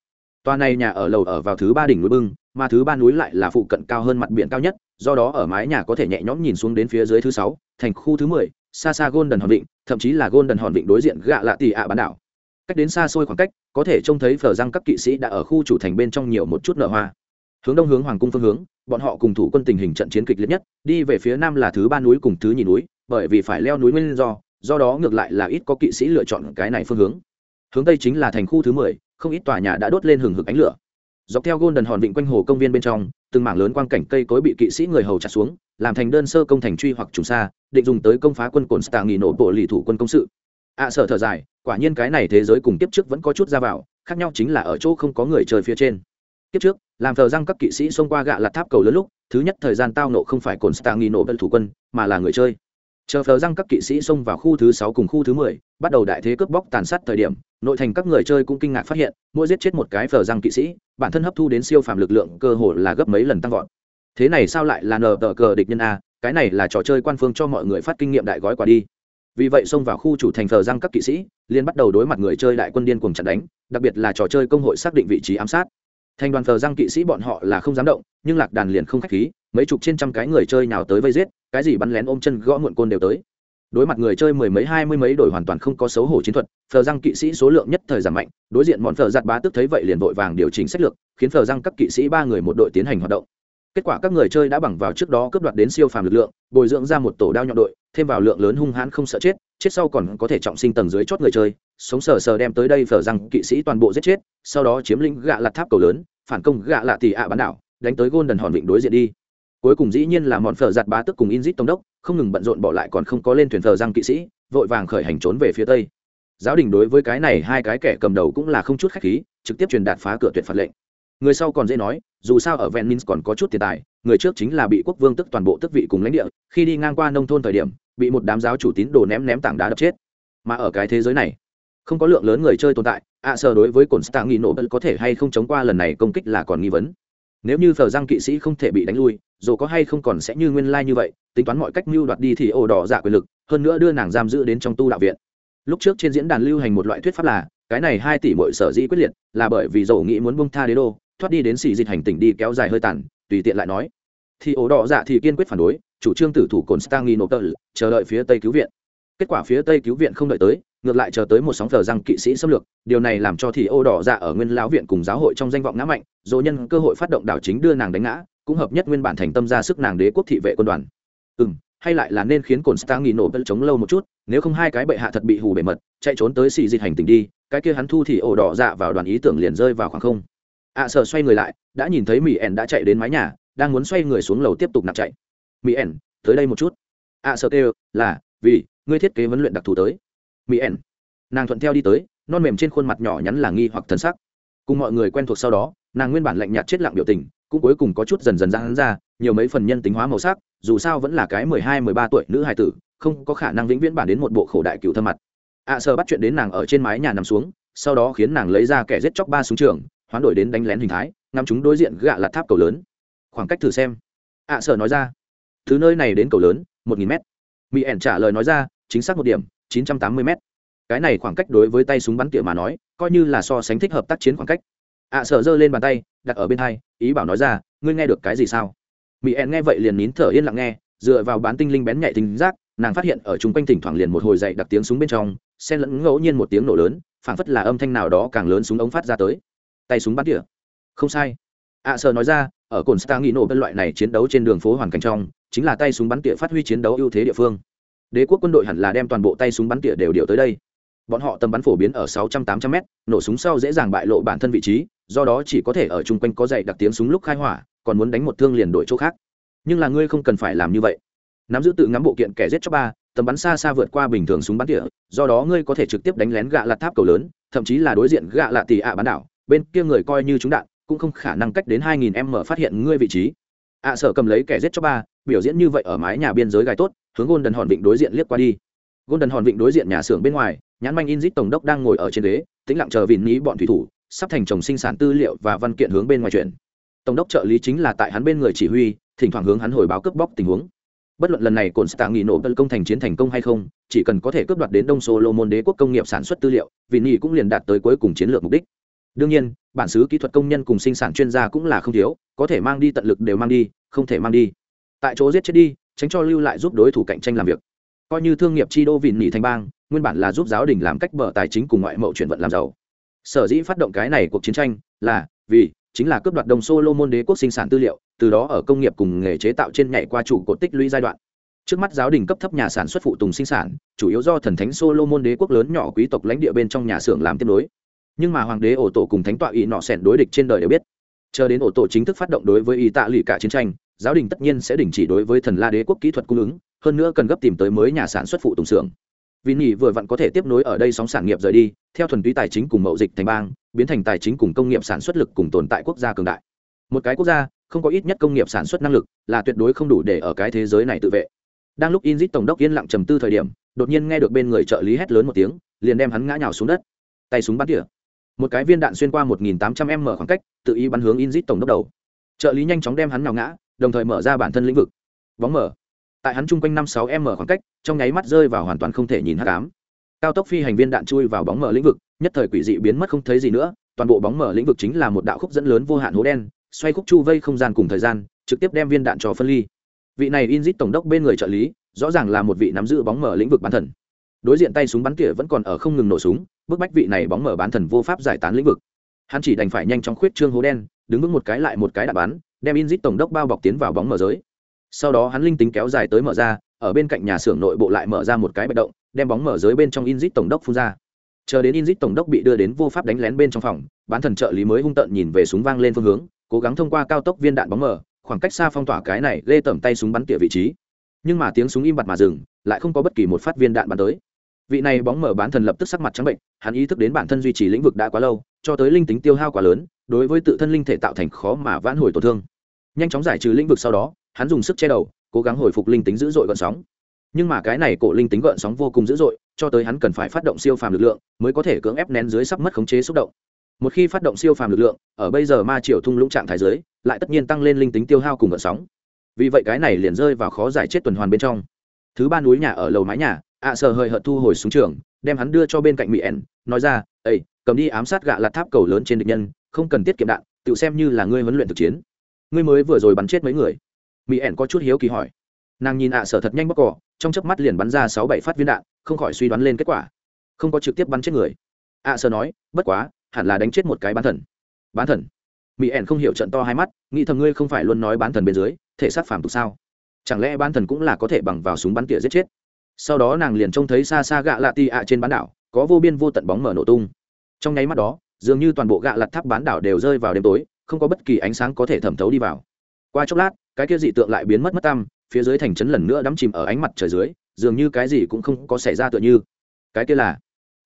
A: Tòa này nhà ở lầu ở vào thứ ba đỉnh núi bưng mà thứ ba núi lại là phụ cận cao hơn mặt biển cao nhất do đó ở mái nhà có thể nhẹ nhõm nhìn xuống đến phía dưới thứ sáu thành khu thứ mười xa xa golden hòn vịnh thậm chí là golden hòn vịnh đối diện gạ lạ tỷ ạ bán đảo cách đến xa xôi khoảng cách có thể trông thấy phở răng các kỵ sĩ đã ở khu chủ thành bên trong nhiều một chút nở hoa. Hướng đông hướng hoàng cung phương hướng bọn họ cùng thủ quân tình hình trận chiến kịch liệt nhất đi về phía nam là thứ ba núi cùng thứ nhì núi bởi vì phải leo núi nguyên do do đó ngược lại là ít có kỵ sĩ lựa chọn cái này phương hướng. Hướng tây chính là thành khu thứ mười không ít tòa nhà đã đốt lên hừng hực ánh lửa. Dọc theo gôn đần hòn vịnh quanh hồ công viên bên trong từng mảng lớn quang cảnh cây cối bị kỵ sĩ người hầu chặt xuống làm thành đơn sơ công thành truy hoặc trùng xa định dùng tới công phá quân cồn stà nghỉ nổ bộ lì thủ quân công sự. Ạ à, sở thở dài quả nhiên cái này thế giới cùng kiếp trước vẫn có chút ra vào, khác nhau chính là ở chỗ không có người chơi phía trên. Kiếp trước, làm thờ răng các kỵ sĩ xông qua gạ lạt tháp cầu lớn lúc, thứ nhất thời gian tao nộ không phải cồn stang nghi nộ bên thủ quân, mà là người chơi. Chờ thờ răng các kỵ sĩ xông vào khu thứ sáu cùng khu thứ mười, bắt đầu đại thế cướp bóc tàn sát thời điểm, nội thành các người chơi cũng kinh ngạc phát hiện, mỗi giết chết một cái thờ răng kỵ sĩ, bản thân hấp thu đến siêu phàm lực lượng cơ hồ là gấp mấy lần tăng vọt. Thế này sao lại là nờ tờ cờ địch nhân a? Cái này là trò chơi quan phương cho mọi người phát kinh nghiệm đại gói quả đi vì vậy xông vào khu chủ thành thờ răng các kỵ sĩ liên bắt đầu đối mặt người chơi đại quân điên cùng chặn đánh, đặc biệt là trò chơi công hội xác định vị trí ám sát. Thành đoàn thờ răng kỵ sĩ bọn họ là không dám động, nhưng lạc đàn liền không khách khí, mấy chục trên trăm cái người chơi nào tới vây giết, cái gì bắn lén ôm chân gõ muộn côn đều tới. Đối mặt người chơi mười mấy, hai mươi mấy đổi hoàn toàn không có xấu hổ chiến thuật phờ răng kỵ sĩ số lượng nhất thời giảm mạnh, đối diện bọn phờ giặt bá tức thấy vậy liền vội vàng điều chỉnh sách lược, khiến phờ răng các kỵ sĩ ba người một đội tiến hành hoạt động kết quả các người chơi đã bằng vào trước đó cướp đoạt đến siêu phàm lực lượng, bồi dưỡng ra một tổ đao nhọn đội, thêm vào lượng lớn hung hãn không sợ chết chết sau còn có thể trọng sinh tầng dưới chót người chơi, sống sờ sờ đem tới đây phở rằng kỵ sĩ toàn bộ giết chết, sau đó chiếm lĩnh gạ lạt tháp cầu lớn, phản công gạ lạ tỷ ạ bán đảo, đánh tới gôn đần hòn vịnh đối diện đi. Cuối cùng dĩ nhiên là mọn phở giặt bá tức cùng inzit tông đốc, không ngừng bận rộn bỏ lại còn không có lên thuyền phở rằng kỵ sĩ, vội vàng khởi hành trốn về phía tây. Giáo đình đối với cái này hai cái kẻ cầm đầu cũng là không chút khách khí, trực tiếp truyền đạt phá cửa tuyệt phạt lệnh người sau còn dễ nói dù sao ở venice còn có chút tiền tài người trước chính là bị quốc vương tức toàn bộ tức vị cùng lãnh địa khi đi ngang qua nông thôn thời điểm bị một đám giáo chủ tín đồ ném ném tảng đá đập chết. Mà ở cái thế giới này không có lượng lớn người chơi tồn tại ạ à, sơ đối với cồn stạng nghi nổ có thể hay không chống qua lần này công kích là còn nghi vấn. Nếu như phờ răng kỵ sĩ không thể bị đánh lui dù có hay không còn sẽ như nguyên lai như vậy tính toán mọi cách mưu đoạt đi thì ổ đỏ giả quyền lực hơn nữa đưa nàng giam giữ đến trong tu đạo viện. Lúc trước trên diễn đàn lưu hành một loại thuyết pháp là cái này hai tỷ mọi sở dĩ quyết liệt là bởi vì dầu nghĩ muốn bông tha đế đô thoát đi đến xì dịch hành tỉnh đi kéo dài hơi tàn, tùy tiện lại nói. Thì ổ đỏ dạ thì kiên quyết phản đối, chủ trương tử thủ cồn stang nộp tờ chờ đợi phía tây cứu viện. Kết quả phía tây cứu viện không đợi tới, ngược lại chờ tới một sóng thờ răng kỵ sĩ xâm lược, điều này làm cho thì ô đỏ dạ ở nguyên lão viện cùng giáo hội trong danh vọng ngã mạnh, dỗ nhân cơ hội phát động đảo chính đưa nàng đánh ngã, cũng hợp nhất nguyên bản thành tâm ra sức nàng đế quốc thị vệ quân đoàn. Ừ hay lại là nên khiến cồn stang nổ bel chống lâu một chút, nếu không hai cái bệ hạ thật bị hù bề mật, chạy trốn tới xì dịch hành tình đi, cái kia hắn thu thì ổ đỏ dạ vào đoàn ý tưởng liền rơi vào khoảng không ạ à, sợ xoay người lại đã nhìn thấy mỹ ẻn đã chạy đến mái nhà đang muốn xoay người xuống lầu tiếp tục nạp chạy. Mỹ ẻn tới đây một chút. ạ à, sợ kêu là vì ngươi thiết kế huấn luyện đặc thù tới. Mỹ ẻn nàng thuận theo đi tới non mềm trên khuôn mặt nhỏ nhắn là nghi hoặc thân sắc. Cùng mọi người quen thuộc sau đó nàng nguyên bản lạnh nhạt chết lặng biểu tình cũng cuối cùng có chút dần dần ra hắn ra nhiều mấy phần nhân tính hóa màu sắc dù sao vẫn là cái mười hai mười ba tuổi nữ hài tử không có khả năng vĩnh viễn bản đến một bộ khổ đại cựu thâm mặt. ạ à, sơ bắt chuyện đến nàng ở trên mái nhà nằm xuống sau đó khiến nàng lấy ra kẻ giết chóc ba súng trường hoán đổi đến đánh lén hình thái ngắm chúng đối diện gạ lạt tháp cầu lớn. Khoảng cách thử xem. Ạ à, sở nói ra. Thứ nơi này đến cầu lớn một nghìn m mỹ ẻn trả lời nói ra chính xác một điểm chín trăm tám mươi m cái này khoảng cách đối với tay súng bắn tỉa mà nói coi như là so sánh thích hợp tác chiến khoảng cách. Ạ à, sở giơ lên bàn tay đặt ở bên hai ý bảo nói ra ngươi nghe được cái gì sao? Mỹ ẻn nghe vậy liền nín thở yên lặng nghe dựa vào bán tinh linh bén nhạy tính giác nàng phát hiện ở chung quanh thỉnh thoảng liền một hồi dậy đặc tiếng súng bên trong xen lẫn ngẫu nhiên một tiếng nổ lớn phảng phất là âm thanh nào đó càng lớn súng ống phát ra tới tay súng bắn tỉa. Không sai. Ạ à, sợ nói ra ở cồn stang nghi nổ bên loại này chiến đấu trên đường phố hoàn cảnh trong chính là tay súng bắn tỉa phát huy chiến đấu ưu thế địa phương. Đế quốc quân đội hẳn là đem toàn bộ tay súng bắn tỉa đều điều tới đây. Bọn họ tầm bắn phổ biến ở 600-800 m nổ súng sau dễ dàng bại lộ bản thân vị trí do đó chỉ có thể ở chung quanh có dạy đặc tiếng súng lúc khai hỏa còn muốn đánh một thương liền đổi chỗ khác. Nhưng là ngươi không cần phải làm như vậy. Nắm giữ tự ngắm bộ kiện kẻ giết cho ba tầm bắn xa xa vượt qua bình thường súng bắn tỉa do đó ngươi có thể trực tiếp đánh lén gạ lạt tháp cầu lớn thậm chí là đối diện gạ lạ tỉ ạ bán đảo bên kia người coi như chúng đạn, cũng không khả năng cách đến 2000 m phát hiện ngươi vị trí. À, Ạ sở cầm lấy kẻ giết cho ba, biểu diễn như vậy ở mái nhà biên giới gai tốt, hướng gôn đần hòn vịnh đối diện liếc qua đi. Gôn đần hòn vịnh đối diện nhà xưởng bên ngoài, nhãn manh in tổng đốc đang ngồi ở trên ghế, tĩnh lặng chờ vịn ní bọn thủy thủ, sắp thành chồng sinh sản tư liệu và văn kiện hướng bên ngoài chuyện tổng đốc trợ lý chính là tại hắn bên người chỉ huy, thỉnh thoảng hướng hắn hồi báo cướp bóc tình huống. Bất luận lần này cồn stạng nghị nổ tấn công thành chiến thành công hay không, chỉ cần có thể cướp đoạt đến đông solomon đế quốc công nghiệp sản xuất tư liệu vì nghị cũng liền đạt tới cuối cùng chiến lược mục đích đương nhiên bản xứ kỹ thuật công nhân cùng sinh sản chuyên gia cũng là không thiếu có thể mang đi tận lực đều mang đi không thể mang đi tại chỗ giết chết đi tránh cho lưu lại giúp đối thủ cạnh tranh làm việc coi như thương nghiệp chi đô vịn nỉ thành bang nguyên bản là giúp giáo đình làm cách bờ tài chính cùng ngoại mậu chuyển vận làm giàu sở dĩ phát động cái này cuộc chiến tranh là vì chính là cướp đoạt đồng Solomon đế quốc sinh sản tư liệu, từ đó ở công nghiệp cùng nghề chế tạo trên nhảy qua chủ cột tích lũy giai đoạn. Trước mắt giáo đình cấp thấp nhà sản xuất phụ tùng sinh sản, chủ yếu do thần thánh Solomon đế quốc lớn nhỏ quý tộc lãnh địa bên trong nhà xưởng làm tiếp nối. Nhưng mà hoàng đế ổ tổ cùng thánh tọa ý nọ sẹn đối địch trên đời đều biết. Chờ đến ổ tổ chính thức phát động đối với ý tạ lụy cả chiến tranh, giáo đình tất nhiên sẽ đình chỉ đối với thần la đế quốc kỹ thuật cung ứng, hơn nữa cần gấp tìm tới mới nhà sản xuất phụ tùng xưởng. Vì nhỉ vừa vặn có thể tiếp nối ở đây sóng sản nghiệp rời đi theo thuần túy tài chính cùng mậu dịch thành bang biến thành tài chính cùng công nghiệp sản xuất lực cùng tồn tại quốc gia cường đại. Một cái quốc gia không có ít nhất công nghiệp sản xuất năng lực là tuyệt đối không đủ để ở cái thế giới này tự vệ. Đang lúc inzit tổng đốc yên lặng trầm tư thời điểm đột nhiên nghe được bên người trợ lý hét lớn một tiếng liền đem hắn ngã nhào xuống đất. Tay súng bắn tỉa một cái viên đạn xuyên qua 1.800 m khoảng cách, tự ý bắn hướng inzit tổng đốc đầu. Trợ lý nhanh chóng đem hắn nào ngã, đồng thời mở ra bản thân lĩnh vực. Bóng mở. Tại hắn chung quanh năm sáu m khoảng cách, trong nháy mắt rơi vào hoàn toàn không thể nhìn hắc ám. Cao tốc phi hành viên đạn chui vào bóng mở lĩnh vực, nhất thời quỷ dị biến mất không thấy gì nữa, toàn bộ bóng mở lĩnh vực chính là một đạo khúc dẫn lớn vô hạn hố đen, xoay khúc chu vây không gian cùng thời gian, trực tiếp đem viên đạn cho phân ly. Vị này Inzit tổng đốc bên người trợ lý, rõ ràng là một vị nắm giữ bóng mở lĩnh vực bán thần. Đối diện tay súng bắn tỉa vẫn còn ở không ngừng nổ súng bức bách vị này bóng mở bán thần vô pháp giải tán lĩnh vực. Hắn chỉ đành phải nhanh chóng khuyết trương hố đen, đứng vững một cái lại một cái đạp bán đem in tổng đốc bao bọc tiến vào bóng mở giới. Sau đó hắn linh tính kéo dài tới mở ra, ở bên cạnh nhà xưởng nội bộ lại mở ra một cái bạch động, đem bóng mở giới bên trong inzit tổng đốc phun ra. Chờ đến inzit tổng đốc bị đưa đến vô pháp đánh lén bên trong phòng, bán thần trợ lý mới hung tợn nhìn về súng vang lên phương hướng, cố gắng thông qua cao tốc viên đạn bóng mở, khoảng cách xa phong tỏa cái này, lê tẩm tay súng bắn tỉa vị trí. Nhưng mà tiếng súng im bặt mà dừng, lại không có bất kỳ một phát viên đạn bắn tới vị này bóng mở bán thần lập tức sắc mặt trắng bệnh, hắn ý thức đến bản thân duy trì lĩnh vực đã quá lâu, cho tới linh tính tiêu hao quá lớn, đối với tự thân linh thể tạo thành khó mà vãn hồi tổn thương. Nhanh chóng giải trừ lĩnh vực sau đó, hắn dùng sức che đầu, cố gắng hồi phục linh tính dữ dội gợn sóng. Nhưng mà cái này cổ linh tính gợn sóng vô cùng dữ dội, cho tới hắn cần phải phát động siêu phàm lực lượng, mới có thể cưỡng ép nén dưới sắp mất khống chế xúc động. Một khi phát động siêu phàm lực lượng, ở bây giờ ma triều thung lũng trạng thái giới lại tất nhiên tăng lên linh tính tiêu hao cùng gợn sóng. Vì vậy cái này liền rơi vào khó giải chết tuần hoàn bên trong. Thứ ba núi nhà ở lầu mái nhà ạ à sợ hơi hợt thu hồi xuống trường, đem hắn đưa cho bên cạnh mỹ ẻn, nói ra ây cầm đi ám sát gạ lạt tháp cầu lớn trên địch nhân, không cần tiết kiệm đạn, tự xem như là ngươi huấn luyện thực chiến. Ngươi mới vừa rồi bắn chết mấy người? Mỹ ẻn có chút hiếu kỳ hỏi. Nàng nhìn ạ sở thật nhanh bóc cỏ, trong chớp mắt liền bắn ra sáu bảy phát viên đạn, không khỏi suy đoán lên kết quả. Không có trực tiếp bắn chết người. ạ sở nói, bất quá, hẳn là đánh chết một cái bán thần. Bán thần? Mỹ ẻn không hiểu trận to hai mắt, nghĩ thầm ngươi không phải luôn nói bán thần bên dưới, thể xác phàm tục sao? Chẳng lẽ bán thần cũng là có thể bằng vào súng bắn tỉa giết chết? Sau đó nàng liền trông thấy xa xa gạ lạ ti ạ trên bán đảo có vô biên vô tận bóng mở nổ tung. Trong nháy mắt đó dường như toàn bộ gạ lặt tháp bán đảo đều rơi vào đêm tối không có bất kỳ ánh sáng có thể thẩm thấu đi vào. Qua chốc lát cái kia dị tượng lại biến mất mất tăm phía dưới thành trấn lần nữa đắm chìm ở ánh mặt trời dưới dường như cái gì cũng không có xảy ra tựa như. Cái kia là?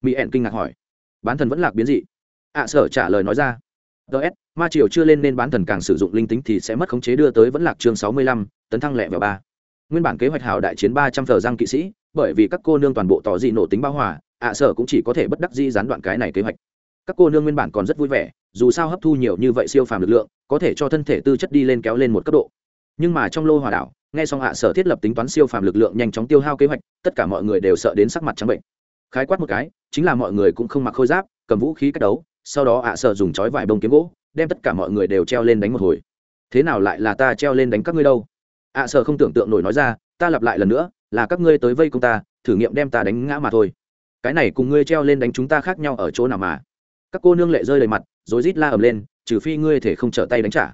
A: Mỹ ẹn kinh ngạc hỏi. Bán thần vẫn lạc biến dị. Ạ à, sở trả lời nói ra. Ts ma triều chưa lên nên bán thần càng sử dụng linh tính thì sẽ mất khống chế đưa tới vẫn lạc chương sáu mươi lăm tấn thăng lẹ vào ba. Nguyên bản kế hoạch hào đại chiến ba trăm thờ giang kỵ sĩ bởi vì các cô nương toàn bộ tỏ dị nổ tính bao hòa, ạ à, sở cũng chỉ có thể bất đắc di gián đoạn cái này kế hoạch. Các cô nương nguyên bản còn rất vui vẻ, dù sao hấp thu nhiều như vậy siêu phàm lực lượng, có thể cho thân thể tư chất đi lên kéo lên một cấp độ. Nhưng mà trong lô hòa đảo, nghe xong hạ à, sở thiết lập tính toán siêu phàm lực lượng nhanh chóng tiêu hao kế hoạch, tất cả mọi người đều sợ đến sắc mặt trắng bệnh. Khái quát một cái, chính là mọi người cũng không mặc khôi giáp, cầm vũ khí cách đấu, sau đó hạ à, sở dùng chói vải bông kiếm gỗ, đem tất cả mọi người đều treo lên đánh một hồi. Thế nào lại là ta treo lên đánh các ngươi đâu? ạ sở không tưởng tượng nổi nói ra, ta lặp lại lần nữa là các ngươi tới vây công ta, thử nghiệm đem ta đánh ngã mà thôi. Cái này cùng ngươi treo lên đánh chúng ta khác nhau ở chỗ nào mà? Các cô nương lệ rơi đầy mặt, rồi rít la ầm lên, trừ phi ngươi thể không trở tay đánh trả.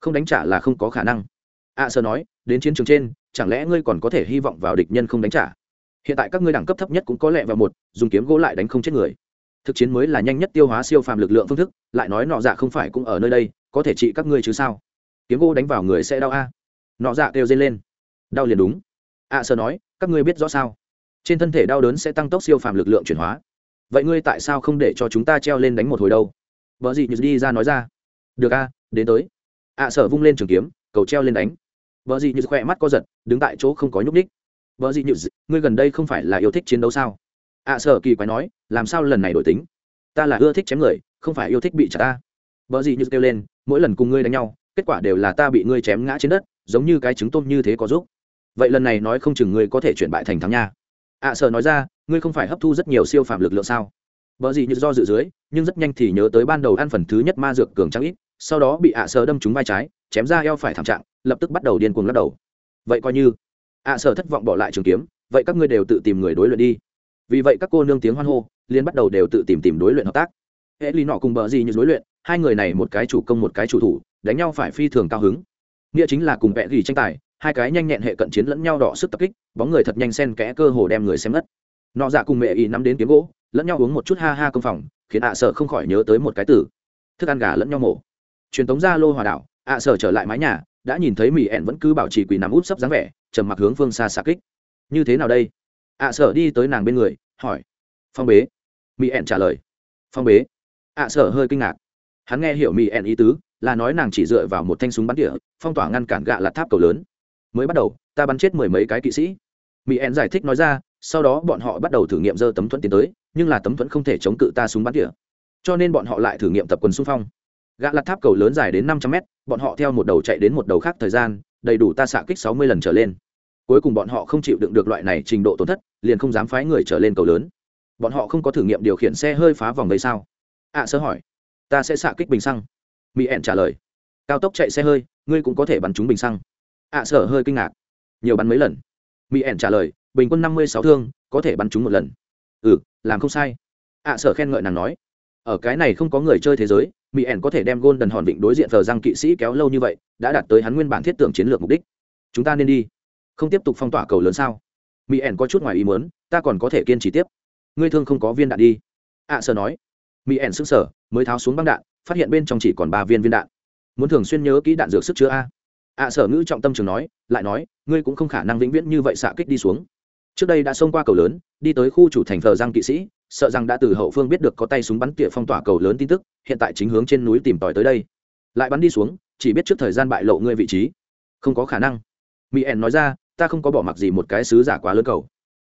A: Không đánh trả là không có khả năng. Ạ sơ nói, đến chiến trường trên, chẳng lẽ ngươi còn có thể hy vọng vào địch nhân không đánh trả? Hiện tại các ngươi đẳng cấp thấp nhất cũng có lẽ vào một, dùng kiếm gỗ lại đánh không chết người. Thực chiến mới là nhanh nhất tiêu hóa siêu phàm lực lượng phương thức, lại nói nọ dạ không phải cũng ở nơi đây, có thể trị các ngươi chứ sao? Kiếm gỗ đánh vào người sẽ đau a. Nọ dạ kêu dây lên. Đau liền đúng. À, ạ sơ nói, các ngươi biết rõ sao? Trên thân thể đau đớn sẽ tăng tốc siêu phàm lực lượng chuyển hóa. Vậy ngươi tại sao không để cho chúng ta treo lên đánh một hồi đâu? Vợ dị như đi ra nói ra. Được a, đến tới. À, ạ sở vung lên trường kiếm, cầu treo lên đánh. Vợ dị như khỏe mắt co giật, đứng tại chỗ không có nhúc ních vợ dị như, ngươi gần đây không phải là yêu thích chiến đấu sao? À, ạ sở kỳ quái nói, làm sao lần này đổi tính? Ta là ưa thích chém người, không phải yêu thích bị chặt ta. Vợ dị như kêu lên, mỗi lần cùng ngươi đánh nhau, kết quả đều là ta bị ngươi chém ngã trên đất, giống như cái trứng tôm như thế có giúp vậy lần này nói không chừng ngươi có thể chuyển bại thành thắng nha. À, ạ sợ nói ra, ngươi không phải hấp thu rất nhiều siêu phạm lực lượng sao? Vợ gì như do dự dưới, nhưng rất nhanh thì nhớ tới ban đầu ăn phần thứ nhất ma dược cường trắng ít, sau đó bị ạ sợ đâm trúng vai trái, chém ra eo phải thảm trạng, lập tức bắt đầu điên cuồng lắc đầu. Vậy coi như, ạ sợ thất vọng bỏ lại trường kiếm, vậy các ngươi đều tự tìm người đối luyện đi. Vì vậy các cô nương tiếng hoan hô liên bắt đầu đều tự tìm tìm đối luyện hợp tác. Hệ lý nọ cùng bờ gì như đối luyện, hai người này một cái chủ công một cái chủ thủ, đánh nhau phải phi thường cao hứng. Nghĩa chính là cùng vẽ gỉ tranh tài hai cái nhanh nhẹn hệ cận chiến lẫn nhau đỏ sức tập kích, bóng người thật nhanh sen kẽ cơ hồ đem người xem mất nọ dạ cùng mẹ y nắm đến kiếm gỗ, lẫn nhau uống một chút ha ha công phòng, khiến ạ sợ không khỏi nhớ tới một cái từ. Thức ăn gà lẫn nhau mổ. Truyền tống ra lô hòa đảo, ạ sợ trở lại mái nhà, đã nhìn thấy mỹ ẹn vẫn cứ bảo trì quỳ nằm út sấp dáng vẻ, trầm mặc hướng phương xa xa kích. Như thế nào đây? ạ sợ đi tới nàng bên người, hỏi. Phong bế. Mỹ ẹn trả lời. Phong bế. ạ sợ hơi kinh ngạc. Hắn nghe hiểu mỹ ẹn ý tứ, là nói nàng chỉ dựa vào một thanh súng bắn tỉa, phong tỏa ngăn cản gạ là tháp cầu lớn mới bắt đầu ta bắn chết mười mấy cái kỵ sĩ. Mỹ ẹn giải thích nói ra sau đó bọn họ bắt đầu thử nghiệm dơ tấm thuẫn tiến tới nhưng là tấm thuẫn không thể chống cự ta súng bắn tỉa cho nên bọn họ lại thử nghiệm tập quần xung phong. Gã lặt tháp cầu lớn dài đến năm trăm mét bọn họ theo một đầu chạy đến một đầu khác thời gian đầy đủ ta xạ kích sáu mươi lần trở lên. Cuối cùng bọn họ không chịu đựng được loại này trình độ tổn thất liền không dám phái người trở lên cầu lớn. Bọn họ không có thử nghiệm điều khiển xe hơi phá vòng gây sao? Ạ à, sơ hỏi. Ta sẽ xạ kích bình xăng. Mỹ ẹn trả lời. Cao tốc chạy xe hơi ngươi cũng có thể bắn trúng bình xăng ạ à, sở hơi kinh ngạc. Nhiều bắn mấy lần. Mỹ ẻn trả lời bình quân năm mươi sáu thương có thể bắn trúng một lần. Ừ làm không sai. Ạ à, sở khen ngợi nàng nói. Ở cái này không có người chơi thế giới mỹ ẻn có thể đem gôn đần hòn vịnh đối diện thờ răng kỵ sĩ kéo lâu như vậy đã đạt tới hắn nguyên bản thiết tưởng chiến lược mục đích. Chúng ta nên đi. Không tiếp tục phong tỏa cầu lớn sao? Mỹ ẻn có chút ngoài ý muốn ta còn có thể kiên trì tiếp. Ngươi thương không có viên đạn đi. Ạ à, sở nói. Mỹ ẻn sững sờ mới tháo xuống băng đạn phát hiện bên trong chỉ còn ba viên viên đạn. Muốn thường xuyên nhớ kỹ đạn dược sức chứa a ạ sở ngữ trọng tâm trường nói lại nói ngươi cũng không khả năng vĩnh viễn như vậy xạ kích đi xuống. Trước đây đã xông qua cầu lớn đi tới khu chủ thành thờ giang kỵ sĩ sợ rằng đã từ hậu phương biết được có tay súng bắn tỉa phong tỏa cầu lớn tin tức hiện tại chính hướng trên núi tìm tòi tới đây. Lại bắn đi xuống chỉ biết trước thời gian bại lộ ngươi vị trí. Không có khả năng. Mỹ ẻn nói ra ta không có bỏ mặc gì một cái sứ giả quá lớn cầu.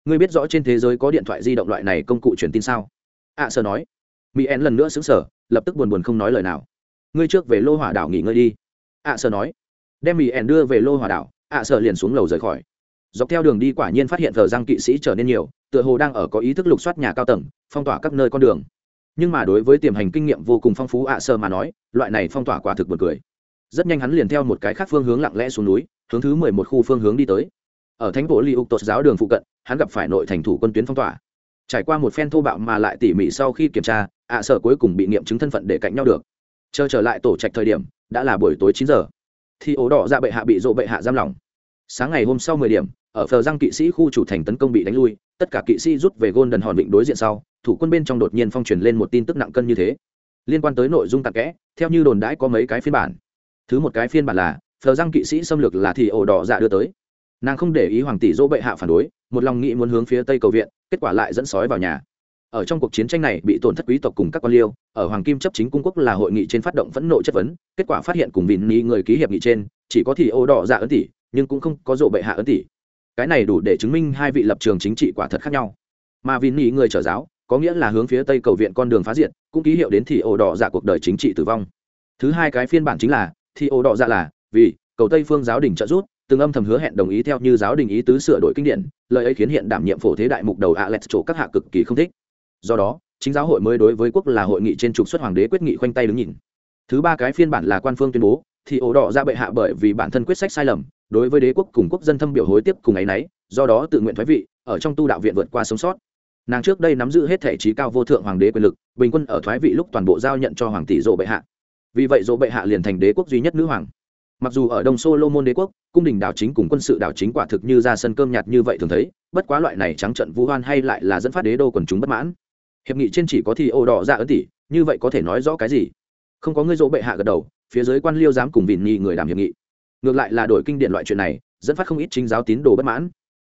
A: Ngươi biết rõ trên thế giới có điện thoại di động loại này công cụ truyền tin sao? Ạ à, nói. Mỹ ẻn lần nữa xứng sở lập tức buồn buồn không nói lời nào. Ngươi trước về lô hỏa đảo nghỉ ngơi đi. Ạ à, nói đem mì ẻn đưa về lô hòa đảo ạ à, liền xuống lầu rời khỏi. Dọc theo đường đi quả nhiên phát hiện thờ răng kỵ sĩ trở nên nhiều tựa hồ đang ở có ý thức lục soát nhà cao tầng phong tỏa các nơi con đường. Nhưng mà đối với tiềm hành kinh nghiệm vô cùng phong phú ạ sơ mà nói loại này phong tỏa quả thực buồn cười. Rất nhanh hắn liền theo một cái khác phương hướng lặng lẽ xuống núi hướng thứ mười một khu phương hướng đi tới. Ở thánh bộ li ục tột giáo đường phụ cận hắn gặp phải nội thành thủ quân tuyến phong tỏa. Trải qua một phen thô bạo mà lại tỉ mỉ sau khi kiểm tra ạ sở cuối cùng bị nghiệm chứng thân phận để cạnh nhau được. Chờ trở lại tổ trạch thời điểm đã là buổi tối chín giờ thì ổ đỏ dạ bệ hạ bị rộ bệ hạ giam lỏng. Sáng ngày hôm sau mười điểm, ở phờ răng kỵ sĩ khu chủ thành tấn công bị đánh lui, tất cả kỵ sĩ rút về gôn đần hòn vịnh đối diện sau, thủ quân bên trong đột nhiên phong truyền lên một tin tức nặng cân như thế. Liên quan tới nội dung tạc kẽ, theo như đồn đãi có mấy cái phiên bản. Thứ một cái phiên bản là, phờ răng kỵ sĩ xâm lược là thì ổ đỏ dạ đưa tới. Nàng không để ý hoàng tỷ dỗ bệ hạ phản đối, một lòng nghĩ muốn hướng phía tây cầu viện, kết quả lại dẫn sói vào nhà ở trong cuộc chiến tranh này bị tổn thất quý tộc cùng các quan liêu, ở hoàng kim chấp chính cung quốc là hội nghị trên phát động phẫn nộ chất vấn, kết quả phát hiện cùng vịn ni người ký hiệp nghị trên, chỉ có thì ô đỏ dạ ấn tỷ, nhưng cũng không có rộ bệ hạ ấn tỷ. Cái này đủ để chứng minh hai vị lập trường chính trị quả thật khác nhau. Mà vịn ni người trở giáo, có nghĩa là hướng phía tây cầu viện con đường phá diện cũng ký hiệu đến thì ô đỏ dạ cuộc đời chính trị tử vong. Thứ hai cái phiên bản chính là, thì ô đỏ dạ là, vì, cầu tây phương giáo đình trợ rút từng âm thầm hứa hẹn đồng ý theo như giáo đình ý tứ sửa đổi kinh điển, lời ấy khiến hiện đảm nhiệm phổ thế đại mục đầu ạ lẹt chỗ các hạ cực kỳ không thích do đó, chính giáo hội mới đối với quốc là hội nghị trên trục xuất hoàng đế quyết nghị khoanh tay đứng nhìn. Thứ ba cái phiên bản là quan phương tuyên bố, thì ổ đỏ ra bệ hạ bởi vì bản thân quyết sách sai lầm, đối với đế quốc cùng quốc dân thâm biểu hối tiếp cùng ấ y n ấ y do đó tự nguyện thoái vị, ở trong tu đạo viện vượt qua sống sót. Nàng trước đây nắm giữ hết thể trí cao vô thượng hoàng đế quyền lực, bình quân ở thoái vị lúc toàn bộ giao nhận cho hoàng tỷ dỗ bệ hạ. Vì vậy dỗ bệ hạ liền thành đế quốc duy nhất nữ hoàng. Mặc dù ở đông solomon đế quốc, cung đình đảo chính cùng quân sự đảo chính quả thực như ra sân cơm nhạt như vậy thường thấy, bất quá loại này trắng trận vũ hoan hay lại là dẫn phát đế đô quần chúng bất mãn hiệp nghị trên chỉ có thì ô đỏ ra ấn tỷ như vậy có thể nói rõ cái gì? Không có ngươi dỗ bệ hạ gật đầu, phía dưới quan liêu dám cùng vịn nghị người đàm hiệp nghị. Ngược lại là đổi kinh điển loại chuyện này, dẫn phát không ít chính giáo tín đồ bất mãn.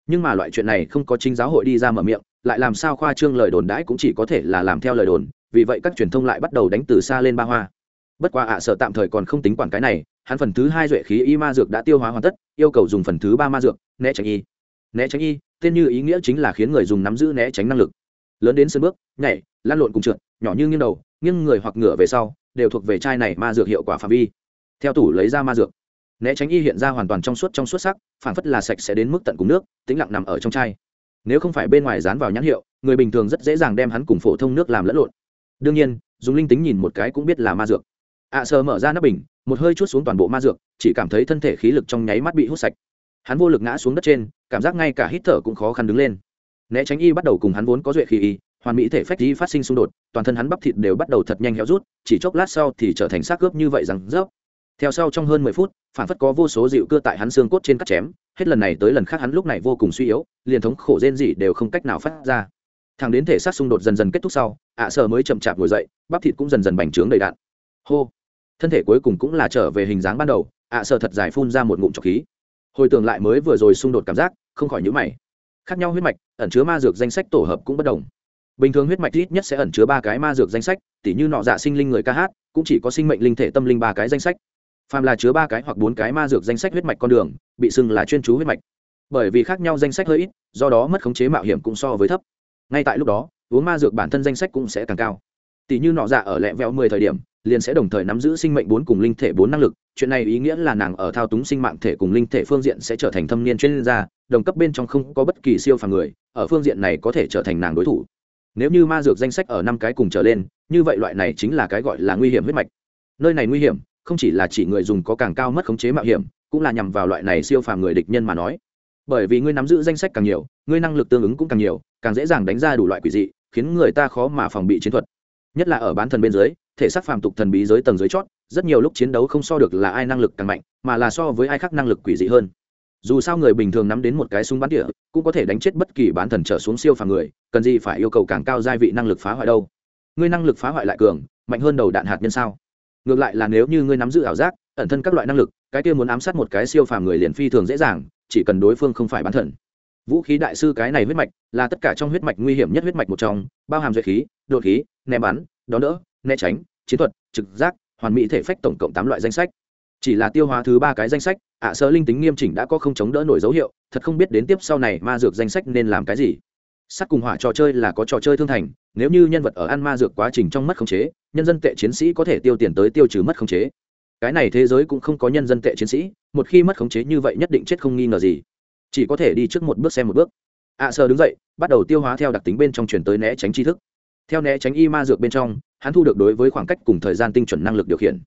A: Nhưng mà loại chuyện này không có chính giáo hội đi ra mở miệng, lại làm sao khoa trương lời đồn đãi cũng chỉ có thể là làm theo lời đồn, vì vậy các truyền thông lại bắt đầu đánh từ xa lên ba hoa. Bất qua ạ, sợ tạm thời còn không tính quản cái này, hắn phần thứ hai duệ khí y ma dược đã tiêu hóa hoàn tất, yêu cầu dùng phần thứ ba ma dược, né tránh y. Né tránh y, tên như ý nghĩa chính là khiến người dùng nắm giữ né tránh năng lực lớn đến sân bước, nhảy lan lộn cùng trượt, nhỏ như nghiêng đầu, nghiêng người hoặc ngửa về sau, đều thuộc về chai này ma dược hiệu quả phạm vi. Theo tủ lấy ra ma dược, né tránh y hiện ra hoàn toàn trong suốt trong suốt sắc, phản phất là sạch sẽ đến mức tận cùng nước, tĩnh lặng nằm ở trong chai. Nếu không phải bên ngoài dán vào nhãn hiệu, người bình thường rất dễ dàng đem hắn cùng phổ thông nước làm lẫn lộn. Đương nhiên, dùng linh tính nhìn một cái cũng biết là ma dược. Ạ à sờ mở ra nắp bình, một hơi chút xuống toàn bộ ma dược, chỉ cảm thấy thân thể khí lực trong nháy mắt bị hút sạch. Hắn vô lực ngã xuống đất trên, cảm giác ngay cả hít thở cũng khó khăn đứng lên né tránh y bắt đầu cùng hắn vốn có duệ khí y, hoàn mỹ thể phách y phát sinh xung đột, toàn thân hắn bắp thịt đều bắt đầu thật nhanh héo rút, chỉ chốc lát sau thì trở thành xác cướp như vậy rằng rớp. Theo sau trong hơn mười phút, phản phất có vô số dịu cưa tại hắn xương cốt trên cắt chém, hết lần này tới lần khác hắn lúc này vô cùng suy yếu, liền thống khổ rên dị đều không cách nào phát ra. Thằng đến thể xác xung đột dần dần kết thúc sau, ạ à sợ mới chậm chạp ngồi dậy, bắp thịt cũng dần dần bành trướng đầy đạn. Hô! Thân thể cuối cùng cũng là trở về hình dáng ban đầu, ạ à sợ thật dài phun ra một ngụm trọc khí. Hồi tưởng lại mới vừa rồi xung đột cảm giác, không khỏi nhữ mày khác nhau huyết mạch, ẩn chứa ma dược danh sách tổ hợp cũng bất đồng. Bình thường huyết mạch ít nhất sẽ ẩn chứa ba cái ma dược danh sách, tỉ như nọ dạ sinh linh người ca hát, cũng chỉ có sinh mệnh linh thể tâm linh ba cái danh sách. Phàm là chứa ba cái hoặc bốn cái ma dược danh sách huyết mạch con đường, bị xưng là chuyên chú huyết mạch. Bởi vì khác nhau danh sách hơi ít, do đó mất khống chế mạo hiểm cũng so với thấp. Ngay tại lúc đó, uống ma dược bản thân danh sách cũng sẽ càng cao. Tỷ như nọ dạ ở lẹ vẹo mười thời điểm, liền sẽ đồng thời nắm giữ sinh mệnh bốn cùng linh thể bốn năng lực, chuyện này ý nghĩa là nàng ở thao túng sinh mạng thể cùng linh thể phương diện sẽ trở thành thâm niên chuyên gia đồng cấp bên trong không có bất kỳ siêu phàm người, ở phương diện này có thể trở thành nàng đối thủ. Nếu như ma dược danh sách ở năm cái cùng trở lên, như vậy loại này chính là cái gọi là nguy hiểm huyết mạch. Nơi này nguy hiểm, không chỉ là chỉ người dùng có càng cao mất khống chế mạo hiểm, cũng là nhằm vào loại này siêu phàm người địch nhân mà nói. Bởi vì ngươi nắm giữ danh sách càng nhiều, ngươi năng lực tương ứng cũng càng nhiều, càng dễ dàng đánh ra đủ loại quỷ dị, khiến người ta khó mà phòng bị chiến thuật. Nhất là ở bán thần bên dưới, thể xác phàm tục thần bí dưới tầng dưới chót, rất nhiều lúc chiến đấu không so được là ai năng lực càng mạnh, mà là so với ai khác năng lực quỷ dị hơn dù sao người bình thường nắm đến một cái súng bắn tỉa, cũng có thể đánh chết bất kỳ bán thần trở xuống siêu phàm người, cần gì phải yêu cầu càng cao gia vị năng lực phá hoại đâu. Ngươi năng lực phá hoại lại cường, mạnh hơn đầu đạn hạt nhân sao? Ngược lại là nếu như ngươi nắm giữ ảo giác, ẩn thân các loại năng lực, cái kia muốn ám sát một cái siêu phàm người liền phi thường dễ dàng, chỉ cần đối phương không phải bán thần. Vũ khí đại sư cái này huyết mạch, là tất cả trong huyết mạch nguy hiểm nhất huyết mạch một trong, bao hàm duyệt khí, đột khí né bắn, đón đỡ, né tránh, chiến thuật, trực giác, hoàn mỹ thể phách tổng cộng tám loại danh sách chỉ là tiêu hóa thứ ba cái danh sách ạ à, sơ linh tính nghiêm chỉnh đã có không chống đỡ nổi dấu hiệu thật không biết đến tiếp sau này ma dược danh sách nên làm cái gì. Sắc cùng hỏa trò chơi là có trò chơi thương thành nếu như nhân vật ở ăn ma dược quá trình trong mất khống chế nhân dân tệ chiến sĩ có thể tiêu tiền tới tiêu trừ mất khống chế. Cái này thế giới cũng không có nhân dân tệ chiến sĩ một khi mất khống chế như vậy nhất định chết không nghi ngờ gì. Chỉ có thể đi trước một bước xem một bước. Ạ à, sơ đứng dậy bắt đầu tiêu hóa theo đặc tính bên trong chuyển tới né tránh tri thức. Theo né tránh y ma dược bên trong hắn thu được đối với khoảng cách cùng thời gian tinh chuẩn năng lực điều khiển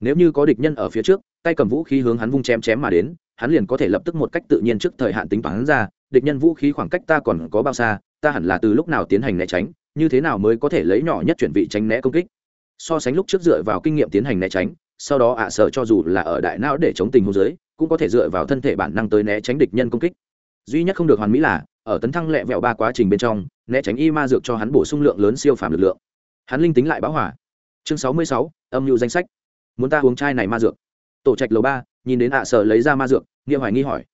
A: nếu như có địch nhân ở phía trước, tay cầm vũ khí hướng hắn vung chém chém mà đến, hắn liền có thể lập tức một cách tự nhiên trước thời hạn tính toán ra, địch nhân vũ khí khoảng cách ta còn có bao xa, ta hẳn là từ lúc nào tiến hành né tránh, như thế nào mới có thể lấy nhỏ nhất chuyển vị tránh né công kích. So sánh lúc trước dựa vào kinh nghiệm tiến hành né tránh, sau đó ạ à sợ cho dù là ở đại não để chống tình hô giới cũng có thể dựa vào thân thể bản năng tới né tránh địch nhân công kích. Duy nhất không được hoàn mỹ là, ở tấn thăng lẹ vẹo ba quá trình bên trong, né tránh y ma dược cho hắn bổ sung lượng lớn siêu phàm lực lượng. Hắn linh tính lại báo hỏa chương sáu mươi sáu, âm mưu danh sách muốn ta uống chai này ma dược. Tổ trạch lầu ba, nhìn đến ạ à sở lấy ra ma dược, nghĩa hoài nghi hỏi.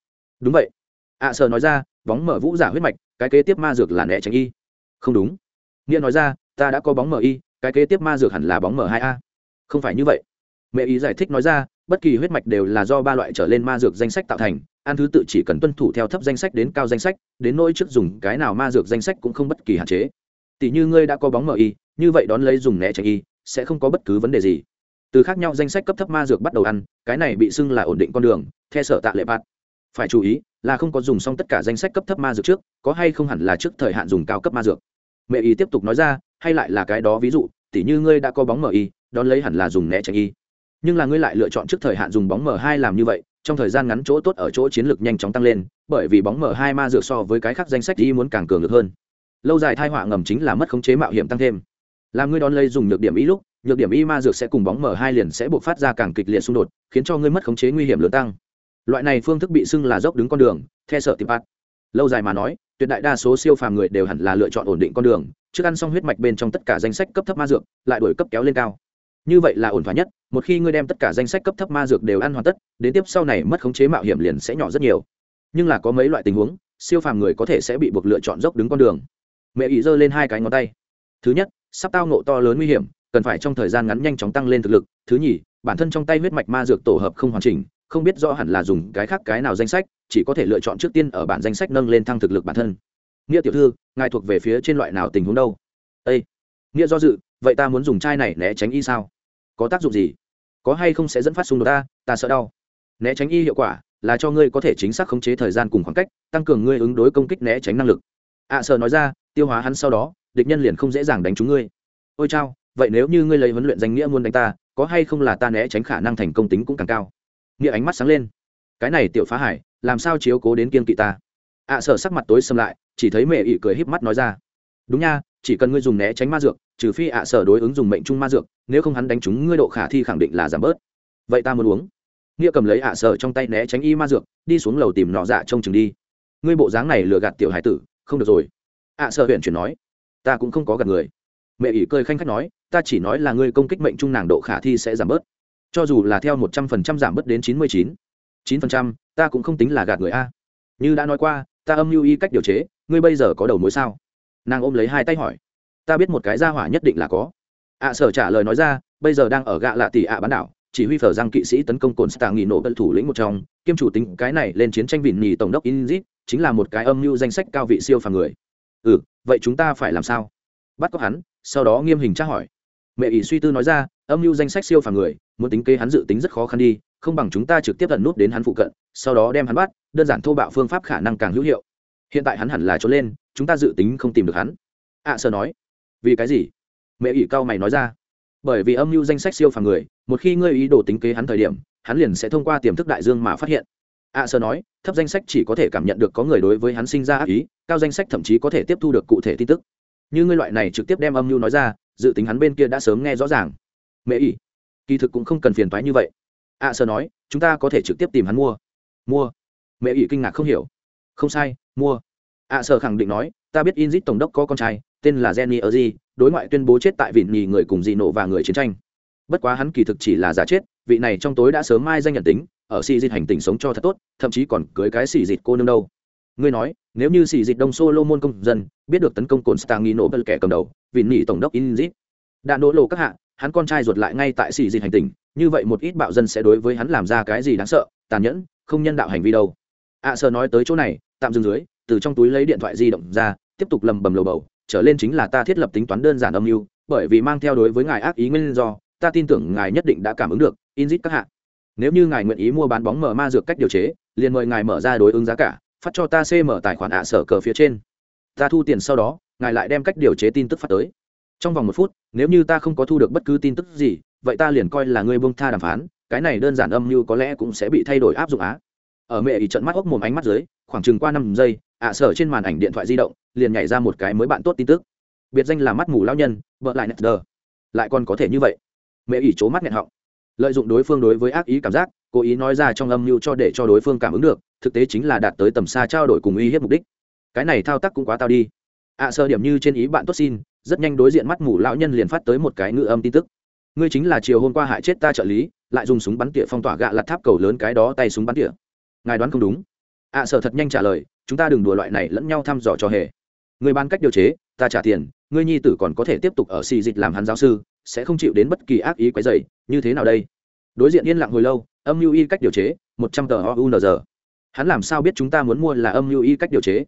A: Đúng vậy. ạ à sở nói ra, bóng mở vũ giả huyết mạch, cái kế tiếp ma dược là nẹ tránh y. Không đúng. Nghĩa nói ra, ta đã có bóng mở y, cái kế tiếp ma dược hẳn là bóng mở hai a. Không phải như vậy. Mẹ ý giải thích nói ra, bất kỳ huyết mạch đều là do ba loại trở lên ma dược danh sách tạo thành an thứ tự chỉ cần tuân thủ theo thấp danh sách đến cao danh sách, đến nỗi trước dùng cái nào ma dược danh sách cũng không bất kỳ hạn chế. Tỷ như ngươi đã có bóng mở y, như vậy đón lấy dùng né tránh y, sẽ không có bất cứ vấn đề gì từ khác nhau danh sách cấp thấp ma dược bắt đầu ăn, cái này bị xưng là ổn định con đường theo sở tạ lệ bạt. Phải chú ý, là không có dùng xong tất cả danh sách cấp thấp ma dược trước, có hay không hẳn là trước thời hạn dùng cao cấp ma dược. Mẹ y tiếp tục nói ra, hay lại là cái đó ví dụ, tỉ như ngươi đã có bóng mở y đón lấy hẳn là dùng né tránh y. Nhưng là ngươi lại lựa chọn trước thời hạn dùng bóng mở hai làm như vậy, trong thời gian ngắn chỗ tốt ở chỗ chiến lược nhanh chóng tăng lên, bởi vì bóng mở hai ma dược so với cái khác danh sách y muốn càng cường lực hơn. Lâu dài thai họa ngầm chính là mất khống chế mạo hiểm tăng thêm. Làm ngươi đón lấy dùng nhược điểm y lúc nhược điểm y ma dược sẽ cùng bóng mở hai liền sẽ buộc phát ra càng kịch liệt xung đột, khiến cho ngươi mất khống chế nguy hiểm lớn tăng. Loại này phương thức bị xưng là dốc đứng con đường, the sợ tìm bắt. Lâu dài mà nói, tuyệt đại đa số siêu phàm người đều hẳn là lựa chọn ổn định con đường, trước ăn xong huyết mạch bên trong tất cả danh sách cấp thấp ma dược, lại đổi cấp kéo lên cao. Như vậy là ổn thỏa nhất, một khi ngươi đem tất cả danh sách cấp thấp ma dược đều ăn hoàn tất, đến tiếp sau này mất khống chế mạo hiểm liền sẽ nhỏ rất nhiều. Nhưng là có mấy loại tình huống, siêu phàm người có thể sẽ bị buộc lựa chọn dốc đứng con đường. Mẹ ý giơ lên hai cái ngón tay. Thứ nhất, sắp tao nộ to lớn nguy hiểm cần phải trong thời gian ngắn nhanh chóng tăng lên thực lực. Thứ nhì bản thân trong tay huyết mạch ma dược tổ hợp không hoàn chỉnh không biết rõ hẳn là dùng cái khác cái nào danh sách chỉ có thể lựa chọn trước tiên ở bản danh sách nâng lên thăng thực lực bản thân. Nghĩa tiểu thư ngài thuộc về phía trên loại nào tình huống đâu? Â nghĩa do dự vậy ta muốn dùng chai này né tránh y sao? Có tác dụng gì? Có hay không sẽ dẫn phát xung đột ta? Ta sợ đau. Né tránh y hiệu quả là cho ngươi có thể chính xác khống chế thời gian cùng khoảng cách tăng cường ngươi ứng đối công kích né tránh năng lực. Ạ à, sợ nói ra tiêu hóa hắn sau đó địch nhân liền không dễ dàng đánh trúng ngươi. Ôi chao vậy nếu như ngươi lấy huấn luyện danh nghĩa muốn đánh ta có hay không là ta né tránh khả năng thành công tính cũng càng cao? Nghĩa ánh mắt sáng lên. Cái này tiểu phá hải làm sao chiếu cố đến kiên kỵ ta? Ạ à, sợ sắc mặt tối xâm lại chỉ thấy mẹ ỉ cười híp mắt nói ra. Đúng nha chỉ cần ngươi dùng né tránh ma dược trừ phi ạ à sở đối ứng dùng mệnh trung ma dược nếu không hắn đánh chúng, ngươi độ khả thi khẳng định là giảm bớt. Vậy ta muốn uống. Nghĩa cầm lấy ạ à sở trong tay né tránh y ma dược đi xuống lầu tìm nọ dạ trông chừng đi. Ngươi bộ dáng này lừa gạt tiểu hải tử không được rồi. Ạ sở huyện chuyển nói. Ta cũng không có gạt người mẹ ỉ cười khanh khách nói, ta chỉ nói là ngươi công kích mệnh trung nàng độ khả thi sẽ giảm bớt. Cho dù là theo một trăm phần trăm giảm bớt đến chín mươi chín chín phần trăm, ta cũng không tính là gạt người a. Như đã nói qua, ta âm mưu y cách điều chế, ngươi bây giờ có đầu mối sao? Nàng ôm lấy hai tay hỏi. Ta biết một cái gia hỏa nhất định là có. Ạ sở trả lời nói ra, bây giờ đang ở gạ lạ tỷ ạ bán đảo, chỉ huy phở rằng kỵ sĩ tấn công cồn stà nghỉ nổ bận thủ lĩnh một trong, kiêm chủ tính cái này lên chiến tranh vịn nhì tổng đốc inzit, chính là một cái âm mưu danh sách cao vị siêu phàm người. Ừ vậy chúng ta phải làm sao? Bắt cóc hắn sau đó nghiêm hình tra hỏi. Mẹ ỷ suy tư nói ra âm mưu danh sách siêu phàm người muốn tính kế hắn dự tính rất khó khăn đi không bằng chúng ta trực tiếp tận nút đến hắn phụ cận sau đó đem hắn bắt đơn giản thô bạo phương pháp khả năng càng hữu hiệu. Hiện tại hắn hẳn là trốn lên chúng ta dự tính không tìm được hắn. Ạ à, sơ nói. Vì cái gì? Mẹ ỷ cao mày nói ra. Bởi vì âm mưu danh sách siêu phàm người một khi ngươi ý đồ tính kế hắn thời điểm hắn liền sẽ thông qua tiềm thức đại dương mà phát hiện. Ạ à, sơ nói thấp danh sách chỉ có thể cảm nhận được có người đối với hắn sinh ra ác ý cao danh sách thậm chí có thể tiếp thu được cụ thể tin tức như ngươi loại này trực tiếp đem âm mưu nói ra dự tính hắn bên kia đã sớm nghe rõ ràng. Mẹ ỷ kỳ thực cũng không cần phiền thoái như vậy. Ạ à, sơ nói chúng ta có thể trực tiếp tìm hắn mua. Mua? Mẹ ỷ kinh ngạc không hiểu. Không sai mua. Ạ à, sơ khẳng định nói ta biết inzit tổng đốc có con trai tên là jenny ở gì đối ngoại tuyên bố chết tại vịn nhì người cùng dị nộ và người chiến tranh. Bất quá hắn kỳ thực chỉ là giả chết vị này trong tối đã sớm mai danh nhận tính ở xì dịt hành tình sống cho thật tốt thậm chí còn cưới cái xì dịt cô nương đâu. Ngươi nói nếu như xì dịch đông solomon công dân biết được tấn công cồn stang nghi nổ kẻ cầm đầu vì nỉ tổng đốc inzit đã nỗ lộ các hạ hắn con trai ruột lại ngay tại xì dịch hành tình như vậy một ít bạo dân sẽ đối với hắn làm ra cái gì đáng sợ tàn nhẫn không nhân đạo hành vi đâu. Ạ à, sơ nói tới chỗ này tạm dừng dưới từ trong túi lấy điện thoại di động ra tiếp tục lầm bầm lầu bầu trở lên chính là ta thiết lập tính toán đơn giản âm mưu bởi vì mang theo đối với ngài ác ý nguyên do ta tin tưởng ngài nhất định đã cảm ứng được inzit các hạ. Nếu như ngài nguyện ý mua bán bóng mở ma dược cách điều chế liền mời ngài mở ra đối ứng giá cả phát cho ta cm tài khoản ạ sở cờ phía trên. Ta thu tiền sau đó, ngài lại đem cách điều chế tin tức phát tới. Trong vòng một phút, nếu như ta không có thu được bất cứ tin tức gì, vậy ta liền coi là ngươi bông tha đàm phán, cái này đơn giản âm mưu có lẽ cũng sẽ bị thay đổi áp dụng á. Ở mẹ ý trận mắt ốc mồm ánh mắt dưới, khoảng chừng qua năm giây, ạ sở trên màn ảnh điện thoại di động liền nhảy ra một cái mới bạn tốt tin tức. Biệt danh là mắt mù lao nhân, vợ lại nét đờ. Lại còn có thể như vậy. Mẹ ý c mắt nghẹn họng. Lợi dụng đối phương đối với ác ý cảm giác cố ý nói ra trong âm mưu cho để cho đối phương cảm ứng được thực tế chính là đạt tới tầm xa trao đổi cùng uy hiếp mục đích. Cái này thao tác cũng quá tao đi. Ạ à, điểm như trên ý bạn tốt xin rất nhanh đối diện mắt mù lão nhân liền phát tới một cái ngự âm tin tức. Ngươi chính là chiều hôm qua hại chết ta trợ lý lại dùng súng bắn tỉa phong tỏa gạ lặt tháp cầu lớn cái đó tay súng bắn tỉa. Ngài đoán không đúng. Ạ à, thật nhanh trả lời chúng ta đừng đùa loại này lẫn nhau thăm dò cho hề. Người ban cách điều chế ta trả tiền ngươi nhi tử còn có thể tiếp tục ở xì dịch làm hắn giáo sư sẽ không chịu đến bất kỳ ác ý quấy dày như thế nào đây? Đối diện yên lặng hồi lâu âm mưu y cách điều chế một trăm tờ ounz hắn làm sao biết chúng ta muốn mua là âm mưu y cách điều chế?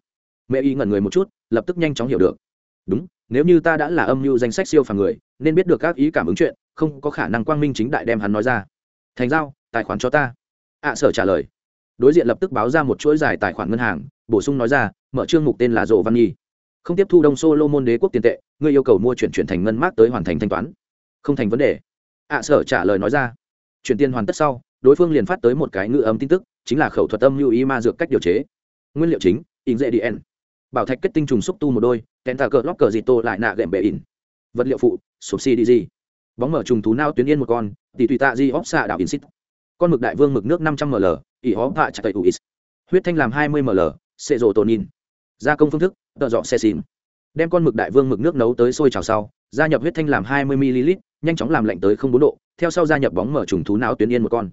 A: Mẹ y ngẩn người một chút lập tức nhanh chóng hiểu được. Đúng nếu như ta đã là âm mưu danh sách siêu phàm người nên biết được các ý cảm ứng chuyện không có khả năng quang minh chính đại đem hắn nói ra. Thành giao tài khoản cho ta. Ạ à, sở trả lời. Đối diện lập tức báo ra một chuỗi dài tài khoản ngân hàng bổ sung nói ra mở trương mục tên là rộ văn nhi. Không tiếp thu đông solomon đế quốc tiền tệ ngươi yêu cầu mua chuyển chuyển thành ngân mát tới hoàn thành thanh toán. Không thành vấn đề. Ạ à, sở trả lời nói ra. Chuyển tiền hoàn tất sau đối phương liền phát tới một cái ngữ ấm tin tức chính là khẩu thuật âm lưu ý ma dược cách điều chế. Nguyên liệu chính in dễ dn bảo thạch kết tinh trùng xúc tu một đôi kèn tà cờ lóc cờ dì tô lại nạ gệm bệ in vật liệu phụ subsidi bóng mở trùng thú nao tuyến yên một con tỷ tùy tạ di óc xạ đảo xít, con mực đại vương mực nước năm trăm ml ỉ hó tạ chạy tụ huyết thanh làm hai mươi ml xệ rộ tồn in gia công phương thức tợ dọ xe xin đem con mực đại vương mực nước nấu tới sôi trào sau gia nhập huyết thanh làm hai mươi ml nhanh chóng làm lạnh tới không bốn độ theo sau gia nhập bóng mở trùng thú não tuyến yên một con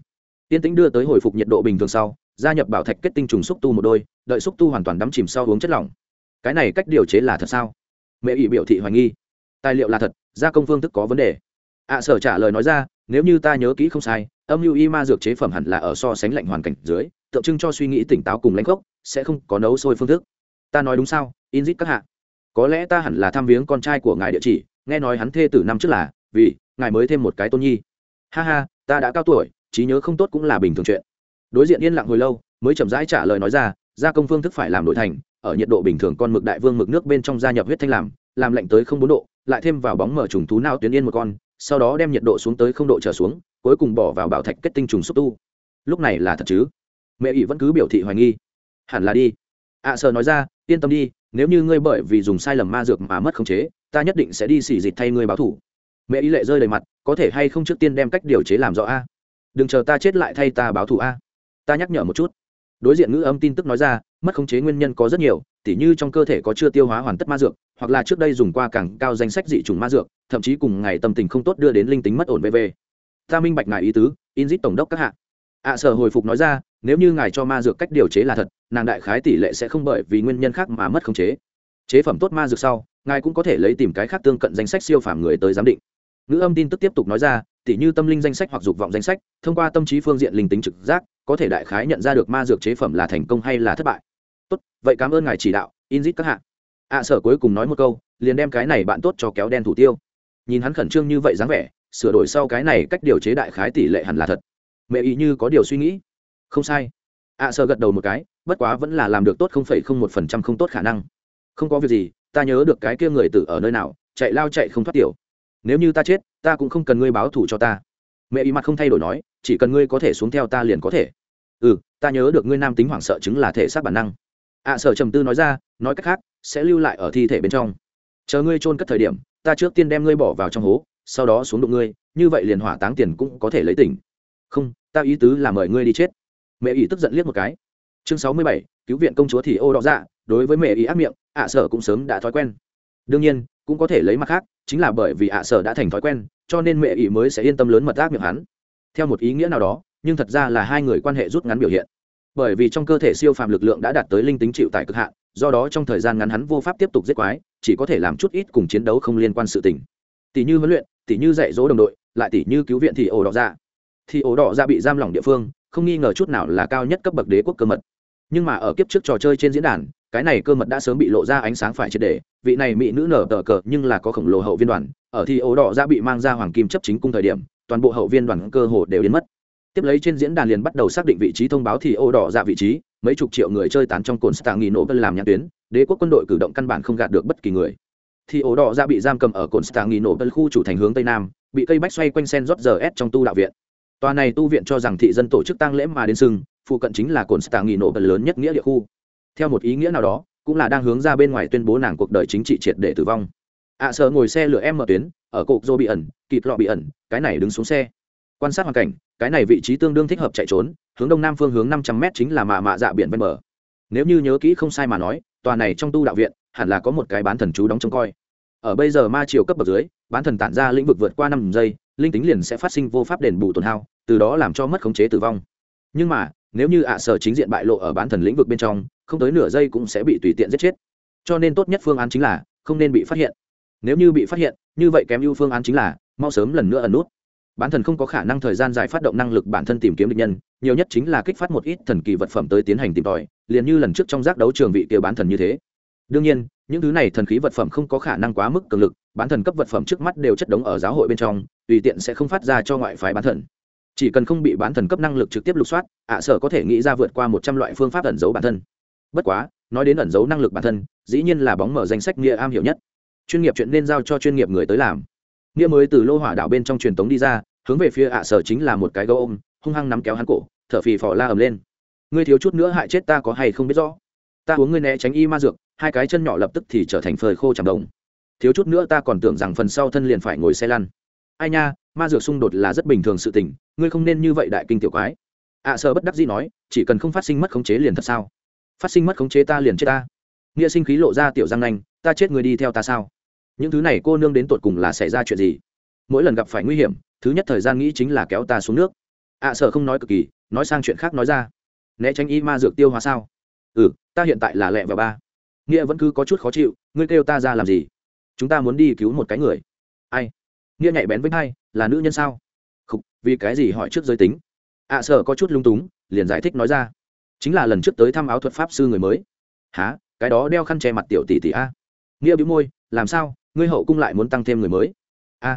A: tiên tĩnh đưa tới hồi phục nhiệt độ bình thường sau, gia nhập bảo thạch kết tinh trùng xúc tu một đôi, đợi xúc tu hoàn toàn đắm chìm sau uống chất lỏng. Cái này cách điều chế là thật sao? Mẹ ỷ biểu thị hoài nghi. Tài liệu là thật, gia công phương thức có vấn đề. Ạ sở trả lời nói ra, nếu như ta nhớ kỹ không sai, âm mưu y ma dược chế phẩm hẳn là ở so sánh lạnh hoàn cảnh dưới, tượng trưng cho suy nghĩ tỉnh táo cùng lãnh gốc sẽ không có nấu sôi phương thức. Ta nói đúng sao in dít các hạ? Có lẽ ta hẳn là thăm viếng con trai của ngài địa chỉ, nghe nói hắn thê từ năm trước là, vì, ngài mới thêm một cái tôn nhi. Ha ha, ta đã cao tuổi trí nhớ không tốt cũng là bình thường chuyện. Đối diện yên lặng hồi lâu mới chậm rãi trả lời nói ra gia công phương thức phải làm đổi thành ở nhiệt độ bình thường con mực đại vương mực nước bên trong gia nhập huyết thanh làm làm lạnh tới không bốn độ lại thêm vào bóng mở trùng thú nao tuyến yên một con sau đó đem nhiệt độ xuống tới không độ trở xuống cuối cùng bỏ vào bảo thạch kết tinh trùng xúc tu. Lúc này là thật chứ? Mẹ ỷ vẫn cứ biểu thị hoài nghi. Hẳn là đi. Ạ à, sợ nói ra yên tâm đi nếu như ngươi bởi vì dùng sai lầm ma dược mà mất khống chế ta nhất định sẽ đi xỉ dịch thay ngươi báo thủ. Mẹ ý lệ rơi đầy mặt có thể hay không trước tiên đem cách điều chế làm rõ a? Đừng chờ ta chết lại thay ta báo thù a. Ta nhắc nhở một chút. Đối diện ngữ âm tin tức nói ra, mất khống chế nguyên nhân có rất nhiều, tỉ như trong cơ thể có chưa tiêu hóa hoàn tất ma dược, hoặc là trước đây dùng qua càng cao danh sách dị t ma dược, thậm chí cùng ngày tâm tình không tốt đưa đến linh tính mất ổn vv ta minh bạch ngài ý tứ, in dít tổng đốc các hạ. Ạ sở hồi phục nói ra, nếu như ngài cho ma dược cách điều chế là thật, nàng đại khái tỷ lệ sẽ không bởi vì nguyên nhân khác mà mất khống chế. Chế phẩm tốt ma dược sau, ngài cũng có thể lấy tìm cái khác tương cận danh sách siêu phàm người tới giám định. Ngữ âm tin tức tiếp tục nói ra tỉ như tâm linh danh sách hoặc dục vọng danh sách, thông qua tâm trí phương diện linh tính trực giác, có thể đại khái nhận ra được ma dược chế phẩm là thành công hay là thất bại. Tốt, vậy cảm ơn ngài chỉ đạo, inzit các hạ. Ạ sở cuối cùng nói một câu, liền đem cái này bạn tốt cho kéo đen thủ tiêu. Nhìn hắn khẩn trương như vậy dáng vẻ, sửa đổi sau cái này cách điều chế đại khái tỷ lệ hẳn là thật. Mẹ ý như có điều suy nghĩ. Không sai. Ạ sở gật đầu một cái, bất quá vẫn là làm được tốt không phải không một phần trăm không tốt khả năng. Không có việc gì, ta nhớ được cái kia người tử ở nơi nào, chạy lao chạy không thoát tiểu nếu như ta chết ta cũng không cần ngươi báo thù cho ta. Mẹ ý mặt không thay đổi nói chỉ cần ngươi có thể xuống theo ta liền có thể. Ừ ta nhớ được ngươi nam tính hoảng sợ chứng là thể xác bản năng. Ạ à, sở trầm tư nói ra nói cách khác sẽ lưu lại ở thi thể bên trong. Chờ ngươi trôn cất thời điểm ta trước tiên đem ngươi bỏ vào trong hố sau đó xuống đụng ngươi như vậy liền hỏa táng tiền cũng có thể lấy tỉnh. Không ta ý tứ là mời ngươi đi chết. Mẹ ý tức giận liếc một cái. Chương sáu mươi bảy cứu viện công chúa thì ô đỏ dạ đối với mẹ ý ác miệng ạ sở cũng sớm đã thói quen đương nhiên, cũng có thể lấy mặt khác, chính là bởi vì ạ sở đã thành thói quen, cho nên mẹ ỷ mới sẽ yên tâm lớn mật ác miệng hắn. Theo một ý nghĩa nào đó, nhưng thật ra là hai người quan hệ rút ngắn biểu hiện. Bởi vì trong cơ thể siêu phàm lực lượng đã đạt tới linh tính chịu tại cực hạn, do đó trong thời gian ngắn hắn vô pháp tiếp tục giết quái, chỉ có thể làm chút ít cùng chiến đấu không liên quan sự tình. Tỷ như huấn luyện, tỷ như dạy dỗ đồng đội, lại tỷ như cứu viện thì ổ đỏ ra thì ổ đỏ ra bị giam lỏng địa phương, không nghi ngờ chút nào là cao nhất cấp bậc đế quốc cơ mật. Nhưng mà ở kiếp trước trò chơi trên diễn đàn cái này cơ mật đã sớm bị lộ ra ánh sáng phải triệt để, vị này mỹ nữ nở tờ cờ nhưng là có khổng lồ hậu viên đoàn, ở thi ấu đỏ ra bị mang ra hoàng kim chấp chính cung thời điểm, toàn bộ hậu viên đoàn cơ hồ đều đến mất. Tiếp lấy trên diễn đàn liền bắt đầu xác định vị trí thông báo thì ô đỏ ra vị trí, mấy chục triệu người chơi tán trong cồn stạng nghỉ nổ vân làm nhãn tuyến, đế quốc quân đội cử động căn bản không gạt được bất kỳ người. Thì ô đỏ ra bị giam cầm ở cồn stạng nghỉ nổ vân khu chủ thành hướng tây nam, bị cây bách xoay quanh sen rót giờ s trong tu đạo viện. Tòa này tu viện cho rằng thị dân tổ chức tăng lễ mà đến sưng phụ cận chính là cồn stạng nghỉ nổ vân lớn nhất nghĩa địa khu theo một ý nghĩa nào đó cũng là đang hướng ra bên ngoài tuyên bố nàng cuộc đời chính trị triệt để tử vong. Ạ à, sợ ngồi xe lửa em mở tuyến ở cột dô bị ẩn kịp lọ bị ẩn cái này đứng xuống xe. Quan sát hoàn cảnh cái này vị trí tương đương thích hợp chạy trốn hướng đông nam phương hướng năm trăm m chính là mạ mạ dạ biển ven bờ. Nếu như nhớ kỹ không sai mà nói tòa này trong tu đạo viện hẳn là có một cái bán thần chú đóng trông coi. Ở bây giờ ma triều cấp bậc dưới bán thần tản ra lĩnh vực vượt qua năm giây linh tính liền sẽ phát sinh vô pháp đền bù tổn hao từ đó làm cho mất khống chế tử vong. Nhưng mà nếu như ạ sở chính diện bại lộ ở bán thần lĩnh vực bên trong không tới nửa giây cũng sẽ bị tùy tiện giết chết. Cho nên tốt nhất phương án chính là không nên bị phát hiện. Nếu như bị phát hiện, như vậy kém ưu phương án chính là mau sớm lần nữa ẩn nút. Bán thần không có khả năng thời gian dài phát động năng lực bản thân tìm kiếm địch nhân, nhiều nhất chính là kích phát một ít thần kỳ vật phẩm tới tiến hành tìm tòi, liền như lần trước trong giác đấu trường vị kia bán thần như thế. Đương nhiên, những thứ này thần khí vật phẩm không có khả năng quá mức cường lực, bán thần cấp vật phẩm trước mắt đều chất đống ở giáo hội bên trong, tùy tiện sẽ không phát ra cho ngoại phái bán thần. Chỉ cần không bị bán thần cấp năng lực trực tiếp lục soát, ạ sở có thể nghĩ ra vượt qua một trăm loại phương pháp ẩn giấu bản thân bất quá nói đến ẩn giấu năng lực bản thân dĩ nhiên là bóng mở danh sách nghĩa am hiểu nhất. Chuyên nghiệp chuyện nên giao cho chuyên nghiệp người tới làm. Nghĩa mới từ lô hỏa đảo bên trong truyền tống đi ra hướng về phía ạ sở chính là một cái gấu ôm hung hăng nắm kéo hắn cổ thở phì phò la ầm lên. Ngươi thiếu chút nữa hại chết ta có hay không biết rõ? Ta uống ngươi né tránh y ma dược hai cái chân nhỏ lập tức thì trở thành phơi khô chẳng đồng. Thiếu chút nữa ta còn tưởng rằng phần sau thân liền phải ngồi xe lăn. Ai nha ma dược xung đột là rất bình thường sự tình ngươi không nên như vậy đại kinh tiểu quái. ạ à, sợ bất đắc dĩ nói chỉ cần không phát sinh mất khống chế liền thật sao? Phát sinh mất khống chế ta liền chết ta. Nghĩa sinh khí lộ ra tiểu giang nanh ta chết người đi theo ta sao? Những thứ này cô nương đến tột cùng là xảy ra chuyện gì? Mỗi lần gặp phải nguy hiểm thứ nhất thời gian nghĩ chính là kéo ta xuống nước. Ạ à, sợ không nói cực kỳ nói sang chuyện khác nói ra. Né tránh y ma dược tiêu hóa sao? Ừ ta hiện tại là lẹ và ba. Nghĩa vẫn cứ có chút khó chịu ngươi kêu ta ra làm gì? Chúng ta muốn đi cứu một cái người. Ai? Nghĩa nhạy bén với hai là nữ nhân sao? Không vì cái gì hỏi trước giới tính? Ạ à, có chút lung túng liền giải thích nói ra chính là lần trước tới thăm áo thuật pháp sư người mới. Há cái đó đeo khăn che mặt tiểu tỷ tỷ a. Nghĩa bĩu môi làm sao? Ngươi hậu cung lại muốn tăng thêm người mới? A.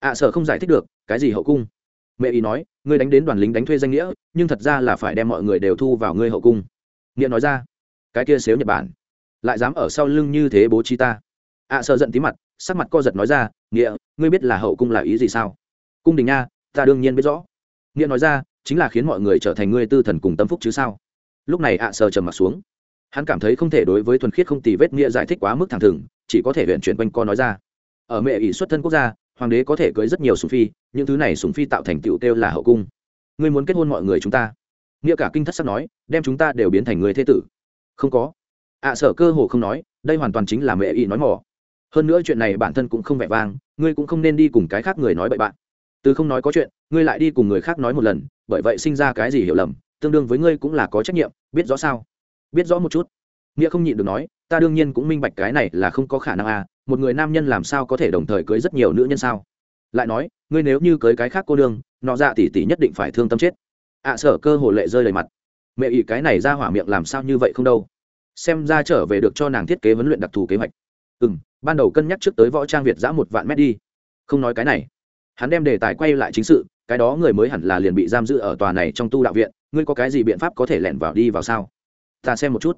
A: Ạ à, sở không giải thích được cái gì hậu cung? Mẹ ý nói ngươi đánh đến đoàn lính đánh thuê danh nghĩa nhưng thật ra là phải đem mọi người đều thu vào ngươi hậu cung. Nghĩa nói ra cái kia xếu nhật bản lại dám ở sau lưng như thế bố trí ta. Ạ à, sợ giận tí mặt sắc mặt co giật nói ra nghĩa ngươi biết là hậu cung là ý gì sao? Cung đình nha ta đương nhiên biết rõ. Nghĩa nói ra chính là khiến mọi người trở thành ngươi tư thần cùng tâm phúc chứ sao? Lúc này ạ à, sợ trầm mặt xuống. Hắn cảm thấy không thể đối với thuần khiết không tì vết nghĩa giải thích quá mức thẳng thừng chỉ có thể huyện chuyển quanh co nói ra. Ở mẹ ỷ xuất thân quốc gia hoàng đế có thể cưới rất nhiều sùng phi những thứ này sùng phi tạo thành tựu kêu là hậu cung. Ngươi muốn kết hôn mọi người chúng ta. Nghĩa cả kinh thất sắc nói đem chúng ta đều biến thành người thế tử. Không có. Ạ à, sở cơ hồ không nói đây hoàn toàn chính là mẹ ỷ nói mỏ hơn nữa chuyện này bản thân cũng không vẻ vang ngươi cũng không nên đi cùng cái khác người nói bậy bạn. Từ không nói có chuyện ngươi lại đi cùng người khác nói một lần bởi vậy sinh ra cái gì hiểu lầm tương đương với ngươi cũng là có trách nhiệm biết rõ sao? Biết rõ một chút. Nghĩa không nhịn được nói ta đương nhiên cũng minh bạch cái này là không có khả năng à một người nam nhân làm sao có thể đồng thời cưới rất nhiều nữ nhân sao? Lại nói ngươi nếu như cưới cái khác cô đương, nọ dạ tỷ tỷ nhất định phải thương tâm chết. Ạ à, sở cơ hồ lệ rơi đầy mặt. Mẹ ỷ cái này ra hỏa miệng làm sao như vậy không đâu? Xem ra trở về được cho nàng thiết kế huấn luyện đặc thù kế hoạch. Ừ m ban đầu cân nhắc trước tới võ trang việt giã một vạn mét đi. Không nói cái này. Hắn đem đề tài quay lại chính sự cái đó người mới hẳn là liền bị giam giữ ở tòa này trong tu đạo viện, ngươi có cái gì biện pháp có thể lẻn vào đi vào sao? Ta xem một chút.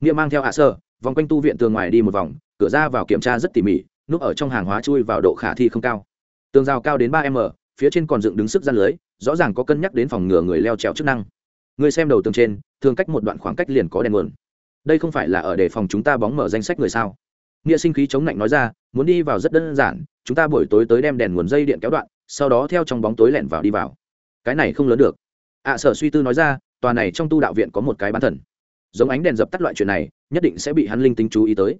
A: Nghĩa mang theo hạ sơ, vòng quanh tu viện tường ngoài đi một vòng, cửa ra vào kiểm tra rất tỉ mỉ, núp ở trong hàng hóa chui vào độ khả thi không cao. Tường rào cao đến ba m, phía trên còn dựng đứng sức gian lưới, rõ ràng có cân nhắc đến phòng ngừa người leo trèo chức năng. Ngươi xem đầu tường trên, thường cách một đoạn khoảng cách liền có đèn nguồn. Đây không phải là ở đề phòng chúng ta bóng mở danh sách người sao? Nghĩa sinh khí chống lạnh nói ra, muốn đi vào rất đơn giản, chúng ta buổi tối tới đem đèn nguồn dây điện kéo đoạn sau đó theo trong bóng tối lẻn vào đi vào. Cái này không lớn được. Ạ sở suy tư nói ra tòa này trong tu đạo viện có một cái bán thần. Giống ánh đèn dập tắt loại chuyện này nhất định sẽ bị hắn linh tính chú ý tới.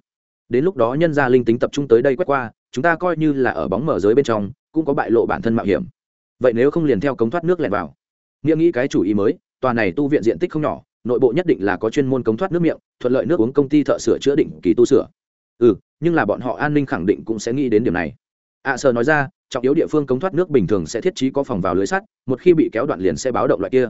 A: Đến lúc đó nhân ra linh tính tập trung tới đây quét qua chúng ta coi như là ở bóng mở giới bên trong cũng có bại lộ bản thân mạo hiểm. Vậy nếu không liền theo cống thoát nước lẻn vào. Nghĩa nghĩ cái chủ ý mới tòa này tu viện diện tích không nhỏ nội bộ nhất định là có chuyên môn cống thoát nước miệng thuận lợi nước uống công ty thợ sửa chữa định kỳ tu sửa. Ừ nhưng là bọn họ an ninh khẳng định cũng sẽ nghĩ đến điểm này. Ạ à, nói ra trọng yếu địa phương cống thoát nước bình thường sẽ thiết trí có phòng vào lưới sắt một khi bị kéo đoạn liền sẽ báo động loại kia.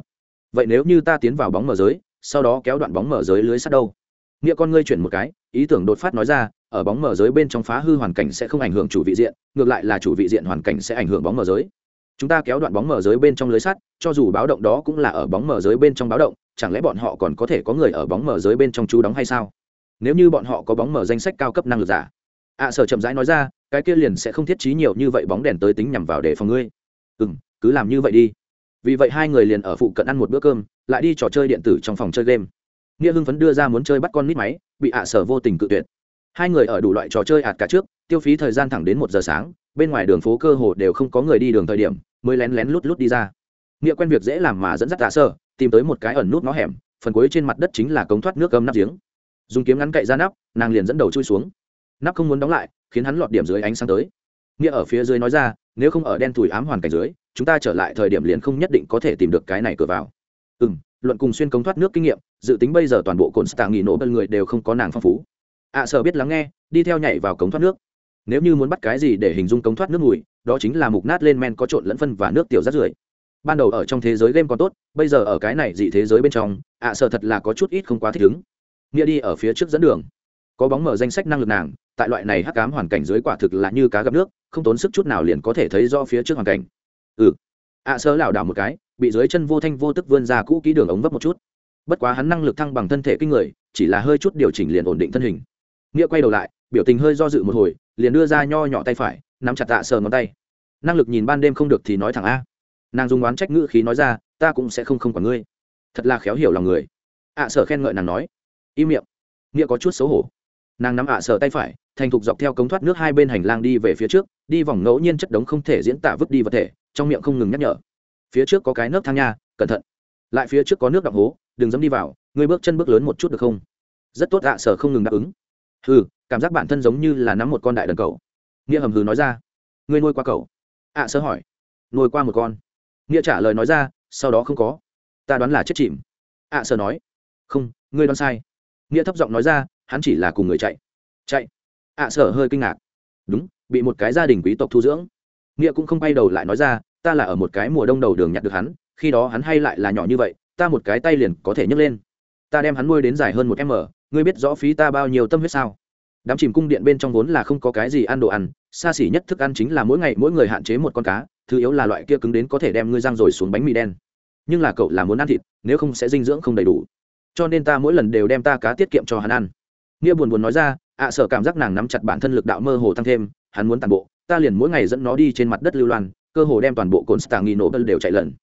A: Vậy nếu như ta tiến vào bóng mở giới sau đó kéo đoạn bóng mở giới lưới sắt đâu? Nghĩa con ngươi chuyển một cái ý tưởng đột phát nói ra ở bóng mở giới bên trong phá hư hoàn cảnh sẽ không ảnh hưởng chủ vị diện ngược lại là chủ vị diện hoàn cảnh sẽ ảnh hưởng bóng mở giới. Chúng ta kéo đoạn bóng mở giới bên trong lưới sắt cho dù báo động đó cũng là ở bóng mở giới bên trong báo động chẳng lẽ bọn họ còn có thể có người ở bóng mở giới bên trong chú đóng hay sao? Nếu như bọn họ có bóng mở danh sách cao cấp năng lực giả. Ạ à, sở chậm rãi nói ra cái kia liền sẽ không thiết trí nhiều như vậy bóng đèn tới tính nhằm vào để phòng ngươi. Ừ m cứ làm như vậy đi. Vì vậy hai người liền ở phụ cận ăn một bữa cơm, lại đi trò chơi điện tử trong phòng chơi game. Nghĩa hưng phấn đưa ra muốn chơi bắt con nít máy, bị ạ sở vô tình cự tuyệt. Hai người ở đủ loại trò chơi ạt cả trước, tiêu phí thời gian thẳng đến một giờ sáng, bên ngoài đường phố cơ hồ đều không có người đi đường thời điểm, mới lén lén lút lút đi ra. Nghĩa quen việc dễ làm mà dẫn dắt tạ sơ tìm tới một cái ẩn nút nó hẻm, phần cuối trên mặt đất chính là cống thoát nước gâm nắp giếng. Dùng kiếm ngắn cậy ra nắp, nàng liền dẫn đầu chui xuống. Nắp không muốn đóng lại khiến hắn lọt điểm dưới ánh sáng tới. Nghĩa ở phía dưới nói ra nếu không ở đen thùi ám hoàn cảnh dưới chúng ta trở lại thời điểm liền không nhất định có thể tìm được cái này cửa vào. Ừ m luận cùng xuyên cống thoát nước kinh nghiệm dự tính bây giờ toàn bộ cồn stạng nghỉ nổ bật người đều không có nàng phong phú. Ạ à, sợ biết lắng nghe đi theo nhảy vào cống thoát nước. Nếu như muốn bắt cái gì để hình dung cống thoát nước mùi đó chính là mục nát lên men có trộn lẫn phân và nước tiểu rát rưởi. Ban đầu ở trong thế giới game còn tốt bây giờ ở cái này dị thế giới bên trong ạ à, sợ thật là có chút ít không quá thích ứng. Nghĩa đi ở phía trước dẫn đường. Có bóng mở danh sách năng lực nàng tại loại này hắc cám hoàn cảnh dưới quả thực là như cá gặp nước không tốn sức chút nào liền có thể thấy do phía trước hoàn cảnh. Ừ. Ạ à, sơ lảo đảo một cái bị dưới chân vô thanh vô tức vươn ra cũ kỹ đường ống vấp một chút. Bất quá hắn năng lực thăng bằng thân thể kinh người chỉ là hơi chút điều chỉnh liền ổn định thân hình. Nghĩa quay đầu lại biểu tình hơi do dự một hồi liền đưa ra nho nhỏ tay phải nắm chặt tạ sờ ngón tay. Năng lực nhìn ban đêm không được thì nói thẳng a. Nàng dùng oán trách ngữ khí nói ra ta cũng sẽ không không quản ngươi. Thật là khéo hiểu lòng người. Ạ à, sở khen ngợi nàng nói. Im miệng. Nghĩa có chút xấu hổ. Nàng nắm ạ à sở tay phải thành thục dọc theo cống thoát nước hai bên hành lang đi về phía trước, đi vòng ngẫu nhiên chất đống không thể diễn tả vứt đi vật thể, trong miệng không ngừng nhắc nhở. Phía trước có cái nước thang nha, cẩn thận. Lại phía trước có nước đọng hố, đừng dẫm đi vào, ngươi bước chân bước lớn một chút được không? Rất tốt ạ, sở không ngừng đáp ứng. Hừ, cảm giác bản thân giống như là nắm một con đại đần cầu. Nghĩa hầm hừ nói ra. Ngươi nuôi qua cầu. Ạ sở hỏi. Nuôi qua một con. Nghĩa trả lời nói ra, sau đó không có. Ta đoán là chết chìm. Ạ sở nói. Không, ngươi đoán sai. Nghĩa thấp giọng nói ra, hắn chỉ là cùng người chạy. Chạy ạ sở hơi kinh ngạc. Đúng, bị một cái gia đình quý tộc thu dưỡng. Nghĩa cũng không bay đầu lại nói ra, ta là ở một cái mùa đông đầu đường nhặt được hắn, khi đó hắn hay lại là nhỏ như vậy, ta một cái tay liền có thể nhấc lên. Ta đem hắn nuôi đến dài hơn một m ngươi biết rõ phí ta bao nhiêu tâm huyết sao? Đám chìm cung điện bên trong vốn là không có cái gì ăn đồ ăn, xa xỉ nhất thức ăn chính là mỗi ngày mỗi người hạn chế một con cá, thứ yếu là loại kia cứng đến có thể đem ngươi răng rồi xuống bánh mì đen. Nhưng là cậu là muốn ăn thịt, nếu không sẽ dinh dưỡng không đầy đủ. Cho nên ta mỗi lần đều đem ta cá tiết kiệm cho hắn ăn. Nghĩa buồn buồn nói ra ạ sợ cảm giác nàng nắm chặt bản thân lực đạo mơ hồ tăng thêm hắn muốn tàn bộ ta liền mỗi ngày dẫn nó đi trên mặt đất lưu loan cơ hồ đem toàn bộ cồn stạng nghi nổ đều chạy lần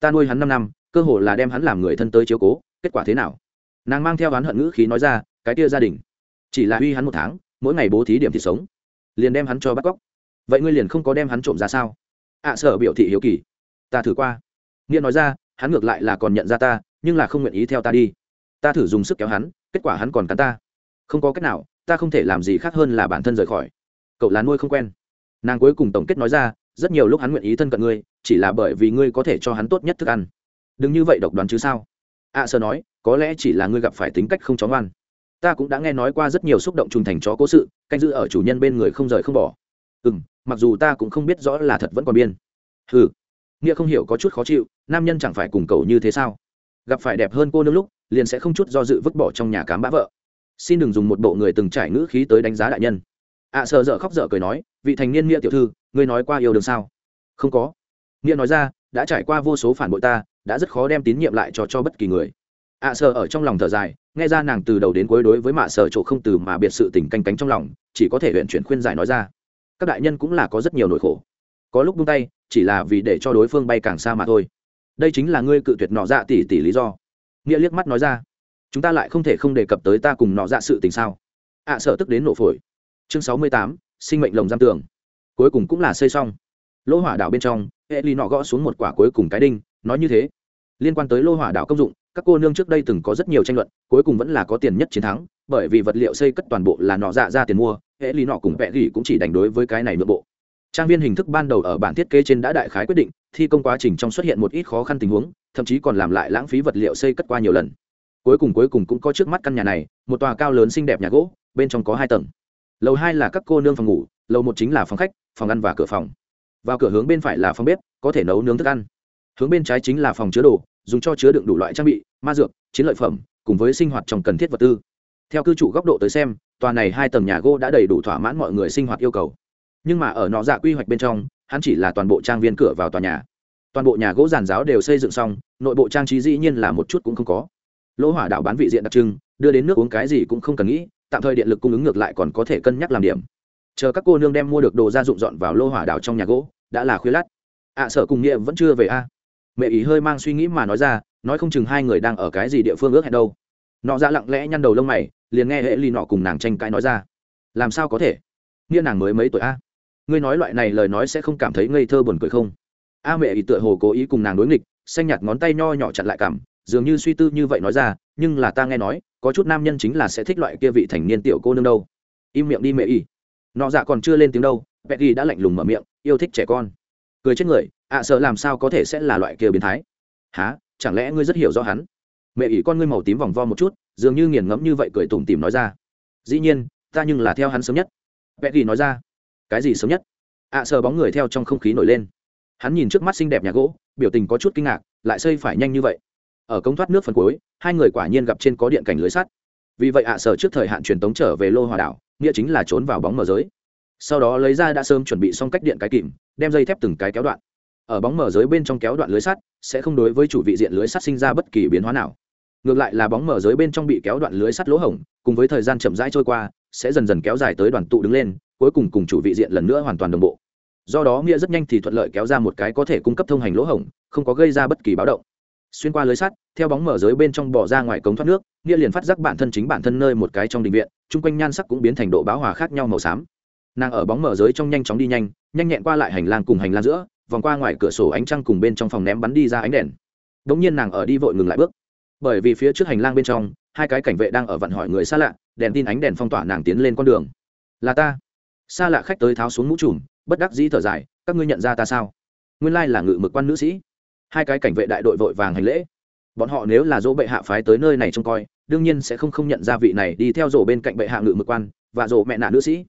A: ta nuôi hắn năm năm cơ hồ là đem hắn làm người thân tới chiếu cố kết quả thế nào? Nàng mang theo hắn hận ngữ khí nói ra cái kia gia đình chỉ là uy hắn một tháng mỗi ngày bố thí điểm thì sống liền đem hắn cho bắt cóc. Vậy ngươi liền không có đem hắn trộm ra sao? Ạ à, sở biểu thị hiếu kỳ. Ta thử qua. Nghĩa nói ra hắn ngược lại là còn nhận ra ta nhưng là không nguyện ý theo ta đi. Ta thử dùng sức kéo hắn kết quả hắn còn cắn ta. Không có cách nào ta không thể làm gì khác hơn là bản thân rời khỏi. Cậu là nuôi không quen. Nàng cuối cùng tổng kết nói ra rất nhiều lúc hắn nguyện ý thân cận ngươi chỉ là bởi vì ngươi có thể cho hắn tốt nhất thức ăn. Đừng như vậy độc đoán chứ sao? Ạ à, sơ nói có lẽ chỉ là ngươi gặp phải tính cách không chó ngoan. Ta cũng đã nghe nói qua rất nhiều xúc động trùng thành chó cố sự canh giữ ở chủ nhân bên người không rời không bỏ. Ừ m mặc dù ta cũng không biết rõ là thật vẫn còn biên. Ừ nghĩa không hiểu có chút khó chịu nam nhân chẳng phải cùng cầu như thế sao? Gặp phải đẹp hơn cô nương lúc liền sẽ không chút do dự vứt bỏ trong nhà cám bã vợ xin đừng dùng một bộ người từng trải ngữ khí tới đánh giá đại nhân. Ạ à, sợ dở khóc dở cười nói vị thành niên nghĩa tiểu thư ngươi nói qua yêu đương sao? Không có. Nghĩa nói ra đã trải qua vô số phản bội ta đã rất khó đem tín nhiệm lại cho cho bất kỳ người. Ạ à, sợ ở trong lòng thở dài nghe ra nàng từ đầu đến cuối đối với mạ sợ chỗ không từ mà biệt sự tình canh cánh trong lòng chỉ có thể huyện chuyển khuyên giải nói ra. Các đại nhân cũng là có rất nhiều nỗi khổ. Có lúc buông tay chỉ là vì để cho đối phương bay càng xa mà thôi. Đây chính là ngươi cự tuyệt nọ dạ tỷ tỷ lý do. Nghĩa liếc mắt nói ra chúng ta lại không thể không đề cập tới ta cùng nọ dạ sự tình sao? ạ à, sợ tức đến nổ phổi. Chương sáu mươi tám sinh mệnh lồng giam tường. Cuối cùng cũng là xây xong. Lô hỏa đảo bên trong hệ ly nọ gõ xuống một quả cuối cùng cái đinh nói như thế. Liên quan tới lô hỏa đảo công dụng các cô nương trước đây từng có rất nhiều tranh luận cuối cùng vẫn là có tiền nhất chiến thắng bởi vì vật liệu xây cất toàn bộ là nọ dạ ra tiền mua hệ ly nọ cùng vẽ gỉ cũng chỉ đánh đối với cái này nội bộ. Trang viên hình thức ban đầu ở bản thiết kế trên đã đại khái quyết định thi công quá trình trong xuất hiện một ít khó khăn tình huống thậm chí còn làm lại lãng phí vật liệu xây cất qua nhiều lần cuối cùng cuối cùng cũng có trước mắt căn nhà này, một tòa cao lớn xinh đẹp nhà gỗ, bên trong có hai tầng. Lầu hai là các cô nương phòng ngủ, lầu một chính là phòng khách, phòng ăn và cửa phòng. Vào cửa hướng bên phải là phòng bếp, có thể nấu nướng thức ăn. Hướng bên trái chính là phòng chứa đồ, dùng cho chứa đựng đủ loại trang bị, ma dược, chiến lợi phẩm, cùng với sinh hoạt trong cần thiết vật tư. Theo cư chủ góc độ tới xem, tòa này hai tầng nhà gỗ đã đầy đủ thỏa mãn mọi người sinh hoạt yêu cầu. Nhưng mà ở nọ dạ quy hoạch bên trong, hắn chỉ là toàn bộ trang viên cửa vào tòa nhà. Toàn bộ nhà gỗ giàn giáo đều xây dựng xong, nội bộ trang trí dĩ nhiên là một chút cũng không có lỗ hỏa đạo bán vị diện đặc trưng đưa đến nước uống cái gì cũng không cần nghĩ tạm thời điện lực cung ứng ngược lại còn có thể cân nhắc làm điểm. Chờ các cô nương đem mua được đồ gia dụng dọn vào lô hỏa đảo trong nhà gỗ đã là khuya lát. Ạ à, sợ cùng nghĩa vẫn chưa về a. À. mẹ ý hơi mang suy nghĩ mà nói ra nói không chừng hai người đang ở cái gì địa phương ước hẹn đâu. Nọ ra lặng lẽ nhăn đầu lông mày liền nghe hệ ly nọ cùng nàng tranh cãi nói ra. Làm sao có thể? Nghĩa nàng mới mấy tuổi a? Ngươi nói loại này lời nói sẽ không cảm thấy ngây thơ buồn cười không? A mẹ ý tựa hồ cố ý cùng nàng đối nghịch xanh nhạt ngón tay nho nhỏ chặn lại cảm dường như suy tư như vậy nói ra, nhưng là ta nghe nói, có chút nam nhân chính là sẽ thích loại kia vị thành niên tiểu cô nương đâu. Im miệng đi mẹ y. Nọ dạ còn chưa lên tiếng đâu Betty đã lạnh lùng mở miệng, yêu thích trẻ con. Cười chết người, ạ sợ làm sao có thể sẽ là loại kia biến thái? Há chẳng lẽ ngươi rất hiểu rõ hắn? Mẹ ỷ con ngươi màu tím vòng vo một chút, dường như nghiền ngẫm như vậy cười tủm tỉm nói ra. Dĩ nhiên, ta nhưng là theo hắn sớm nhất. Betty nói ra. Cái gì sớm nhất? Ạ sợ bóng người theo trong không khí nổi lên. Hắn nhìn trước mắt xinh đẹp nhà gỗ, biểu tình có chút kinh ngạc, lại xây phải nhanh như vậy ở công thoát nước phần cuối, hai người quả nhiên gặp trên có điện cảnh lưới sắt. Vì vậy ạ, sở trước thời hạn truyền tống trở về lô hòa đảo, nghĩa chính là trốn vào bóng mở giới. Sau đó lấy ra đã sớm chuẩn bị xong cách điện cái kìm, đem dây thép từng cái kéo đoạn. Ở bóng mở giới bên trong kéo đoạn lưới sắt, sẽ không đối với chủ vị diện lưới sắt sinh ra bất kỳ biến hóa nào. Ngược lại là bóng mở giới bên trong bị kéo đoạn lưới sắt lỗ hổng, cùng với thời gian chậm rãi trôi qua, sẽ dần dần kéo dài tới đoàn tụ đứng lên, cuối cùng cùng chủ vị diện lần nữa hoàn toàn đồng bộ. Do đó nghĩa rất nhanh thì thuận lợi kéo ra một cái có thể cung cấp thông hành lỗ hổng, không có gây ra bất kỳ báo động xuyên qua lưới sắt, theo bóng mở giới bên trong bỏ ra ngoài cống thoát nước, nghĩa liền phát giác bản thân chính bản thân nơi một cái trong đình viện, chung quanh nhan sắc cũng biến thành độ báo hòa khác nhau màu xám. Nàng ở bóng mở giới trong nhanh chóng đi nhanh nhanh nhẹn qua lại hành lang cùng hành lang giữa, vòng qua ngoài cửa sổ ánh trăng cùng bên trong phòng ném bắn đi ra ánh đèn. Đ ỗ n g nhiên nàng ở đi vội ngừng lại bước. Bởi vì phía trước hành lang bên trong, hai cái cảnh vệ đang ở vận hỏi người xa lạ, đèn tin ánh đèn phong tỏa nàng tiến lên con đường. Là ta. Xa lạ khách tới tháo xuống mũ trùm, bất đắc dĩ thở dài, các ngươi nhận ra ta sao? Nguyên lai là ngự mực quan nữ sĩ hai cái cảnh vệ đại đội vội vàng hành lễ. Bọn họ nếu là dỗ bệ hạ phái tới nơi này trông coi, đương nhiên sẽ không không nhận ra vị này đi theo rổ bên cạnh bệ hạ ngự mực quan và rổ mẹ nạ nữ sĩ.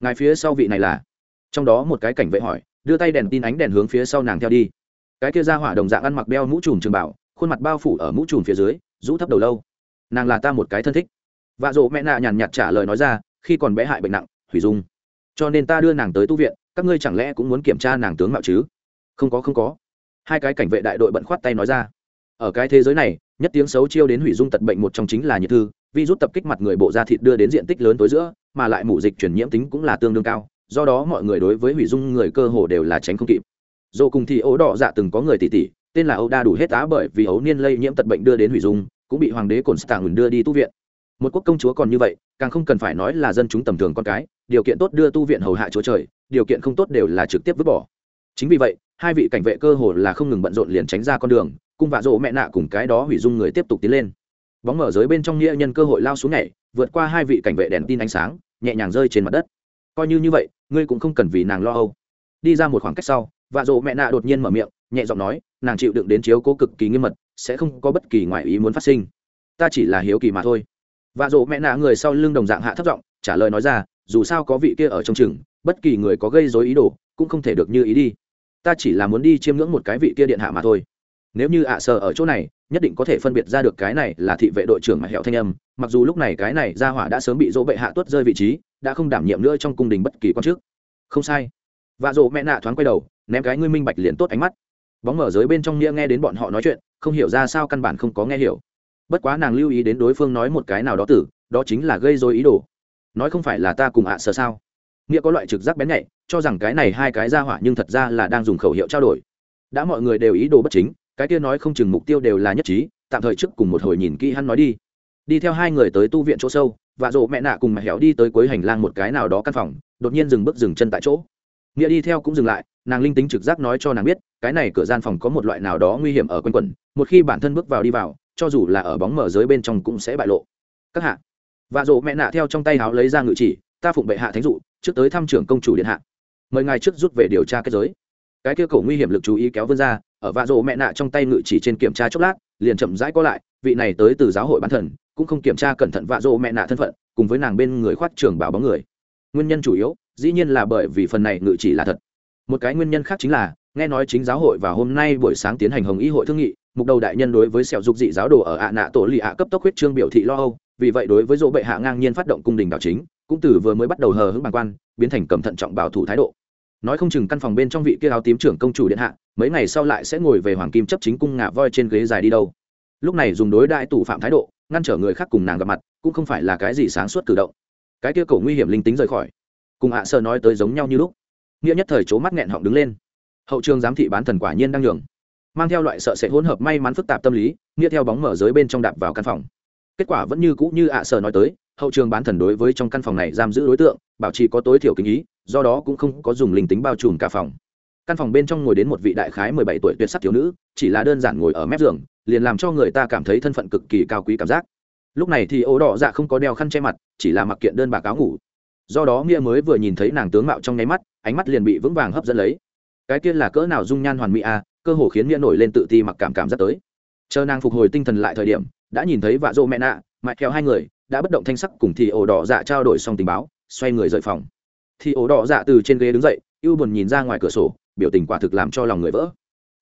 A: Ngài phía sau vị này là? Trong đó một cái cảnh vệ hỏi, đưa tay đèn tin ánh đèn hướng phía sau nàng theo đi. Cái kia ra hỏa đồng dạng ăn mặc đeo mũ trùm trường bảo, khuôn mặt bao phủ ở mũ trùm phía dưới, rũ thấp đầu lâu. Nàng là ta một cái thân thích. Vạ rộ mẹ nạ nhàn nhạt trả lời nói ra, khi còn bé hại bệnh nặng, hủy dung. Cho nên ta đưa nàng tới tu viện, các ngươi chẳng lẽ cũng muốn kiểm tra nàng tướng mạo chứ? Không có không có hai cái cảnh vệ đại đội bận khoát tay nói ra. Ở cái thế giới này, nhất tiếng xấu chiêu đến hủy dung tật bệnh một trong chính là nhiệt thư, virus tập kích mặt người bộ da thịt đưa đến diện tích lớn tối giữa, mà lại mủ dịch chuyển nhiễm tính cũng là tương đương cao, do đó mọi người đối với hủy dung người cơ hồ đều là tránh không kịp. Dù cùng thì ấu đỏ dạ từng có người tỷ tỷ tên là ấu đa đủ hết á bởi vì ấu niên lây nhiễm tật bệnh đưa đến hủy dung, cũng bị hoàng đế cồn stạng đưa đi tu viện. Một quốc công chúa còn như vậy, càng không cần phải nói là dân chúng tầm thường con cái, điều kiện tốt đưa tu viện hầu hạ chúa trời, điều kiện không tốt đều là trực tiếp vứt bỏ. Chính vì vậy hai vị cảnh vệ cơ hồ là không ngừng bận rộn liền tránh ra con đường, cung vạ rỗ mẹ nạ cùng cái đó hủy dung người tiếp tục tiến lên. Bóng mở giới bên trong nghĩa nhân cơ hội lao xuống nhảy, vượt qua hai vị cảnh vệ đèn tin ánh sáng, nhẹ nhàng rơi trên mặt đất. Coi như như vậy, ngươi cũng không cần vì nàng lo âu. Đi ra một khoảng cách sau, vạ rộ mẹ nạ đột nhiên mở miệng, nhẹ giọng nói, nàng chịu đựng đến chiếu cố cực kỳ nghiêm mật, sẽ không có bất kỳ ngoại ý muốn phát sinh. Ta chỉ là hiếu kỳ mà thôi. Vạ rộ mẹ nạ người sau lưng đồng dạng hạ thấp giọng, trả lời nói ra, dù sao có vị kia ở trong chừng, bất kỳ người có gây dối ý đồ, cũng không thể được như ý đi ta chỉ là muốn đi chiêm ngưỡng một cái vị kia điện hạ mà thôi. Nếu như ạ à sờ ở chỗ này, nhất định có thể phân biệt ra được cái này là thị vệ đội trưởng mà hẹo thanh âm. Mặc dù lúc này cái này ra hỏa đã sớm bị dỗ bệ hạ tuất rơi vị trí, đã không đảm nhiệm nữa trong cung đình bất kỳ quan chức. Không sai. Và dỗ mẹ nạ thoáng quay đầu, ném cái ngươi minh bạch liền tốt ánh mắt. Bóng mở giới bên trong nghĩa nghe đến bọn họ nói chuyện, không hiểu ra sao căn bản không có nghe hiểu. Bất quá nàng lưu ý đến đối phương nói một cái nào đó tử, đó chính là gây dối ý đồ. Nói không phải là ta cùng ạ à sợ sao? Nghĩa có loại trực giác bén nhạy cho rằng cái này hai cái ra hỏa nhưng thật ra là đang dùng khẩu hiệu trao đổi. Đã mọi người đều ý đồ bất chính, cái kia nói không chừng mục tiêu đều là nhất trí, tạm thời trước cùng một hồi nhìn kỹ hắn nói đi. Đi theo hai người tới tu viện chỗ sâu và rộ mẹ nạ cùng mẹ héo đi tới cuối hành lang một cái nào đó căn phòng, đột nhiên dừng bước dừng chân tại chỗ. Nghĩa đi theo cũng dừng lại, nàng linh tính trực giác nói cho nàng biết, cái này cửa gian phòng có một loại nào đó nguy hiểm ở quanh quẩn, một khi bản thân bước vào đi vào, cho dù là ở bóng mở giới bên trong cũng sẽ bại lộ. Các hạ. Và rộ mẹ nạ theo trong tay háo lấy ra ngự chỉ, ta phụng bệ hạ thánh dụ, trước tới thăm trưởng công chủ điện hạ mời ngài trước rút về điều tra kết giới. Cái kia cổ nguy hiểm lực chú ý kéo vươn ra, ở vạ rộ mẹ nạ trong tay ngự chỉ trên kiểm tra chốc lát, liền chậm rãi có lại, vị này tới từ giáo hội bán thần, cũng không kiểm tra cẩn thận vạ rộ mẹ nạ thân phận, cùng với nàng bên người khoát trường bảo bóng người. Nguyên nhân chủ yếu, dĩ nhiên là bởi vì phần này ngự chỉ là thật. Một cái nguyên nhân khác chính là, nghe nói chính giáo hội vào hôm nay buổi sáng tiến hành hồng y hội thương nghị, mục đầu đại nhân đối với sẹo dục dị giáo đồ ở ạ nạ tổ lì ạ cấp tốc huyết trương biểu thị lo âu, vì vậy đối với dỗ bệ hạ ngang nhiên phát động cung đình đảo chính, cũng từ vừa mới bắt đầu hờ hững bàng quan, biến thành cầm thận trọng bảo thủ thái độ nói không chừng căn phòng bên trong vị kia áo tím trưởng công chủ điện hạ, mấy ngày sau lại sẽ ngồi về hoàng kim chấp chính cung ngả voi trên ghế dài đi đâu. Lúc này dùng đối đại tù phạm thái độ, ngăn trở người khác cùng nàng gặp mặt, cũng không phải là cái gì sáng suốt cử động. Cái kia cổ nguy hiểm linh tính rời khỏi. Cùng hạ sơ nói tới giống nhau như lúc. Nghĩa nhất thời c mắt nghẹn họng đứng lên. Hậu trường giám thị bán thần quả nhiên đang nhường. Mang theo loại sợ sẽ hỗn hợp may mắn phức tạp tâm lý, nghĩa theo bóng mở giới bên trong đạp vào căn phòng. Kết quả vẫn như cũ như ạ sơ nói tới, hậu trường bán thần đối với trong căn phòng này giam giữ đối tượng bảo trì có tối thiểu kinh ý, do đó cũng không có dùng linh tính bao trùm cả phòng. Căn phòng bên trong ngồi đến một vị đại khái mười bảy tuổi tuyệt sắc thiếu nữ, chỉ là đơn giản ngồi ở mép giường, liền làm cho người ta cảm thấy thân phận cực kỳ cao quý cảm giác. Lúc này thì ố đỏ dạ không có đeo khăn che mặt, chỉ là mặc kiện đơn bạc áo ngủ. Do đó nghĩa mới vừa nhìn thấy nàng tướng mạo trong nháy mắt, ánh mắt liền bị vững vàng hấp dẫn lấy. Cái kia là cỡ nào dung nhan hoàn mỹ à cơ hồ khiến nghĩa nổi lên tự ti mặc cảm cảm giác tới. Chờ nàng phục hồi tinh thần lại thời điểm, đã nhìn thấy vạ dỗ mẹ nạ mại theo hai người, đã bất động thanh sắc cùng thì ổ đỏ dạ trao đổi xong tình báo xoay người rời phòng. Thì ổ đỏ dạ từ trên ghế đứng dậy, ưu buồn nhìn ra ngoài cửa sổ, biểu tình quả thực làm cho lòng người vỡ.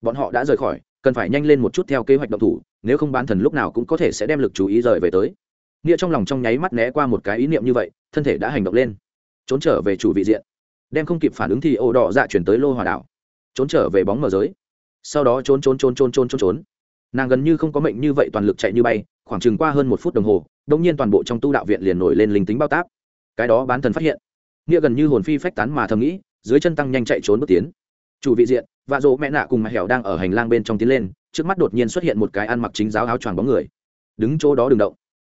A: Bọn họ đã rời khỏi, cần phải nhanh lên một chút theo kế hoạch động thủ, nếu không bán thần lúc nào cũng có thể sẽ đem lực chú ý rời về tới. Nghĩa trong lòng trong nháy mắt né qua một cái ý niệm như vậy, thân thể đã hành động lên. Trốn trở về chủ vị diện. Đem không kịp phản ứng thì ổ đỏ dạ chuyển tới lô hòa đảo. Trốn trở về bóng mờ giới. Sau đó trốn trốn trốn trốn trốn trốn trốn. Nàng gần như không có mệnh như vậy toàn lực chạy như bay, khoảng chừng qua hơn một phút đồng hồ đông nhiên toàn bộ trong tu đạo viện liền nổi lên linh tính bao táp cái đó bán thần phát hiện. Nghĩa gần như hồn phi phách tán mà thầm nghĩ, dưới chân tăng nhanh chạy trốn bước tiến. Chủ vị diện, vạ dỗ mẹ nạ cùng mẹ hẻo đang ở hành lang bên trong tiến lên, trước mắt đột nhiên xuất hiện một cái ăn mặc chính giáo áo choàng bóng người. Đứng chỗ đó đừng động.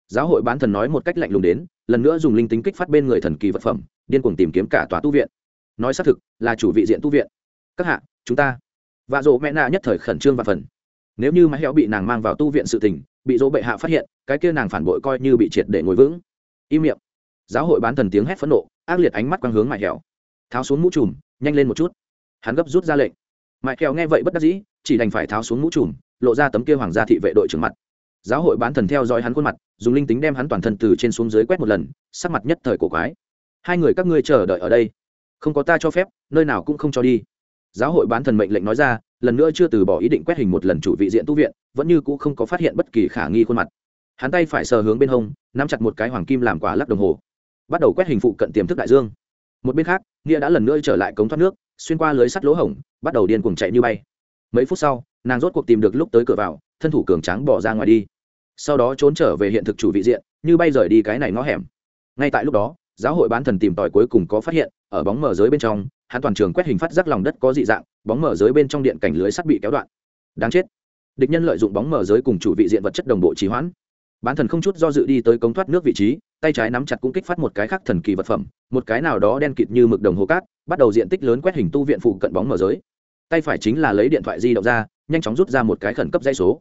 A: Giáo hội bán thần nói một cách lạnh lùng đến, lần nữa dùng linh tính kích phát bên người thần kỳ vật phẩm, điên cuồng tìm kiếm cả tòa tu viện. Nói xác thực, là chủ vị diện tu viện. Các hạ, chúng ta. Vạ dỗ mẹ nạ nhất thời khẩn trương và phần. Nếu như mà hẻo bị nàng mang vào tu viện sự tình, bị dỗ bệ hạ phát hiện, cái kia nàng phản bội coi như bị triệt để ngồi vững. Im miệng giáo hội bán thần tiếng hét phẫn nộ, ác liệt ánh mắt quang hướng mại hẻo tháo xuống mũ trùm, nhanh lên một chút. Hắn gấp rút ra lệnh. Mại hẻo nghe vậy bất đắc dĩ, chỉ đành phải tháo xuống mũ trùm, lộ ra tấm kia hoàng gia thị vệ đội trưởng mặt. Giáo hội bán thần theo dõi hắn khuôn mặt, dùng linh tính đem hắn toàn thân từ trên xuống dưới quét một lần, sắc mặt nhất thời cổ quái. Hai người các ngươi chờ đợi ở đây. Không có ta cho phép, nơi nào cũng không cho đi. Giáo hội bán thần mệnh lệnh nói ra, lần nữa chưa từ bỏ ý định quét hình một lần chủ vị diện tu viện, vẫn như cũ không có phát hiện bất kỳ khả nghi khuôn mặt. Hắn tay phải sờ hướng bên hông, nắm chặt một cái hoàng kim làm quả lắc đồng hồ bắt đầu quét hình phụ cận tiềm thức đại dương. Một bên khác, nghĩa đã lần nữa trở lại cống thoát nước, xuyên qua lưới sắt lỗ hổng, bắt đầu điên cuồng chạy như bay. Mấy phút sau, nàng rốt cuộc tìm được lúc tới cửa vào, thân thủ cường tráng bỏ ra ngoài đi. Sau đó trốn trở về hiện thực chủ vị diện, như bay rời đi cái này ngõ hẻm. Ngay tại lúc đó, giáo hội bán thần tìm tòi cuối cùng có phát hiện, ở bóng mở giới bên trong, hắn toàn trường quét hình phát giác lòng đất có dị dạng, bóng mở giới bên trong điện cảnh lưới sắt bị kéo đoạn. Đáng chết. Địch nhân lợi dụng bóng mở giới cùng chủ vị diện vật chất đồng bộ trì hoãn bán thần không chút do dự đi tới cống thoát nước vị trí, tay trái nắm chặt cũng kích phát một cái khác thần kỳ vật phẩm, một cái nào đó đen kịt như mực đồng hồ cát, bắt đầu diện tích lớn quét hình tu viện phụ cận bóng mở giới. Tay phải chính là lấy điện thoại di động ra, nhanh chóng rút ra một cái khẩn cấp dây số.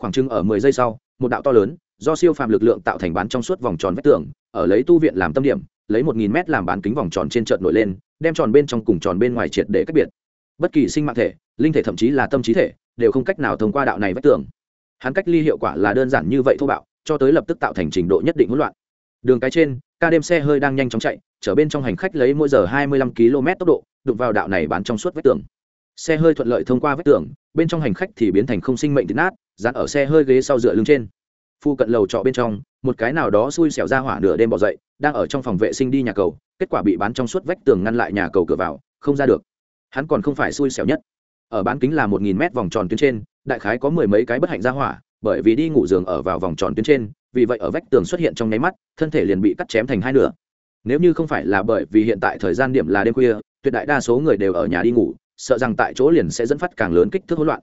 A: Khoảng chừng ở mười giây sau, một đạo to lớn, do siêu phàm lực lượng tạo thành bán trong suốt vòng tròn vách tường, ở lấy tu viện làm tâm điểm, lấy một nghìn mét làm bán kính vòng tròn trên chợt nổi lên, đem tròn bên trong cùng tròn bên ngoài triệt để cách biệt. Bất kỳ sinh mạng thể, linh thể thậm chí là tâm trí thể, đều không cách nào thông qua đạo này vách tường. Hắn cách ly hiệu quả là đơn giản như vậy thô bạo cho tới lập tức tạo thành trình độ nhất định hỗn loạn. Đường cái trên, ca đêm xe hơi đang nhanh chóng chạy, chở bên trong hành khách lấy mỗi giờ hai mươi lăm km tốc độ, đụng vào đạo này bán trong suốt vách tường. Xe hơi thuận lợi thông qua vách tường, bên trong hành khách thì biến thành không sinh mệnh tính nát, dán ở xe hơi ghế sau dựa lưng trên. Phu cận lầu trọ bên trong, một cái nào đó xui xẻo ra hỏa nửa đêm bỏ dậy, đang ở trong phòng vệ sinh đi nhà cầu, kết quả bị bán trong suốt vách tường ngăn lại nhà cầu cửa vào, không ra được. Hắn còn không phải xui xẻo nhất. Ở bán kính là một nghìn mét vòng tròn tuyến trên, đại khái có mười mấy cái bất hạnh ra hỏa bởi vì đi ngủ giường ở vào vòng tròn tuyến trên, vì vậy ở vách tường xuất hiện trong nháy mắt, thân thể liền bị cắt chém thành hai nửa. Nếu như không phải là bởi vì hiện tại thời gian điểm là đêm khuya, tuyệt đại đa số người đều ở nhà đi ngủ, sợ rằng tại chỗ liền sẽ dẫn phát càng lớn kích thước hỗn loạn.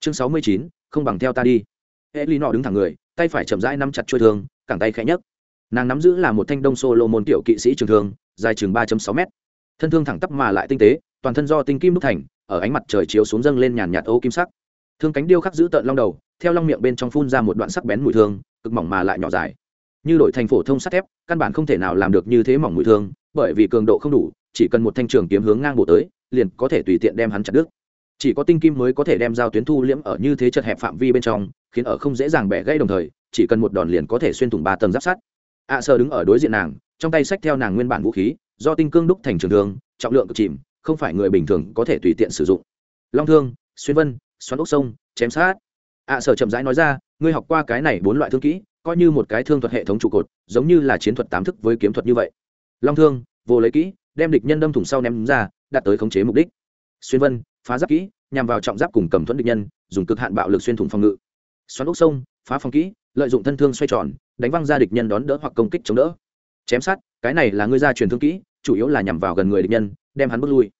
A: Chương sáu mươi chín, không bằng theo ta đi. Hệ ly nọ đứng thẳng người, tay phải chậm rãi nắm chặt chuôi thương, cẳng tay khẽ nhấc. Nàng nắm giữ là một thanh đông solo môn tiểu kỵ sĩ trường thương, dài chừng ba sáu m thân thương thẳng tắp mà lại tinh tế, toàn thân do tinh kim đúc thành, ở ánh mặt trời chiếu xuống dâng lên nhàn nhạt ô kim sắc. Thương cánh điêu khắc giữ tợn long đầu theo long miệng bên trong phun ra một đoạn sắc bén mùi thương cực mỏng mà lại nhỏ dài. Như đổi thành phổ thông sắt thép căn bản không thể nào làm được như thế mỏng mùi thương bởi vì cường độ không đủ chỉ cần một thanh trường kiếm hướng ngang bổ tới liền có thể tùy tiện đem hắn chặt đứt. Chỉ có tinh kim mới có thể đem giao tuyến thu liễm ở như thế chật hẹp phạm vi bên trong khiến ở không dễ dàng bẻ gãy đồng thời chỉ cần một đòn liền có thể xuyên thủng ba tầng giáp sắt. Ạ à, sơ đứng ở đối diện nàng trong tay sách theo nàng nguyên bản vũ khí do tinh cương đúc thành trường thương trọng lượng cực chìm không phải người bình thường có thể tùy tiện sử dụng. Long thương xuyên vân xoắn ốc sông chém sát ạ à, sở chậm rãi nói ra ngươi học qua cái này bốn loại thương kỹ coi như một cái thương thuật hệ thống trụ cột giống như là chiến thuật tám thức với kiếm thuật như vậy. Long thương vô lấy kỹ đem địch nhân đâm thủng sau ném ra đạt tới khống chế mục đích. Xuyên vân phá giáp kỹ nhằm vào trọng giáp cùng cầm thuẫn địch nhân dùng cực hạn bạo lực xuyên thủng phòng ngự. Xoắn ốc sông phá phòng kỹ lợi dụng thân thương xoay tròn đánh văng ra địch nhân đón đỡ hoặc công kích chống đỡ. Chém sát cái này là ngươi ra truyền thương kỹ chủ yếu là nhằm vào gần người địch nhân đem hắn bước lui.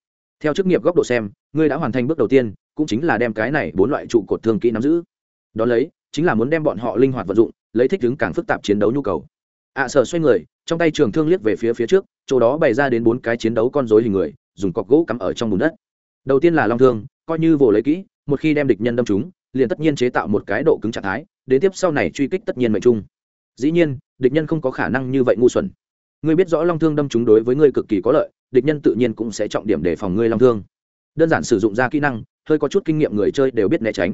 A: Theo chức nghiệp góc độ xem ngươi đã hoàn thành bước đầu tiên cũng chính là đem cái này bốn loại trụ cột thương kỹ nắm giữ đón lấy chính là muốn đem bọn họ linh hoạt vận dụng lấy thích ứng càng phức tạp chiến đấu nhu cầu. Ạ à, sở xoay người trong tay trường thương liếc về phía phía trước chỗ đó bày ra đến bốn cái chiến đấu con dối hình người dùng cọc gỗ cắm ở trong bùn đất. Đầu tiên là long thương coi như vồ lấy kỹ một khi đem địch nhân đâm chúng liền tất nhiên chế tạo một cái độ cứng trạng thái đến tiếp sau này truy kích tất nhiên mệnh trung. Dĩ nhiên địch nhân không có khả năng như vậy ngu xuẩn. Ngươi biết rõ long thương đâm chúng đối với ngươi cực kỳ có lợi địch nhân tự nhiên cũng sẽ trọng điểm để phòng ngươi long thương. Đơn giản sử dụng ra kỹ năng hơi có chút kinh nghiệm người chơi đều biết né tránh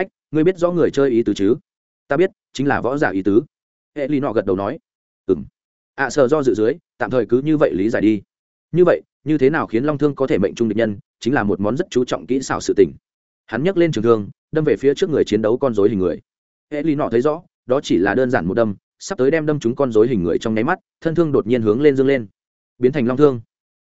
A: ách ngươi biết rõ người chơi ý tứ chứ? Ta biết chính là võ giả ý tứ. Hệ ly nọ gật đầu nói. Ừ m ạ à, sợ do dự dưới tạm thời cứ như vậy lý giải đi. Như vậy như thế nào khiến long thương có thể mệnh trung địch nhân chính là một món rất chú trọng kỹ xảo sự tình. Hắn nhấc lên trường thương đâm về phía trước người chiến đấu con dối hình người. Hệ ly nọ thấy rõ đó chỉ là đơn giản một đâm sắp tới đem đâm chúng con dối hình người trong nháy mắt thân thương đột nhiên hướng lên dương lên. Biến thành long thương.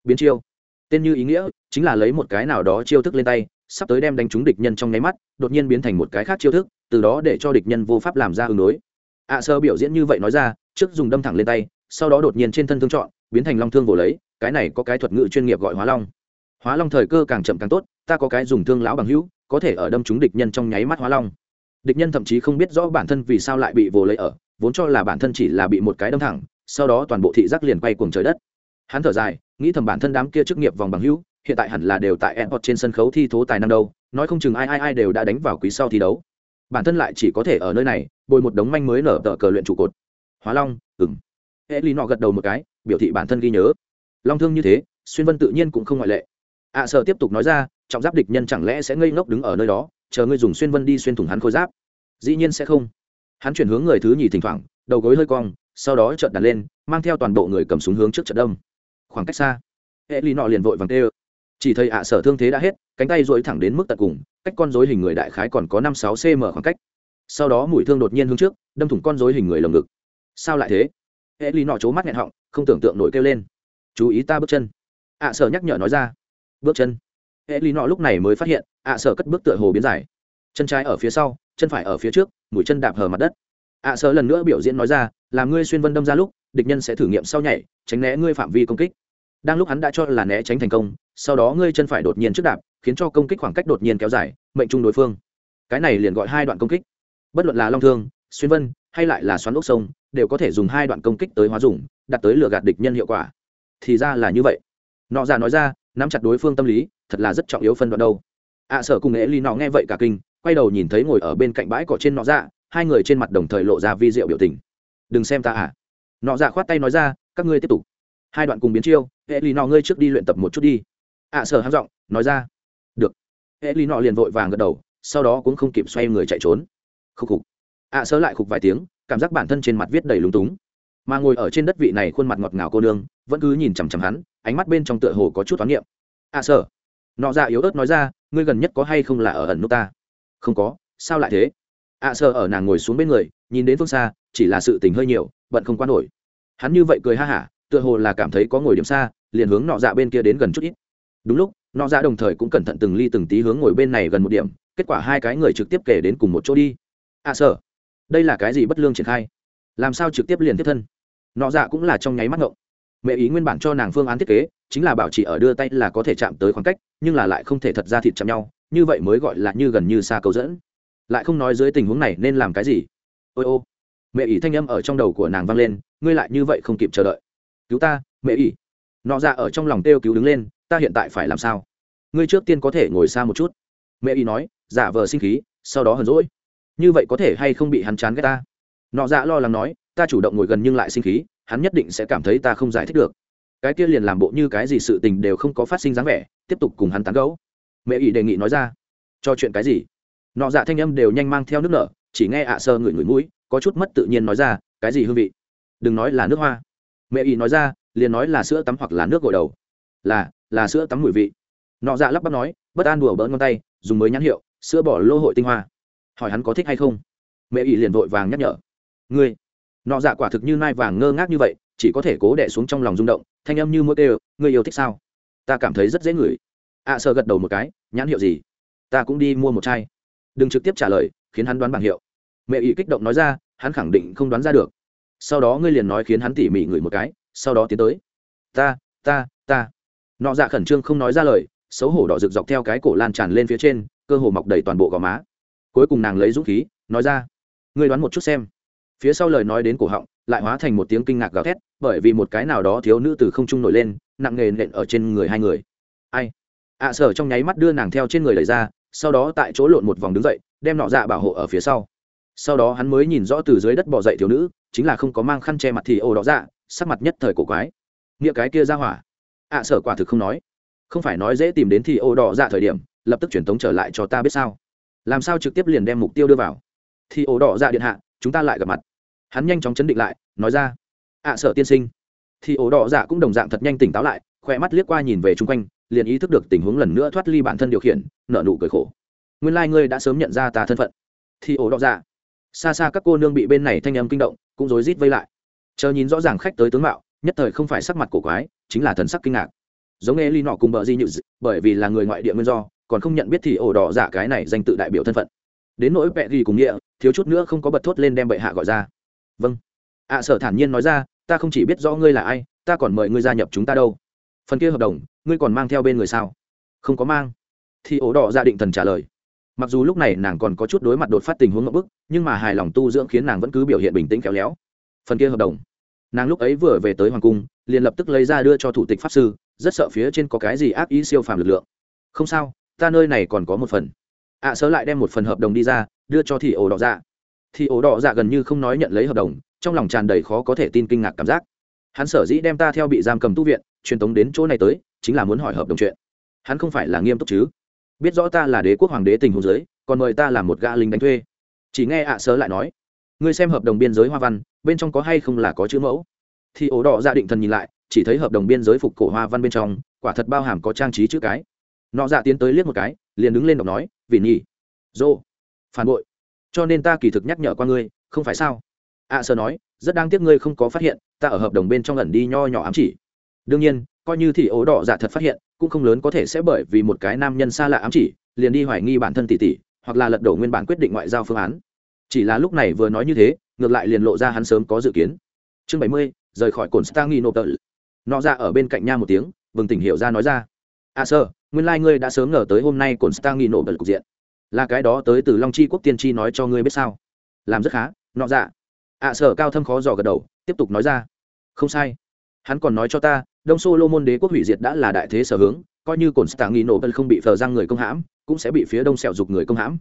A: Biến chiêu. Tên như ý nghĩa chính là lấy một cái nào đó chiêu thức lên tay sắp tới đem đánh trúng địch nhân trong nháy mắt, đột nhiên biến thành một cái khác chiêu thức, từ đó để cho địch nhân vô pháp làm ra ứng đối. Ạ sơ biểu diễn như vậy nói ra, trước dùng đâm thẳng lên tay, sau đó đột nhiên trên thân thương chọn biến thành long thương vồ lấy, cái này có cái thuật ngữ chuyên nghiệp gọi hóa long. Hóa long thời cơ càng chậm càng tốt, ta có cái dùng thương lão bằng hữu, có thể ở đâm trúng địch nhân trong nháy mắt hóa long. Địch nhân thậm chí không biết rõ bản thân vì sao lại bị vồ lấy ở, vốn cho là bản thân chỉ là bị một cái đâm thẳng, sau đó toàn bộ thị giác liền quay cuồng trời đất. Hắn thở dài, nghĩ thầm bản thân đám kia chức nghiệp vòng bằng hữu hiện tại hẳn là đều tại airport trên sân khấu thi thố tài năng đâu nói không chừng ai ai ai đều đã đánh vào quý sau thi đấu. Bản thân lại chỉ có thể ở nơi này bồi một đống manh mới nở tờ cờ luyện trụ cột. Hóa long ừng hệ lý nọ gật đầu một cái biểu thị bản thân ghi nhớ. Long thương như thế xuyên vân tự nhiên cũng không ngoại lệ. Ạ à, sợ tiếp tục nói ra trọng giáp địch nhân chẳng lẽ sẽ ngây ngốc đứng ở nơi đó chờ ngươi dùng xuyên vân đi xuyên thủng hắn khôi giáp? Dĩ nhiên sẽ không. Hắn chuyển hướng người thứ nhì thỉnh thoảng đầu gối hơi cong sau đó trợn đặt lên mang theo toàn bộ người cầm súng hướng trước trận đông. Khoảng cách xa hệ lý nọ liền vội vàng tê ơ chỉ thấy ạ sở thương thế đã hết, cánh tay dối thẳng đến mức tận cùng, cách con dối hình người đại khái còn có năm sáu cm khoảng cách. Sau đó mũi thương đột nhiên hướng trước, đâm thủng con dối hình người lồng ngực. Sao lại thế? Hệ lý nọ c mắt nghẹn họng, không tưởng tượng nổi kêu lên. Chú ý ta bước chân. Ạ sở nhắc nhở nói ra. Bước chân. Hệ lý nọ lúc này mới phát hiện, ạ sở cất bước tựa hồ biến dài. Chân trái ở phía sau, chân phải ở phía trước, mũi chân đạp hờ mặt đất. Ạ sở lần nữa biểu diễn nói ra làm ngươi xuyên vân đâm ra lúc, địch nhân sẽ thử nghiệm sau nhảy, tránh né ngươi phạm vi công kích đang lúc hắn đã cho là né tránh thành công sau đó ngươi chân phải đột nhiên trước đạp khiến cho công kích khoảng cách đột nhiên kéo dài mệnh trung đối phương. Cái này liền gọi hai đoạn công kích. Bất luận là long thương xuyên vân hay lại là xoắn ốc sông đều có thể dùng hai đoạn công kích tới hóa dùng đặt tới lừa gạt địch nhân hiệu quả. Thì ra là như vậy. Nọ ra nói ra nắm chặt đối phương tâm lý thật là rất trọng yếu phân đoạn đâu. Ạ à, sở cùng nghệ ly nọ nghe vậy cả kinh quay đầu nhìn thấy ngồi ở bên cạnh bãi cỏ trên nọ ra hai người trên mặt đồng thời lộ ra vi diệu biểu tình. Đừng xem ta à. Nọ dạ khoát tay nói ra các ngươi tiếp tục hai đoạn cùng biến chiêu hệ lì nọ ngươi trước đi luyện tập một chút đi. Ạ à, sở hang giọng nói ra. Được. Hệ lì nọ liền vội vàng gật đầu sau đó cũng không kịp xoay người chạy trốn. Khúc khục. Ạ à, lại khục vài tiếng cảm giác bản thân trên mặt viết đầy lúng túng. Mà ngồi ở trên đất vị này khuôn mặt ngọt ngào cô nương vẫn cứ nhìn chằm chằm hắn ánh mắt bên trong tựa hồ có chút toán niệm. Ạ à, sở nọ dạ yếu ớt nói ra ngươi gần nhất có hay không là ở ẩn nút ta? Không có sao lại thế? À, Ạ sở ở nàng ngồi xuống bên người nhìn đến phương xa chỉ là sự tình hơi nhiều bận không quan nổi. Hắn như vậy cười ha hả tựa hồ là cảm thấy có ngồi điểm xa, liền hướng nọ dạ bên kia đến gần chút ít. Đúng lúc, nọ dạ đồng thời cũng cẩn thận từng ly từng tí hướng ngồi bên này gần một điểm, kết quả hai cái người trực tiếp kể đến cùng một chỗ đi. À sở đây là cái gì bất lương triển khai? Làm sao trực tiếp liền tiếp thân? Nọ dạ cũng là trong nháy mắt ngộng. Mẹ ý nguyên bản cho nàng phương án thiết kế, chính là bảo chỉ ở đưa tay là có thể chạm tới khoảng cách, nhưng là lại không thể thật ra thịt chạm nhau, như vậy mới gọi là như gần như xa cầu dẫn. Lại không nói dưới tình huống này nên làm cái gì. Ôi ô, mẹ ý thanh âm ở trong đầu của nàng vang lên, ngươi lại như vậy không kịp chờ đợi cứu ta mẹ y, nọ ra ở trong lòng kêu cứu đứng lên ta hiện tại phải làm sao? Ngươi trước tiên có thể ngồi xa một chút. Mẹ y nói giả vờ sinh khí sau đó hờn rỗi như vậy có thể hay không bị hắn chán ghét ta? Nọ dạ lo lắng nói ta chủ động ngồi gần nhưng lại sinh khí hắn nhất định sẽ cảm thấy ta không giải thích được. Cái kia liền làm bộ như cái gì sự tình đều không có phát sinh dáng vẻ tiếp tục cùng hắn tán gẫu. Mẹ ỷ đề nghị nói ra cho chuyện cái gì? Nọ dạ thanh âm đều nhanh mang theo nước nở chỉ nghe ạ sơ ngửi ngửi mũi có chút mất tự nhiên nói ra cái gì hương vị? Đừng nói là nước hoa mẹ ý nói ra liền nói là sữa tắm hoặc là nước gội đầu. Là là sữa tắm mùi vị. Nọ dạ lắp bắp nói bất an đùa bỡn ngón tay dùng mới nhãn hiệu sữa bỏ lô hội tinh hoa. Hỏi hắn có thích hay không? Mẹ ý liền vội vàng nhắc nhở. Ngươi. Nọ dạ quả thực như nai vàng ngơ ngác như vậy chỉ có thể cố đẻ xuống trong lòng rung động thanh âm như mỗi tê ngươi yêu thích sao? Ta cảm thấy rất dễ ngửi. Ạ à, sợ gật đầu một cái nhãn hiệu gì? Ta cũng đi mua một chai. Đừng trực tiếp trả lời khiến hắn đoán bảng hiệu. Mẹ ý kích động nói ra hắn khẳng định không đoán ra được sau đó ngươi liền nói khiến hắn tỉ mỉ ngửi một cái sau đó tiến tới. Ta ta ta. Nọ dạ khẩn trương không nói ra lời xấu hổ đỏ rực dọc theo cái cổ lan tràn lên phía trên cơ hồ mọc đầy toàn bộ gò má. Cuối cùng nàng lấy dũng khí nói ra ngươi đoán một chút xem. Phía sau lời nói đến cổ họng lại hóa thành một tiếng kinh ngạc gào thét bởi vì một cái nào đó thiếu nữ từ không trung nổi lên nặng nề nện ở trên người hai người. Ai? Ạ à, sở trong nháy mắt đưa nàng theo trên người đẩy ra sau đó tại chỗ lộn một vòng đứng dậy đem nọ dạ bảo hộ ở phía sau. Sau đó hắn mới nhìn rõ từ dưới đất bỏ dậy thiếu nữ chính là không có mang khăn che mặt thì ồ đỏ dạ sắc mặt nhất thời cổ quái. Nghĩa cái kia ra hỏa. Ạ à, sở quả thực không nói. Không phải nói dễ tìm đến thì ồ đỏ dạ thời điểm lập tức truyền tống trở lại cho ta biết sao. Làm sao trực tiếp liền đem mục tiêu đưa vào? Thì ồ đỏ dạ điện hạ chúng ta lại gặp mặt. Hắn nhanh chóng chấn định lại nói ra. Ạ à, sở tiên sinh. Thì ồ đỏ dạ cũng đồng dạng thật nhanh tỉnh táo lại khoe mắt liếc qua nhìn về chung quanh liền ý thức được tình huống lần nữa thoát ly bản thân điều khiển nợ nụ cười khổ. Nguyên lai、like、ngươi đã sớm nhận ra ta thân phận. Thì ồ đỏ dạ xa xa các cô nương bị bên này thanh âm kinh động, cũng rối rít vây lại. Chờ nhìn rõ ràng khách tới tướng mạo, nhất thời không phải sắc mặt cổ quái, chính là thần sắc kinh ngạc. Giống nghe ly nọ cùng bờ di nhự, bởi vì là người ngoại địa nguyên do, còn không nhận biết thì ổ đỏ giả cái này danh tự đại biểu thân phận. Đến nỗi vẹ ghi cùng nghĩa, thiếu chút nữa không có bật thốt lên đem bệ hạ gọi ra. Vâng. Ạ sở thản nhiên nói ra, ta không chỉ biết rõ ngươi là ai, ta còn mời ngươi gia nhập chúng ta đâu. Phần kia hợp đồng, ngươi còn mang theo bên người sao? Không có mang. Thì ổ đỏ gia định thần trả lời mặc dù lúc này nàng còn có chút đối mặt đột phát tình huống ngậm bức nhưng mà hài lòng tu dưỡng khiến nàng vẫn cứ biểu hiện bình tĩnh khéo léo. Phần kia hợp đồng. Nàng lúc ấy vừa về tới hoàng cung liền lập tức lấy ra đưa cho thủ tịch pháp sư rất sợ phía trên có cái gì ác ý siêu phàm lực lượng. Không sao ta nơi này còn có một phần. Ạ à, sớ lại đem một phần hợp đồng đi ra đưa cho thị ổ đỏ dạ. Thì ổ đỏ dạ gần như không nói nhận lấy hợp đồng trong lòng tràn đầy khó có thể tin kinh ngạc cảm giác. Hắn sở dĩ đem ta theo bị giam cầm tu viện truyền tống đến chỗ này tới chính là muốn hỏi hợp đồng chuyện. Hắn không phải là nghiêm túc chứ? Biết rõ ta là đế quốc hoàng đế tình huống giới còn mời ta làm một gã lính đánh thuê. Chỉ nghe ạ à sớ lại nói ngươi xem hợp đồng biên giới hoa văn bên trong có hay không là có chữ mẫu? Thì ổ đỏ dạ định thần nhìn lại chỉ thấy hợp đồng biên giới phục cổ hoa văn bên trong quả thật bao hàm có trang trí chữ cái. Nọ dạ tiến tới liếc một cái liền đứng lên đọc nói vì nhỉ dô phản bội. Cho nên ta kỳ thực nhắc nhở qua ngươi không phải sao? ạ à, sơ nói rất đáng tiếc ngươi không có phát hiện ta ở hợp đồng bên trong ẩn đi nho nhỏ ám chỉ. Đương nhiên coi như thì ố đỏ dạ thật phát hiện, cũng không lớn có thể sẽ bởi vì một cái nam nhân xa lạ ám chỉ, liền đi hoài nghi bản thân tỷ tỷ, hoặc là lật đổ nguyên bản quyết định ngoại giao phương án. Chỉ là lúc này vừa nói như thế, ngược lại liền lộ ra hắn sớm có dự kiến. Chương bảy mươi, rời khỏi cồn stang nghi nộp tợ. Nọ ra ở bên cạnh nha một tiếng vừng tỉnh hiểu ra nói ra. À sơ nguyên lai、like、ngươi đã sớm ngờ tới hôm nay cồn stang nghi nộp tợ cục diện. Là cái đó tới từ long chi quốc tiên tri nói cho ngươi biết sao? Làm rất khá, nọ dạ. À, Ạ sở cao thâm khó dò gật đầu, tiếp tục nói ra. Không sai. Hắn còn nói cho ta đông solomon lô môn đế quốc hủy diệt đã là đại thế sở hướng, coi như cồn stạng nghi nổ bật không bị phờ răng người công hãm, cũng sẽ bị phía đông sẹo dục người công hãm.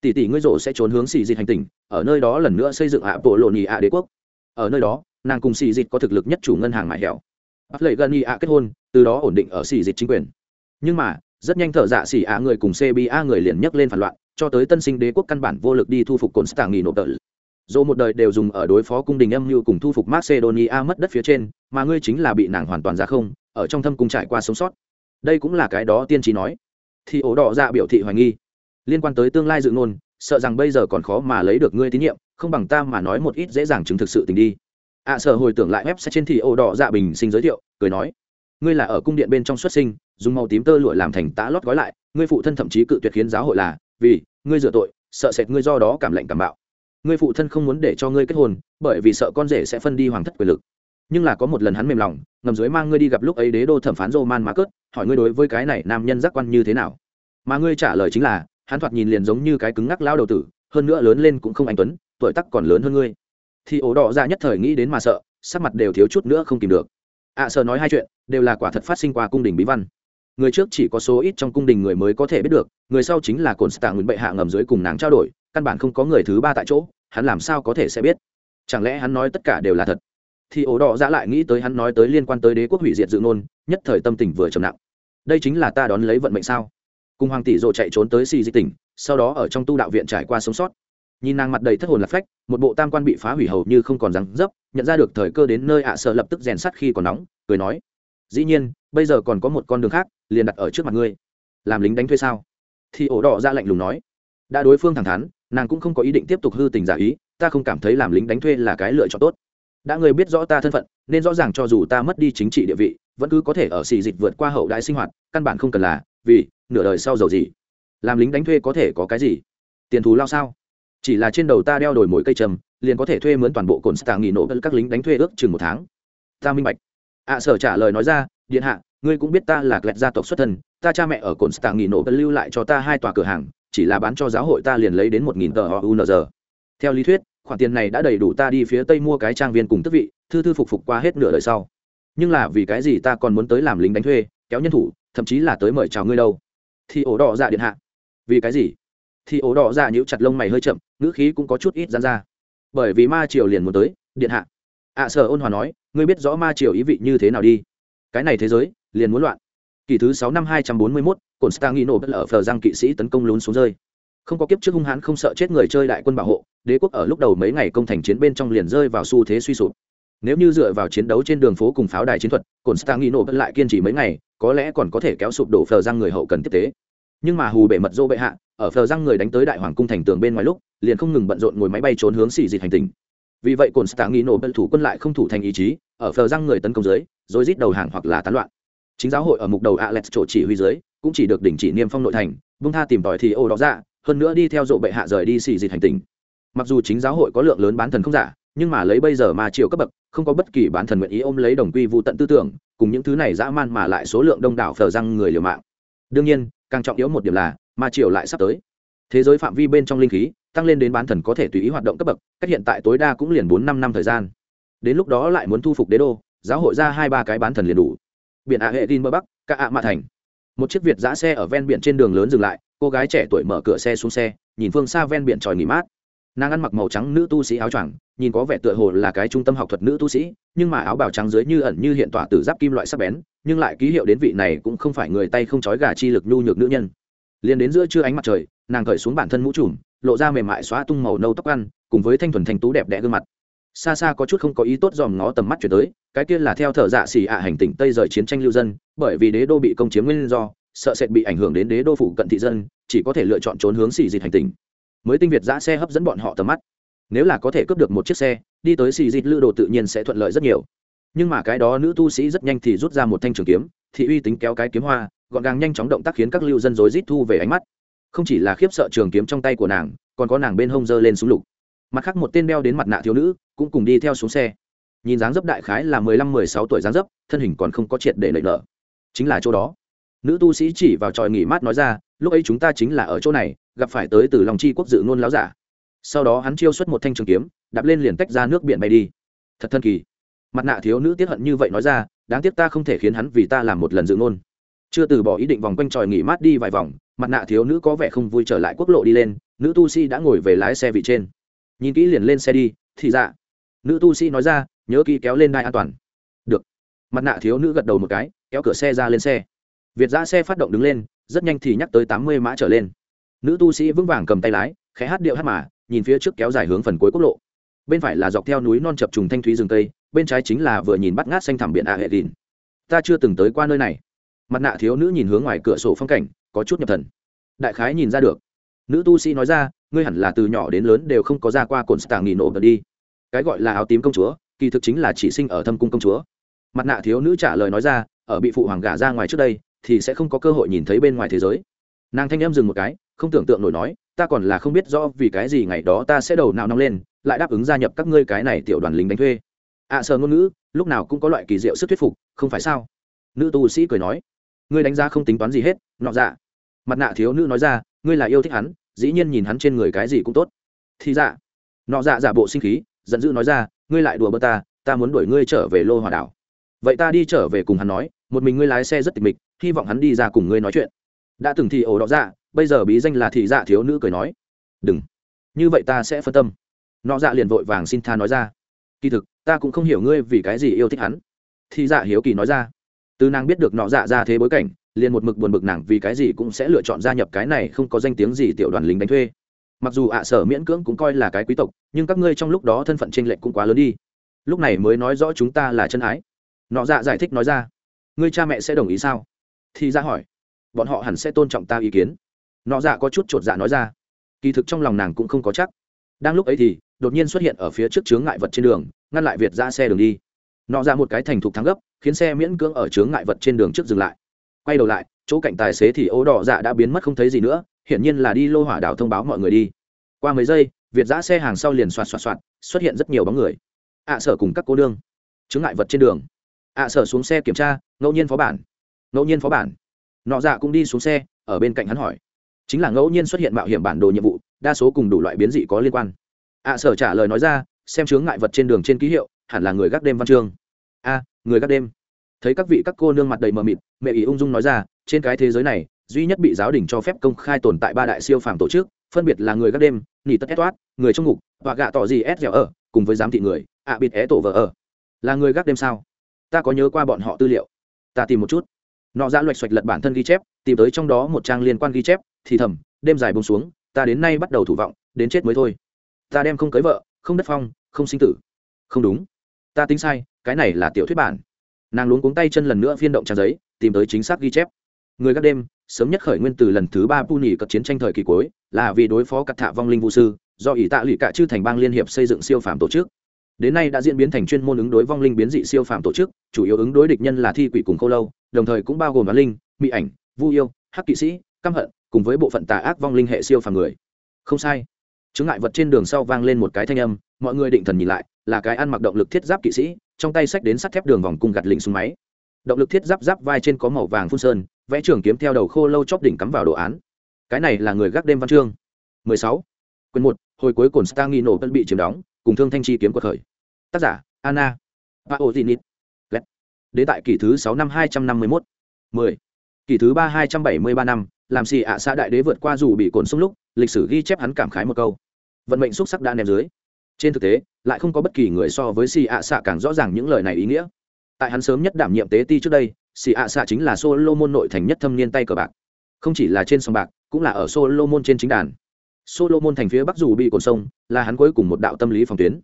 A: Tỷ tỷ ngươi rộ sẽ trốn hướng xì dịch hành tỉnh, ở nơi đó lần nữa xây dựng ạ bộ lộn nhị ạ đế quốc. Ở nơi đó, nàng cùng xì dịch có thực lực nhất chủ ngân hàng mại hẻo. Bắt lệ gần nhị ạ kết hôn, từ đó ổn định ở xì dịch chính quyền. Nhưng mà, rất nhanh thở dạ xì ạ người cùng cba người liền nhấc lên phản loạn, cho tới tân sinh đế quốc căn bản vô lực đi thu phục cồn stạng nghi nổ tợ dù một đời đều dùng ở đối phó cung đình âm mưu cùng thu phục macedonia mất đất phía trên mà ngươi chính là bị nàng hoàn toàn ra không ở trong thâm cung trải qua sống sót. Đây cũng là cái đó tiên trí nói. Thì ổ đỏ ra biểu thị hoài nghi. Liên quan tới tương lai dự ngôn sợ rằng bây giờ còn khó mà lấy được ngươi tín nhiệm không bằng ta mà nói một ít dễ dàng chứng thực sự tình đi. Ạ à, sợ hồi tưởng lại web sẽ trên thì ổ đỏ dạ bình sinh giới thiệu cười nói. Ngươi là ở cung điện bên trong xuất sinh dùng màu tím tơ lụa làm thành tã lót gói lại ngươi phụ thân thậm chí cự tuyệt khiến giáo hội là vì ngươi rửa tội sợ sệt ngươi do đó cảm lạnh cảm bạo ngươi phụ thân không muốn để cho ngươi kết hôn bởi vì sợ con rể sẽ phân đi hoàng thất quyền lực. Nhưng là có một lần hắn mềm lòng ngầm dưới mang ngươi đi gặp lúc ấy đế đô thẩm phán Roman Marcus, cớt hỏi ngươi đối với cái này nam nhân giác quan như thế nào. Mà ngươi trả lời chính là hắn thoạt nhìn liền giống như cái cứng ngắc lao đầu tử hơn nữa lớn lên cũng không anh tuấn tuổi tắc còn lớn hơn ngươi. Thì ổ đỏ ra nhất thời nghĩ đến mà sợ sắc mặt đều thiếu chút nữa không kìm được. Ạ à, sợ nói hai chuyện đều là quả thật phát sinh qua cung đình bí văn. Người trước chỉ có số ít trong cung đình người mới có thể biết được người sau chính là cồn stạng nguyễn bệ hạ ngầm dưới cùng nàng trao đổi căn bản không có người thứ ba tại chỗ hắn làm sao có thể sẽ biết? Chẳng lẽ hắn nói tất cả đều là thật? Thì ổ đỏ ra lại nghĩ tới hắn nói tới liên quan tới đế quốc hủy diệt dự nôn nhất thời tâm tình vừa trầm nặng. Đây chính là ta đón lấy vận mệnh sao? Cùng hoàng tỷ rộ chạy trốn tới xì di tỉnh, sau đó ở trong tu đạo viện trải qua sống sót. Nhìn nàng mặt đầy thất hồn lạc phách, một bộ tam quan bị phá hủy hầu như không còn rắn dấp, nhận ra được thời cơ đến nơi ạ sợ lập tức rèn sắt khi còn nóng, cười nói, dĩ nhiên, bây giờ còn có một con đường khác, liền đặt ở trước mặt ngươi. Làm lính đánh thuê sao? Thì ổ đỏ ra lạnh lùng nói, đã đối phương thẳng thắn nàng cũng không có ý định tiếp tục hư tình giả ý, ta không cảm thấy làm lính đánh thuê là cái lựa chọn tốt. Đã người biết rõ ta thân phận, nên rõ ràng cho dù ta mất đi chính trị địa vị, vẫn cứ có thể ở xì dịch vượt qua hậu đại sinh hoạt, căn bản không cần là, vì, nửa đời sau giàu gì. Làm lính đánh thuê có thể có cái gì? Tiền thù lao sao? Chỉ là trên đầu ta đeo đổi mỗi cây trầm, liền có thể thuê mướn toàn bộ cồn stạng nghỉ nổ các lính đánh thuê ước chừng một tháng. Ta minh bạch. Ạ sở trả lời nói ra, điện hạ, ngươi cũng biết ta là lẹt gia tộc xuất thân, ta cha mẹ ở cồn stạng nghỉ nổ lưu lại cho ta hai tòa cửa hàng chỉ là bán cho giáo hội ta liền lấy đến một nghìn tờ unz theo lý thuyết khoản tiền này đã đầy đủ ta đi phía tây mua cái trang viên cùng tức vị thư thư phục phục qua hết nửa đời sau. Nhưng là vì cái gì ta còn muốn tới làm lính đánh thuê kéo nhân thủ thậm chí là tới mời chào ngươi đâu? Thì ổ đỏ dạ điện hạ. Vì cái gì? Thì ổ đỏ dạ nhíu chặt lông mày hơi chậm ngữ khí cũng có chút ít dán ra. Bởi vì ma triều liền muốn tới điện hạ. Ạ à, sở ôn hòa nói ngươi biết rõ ma triều ý vị như thế nào đi. Cái này thế giới liền muốn loạn kỳ thứ sáu năm hai trăm bốn mươi mốt cồn stangino bất ở phờ giang kỵ sĩ tấn công lún xuống rơi. Không có kiếp trước hung hãn không sợ chết người chơi đại quân bảo hộ, đế quốc ở lúc đầu mấy ngày công thành chiến bên trong liền rơi vào xu thế suy sụp. Nếu như dựa vào chiến đấu trên đường phố cùng pháo đài chiến thuật cồn stangino vẫn lại kiên trì mấy ngày, có lẽ còn có thể kéo sụp đổ phờ giang người hậu cần tiếp tế. Nhưng mà hù bệ mật dô bệ hạ, ở phờ giang người đánh tới đại hoàng cung thành tường bên ngoài lúc, liền không ngừng bận rộn ngồi máy bay trốn hướng xì dịt hành tình vì vậy cồn stangino bất thủ quân lại không thủ thành ý chí, ở phờ giang người tấn công dưới rồi rít đầu hàng hoặc là tán loạn chính giáo hội ở mục đầu alex chỗ chỉ huy dưới, cũng chỉ được đình chỉ niêm phong nội thành bung tha tìm tòi thì ô đó ra, hơn nữa đi theo dộ bệ hạ rời đi xì dịch hành tình mặc dù chính giáo hội có lượng lớn bán thần không giả, nhưng mà lấy bây giờ mà chiều cấp bậc, không có bất kỳ bán thần nguyện ý ôm lấy đồng quy vụ tận tư tưởng, cùng những thứ này dã man mà lại số lượng đông đảo phờ răng người liều mạng. Đương nhiên, càng trọng yếu một điểm là mà chiều lại sắp tới. Thế giới phạm vi bên trong linh khí, tăng lên đến bán thần có thể tùy ý hoạt động cấp bậc, cách hiện tại tối đa cũng liền bốn năm năm thời gian. Đến lúc đó lại muốn thu phục đế đô, giáo hội ra hai ba cái bán thần liền đủ biển ạ hệ tin bờ bắc, cả ạ mạ thành. Một chiếc việt giã xe ở ven biển trên đường lớn dừng lại, cô gái trẻ tuổi mở cửa xe xuống xe, nhìn phương xa ven biển tròi nghỉ mát. Nàng ăn mặc màu trắng nữ tu sĩ áo choàng, nhìn có vẻ tựa hồ là cái trung tâm học thuật nữ tu sĩ, nhưng mà áo bào trắng dưới như ẩn như hiện tỏa từ giáp kim loại sắc bén, nhưng lại ký hiệu đến vị này cũng không phải người tay không trói gà chi lực nhu nhược nữ nhân. Liền đến giữa trưa ánh mặt trời, nàng cởi xuống bản thân mũ trùm, lộ ra mềm mại xóa tung màu nâu tóc ăn, cùng với thanh thuần thanh tú đẹp đẽ gương mặt xa xa có chút không có ý tốt dòm ngó tầm mắt chuyển tới, cái kia là theo thợ dạ xỉ ạ hành tỉnh tây rời chiến tranh lưu dân, bởi vì đế đô bị công chiếm nguyên do, sợ sệt bị ảnh hưởng đến đế đô phủ cận thị dân, chỉ có thể lựa chọn trốn hướng xì dịch hành tỉnh. Mới tinh việt giã xe hấp dẫn bọn họ tầm mắt. Nếu là có thể cướp được một chiếc xe, đi tới xì dịt lưu đồ tự nhiên sẽ thuận lợi rất nhiều. Nhưng mà cái đó nữ tu sĩ rất nhanh thì rút ra một thanh trường kiếm, thị uy tính kéo cái kiếm hoa, gọn gàng nhanh chóng động tác khiến các lưu dân rối rít thu về ánh mắt. Không chỉ là khiếp sợ trường kiếm trong tay của nàng, còn có nàng bên hông giơ lên súng lục. Mặt khác một tên đeo đến mặt nạ thiếu nữ cũng cùng đi theo xuống xe. Nhìn dáng dấp đại khái là mười lăm, mười sáu tuổi dáng dấp, thân hình còn không có triệt để lợi nợ chính là chỗ đó. Nữ tu sĩ chỉ vào tròi nghỉ mát nói ra, lúc ấy chúng ta chính là ở chỗ này, gặp phải tới từ lòng chi quốc dự ngôn láo giả. Sau đó hắn chiêu xuất một thanh trường kiếm, đạp lên liền tách ra nước biển bay đi. Thật thân kỳ. Mặt nạ thiếu nữ tiết hận như vậy nói ra, đáng tiếc ta không thể khiến hắn vì ta làm một lần dự ngôn. Chưa từ bỏ ý định vòng quanh tròi nghỉ mát đi vài vòng, mặt nạ thiếu nữ có vẻ không vui trở lại quốc lộ đi lên, nữ tu sĩ đã ngồi về lái xe vị trên. Nhìn kỹ liền lên xe đi, thì dạ nữ tu sĩ nói ra, nhớ kỹ kéo lên đai an toàn. Được. Mặt nạ thiếu nữ gật đầu một cái, kéo cửa xe ra lên xe. Việt giã xe phát động đứng lên, rất nhanh thì nhắc tới tám mươi mã trở lên. Nữ tu sĩ vững vàng cầm tay lái, khẽ hát điệu hát mà, nhìn phía trước kéo dài hướng phần cuối quốc lộ. Bên phải là dọc theo núi non chập trùng thanh thúy rừng tây, bên trái chính là vừa nhìn bắt ngát xanh thẳm biển ạ hệ đình ta chưa từng tới qua nơi này. Mặt nạ thiếu nữ nhìn hướng ngoài cửa sổ phong cảnh, có chút nhập thần. Đại khái nhìn ra được. Nữ tu sĩ nói ra, ngươi hẳn là từ nhỏ đến lớn đều không có ra qua cồn stà nghỉ nổ bật đi cái gọi là áo tím công chúa kỳ thực chính là chỉ sinh ở thâm cung công chúa. Mặt nạ thiếu nữ trả lời nói ra ở bị phụ hoàng gả ra ngoài trước đây thì sẽ không có cơ hội nhìn thấy bên ngoài thế giới. Nàng thanh em dừng một cái không tưởng tượng nổi nói ta còn là không biết rõ vì cái gì ngày đó ta sẽ đầu nào nóng lên lại đáp ứng gia nhập các ngươi cái này tiểu đoàn lính đánh thuê. Ạ à, sợ ngôn ngữ lúc nào cũng có loại kỳ diệu sức thuyết phục không phải sao? Nữ tu sĩ cười nói ngươi đánh giá không tính toán gì hết nọ dạ. Mặt nạ thiếu nữ nói ra ngươi là yêu thích hắn dĩ nhiên nhìn hắn trên người cái gì cũng tốt. Thì dạ. Nọ dạ giả bộ sinh khí giận dữ nói ra, ngươi lại đùa bơ ta ta muốn đuổi ngươi trở về lô hòa đảo. Vậy ta đi trở về cùng hắn nói, một mình ngươi lái xe rất tịch mịch, hy vọng hắn đi ra cùng ngươi nói chuyện. Đã từng thì ổ đỏ dạ bây giờ bí danh là thị dạ thiếu nữ cười nói. Đừng. Như vậy ta sẽ phân tâm. Nọ dạ liền vội vàng xin tha nói ra. Kỳ thực, ta cũng không hiểu ngươi vì cái gì yêu thích hắn. Thị dạ hiếu kỳ nói ra. Từ nàng biết được nọ dạ ra thế bối cảnh, liền một mực buồn bực nàng vì cái gì cũng sẽ lựa chọn gia nhập cái này không có danh tiếng gì tiểu đoàn lính đánh thuê mặc dù ạ sở miễn cưỡng cũng coi là cái quý tộc, nhưng các ngươi trong lúc đó thân phận t r ê n lệch cũng quá lớn đi. Lúc này mới nói rõ chúng ta là chân ái. Nọ dạ giải thích nói ra. Ngươi cha mẹ sẽ đồng ý sao? Thì ra hỏi. Bọn họ hẳn sẽ tôn trọng ta ý kiến. Nọ dạ có chút t r ộ t dạ nói ra. Kỳ thực trong lòng nàng cũng không có chắc. Đang lúc ấy thì, đột nhiên xuất hiện ở phía trước chướng ngại vật trên đường, ngăn lại việt ra xe đường đi. Nọ ra một cái thành thục thắng gấp, khiến xe miễn cưỡng ở chướng ngại vật trên đường trước dừng lại. Quay đầu lại, chỗ cạnh tài xế thì ô đỏ dạ đã biến mất không thấy gì nữa hiển nhiên là đi lô hỏa đảo thông báo mọi người đi. Qua mấy giây, việt giã xe hàng sau liền xoạt xoạt xoạt, xuất hiện rất nhiều bóng người. Ạ sở cùng các cô đương chứng ngại vật trên đường. Ạ sở xuống xe kiểm tra, ngẫu nhiên phó bản. Ngẫu nhiên phó bản. Nọ dạ cũng đi xuống xe, ở bên cạnh hắn hỏi. Chính là ngẫu nhiên xuất hiện mạo hiểm bản đồ nhiệm vụ, đa số cùng đủ loại biến dị có liên quan. Ạ sở trả lời nói ra, xem chướng ngại vật trên đường trên ký hiệu, hẳn là người gác đêm văn chương. A, người gác đêm. Thấy các vị các cô nương mặt đầy mờ mịt, mẹ ý ung dung nói ra, trên cái thế giới này duy nhất bị giáo đình cho phép công khai tồn tại ba đại siêu phàm tổ chức, phân biệt là người gác đêm nỉ tất toát, người trong ngục, và gạ tỏ gì ép dẻo ở, cùng với giám thị người, ạ bịt é tổ vợ ở. Là người gác đêm sao? Ta có nhớ qua bọn họ tư liệu. Ta tìm một chút. Nọ ra loạch xoạch lật bản thân ghi chép, tìm tới trong đó một trang liên quan ghi chép, thì thầm, đêm dài bông xuống, ta đến nay bắt đầu thủ vọng, đến chết mới thôi. Ta đem không cưới vợ, không đất phong, không sinh tử. Không đúng. Ta tính sai, cái này là tiểu thuyết bản. Nàng luống cuống tay chân lần nữa phiên động trang giấy, tìm tới chính xác ghi chép. Người gác đêm sớm nhất khởi nguyên từ lần thứ ba pu nhì cập chiến tranh thời kỳ cuối, là vì đối phó cắt thạ vong linh vũ sư, do ỷ tạ lụy cả chư thành bang liên hiệp xây dựng siêu phàm tổ chức. Đến nay đã diễn biến thành chuyên môn ứng đối vong linh biến dị siêu phàm tổ chức, chủ yếu ứng đối địch nhân là thi quỷ cùng khâu lâu, đồng thời cũng bao gồm văn linh mỹ ảnh, vu yêu, hắc kỵ sĩ, căm hận, cùng với bộ phận tà ác vong linh hệ siêu phàm người. Không sai. Chứng ngại vật trên đường sau vang lên một cái thanh âm, mọi người định thần nhìn lại, là cái ăn mặc động lực thiết giáp kỵ sĩ, trong tay sách đến sắt thép đường vòng cung gạt lình súng máy. Động lực thiết giáp giáp vai trên có màu vàng phun sơn vẽ trường kiếm theo đầu khô lâu chóp đỉnh cắm vào đồ án. Cái này là người gác đêm văn chương. 16. quyển một, hồi cuối cồn Stang nổ vẫn bị chiếm đóng, cùng thương thanh chi kiếm của khởi. Tác giả: anna. Paozinit ô đế đến tại kỷ thứ sáu năm hai trăm năm mươi mốt. Mười. Kỷ thứ ba hai trăm bảy mươi ba năm làm xì ạ xã đại đế vượt qua dù bị cồn sông lúc lịch sử ghi chép hắn cảm khái một câu. Vận mệnh xúc sắc đã ném dưới. Trên thực tế lại không có bất kỳ người so với xì ạ xạ càng rõ ràng những lời này ý nghĩa tại hắn sớm nhất đảm nhiệm tế ti trước đây, xì ạ xạ chính là solomon nội thành nhất thâm niên tay cờ bạc. Không chỉ là trên sông bạc, cũng là ở solomon trên chính đàn. Solomon thành phía bắc dù bị cồn sông, là hắn cuối cùng một đạo tâm lý phòng tuyến.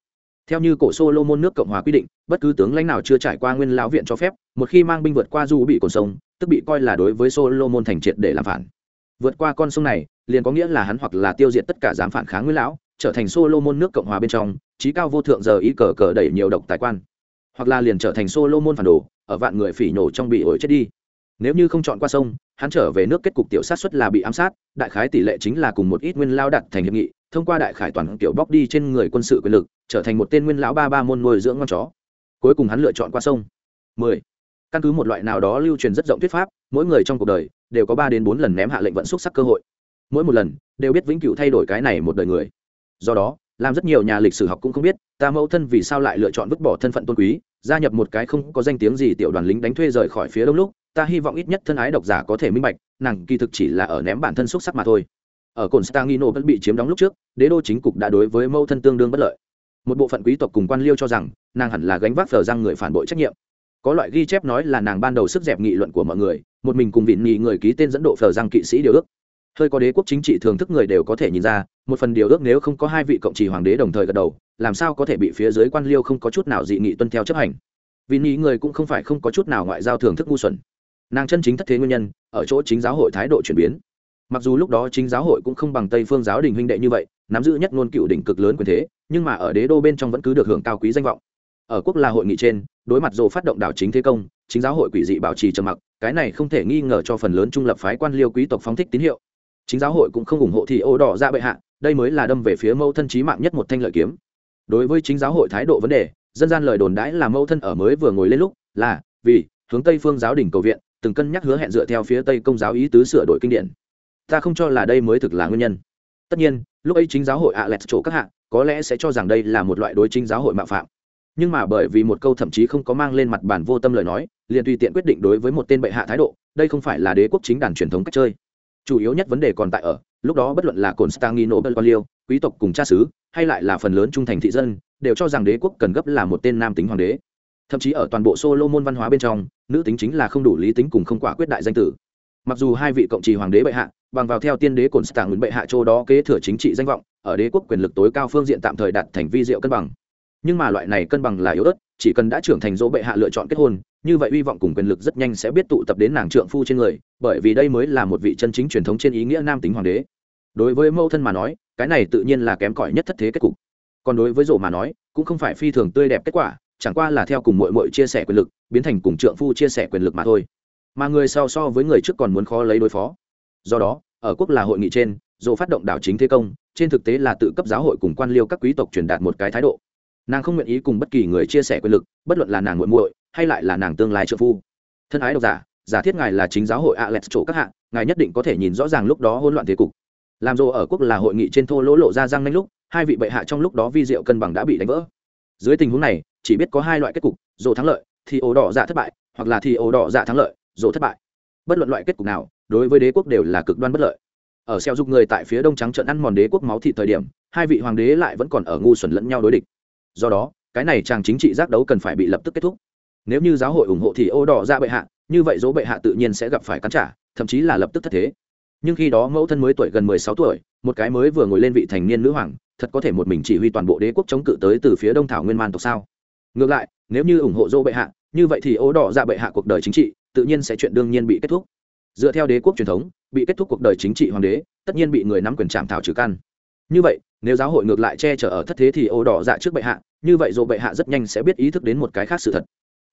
A: Theo như cổ solomon nước cộng hòa quy định, bất cứ tướng lãnh nào chưa trải qua nguyên lão viện cho phép, một khi mang binh vượt qua dù bị cồn sông, tức bị coi là đối với solomon thành triệt để làm phản. Vượt qua con sông này, liền có nghĩa là hắn hoặc là tiêu diệt tất cả dám phản kháng nguyên lão, trở thành solomon nước cộng hòa bên trong trí cao vô thượng giờ ý cờ cờ đẩy nhiều độc tài quan hoặc là liền trở thành solomon phản đồ, ở vạn người phỉ nhổ trong bị ổi chết đi. Nếu như không chọn qua sông, hắn trở về nước kết cục tiểu sát xuất là bị ám sát, đại khái tỷ lệ chính là cùng một ít nguyên lao đặt thành hiệp nghị, thông qua đại khải toàn kiểu bóc đi trên người quân sự quyền lực, trở thành một tên nguyên lão ba ba môn nuôi dưỡng con chó. Cuối cùng hắn lựa chọn qua sông. 10. căn cứ một loại nào đó lưu truyền rất rộng thuyết pháp, mỗi người trong cuộc đời đều có ba đến bốn lần ném hạ lệnh vận xúc sắc cơ hội. Mỗi một lần đều biết vĩnh cửu thay đổi cái này một đời người. Do đó làm rất nhiều nhà lịch sử học cũng không biết, ta mẫu thân vì sao lại lựa chọn vứt bỏ thân phận tôn quý, gia nhập một cái không có danh tiếng gì tiểu đoàn lính đánh thuê rời khỏi phía đông lúc, ta hy vọng ít nhất thân ái độc giả có thể minh bạch, nàng kỳ thực chỉ là ở ném bản thân xúc sắc mà thôi. Ở cồn stangino vẫn bị chiếm đóng lúc trước, đế đô chính cục đã đối với mẫu thân tương đương bất lợi. Một bộ phận quý tộc cùng quan liêu cho rằng, nàng hẳn là gánh vác phở răng người phản bội trách nhiệm. Có loại ghi chép nói là nàng ban đầu sức dẹp nghị luận của mọi người, một mình cùng vịn nghị người ký tên dẫn độ phở răng kỵ sĩ điều ước hơi có đế quốc chính trị thường thức người đều có thể nhìn ra, một phần điều ước nếu không có hai vị cộng trì hoàng đế đồng thời gật đầu, làm sao có thể bị phía dưới quan liêu không có chút nào dị nghị tuân theo chấp hành. Vì nghĩ người cũng không phải không có chút nào ngoại giao thường thức ngu xuẩn. Nàng chân chính thất thế nguyên nhân, ở chỗ chính giáo hội thái độ chuyển biến. Mặc dù lúc đó chính giáo hội cũng không bằng tây phương giáo đình huynh đệ như vậy, nắm giữ nhất ngôn cựu đỉnh cực lớn quyền thế, nhưng mà ở đế đô bên trong vẫn cứ được hưởng cao quý danh vọng. Ở quốc là hội nghị trên, đối mặt dồ phát động đảo chính thế công, chính giáo hội quỷ dị bảo trì trầm mặc, cái này không thể nghi ngờ cho phần lớn trung lập phái quan liêu quý tộc phóng thích tín hiệu chính giáo hội cũng không ủng hộ thì ô đỏ ra bệ hạ, đây mới là đâm về phía mâu thân trí mạng nhất một thanh lợi kiếm. Đối với chính giáo hội thái độ vấn đề, dân gian lời đồn đãi là mâu thân ở mới vừa ngồi lên lúc, là, vì, hướng tây phương giáo đình cầu viện, từng cân nhắc hứa hẹn dựa theo phía tây công giáo ý tứ sửa đổi kinh điển. Ta không cho là đây mới thực là nguyên nhân. Tất nhiên, lúc ấy chính giáo hội ạ lẹt chỗ các hạ, có lẽ sẽ cho rằng đây là một loại đối chính giáo hội mạo phạm. Nhưng mà bởi vì một câu thậm chí không có mang lên mặt bản vô tâm lời nói, liền tùy tiện quyết định đối với một tên bệ hạ thái độ, đây không phải là đế quốc chính đàn truyền thống cách chơi chủ yếu nhất vấn đề còn tại ở, lúc đó bất luận là cồn stangino liêu quý tộc cùng cha xứ, hay lại là phần lớn trung thành thị dân, đều cho rằng đế quốc cần gấp là một tên nam tính hoàng đế. Thậm chí ở toàn bộ solo môn văn hóa bên trong, nữ tính chính là không đủ lý tính cùng không quả quyết đại danh tử. Mặc dù hai vị cộng trì hoàng đế bệ hạ, bằng vào theo tiên đế cồn stang bệ hạ châu đó kế thừa chính trị danh vọng, ở đế quốc quyền lực tối cao phương diện tạm thời đạt thành vi diệu cân bằng nhưng mà loại này cân bằng là yếu ớt, chỉ cần đã trưởng thành dỗ bệ hạ lựa chọn kết hôn, như vậy hy vọng cùng quyền lực rất nhanh sẽ biết tụ tập đến nàng trượng phu trên người, bởi vì đây mới là một vị chân chính truyền thống trên ý nghĩa nam tính hoàng đế. Đối với mẫu thân mà nói, cái này tự nhiên là kém cỏi nhất thất thế kết cục. Còn đối với dỗ mà nói, cũng không phải phi thường tươi đẹp kết quả, chẳng qua là theo cùng mội mội chia sẻ quyền lực, biến thành cùng trượng phu chia sẻ quyền lực mà thôi. Mà người sau so với người trước còn muốn khó lấy đối phó. Do đó, ở quốc là hội nghị trên, dỗ phát động đảo chính thế công, trên thực tế là tự cấp giáo hội cùng quan liêu các quý tộc truyền đạt một cái thái độ nàng không nguyện ý cùng bất kỳ người chia sẻ quyền lực, bất luận là nàng muội muội hay lại là nàng tương lai trợ phu. Thân ái độc giả giả thiết ngài là chính giáo hội alex chỗ các hạng ngài nhất định có thể nhìn rõ ràng lúc đó hỗn loạn thế cục. Làm rồ ở quốc là hội nghị trên thô lỗ lộ ra răng nhanh lúc, hai vị bệ hạ trong lúc đó vi diệu cân bằng đã bị đánh vỡ. Dưới tình huống này, chỉ biết có hai loại kết cục rồ thắng lợi, thì ổ đỏ giả thất bại, hoặc là thì ổ đỏ giả thắng lợi rồ thất bại. Bất luận loại kết cục nào, đối với đế quốc đều là cực đoan bất lợi. Ở xeo dục người tại phía đông trắng trận ăn mòn đế quốc máu thị thời điểm, hai vị hoàng đế lại vẫn còn ở ngu xuẩn lẫn nhau đối địch do đó, cái này chàng chính trị giác đấu cần phải bị lập tức kết thúc. Nếu như giáo hội ủng hộ thì ô đỏ ra bệ hạ, như vậy dỗ bệ hạ tự nhiên sẽ gặp phải cắn trả, thậm chí là lập tức thất thế. Nhưng khi đó mẫu thân mới tuổi gần mười sáu tuổi, một cái mới vừa ngồi lên vị thành niên nữ hoàng, thật có thể một mình chỉ huy toàn bộ đế quốc chống cự tới từ phía đông thảo nguyên man tộc sao? Ngược lại, nếu như ủng hộ dỗ bệ hạ, như vậy thì ô đỏ ra bệ hạ cuộc đời chính trị, tự nhiên sẽ chuyện đương nhiên bị kết thúc. Dựa theo đế quốc truyền thống, bị kết thúc cuộc đời chính trị hoàng đế, tất nhiên bị người nắm quyền chạm thảo trừ căn. Như vậy nếu giáo hội ngược lại che chở ở thất thế thì ô đỏ dạ trước bệ hạ, như vậy dù bệ hạ rất nhanh sẽ biết ý thức đến một cái khác sự thật.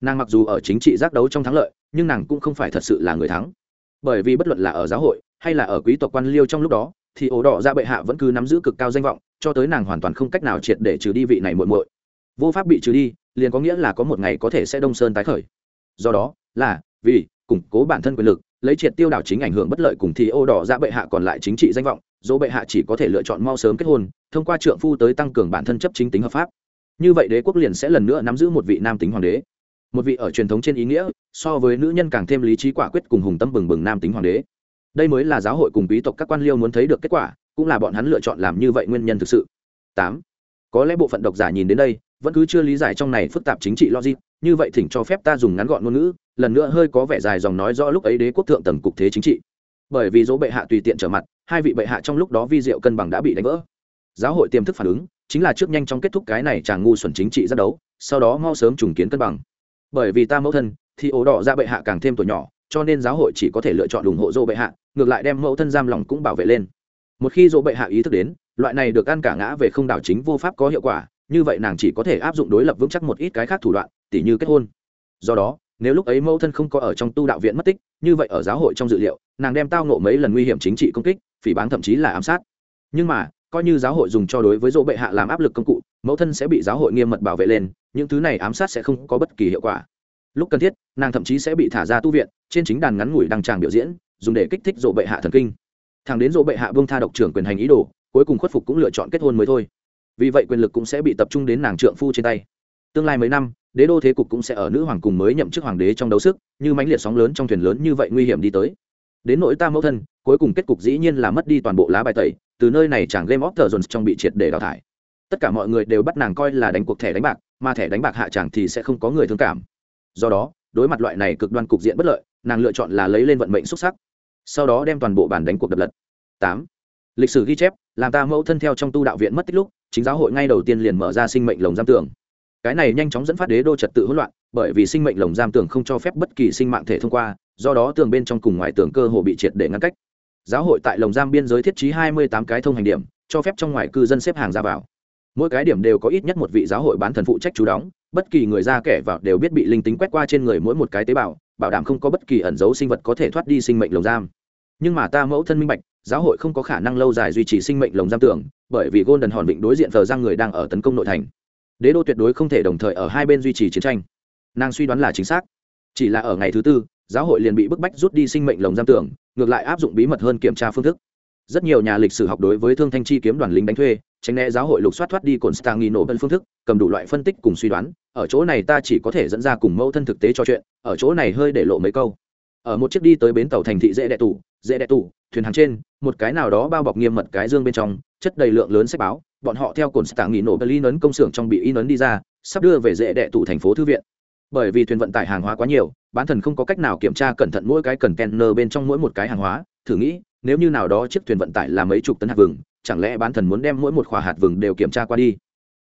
A: Nàng mặc dù ở chính trị giác đấu trong thắng lợi, nhưng nàng cũng không phải thật sự là người thắng. Bởi vì bất luận là ở giáo hội, hay là ở quý tộc quan liêu trong lúc đó, thì ổ đỏ ra bệ hạ vẫn cứ nắm giữ cực cao danh vọng, cho tới nàng hoàn toàn không cách nào triệt để trừ đi vị này muội muội. Vô pháp bị trừ đi, liền có nghĩa là có một ngày có thể sẽ đông sơn tái khởi. Do đó, là, vì, củng cố bản thân quyền lực, lấy triệt tiêu đảo chính ảnh hưởng bất lợi cùng thì ô đỏ ra bệ hạ còn lại chính trị danh vọng dỗ bệ hạ chỉ có thể lựa chọn mau sớm kết hôn, thông qua trượng phu tới tăng cường bản thân chấp chính tính hợp pháp. Như vậy đế quốc liền sẽ lần nữa nắm giữ một vị nam tính hoàng đế. Một vị ở truyền thống trên ý nghĩa, so với nữ nhân càng thêm lý trí quả quyết cùng hùng tâm bừng bừng nam tính hoàng đế. Đây mới là giáo hội cùng quý tộc các quan liêu muốn thấy được kết quả, cũng là bọn hắn lựa chọn làm như vậy nguyên nhân thực sự. Tám. Có lẽ bộ phận độc giả nhìn đến đây, vẫn cứ chưa lý giải trong này phức tạp chính trị logic, như vậy thỉnh cho phép ta dùng ngắn gọn ngôn ngữ, lần nữa hơi có vẻ dài dòng nói rõ lúc ấy đế quốc thượng tầng cục thế chính trị bởi vì dỗ bệ hạ tùy tiện trở mặt, hai vị bệ hạ trong lúc đó vi diệu cân bằng đã bị đánh vỡ. Giáo hội tiềm thức phản ứng chính là trước nhanh chóng kết thúc cái này chàng ngu xuẩn chính trị giác đấu, sau đó mau sớm trùng kiến cân bằng. Bởi vì ta mẫu thân thì ổ đỏ ra bệ hạ càng thêm tuổi nhỏ, cho nên giáo hội chỉ có thể lựa chọn ủng hộ dỗ bệ hạ, ngược lại đem mẫu thân giam lòng cũng bảo vệ lên. Một khi dỗ bệ hạ ý thức đến, loại này được ăn cả ngã về không đảo chính vô pháp có hiệu quả, như vậy nàng chỉ có thể áp dụng đối lập vững chắc một ít cái khác thủ đoạn, tỉ như kết hôn. Do đó nếu lúc ấy mẫu thân không có ở trong tu đạo viện mất tích, như vậy ở giáo hội trong dự liệu, nàng đem tao nộ mấy lần nguy hiểm chính trị công kích, phỉ báng thậm chí là ám sát. Nhưng mà, coi như giáo hội dùng cho đối với dỗ bệ hạ làm áp lực công cụ, mẫu thân sẽ bị giáo hội nghiêm mật bảo vệ lên, những thứ này ám sát sẽ không có bất kỳ hiệu quả. Lúc cần thiết, nàng thậm chí sẽ bị thả ra tu viện, trên chính đàn ngắn ngủi đăng tràng biểu diễn, dùng để kích thích dỗ bệ hạ thần kinh. Thằng đến dỗ bệ hạ vương tha độc trưởng quyền hành ý đồ, cuối cùng khuất phục cũng lựa chọn kết hôn mới thôi. Vì vậy quyền lực cũng sẽ bị tập trung đến nàng trượng phu trên tay. Tương lai mấy năm đế đô thế cục cũng sẽ ở nữ hoàng cùng mới nhậm chức hoàng đế trong đấu sức, như mãnh liệt sóng lớn trong thuyền lớn như vậy nguy hiểm đi tới. Đến nỗi ta mẫu thân, cuối cùng kết cục dĩ nhiên là mất đi toàn bộ lá bài tẩy, từ nơi này chẳng game of thrones trong bị triệt để đào thải. Tất cả mọi người đều bắt nàng coi là đánh cuộc thẻ đánh bạc, mà thẻ đánh bạc hạ chẳng thì sẽ không có người thương cảm. Do đó, đối mặt loại này cực đoan cục diện bất lợi, nàng lựa chọn là lấy lên vận mệnh xuất sắc, sau đó đem toàn bộ bản đánh cuộc đập lật. Tám. Lịch sử ghi chép, làm ta mẫu thân theo trong tu đạo viện mất tích lúc, chính giáo hội ngay đầu tiên liền mở ra sinh mệnh lồng giam tường cái này nhanh chóng dẫn phát đế đô trật tự hỗn loạn, bởi vì sinh mệnh lồng giam tường không cho phép bất kỳ sinh mạng thể thông qua, do đó tường bên trong cùng ngoài tường cơ hồ bị triệt để ngăn cách. Giáo hội tại lồng giam biên giới thiết trí hai mươi tám cái thông hành điểm, cho phép trong ngoài cư dân xếp hàng ra vào. Mỗi cái điểm đều có ít nhất một vị giáo hội bán thần phụ trách chú đóng, bất kỳ người ra kẻ vào đều biết bị linh tính quét qua trên người mỗi một cái tế bào, bảo đảm không có bất kỳ ẩn dấu sinh vật có thể thoát đi sinh mệnh lồng giam. Nhưng mà ta mẫu thân minh bạch, giáo hội không có khả năng lâu dài duy trì sinh mệnh lồng giam tưởng bởi vì golden hòn vịnh đối diện thờ giang người đang ở tấn công nội thành đế đô tuyệt đối không thể đồng thời ở hai bên duy trì chiến tranh. Nàng suy đoán là chính xác. Chỉ là ở ngày thứ tư, giáo hội liền bị bức bách rút đi sinh mệnh lồng giam tưởng, ngược lại áp dụng bí mật hơn kiểm tra phương thức. Rất nhiều nhà lịch sử học đối với thương thanh chi kiếm đoàn lính đánh thuê, tránh né giáo hội lục soát thoát đi cồn stangino bên phương thức, cầm đủ loại phân tích cùng suy đoán, ở chỗ này ta chỉ có thể dẫn ra cùng mẫu thân thực tế cho chuyện, ở chỗ này hơi để lộ mấy câu. Ở một chiếc đi tới bến tàu thành thị dễ đệ tủ, dễ đệ tủ thuyền hàng trên, một cái nào đó bao bọc nghiêm mật cái dương bên trong, chất đầy lượng lớn sách báo, bọn họ theo cồn stạng nghỉ nổ berlin ấn công xưởng trong bị in ấn đi ra, sắp đưa về dễ đệ tụ thành phố thư viện. Bởi vì thuyền vận tải hàng hóa quá nhiều, bán thần không có cách nào kiểm tra cẩn thận mỗi cái cần kenner bên trong mỗi một cái hàng hóa, thử nghĩ, nếu như nào đó chiếc thuyền vận tải là mấy chục tấn hạt vừng, chẳng lẽ bán thần muốn đem mỗi một khỏa hạt vừng đều kiểm tra qua đi?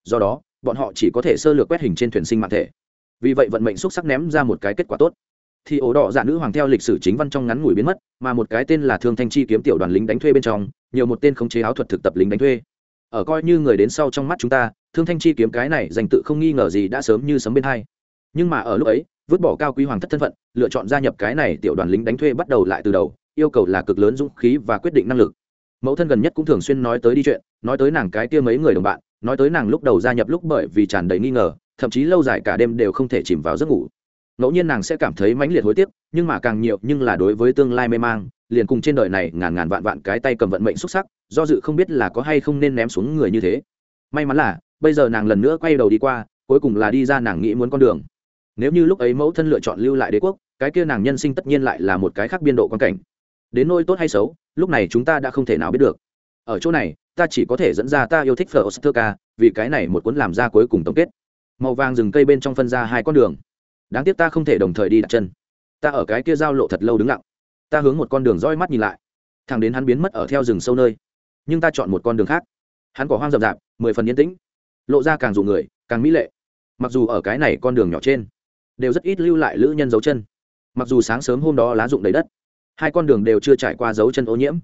A: Do đó, bọn họ chỉ có thể sơ lược quét hình trên thuyền sinh mạng thể. Vì vậy vận mệnh xúc sắc ném ra một cái kết quả tốt thì ổ đỏ dạ nữ hoàng theo lịch sử chính văn trong ngắn ngủi biến mất, mà một cái tên là thương thanh chi kiếm tiểu đoàn lính đánh thuê bên trong, nhiều một tên khống chế áo thuật thực tập lính đánh thuê. Ở coi như người đến sau trong mắt chúng ta, thương thanh chi kiếm cái này dành tự không nghi ngờ gì đã sớm như sấm bên hai. Nhưng mà ở lúc ấy, vứt bỏ cao quý hoàng thất thân phận, lựa chọn gia nhập cái này tiểu đoàn lính đánh thuê bắt đầu lại từ đầu, yêu cầu là cực lớn dũng khí và quyết định năng lực. Mẫu thân gần nhất cũng thường xuyên nói tới đi chuyện, nói tới nàng cái kia mấy người đồng bạn, nói tới nàng lúc đầu gia nhập lúc bởi vì tràn đầy nghi ngờ, thậm chí lâu dài cả đêm đều không thể chìm vào giấc ngủ ngẫu nhiên nàng sẽ cảm thấy mãnh liệt hối tiếc, nhưng mà càng nhiều, nhưng là đối với tương lai mê mang, liền cùng trên đời này ngàn ngàn vạn vạn cái tay cầm vận mệnh xuất sắc, do dự không biết là có hay không nên ném xuống người như thế. May mắn là, bây giờ nàng lần nữa quay đầu đi qua, cuối cùng là đi ra nàng nghĩ muốn con đường. Nếu như lúc ấy mẫu thân lựa chọn lưu lại đế quốc, cái kia nàng nhân sinh tất nhiên lại là một cái khác biên độ quan cảnh. Đến nôi tốt hay xấu, lúc này chúng ta đã không thể nào biết được. Ở chỗ này, ta chỉ có thể dẫn ra ta yêu thích phở osterka vì cái này một cuốn làm ra cuối cùng tổng kết. Màu vàng rừng cây bên trong phân ra hai con đường đáng tiếc ta không thể đồng thời đi đặt chân. Ta ở cái kia giao lộ thật lâu đứng lặng. Ta hướng một con đường roi mắt nhìn lại. Thằng đến hắn biến mất ở theo rừng sâu nơi. Nhưng ta chọn một con đường khác. Hắn có hoang rậm rạp, mười phần yên tĩnh. Lộ ra càng dù người, càng mỹ lệ. Mặc dù ở cái này con đường nhỏ trên, đều rất ít lưu lại lữ nhân dấu chân. Mặc dù sáng sớm hôm đó lá rụng đầy đất, hai con đường đều chưa trải qua dấu chân ô nhiễm.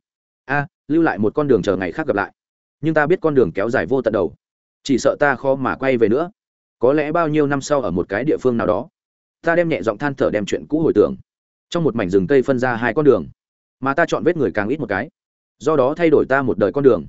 A: A, lưu lại một con đường chờ ngày khác gặp lại. Nhưng ta biết con đường kéo dài vô tận đầu. Chỉ sợ ta khó mà quay về nữa. Có lẽ bao nhiêu năm sau ở một cái địa phương nào đó ta đem nhẹ giọng than thở đem chuyện cũ hồi tưởng. Trong một mảnh rừng cây phân ra hai con đường, mà ta chọn vết người càng ít một cái. Do đó thay đổi ta một đời con đường.